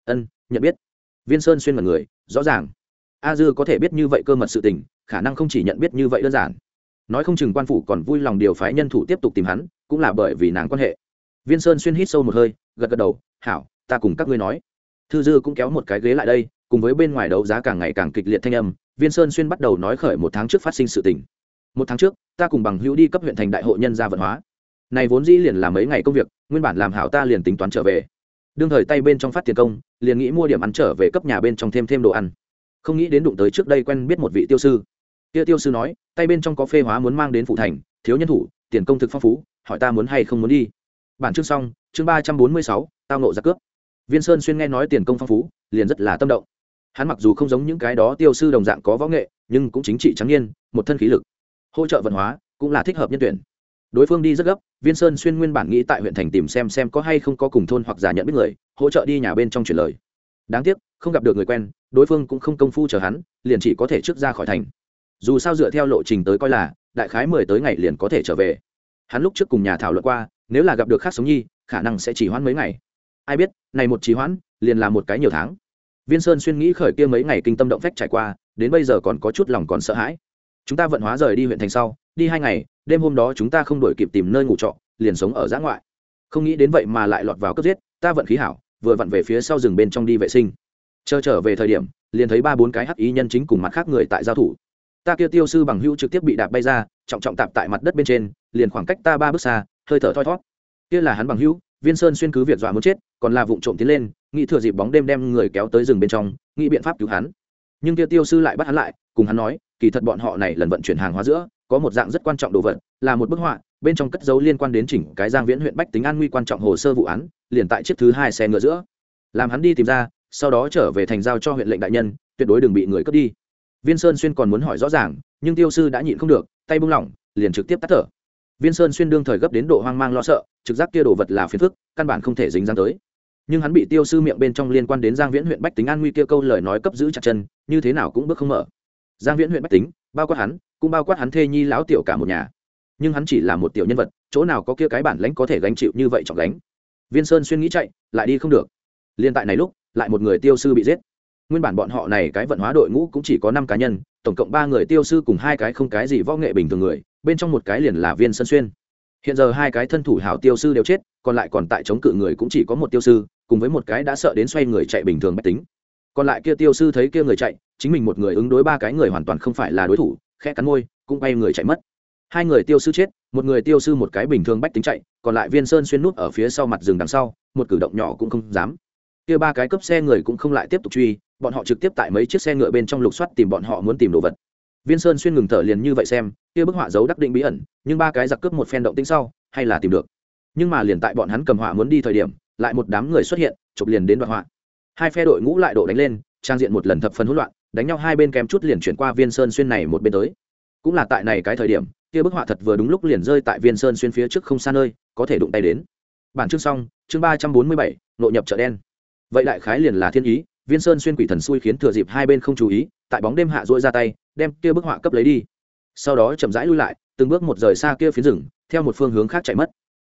Ân, nhận biết viên sơn xuyên mật người, rõ ràng. A dư có thể biết như vậy cơ mật sự tình, khả năng không chỉ nhận biết như vậy đơn giản. Nói không chừng quan phủ còn vui lòng điều phái nhân thủ tiếp tục tìm hắn, cũng là bởi vì nàng quan hệ. Viên sơn xuyên hít sâu một hơi, gật gật đầu, hảo, ta cùng các ngươi nói. Thư dư cũng kéo một cái ghế lại đây, cùng với bên ngoài đấu giá càng ngày càng kịch liệt thanh âm, viên sơn xuyên bắt đầu nói khởi một tháng trước phát sinh sự tình. Một tháng trước, ta cùng bằng hữu đi cấp huyện thành đại hội nhân gia vận hóa. Này vốn dĩ liền làm mấy ngày công việc, nguyên bản làm hảo ta liền tính toán trở về đương thời tay bên trong phát tiền công, liền nghĩ mua điểm ăn trở về cấp nhà bên trong thêm thêm đồ ăn. Không nghĩ đến đụng tới trước đây quen biết một vị tiêu sư. Kia tiêu sư nói, tay bên trong có phê hóa muốn mang đến phụ thành, thiếu nhân thủ, tiền công thực phong phú, hỏi ta muốn hay không muốn đi. Bản chương xong, chương ba trăm bốn mươi sáu, tao nộ ra cướp. Viên sơn xuyên nghe nói tiền công phong phú, liền rất là tâm động. Hắn mặc dù không giống những cái đó tiêu sư đồng dạng có võ nghệ, nhưng cũng chính trị trắng nhiên một thân khí lực. Hỗ trợ vận hóa, cũng là thích hợp nhân tuyển đối phương đi rất gấp, viên sơn xuyên nguyên bản nghĩ tại huyện thành tìm xem xem có hay không có cùng thôn hoặc giả nhận biết người, hỗ trợ đi nhà bên trong chuyển lời. Đáng tiếc, không gặp được người quen, đối phương cũng không công phu chờ hắn, liền chỉ có thể trước ra khỏi thành. Dù sao dựa theo lộ trình tới coi là, đại khái mười tới ngày liền có thể trở về. Hắn lúc trước cùng nhà thảo luận qua, nếu là gặp được khác sống nhi, khả năng sẽ chỉ hoãn mấy ngày. Ai biết, này một trì hoãn, liền là một cái nhiều tháng. Viên sơn xuyên nghĩ khởi kia mấy ngày kinh tâm động phách trải qua, đến bây giờ còn có chút lòng còn sợ hãi chúng ta vận hóa rời đi huyện thành sau, đi hai ngày, đêm hôm đó chúng ta không đổi kịp tìm nơi ngủ trọ, liền sống ở giã ngoại. Không nghĩ đến vậy mà lại lọt vào cướp giết, ta vận khí hảo, vừa vặn về phía sau rừng bên trong đi vệ sinh. Chờ trở về thời điểm, liền thấy ba bốn cái hắc ý nhân chính cùng mặt khác người tại giao thủ. Ta kia tiêu sư bằng hữu trực tiếp bị đạp bay ra, trọng trọng tạp tại mặt đất bên trên, liền khoảng cách ta ba bước xa, hơi thở thoi thót kia là hắn bằng hữu, viên sơn xuyên cứ việc dọa muốn chết, còn là vụng trộm tiến lên, nghĩ thừa dịp bóng đêm đem người kéo tới rừng bên trong, nghĩ biện pháp cứu hắn. Nhưng kia tiêu sư lại bắt hắn lại, cùng hắn nói kỳ thật bọn họ này lần vận chuyển hàng hóa giữa, có một dạng rất quan trọng đồ vật, là một bức họa, bên trong cất dấu liên quan đến chỉnh cái giang viễn huyện bách tính an nguy quan trọng hồ sơ vụ án, liền tại chiếc thứ hai xe ngựa giữa. Làm hắn đi tìm ra, sau đó trở về thành giao cho huyện lệnh đại nhân, tuyệt đối đừng bị người cướp đi. Viên sơn xuyên còn muốn hỏi rõ ràng, nhưng tiêu sư đã nhịn không được, tay bung lỏng, liền trực tiếp tắt thở. Viên sơn xuyên đương thời gấp đến độ hoang mang lo sợ, trực giác kia đồ vật là phiền phức, căn bản không thể dính dáng tới. Nhưng hắn bị tiêu sư miệng bên trong liên quan đến giang viễn huyện bách tính an nguy kia câu lời nói cấp giữ chặt chân, như thế nào cũng bước không mở giang viễn huyện bách tính, bao quát hắn, cũng bao quát hắn thê nhi lão tiểu cả một nhà. Nhưng hắn chỉ là một tiểu nhân vật, chỗ nào có kia cái bản lãnh có thể gánh chịu như vậy trọng gánh viên sơn xuyên nghĩ chạy, lại đi không được. Liên tại này lúc, lại một người tiêu sư bị giết. Nguyên bản bọn họ này cái vận hóa đội ngũ cũng chỉ có năm cá nhân, tổng cộng ba người tiêu sư cùng hai cái không cái gì võ nghệ bình thường người, bên trong một cái liền là viên sơn xuyên. Hiện giờ hai cái thân thủ hảo tiêu sư đều chết, còn lại còn tại chống cự người cũng chỉ có một tiêu sư, cùng với một cái đã sợ đến xoay người chạy bình thường mách tính còn lại kia tiêu sư thấy kia người chạy, chính mình một người ứng đối ba cái người hoàn toàn không phải là đối thủ, khẽ cắn môi, cũng bay người chạy mất. Hai người tiêu sư chết, một người tiêu sư một cái bình thường bách tính chạy, còn lại viên sơn xuyên nút ở phía sau mặt rừng đằng sau, một cử động nhỏ cũng không dám. Kia ba cái cấp xe người cũng không lại tiếp tục truy, bọn họ trực tiếp tại mấy chiếc xe ngựa bên trong lục soát tìm bọn họ muốn tìm đồ vật. Viên sơn xuyên ngừng thở liền như vậy xem, kia bức họa giấu đắc định bí ẩn, nhưng ba cái giặc cướp một phen động tĩnh sau, hay là tìm được. Nhưng mà liền tại bọn hắn cầm họa muốn đi thời điểm, lại một đám người xuất hiện, chụp liền đến đoạn họa hai phe đội ngũ lại độ đánh lên, trang diện một lần thập phần hỗn loạn, đánh nhau hai bên kém chút liền chuyển qua viên sơn xuyên này một bên tới. Cũng là tại này cái thời điểm, kia bức họa thật vừa đúng lúc liền rơi tại viên sơn xuyên phía trước không xa nơi, có thể đụng tay đến. Bản chương xong, chương ba trăm bốn mươi bảy, nội nhập chợ đen. Vậy đại khái liền là thiên ý, viên sơn xuyên quỷ thần xui khiến thừa dịp hai bên không chú ý, tại bóng đêm hạ dỗi ra tay, đem kia bức họa cấp lấy đi. Sau đó chậm rãi lui lại, từng bước một rời xa kia phía rừng, theo một phương hướng khác chạy mất.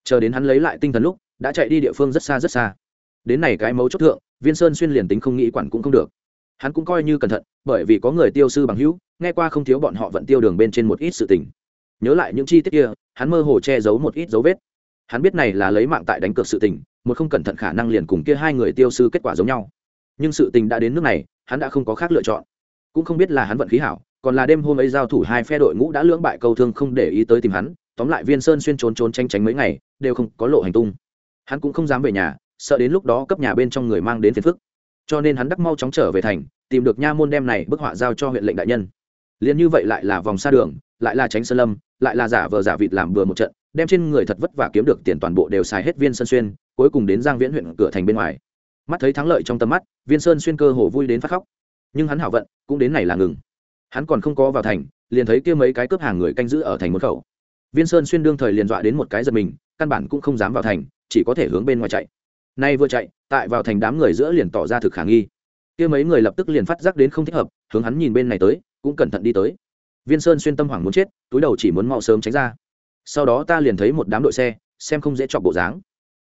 Chờ đến hắn lấy lại tinh thần lúc, đã chạy đi địa phương rất xa rất xa đến này cái mấu chốt thượng, viên sơn xuyên liền tính không nghĩ quản cũng không được. Hắn cũng coi như cẩn thận, bởi vì có người tiêu sư bằng hữu, nghe qua không thiếu bọn họ vận tiêu đường bên trên một ít sự tình. Nhớ lại những chi tiết kia, hắn mơ hồ che giấu một ít dấu vết. Hắn biết này là lấy mạng tại đánh cược sự tình, một không cẩn thận khả năng liền cùng kia hai người tiêu sư kết quả giống nhau. Nhưng sự tình đã đến nước này, hắn đã không có khác lựa chọn. Cũng không biết là hắn vận khí hảo, còn là đêm hôm ấy giao thủ hai phe đội ngũ đã lưỡng bại câu thương không để ý tới tìm hắn, tóm lại viên sơn xuyên trốn trốn tranh tránh mấy ngày, đều không có lộ hành tung. Hắn cũng không dám về nhà sợ đến lúc đó cấp nhà bên trong người mang đến phiền phức. Cho nên hắn đắc mau chóng trở về thành, tìm được nha môn đem này bức họa giao cho huyện lệnh đại nhân. Liền như vậy lại là vòng xa đường, lại là tránh sơn lâm, lại là giả vờ giả vịt làm vừa một trận, đem trên người thật vất vả kiếm được tiền toàn bộ đều xài hết viên sơn xuyên, cuối cùng đến giang viễn huyện cửa thành bên ngoài. Mắt thấy thắng lợi trong tầm mắt, viên sơn xuyên cơ hồ vui đến phát khóc. Nhưng hắn hảo vận, cũng đến này là ngừng. Hắn còn không có vào thành, liền thấy kia mấy cái cướp hàng người canh giữ ở thành một khẩu. Viên sơn xuyên đương thời liền dọa đến một cái giật mình, căn bản cũng không dám vào thành, chỉ có thể hướng bên ngoài chạy nay vừa chạy, tại vào thành đám người giữa liền tỏ ra thực khả nghi. Kia mấy người lập tức liền phát giác đến không thích hợp, hướng hắn nhìn bên này tới, cũng cẩn thận đi tới. Viên sơn xuyên tâm hoảng muốn chết, túi đầu chỉ muốn mau sớm tránh ra. Sau đó ta liền thấy một đám đội xe, xem không dễ chọc bộ dáng.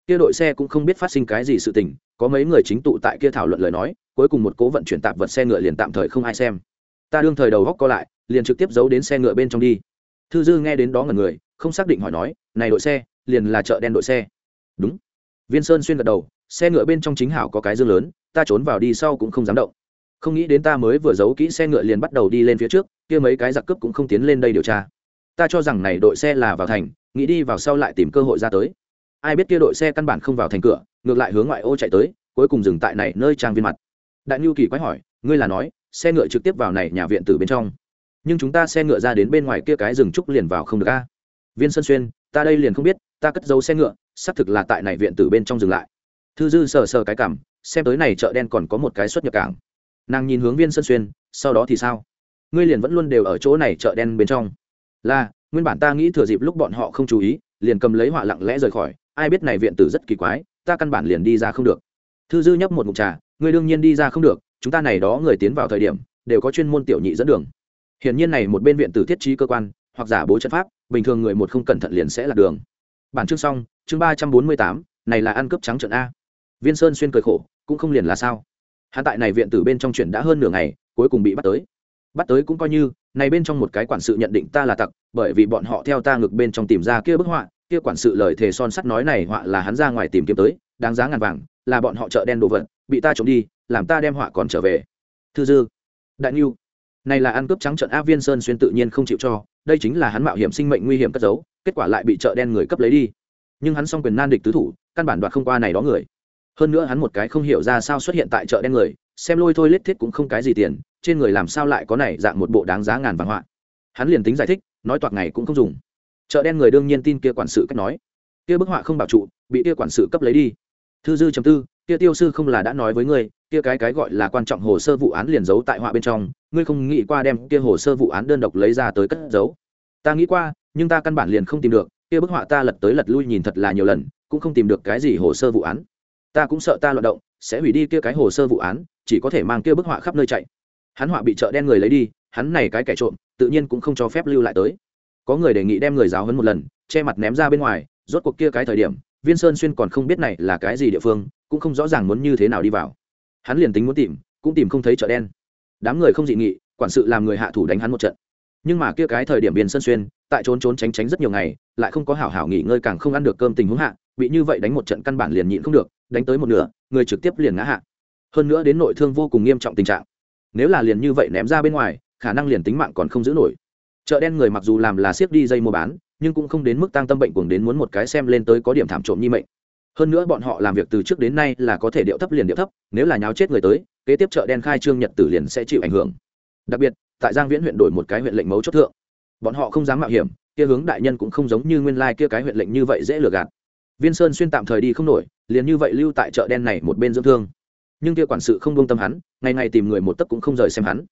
Kia đội xe cũng không biết phát sinh cái gì sự tình, có mấy người chính tụ tại kia thảo luận lời nói, cuối cùng một cố vận chuyển tạp vật xe ngựa liền tạm thời không ai xem. Ta đương thời đầu góc co lại, liền trực tiếp giấu đến xe ngựa bên trong đi. Thư dư nghe đến đó ngần người, không xác định hỏi nói, này đội xe, liền là chợ đen đội xe. Đúng viên sơn xuyên gật đầu, xe ngựa bên trong chính hảo có cái dương lớn, ta trốn vào đi sau cũng không dám động. Không nghĩ đến ta mới vừa giấu kỹ xe ngựa liền bắt đầu đi lên phía trước, kia mấy cái giặc cướp cũng không tiến lên đây điều tra. Ta cho rằng này đội xe là vào thành, nghĩ đi vào sau lại tìm cơ hội ra tới. Ai biết kia đội xe căn bản không vào thành cửa, ngược lại hướng ngoại ô chạy tới, cuối cùng dừng tại này nơi trang viên mặt. Đại nhu kỳ quái hỏi, ngươi là nói, xe ngựa trực tiếp vào này nhà viện từ bên trong. Nhưng chúng ta xe ngựa ra đến bên ngoài kia cái rừng trúc liền vào không được a. Viên sơn xuyên, ta đây liền không biết, ta cất giấu xe ngựa xác thực là tại này viện từ bên trong dừng lại. Thư dư sờ sờ cái cảm, xem tới này chợ đen còn có một cái xuất nhập cảng. Nàng nhìn hướng viên sơn xuyên, sau đó thì sao? Ngươi liền vẫn luôn đều ở chỗ này chợ đen bên trong. Là, nguyên bản ta nghĩ thừa dịp lúc bọn họ không chú ý, liền cầm lấy họa lặng lẽ rời khỏi. Ai biết này viện tử rất kỳ quái, ta căn bản liền đi ra không được. Thư dư nhấp một mục trà, ngươi đương nhiên đi ra không được, chúng ta này đó người tiến vào thời điểm, đều có chuyên môn tiểu nhị dẫn đường. Hiển nhiên này một bên viện tử thiết trí cơ quan, hoặc giả bố trận pháp, bình thường người một không cẩn thận liền sẽ là đường. Bản chương xong chương ba trăm bốn mươi tám, này là ăn cướp trắng trận a. Viên sơn xuyên cười khổ, cũng không liền là sao. Hạ tại này viện tử bên trong chuyển đã hơn nửa ngày, cuối cùng bị bắt tới. Bắt tới cũng coi như, này bên trong một cái quản sự nhận định ta là tặc, bởi vì bọn họ theo ta ngược bên trong tìm ra kia bức họa, kia quản sự lời thề son sắt nói này họa là hắn ra ngoài tìm kiếm tới, đáng giá ngàn vàng, là bọn họ chợ đen đồ vật, bị ta trộm đi, làm ta đem họa còn trở về. Thư dư. Đại niu này là ăn cướp trắng trận a viên sơn xuyên tự nhiên không chịu cho, đây chính là hắn mạo hiểm sinh mệnh nguy hiểm cất giấu, kết quả lại bị chợ đen người cấp lấy đi nhưng hắn xong quyền nan địch tứ thủ, căn bản đoạt không qua này đó người. Hơn nữa hắn một cái không hiểu ra sao xuất hiện tại chợ đen người, xem lôi thôi lết thiết cũng không cái gì tiền, trên người làm sao lại có này dạng một bộ đáng giá ngàn vàng họa. Hắn liền tính giải thích, nói toạc ngày cũng không dùng. Chợ đen người đương nhiên tin kia quản sự cách nói. Kia bức họa không bảo trụ, bị kia quản sự cấp lấy đi. Thư dư chấm tư, kia tiêu sư không là đã nói với ngươi, kia cái cái gọi là quan trọng hồ sơ vụ án liền giấu tại họa bên trong, ngươi không nghĩ qua đem kia hồ sơ vụ án đơn độc lấy ra tới cất giấu. Ta nghĩ qua, nhưng ta căn bản liền không tìm được kia bức họa ta lật tới lật lui nhìn thật là nhiều lần, cũng không tìm được cái gì hồ sơ vụ án. Ta cũng sợ ta loạt động, sẽ hủy đi kia cái hồ sơ vụ án, chỉ có thể mang kia bức họa khắp nơi chạy. Hắn họa bị chợ đen người lấy đi, hắn này cái kẻ trộm, tự nhiên cũng không cho phép lưu lại tới. Có người đề nghị đem người giáo hấn một lần, che mặt ném ra bên ngoài, rốt cuộc kia cái thời điểm, viên sơn xuyên còn không biết này là cái gì địa phương, cũng không rõ ràng muốn như thế nào đi vào. Hắn liền tính muốn tìm, cũng tìm không thấy chợ đen. Đám người không dị nghị, quản sự làm người hạ thủ đánh hắn một trận. Nhưng mà kia cái thời điểm viên sơn xuyên tại trốn trốn tránh tránh rất nhiều ngày, lại không có hảo hảo nghỉ ngơi càng không ăn được cơm tình huống hạ, bị như vậy đánh một trận căn bản liền nhịn không được, đánh tới một nửa, người trực tiếp liền ngã hạ. Hơn nữa đến nội thương vô cùng nghiêm trọng tình trạng. Nếu là liền như vậy ném ra bên ngoài, khả năng liền tính mạng còn không giữ nổi. Chợ đen người mặc dù làm là siếc đi dây mua bán, nhưng cũng không đến mức tăng tâm bệnh cuồng đến muốn một cái xem lên tới có điểm thảm trộm như mệnh. Hơn nữa bọn họ làm việc từ trước đến nay là có thể điệu thấp liền điệu thấp, nếu là nháo chết người tới, kế tiếp chợ đen khai trương nhật tử liền sẽ chịu ảnh hưởng. Đặc biệt, tại giang viễn huyện đổi một cái huyện lệnh mấu chốt thượng bọn họ không dám mạo hiểm, kia hướng đại nhân cũng không giống như nguyên lai kia cái huyện lệnh như vậy dễ lừa gạt. Viên sơn xuyên tạm thời đi không nổi, liền như vậy lưu tại chợ đen này một bên dưỡng thương. Nhưng kia quản sự không buông tâm hắn, ngày ngày tìm người một tấc cũng không rời xem hắn.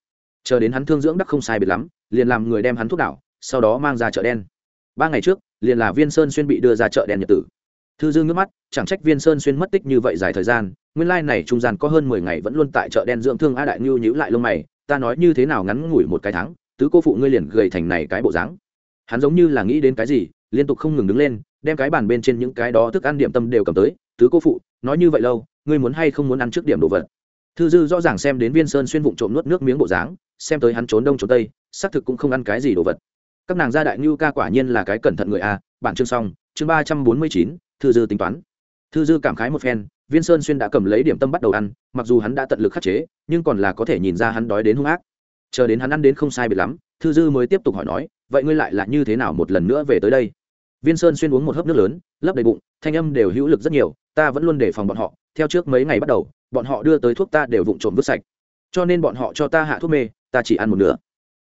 Chờ đến hắn thương dưỡng đắc không sai biệt lắm, liền làm người đem hắn thuốc đảo, sau đó mang ra chợ đen. Ba ngày trước, liền là viên sơn xuyên bị đưa ra chợ đen nhật tử. Thư dương nước mắt, chẳng trách viên sơn xuyên mất tích như vậy dài thời gian, nguyên lai này trung gian có hơn mười ngày vẫn luôn tại chợ đen dưỡng thương a đại ngưu nhữ lại lông mày, ta nói như thế nào ngắn ngủi một cái tháng tứ cô phụ ngươi liền gầy thành này cái bộ dáng. Hắn giống như là nghĩ đến cái gì, liên tục không ngừng đứng lên, đem cái bàn bên trên những cái đó thức ăn điểm tâm đều cầm tới. Tứ cô phụ, nói như vậy lâu, ngươi muốn hay không muốn ăn trước điểm đồ vật? Thư dư rõ ràng xem đến viên sơn xuyên vụng trộm nuốt nước miếng bộ dáng, xem tới hắn trốn đông trốn tây, xác thực cũng không ăn cái gì đồ vật. Các nàng gia đại ngưu ca quả nhiên là cái cẩn thận người a bản chương xong, chương ba trăm bốn mươi chín, thư dư tính toán. Thư dư cảm khái một phen, viên sơn xuyên đã cầm lấy điểm tâm bắt đầu ăn, mặc dù hắn đã tận lực khắc chế, nhưng còn là có thể nhìn ra hắn đói đến hung ác chờ đến hắn ăn đến không sai biệt lắm, thư dư mới tiếp tục hỏi nói, vậy ngươi lại là như thế nào một lần nữa về tới đây? Viên sơn xuyên uống một hớp nước lớn, lấp đầy bụng, thanh âm đều hữu lực rất nhiều, ta vẫn luôn đề phòng bọn họ, theo trước mấy ngày bắt đầu, bọn họ đưa tới thuốc ta đều vụng trộm vứt sạch. Cho nên bọn họ cho ta hạ thuốc mê, ta chỉ ăn một nửa.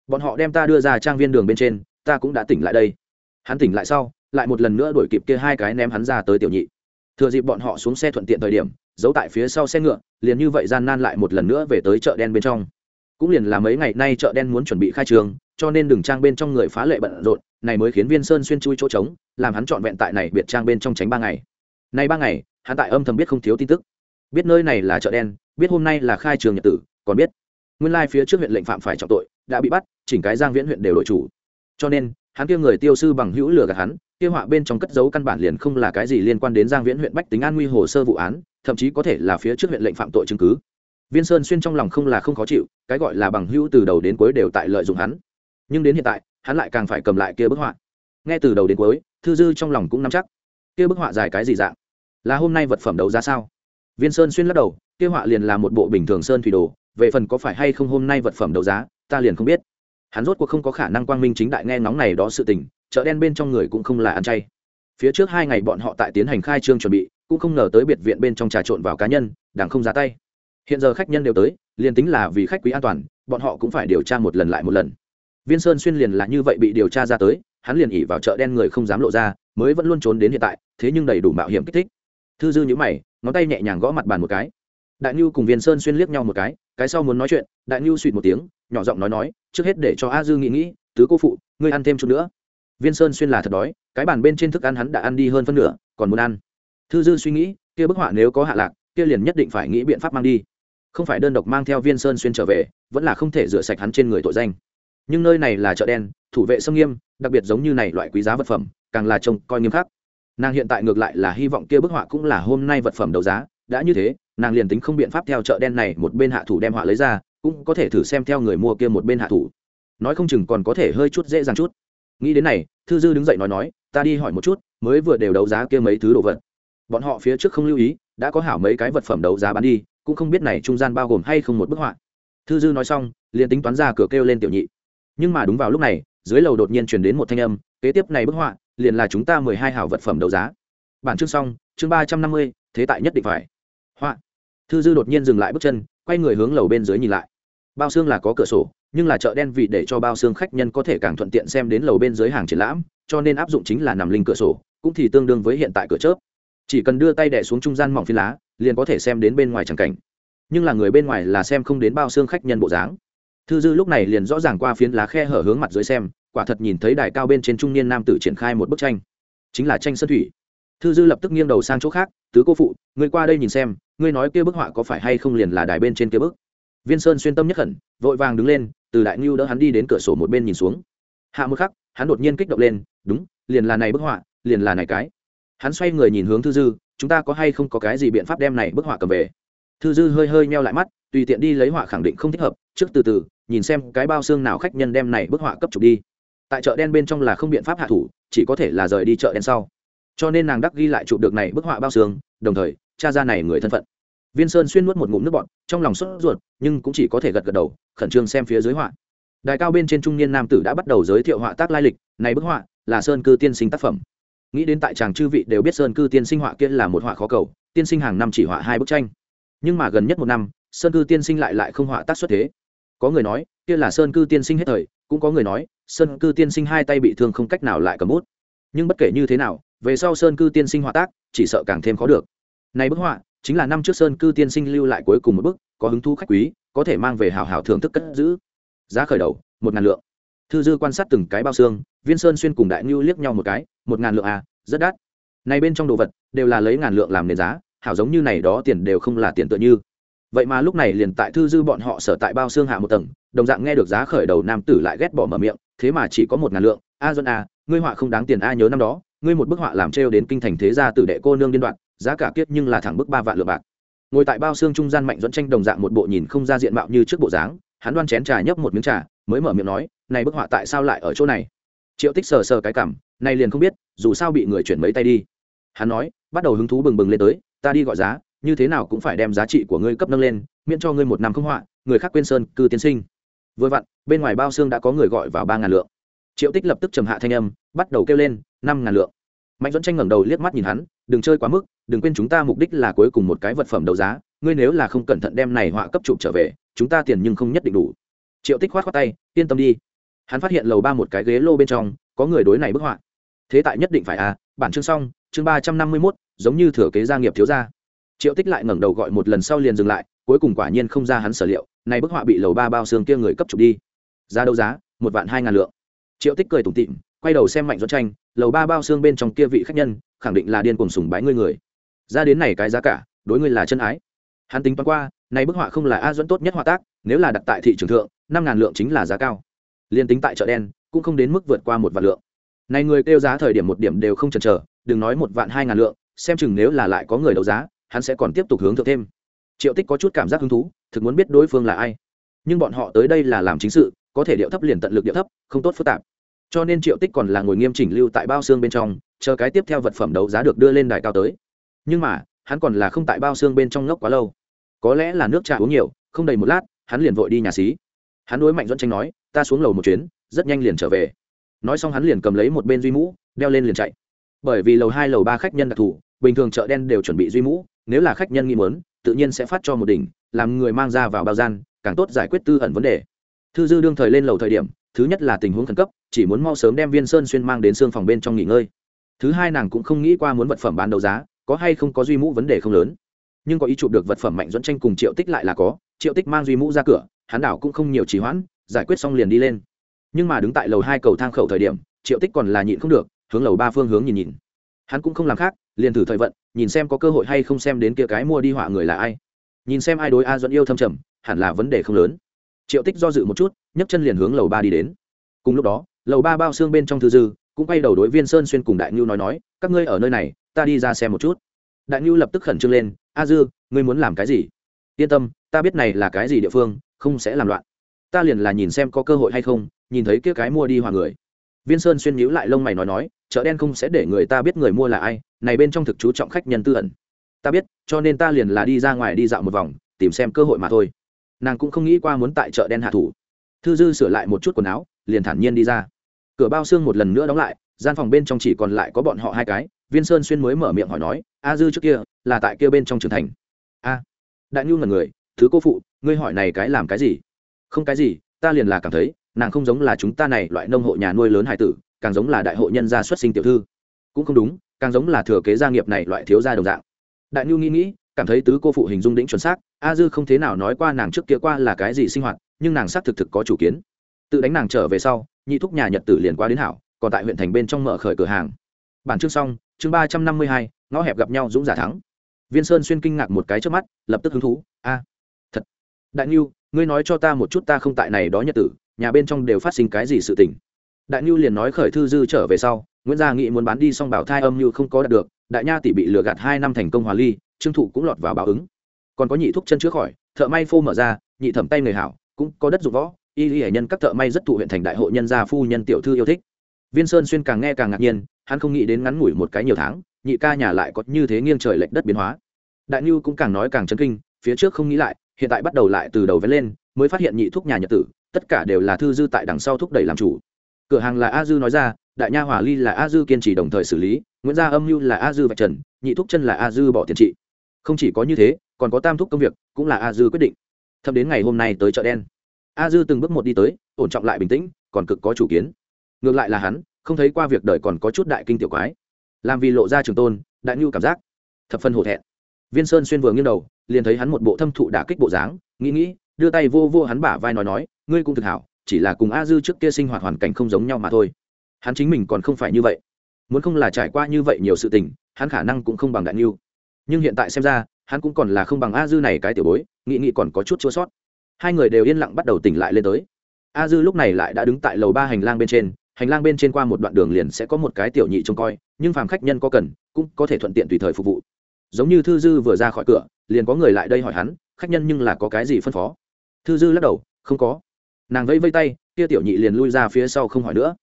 Bọn họ đem ta đưa ra trang viên đường bên trên, ta cũng đã tỉnh lại đây. Hắn tỉnh lại sau, lại một lần nữa đuổi kịp kia hai cái ném hắn ra tới tiểu nhị. Thừa dịp bọn họ xuống xe thuận tiện thời điểm, giấu tại phía sau xe ngựa, liền như vậy gian nan lại một lần nữa về tới chợ đen bên trong cũng liền là mấy ngày nay chợ đen muốn chuẩn bị khai trường, cho nên đường trang bên trong người phá lệ bận rộn, này mới khiến viên sơn xuyên chui chỗ trống, làm hắn trọn vẹn tại này biệt trang bên trong tránh ba ngày. Nay ba ngày, hắn tại âm thầm biết không thiếu tin tức. Biết nơi này là chợ đen, biết hôm nay là khai trường nhật tử, còn biết nguyên lai phía trước huyện lệnh phạm phải trọng tội, đã bị bắt, chỉnh cái giang viễn huyện đều đội chủ. Cho nên, hắn kia người tiêu sư bằng hữu lừa gạt hắn kia họa bên trong cất dấu căn bản liền không là cái gì liên quan đến giang viễn huyện bách tính an nguy hồ sơ vụ án, thậm chí có thể là phía trước huyện lệnh phạm tội chứng cứ viên sơn xuyên trong lòng không là không khó chịu, cái gọi là bằng hữu từ đầu đến cuối đều tại lợi dụng hắn. Nhưng đến hiện tại, hắn lại càng phải cầm lại kia bức họa. Nghe từ đầu đến cuối, thư dư trong lòng cũng nắm chắc. Kia bức họa dài cái gì dạng? Là hôm nay vật phẩm đấu giá sao? Viên sơn xuyên lắc đầu, kia họa liền là một bộ bình thường sơn thủy đồ, về phần có phải hay không hôm nay vật phẩm đấu giá, ta liền không biết. Hắn rốt cuộc không có khả năng quang minh chính đại nghe ngóng này đó sự tình, chợ đen bên trong người cũng không là ăn chay. Phía trước hai ngày bọn họ tại tiến hành khai trương chuẩn bị, cũng không ngờ tới biệt viện bên trong trà trộn vào cá nhân đảng không ra tay hiện giờ khách nhân đều tới, liền tính là vì khách quý an toàn, bọn họ cũng phải điều tra một lần lại một lần. Viên sơn xuyên liền là như vậy bị điều tra ra tới, hắn liền ỉ vào chợ đen người không dám lộ ra, mới vẫn luôn trốn đến hiện tại, thế nhưng đầy đủ mạo hiểm kích thích. Thư dư nhữ mày, ngón tay nhẹ nhàng gõ mặt bàn một cái. Đại nhu cùng viên sơn xuyên liếc nhau một cái cái sau muốn nói chuyện, đại nhu suỵt một tiếng, nhỏ giọng nói nói, trước hết để cho a dư nghĩ nghĩ, tứ cô phụ, ngươi ăn thêm chút nữa. Viên sơn xuyên là thật đói, cái bàn bên trên thức ăn hắn đã ăn đi hơn phân nửa, còn muốn ăn. Thư dư suy nghĩ, kia bức họa nếu có hạ lạc, kia liền nhất định phải nghĩ biện pháp mang đi không phải đơn độc mang theo viên sơn xuyên trở về, vẫn là không thể rửa sạch hắn trên người tội danh. Nhưng nơi này là chợ đen, thủ vệ sâm nghiêm, đặc biệt giống như này loại quý giá vật phẩm, càng là trông coi nghiêm khắc. Nàng hiện tại ngược lại là hy vọng kia bức họa cũng là hôm nay vật phẩm đấu giá, đã như thế, nàng liền tính không biện pháp theo chợ đen này một bên hạ thủ đem họa lấy ra, cũng có thể thử xem theo người mua kia một bên hạ thủ. Nói không chừng còn có thể hơi chút dễ dàng chút. Nghĩ đến này, thư dư đứng dậy nói nói, ta đi hỏi một chút, mới vừa đều đấu giá kia mấy thứ đồ vật. Bọn họ phía trước không lưu ý, đã có hảo mấy cái vật phẩm đấu giá bán đi cũng không biết này trung gian bao gồm hay không một bức họa. Thư dư nói xong, liền tính toán ra cửa kêu lên tiểu nhị. Nhưng mà đúng vào lúc này, dưới lầu đột nhiên truyền đến một thanh âm, kế tiếp này bức họa, liền là chúng ta mười hai hảo vật phẩm đấu giá. Bản chương xong, chương ba trăm năm mươi, thế tại nhất định phải. Họa. Thư dư đột nhiên dừng lại bước chân, quay người hướng lầu bên dưới nhìn lại. Bao xương là có cửa sổ, nhưng là chợ đen vì để cho bao xương khách nhân có thể càng thuận tiện xem đến lầu bên dưới hàng triển lãm, cho nên áp dụng chính là nằm linh cửa sổ, cũng thì tương đương với hiện tại cửa chớp. Chỉ cần đưa tay đẻ xuống trung gian mỏng phi lá liền có thể xem đến bên ngoài tràng cảnh. Nhưng là người bên ngoài là xem không đến bao xương khách nhân bộ dáng. Thư dư lúc này liền rõ ràng qua phiến lá khe hở hướng mặt dưới xem, quả thật nhìn thấy đài cao bên trên trung niên nam tử triển khai một bức tranh. Chính là tranh sân thủy. Thư dư lập tức nghiêng đầu sang chỗ khác, tứ cô phụ, ngươi qua đây nhìn xem, ngươi nói kia bức họa có phải hay không liền là đài bên trên kia bức? Viên sơn xuyên tâm nhất khẩn, vội vàng đứng lên, từ đại ngưu đỡ hắn đi đến cửa sổ một bên nhìn xuống. Hạ một khắc, hắn đột nhiên kích động lên, đúng, liền là này bức họa, liền là này cái. Hắn xoay người nhìn hướng thư dư chúng ta có hay không có cái gì biện pháp đem này bức họa cầm về? Thư dư hơi hơi meo lại mắt, tùy tiện đi lấy họa khẳng định không thích hợp, trước từ từ, nhìn xem cái bao xương nào khách nhân đem này bức họa cấp chụp đi. Tại chợ đen bên trong là không biện pháp hạ thủ, chỉ có thể là rời đi chợ đen sau. Cho nên nàng đắc ghi lại chụp được này bức họa bao xương, đồng thời cha ra này người thân phận. Viên sơn xuyên nuốt một ngụm nước bọt, trong lòng sốt ruột, nhưng cũng chỉ có thể gật gật đầu, khẩn trương xem phía dưới họa. Đài cao bên trên trung niên nam tử đã bắt đầu giới thiệu họa tác lai lịch, này bức họa là sơn cư tiên sinh tác phẩm nghĩ đến tại tràng chư vị đều biết sơn cư tiên sinh họa kia là một họa khó cầu, tiên sinh hàng năm chỉ họa hai bức tranh. Nhưng mà gần nhất một năm, sơn cư tiên sinh lại lại không họa tác xuất thế. Có người nói, kia là sơn cư tiên sinh hết thời, cũng có người nói, sơn cư tiên sinh hai tay bị thương không cách nào lại cầm bút. Nhưng bất kể như thế nào, về sau sơn cư tiên sinh họa tác, chỉ sợ càng thêm khó được. Này bức họa, chính là năm trước sơn cư tiên sinh lưu lại cuối cùng một bức, có hứng thú khách quý, có thể mang về hào hào thưởng thức cất giữ. Giá khởi đầu, một ngàn lượng. Thư dư quan sát từng cái bao xương, viên sơn xuyên cùng đại ngưu liếc nhau một cái một ngàn lượng à rất đắt. Này bên trong đồ vật đều là lấy ngàn lượng làm nền giá hảo giống như này đó tiền đều không là tiền tựa như. Vậy mà lúc này liền tại thư dư bọn họ sở tại bao xương hạ một tầng đồng dạng nghe được giá khởi đầu nam tử lại ghét bỏ mở miệng thế mà chỉ có một ngàn lượng. A à, dân a ngươi họa không đáng tiền a nhớ năm đó ngươi một bức họa làm trêu đến kinh thành thế gia tử đệ cô nương điên đoạn giá cả kiết nhưng là thẳng bức ba vạn lượng bạc. Ngồi tại bao xương trung gian mạnh dẫn tranh đồng dạng một bộ nhìn không ra diện mạo như trước bộ dáng hắn đoan chén trà nhấp một miếng trà mới mở miệng nói này bức họa tại sao lại ở chỗ này? Triệu tích sờ sờ cái cảm này liền không biết, dù sao bị người chuyển mấy tay đi. Hắn nói, bắt đầu hứng thú bừng bừng lên tới, ta đi gọi giá, như thế nào cũng phải đem giá trị của ngươi cấp nâng lên, miễn cho ngươi một năm không họa, người khác quên sơn, cư tiến sinh. Vừa vặn, bên ngoài bao xương đã có người gọi vào ba ngàn lượng. Triệu tích lập tức trầm hạ thanh âm, bắt đầu kêu lên, năm ngàn lượng. Mạnh dẫn tranh ngẩng đầu liếc mắt nhìn hắn, đừng chơi quá mức, đừng quên chúng ta mục đích là cuối cùng một cái vật phẩm đấu giá, ngươi nếu là không cẩn thận đem này họa cấp trụ trở về, chúng ta tiền nhưng không nhất định đủ. Triệu tích khoát khoát tay, yên tâm đi. Hắn phát hiện lầu ba một cái ghế lô bên trong có người đối này bức họa. Thế tại nhất định phải à bản chương xong, chương ba trăm năm mươi mốt, giống như thừa kế gia nghiệp thiếu gia. Triệu tích lại ngẩng đầu gọi một lần sau liền dừng lại, cuối cùng quả nhiên không ra hắn sở liệu, này bức họa bị lầu ba bao xương kia người cấp chụp đi. Giá đấu giá, một vạn hai ngàn lượng. Triệu tích cười tủm tịm quay đầu xem mạnh dẫn tranh, lầu ba bao xương bên trong kia vị khách nhân, khẳng định là điên cuồng sùng bái ngươi người. Ra đến này cái giá cả, đối ngươi là chân ái. Hắn tính toán qua, này bức họa không là a dẫn tốt nhất họa tác, nếu là đặt tại thị trường thượng, năm ngàn lượng chính là giá cao. Liên tính tại chợ đen cũng không đến mức vượt qua một vạn lượng. Này người kêu giá thời điểm một điểm đều không chần chờ, đừng nói một vạn hai ngàn lượng, xem chừng nếu là lại có người đấu giá, hắn sẽ còn tiếp tục hướng thượng thêm. Triệu tích có chút cảm giác hứng thú, thực muốn biết đối phương là ai. Nhưng bọn họ tới đây là làm chính sự, có thể điệu thấp liền tận lực điệu thấp, không tốt phức tạp. Cho nên triệu tích còn là ngồi nghiêm chỉnh lưu tại bao xương bên trong, chờ cái tiếp theo vật phẩm đấu giá được đưa lên đài cao tới. Nhưng mà, hắn còn là không tại bao xương bên trong ngốc quá lâu. Có lẽ là nước trà uống nhiều, không đầy một lát, hắn liền vội đi nhà xí. Hắn đối mạnh dẫn tranh nói, ta xuống lầu một chuyến rất nhanh liền trở về. Nói xong hắn liền cầm lấy một bên duy mũ, đeo lên liền chạy. Bởi vì lầu hai, lầu ba khách nhân đặc thù, bình thường chợ đen đều chuẩn bị duy mũ, nếu là khách nhân nghi mớn tự nhiên sẽ phát cho một đỉnh, làm người mang ra vào bao gian, càng tốt giải quyết tư ẩn vấn đề. Thư dư đương thời lên lầu thời điểm, thứ nhất là tình huống khẩn cấp, chỉ muốn mau sớm đem viên sơn xuyên mang đến xương phòng bên trong nghỉ ngơi. Thứ hai nàng cũng không nghĩ qua muốn vật phẩm bán đấu giá, có hay không có duy mũ vấn đề không lớn. Nhưng có ý chụp được vật phẩm mạnh dẫn tranh cùng triệu tích lại là có, triệu tích mang duy mũ ra cửa, hắn đảo cũng không nhiều trì hoãn, giải quyết xong liền đi lên nhưng mà đứng tại lầu hai cầu thang khẩu thời điểm, triệu tích còn là nhịn không được, hướng lầu ba phương hướng nhìn nhìn. Hắn cũng không làm khác, liền thử thời vận, nhìn xem có cơ hội hay không xem đến kia cái mua đi họa người là ai. Nhìn xem ai đối a dẫn yêu thâm trầm, hẳn là vấn đề không lớn. Triệu tích do dự một chút, nhấc chân liền hướng lầu ba đi đến. Cùng lúc đó, lầu ba bao xương bên trong thư dư, cũng quay đầu đối viên sơn xuyên cùng đại ngưu nói nói, các ngươi ở nơi này, ta đi ra xem một chút. Đại ngưu lập tức khẩn trương lên, a dư, ngươi muốn làm cái gì? Yên tâm, ta biết này là cái gì địa phương, không sẽ làm loạn ta liền là nhìn xem có cơ hội hay không, nhìn thấy kia cái mua đi hòa người. Viên sơn xuyên nhíu lại lông mày nói nói, chợ đen không sẽ để người ta biết người mua là ai, này bên trong thực chú trọng khách nhân tư ẩn. Ta biết, cho nên ta liền là đi ra ngoài đi dạo một vòng, tìm xem cơ hội mà thôi. Nàng cũng không nghĩ qua muốn tại chợ đen hạ thủ. Thư dư sửa lại một chút quần áo, liền thản nhiên đi ra. Cửa bao xương một lần nữa đóng lại, gian phòng bên trong chỉ còn lại có bọn họ hai cái, viên sơn xuyên mới mở miệng hỏi nói, a dư trước kia, là tại kia bên trong trưởng thành? A. Đại nhu ngần người, thứ cô phụ, ngươi hỏi này cái làm cái gì? Không cái gì, ta liền là cảm thấy, nàng không giống là chúng ta này loại nông hộ nhà nuôi lớn hải tử, càng giống là đại hộ nhân gia xuất sinh tiểu thư. Cũng không đúng, càng giống là thừa kế gia nghiệp này loại thiếu gia đồng dạng. Đại nhu nghĩ nghĩ, cảm thấy tứ cô phụ hình dung đĩnh chuẩn xác, a dư không thế nào nói qua nàng trước kia qua là cái gì sinh hoạt, nhưng nàng xác thực thực có chủ kiến. Tự đánh nàng trở về sau, nhị thúc nhà nhật tử liền qua đến hảo, còn tại huyện thành bên trong mở khởi cửa hàng. Bản chương xong, chương ba trăm năm mươi hai, ngõ hẹp gặp nhau dũng giả thắng. Viên sơn xuyên kinh ngạc một cái trước mắt, lập tức hứng thú, a, thật. Đại ngưu ngươi nói cho ta một chút ta không tại này đó nhật tử, nhà bên trong đều phát sinh cái gì sự tình. Đại Nhu liền nói khởi thư dư trở về sau, nguyễn gia nghị muốn bán đi xong bảo thai âm như không có đạt được, đại nha tỷ bị lừa gạt hai năm thành công hòa ly, trương thụ cũng lọt vào báo ứng. Còn có nhị thúc chân chữa khỏi, thợ may phô mở ra, nhị thẩm tay người hảo, cũng có đất dụng võ, y y hệ nhân các thợ may rất thụ huyện thành đại hội nhân gia phu nhân tiểu thư yêu thích. Viên sơn xuyên càng nghe càng ngạc nhiên, hắn không nghĩ đến ngắn ngủi một cái nhiều tháng, nhị ca nhà lại có như thế nghiêng trời lệch đất biến hóa. Đại nhu cũng càng nói càng chấn kinh, phía trước không nghĩ lại hiện tại bắt đầu lại từ đầu vén lên, mới phát hiện nhị thuốc nhà nhật tử, tất cả đều là thư dư tại đằng sau thúc đẩy làm chủ. Cửa hàng là a dư nói ra, đại nha hỏa ly là a dư kiên trì đồng thời xử lý, nguyễn gia âm mưu là a dư vạch trần, nhị thúc chân là a dư bỏ tiền trị. Không chỉ có như thế, còn có tam thúc công việc, cũng là a dư quyết định. Thậm đến ngày hôm nay tới chợ đen, a dư từng bước một đi tới, ổn trọng lại bình tĩnh, còn cực có chủ kiến. Ngược lại là hắn, không thấy qua việc đời còn có chút đại kinh tiểu quái. Làm vì lộ ra trường tôn, đại nhu cảm giác, thập phân hổ thẹn. Viên sơn xuyên vừa nghiêng đầu liền thấy hắn một bộ thâm thụ đả kích bộ dáng, nghĩ nghĩ, đưa tay vô vô hắn bả vai nói nói, ngươi cũng thực hảo, chỉ là cùng a dư trước kia sinh hoạt hoàn cảnh không giống nhau mà thôi. Hắn chính mình còn không phải như vậy. Muốn không là trải qua như vậy nhiều sự tình, hắn khả năng cũng không bằng đại nhu nhưng hiện tại xem ra, hắn cũng còn là không bằng a dư này cái tiểu bối, nghĩ nghĩ còn có chút chua sót. Hai người đều yên lặng bắt đầu tỉnh lại lên tới. A dư lúc này lại đã đứng tại lầu ba hành lang bên trên, hành lang bên trên qua một đoạn đường liền sẽ có một cái tiểu nhị trông coi, nhưng phàm khách nhân có cần, cũng có thể thuận tiện tùy thời phục vụ giống như thư dư vừa ra khỏi cửa, liền có người lại đây hỏi hắn, khách nhân nhưng là có cái gì phân phó? Thư dư lắc đầu, không có. Nàng vẫy vây tay, kia tiểu nhị liền lui ra phía sau không hỏi nữa.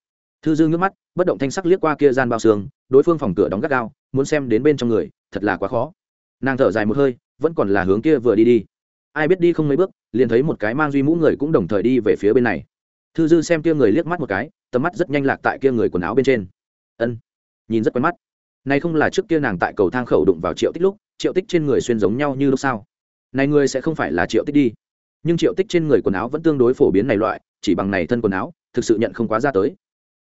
Thư dư ngước mắt, bất động thanh sắc liếc qua kia gian bao xương, đối phương phòng cửa đóng gắt gao, muốn xem đến bên trong người, thật là quá khó. Nàng thở dài một hơi, vẫn còn là hướng kia vừa đi đi. Ai biết đi không mấy bước, liền thấy một cái mang duy mũ người cũng đồng thời đi về phía bên này. Thư dư xem kia người liếc mắt một cái, tầm mắt rất nhanh lạc tại kia người quần áo bên trên. Ân, nhìn rất quen mắt này không là trước kia nàng tại cầu thang khẩu đụng vào triệu tích lúc, triệu tích trên người xuyên giống nhau như lúc sao? Này người sẽ không phải là triệu tích đi. Nhưng triệu tích trên người quần áo vẫn tương đối phổ biến này loại, chỉ bằng này thân quần áo, thực sự nhận không quá ra tới.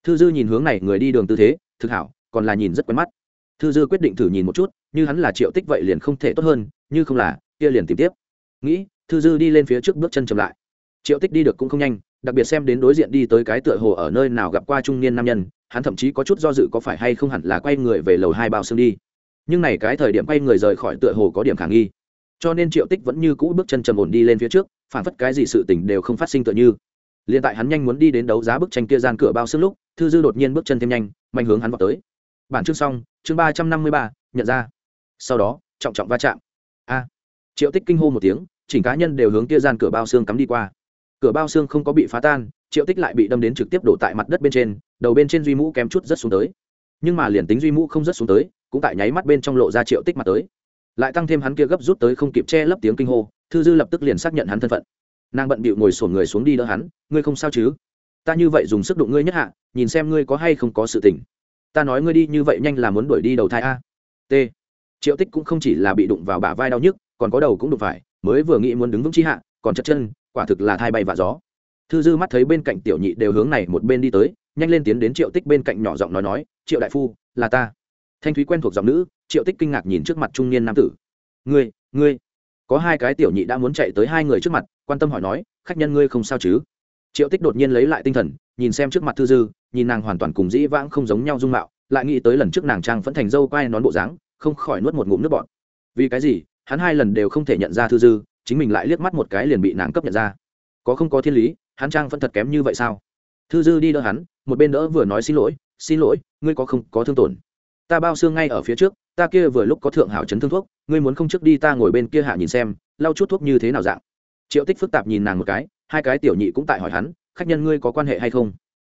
Thư dư nhìn hướng này người đi đường tư thế, thực hảo, còn là nhìn rất quen mắt. Thư dư quyết định thử nhìn một chút, như hắn là triệu tích vậy liền không thể tốt hơn, như không là, kia liền tìm tiếp. Nghĩ, thư dư đi lên phía trước bước chân chậm lại. Triệu tích đi được cũng không nhanh, đặc biệt xem đến đối diện đi tới cái tựa hồ ở nơi nào gặp qua trung niên nam nhân hắn thậm chí có chút do dự có phải hay không hẳn là quay người về lầu hai bao xương đi. Nhưng này cái thời điểm quay người rời khỏi tựa hồ có điểm khả nghi. Cho nên triệu tích vẫn như cũ bước chân trầm ổn đi lên phía trước, phản phất cái gì sự tình đều không phát sinh tựa như. Liền tại hắn nhanh muốn đi đến đấu giá bức tranh kia gian cửa bao xương lúc, thư dư đột nhiên bước chân thêm nhanh, mạnh hướng hắn vào tới. Bản chương xong, chương ba trăm năm mươi ba, nhận ra. Sau đó, trọng trọng va chạm. A. Triệu tích kinh hô một tiếng, chỉnh cá nhân đều hướng kia gian cửa bao xương cắm đi qua. Cửa bao xương không có bị phá tan triệu tích lại bị đâm đến trực tiếp đổ tại mặt đất bên trên, đầu bên trên duy mũ kém chút rất xuống tới. Nhưng mà liền tính duy mũ không rất xuống tới, cũng tại nháy mắt bên trong lộ ra triệu tích mặt tới. Lại tăng thêm hắn kia gấp rút tới không kịp che lấp tiếng kinh hô, thư dư lập tức liền xác nhận hắn thân phận. Nàng bận bịu ngồi sổn người xuống đi đỡ hắn, ngươi không sao chứ? Ta như vậy dùng sức đụng ngươi nhất hạ, nhìn xem ngươi có hay không có sự tỉnh. ta nói ngươi đi như vậy nhanh là muốn đuổi đi đầu thai a. T. Triệu tích cũng không chỉ là bị đụng vào bả vai đau nhức, còn có đầu cũng đụng phải, mới vừa nghĩ muốn đứng vững chi hạ, còn chật chân, quả thực là thai bay và gió thư dư mắt thấy bên cạnh tiểu nhị đều hướng này một bên đi tới, nhanh lên tiến đến triệu tích bên cạnh nhỏ giọng nói nói, triệu đại phu, là ta. Thanh thúy quen thuộc giọng nữ, triệu tích kinh ngạc nhìn trước mặt trung niên nam tử. Ngươi ngươi. Có hai cái tiểu nhị đã muốn chạy tới hai người trước mặt, quan tâm hỏi nói, khách nhân ngươi không sao chứ? Triệu tích đột nhiên lấy lại tinh thần, nhìn xem trước mặt thư dư, nhìn nàng hoàn toàn cùng dĩ vãng không giống nhau dung mạo, lại nghĩ tới lần trước nàng trang vẫn thành dâu quai nón bộ dáng, không khỏi nuốt một ngụm nước bọt. Vì cái gì? Hắn hai lần đều không thể nhận ra thư dư, chính mình lại liếc mắt một cái liền bị nàng cấp nhận ra. Có không có thiên lý hắn trang vẫn thật kém như vậy sao? Thư dư đi đỡ hắn, một bên đỡ vừa nói xin lỗi xin lỗi, ngươi có không, có thương tổn. Ta bao xương ngay ở phía trước, ta kia vừa lúc có thượng hảo chấn thương thuốc, ngươi muốn không trước đi ta ngồi bên kia hạ nhìn xem, lau chút thuốc như thế nào dạng? Triệu tích phức tạp nhìn nàng một cái, hai cái tiểu nhị cũng tại hỏi hắn, khách nhân ngươi có quan hệ hay không?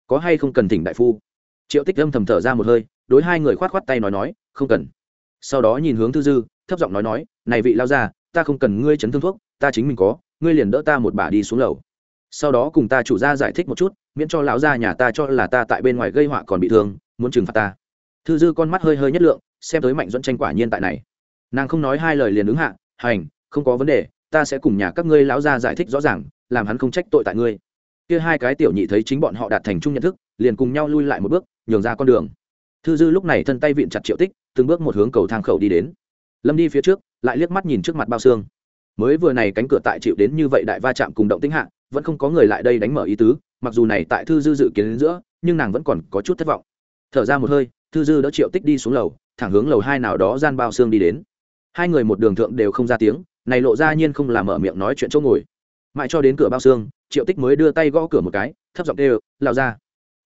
Có hay không cần thỉnh đại phu? Triệu tích âm thầm thở ra một hơi, đối hai người khoát khoát tay nói nói, không cần. Sau đó nhìn hướng thư dư, thấp giọng nói nói, này vị lao ra ta không cần ngươi chấn thương thuốc, ta chính mình có, ngươi liền đỡ ta một bà đi xuống lầu sau đó cùng ta chủ gia giải thích một chút, miễn cho lão gia nhà ta cho là ta tại bên ngoài gây họa còn bị thương, muốn trừng phạt ta. Thư dư con mắt hơi hơi nhất lượng, xem tới mạnh dẫn tranh quả nhiên tại này. Nàng không nói hai lời liền ứng hạ, hành, không có vấn đề, ta sẽ cùng nhà các ngươi lão gia giải thích rõ ràng, làm hắn không trách tội tại ngươi. Kia hai cái tiểu nhị thấy chính bọn họ đạt thành chung nhận thức, liền cùng nhau lui lại một bước, nhường ra con đường. Thư dư lúc này thân tay vịn chặt triệu tích, từng bước một hướng cầu thang khẩu đi đến. Lâm đi phía trước, lại liếc mắt nhìn trước mặt bao xương. Mới vừa này cánh cửa tại chịu đến như vậy đại va chạm cùng động tĩnh hạ vẫn không có người lại đây đánh mở ý tứ, mặc dù này tại thư dư dự kiến đến giữa, nhưng nàng vẫn còn có chút thất vọng. Thở ra một hơi, thư dư đỡ triệu tích đi xuống lầu, thẳng hướng lầu hai nào đó gian bao xương đi đến. Hai người một đường thượng đều không ra tiếng, này lộ ra nhiên không làm mở miệng nói chuyện chỗ ngồi. Mãi cho đến cửa bao xương, triệu tích mới đưa tay gõ cửa một cái, thấp giọng kêu lao ra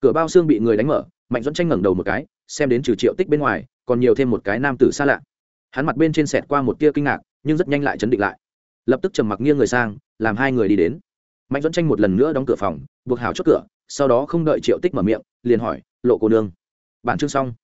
cửa bao xương bị người đánh mở, mạnh dẫn tranh ngẩng đầu một cái, xem đến trừ triệu tích bên ngoài, còn nhiều thêm một cái nam tử xa lạ. Hắn mặt bên trên sẹt qua một tia kinh ngạc, nhưng rất nhanh lại chấn định lại. Lập tức trầm mặc nghiêng người sang, làm hai người đi đến mạnh dẫn tranh một lần nữa đóng cửa phòng, buộc hào chốt cửa, sau đó không đợi triệu tích mở miệng, liền hỏi, lộ cô nương, bản chương xong?